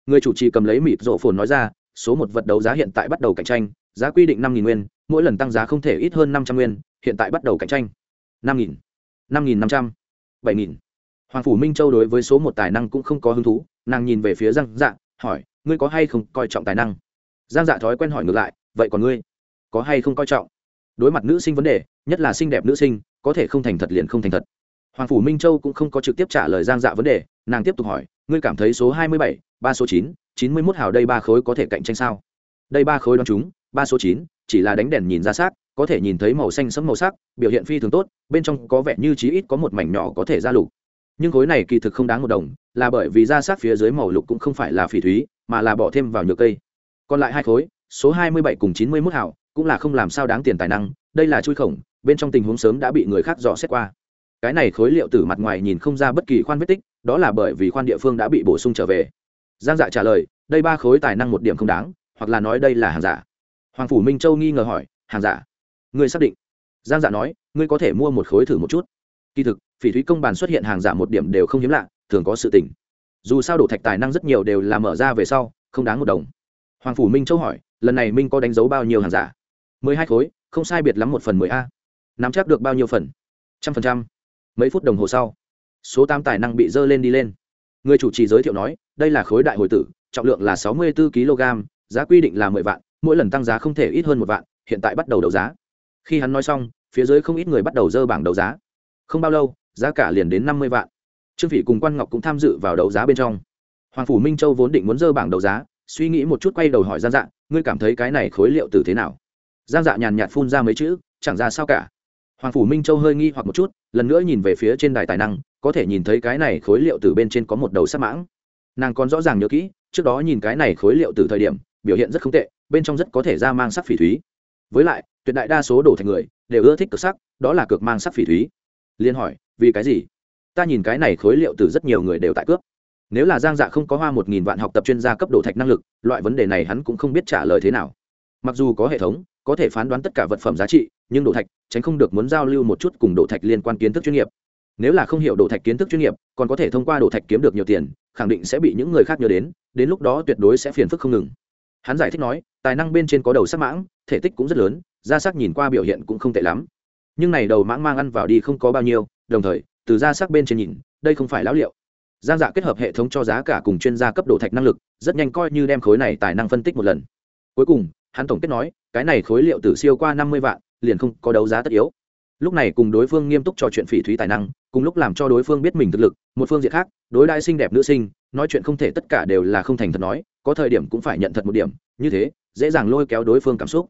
Người chủ trì cầm lấy mịp rộ phồn nói ra, số một vật đấu giá hiện tại bắt đầu cạnh tranh giá quy định năm nguyên, mỗi lần tăng giá không thể ít hơn năm trăm nguyên, hiện tại bắt đầu cạnh tranh. năm nghìn năm nghìn năm trăm, bảy nghìn. Hoàng phủ minh châu đối với số một tài năng cũng không có hứng thú, nàng nhìn về phía giang dạ hỏi, ngươi có hay không coi trọng tài năng? Giang dạ thói quen hỏi ngược lại, vậy còn ngươi? Có hay không coi trọng? Đối mặt nữ sinh vấn đề, nhất là xinh đẹp nữ sinh, có thể không thành thật liền không thành thật. Hoàng phủ minh châu cũng không có trực tiếp trả lời giang dạ vấn đề, nàng tiếp tục hỏi, ngươi cảm thấy số hai mươi bảy, ba số chín chín mươi mốt hào đây ba khối có thể cạnh tranh sao? Đây ba khối đ o á n chúng ba số chín, chỉ là đánh đèn nhìn ra sát có thể nhìn thấy màu xanh sẫm màu sắc, biểu hiện phi thường tốt, bên trong có vẻ như chí ít có một mảnh nhỏ có thể ra lục. Nhưng khối này kỳ thực không đáng một đồng, là bởi vì ra sát phía dưới màu lục cũng không phải là phỉ thúy, mà là bỏ thêm vào nhựa cây. Còn lại hai khối, số hai mươi bảy cùng chín mươi mốt hảo, cũng là không làm sao đáng tiền tài năng, đây là chui khổng, bên trong tình huống sớm đã bị người khác dò xét qua. Cái này khối liệu từ mặt ngoài nhìn không ra bất kỳ khoan vết tích, đó là bởi vì khoan địa phương đã bị bổ sung trở về. Giang dạ trả lời, đây ba khối tài năng một điểm không đáng, hoặc là nói đây là hàng giả hoàng phủ minh châu nghi ngờ hỏi, hàng giả, ngươi xác định? Giang dạ nói, ngươi có thể mua một khối thử một chút. Kỳ thực, phỉ thúy công bàn xuất hiện hàng giả một điểm đều không hiếm lạ, thường có sự tỉnh dù sao đổ thạch tài năng rất nhiều đều là mở ra về sau, không đáng một đồng. Hoàng phủ minh châu hỏi, lần này minh có đánh dấu bao nhiêu hàng giả? Mười hai khối, không sai biệt lắm một phần mười a. Nắm chắc được bao nhiêu phần? Trăm phần trăm. Mấy phút đồng hồ sau, số tám tài năng bị dơ lên đi lên. Người chủ trì giới thiệu nói, đây là khối đại hồi tử, trọng lượng là sáu mươi bốn kg giá quy định là mười vạn mỗi lần tăng giá không thể ít hơn một vạn, hiện tại bắt đầu đấu giá. Khi hắn nói xong, phía dưới không ít người bắt đầu dơ bảng đấu giá. Không bao lâu, giá cả liền đến năm mươi vạn. Trương phỉ cùng quan ngọc cũng tham dự vào đấu giá bên trong. Hoàng phủ minh châu vốn định muốn dơ bảng đấu giá, suy nghĩ một chút quay đầu hỏi giang dạ ngươi cảm thấy cái này khối liệu từ thế nào? Giang dạ nhàn nhạt phun ra mấy chữ, chẳng ra sao cả. Hoàng phủ minh châu hơi nghi hoặc một chút, lần nữa nhìn về phía trên đài tài năng, có thể nhìn thấy cái này khối liệu từ bên trên có một đầu sắt mãng. Nàng còn rõ ràng nhớ kỹ, trước đó nhìn cái này khối liệu từ thời điểm, biểu hiện rất không tệ bên trong rất có thể ra mang sắc phỉ thúy. Với lại, tuyệt đại đa số đổ thành người đều ưa thích cực sắc, đó là cực mang sắc phỉ thúy. Liên hỏi, vì cái gì? Ta nhìn cái này khối liệu từ rất nhiều người đều tại cướp. Nếu là giang dạ không có hoa một nghìn vạn học tập chuyên gia cấp độ thạch năng lực, loại vấn đề này hắn cũng không biết trả lời thế nào. Mặc dù có hệ thống, có thể phán đoán tất cả vật phẩm giá trị, nhưng độ thạch, tránh không được muốn giao lưu một chút cùng độ thạch liên quan kiến thức chuyên nghiệp. Nếu là không hiểu độ thạch kiến thức chuyên nghiệp, còn có thể thông qua độ thạch kiếm được nhiều tiền, khẳng định sẽ bị những người khác nhớ đến đến lúc đó tuyệt đối sẽ phiền phức không ngừng. Hắn giải thích nói tài năng bên trên có đầu sắc mãng, thể tích cũng rất lớn, da sắc nhìn qua biểu hiện cũng không tệ lắm. Nhưng này đầu mãng mang ăn vào đi không có bao nhiêu, đồng thời, từ da sắc bên trên nhìn, đây không phải lão liệu. Giang dạ kết hợp hệ thống cho giá cả cùng chuyên gia cấp độ thạch năng lực, rất nhanh coi như đem khối này tài năng phân tích một lần. Cuối cùng, hắn tổng kết nói, cái này khối liệu từ siêu qua năm mươi vạn, liền không có đấu giá tất yếu. Lúc này cùng đối phương nghiêm túc trò chuyện phỉ thúy tài năng, cùng lúc làm cho đối phương biết mình thực lực, một phương diện khác, đối đại xinh đẹp nữ sinh, nói chuyện không thể tất cả đều là không thành thật nói, có thời điểm cũng phải nhận thật một điểm, như thế dễ dàng lôi kéo đối phương cảm xúc.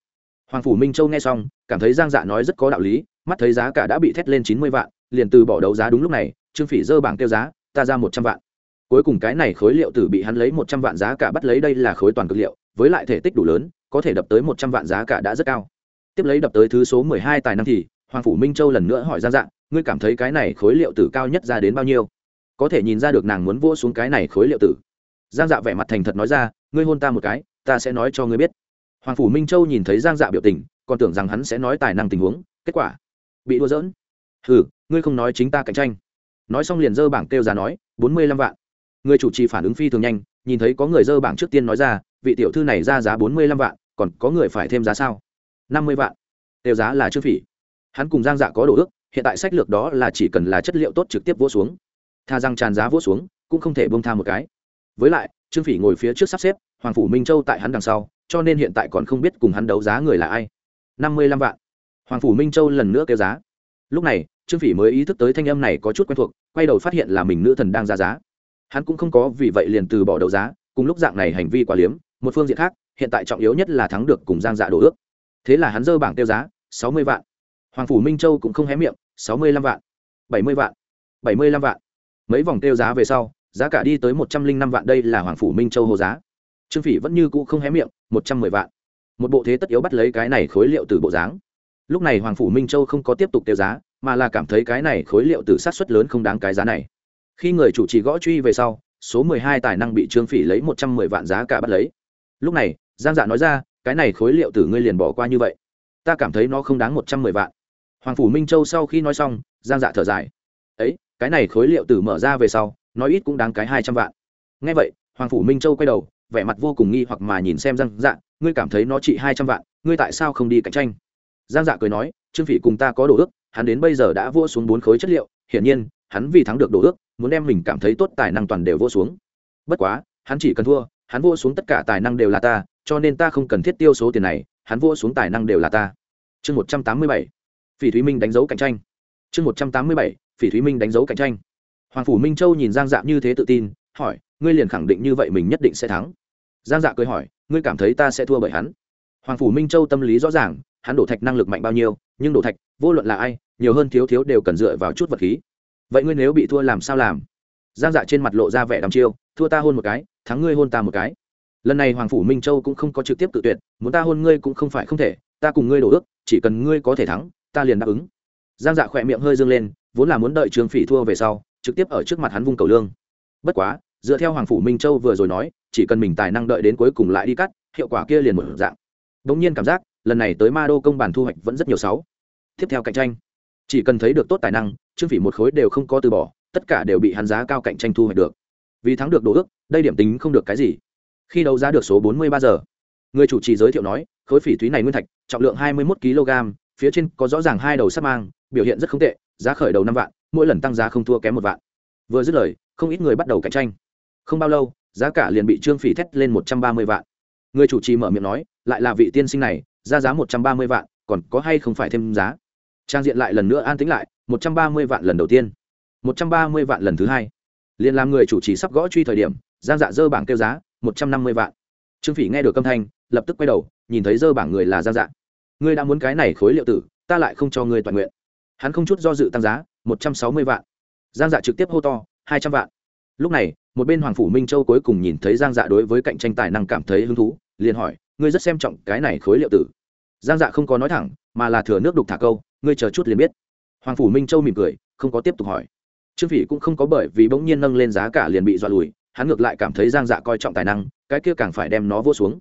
Hoàng phủ minh châu nghe xong, cảm thấy giang dạ nói rất có đạo lý, mắt thấy giá cả đã bị thét lên chín mươi vạn, liền từ bỏ đấu giá đúng lúc này, trương phỉ dơ bảng tiêu giá, ta ra một trăm vạn. Cuối cùng cái này khối liệu tử bị hắn lấy một trăm vạn giá cả bắt lấy đây là khối toàn cực liệu, với lại thể tích đủ lớn, có thể đập tới một trăm vạn giá cả đã rất cao. Tiếp lấy đập tới thứ số mười hai tài năng thì, hoàng phủ minh châu lần nữa hỏi giang dạng ngươi cảm thấy cái này khối liệu tử cao nhất ra đến bao nhiêu? Có thể nhìn ra được nàng muốn vỗ xuống cái này khối liệu tử. Giang dạ vẻ mặt thành thật nói ra, ngươi hôn ta một cái ta sẽ nói cho ngươi biết. Hoàng phủ minh châu nhìn thấy giang dạ biểu tình, còn tưởng rằng hắn sẽ nói tài năng tình huống, kết quả bị đua dỡn ừ ngươi không nói chính ta cạnh tranh. Nói xong liền dơ bảng kêu ra nói, bốn mươi lăm vạn. Người chủ trì phản ứng phi thường nhanh, nhìn thấy có người dơ bảng trước tiên nói ra, vị tiểu thư này ra giá bốn mươi lăm vạn, còn có người phải thêm giá sao? năm mươi vạn. Đều giá là trương phỉ. Hắn cùng giang dạ có đồ ước, hiện tại sách lược đó là chỉ cần là chất liệu tốt trực tiếp vỗ xuống. Tha răng tràn giá vỗ xuống, cũng không thể bông tha một cái. Với lại, trương phỉ ngồi phía trước sắp xếp hoàng phủ minh châu tại hắn đằng sau, cho nên hiện tại còn không biết cùng hắn đấu giá người là ai. Năm mươi lăm vạn. Hoàng phủ minh châu lần nữa kêu giá. Lúc này, trương phỉ mới ý thức tới thanh âm này có chút quen thuộc, quay đầu phát hiện là mình nữ thần đang ra giá. Hắn cũng không có vì vậy liền từ bỏ đấu giá, cùng lúc dạng này hành vi quá liếm, một phương diện khác, hiện tại trọng yếu nhất là thắng được cùng giang dạ đổ ước. Thế là hắn dơ bảng tiêu giá, sáu mươi vạn. Hoàng phủ minh châu cũng không hé miệng, sáu mươi lăm vạn. bảy mươi vạn. bảy mươi lăm vạn. Mấy vòng tiêu giá về sau, giá cả đi tới một trăm linh năm vạn, đây là hoàng phủ minh châu hồ giá trương phỉ vẫn như cũ không hé miệng, một trăm mười vạn. Một bộ thế tất yếu bắt lấy cái này khối liệu từ bộ dáng. Lúc này hoàng phủ minh châu không có tiếp tục tiêu giá, mà là cảm thấy cái này khối liệu từ sát xuất lớn không đáng cái giá này. Khi người chủ trì gõ truy về sau, số mười hai tài năng bị trương phỉ lấy một trăm mười vạn giá cả bắt lấy. Lúc này, giang dạ nói ra, cái này khối liệu từ ngươi liền bỏ qua như vậy. Ta cảm thấy nó không đáng một trăm mười vạn. Hoàng phủ minh châu sau khi nói xong, giang dạ thở dài. Ấy, cái này khối liệu từ mở ra về sau nói ít cũng đáng cái hai trăm vạn. Ngay vậy, hoàng phủ minh châu quay đầu vẻ mặt vô cùng nghi hoặc mà nhìn xem giang dạ ngươi cảm thấy nó trị hai trăm vạn, ngươi tại sao không đi cạnh tranh? Giang dạ cười nói, trương phỉ cùng ta có đồ ước, hắn đến bây giờ đã vua xuống bốn khối chất liệu, hiển nhiên, hắn vì thắng được đồ ước, muốn đem mình cảm thấy tốt tài năng toàn đều vua xuống. Bất quá, hắn chỉ cần thua, hắn vua xuống tất cả tài năng đều là ta, cho nên ta không cần thiết tiêu số tiền này, hắn vua xuống tài năng đều là ta. Chương một trăm tám mươi bảy, phỉ thúy minh đánh dấu cạnh tranh. Chương một trăm tám mươi bảy, phỉ thúy minh đánh dấu cạnh tranh. Hoàng phủ minh châu nhìn giang dạ như thế tự tin, hỏi ngươi liền khẳng định như vậy mình nhất định sẽ thắng. Giang dạ cười hỏi, ngươi cảm thấy ta sẽ thua bởi hắn? Hoàng phủ minh châu tâm lý rõ ràng, hắn đổ thạch năng lực mạnh bao nhiêu, nhưng đổ thạch, vô luận là ai, nhiều hơn thiếu thiếu đều cần dựa vào chút vật khí. Vậy ngươi nếu bị thua làm sao làm? Giang dạ trên mặt lộ ra vẻ đăm chiêu, thua ta hôn một cái, thắng ngươi hôn ta một cái. Lần này hoàng phủ minh châu cũng không có trực tiếp tự tuyệt, muốn ta hôn ngươi cũng không phải không thể, ta cùng ngươi đổ ước, chỉ cần ngươi có thể thắng, ta liền đáp ứng. Giang dạ khỏe miệng hơi dâng lên, vốn là muốn đợi trường phỉ thua về sau, trực tiếp ở trước mặt hắn vung cầu lương. Bất quá dựa theo hoàng phủ minh châu vừa rồi nói, chỉ cần mình tài năng đợi đến cuối cùng lại đi cắt, hiệu quả kia liền một dạng. Đ ỗ n g nhiên cảm giác, lần này tới ma đô công bản thu hoạch vẫn rất nhiều sáu. Tiếp theo cạnh tranh. Chỉ cần thấy được tốt tài năng, trương phỉ một khối đều không có từ bỏ, tất cả đều bị hắn giá cao cạnh tranh thu hoạch được. Vì thắng được đồ ước, đây điểm tính không được cái gì. Khi đấu giá được số bốn mươi ba giờ, người chủ trì giới thiệu nói, khối phỉ thúy này nguyên thạch, trọng lượng hai mươi một kg phía trên có rõ ràng hai đầu sắt mang, biểu hiện rất không tệ, giá khởi đầu năm vạn, mỗi lần tăng giá không thua kém một vạn. Vừa dứt lời, không ít người bắt đầu cạnh tranh không bao lâu, giá cả liền bị trương phỉ thét lên một trăm ba mươi vạn. Người chủ trì mở miệng nói, lại là vị tiên sinh này, ra giá một trăm ba mươi vạn, còn có hay không phải thêm giá? Trang diện lại lần nữa an tính lại, một trăm ba mươi vạn lần đầu tiên, một trăm ba mươi vạn lần thứ hai. Liền làm người chủ trì sắp gõ truy thời điểm, giang dạ dơ bảng kêu giá, một trăm năm mươi vạn. Trương phỉ nghe được âm thanh, lập tức quay đầu, nhìn thấy dơ bảng người là giang dạ. Ngươi đã muốn cái này khối liệu tử, ta lại không cho ngươi toàn nguyện. Hắn không chút do dự tăng giá, một trăm sáu mươi vạn. Giang dạ trực tiếp hô to, hai trăm vạn lúc này, một bên hoàng phủ minh châu cuối cùng nhìn thấy giang dạ đối với cạnh tranh tài năng cảm thấy hứng thú, liền hỏi, ngươi rất xem trọng cái này khối liệu tử? Giang dạ không có nói thẳng, mà là thừa nước đục thả câu, ngươi chờ chút liền biết. Hoàng phủ minh châu mỉm cười, không có tiếp tục hỏi. Trương phỉ cũng không có bởi vì bỗng nhiên nâng lên giá cả liền bị dọa lùi, hắn ngược lại cảm thấy giang dạ coi trọng tài năng, cái kia càng phải đem nó vô xuống.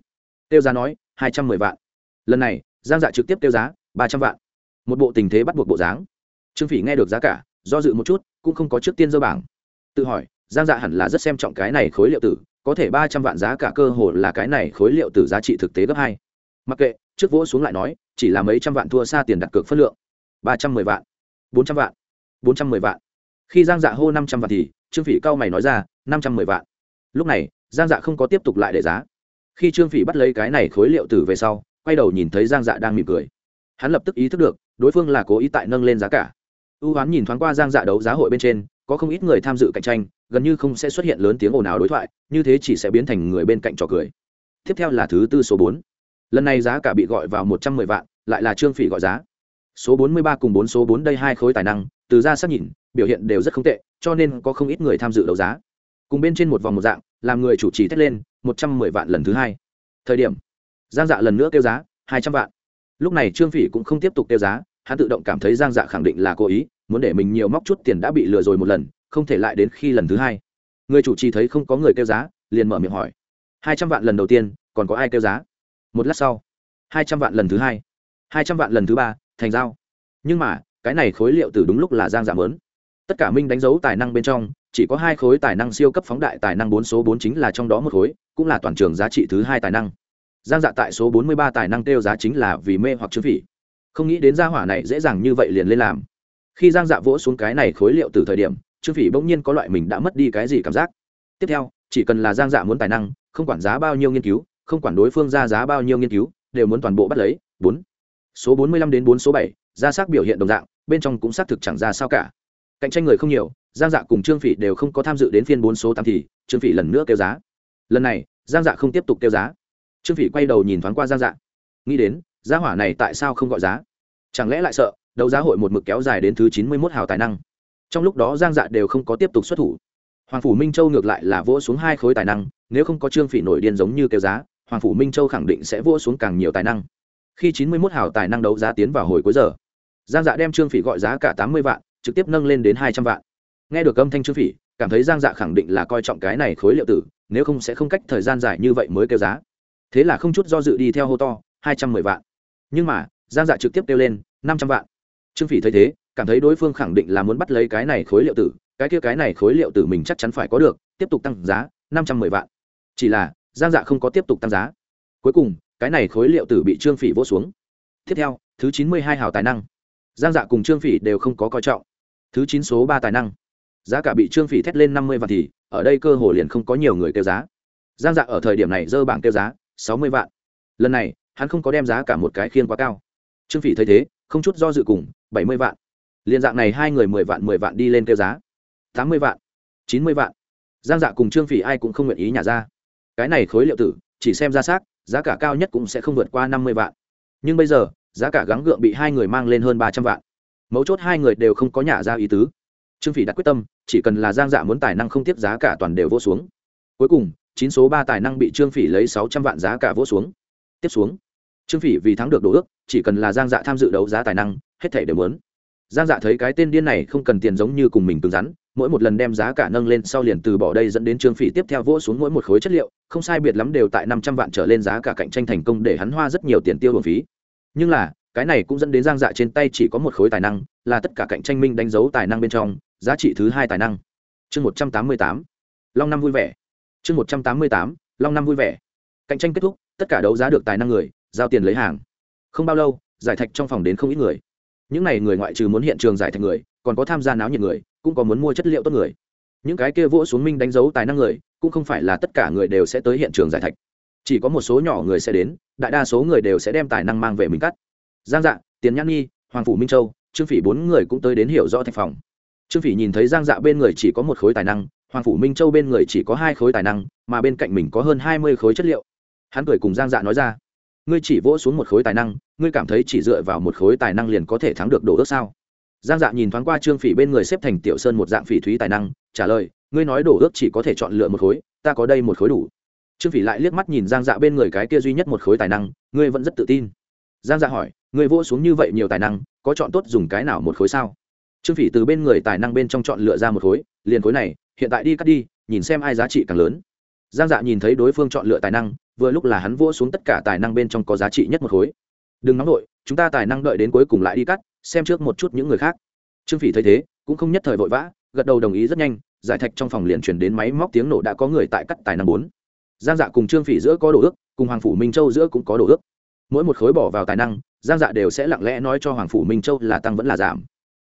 Tiêu giá nói, hai trăm mười vạn. Lần này, giang dạ trực tiếp tiêu giá, ba trăm vạn. Một bộ tình thế bắt buộc bộ dáng. Trương phỉ nghe được giá cả, do dự một chút, cũng không có trước tiên dơ bảng. Tự hỏi giang dạ hẳn là rất xem trọng cái này khối liệu tử, có thể ba trăm vạn giá cả cơ hồ là cái này khối liệu tử giá trị thực tế gấp hai. Mặc kệ, trước vỗ xuống lại nói, chỉ là mấy trăm vạn thua xa tiền đặt cược phân lượng. Ba trăm mười vạn, bốn trăm vạn, bốn trăm mười vạn. Khi giang dạ hô năm trăm vạn thì, trương phỉ cao mày nói ra, năm trăm mười vạn. Lúc này, giang dạ không có tiếp tục lại để giá. Khi trương phỉ bắt lấy cái này khối liệu tử về sau, quay đầu nhìn thấy giang dạ đang mỉm cười. Hắn lập tức ý thức được, đối phương là cố ý tại nâng lên giá cả. Ưu hoán nhìn thoáng qua giang dạ đấu giá hội bên trên, có không ít người tham dự cạnh tranh gần như không sẽ xuất hiện lớn tiếng ồn ào đối thoại, như thế chỉ sẽ biến thành người bên cạnh trò cười. Tiếp theo là thứ tư số bốn. Lần này giá cả bị gọi vào một trăm mười vạn, lại là trương phỉ gọi giá. Số bốn mươi ba cùng bốn số bốn đây hai khối tài năng, từ ra xác nhìn, biểu hiện đều rất không tệ, cho nên có không ít người tham dự đấu giá. Cùng bên trên một vòng một dạng, làm người chủ trì thét lên, một trăm mười vạn lần thứ hai. Thời điểm, giang dạ lần nữa kêu giá, hai trăm vạn. Lúc này trương phỉ cũng không tiếp tục kêu giá, hắn tự động cảm thấy giang dạ khẳng định là cố ý, muốn để mình nhiều móc chút tiền đã bị lừa rồi một lần không thể lại đến khi lần thứ hai. Người chủ trì thấy không có người kêu giá, liền mở miệng hỏi. Hai trăm vạn lần đầu tiên, còn có ai kêu giá? Một lát sau, hai trăm vạn lần thứ hai hai trăm vạn lần thứ ba, thành giao. Nhưng mà, cái này khối liệu từ đúng lúc là giang giảm lớn. Tất cả minh đánh dấu tài năng bên trong, chỉ có hai khối tài năng siêu cấp phóng đại tài năng bốn số bốn chính là trong đó một khối, cũng là toàn trường giá trị thứ hai tài năng. Giang dạ tại số bốn mươi ba tài năng kêu giá chính là vì mê hoặc chứng phỉ. Không nghĩ đến gia hỏa này dễ dàng như vậy liền lên làm. Khi giang dạ vỗ xuống cái này khối liệu từ thời điểm trương phỉ bỗng nhiên có loại mình đã mất đi cái gì cảm giác. Tiếp theo, chỉ cần là giang dạ muốn tài năng, không quản giá bao nhiêu nghiên cứu, không quản đối phương ra giá bao nhiêu nghiên cứu, đều muốn toàn bộ bắt lấy, bốn. Số bốn mươi lăm đến bốn số bảy, ra sắc biểu hiện đồng dạng, bên trong cũng xác thực chẳng ra sao cả. Cạnh tranh người không nhiều, giang dạ cùng trương phỉ đều không có tham dự đến phiên bốn số tám thì, trương phỉ lần nữa kêu giá. Lần này, giang dạ không tiếp tục kêu giá. Trương phỉ quay đầu nhìn thoáng qua giang dạ. Nghĩ đến, giá hỏa này tại sao không gọi giá? Chẳng lẽ lại sợ, đấu giá hội một mực kéo dài đến thứ chín mươi mốt hào tài năng? Trong lúc đó giang dạ đều không có tiếp tục xuất thủ. Hoàng phủ minh châu ngược lại là vỗ xuống hai khối tài năng, nếu không có trương phỉ nổi điên giống như kêu giá, hoàng phủ minh châu khẳng định sẽ vỗ xuống càng nhiều tài năng. Khi chín mươi mốt hào tài năng đấu giá tiến vào hồi cuối giờ, giang dạ đem trương phỉ gọi giá cả tám mươi vạn, trực tiếp nâng lên đến hai trăm vạn. Nghe được âm thanh trương phỉ, cảm thấy giang dạ khẳng định là coi trọng cái này khối liệu tử, nếu không sẽ không cách thời gian dài như vậy mới kêu giá. Thế là không chút do dự đi theo hô to, hai trăm mười vạn. Nhưng mà, giang dạ trực tiếp kêu lên, năm trăm vạn. Trương phỉ thấy thế cảm thấy đối phương khẳng định là muốn bắt lấy cái này khối liệu tử, cái kia cái này khối liệu tử mình chắc chắn phải có được, tiếp tục tăng giá, năm trăm mười vạn. Chỉ là, giang dạ không có tiếp tục tăng giá. Cuối cùng, cái này khối liệu tử bị trương phỉ vỗ xuống. Tiếp theo, thứ chín mươi hai hào tài năng. Giang dạ cùng trương phỉ đều không có coi trọng. Thứ chín số ba tài năng. Giá cả bị trương phỉ thét lên năm mươi vạn thì, ở đây cơ hồ liền không có nhiều người kêu giá. Giang dạ ở thời điểm này dơ bảng kêu giá, sáu mươi vạn. Lần này, hắn không có đem giá cả một cái khiên quá cao. Trương phỉ thấy thế, không chút do dự cùng, bảy mươi vạn liền dạng này hai người mười vạn mười vạn đi lên kêu giá. Tám mươi vạn, chín mươi vạn. Giang dạ cùng trương phỉ ai cũng không nguyện ý nhả ra. Cái này khối liệu tử, chỉ xem ra xác, giá cả cao nhất cũng sẽ không vượt qua năm mươi vạn. Nhưng bây giờ, giá cả gắng gượng bị hai người mang lên hơn ba trăm vạn. Mấu chốt hai người đều không có nhả ra ý tứ. Trương phỉ đặt quyết tâm, chỉ cần là giang dạ muốn tài năng không tiếp giá cả toàn đều vô xuống. Cuối cùng, chín số ba tài năng bị trương phỉ lấy sáu trăm vạn giá cả vô xuống. Tiếp xuống, trương phỉ vì thắng được đồ ước, chỉ cần là giang dạ tham dự đấu giá tài năng, hết thể đều muốn giang dạ thấy cái tên điên này không cần tiền giống như cùng mình cứng rắn, mỗi một lần đem giá cả nâng lên sau liền từ bỏ đây dẫn đến trương phỉ tiếp theo vỗ xuống mỗi một khối chất liệu, không sai biệt lắm đều tại năm trăm vạn trở lên giá cả cạnh tranh thành công để hắn hoa rất nhiều tiền tiêu bổng phí. Nhưng là, cái này cũng dẫn đến giang dạ trên tay chỉ có một khối tài năng, là tất cả cạnh tranh minh đánh dấu tài năng bên trong, giá trị thứ hai tài năng. Chương một trăm tám mươi tám, long năm vui vẻ. Chương một trăm tám mươi tám, long năm vui vẻ. Cạnh tranh kết thúc, tất cả đấu giá được tài năng người, giao tiền lấy hàng. Không bao lâu, giải thạch trong phòng đến không ít người những n à y người ngoại trừ muốn hiện trường giải thạch người, còn có tham gia náo nhiệt người, cũng có muốn mua chất liệu tốt người. Những cái kia vỗ xuống minh đánh dấu tài năng người, cũng không phải là tất cả người đều sẽ tới hiện trường giải thạch. Chỉ có một số nhỏ người sẽ đến, đại đa số người đều sẽ đem tài năng mang về mình cắt. Giang dạ tiền nhãn nhi, hoàng phủ minh châu, trương phỉ bốn người cũng tới đến hiểu rõ thạch phòng. Trương phỉ nhìn thấy giang dạ bên người chỉ có một khối tài năng, hoàng phủ minh châu bên người chỉ có hai khối tài năng, mà bên cạnh mình có hơn hai mươi khối chất liệu. Hắn cười cùng giang dạ nói ra ngươi chỉ vỗ xuống một khối tài năng, ngươi cảm thấy chỉ dựa vào một khối tài năng liền có thể thắng được đồ ước sao? Giang dạ nhìn thoáng qua trương phỉ bên người xếp thành tiểu sơn một dạng phỉ thúy tài năng, trả lời, ngươi nói đồ ước chỉ có thể chọn lựa một khối, ta có đây một khối đủ. Trương phỉ lại liếc mắt nhìn giang dạ bên người cái kia duy nhất một khối tài năng, ngươi vẫn rất tự tin. Giang dạ hỏi, ngươi vỗ xuống như vậy nhiều tài năng, có chọn tốt dùng cái nào một khối sao? Trương phỉ từ bên người tài năng bên trong chọn lựa ra một khối, liền khối này, hiện tại đi cắt đi, nhìn xem ai giá trị càng lớn. Giang dạ nhìn thấy đối phương chọn lựa tài năng vừa lúc là hắn vỗ xuống tất cả tài năng bên trong có giá trị nhất một khối. Đừng nóng nổi chúng ta tài năng đợi đến cuối cùng lại đi cắt, xem trước một chút những người khác. Trương phỉ thấy thế, cũng không nhất thời vội vã, gật đầu đồng ý rất nhanh, giải thạch trong phòng liền chuyển đến máy móc tiếng nổ đã có người tại cắt tài năng bốn. Giang dạ cùng trương phỉ giữa có đồ ước, cùng hoàng phủ minh châu giữa cũng có đồ ước. Mỗi một khối bỏ vào tài năng, giang dạ đều sẽ lặng lẽ nói cho hoàng phủ minh châu là tăng vẫn là giảm.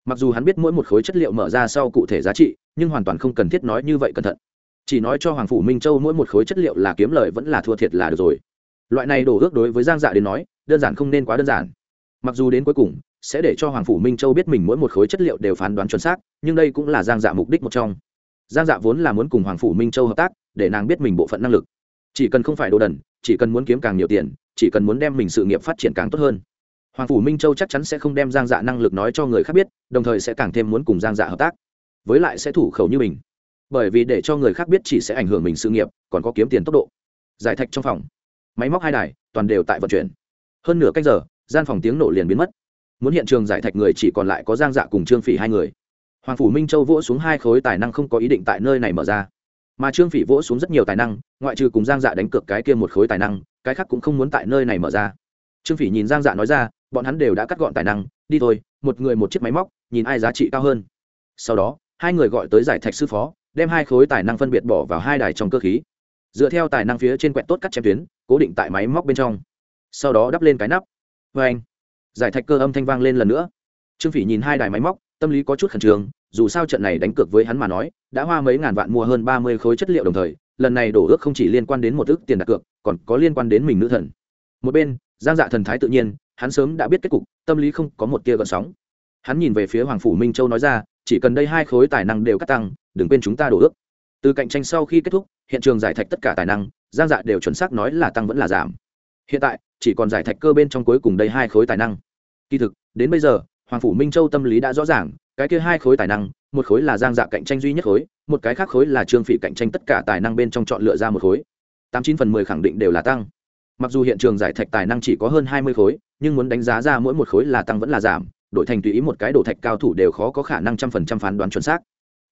Mặc dù hắn biết mỗi một khối chất liệu mở ra sau cụ thể giá trị, nhưng hoàn toàn không cần thiết nói như vậy cẩn thận chỉ nói cho hoàng phủ minh châu mỗi một khối chất liệu là kiếm lời vẫn là thua thiệt là được rồi. Loại này đổ ước đối với giang dạ đến nói, đơn giản không nên quá đơn giản. Mặc dù đến cuối cùng, sẽ để cho hoàng phủ minh châu biết mình mỗi một khối chất liệu đều phán đoán chuẩn xác, nhưng đây cũng là giang dạ mục đích một trong. Giang dạ vốn là muốn cùng hoàng phủ minh châu hợp tác, để nàng biết mình bộ phận năng lực. Chỉ cần không phải đồ đần, chỉ cần muốn kiếm càng nhiều tiền, chỉ cần muốn đem mình sự nghiệp phát triển càng tốt hơn. Hoàng phủ minh châu chắc chắn sẽ không đem giang dạ năng lực nói cho người khác biết, đồng thời sẽ càng thêm muốn cùng giang dạ hợp tác. Với lại sẽ thủ khẩu như mình bởi vì để cho người khác biết chỉ sẽ ảnh hưởng mình sự nghiệp, còn có kiếm tiền tốc độ. Giải thạch trong phòng. Máy móc hai đài, toàn đều tại vận chuyển. Hơn nửa cách giờ, gian phòng tiếng nổ liền biến mất. Muốn hiện trường giải thạch người chỉ còn lại có giang dạ cùng trương phỉ hai người. Hoàng phủ minh châu vỗ xuống hai khối tài năng không có ý định tại nơi này mở ra. Mà trương phỉ vỗ xuống rất nhiều tài năng, ngoại trừ cùng giang dạ đánh cược cái kia một khối tài năng, cái khác cũng không muốn tại nơi này mở ra. Trương phỉ nhìn giang dạ nói ra, bọn hắn đều đã cắt gọn tài năng, đi thôi, một người một chiếc máy móc, nhìn ai giá trị cao hơn. Sau đó, hai người gọi tới giải thạch sư phó đem hai khối tài năng phân biệt bỏ vào hai đài trong cơ khí. Dựa theo tài năng phía trên quẹt tốt cắt chém tuyến, cố định tại máy móc bên trong. Sau đó đắp lên cái nắp. Vê anh, giải thạch cơ âm thanh vang lên lần nữa. Trương phỉ nhìn hai đài máy móc, tâm lý có chút khẩn trương, dù sao trận này đánh cược với hắn mà nói, đã hoa mấy ngàn vạn mua hơn ba mươi khối chất liệu đồng thời, lần này đổ ước không chỉ liên quan đến một ước tiền đặt cược, còn có liên quan đến mình nữ thần. Một bên, giang dạ thần thái tự nhiên, hắn sớm đã biết kết cục, tâm lý không có một tia gợn sóng. Hắn nhìn về phía hoàng phủ minh châu nói ra, chỉ cần đây hai khối tài năng đều cắt tăng đừng quên chúng ta đổ ước. Từ cạnh tranh sau khi kết thúc, hiện trường giải thạch tất cả tài năng, giang dạ đều chuẩn xác nói là tăng vẫn là giảm. Hiện tại, chỉ còn giải thạch cơ bên trong cuối cùng đây hai khối tài năng. Kỳ thực, đến bây giờ, hoàng phủ minh châu tâm lý đã rõ ràng, cái kia hai khối tài năng, một khối là giang dạ cạnh tranh duy nhất khối, một cái khác khối là trương phỉ cạnh tranh tất cả tài năng bên trong chọn lựa ra một khối. Tám chín phần mười khẳng định đều là tăng. Mặc dù hiện trường giải thạch tài năng chỉ có hơn hai mươi khối, nhưng muốn đánh giá ra mỗi một khối là tăng vẫn là giảm, đổi thành tùy ý một cái đổ thạch cao thủ đều khó có khả năng trăm phần trăm phán đoán chuẩn xác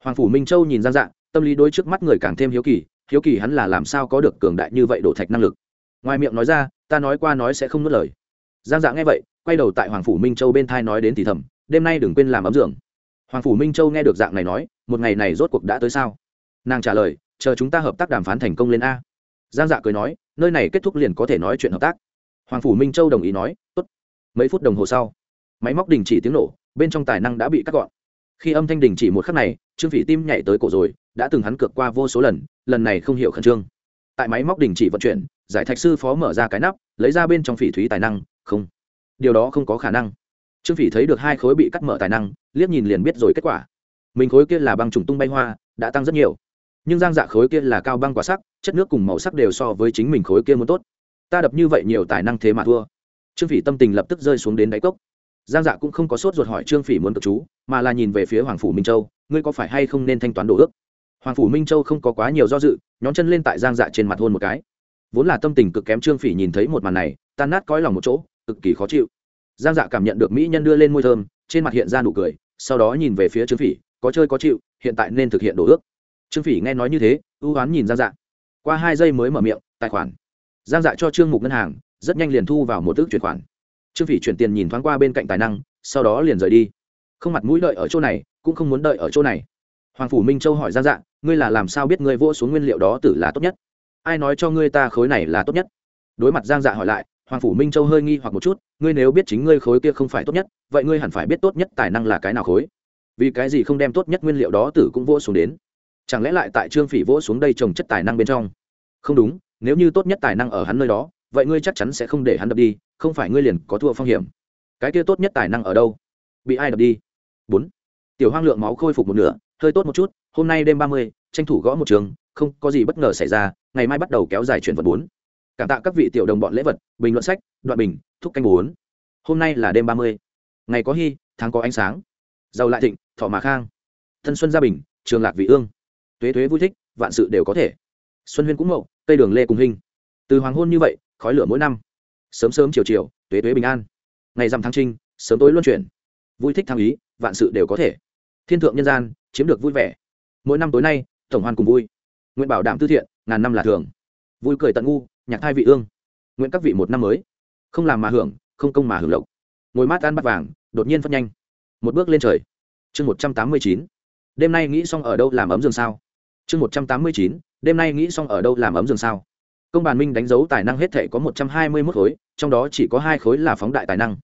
hoàng phủ minh châu nhìn giang dạ tâm lý đối trước mắt người càng thêm hiếu kỳ hiếu kỳ hắn là làm sao có được cường đại như vậy đổ thạch năng lực. Ngoài miệng nói ra, ta nói qua nói sẽ không nuốt lời. Giang dạ nghe vậy, quay đầu tại hoàng phủ minh châu bên thai nói đến thì thầm, đêm nay đừng quên làm ấm giường. Hoàng phủ minh châu nghe được dạng này nói, một ngày này rốt cuộc đã tới sao? Nàng trả lời, chờ chúng ta hợp tác đàm phán thành công lên a. Giang dạ cười nói, nơi này kết thúc liền có thể nói chuyện hợp tác. Hoàng phủ minh châu đồng ý nói, tốt. Mấy phút đồng hồ sau, máy móc đình chỉ tiếng nổ, bên trong tài năng đã bị cắt gọn khi âm thanh đình chỉ một khắc này, trương phỉ tim nhảy tới cổ rồi, đã từng hắn cược qua vô số lần lần này không hiểu khẩn trương. Tại máy móc đình chỉ vận chuyển, giải thạch sư phó mở ra cái nắp, lấy ra bên trong phỉ thúy tài năng, không. Điều đó không có khả năng. Trương phỉ thấy được hai khối bị cắt mở tài năng, liếc nhìn liền biết rồi kết quả. Mình khối kia là băng trùng tung bay hoa, đã tăng rất nhiều. Nhưng giang dạ khối kia là cao băng quả sắc, chất nước cùng màu sắc đều so với chính mình khối kia muốn tốt. Ta đập như vậy nhiều tài năng thế mà thua. Trương phỉ tâm tình lập tức rơi xuống đến đáy cốc giang dạ cũng không có sốt ruột hỏi trương phỉ muốn cực chú, mà là nhìn về phía hoàng phủ minh châu, ngươi có phải hay không nên thanh toán đồ ước? Hoàng phủ minh châu không có quá nhiều do dự, nhón chân lên tại giang dạ trên mặt hôn một cái. Vốn là tâm tình cực kém trương phỉ nhìn thấy một màn này, tan nát cõi lòng một chỗ, cực kỳ khó chịu. Giang dạ cảm nhận được mỹ nhân đưa lên môi thơm, trên mặt hiện ra nụ cười, sau đó nhìn về phía trương phỉ, có chơi có chịu, hiện tại nên thực hiện đồ ước. Trương phỉ nghe nói như thế, ưu oán nhìn giang dạ. Qua hai giây mới mở miệng, tài khoản. Giang dạ cho trương mục ngân hàng, rất nhanh liền thu vào một ước chuyển khoản trương phỉ chuyển tiền nhìn thoáng qua bên cạnh tài năng sau đó liền rời đi không mặt mũi đợi ở chỗ này cũng không muốn đợi ở chỗ này hoàng phủ minh châu hỏi giang dạ ngươi là làm sao biết ngươi vỗ xuống nguyên liệu đó tử là tốt nhất ai nói cho ngươi ta khối này là tốt nhất đối mặt giang dạ hỏi lại hoàng phủ minh châu hơi nghi hoặc một chút ngươi nếu biết chính ngươi khối kia không phải tốt nhất vậy ngươi hẳn phải biết tốt nhất tài năng là cái nào khối vì cái gì không đem tốt nhất nguyên liệu đó tử cũng vỗ xuống đến chẳng lẽ lại tại trương phỉ vỗ xuống đây trồng chất tài năng bên trong không đúng nếu như tốt nhất tài năng ở hắn nơi đó vậy ngươi chắc chắn sẽ không để hắn đập đi, không phải ngươi liền có thua phong hiểm. Cái kia tốt nhất tài năng ở đâu? Bị ai đập đi? Bốn. Tiểu hoang lượng máu khôi phục một nửa, hơi tốt một chút, hôm nay đêm ba mươi, tranh thủ gõ một trường, không có gì bất ngờ xảy ra, ngày mai bắt đầu kéo dài chuyển vật bốn. Cảm tạ các vị tiểu đồng bọn lễ vật, bình luận sách, đoạn bình, thúc canh bốn. Hôm nay là đêm ba mươi. Ngày có hy, tháng có ánh sáng. Giàu lại thịnh, thọ mà khang. Thân xuân gia bình, trường lạc vị ương. Tuế thuế vui thích, vạn sự đều có thể. Xuân huyên cũng mậu tây đường lê cùng hình. Từ hoàng hôn như vậy khói lửa mỗi năm. Sớm sớm chiều chiều, tuế tuế bình an. Ngày rằm tháng trinh, sớm tối luân chuyển. Vui thích thăng ý, vạn sự đều có thể. Thiên thượng nhân gian, chiếm được vui vẻ. Mỗi năm tối nay, tổng hoan cùng vui. Nguyện bảo đảm tư thiện, ngàn năm là thường. Vui cười tận ngu, nhạc thai vị ương. Nguyện các vị một năm mới. Không làm mà hưởng, không công mà hưởng lộc. Ngồi mát ăn bắt vàng, đột nhiên phát nhanh. Một bước lên trời. Chương một trăm tám mươi chín. Đêm nay nghĩ xong ở đâu làm ấm giường sao? Chương một trăm tám mươi chín. Đêm nay nghĩ xong ở đâu làm ấm giường sao? Công bàn minh đánh dấu tài năng hết thể có một trăm hai mươi mốt khối, trong đó chỉ có hai khối là phóng đại tài năng.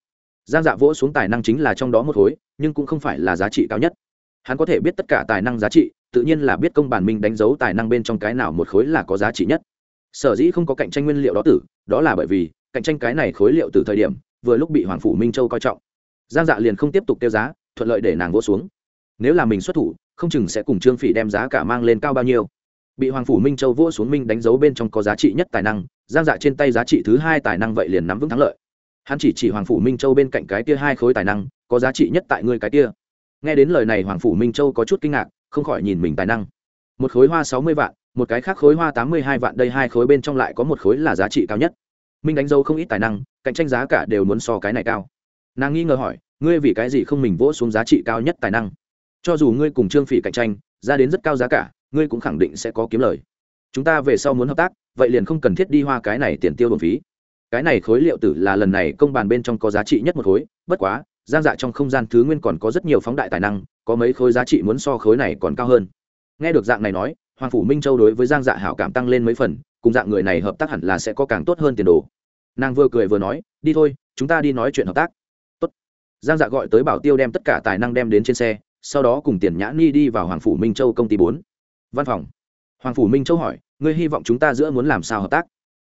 Giang dạ vỗ xuống tài năng chính là trong đó một khối, nhưng cũng không phải là giá trị cao nhất. Hắn có thể biết tất cả tài năng giá trị, tự nhiên là biết công bản minh đánh dấu tài năng bên trong cái nào một khối là có giá trị nhất. Sở dĩ không có cạnh tranh nguyên liệu đó tử, đó là bởi vì, cạnh tranh cái này khối liệu từ thời điểm, vừa lúc bị hoàng phủ minh châu coi trọng. Giang dạ liền không tiếp tục tiêu giá, thuận lợi để nàng vỗ xuống. Nếu là mình xuất thủ, không chừng sẽ cùng trương phỉ đem giá cả mang lên cao bao nhiêu bị hoàng phủ minh châu vỗ xuống minh đánh dấu bên trong có giá trị nhất tài năng, giang dạ trên tay giá trị thứ hai tài năng vậy liền nắm vững thắng lợi. Hắn chỉ chỉ hoàng phủ minh châu bên cạnh cái kia hai khối tài năng, có giá trị nhất tại ngươi cái kia. Nghe đến lời này hoàng phủ minh châu có chút kinh ngạc, không khỏi nhìn mình tài năng. Một khối hoa sáu mươi vạn, một cái khác khối hoa tám mươi hai vạn, đây hai khối bên trong lại có một khối là giá trị cao nhất. Minh đánh dấu không ít tài năng, cạnh tranh giá cả đều muốn so cái này cao. Nàng nghi ngờ hỏi, ngươi vì cái gì không mình vỗ xuống giá trị cao nhất tài năng? Cho dù ngươi cùng trương phỉ cạnh tranh, ra đến rất cao giá cả ngươi cũng khẳng định sẽ có kiếm lời. Chúng ta về sau muốn hợp tác, vậy liền không cần thiết đi hoa cái này tiền tiêu đồn phí. Cái này khối liệu tử là lần này công bàn bên trong có giá trị nhất một khối, bất quá, giang dạ trong không gian thứ nguyên còn có rất nhiều phóng đại tài năng, có mấy khối giá trị muốn so khối này còn cao hơn. Nghe được dạng này nói, hoàng phủ minh châu đối với giang dạ hảo cảm tăng lên mấy phần, cùng dạng người này hợp tác hẳn là sẽ có càng tốt hơn tiền đồ. Nàng vừa cười vừa nói, đi thôi, chúng ta đi nói chuyện hợp tác. Tốt. giang dạ gọi tới bảo tiêu đem tất cả tài năng đem đến trên xe, sau đó cùng tiền nhã ni đi vào hoàng phủ minh châu công ty bốn văn phòng. Hoàng phủ minh châu hỏi, ngươi hy vọng chúng ta giữa muốn làm sao hợp tác?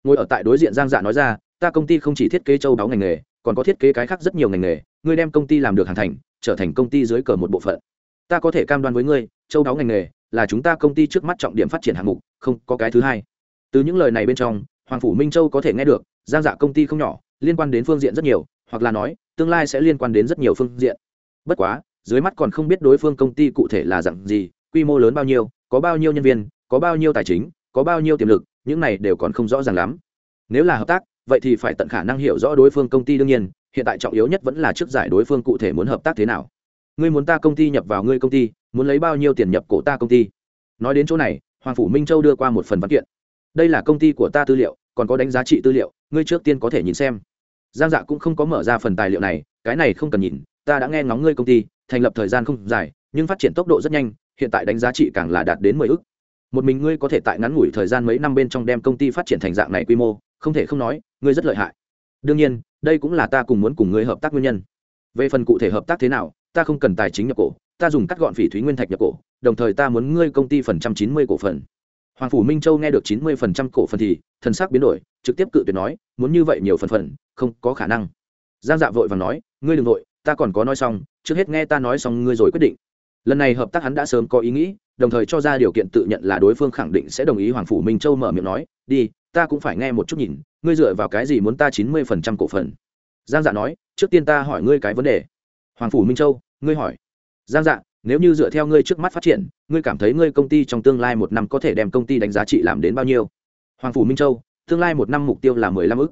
Ngồi ở tại đối diện giang dạ nói ra, ta công ty không chỉ thiết kế châu đáo ngành nghề, còn có thiết kế cái khác rất nhiều ngành nghề. Ngươi đem công ty làm được hàng thành, trở thành công ty dưới cờ một bộ phận. Ta có thể cam đoan với ngươi, châu đáo ngành nghề là chúng ta công ty trước mắt trọng điểm phát triển hạng mục, không có cái thứ hai. Từ những lời này bên trong, hoàng phủ minh châu có thể nghe được, giang dạ công ty không nhỏ, liên quan đến phương diện rất nhiều, hoặc là nói, tương lai sẽ liên quan đến rất nhiều phương diện. Bất quá, dưới mắt còn không biết đối phương công ty cụ thể là dạng gì, quy mô lớn bao nhiêu có bao nhiêu nhân viên, có bao nhiêu tài chính, có bao nhiêu tiềm lực, những này đều còn không rõ ràng lắm. Nếu là hợp tác, vậy thì phải tận khả năng hiểu rõ đối phương công ty đương nhiên, hiện tại trọng yếu nhất vẫn là trước giải đối phương cụ thể muốn hợp tác thế nào. Ngươi muốn ta công ty nhập vào ngươi công ty, muốn lấy bao nhiêu tiền nhập cổ ta công ty? Nói đến chỗ này, hoàng phủ minh châu đưa qua một phần văn kiện. Đây là công ty của ta tư liệu, còn có đánh giá trị tư liệu, ngươi trước tiên có thể nhìn xem. Giang dạ cũng không có mở ra phần tài liệu này, cái này không cần nhìn, ta đã nghe ngóng ngươi công ty, thành lập thời gian không dài, nhưng phát triển tốc độ rất nhanh hiện tại đánh giá trị càng là đạt đến mười ước một mình ngươi có thể tại ngắn ngủi thời gian mấy năm bên trong đem công ty phát triển thành dạng này quy mô, không thể không nói, ngươi rất lợi hại. Đương nhiên, đây cũng là ta cùng muốn cùng ngươi hợp tác nguyên nhân. Về phần cụ thể hợp tác thế nào, ta không cần tài chính nhập cổ, ta dùng cắt gọn phỉ thúy nguyên thạch nhập cổ, đồng thời ta muốn ngươi công ty phần trăm chín mươi cổ phần. Hoàng phủ minh châu nghe được chín mươi phần trăm cổ phần thì thần sắc biến đổi, trực tiếp cự tuyệt nói, muốn như vậy nhiều phần phần, không có khả năng. Giang dạ vội và nói, ngươi đ ừ n g nội ta còn có nói xong, trước hết nghe ta nói xong, ngươi rồi quyết định lần này hợp tác hắn đã sớm có ý nghĩ, đồng thời cho ra điều kiện tự nhận là đối phương khẳng định sẽ đồng ý hoàng phủ minh châu mở miệng nói, đi, ta cũng phải nghe một chút nhìn, ngươi dựa vào cái gì muốn ta chín mươi phần trăm cổ phần? Giang dạ nói, trước tiên ta hỏi ngươi cái vấn đề. Hoàng phủ minh châu, ngươi hỏi. Giang dạ nếu như dựa theo ngươi trước mắt phát triển, ngươi cảm thấy ngươi công ty trong tương lai một năm có thể đem công ty đánh giá trị làm đến bao nhiêu? Hoàng phủ minh châu, tương lai một năm mục tiêu là mười lăm ức.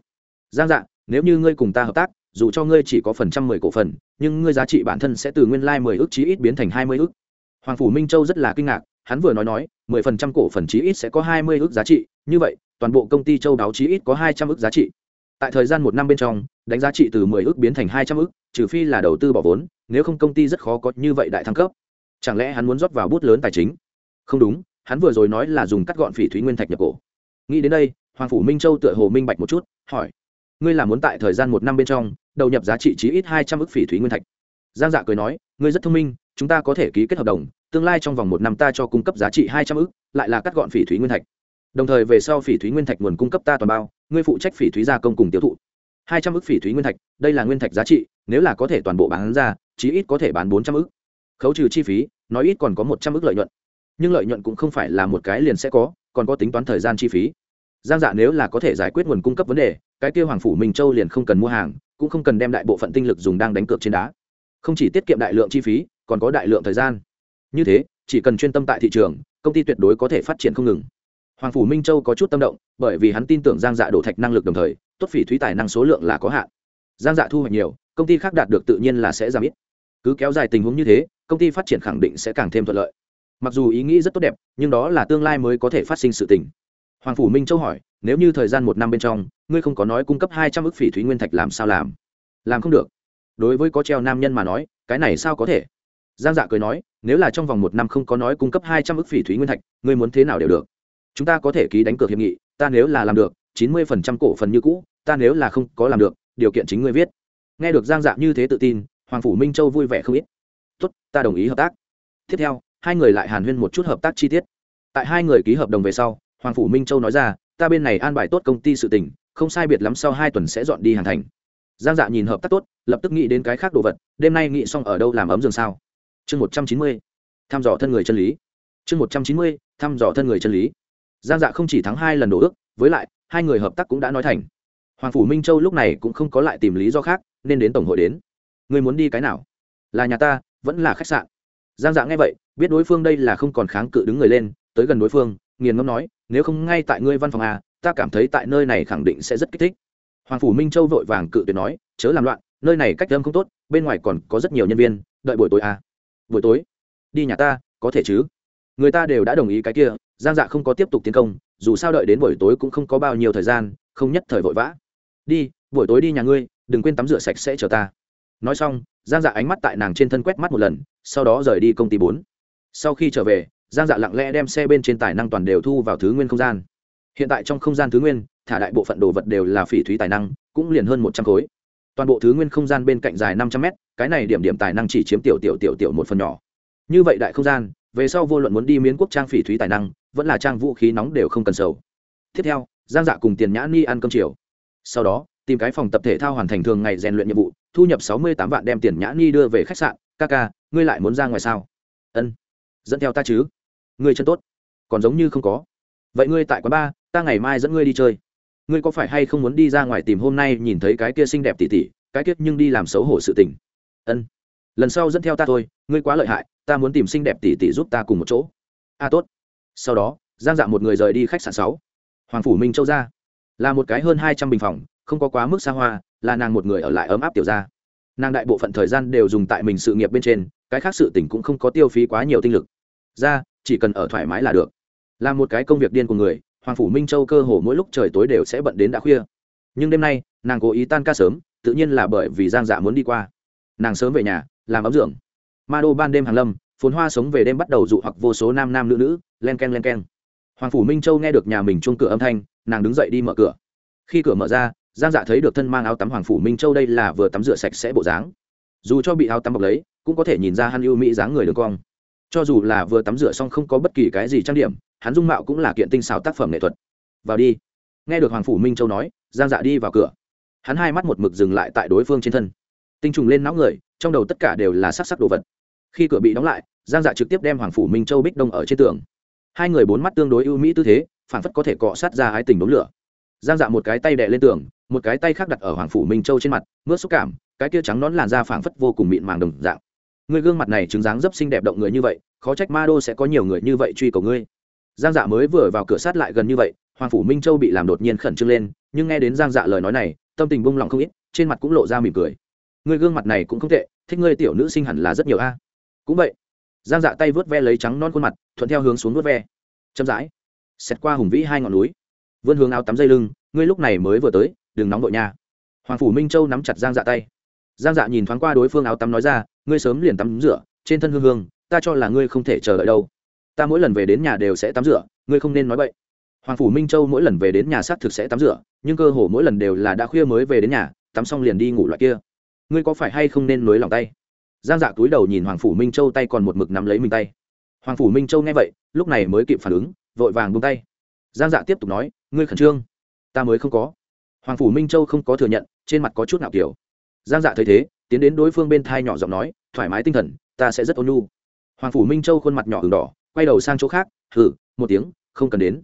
Giang dạ nếu như ngươi cùng ta hợp tác, dù cho ngươi chỉ có phần trăm mười cổ phần nhưng ngươi giá trị bản thân sẽ từ nguyên lai mười ước chí ít biến thành hai mươi ước. Hoàng phủ minh châu rất là kinh ngạc, hắn vừa nói nói, mười phần trăm cổ phần chí ít sẽ có hai mươi ước giá trị, như vậy, toàn bộ công ty châu đáo chí ít có hai trăm ước giá trị. Tại thời gian một năm bên trong, đánh giá trị từ mười ước biến thành hai trăm ước, trừ phi là đầu tư bỏ vốn, nếu không công ty rất khó có như vậy đại thăng cấp. Chẳng lẽ hắn muốn rót vào bút lớn tài chính? Không đúng, hắn vừa rồi nói là dùng cắt gọn phỉ thúy nguyên thạch nhập cổ. Nghĩ đến đây, hoàng phủ minh châu tựa hồ minh bạch một chút, hỏi, ngươi là muốn tại thời gian một năm bên trong đầu nhập giá trị chí ít hai trăm ức phỉ thúy nguyên thạch. Giang dạ cười nói ngươi rất thông minh chúng ta có thể ký kết hợp đồng tương lai trong vòng một năm ta cho cung cấp giá trị hai trăm ức, lại là cắt gọn phỉ thúy nguyên thạch. Đồng thời về sau phỉ thúy nguyên thạch nguồn cung cấp ta toàn bao ngươi phụ trách phỉ thúy gia công cùng tiêu thụ. Hai trăm ức phỉ thúy nguyên thạch đây là nguyên thạch giá trị nếu là có thể toàn bộ bán ra chí ít có thể bán bốn trăm ức. khấu trừ chi phí nói ít còn có một trăm ức lợi nhuận. Nhưng lợi nhuận cũng không phải là một cái liền sẽ có còn có tính toán thời gian chi phí. Giang dạ nếu là có thể giải quyết nguồn cung cấp vấn đề cái kia hoàng phủ minh châu liền không cần mua hàng cũng không cần đem đại bộ phận tinh lực dùng đang đánh cược trên đá. Không chỉ tiết kiệm đại lượng chi phí, còn có đại lượng thời gian. Như thế, chỉ cần chuyên tâm tại thị trường, công ty tuyệt đối có thể phát triển không ngừng. Hoàng phủ minh châu có chút tâm động, bởi vì hắn tin tưởng giang dạ đổ thạch năng lực đồng thời, tốt phỉ thúy tài năng số lượng là có hạn. Giang dạ thu hoạch nhiều, công ty khác đạt được tự nhiên là sẽ giảm ít. Cứ kéo dài tình huống như thế, công ty phát triển khẳng định sẽ càng thêm thuận lợi. Mặc dù ý nghĩ rất tốt đẹp, nhưng đó là tương lai mới có thể phát sinh sự tình hoàng phủ minh châu hỏi, nếu như thời gian một năm bên trong, ngươi không có nói cung cấp hai trăm ước phỉ thúy nguyên thạch làm sao làm? Làm không được. Đối với có treo nam nhân mà nói, cái này sao có thể? Giang dạ cười nói, nếu là trong vòng một năm không có nói cung cấp hai trăm ước phỉ thúy nguyên thạch, ngươi muốn thế nào đều được. Chúng ta có thể ký đánh cược hiệp nghị, ta nếu là làm được, chín mươi phần trăm cổ phần như cũ, ta nếu là không có làm được, điều kiện chính ngươi viết. Nghe được giang dạ như thế tự tin, hoàng phủ minh châu vui vẻ không ít. Tốt, ta đồng ý hợp tác. Tiếp theo, hai người lại hàn huyên một chút hợp tác chi tiết. Tại hai người ký hợp đồng về sau hoàng phủ minh châu nói ra, ta bên này an bài tốt công ty sự tình, không sai biệt lắm sau hai tuần sẽ dọn đi hàng thành. Giang dạ nhìn hợp tác tốt, lập tức nghĩ đến cái khác đồ vật, đêm nay nghĩ xong ở đâu làm ấm giường sao? Chương một trăm chín mươi, thăm dò thân người chân lý. Chương một trăm chín mươi, thăm dò thân người chân lý. Giang dạ không chỉ thắng hai lần đổ ước, với lại, hai người hợp tác cũng đã nói thành. Hoàng phủ minh châu lúc này cũng không có lại tìm lý do khác, nên đến tổng hội đến. Người muốn đi cái nào? Là nhà ta, vẫn là khách sạn. Giang dạ nghe vậy, biết đối phương đây là không còn kháng cự đứng người lên, tới gần đối phương nghiền ngẫm nói, nếu không ngay tại ngươi văn phòng à ta cảm thấy tại nơi này khẳng định sẽ rất kích thích. Hoàng phủ minh châu vội vàng cự tuyệt nói, chớ làm loạn, nơi này cách âm không tốt, bên ngoài còn có rất nhiều nhân viên, đợi buổi tối à. Buổi tối? Đi nhà ta, có thể chứ? Người ta đều đã đồng ý cái kia, giang dạ không có tiếp tục tiến công, dù sao đợi đến buổi tối cũng không có bao nhiêu thời gian, không nhất thời vội vã. Đi, buổi tối đi nhà ngươi, đừng quên tắm rửa sạch sẽ chờ ta. Nói xong, giang dạ ánh mắt tại nàng trên thân quét mắt một lần, sau đó rời đi công ty bốn. Sau khi trở về giang dạ lặng lẽ đem xe bên trên tài năng toàn đều thu vào thứ nguyên không gian. Hiện tại trong không gian thứ nguyên, thả đại bộ phận đồ vật đều là phỉ thúy tài năng, cũng liền hơn một trăm khối. Toàn bộ thứ nguyên không gian bên cạnh dài năm trăm mét, cái này điểm điểm tài năng chỉ chiếm tiểu tiểu tiểu tiểu một phần nhỏ. Như vậy đại không gian, về sau vô luận muốn đi miến quốc trang phỉ thúy tài năng, vẫn là trang vũ khí nóng đều không cần sầu. Tiếp theo, giang dạ cùng tiền nhã ni ăn cơm chiều. Sau đó, tìm cái phòng tập thể thao hoàn thành thường ngày rèn luyện nhiệm vụ, thu nhập sáu mươi tám vạn đem tiền nhã ni đưa về khách sạn. Ca ca, ngươi lại muốn ra ngoài sao? Ân dẫn theo ta chứ? Ngươi chân tốt, còn giống như không có. Vậy ngươi tại quán ba ta ngày mai dẫn ngươi đi chơi. Ngươi có phải hay không muốn đi ra ngoài tìm hôm nay nhìn thấy cái kia xinh đẹp tỉ tỉ, cái kiếp nhưng đi làm xấu hổ sự tình? Ân. Lần sau dẫn theo ta thôi, ngươi quá lợi hại, ta muốn tìm xinh đẹp tỉ tỉ giúp ta cùng một chỗ. A tốt. Sau đó, giang dạ một người rời đi khách sạn sáu. Hoàng phủ minh châu ra. Là một cái hơn hai trăm bình phòng, không có quá mức xa hoa, là nàng một người ở lại ấm áp tiểu ra nàng đại bộ phận thời gian đều dùng tại mình sự nghiệp bên trên, cái khác sự tỉnh cũng không có tiêu phí quá nhiều tinh lực ra, chỉ cần ở thoải mái là được. Là một cái công việc điên của người, hoàng phủ minh châu cơ hồ mỗi lúc trời tối đều sẽ bận đến đã khuya. Nhưng đêm nay, nàng cố ý tan ca sớm, tự nhiên là bởi vì giang dạ muốn đi qua. Nàng sớm về nhà, làm ấm dưỡng ma đô ban đêm hàng lâm, phồn hoa sống về đêm bắt đầu dụ hoặc vô số nam nam nữ nữ, len k e n len k e n hoàng phủ minh châu nghe được nhà mình chuông cửa âm thanh, nàng đứng dậy đi mở cửa. Khi cửa mở ra, giang dạ thấy được thân mang áo tắm hoàng phủ minh châu đây là vừa tắm rửa sạch sẽ bộ dáng. Dù cho bị áo tắm bọc lấy, cũng có thể nhìn ra hắn ưu mỹ dáng người đường cong cho dù là vừa tắm rửa xong không có bất kỳ cái gì trang điểm, hắn dung mạo cũng là kiện tinh xảo tác phẩm nghệ thuật. Vào đi. Nghe được hoàng phủ minh châu nói, giang dạ đi vào cửa. Hắn hai mắt một mực dừng lại tại đối phương trên thân. Tinh trùng lên não người, trong đầu tất cả đều là sắc sắc đồ vật. Khi cửa bị đóng lại, giang dạ trực tiếp đem hoàng phủ minh châu bích đông ở trên tường. Hai người bốn mắt tương đối ưu mỹ tư thế, phản phất có thể cọ sát ra ái tình đốn lửa. Giang dạ một cái tay đè lên tường, một cái tay khác đặt ở hoàng phủ minh châu trên mặt, mướt xúc cảm, cái kia trắng nón làn da phảng phất vô cùng mịn màng đồng dạng người gương mặt này chứng dáng dấp xinh đẹp động người như vậy, khó trách ma đô sẽ có nhiều người như vậy truy cầu ngươi. Giang dạ mới vừa vào cửa sát lại gần như vậy, hoàng phủ minh châu bị làm đột nhiên khẩn trương lên, nhưng nghe đến giang dạ lời nói này, tâm tình bung lòng không ít, trên mặt cũng lộ ra mỉm cười. Người gương mặt này cũng không tệ, thích ngươi tiểu nữ sinh hẳn là rất nhiều a. Cũng vậy, giang dạ tay vớt ve lấy trắng non khuôn mặt, thuận theo hướng xuống vớt ve. Chậm rãi, xẹt qua hùng vĩ hai ngọn núi. Vươn hướng áo tắm dây lưng, ngươi lúc này mới vừa tới, đừng nóng vội nha. Hoàng phủ minh châu nắm chặt giang dạ tay. Giang dạ nhìn thoáng qua đối phương áo tắm nói ra ngươi sớm liền tắm rửa, trên thân hương hương, ta cho là ngươi không thể chờ đợi đâu. Ta mỗi lần về đến nhà đều sẽ tắm rửa, ngươi không nên nói vậy hoàng phủ minh châu mỗi lần về đến nhà xác thực sẽ tắm rửa, nhưng cơ hồ mỗi lần đều là đã khuya mới về đến nhà, tắm xong liền đi ngủ loại kia. Ngươi có phải hay không nên nối lòng tay? Giang dạ túi đầu nhìn hoàng phủ minh châu tay còn một mực nắm lấy mình tay. Hoàng phủ minh châu nghe vậy, lúc này mới kịp phản ứng, vội vàng bung tay. Giang dạ tiếp tục nói, ngươi khẩn trương, ta mới không có. Hoàng phủ minh châu không có thừa nhận, trên mặt có chút nào kiểu. Giang dạ thấy thế tiến đến đối phương bên thai nhỏ giọng nói, thoải mái tinh thần, ta sẽ rất ôn nhu. Hoàng phủ minh châu khuôn mặt nhỏ h đỏ, quay đầu sang chỗ khác hử một tiếng, không cần đến.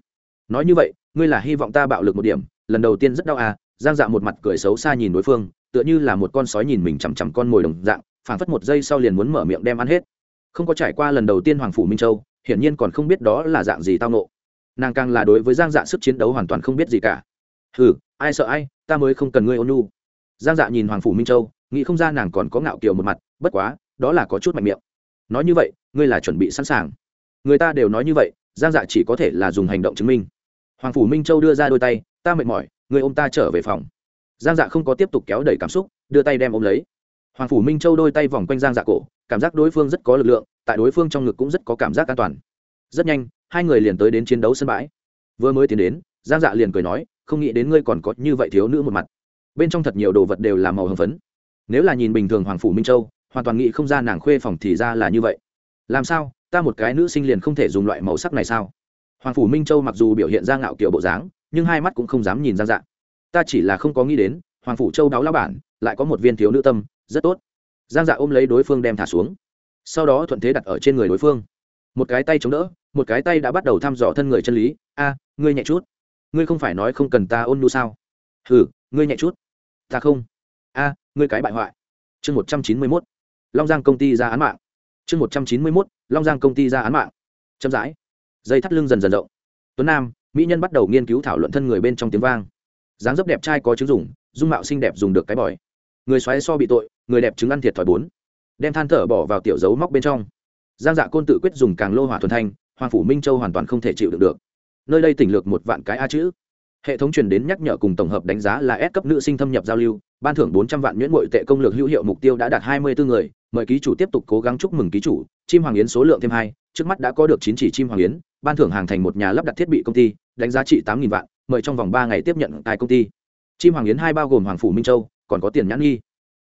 Nói như vậy, ngươi là hy vọng ta bạo lực một điểm, lần đầu tiên rất đau à? Giang dạ một mặt cười xấu xa nhìn đối phương, tựa như là một con sói nhìn mình chằm chằm con mồi đồng dạng, phảng phất một giây sau liền muốn mở miệng đem ăn hết. Không có trải qua lần đầu tiên hoàng phủ minh châu, hiển nhiên còn không biết đó là dạng gì tao nộ. Nàng càng là đối với giang dạ sức chiến đấu hoàn toàn không biết gì cả. Hừ, ai sợ ai, ta mới không cần ngươi ôn nu giang dạ nhìn hoàng phủ minh châu nghĩ không ra nàng còn có ngạo kiều một mặt, bất quá, đó là có chút mạnh miệng. Nói như vậy, ngươi là chuẩn bị sẵn sàng. Người ta đều nói như vậy, giang dạ chỉ có thể là dùng hành động chứng minh. Hoàng phủ minh châu đưa ra đôi tay, ta mệt mỏi, người ôm ta trở về phòng. Giang dạ không có tiếp tục kéo đẩy cảm xúc, đưa tay đem ôm lấy. Hoàng phủ minh châu đôi tay vòng quanh giang dạ cổ, cảm giác đối phương rất có lực lượng, tại đối phương trong ngực cũng rất có cảm giác an toàn. Rất nhanh, hai người liền tới đến chiến đấu sân bãi. Vừa mới tiến đến, giang dạ liền cười nói, không nghĩ đến ngươi còn có như vậy thiếu nữ một mặt. Bên trong thật nhiều đồ vật đều là màu hồng phấn nếu là nhìn bình thường hoàng phủ minh châu, hoàn toàn nghĩ không ra nàng khuê phòng thì ra là như vậy. Làm sao? Ta một cái nữ sinh liền không thể dùng loại màu sắc này sao? Hoàng phủ minh châu mặc dù biểu hiện ra ngạo kiểu bộ dáng, nhưng hai mắt cũng không dám nhìn ra dạng. Ta chỉ là không có nghĩ đến, hoàng phủ châu đáo lao bản, lại có một viên thiếu nữ tâm, rất tốt. Giang dạ ôm lấy đối phương đem thả xuống. Sau đó thuận thế đặt ở trên người đối phương. Một cái tay chống đỡ, một cái tay đã bắt đầu thăm dò thân người chân lý. A, ngươi nhẹ chút. Ngươi không phải nói không cần ta ôn nu sao? Ừ ngươi nhẹ chút. Ta không. A ngươi cái bại hoại. Chương một trăm chín mươi mốt, long giang công ty ra án mạng. Chương một trăm chín mươi mốt, long giang công ty ra án mạng. Chậm rãi. Dây thắt lưng dần dần rộng. Tuấn nam, mỹ nhân bắt đầu nghiên cứu thảo luận thân người bên trong tiếng vang. Dáng dấp đẹp trai có chứng dùng dung mạo xinh đẹp dùng được cái bòi. Người xoáy so bị tội, người đẹp chứng ăn thiệt thòi bốn. Đem than thở bỏ vào tiểu dấu móc bên trong. Giang dạ côn tự quyết dùng càng lô hỏa thuần thanh, hoàng phủ minh châu hoàn toàn không thể chịu được được. Nơi đây tỉnh lược một vạn cái a chữ hệ thống truyền đến nhắc nhở cùng tổng hợp đánh giá là S cấp nữ sinh thâm nhập giao lưu, ban thưởng bốn trăm vạn nhuyễn ngội tệ công lược hữu hiệu mục tiêu đã đạt hai mươi bốn người, mời ký chủ tiếp tục cố gắng chúc mừng ký chủ, chim hoàng yến số lượng thêm hai, trước mắt đã có được chín chỉ chim hoàng yến, ban thưởng hàng thành một nhà lắp đặt thiết bị công ty, đánh giá trị tám vạn, mời trong vòng ba ngày tiếp nhận tại công ty. Chim hoàng yến hai bao gồm hoàng phủ minh châu, còn có tiền nhãn nghi.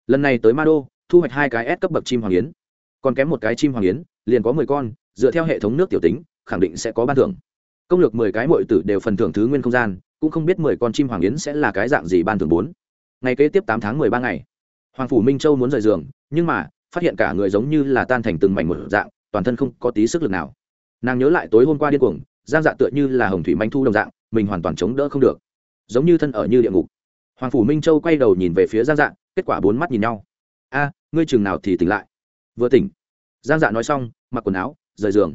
Lần này tới ma đô thu hoạch hai cái S cấp bậc chim hoàng yến. Còn kém một cái chim hoàng yến, liền có mười con, dựa theo hệ thống nước tiểu tính, khẳng định sẽ có ban thưởng. Công lược mười cái mọi tử đều phần thưởng thứ nguyên không gian cũng không biết mười con chim hoàng yến sẽ là cái dạng gì ban thường bốn. Ngày kế tiếp tám tháng mười ba ngày, hoàng phủ minh châu muốn rời giường, nhưng mà, phát hiện cả người giống như là tan thành từng mảnh một dạng, toàn thân không có tí sức lực nào. Nàng nhớ lại tối hôm qua điên cuồng, giang dạ tựa như là hồng thủy manh thu đồng dạng, mình hoàn toàn chống đỡ không được. Giống như thân ở như địa ngục. Hoàng phủ minh châu quay đầu nhìn về phía giang dạ kết quả bốn mắt nhìn nhau. A, ngươi chừng nào thì tỉnh lại? Vừa tỉnh. Giang dạ nói xong, mặc quần áo, rời giường.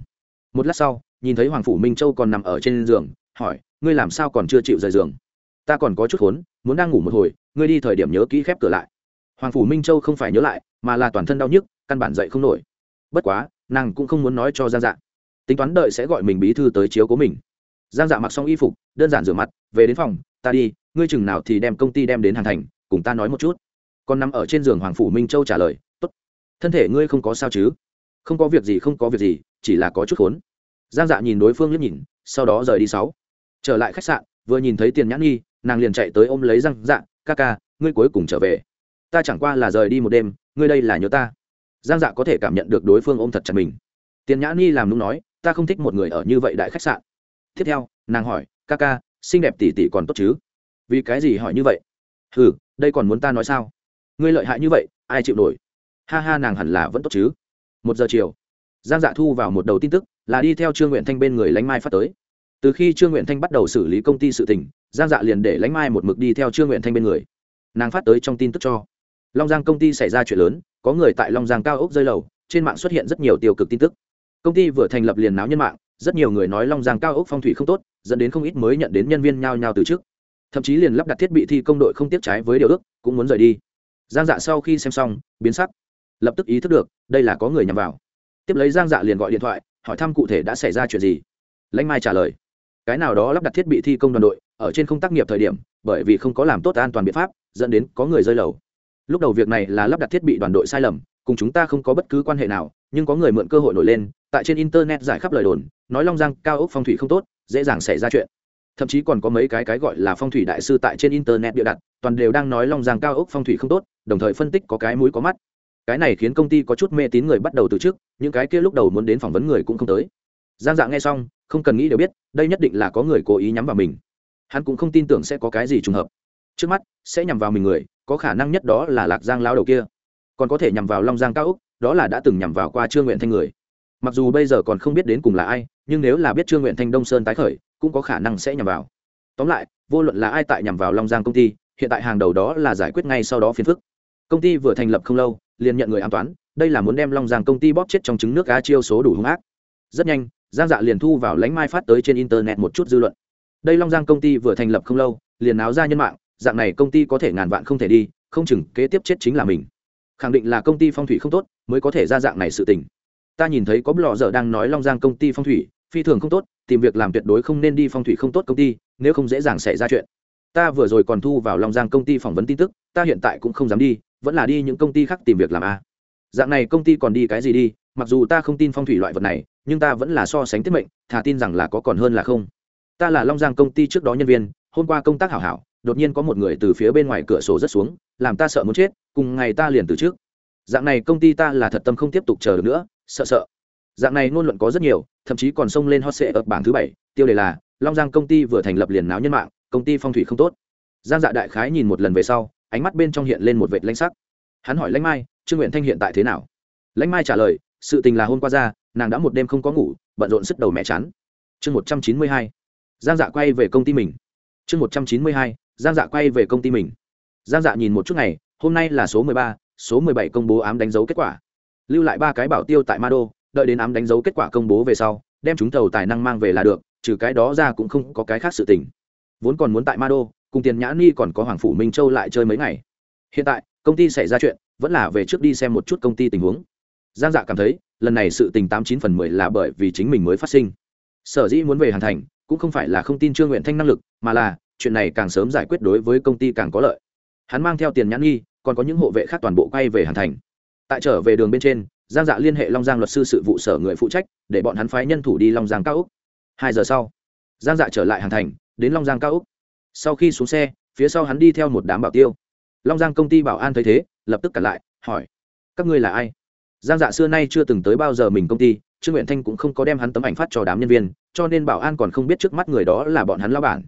Một lát sau, nhìn thấy hoàng phủ minh châu còn nằm ở trên giường hỏi, ngươi làm sao còn chưa chịu rời giường? Ta còn có chút khốn, muốn đang ngủ một hồi, ngươi đi thời điểm nhớ kỹ khép cửa lại. Hoàng phủ minh châu không phải nhớ lại, mà là toàn thân đau nhức, căn bản dậy không nổi. Bất quá, nàng cũng không muốn nói cho giang dạ. Tính toán đợi sẽ gọi mình bí thư tới chiếu cố mình. Giang dạ mặc xong y phục, đơn giản rửa mặt, về đến phòng, ta đi, ngươi chừng nào thì đem công ty đem đến hàn thành, cùng ta nói một chút. Còn nằm ở trên giường hoàng phủ minh châu trả lời, tốt. Thân thể ngươi không có sao chứ? Không có việc gì, không có việc gì, chỉ là có chút khốn. Giang dạ nhìn đối phương liếc nhìn, sau đó rời đi sáu trở lại khách sạn, vừa nhìn thấy tiền nhãn nghi, nàng liền chạy tới ôm lấy giang dạ ca ca, ngươi cuối cùng trở về. Ta chẳng qua là rời đi một đêm, ngươi đây là nhớ ta. Giang dạ có thể cảm nhận được đối phương ôm thật chặt mình. Tiền nhã ni làm đúng nói, ta không thích một người ở như vậy đại khách sạn. Tiếp theo, nàng hỏi, ca ca, xinh đẹp tỷ tỷ còn tốt chứ? Vì cái gì hỏi như vậy? Ừ đây còn muốn ta nói sao? Ngươi lợi hại như vậy, ai chịu nổi? Ha ha, nàng hẳn là vẫn tốt chứ. Một giờ chiều, giang dạ thu vào một đầu tin tức, là đi theo trương nguyện thanh bên người lánh mai phát tới từ khi trương nguyện thanh bắt đầu xử lý công ty sự tỉnh giang dạ liền để lánh mai một mực đi theo trương nguyện thanh bên người. Nàng phát tới trong tin tức cho. Long giang công ty xảy ra chuyện lớn, có người tại long giang cao ốc rơi lầu, trên mạng xuất hiện rất nhiều tiêu cực tin tức. Công ty vừa thành lập liền náo nhân mạng, rất nhiều người nói long giang cao ốc phong thủy không tốt, dẫn đến không ít mới nhận đến nhân viên nhao nhao từ trước thậm chí liền lắp đặt thiết bị thi công đội không tiếp trái với điều ước, cũng muốn rời đi. Giang dạ sau khi xem xong, biến sắc. Lập tức ý thức được, đây là có người nhằm vào. Tiếp lấy giang dạ liền gọi điện thoại, hỏi thăm cụ thể đã xảy ra chuyện gì. Lãnh mai trả lời cái nào đó lắp đặt thiết bị thi công đoàn đội ở trên không tác nghiệp thời điểm, bởi vì không có làm tốt an toàn biện pháp, dẫn đến có người rơi lầu. Lúc đầu việc này là lắp đặt thiết bị đoàn đội sai lầm, cùng chúng ta không có bất cứ quan hệ nào, nhưng có người mượn cơ hội nổi lên, tại trên internet giải khắp lời đồn, nói long giang cao ốc phong thủy không tốt, dễ dàng xảy ra chuyện. Thậm chí còn có mấy cái cái gọi là phong thủy đại sư tại trên internet bịa đặt, toàn đều đang nói long giang cao ốc phong thủy không tốt, đồng thời phân tích có cái mũi có mắt. Cái này khiến công ty có chút mê tín người bắt đầu từ trước, những cái kia lúc đầu muốn đến phỏng vấn người cũng không tới. Giang dạng nghe xong không cần nghĩ đều biết, đây nhất định là có người cố ý nhắm vào mình. Hắn cũng không tin tưởng sẽ có cái gì trùng hợp. Trước mắt, sẽ nhằm vào mình người, có khả năng nhất đó là lạc giang lao đầu kia. Còn có thể nhằm vào long giang cao úc đó là đã từng nhằm vào qua trương nguyện thanh người. Mặc dù bây giờ còn không biết đến cùng là ai, nhưng nếu là biết trương nguyện thanh đông sơn tái khởi, cũng có khả năng sẽ nhằm vào. Tóm lại, vô luận là ai tại nhằm vào long giang công ty, hiện tại hàng đầu đó là giải quyết ngay sau đó phiền phức. Công ty vừa thành lập không lâu, liền nhận người an toán, đây là muốn đem long giang công ty bóp chết trong trứng nước cá chiêu số đủ hung ác. Rất nhanh giang dạ liền thu vào lánh mai phát tới trên internet một chút dư luận. Đây long giang công ty vừa thành lập không lâu, liền áo ra nhân mạng, dạng này công ty có thể ngàn vạn không thể đi, không chừng kế tiếp chết chính là mình. Khẳng định là công ty phong thủy không tốt, mới có thể ra dạng này sự tình. Ta nhìn thấy có blọ dở đang nói long giang công ty phong thủy, phi thường không tốt, tìm việc làm tuyệt đối không nên đi phong thủy không tốt công ty, nếu không dễ dàng xảy ra chuyện. Ta vừa rồi còn thu vào long giang công ty phỏng vấn tin tức, ta hiện tại cũng không dám đi, vẫn là đi những công ty khác tìm việc làm a dạng này công ty còn đi cái gì đi, mặc dù ta không tin phong thủy loại vật này, nhưng ta vẫn là so sánh tiết mệnh, thà tin rằng là có còn hơn là không. Ta là long giang công ty trước đó nhân viên, hôm qua công tác hảo hảo, đột nhiên có một người từ phía bên ngoài cửa sổ rất xuống, làm ta sợ muốn chết, cùng ngày ta liền từ trước. Dạng này công ty ta là thật tâm không tiếp tục chờ được nữa, sợ sợ. Dạng này ngôn luận có rất nhiều, thậm chí còn xông lên hot sệ ở bảng thứ bảy, tiêu đề là, long giang công ty vừa thành lập liền náo nhân mạng, công ty phong thủy không tốt. Giang dạ đại khái nhìn một lần về sau, ánh mắt bên trong hiện lên một vệt lanh sắc. Hắn hỏi lãnh mai trương nguyện thanh hiện tại thế nào? Lãnh mai trả lời, sự tình là hôm qua ra, nàng đã một đêm không có ngủ, bận rộn sức đầu mẹ chán. Chương một trăm chín mươi hai, giang dạ quay về công ty mình. Chương một trăm chín mươi hai, giang dạ quay về công ty mình. Giang dạ nhìn một chút ngày, hôm nay là số mười ba, số mười bảy công bố ám đánh dấu kết quả. Lưu lại ba cái bảo tiêu tại ma đô đợi đến ám đánh dấu kết quả công bố về sau, đem chúng tàu tài năng mang về là được, trừ cái đó ra cũng không có cái khác sự tình. Vốn còn muốn tại ma đô cùng tiền nhã ni còn có hoàng phủ minh châu lại chơi mấy ngày. Hiện tại, công ty xảy ra chuyện vẫn là về trước đi xem một chút công ty tình huống. Giang dạ cảm thấy, lần này sự tình tám chín phần mười là bởi vì chính mình mới phát sinh. Sở dĩ muốn về hàn thành, cũng không phải là không tin trương nguyện thanh năng lực, mà là, chuyện này càng sớm giải quyết đối với công ty càng có lợi. Hắn mang theo tiền nhãn nghi, còn có những hộ vệ khác toàn bộ quay về hàn thành. Tại trở về đường bên trên, giang dạ liên hệ long giang luật sư sự vụ sở người phụ trách, để bọn hắn phái nhân thủ đi long giang cao úc hai giờ sau, giang dạ trở lại hàn thành, đến long giang cao úc sau khi xuống xe, phía sau hắn đi theo một đám bảo tiêu long giang công ty bảo an thấy thế, lập tức cản lại, hỏi, các ngươi là ai? Giang dạ xưa nay chưa từng tới bao giờ mình công ty, trương nguyện thanh cũng không có đem hắn tấm ảnh phát cho đám nhân viên, cho nên bảo an còn không biết trước mắt người đó là bọn hắn lao bản.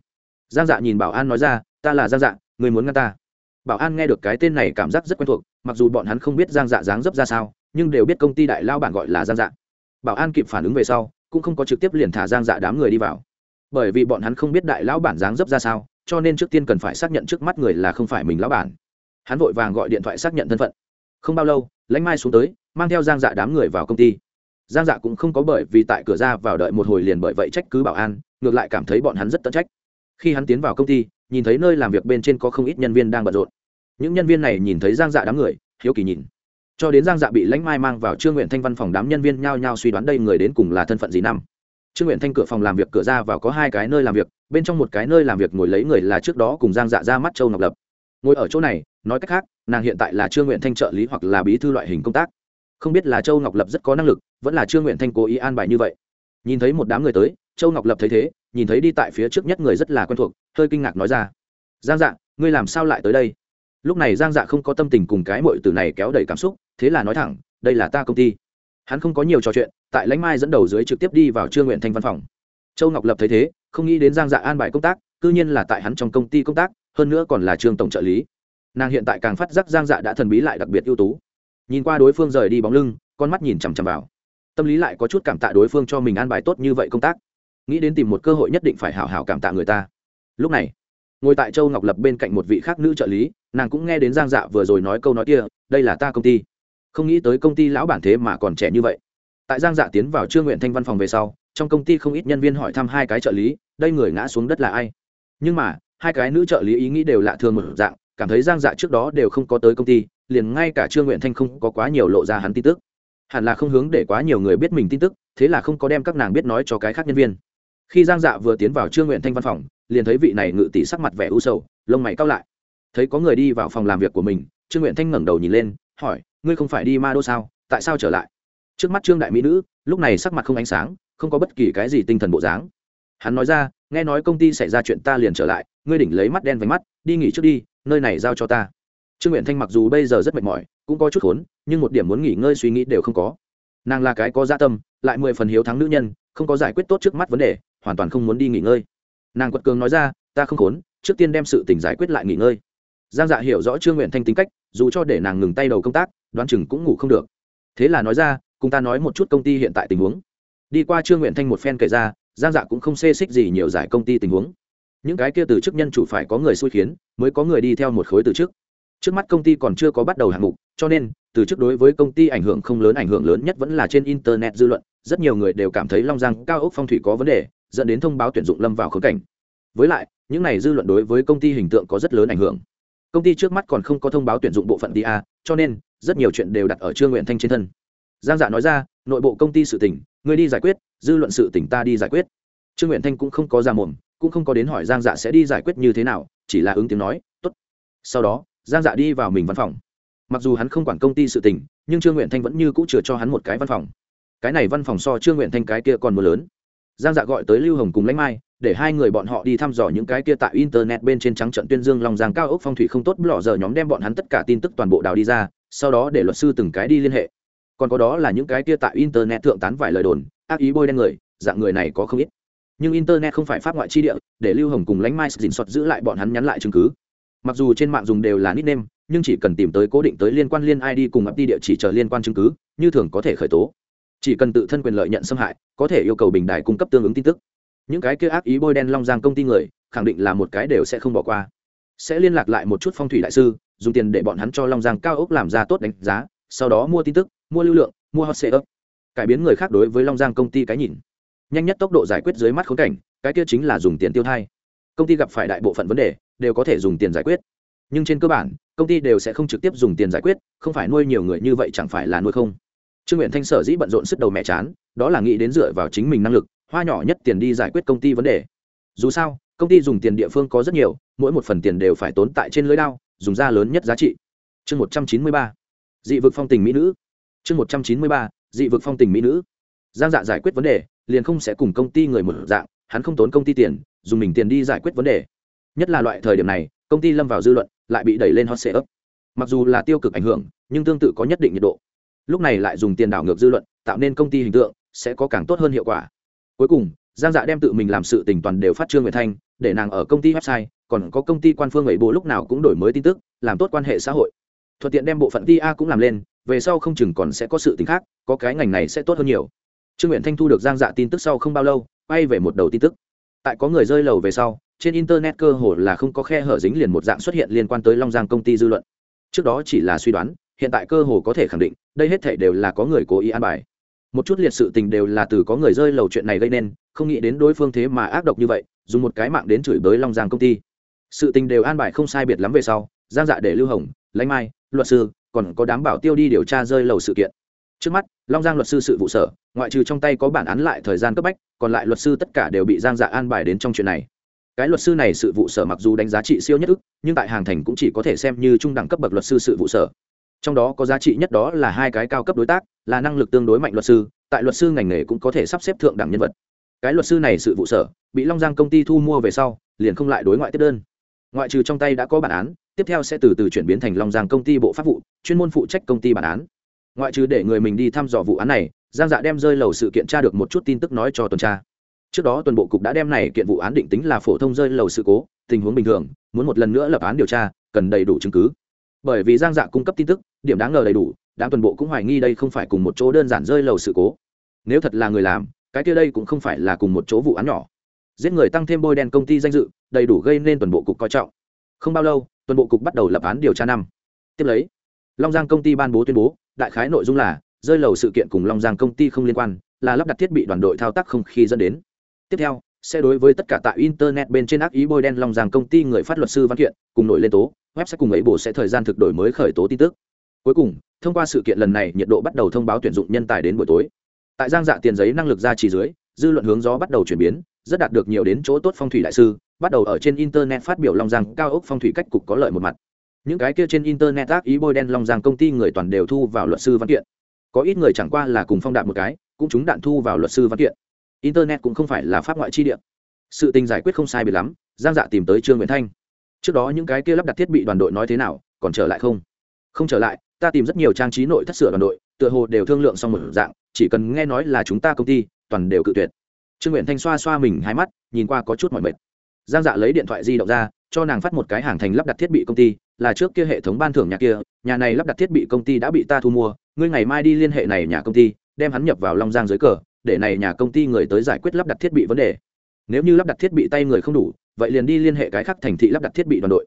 Giang dạ nhìn bảo an nói ra, ta là giang dạ người muốn ngăn ta. Bảo an nghe được cái tên này cảm giác rất quen thuộc, mặc dù bọn hắn không biết giang dạ dáng dấp ra sao, nhưng đều biết công ty đại lao bản gọi là giang dạ. Bảo an kịp phản ứng về sau, cũng không có trực tiếp liền thả giang dạ đám người đi vào. Bởi vì bọn hắn không biết đại lão bản dáng dấp ra sao, cho nên trước tiên cần phải xác nhận trước mắt người là không phải mình lão bản hắn vội vàng gọi điện thoại xác nhận thân phận. Không bao lâu, lãnh mai xuống tới, mang theo giang dạ đám người vào công ty. Giang dạ cũng không có bởi vì tại cửa ra vào đợi một hồi liền bởi vậy trách cứ bảo an, ngược lại cảm thấy bọn hắn rất tận trách. Khi hắn tiến vào công ty, nhìn thấy nơi làm việc bên trên có không ít nhân viên đang bận rộn. Những nhân viên này nhìn thấy giang dạ đám người, hiếu kỳ nhìn. Cho đến giang dạ bị lãnh mai mang vào trương nguyện thanh văn phòng, đám nhân viên nhao nhao suy đoán đây người đến cùng là thân phận gì năm. Trương nguyện thanh cửa phòng làm việc, cửa ra vào có hai cái nơi làm việc, bên trong một cái nơi làm việc ngồi lấy người là trước đó cùng giang dạ ra mắt châu ngọc lập ngồi ở chỗ này, nói cách khác, nàng hiện tại là trương nguyện thanh trợ lý hoặc là bí thư loại hình công tác. Không biết là châu ngọc lập rất có năng lực, vẫn là trương nguyện thanh cố ý an bài như vậy. Nhìn thấy một đám người tới, châu ngọc lập thấy thế, nhìn thấy đi tại phía trước nhất người rất là quen thuộc, hơi kinh ngạc nói ra, giang dạ ngươi làm sao lại tới đây? Lúc này giang dạ không có tâm tình cùng cái mội từ này kéo đầy cảm xúc, thế là nói thẳng, đây là ta công ty. Hắn không có nhiều trò chuyện, tại lãnh mai dẫn đầu dưới trực tiếp đi vào trương nguyện thanh văn phòng. Châu ngọc lập thấy thế, không nghĩ đến giang dạ an bài công tác c ư nhiên là tại hắn trong công ty công tác hơn nữa còn là trương tổng trợ lý. Nàng hiện tại càng phát giác giang dạ đã thần bí lại đặc biệt ưu tú. Nhìn qua đối phương rời đi bóng lưng, con mắt nhìn chằm chằm vào. Tâm lý lại có chút cảm tạ đối phương cho mình an bài tốt như vậy công tác. Nghĩ đến tìm một cơ hội nhất định phải hảo hảo cảm tạ người ta. Lúc này, ngồi tại châu ngọc lập bên cạnh một vị khác nữ trợ lý, nàng cũng nghe đến giang dạ vừa rồi nói câu nói kia, đây là ta công ty. Không nghĩ tới công ty lão bản thế mà còn trẻ như vậy. Tại giang dạ tiến vào trương nguyện thanh văn phòng về sau, trong công ty không ít nhân viên hỏi thăm hai cái trợ lý, đây người ngã xuống đất là ai? Nhưng mà hai cái nữ trợ lý ý nghĩ đều lạ thường một dạng, cảm thấy giang dạ trước đó đều không có tới công ty, liền ngay cả trương nguyện thanh không có quá nhiều lộ ra hắn tin tức. Hẳn là không hướng để quá nhiều người biết mình tin tức, thế là không có đem các nàng biết nói cho cái khác nhân viên. Khi giang dạ vừa tiến vào trương nguyện thanh văn phòng, liền thấy vị này ngự tỷ sắc mặt vẻ u sầu, lông mày cao lại. Thấy có người đi vào phòng làm việc của mình, trương nguyện thanh ngẩng đầu nhìn lên, hỏi, ngươi không phải đi ma đô sao? Tại sao trở lại? Trước mắt trương đại mỹ nữ, lúc này sắc mặt không ánh sáng, không có bất kỳ cái gì tinh thần bộ dáng. Hắn nói ra nghe nói công ty xảy ra chuyện ta liền trở lại, ngươi đỉnh lấy mắt đen váy mắt, đi nghỉ trước đi, nơi này giao cho ta. Trương nguyện thanh mặc dù bây giờ rất mệt mỏi, cũng có chút khốn, nhưng một điểm muốn nghỉ ngơi suy nghĩ đều không có. Nàng là cái có gia tâm, lại mười phần hiếu thắng nữ nhân, không có giải quyết tốt trước mắt vấn đề, hoàn toàn không muốn đi nghỉ ngơi. Nàng quật cường nói ra, ta không khốn, trước tiên đem sự tình giải quyết lại nghỉ ngơi. Giang dạ hiểu rõ trương nguyện thanh tính cách, dù cho để nàng ngừng tay đầu công tác, đoán chừng cũng ngủ không được. Thế là nói ra, cùng ta nói một chút công ty hiện tại tình huống. Đi qua trương nguyện thanh một phen kể ra giang dạ cũng không xê xích gì nhiều giải công ty tình huống. Những cái kia từ chức nhân chủ phải có người xui khiến mới có người đi theo một khối từ chức. Trước mắt công ty còn chưa có bắt đầu hạng mục cho nên từ chức đối với công ty ảnh hưởng không lớn ảnh hưởng lớn nhất vẫn là trên internet dư luận. Rất nhiều người đều cảm thấy long giang cao ốc phong thủy có vấn đề dẫn đến thông báo tuyển dụng lâm vào khớp cảnh. Với lại những này dư luận đối với công ty hình tượng có rất lớn ảnh hưởng. Công ty trước mắt còn không có thông báo tuyển dụng bộ phận DA, cho nên rất nhiều chuyện đều đặt ở trương nguyện thanh trên thân. Giang dạ nói ra nội bộ công ty sự tỉnh Ngươi đi giải quyết, dư luận sự tỉnh ta đi giải quyết. Trương nguyện thanh cũng không có ra mồm, cũng không có đến hỏi giang dạ sẽ đi giải quyết như thế nào, chỉ là ứng tiếng nói, tốt. Sau đó, giang dạ đi vào mình văn phòng. Mặc dù hắn không quản công ty sự tình, nhưng trương nguyện thanh vẫn như cũ chừa cho hắn một cái văn phòng. Cái này văn phòng so trương nguyện thanh cái kia còn mưa lớn. Giang dạ gọi tới lưu hồng cùng lãnh mai, để hai người bọn họ đi thăm dò những cái kia tại internet bên trên trắng trận tuyên dương lòng giang cao ốc phong thủy không tốt lọ giờ nhóm đem bọn hắn tất cả tin tức toàn bộ đào đi ra, sau đó để luật sư từng cái đi liên hệ còn có đó là những cái kia tại internet thượng tán vài lời đồn, ác ý bôi đen người, dạng người này có không ít. Nhưng internet không phải pháp ngoại chi địa, để lưu hồng cùng lãnh mai dình soạt giữ lại bọn hắn nhắn lại chứng cứ. Mặc dù trên mạng dùng đều là nickname, nhưng chỉ cần tìm tới cố định tới liên quan liên id cùng ấp đi địa chỉ chờ liên quan chứng cứ, như thường có thể khởi tố. Chỉ cần tự thân quyền lợi nhận xâm hại, có thể yêu cầu bình đài cung cấp tương ứng tin tức. Những cái kia ác ý bôi đen long giang công ty người, khẳng định là một cái đều sẽ không bỏ qua. Sẽ liên lạc lại một chút phong thủy đại sư, dùng tiền để bọn hắn cho long giang cao ốc làm ra tốt đánh giá sau đó mua tin tức, mua lưu lượng, mua hot setup cải biến người khác đối với long giang công ty cái nhìn. Nhanh nhất tốc độ giải quyết dưới mắt khốn cảnh, cái kia chính là dùng tiền tiêu thai. Công ty gặp phải đại bộ phận vấn đề, đều có thể dùng tiền giải quyết. Nhưng trên cơ bản, công ty đều sẽ không trực tiếp dùng tiền giải quyết, không phải nuôi nhiều người như vậy chẳng phải là nuôi không? Trương nguyện thanh sở dĩ bận rộn sức đầu mẹ chán, đó là nghĩ đến dựa vào chính mình năng lực, hoa nhỏ nhất tiền đi giải quyết công ty vấn đề. Dù sao, công ty dùng tiền địa phương có rất nhiều, mỗi một phần tiền đều phải tốn tại trên lưới đao, dùng ra lớn nhất giá trị. Chương một trăm chín mươi ba dị vực phong tình mỹ nữ. Chương một trăm chín mươi ba, dị vực phong tình mỹ nữ. Giang dạ giải quyết vấn đề, liền không sẽ cùng công ty người một dạng, hắn không tốn công ty tiền, dùng mình tiền đi giải quyết vấn đề. Nhất là loại thời điểm này, công ty lâm vào dư luận, lại bị đẩy lên hot sale ấp mặc dù là tiêu cực ảnh hưởng, nhưng tương tự có nhất định nhiệt độ. Lúc này lại dùng tiền đảo ngược dư luận, tạo nên công ty hình tượng, sẽ có càng tốt hơn hiệu quả. Cuối cùng, giang dạ đem tự mình làm sự tình toàn đều phát trương nguyện thanh, để nàng ở công ty website, còn có công ty quan phương ấy bố lúc nào cũng đổi mới tin tức, làm tốt quan hệ xã hội thuận tiện đem bộ phận ti a cũng làm lên, về sau không chừng còn sẽ có sự tình khác, có cái ngành này sẽ tốt hơn nhiều. Trương nguyện thanh thu được giang dạ tin tức sau không bao lâu, quay về một đầu tin tức. Tại có người rơi lầu về sau, trên internet cơ hồ là không có khe hở dính liền một dạng xuất hiện liên quan tới long giang công ty dư luận. Trước đó chỉ là suy đoán, hiện tại cơ hồ có thể khẳng định, đây hết thể đều là có người cố ý an bài. Một chút liệt sự tình đều là từ có người rơi lầu chuyện này gây nên, không nghĩ đến đối phương thế mà ác độc như vậy, dùng một cái mạng đến chửi bới long giang công ty. Sự tình đều an bài không sai biệt lắm về sau, giang dạ để lưu hồng, lãnh mai luật sư, còn có đám bảo tiêu đi điều tra rơi lầu sự kiện. Trước mắt, long giang luật sư sự vụ sở, ngoại trừ trong tay có bản án lại thời gian cấp bách, còn lại luật sư tất cả đều bị giang dạ an bài đến trong chuyện này. Cái luật sư này sự vụ sở mặc dù đánh giá trị siêu nhất ức, nhưng tại hàng thành cũng chỉ có thể xem như trung đẳng cấp bậc luật sư sự vụ sở. Trong đó có giá trị nhất đó là hai cái cao cấp đối tác, là năng lực tương đối mạnh luật sư, tại luật sư ngành nghề cũng có thể sắp xếp thượng đẳng nhân vật. Cái luật sư này sự vụ sở, bị long giang công ty thu mua về sau, liền không lại đối ngoại tiếp đơn ngoại trừ trong tay đã có bản án, tiếp theo sẽ từ từ chuyển biến thành long giang công ty bộ pháp vụ, chuyên môn phụ trách công ty bản án. Ngoại trừ để người mình đi thăm dò vụ án này, giang dạ đem rơi lầu sự kiện tra được một chút tin tức nói cho tuần tra. Trước đó tuần bộ cục đã đem này kiện vụ án định tính là phổ thông rơi lầu sự cố, tình huống bình thường, muốn một lần nữa lập án điều tra, cần đầy đủ chứng cứ. Bởi vì giang dạ cung cấp tin tức, điểm đáng ngờ đầy đủ, đám tuần bộ cũng hoài nghi đây không phải cùng một chỗ đơn giản rơi lầu sự cố. Nếu thật là người làm, cái kia đây cũng không phải là cùng một chỗ vụ án nhỏ. Giết người tăng thêm bôi đen công ty danh dự đầy đủ gây nên toàn bộ cục coi trọng. Không bao lâu toàn bộ cục bắt đầu lập án điều tra năm. Tiếp lấy, long giang công ty ban bố tuyên bố, đại khái nội dung là, rơi lầu sự kiện cùng long giang công ty không liên quan, là lắp đặt thiết bị đoàn đội thao tác không khi dẫn đến. Tiếp theo, sẽ đối với tất cả tại internet bên trên ác ý bôi đen long giang công ty người phát luật sư văn kiện, cùng nổi lên tố, web sẽ cùng ấy bổ sẽ thời gian thực đổi mới khởi tố tin tức. Cuối cùng, thông qua sự kiện lần này, nhiệt độ bắt đầu thông báo tuyển dụng nhân tài đến buổi tối. Tại giang dạ tiền giấy năng lực ra chỉ dưới, dư luận hướng gió bắt đầu chuyển biến rất đạt được nhiều đến chỗ tốt phong thủy đại sư, bắt đầu ở trên internet phát biểu long giang cao ốc phong thủy cách cục có lợi một mặt. Những cái kia trên internet ác ý bôi đen long giang công ty người toàn đều thu vào luật sư văn kiện. Có ít người chẳng qua là cùng phong đạn một cái, cũng chúng đạn thu vào luật sư văn kiện. Internet cũng không phải là pháp ngoại chi địa. Sự tình giải quyết không sai bị lắm, giang dạ tìm tới trương nguyễn thanh. Trước đó những cái kia lắp đặt thiết bị đoàn đội nói thế nào, còn trở lại không? Không trở lại, ta tìm rất nhiều trang trí nội thất sửa đoàn đội, tựa hồ đều thương lượng xong một dạng, chỉ cần nghe nói là chúng ta công ty, toàn đều cự tuyệt trương nguyện thanh xoa xoa mình hai mắt, nhìn qua có chút mỏi mệt. Giang dạ lấy điện thoại di động ra, cho nàng phát một cái hàng thành lắp đặt thiết bị công ty, là trước kia hệ thống ban thưởng nhà kia, nhà này lắp đặt thiết bị công ty đã bị ta thu mua, ngươi ngày mai đi liên hệ này nhà công ty, đem hắn nhập vào long giang dưới cờ, để này nhà công ty người tới giải quyết lắp đặt thiết bị vấn đề. Nếu như lắp đặt thiết bị tay người không đủ, vậy liền đi liên hệ cái khác thành thị lắp đặt thiết bị đoàn đội.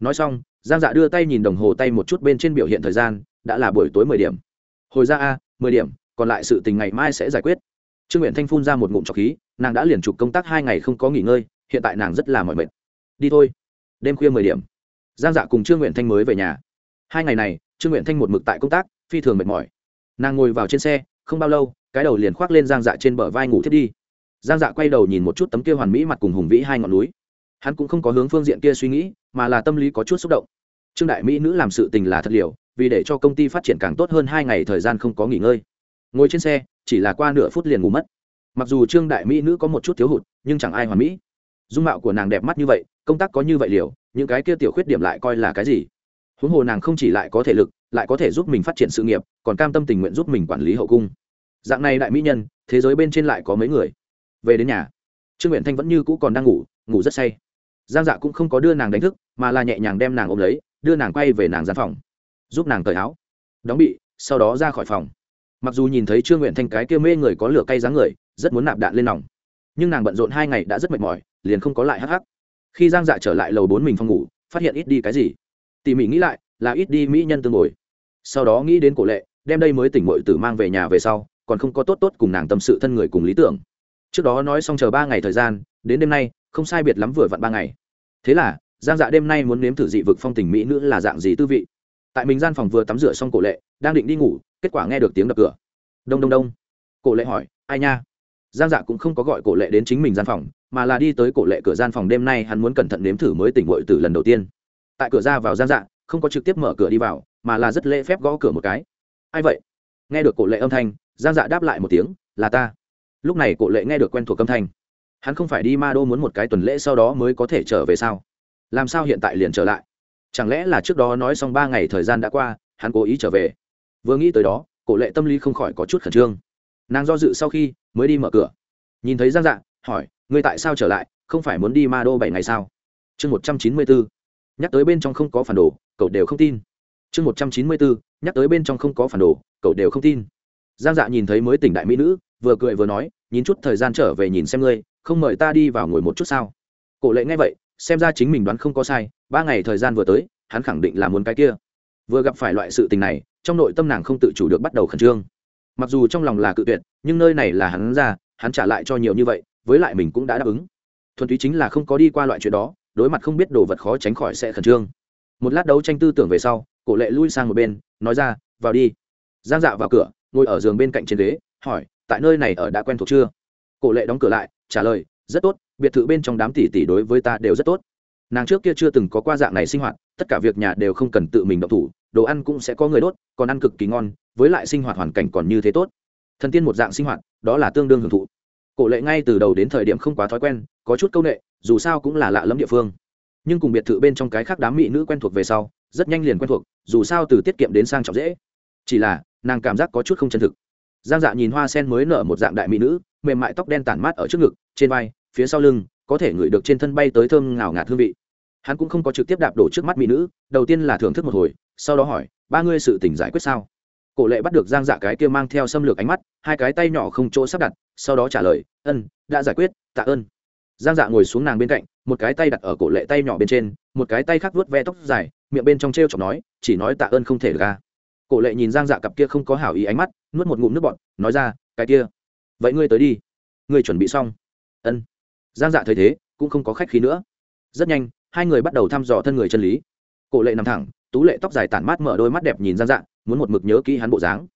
Nói xong, giang dạ đưa tay nhìn đồng hồ tay một chút bên trên biểu hiện thời gian, đã là buổi tối mười điểm. Hồi ra a, mười điểm, còn lại sự tình ngày mai sẽ giải quyết trương nguyện thanh phun ra một ngụm trọc khí, nàng đã liền trục công tác hai ngày không có nghỉ ngơi, hiện tại nàng rất là mỏi mệt. Đi thôi. Đêm khuya mười điểm. Giang dạ cùng trương nguyện thanh mới về nhà. Hai ngày này, trương nguyện thanh một mực tại công tác, phi thường mệt mỏi. Nàng ngồi vào trên xe, không bao lâu, cái đầu liền khoác lên giang dạ trên bờ vai ngủ thiết đi. Giang dạ quay đầu nhìn một chút tấm kia hoàn mỹ mặt cùng hùng vĩ hai ngọn núi. Hắn cũng không có hướng phương diện kia suy nghĩ, mà là tâm lý có chút xúc động. Trương đại mỹ nữ làm sự tình là thật liều, vì để cho công ty phát triển càng tốt hơn hai ngày thời gian không có nghỉ ngơi ngồi trên xe, chỉ là qua nửa phút liền ngủ mất. Mặc dù trương đại mỹ nữ có một chút thiếu hụt, nhưng chẳng ai hoàn mỹ. Dung mạo của nàng đẹp mắt như vậy, công tác có như vậy liều, những cái kia tiểu khuyết điểm lại coi là cái gì? Huống hồ nàng không chỉ lại có thể lực, lại có thể giúp mình phát triển sự nghiệp, còn cam tâm tình nguyện giúp mình quản lý hậu cung. Dạng này đại mỹ nhân, thế giới bên trên lại có mấy người? Về đến nhà, trương nguyện thanh vẫn như cũ còn đang ngủ ngủ rất say. Giang dạ cũng không có đưa nàng đánh thức, mà là nhẹ nhàng đem nàng ôm lấy, đưa nàng quay về nàng gian phòng, giúp nàng cởi áo. Đóng bị, sau đó ra khỏi phòng mặc dù nhìn thấy trương nguyện thanh cái kia mê người có lửa cay dáng người, rất muốn nạp đạn lên nòng. Nhưng nàng bận rộn hai ngày đã rất mệt mỏi, liền không có lại hắc hắc. Khi giang dạ trở lại lầu bốn mình phòng ngủ, phát hiện ít đi cái gì. Tỉ mỉ nghĩ lại, là ít đi mỹ nhân tương ngồi sau đó nghĩ đến cổ lệ, đem đây mới tỉnh mội tử mang về nhà về sau, còn không có tốt tốt cùng nàng tâm sự thân người cùng lý tưởng. Trước đó nói xong chờ ba ngày thời gian, đến đêm nay, không sai biệt lắm vừa vặn ba ngày. Thế là, giang dạ đêm nay muốn nếm thử dị vực phong tình mỹ nữ là dạng gì tư vị tại mình gian phòng vừa tắm rửa xong cổ lệ, đang định đi ngủ, kết quả nghe được tiếng đập cửa. Đông đông đông. Cổ lệ hỏi, ai nha? Giang dạ cũng không có gọi cổ lệ đến chính mình gian phòng, mà là đi tới cổ lệ cửa gian phòng đêm nay hắn muốn cẩn thận nếm thử mới tỉnh ngội từ lần đầu tiên. Tại cửa ra vào giang dạ không có trực tiếp mở cửa đi vào, mà là rất lễ phép gõ cửa một cái. Ai vậy? Nghe được cổ lệ âm thanh, giang dạ đáp lại một tiếng, là ta. Lúc này cổ lệ nghe được quen thuộc âm thanh. Hắn không phải đi ma đô muốn một cái tuần lễ sau đó mới có thể trở về sao? Làm sao hiện tại liền trở lại? Chẳng lẽ là trước đó nói xong ba ngày thời gian đã qua, hắn cố ý trở về? Vừa nghĩ tới đó, cổ lệ tâm lý không khỏi có chút khẩn trương. Nàng do dự sau khi mới đi mở cửa. Nhìn thấy giang dạ hỏi, ngươi tại sao trở lại? Không phải muốn đi ma đô bảy ngày sao? Chương một trăm chín mươi bốn nhắc tới bên trong không có phản đồ, cậu đều không tin. Chương một trăm chín mươi bốn nhắc tới bên trong không có phản đồ, cậu đều không tin. Giang dạ nhìn thấy mới tỉnh đại mỹ nữ, vừa cười vừa nói, nhìn chút thời gian trở về nhìn xem ngươi, không mời ta đi vào ngồi một chút sao? Cổ lệ nghe vậy xem ra chính mình đoán không có sai, ba ngày thời gian vừa tới, hắn khẳng định là muốn cái kia. Vừa gặp phải loại sự tình này, trong nội tâm nàng không tự chủ được bắt đầu khẩn trương. Mặc dù trong lòng là cự tuyệt, nhưng nơi này là hắn ra, hắn trả lại cho nhiều như vậy, với lại mình cũng đã đáp ứng. Thuần túy chính là không có đi qua loại chuyện đó, đối mặt không biết đồ vật khó tránh khỏi sẽ khẩn trương. Một lát đấu tranh tư tưởng về sau, cổ lệ lui sang một bên, nói ra, vào đi. Giang dạ vào cửa, ngồi ở giường bên cạnh trên ghế, hỏi, tại nơi này ở đã quen thuộc chưa? Cổ lệ đóng cửa lại, trả lời, rất tốt biệt thự bên trong đám tỷ tỷ đối với ta đều rất tốt. Nàng trước kia chưa từng có qua dạng này sinh hoạt, tất cả việc nhà đều không cần tự mình động thủ, đồ ăn cũng sẽ có người đốt, còn ăn cực kỳ ngon, với lại sinh hoạt hoàn cảnh còn như thế tốt. Thần tiên một dạng sinh hoạt, đó là tương đương hưởng thụ. Cổ lệ ngay từ đầu đến thời điểm không quá thói quen, có chút c â u n ệ dù sao cũng là lạ lẫm địa phương. Nhưng cùng biệt thự bên trong cái khác đám mỹ nữ quen thuộc về sau, rất nhanh liền quen thuộc, dù sao từ tiết kiệm đến sang trọng dễ. Chỉ là, nàng cảm giác có chút không chân thực. Giang dạ nhìn hoa sen mới nở một dạng đại mỹ nữ, mềm mại tóc đen tản mát ở trước ngực, trên vai phía sau lưng, có thể ngửi được trên thân bay tới thơm ngào ngạt hương vị. Hắn cũng không có trực tiếp đạp đổ trước mắt mỹ nữ, đầu tiên là thưởng thức một hồi, sau đó hỏi, ba ngươi sự tỉnh giải quyết sao? Cổ lệ bắt được giang dạ cái kia mang theo xâm lược ánh mắt, hai cái tay nhỏ không chỗ sắp đặt, sau đó trả lời, ân, đã giải quyết, tạ ơn. Giang dạ ngồi xuống nàng bên cạnh, một cái tay đặt ở cổ lệ tay nhỏ bên trên, một cái tay khác vuốt ve tóc dài, miệng bên trong t r e o chọc nói, chỉ nói tạ ơn không thể được ra cổ lệ nhìn giang dạ cặp kia không có hảo ý ánh mắt, nuốt một ngụm nước bọt, nói ra, cái kia, vậy ngươi tới đi, ngươi chuẩn bị xong. Ân giang dạ thấy thế, cũng không có khách khí nữa. Rất nhanh, hai người bắt đầu thăm dò thân người chân lý. Cổ lệ nằm thẳng, tú lệ tóc dài tản mát mở đôi mắt đẹp nhìn giang dạ muốn một mực nhớ kỹ hắn bộ dáng.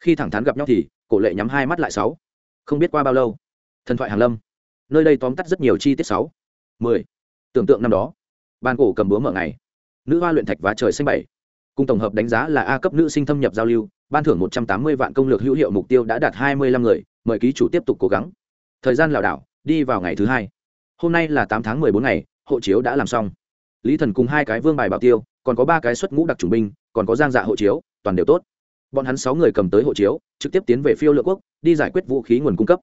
Khi thẳng thắn gặp nhau thì, cổ lệ nhắm hai mắt lại sáu. Không biết qua bao lâu, thần thoại hàn lâm. Nơi đây tóm tắt rất nhiều chi tiết sáu. Mười. Tưởng tượng năm đó ban cổ cầm búa mở ngày. Nữ hoa luyện thạch và trời xanh bảy. Cùng tổng hợp đánh giá là a cấp nữ sinh thâm nhập giao lưu, ban thưởng một trăm tám mươi vạn công lược hữu hiệu mục tiêu đã đạt hai mươi lăm người, mời ký chủ tiếp tục cố gắng. Thời gian lảo đảo đi vào ngày thứ hai. Hôm nay là tám tháng mười bốn ngày, hộ chiếu đã làm xong. Lý thần cùng hai cái vương bài bảo tiêu, còn có ba cái xuất ngũ đặc chủng binh, còn có giang dạ hộ chiếu, toàn đều tốt. Bọn hắn sáu người cầm tới hộ chiếu, trực tiếp tiến về phiêu lượng quốc, đi giải quyết vũ khí nguồn cung cấp.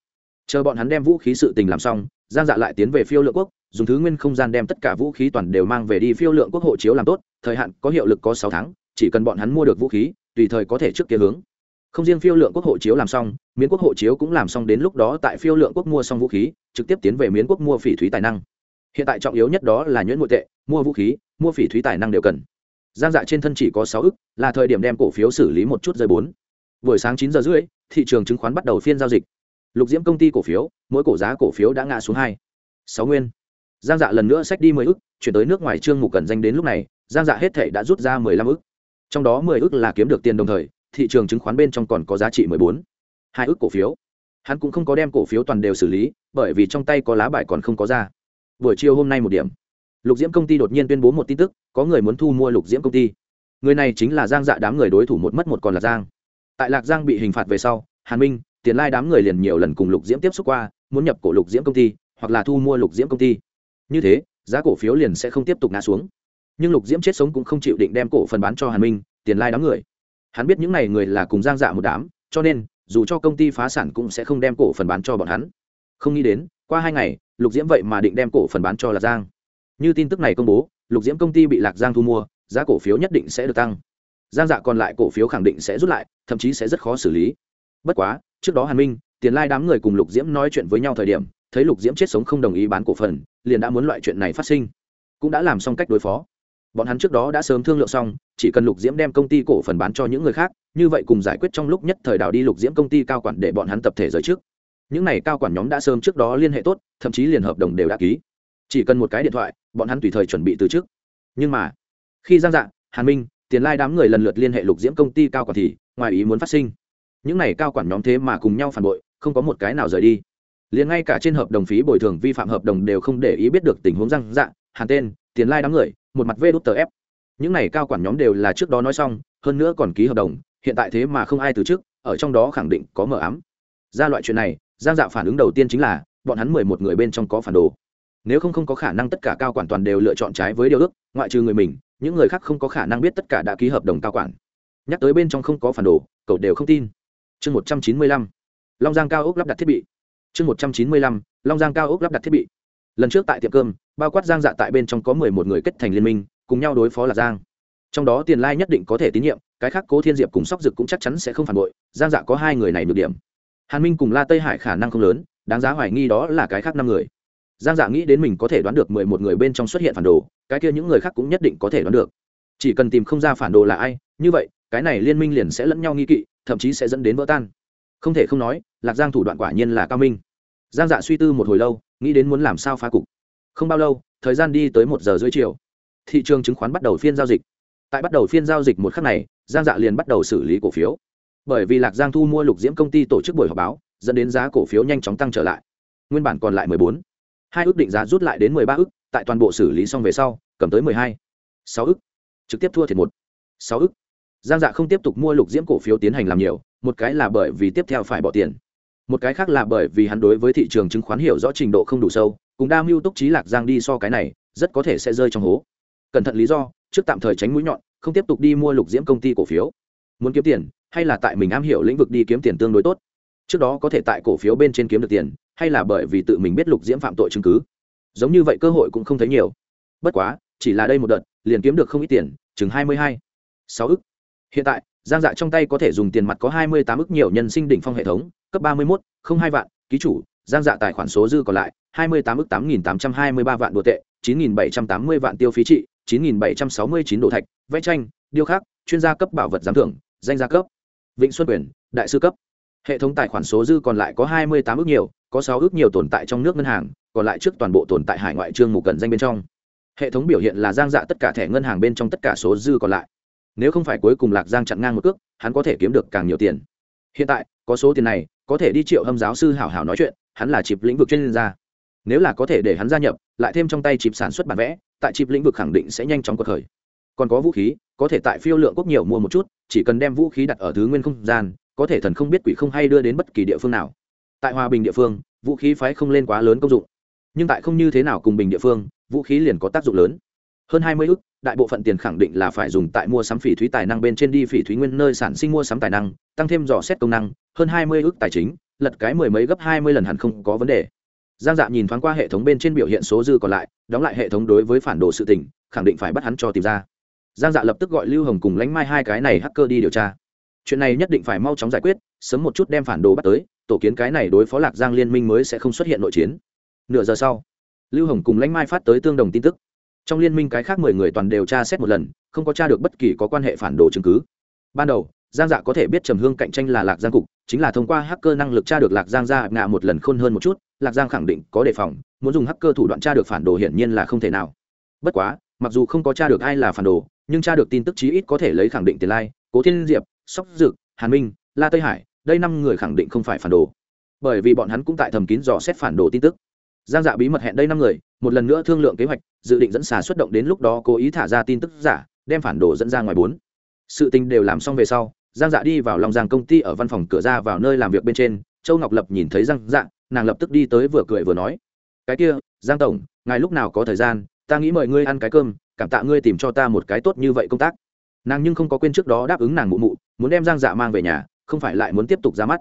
Chờ bọn hắn đem vũ khí sự tình làm xong, giang dạ lại tiến về phiêu lượng quốc, dùng thứ nguyên không gian đem tất cả vũ khí toàn đều mang về đi phiêu lượng quốc hộ chiếu làm tốt, thời hạn có hiệu lực có sáu tháng, chỉ cần bọn hắn mua được vũ khí, tùy thời có thể trước kia hướng không riêng phiêu lượng quốc hộ chiếu làm xong, miến quốc hộ chiếu cũng làm xong đến lúc đó tại phiêu lượng quốc mua xong vũ khí, trực tiếp tiến về miến quốc mua phỉ thúy tài năng. Hiện tại trọng yếu nhất đó là nhuyễn nội tệ, mua vũ khí, mua phỉ thúy tài năng đều cần. Giang dạ trên thân chỉ có sáu ức, là thời điểm đem cổ phiếu xử lý một chút rơi bốn. Buổi sáng chín giờ rưỡi, thị trường chứng khoán bắt đầu phiên giao dịch. Lục diễm công ty cổ phiếu, mỗi cổ giá cổ phiếu đã ngã xuống hai. Sáu nguyên. Giang dạ lần nữa sách đi mười ức, chuyển tới nước ngoài trương mục cần danh đến lúc này, giang dạ hết thể đã rút ra mười lăm ức. Trong đó mười ức là kiếm được tiền đồng thời thị trường chứng khoán bên trong còn có giá trị mười bốn. Hai ước cổ phiếu. Hắn cũng không có đem cổ phiếu toàn đều xử lý, bởi vì trong tay có lá bài còn không có ra. Buổi chiều hôm nay một điểm. Lục diễm công ty đột nhiên tuyên bố một tin tức, có người muốn thu mua lục diễm công ty. Người này chính là giang dạ đám người đối thủ một mất một còn là giang. Tại lạc giang bị hình phạt về sau, hàn minh, tiền lai đám người liền nhiều lần cùng lục diễm tiếp xúc qua, muốn nhập cổ lục diễm công ty, hoặc là thu mua lục diễm công ty. Như thế, giá cổ phiếu liền sẽ không tiếp tục ngã xuống. Nhưng lục diễm chết sống cũng không chịu định đem cổ phần bán cho hàn minh, tiền lai đám người hắn biết những n à y người là cùng giang dạ một đám, cho nên, dù cho công ty phá sản cũng sẽ không đem cổ phần bán cho bọn hắn. Không nghĩ đến, qua hai ngày, lục diễm vậy mà định đem cổ phần bán cho lạc giang. Như tin tức này công bố, lục diễm công ty bị lạc giang thu mua, giá cổ phiếu nhất định sẽ được tăng. Giang dạ còn lại cổ phiếu khẳng định sẽ rút lại, thậm chí sẽ rất khó xử lý. Bất quá, trước đó hàn minh, tiền lai đám người cùng lục diễm nói chuyện với nhau thời điểm, thấy lục diễm chết sống không đồng ý bán cổ phần, liền đã muốn loại chuyện này phát sinh. Cũng đã làm xong cách đối phó bọn hắn trước đó đã sớm thương lượng xong, chỉ cần lục diễm đem công ty cổ phần bán cho những người khác, như vậy cùng giải quyết trong lúc nhất thời đào đi lục diễm công ty cao quản để bọn hắn tập thể rời trước. Những này cao quản nhóm đã sớm trước đó liên hệ tốt, thậm chí liền hợp đồng đều đã ký. Chỉ cần một cái điện thoại, bọn hắn tùy thời chuẩn bị từ trước. Nhưng mà, khi giang dạ hàn minh, tiền lai đám người lần lượt liên hệ lục diễm công ty cao quản thì ngoài ý muốn phát sinh. Những này cao quản nhóm thế mà cùng nhau phản bội, không có một cái nào rời đi. Liền ngay cả trên hợp đồng phí bồi thường vi phạm hợp đồng đều không để ý biết được tình huống giang dạ hàn tên, tiền lai đám người một mặt vê đút tờ ép. Những này cao quản nhóm đều là trước đó nói xong, hơn nữa còn ký hợp đồng, hiện tại thế mà không ai từ trước, ở trong đó khẳng định có mờ ám. Ra loại chuyện này, giang dạ phản ứng đầu tiên chính là, bọn hắn mười một người bên trong có phản đồ. Nếu không không có khả năng tất cả cao quản toàn đều lựa chọn trái với điều ước, ngoại trừ người mình, những người khác không có khả năng biết tất cả đã ký hợp đồng cao quản. Nhắc tới bên trong không có phản đồ, cậu đều không tin. Chương một trăm chín mươi lăm. Long giang cao ốc lắp đặt thiết bị. Chương một trăm chín mươi lăm. Long giang cao ốc lắp đặt thiết bị lần trước tại tiệm cơm, bao quát giang dạ tại bên trong có mười một người kết thành liên minh, cùng nhau đối phó là giang. Trong đó tiền lai nhất định có thể tín nhiệm, cái khác cố thiên diệp cùng sóc dực cũng chắc chắn sẽ không phản bội, giang dạ có hai người này được điểm. Hàn minh cùng la tây hải khả năng không lớn, đáng giá hoài nghi đó là cái khác năm người. Giang dạ nghĩ đến mình có thể đoán được mười một người bên trong xuất hiện phản đồ, cái kia những người khác cũng nhất định có thể đoán được. Chỉ cần tìm không ra phản đồ là ai, như vậy, cái này liên minh liền sẽ lẫn nhau nghi kỵ, thậm chí sẽ dẫn đến vỡ tan. Không thể không nói, lạc giang thủ đoạn quả nhiên là cao minh. Giang dạ suy tư một hồi lâu nghĩ đến muốn làm sao phá cục. Không bao lâu, thời gian đi tới một giờ rưỡi chiều. Thị trường chứng khoán bắt đầu phiên giao dịch. Tại bắt đầu phiên giao dịch một khắc này, giang dạ liền bắt đầu xử lý cổ phiếu. Bởi vì lạc giang thu mua lục diễm công ty tổ chức buổi họp báo, dẫn đến giá cổ phiếu nhanh chóng tăng trở lại. Nguyên bản còn lại mười bốn, hai ước định giá rút lại đến mười ba ước, tại toàn bộ xử lý xong về sau, cầm tới mười hai, sáu ước, trực tiếp thua thiệt một, sáu ước. Giang dạ không tiếp tục mua lục diễm cổ phiếu tiến hành làm nhiều, một cái là bởi vì tiếp theo phải bỏ tiền một cái khác là bởi vì hắn đối với thị trường chứng khoán hiểu rõ trình độ không đủ sâu, cùng đa mưu túc trí lạc giang đi so cái này, rất có thể sẽ rơi trong hố. Cẩn thận lý do, trước tạm thời tránh mũi nhọn, không tiếp tục đi mua lục diễm công ty cổ phiếu. Muốn kiếm tiền, hay là tại mình am hiểu lĩnh vực đi kiếm tiền tương đối tốt? Trước đó có thể tại cổ phiếu bên trên kiếm được tiền, hay là bởi vì tự mình biết lục diễm phạm tội chứng cứ? Giống như vậy cơ hội cũng không thấy nhiều. Bất quá, chỉ là đây một đợt, liền kiếm được không ít tiền, chừng hai mươi hai. Sáu ức. Hiện tại giang dạ trong tay có thể dùng tiền mặt có hai mươi tám ức nhiều nhân sinh đỉnh phong hệ thống, cấp ba mươi một không hai vạn, ký chủ, giang dạ tài khoản số dư còn lại, hai mươi tám ức tám nghìn tám trăm hai mươi ba vạn đồ tệ, chín nghìn bảy trăm tám mươi vạn tiêu phí trị, chín nghìn bảy trăm sáu mươi chín đồ thạch, vẽ tranh, điêu khắc, chuyên gia cấp bảo vật giám thưởng, danh gia cấp. Vịnh xuân quyền, đại sư cấp. Hệ thống tài khoản số dư còn lại có hai mươi tám ước nhiều, có sáu ước nhiều tồn tại trong nước ngân hàng, còn lại trước toàn bộ tồn tại hải ngoại trương mục cần danh bên trong. Hệ thống biểu hiện là giang dạ tất cả thẻ ngân hàng bên trong tất cả số dư còn lại nếu không phải cuối cùng lạc giang chặn ngang một cước, hắn có thể kiếm được càng nhiều tiền. Hiện tại, có số tiền này, có thể đi triệu hâm giáo sư hảo hảo nói chuyện, hắn là chịp lĩnh vực chuyên gia. Nếu là có thể để hắn gia nhập, lại thêm trong tay chịp sản xuất bản vẽ, tại chịp lĩnh vực khẳng định sẽ nhanh chóng cuộc khởi còn có vũ khí, có thể tại phiêu lượng quốc nhiều mua một chút, chỉ cần đem vũ khí đặt ở thứ nguyên không gian, có thể thần không biết quỷ không hay đưa đến bất kỳ địa phương nào. Tại hòa bình địa phương, vũ khí phái không lên quá lớn công dụng. Nhưng tại không như thế nào cùng bình địa phương, vũ khí liền có tác dụng lớn. Hơn hai mươi ước đại bộ phận tiền khẳng định là phải dùng tại mua sắm phỉ thúy tài năng bên trên đi phỉ thúy nguyên nơi sản sinh mua sắm tài năng, tăng thêm dò xét công năng, hơn hai mươi ước tài chính, lật cái mười mấy gấp hai mươi lần hẳn không có vấn đề. Giang dạ nhìn thoáng qua hệ thống bên trên biểu hiện số dư còn lại, đóng lại hệ thống đối với phản đồ sự tình, khẳng định phải bắt hắn cho tìm ra. Giang dạ lập tức gọi lưu hồng cùng lánh mai hai cái này hacker đi điều tra. Chuyện này nhất định phải mau chóng giải quyết, sớm một chút đem phản đồ bắt tới, tổ kiến cái này đối phó lạc giang liên minh mới sẽ không xuất hiện nội chiến. Nửa giờ sau, lưu hồng cùng lãnh mai phát tới tương đồng tin tức trong liên minh cái khác mười người toàn đều tra xét một lần, không có tra được bất kỳ có quan hệ phản đồ chứng cứ. Ban đầu, giang dạ có thể biết trầm hương cạnh tranh là lạc giang cục, chính là thông qua hacker năng lực tra được lạc giang ra ngạ một lần khôn hơn một chút, lạc giang khẳng định có đề phòng, muốn dùng hacker thủ đoạn tra được phản đồ hiển nhiên là không thể nào. Bất quá, mặc dù không có tra được ai là phản đồ, nhưng tra được tin tức chí ít có thể lấy khẳng định tiền lai, cố thiên diệp, sóc dực, hàn minh, la tây hải, đây năm người khẳng định không phải phản đồ. Bởi vì bọn hắn cũng tại thầm kín dò xét phản đồ tin tức. Giang dạ bí mật hẹn đây năm người, một lần nữa thương lượng kế hoạch dự định dẫn xà xuất động đến lúc đó cố ý thả ra tin tức giả, đem phản đồ dẫn ra ngoài bốn. Sự tình đều làm xong về sau, giang dạ đi vào lòng giang công ty ở văn phòng cửa ra vào nơi làm việc bên trên, châu ngọc lập nhìn thấy giang dạ nàng lập tức đi tới vừa cười vừa nói, cái kia, giang tổng, ngài lúc nào có thời gian, ta nghĩ mời ngươi ăn cái cơm, cảm tạ ngươi tìm cho ta một cái tốt như vậy công tác. Nàng nhưng không có quên trước đó đáp ứng nàng mụ mụ, muốn đem giang dạ mang về nhà, không phải lại muốn tiếp tục ra mắt.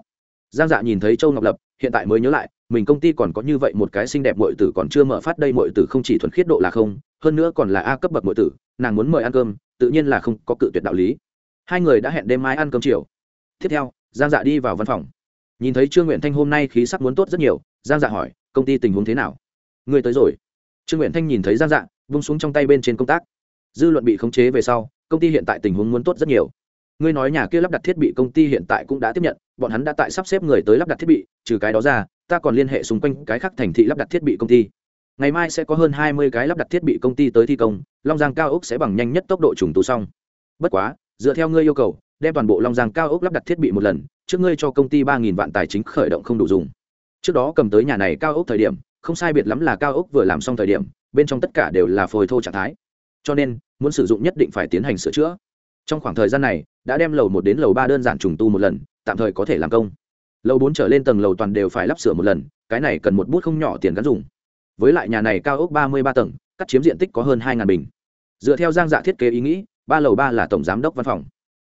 Giang dạ nhìn thấy châu ngọc lập, hiện tại mới nhớ lại mình công ty còn có như vậy một cái xinh đẹp muội tử còn chưa mở phát đây muội tử không chỉ thuần khiết độ là không, hơn nữa còn là a cấp bậc muội tử, nàng muốn mời ăn cơm, tự nhiên là không có cự tuyệt đạo lý. Hai người đã hẹn đêm mai ăn cơm chiều. Tiếp theo, giang dạ đi vào văn phòng. Nhìn thấy trương nguyện thanh hôm nay khí sắc muốn tốt rất nhiều, giang dạ hỏi, công ty tình huống thế nào? Người tới rồi. Trương nguyện thanh nhìn thấy giang dạ vung xuống trong tay bên trên công tác. Dư luận bị khống chế về sau, công ty hiện tại tình huống muốn tốt rất nhiều. Ngươi nói nhà kia lắp đặt thiết bị công ty hiện tại cũng đã tiếp nhận, bọn hắn đã tại sắp xếp người tới lắp đặt thiết bị, trừ cái đó ra ta còn liên hệ xung quanh cái khác thành thị lắp đặt thiết bị công ty. Ngày mai sẽ có hơn hai mươi cái lắp đặt thiết bị công ty tới thi công, long giang cao ốc sẽ bằng nhanh nhất tốc độ trùng tu xong. Bất quá, dựa theo ngươi yêu cầu, đem toàn bộ long giang cao ốc lắp đặt thiết bị một lần, trước ngươi cho công ty ba nghìn vạn tài chính khởi động không đủ dùng. Trước đó cầm tới nhà này cao ốc thời điểm, không sai biệt lắm là cao ốc vừa làm xong thời điểm, bên trong tất cả đều là phôi thô trạng thái. Cho nên, muốn sử dụng nhất định phải tiến hành sửa chữa. Trong khoảng thời gian này, đã đem lầu một đến lầu ba đơn giản trùng tu một lần, tạm thời có thể làm công lầu bốn trở lên tầng lầu toàn đều phải lắp sửa một lần, cái này cần một bút không nhỏ tiền gắn dùng. Với lại nhà này cao ốc ba mươi ba tầng, cắt chiếm diện tích có hơn hai bình. Dựa theo giang dạ thiết kế ý nghĩ, ba lầu ba là tổng giám đốc văn phòng.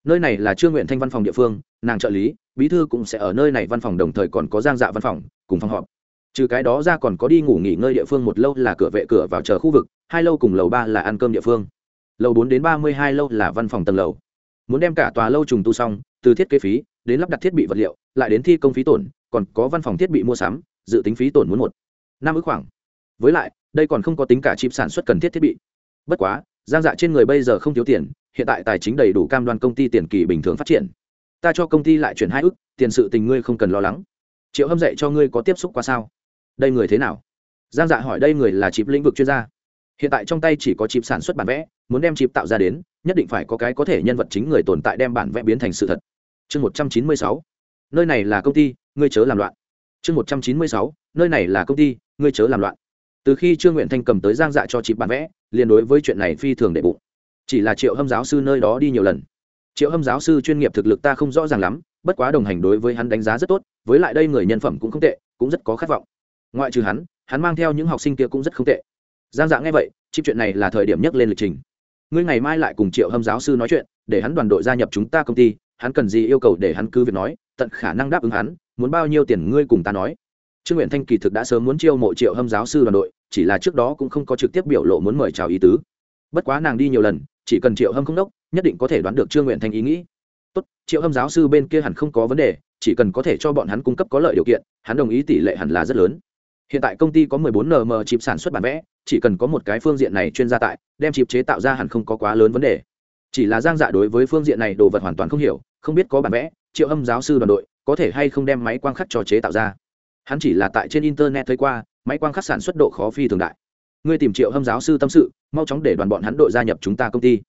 Nơi này là trương nguyện thanh văn phòng địa phương, nàng trợ lý, bí thư cũng sẽ ở nơi này văn phòng đồng thời còn có giang dạ văn phòng, cùng phòng họp. Trừ cái đó ra còn có đi ngủ nghỉ ngơi địa phương, một lâu là cửa vệ cửa vào chờ khu vực, hai lâu cùng lầu ba là ăn cơm địa phương. Lầu bốn đến ba mươi hai lâu là văn phòng tầng lầu. Muốn đem cả tòa lâu trùng tu xong, từ thiết kế phí đến lắp đặt thiết bị vật liệu lại đến thi công phí tổn, còn có văn phòng thiết bị mua sắm, dự tính phí tổn muốn một, năm ước khoảng. Với lại, đây còn không có tính cả chip sản xuất cần thiết thiết bị. Bất quá, giang dạ trên người bây giờ không thiếu tiền, hiện tại tài chính đầy đủ cam đoan công ty tiền kỳ bình thường phát triển. Ta cho công ty lại chuyển hai ước tiền sự tình ngươi không cần lo lắng. Triệu hâm dạy cho ngươi có tiếp xúc qua sao? Đây người thế nào? Giang dạ hỏi đây người là chip lĩnh vực chuyên gia. Hiện tại trong tay chỉ có chip sản xuất bản vẽ, muốn đem chip tạo ra đến, nhất định phải có cái có thể nhân vật chính người tồn tại đem bản vẽ biến thành sự thật. Chương một trăm chín mươi sáu nơi này là công ty, ngươi chớ làm loạn. Chương một trăm chín mươi sáu, nơi này là công ty, ngươi chớ làm loạn. Từ khi trương nguyện thanh cầm tới giang dạ cho chị bản vẽ, liền đối với chuyện này phi thường đệ bụng. Chỉ là triệu hâm giáo sư nơi đó đi nhiều lần. Triệu hâm giáo sư chuyên nghiệp thực lực ta không rõ ràng lắm, bất quá đồng hành đối với hắn đánh giá rất tốt, với lại đây người nhân phẩm cũng không tệ, cũng rất có khát vọng. Ngoại trừ hắn hắn mang theo những học sinh kia cũng rất không tệ. Giang dạ nghe vậy chip chuyện này là thời điểm nhắc lên lịch trình. Ngươi ngày mai lại cùng triệu hâm giáo sư nói chuyện, để hắn đoàn đội gia nhập chúng ta công ty, hắn cần gì yêu cầu để hắn cứ việc nói tận khả năng đáp ứng hắn, muốn bao nhiêu tiền ngươi cùng ta nói. Trương nguyện thanh kỳ thực đã sớm muốn chiêu mộ triệu hâm giáo sư đoàn đội, chỉ là trước đó cũng không có trực tiếp biểu lộ muốn mời chào ý tứ. Bất quá nàng đi nhiều lần, chỉ cần triệu hâm không đốc, nhất định có thể đoán được trương nguyện thanh ý nghĩ. Tốt, triệu hâm giáo sư bên kia hẳn không có vấn đề, chỉ cần có thể cho bọn hắn cung cấp có lợi điều kiện, hắn đồng ý tỷ lệ hẳn là rất lớn. Hiện tại công ty có 14 nm chip sản xuất bản vẽ, chỉ cần có một cái phương diện này chuyên gia tại, đem chip chế tạo ra hẳn không có quá lớn vấn đề. Chỉ là giang dạ đối với phương diện này đồ vật hoàn toàn không hiểu, không biết có bản vẽ triệu âm giáo sư đoàn đội có thể hay không đem máy quang khắc cho chế tạo ra? Hắn chỉ là tại trên internet thấy qua, máy quang khắc sản xuất độ khó phi thường đại. Ngươi tìm triệu hâm giáo sư tâm sự, mau chóng để đoàn bọn hắn đội gia nhập chúng ta công ty.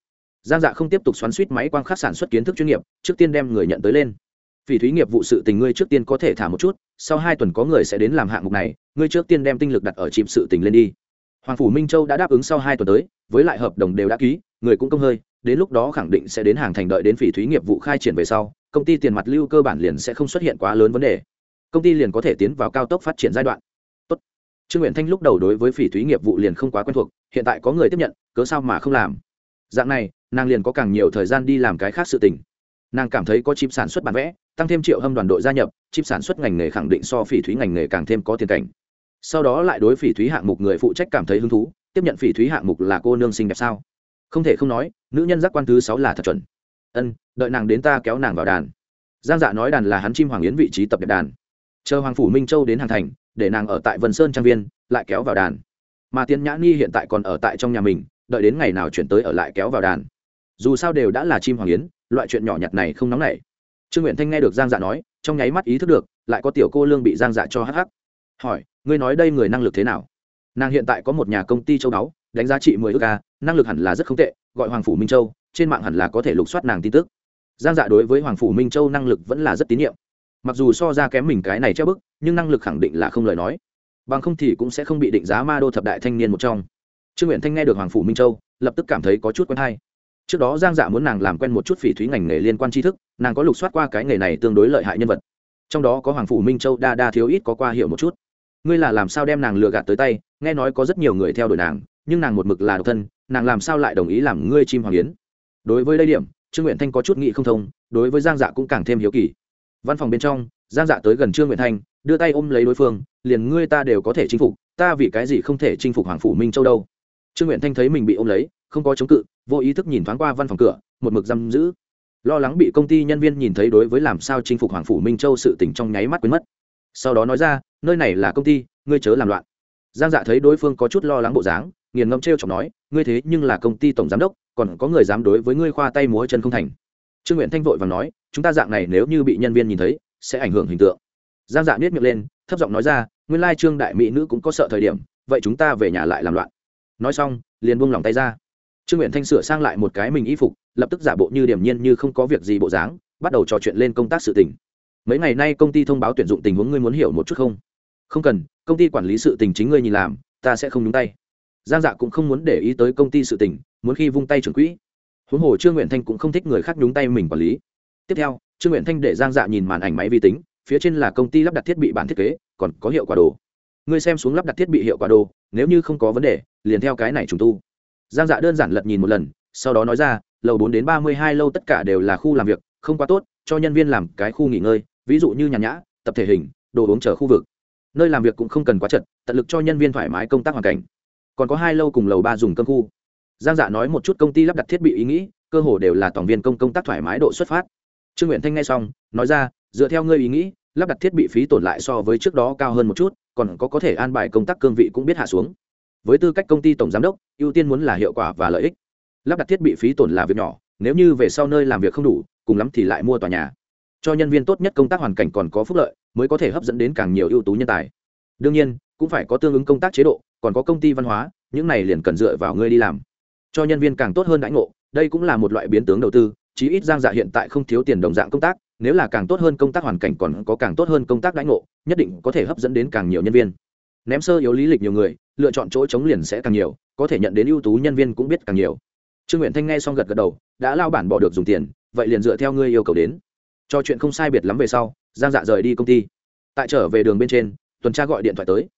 Giang dạ không tiếp tục xoắn suýt máy quang khắc sản xuất kiến thức chuyên nghiệp, trước tiên đem người nhận tới lên. Vì thúy nghiệp vụ sự tình ngươi trước tiên có thể thả một chút, sau hai tuần có người sẽ đến làm hạng mục này, ngươi trước tiên đem tinh lực đặt ở chìm sự tình lên đi. Hoàng phủ minh châu đã đáp ứng sau hai tuần tới, với lại hợp đồng đều đã ký, người cũng công hơi đến lúc đó khẳng định sẽ đến hàng thành đợi đến phỉ thúy nghiệp vụ khai triển về sau, công ty tiền mặt lưu cơ bản liền sẽ không xuất hiện quá lớn vấn đề. Công ty liền có thể tiến vào cao tốc phát triển giai đoạn. Tốt. trương nguyện thanh lúc đầu đối với phỉ thúy nghiệp vụ liền không quá quen thuộc, hiện tại có người tiếp nhận, cớ sao mà không làm? Dạng này, nàng liền có càng nhiều thời gian đi làm cái khác sự tình. Nàng cảm thấy có chip sản xuất bản vẽ, tăng thêm triệu hâm đoàn đội gia nhập, chip sản xuất ngành nghề khẳng định so phỉ thúy ngành nghề càng thêm có tiền cảnh. Sau đó lại đối phỉ thúy hạng mục người phụ trách cảm thấy hứng thú, tiếp nhận phỉ thúy hạng mục là cô nương xinh đẹp sao? Không thể không nói, nữ nhân giác quan thứ sáu là thật chuẩn. Ân, đợi nàng đến ta kéo nàng vào đàn. Giang dạ nói đàn là hắn chim hoàng yến vị trí tập đẹp đàn. Chờ hoàng phủ minh châu đến hàng thành, để nàng ở tại vân sơn trang viên, lại kéo vào đàn. Mà tiên nhã ni hiện tại còn ở tại trong nhà mình, đợi đến ngày nào chuyển tới ở lại kéo vào đàn. Dù sao đều đã là chim hoàng yến, loại chuyện nhỏ nhặt này không nóng nảy. Trương nguyện thanh nghe được giang dạ nói, trong nháy mắt ý thức được, lại có tiểu cô lương bị giang dạ cho hắc hắc. Hỏi, ngươi nói đây người năng lực thế nào? Nàng hiện tại có một nhà công ty châu đáo đánh giá trị mười ước ca, năng lực hẳn là rất không tệ, gọi hoàng phủ minh châu, trên mạng hẳn là có thể lục soát nàng tin tức. Giang dạ đối với hoàng phủ minh châu năng lực vẫn là rất tín nhiệm. Mặc dù so ra kém mình cái này treo bức, nhưng năng lực khẳng định là không lời nói. Bằng không thì cũng sẽ không bị định giá ma đô thập đại thanh niên một trong. Trương nguyện thanh nghe được hoàng phủ minh châu, lập tức cảm thấy có chút quen hay. Trước đó giang dạ muốn nàng làm quen một chút phỉ thúy ngành nghề liên quan tri thức, nàng có lục soát qua cái nghề này tương đối lợi hại nhân vật. Trong đó có hoàng phủ minh châu đa đa thiếu ít có qua hiểu một chút. Ngươi là làm sao đem nàng lừa gạt tới tay, nghe nói có rất nhiều người theo đuổi nàng nhưng nàng một mực là độc thân, nàng làm sao lại đồng ý làm ngươi chim hoàng yến? Đối với đây điểm, trương nguyện thanh có chút nghị không thông, đối với giang dạ cũng càng thêm hiếu kỳ. Văn phòng bên trong, giang dạ tới gần trương nguyện thanh, đưa tay ôm lấy đối phương, liền ngươi ta đều có thể chinh phục, ta vì cái gì không thể chinh phục hoàng phủ minh châu đâu? Trương nguyện thanh thấy mình bị ôm lấy, không có chống cự, vô ý thức nhìn thoáng qua văn phòng cửa, một mực giam giữ. Lo lắng bị công ty nhân viên nhìn thấy đối với làm sao chinh phục hoàng phủ minh châu sự tình trong nháy mắt quên mất. Sau đó nói ra, nơi này là công ty, ngươi chớ làm loạn. Giang dạ thấy đối phương có chút lo lắng bộ dáng nghiền ngẫm trêu chọc nói, ngươi thế nhưng là công ty tổng giám đốc, còn có người dám đối với ngươi khoa tay múa chân không thành. Trương nguyện thanh vội vàng nói, chúng ta dạng này nếu như bị nhân viên nhìn thấy, sẽ ảnh hưởng hình tượng. Giang dạ biết miệng lên, thấp giọng nói ra, nguyên lai trương đại mỹ nữ cũng có sợ thời điểm, vậy chúng ta về nhà lại làm loạn. Nói xong, liền buông lòng tay ra. Trương nguyện thanh sửa sang lại một cái mình y phục, lập tức giả bộ như điềm nhiên như không có việc gì bộ dáng, bắt đầu trò chuyện lên công tác sự tình. Mấy ngày nay công ty thông báo tuyển dụng tình huống ngươi muốn hiểu một chút không? Không cần, công ty quản lý sự tình chính ngươi nhìn làm, ta sẽ không nhúng tay giang dạ cũng không muốn để ý tới công ty sự tình, muốn khi vung tay trưởng quỹ. Huống hồ trương nguyện thanh cũng không thích người khác nhúng tay mình quản lý. Tiếp theo, trương nguyện thanh để giang dạ nhìn màn ảnh máy vi tính, phía trên là công ty lắp đặt thiết bị bản thiết kế, còn có hiệu quả đồ. Ngươi xem xuống lắp đặt thiết bị hiệu quả đồ, nếu như không có vấn đề, liền theo cái này trùng tu. Giang dạ đơn giản lật nhìn một lần, sau đó nói ra, lầu bốn đến ba mươi hai lâu tất cả đều là khu làm việc, không quá tốt, cho nhân viên làm cái khu nghỉ ngơi, ví dụ như nhà nhã, tập thể hình, đồ uống chờ khu vực. Nơi làm việc cũng không cần quá chật, tận lực cho nhân viên thoải mái công tác hoàn cảnh còn có hai lâu cùng lầu ba dùng cơm khu. Giang dạ nói một chút công ty lắp đặt thiết bị ý nghĩ, cơ hồ đều là tổng viên công công tác thoải mái độ xuất phát. Trương nguyện thanh nghe xong, nói ra, dựa theo ngươi ý nghĩ, lắp đặt thiết bị phí tổn lại so với trước đó cao hơn một chút, còn có có thể an bài công tác cương vị cũng biết hạ xuống. Với tư cách công ty tổng giám đốc, ưu tiên muốn là hiệu quả và lợi ích. Lắp đặt thiết bị phí tổn là việc nhỏ, nếu như về sau nơi làm việc không đủ, cùng lắm thì lại mua tòa nhà. Cho nhân viên tốt nhất công tác hoàn cảnh còn có phúc lợi, mới có thể hấp dẫn đến càng nhiều ưu tú nhân tài. Đương nhiên, cũng phải có tương ứng công tác chế độ còn có công ty văn hóa, những này liền cần dựa vào ngươi đi làm. Cho nhân viên càng tốt hơn đãi ngộ, đây cũng là một loại biến tướng đầu tư, chí ít giang dạ hiện tại không thiếu tiền đồng dạng công tác, nếu là càng tốt hơn công tác hoàn cảnh còn có càng tốt hơn công tác đãi ngộ, nhất định có thể hấp dẫn đến càng nhiều nhân viên. Ném sơ yếu lý lịch nhiều người, lựa chọn chỗ chống liền sẽ càng nhiều, có thể nhận đến ưu tú nhân viên cũng biết càng nhiều. Trương nguyện thanh nghe xong gật gật đầu, đã lao bản bỏ được dùng tiền, vậy liền dựa theo ngươi yêu cầu đến. Cho chuyện không sai biệt lắm về sau, giang dạ rời đi công ty. Tại trở về đường bên trên, tuần tra gọi điện thoại tới.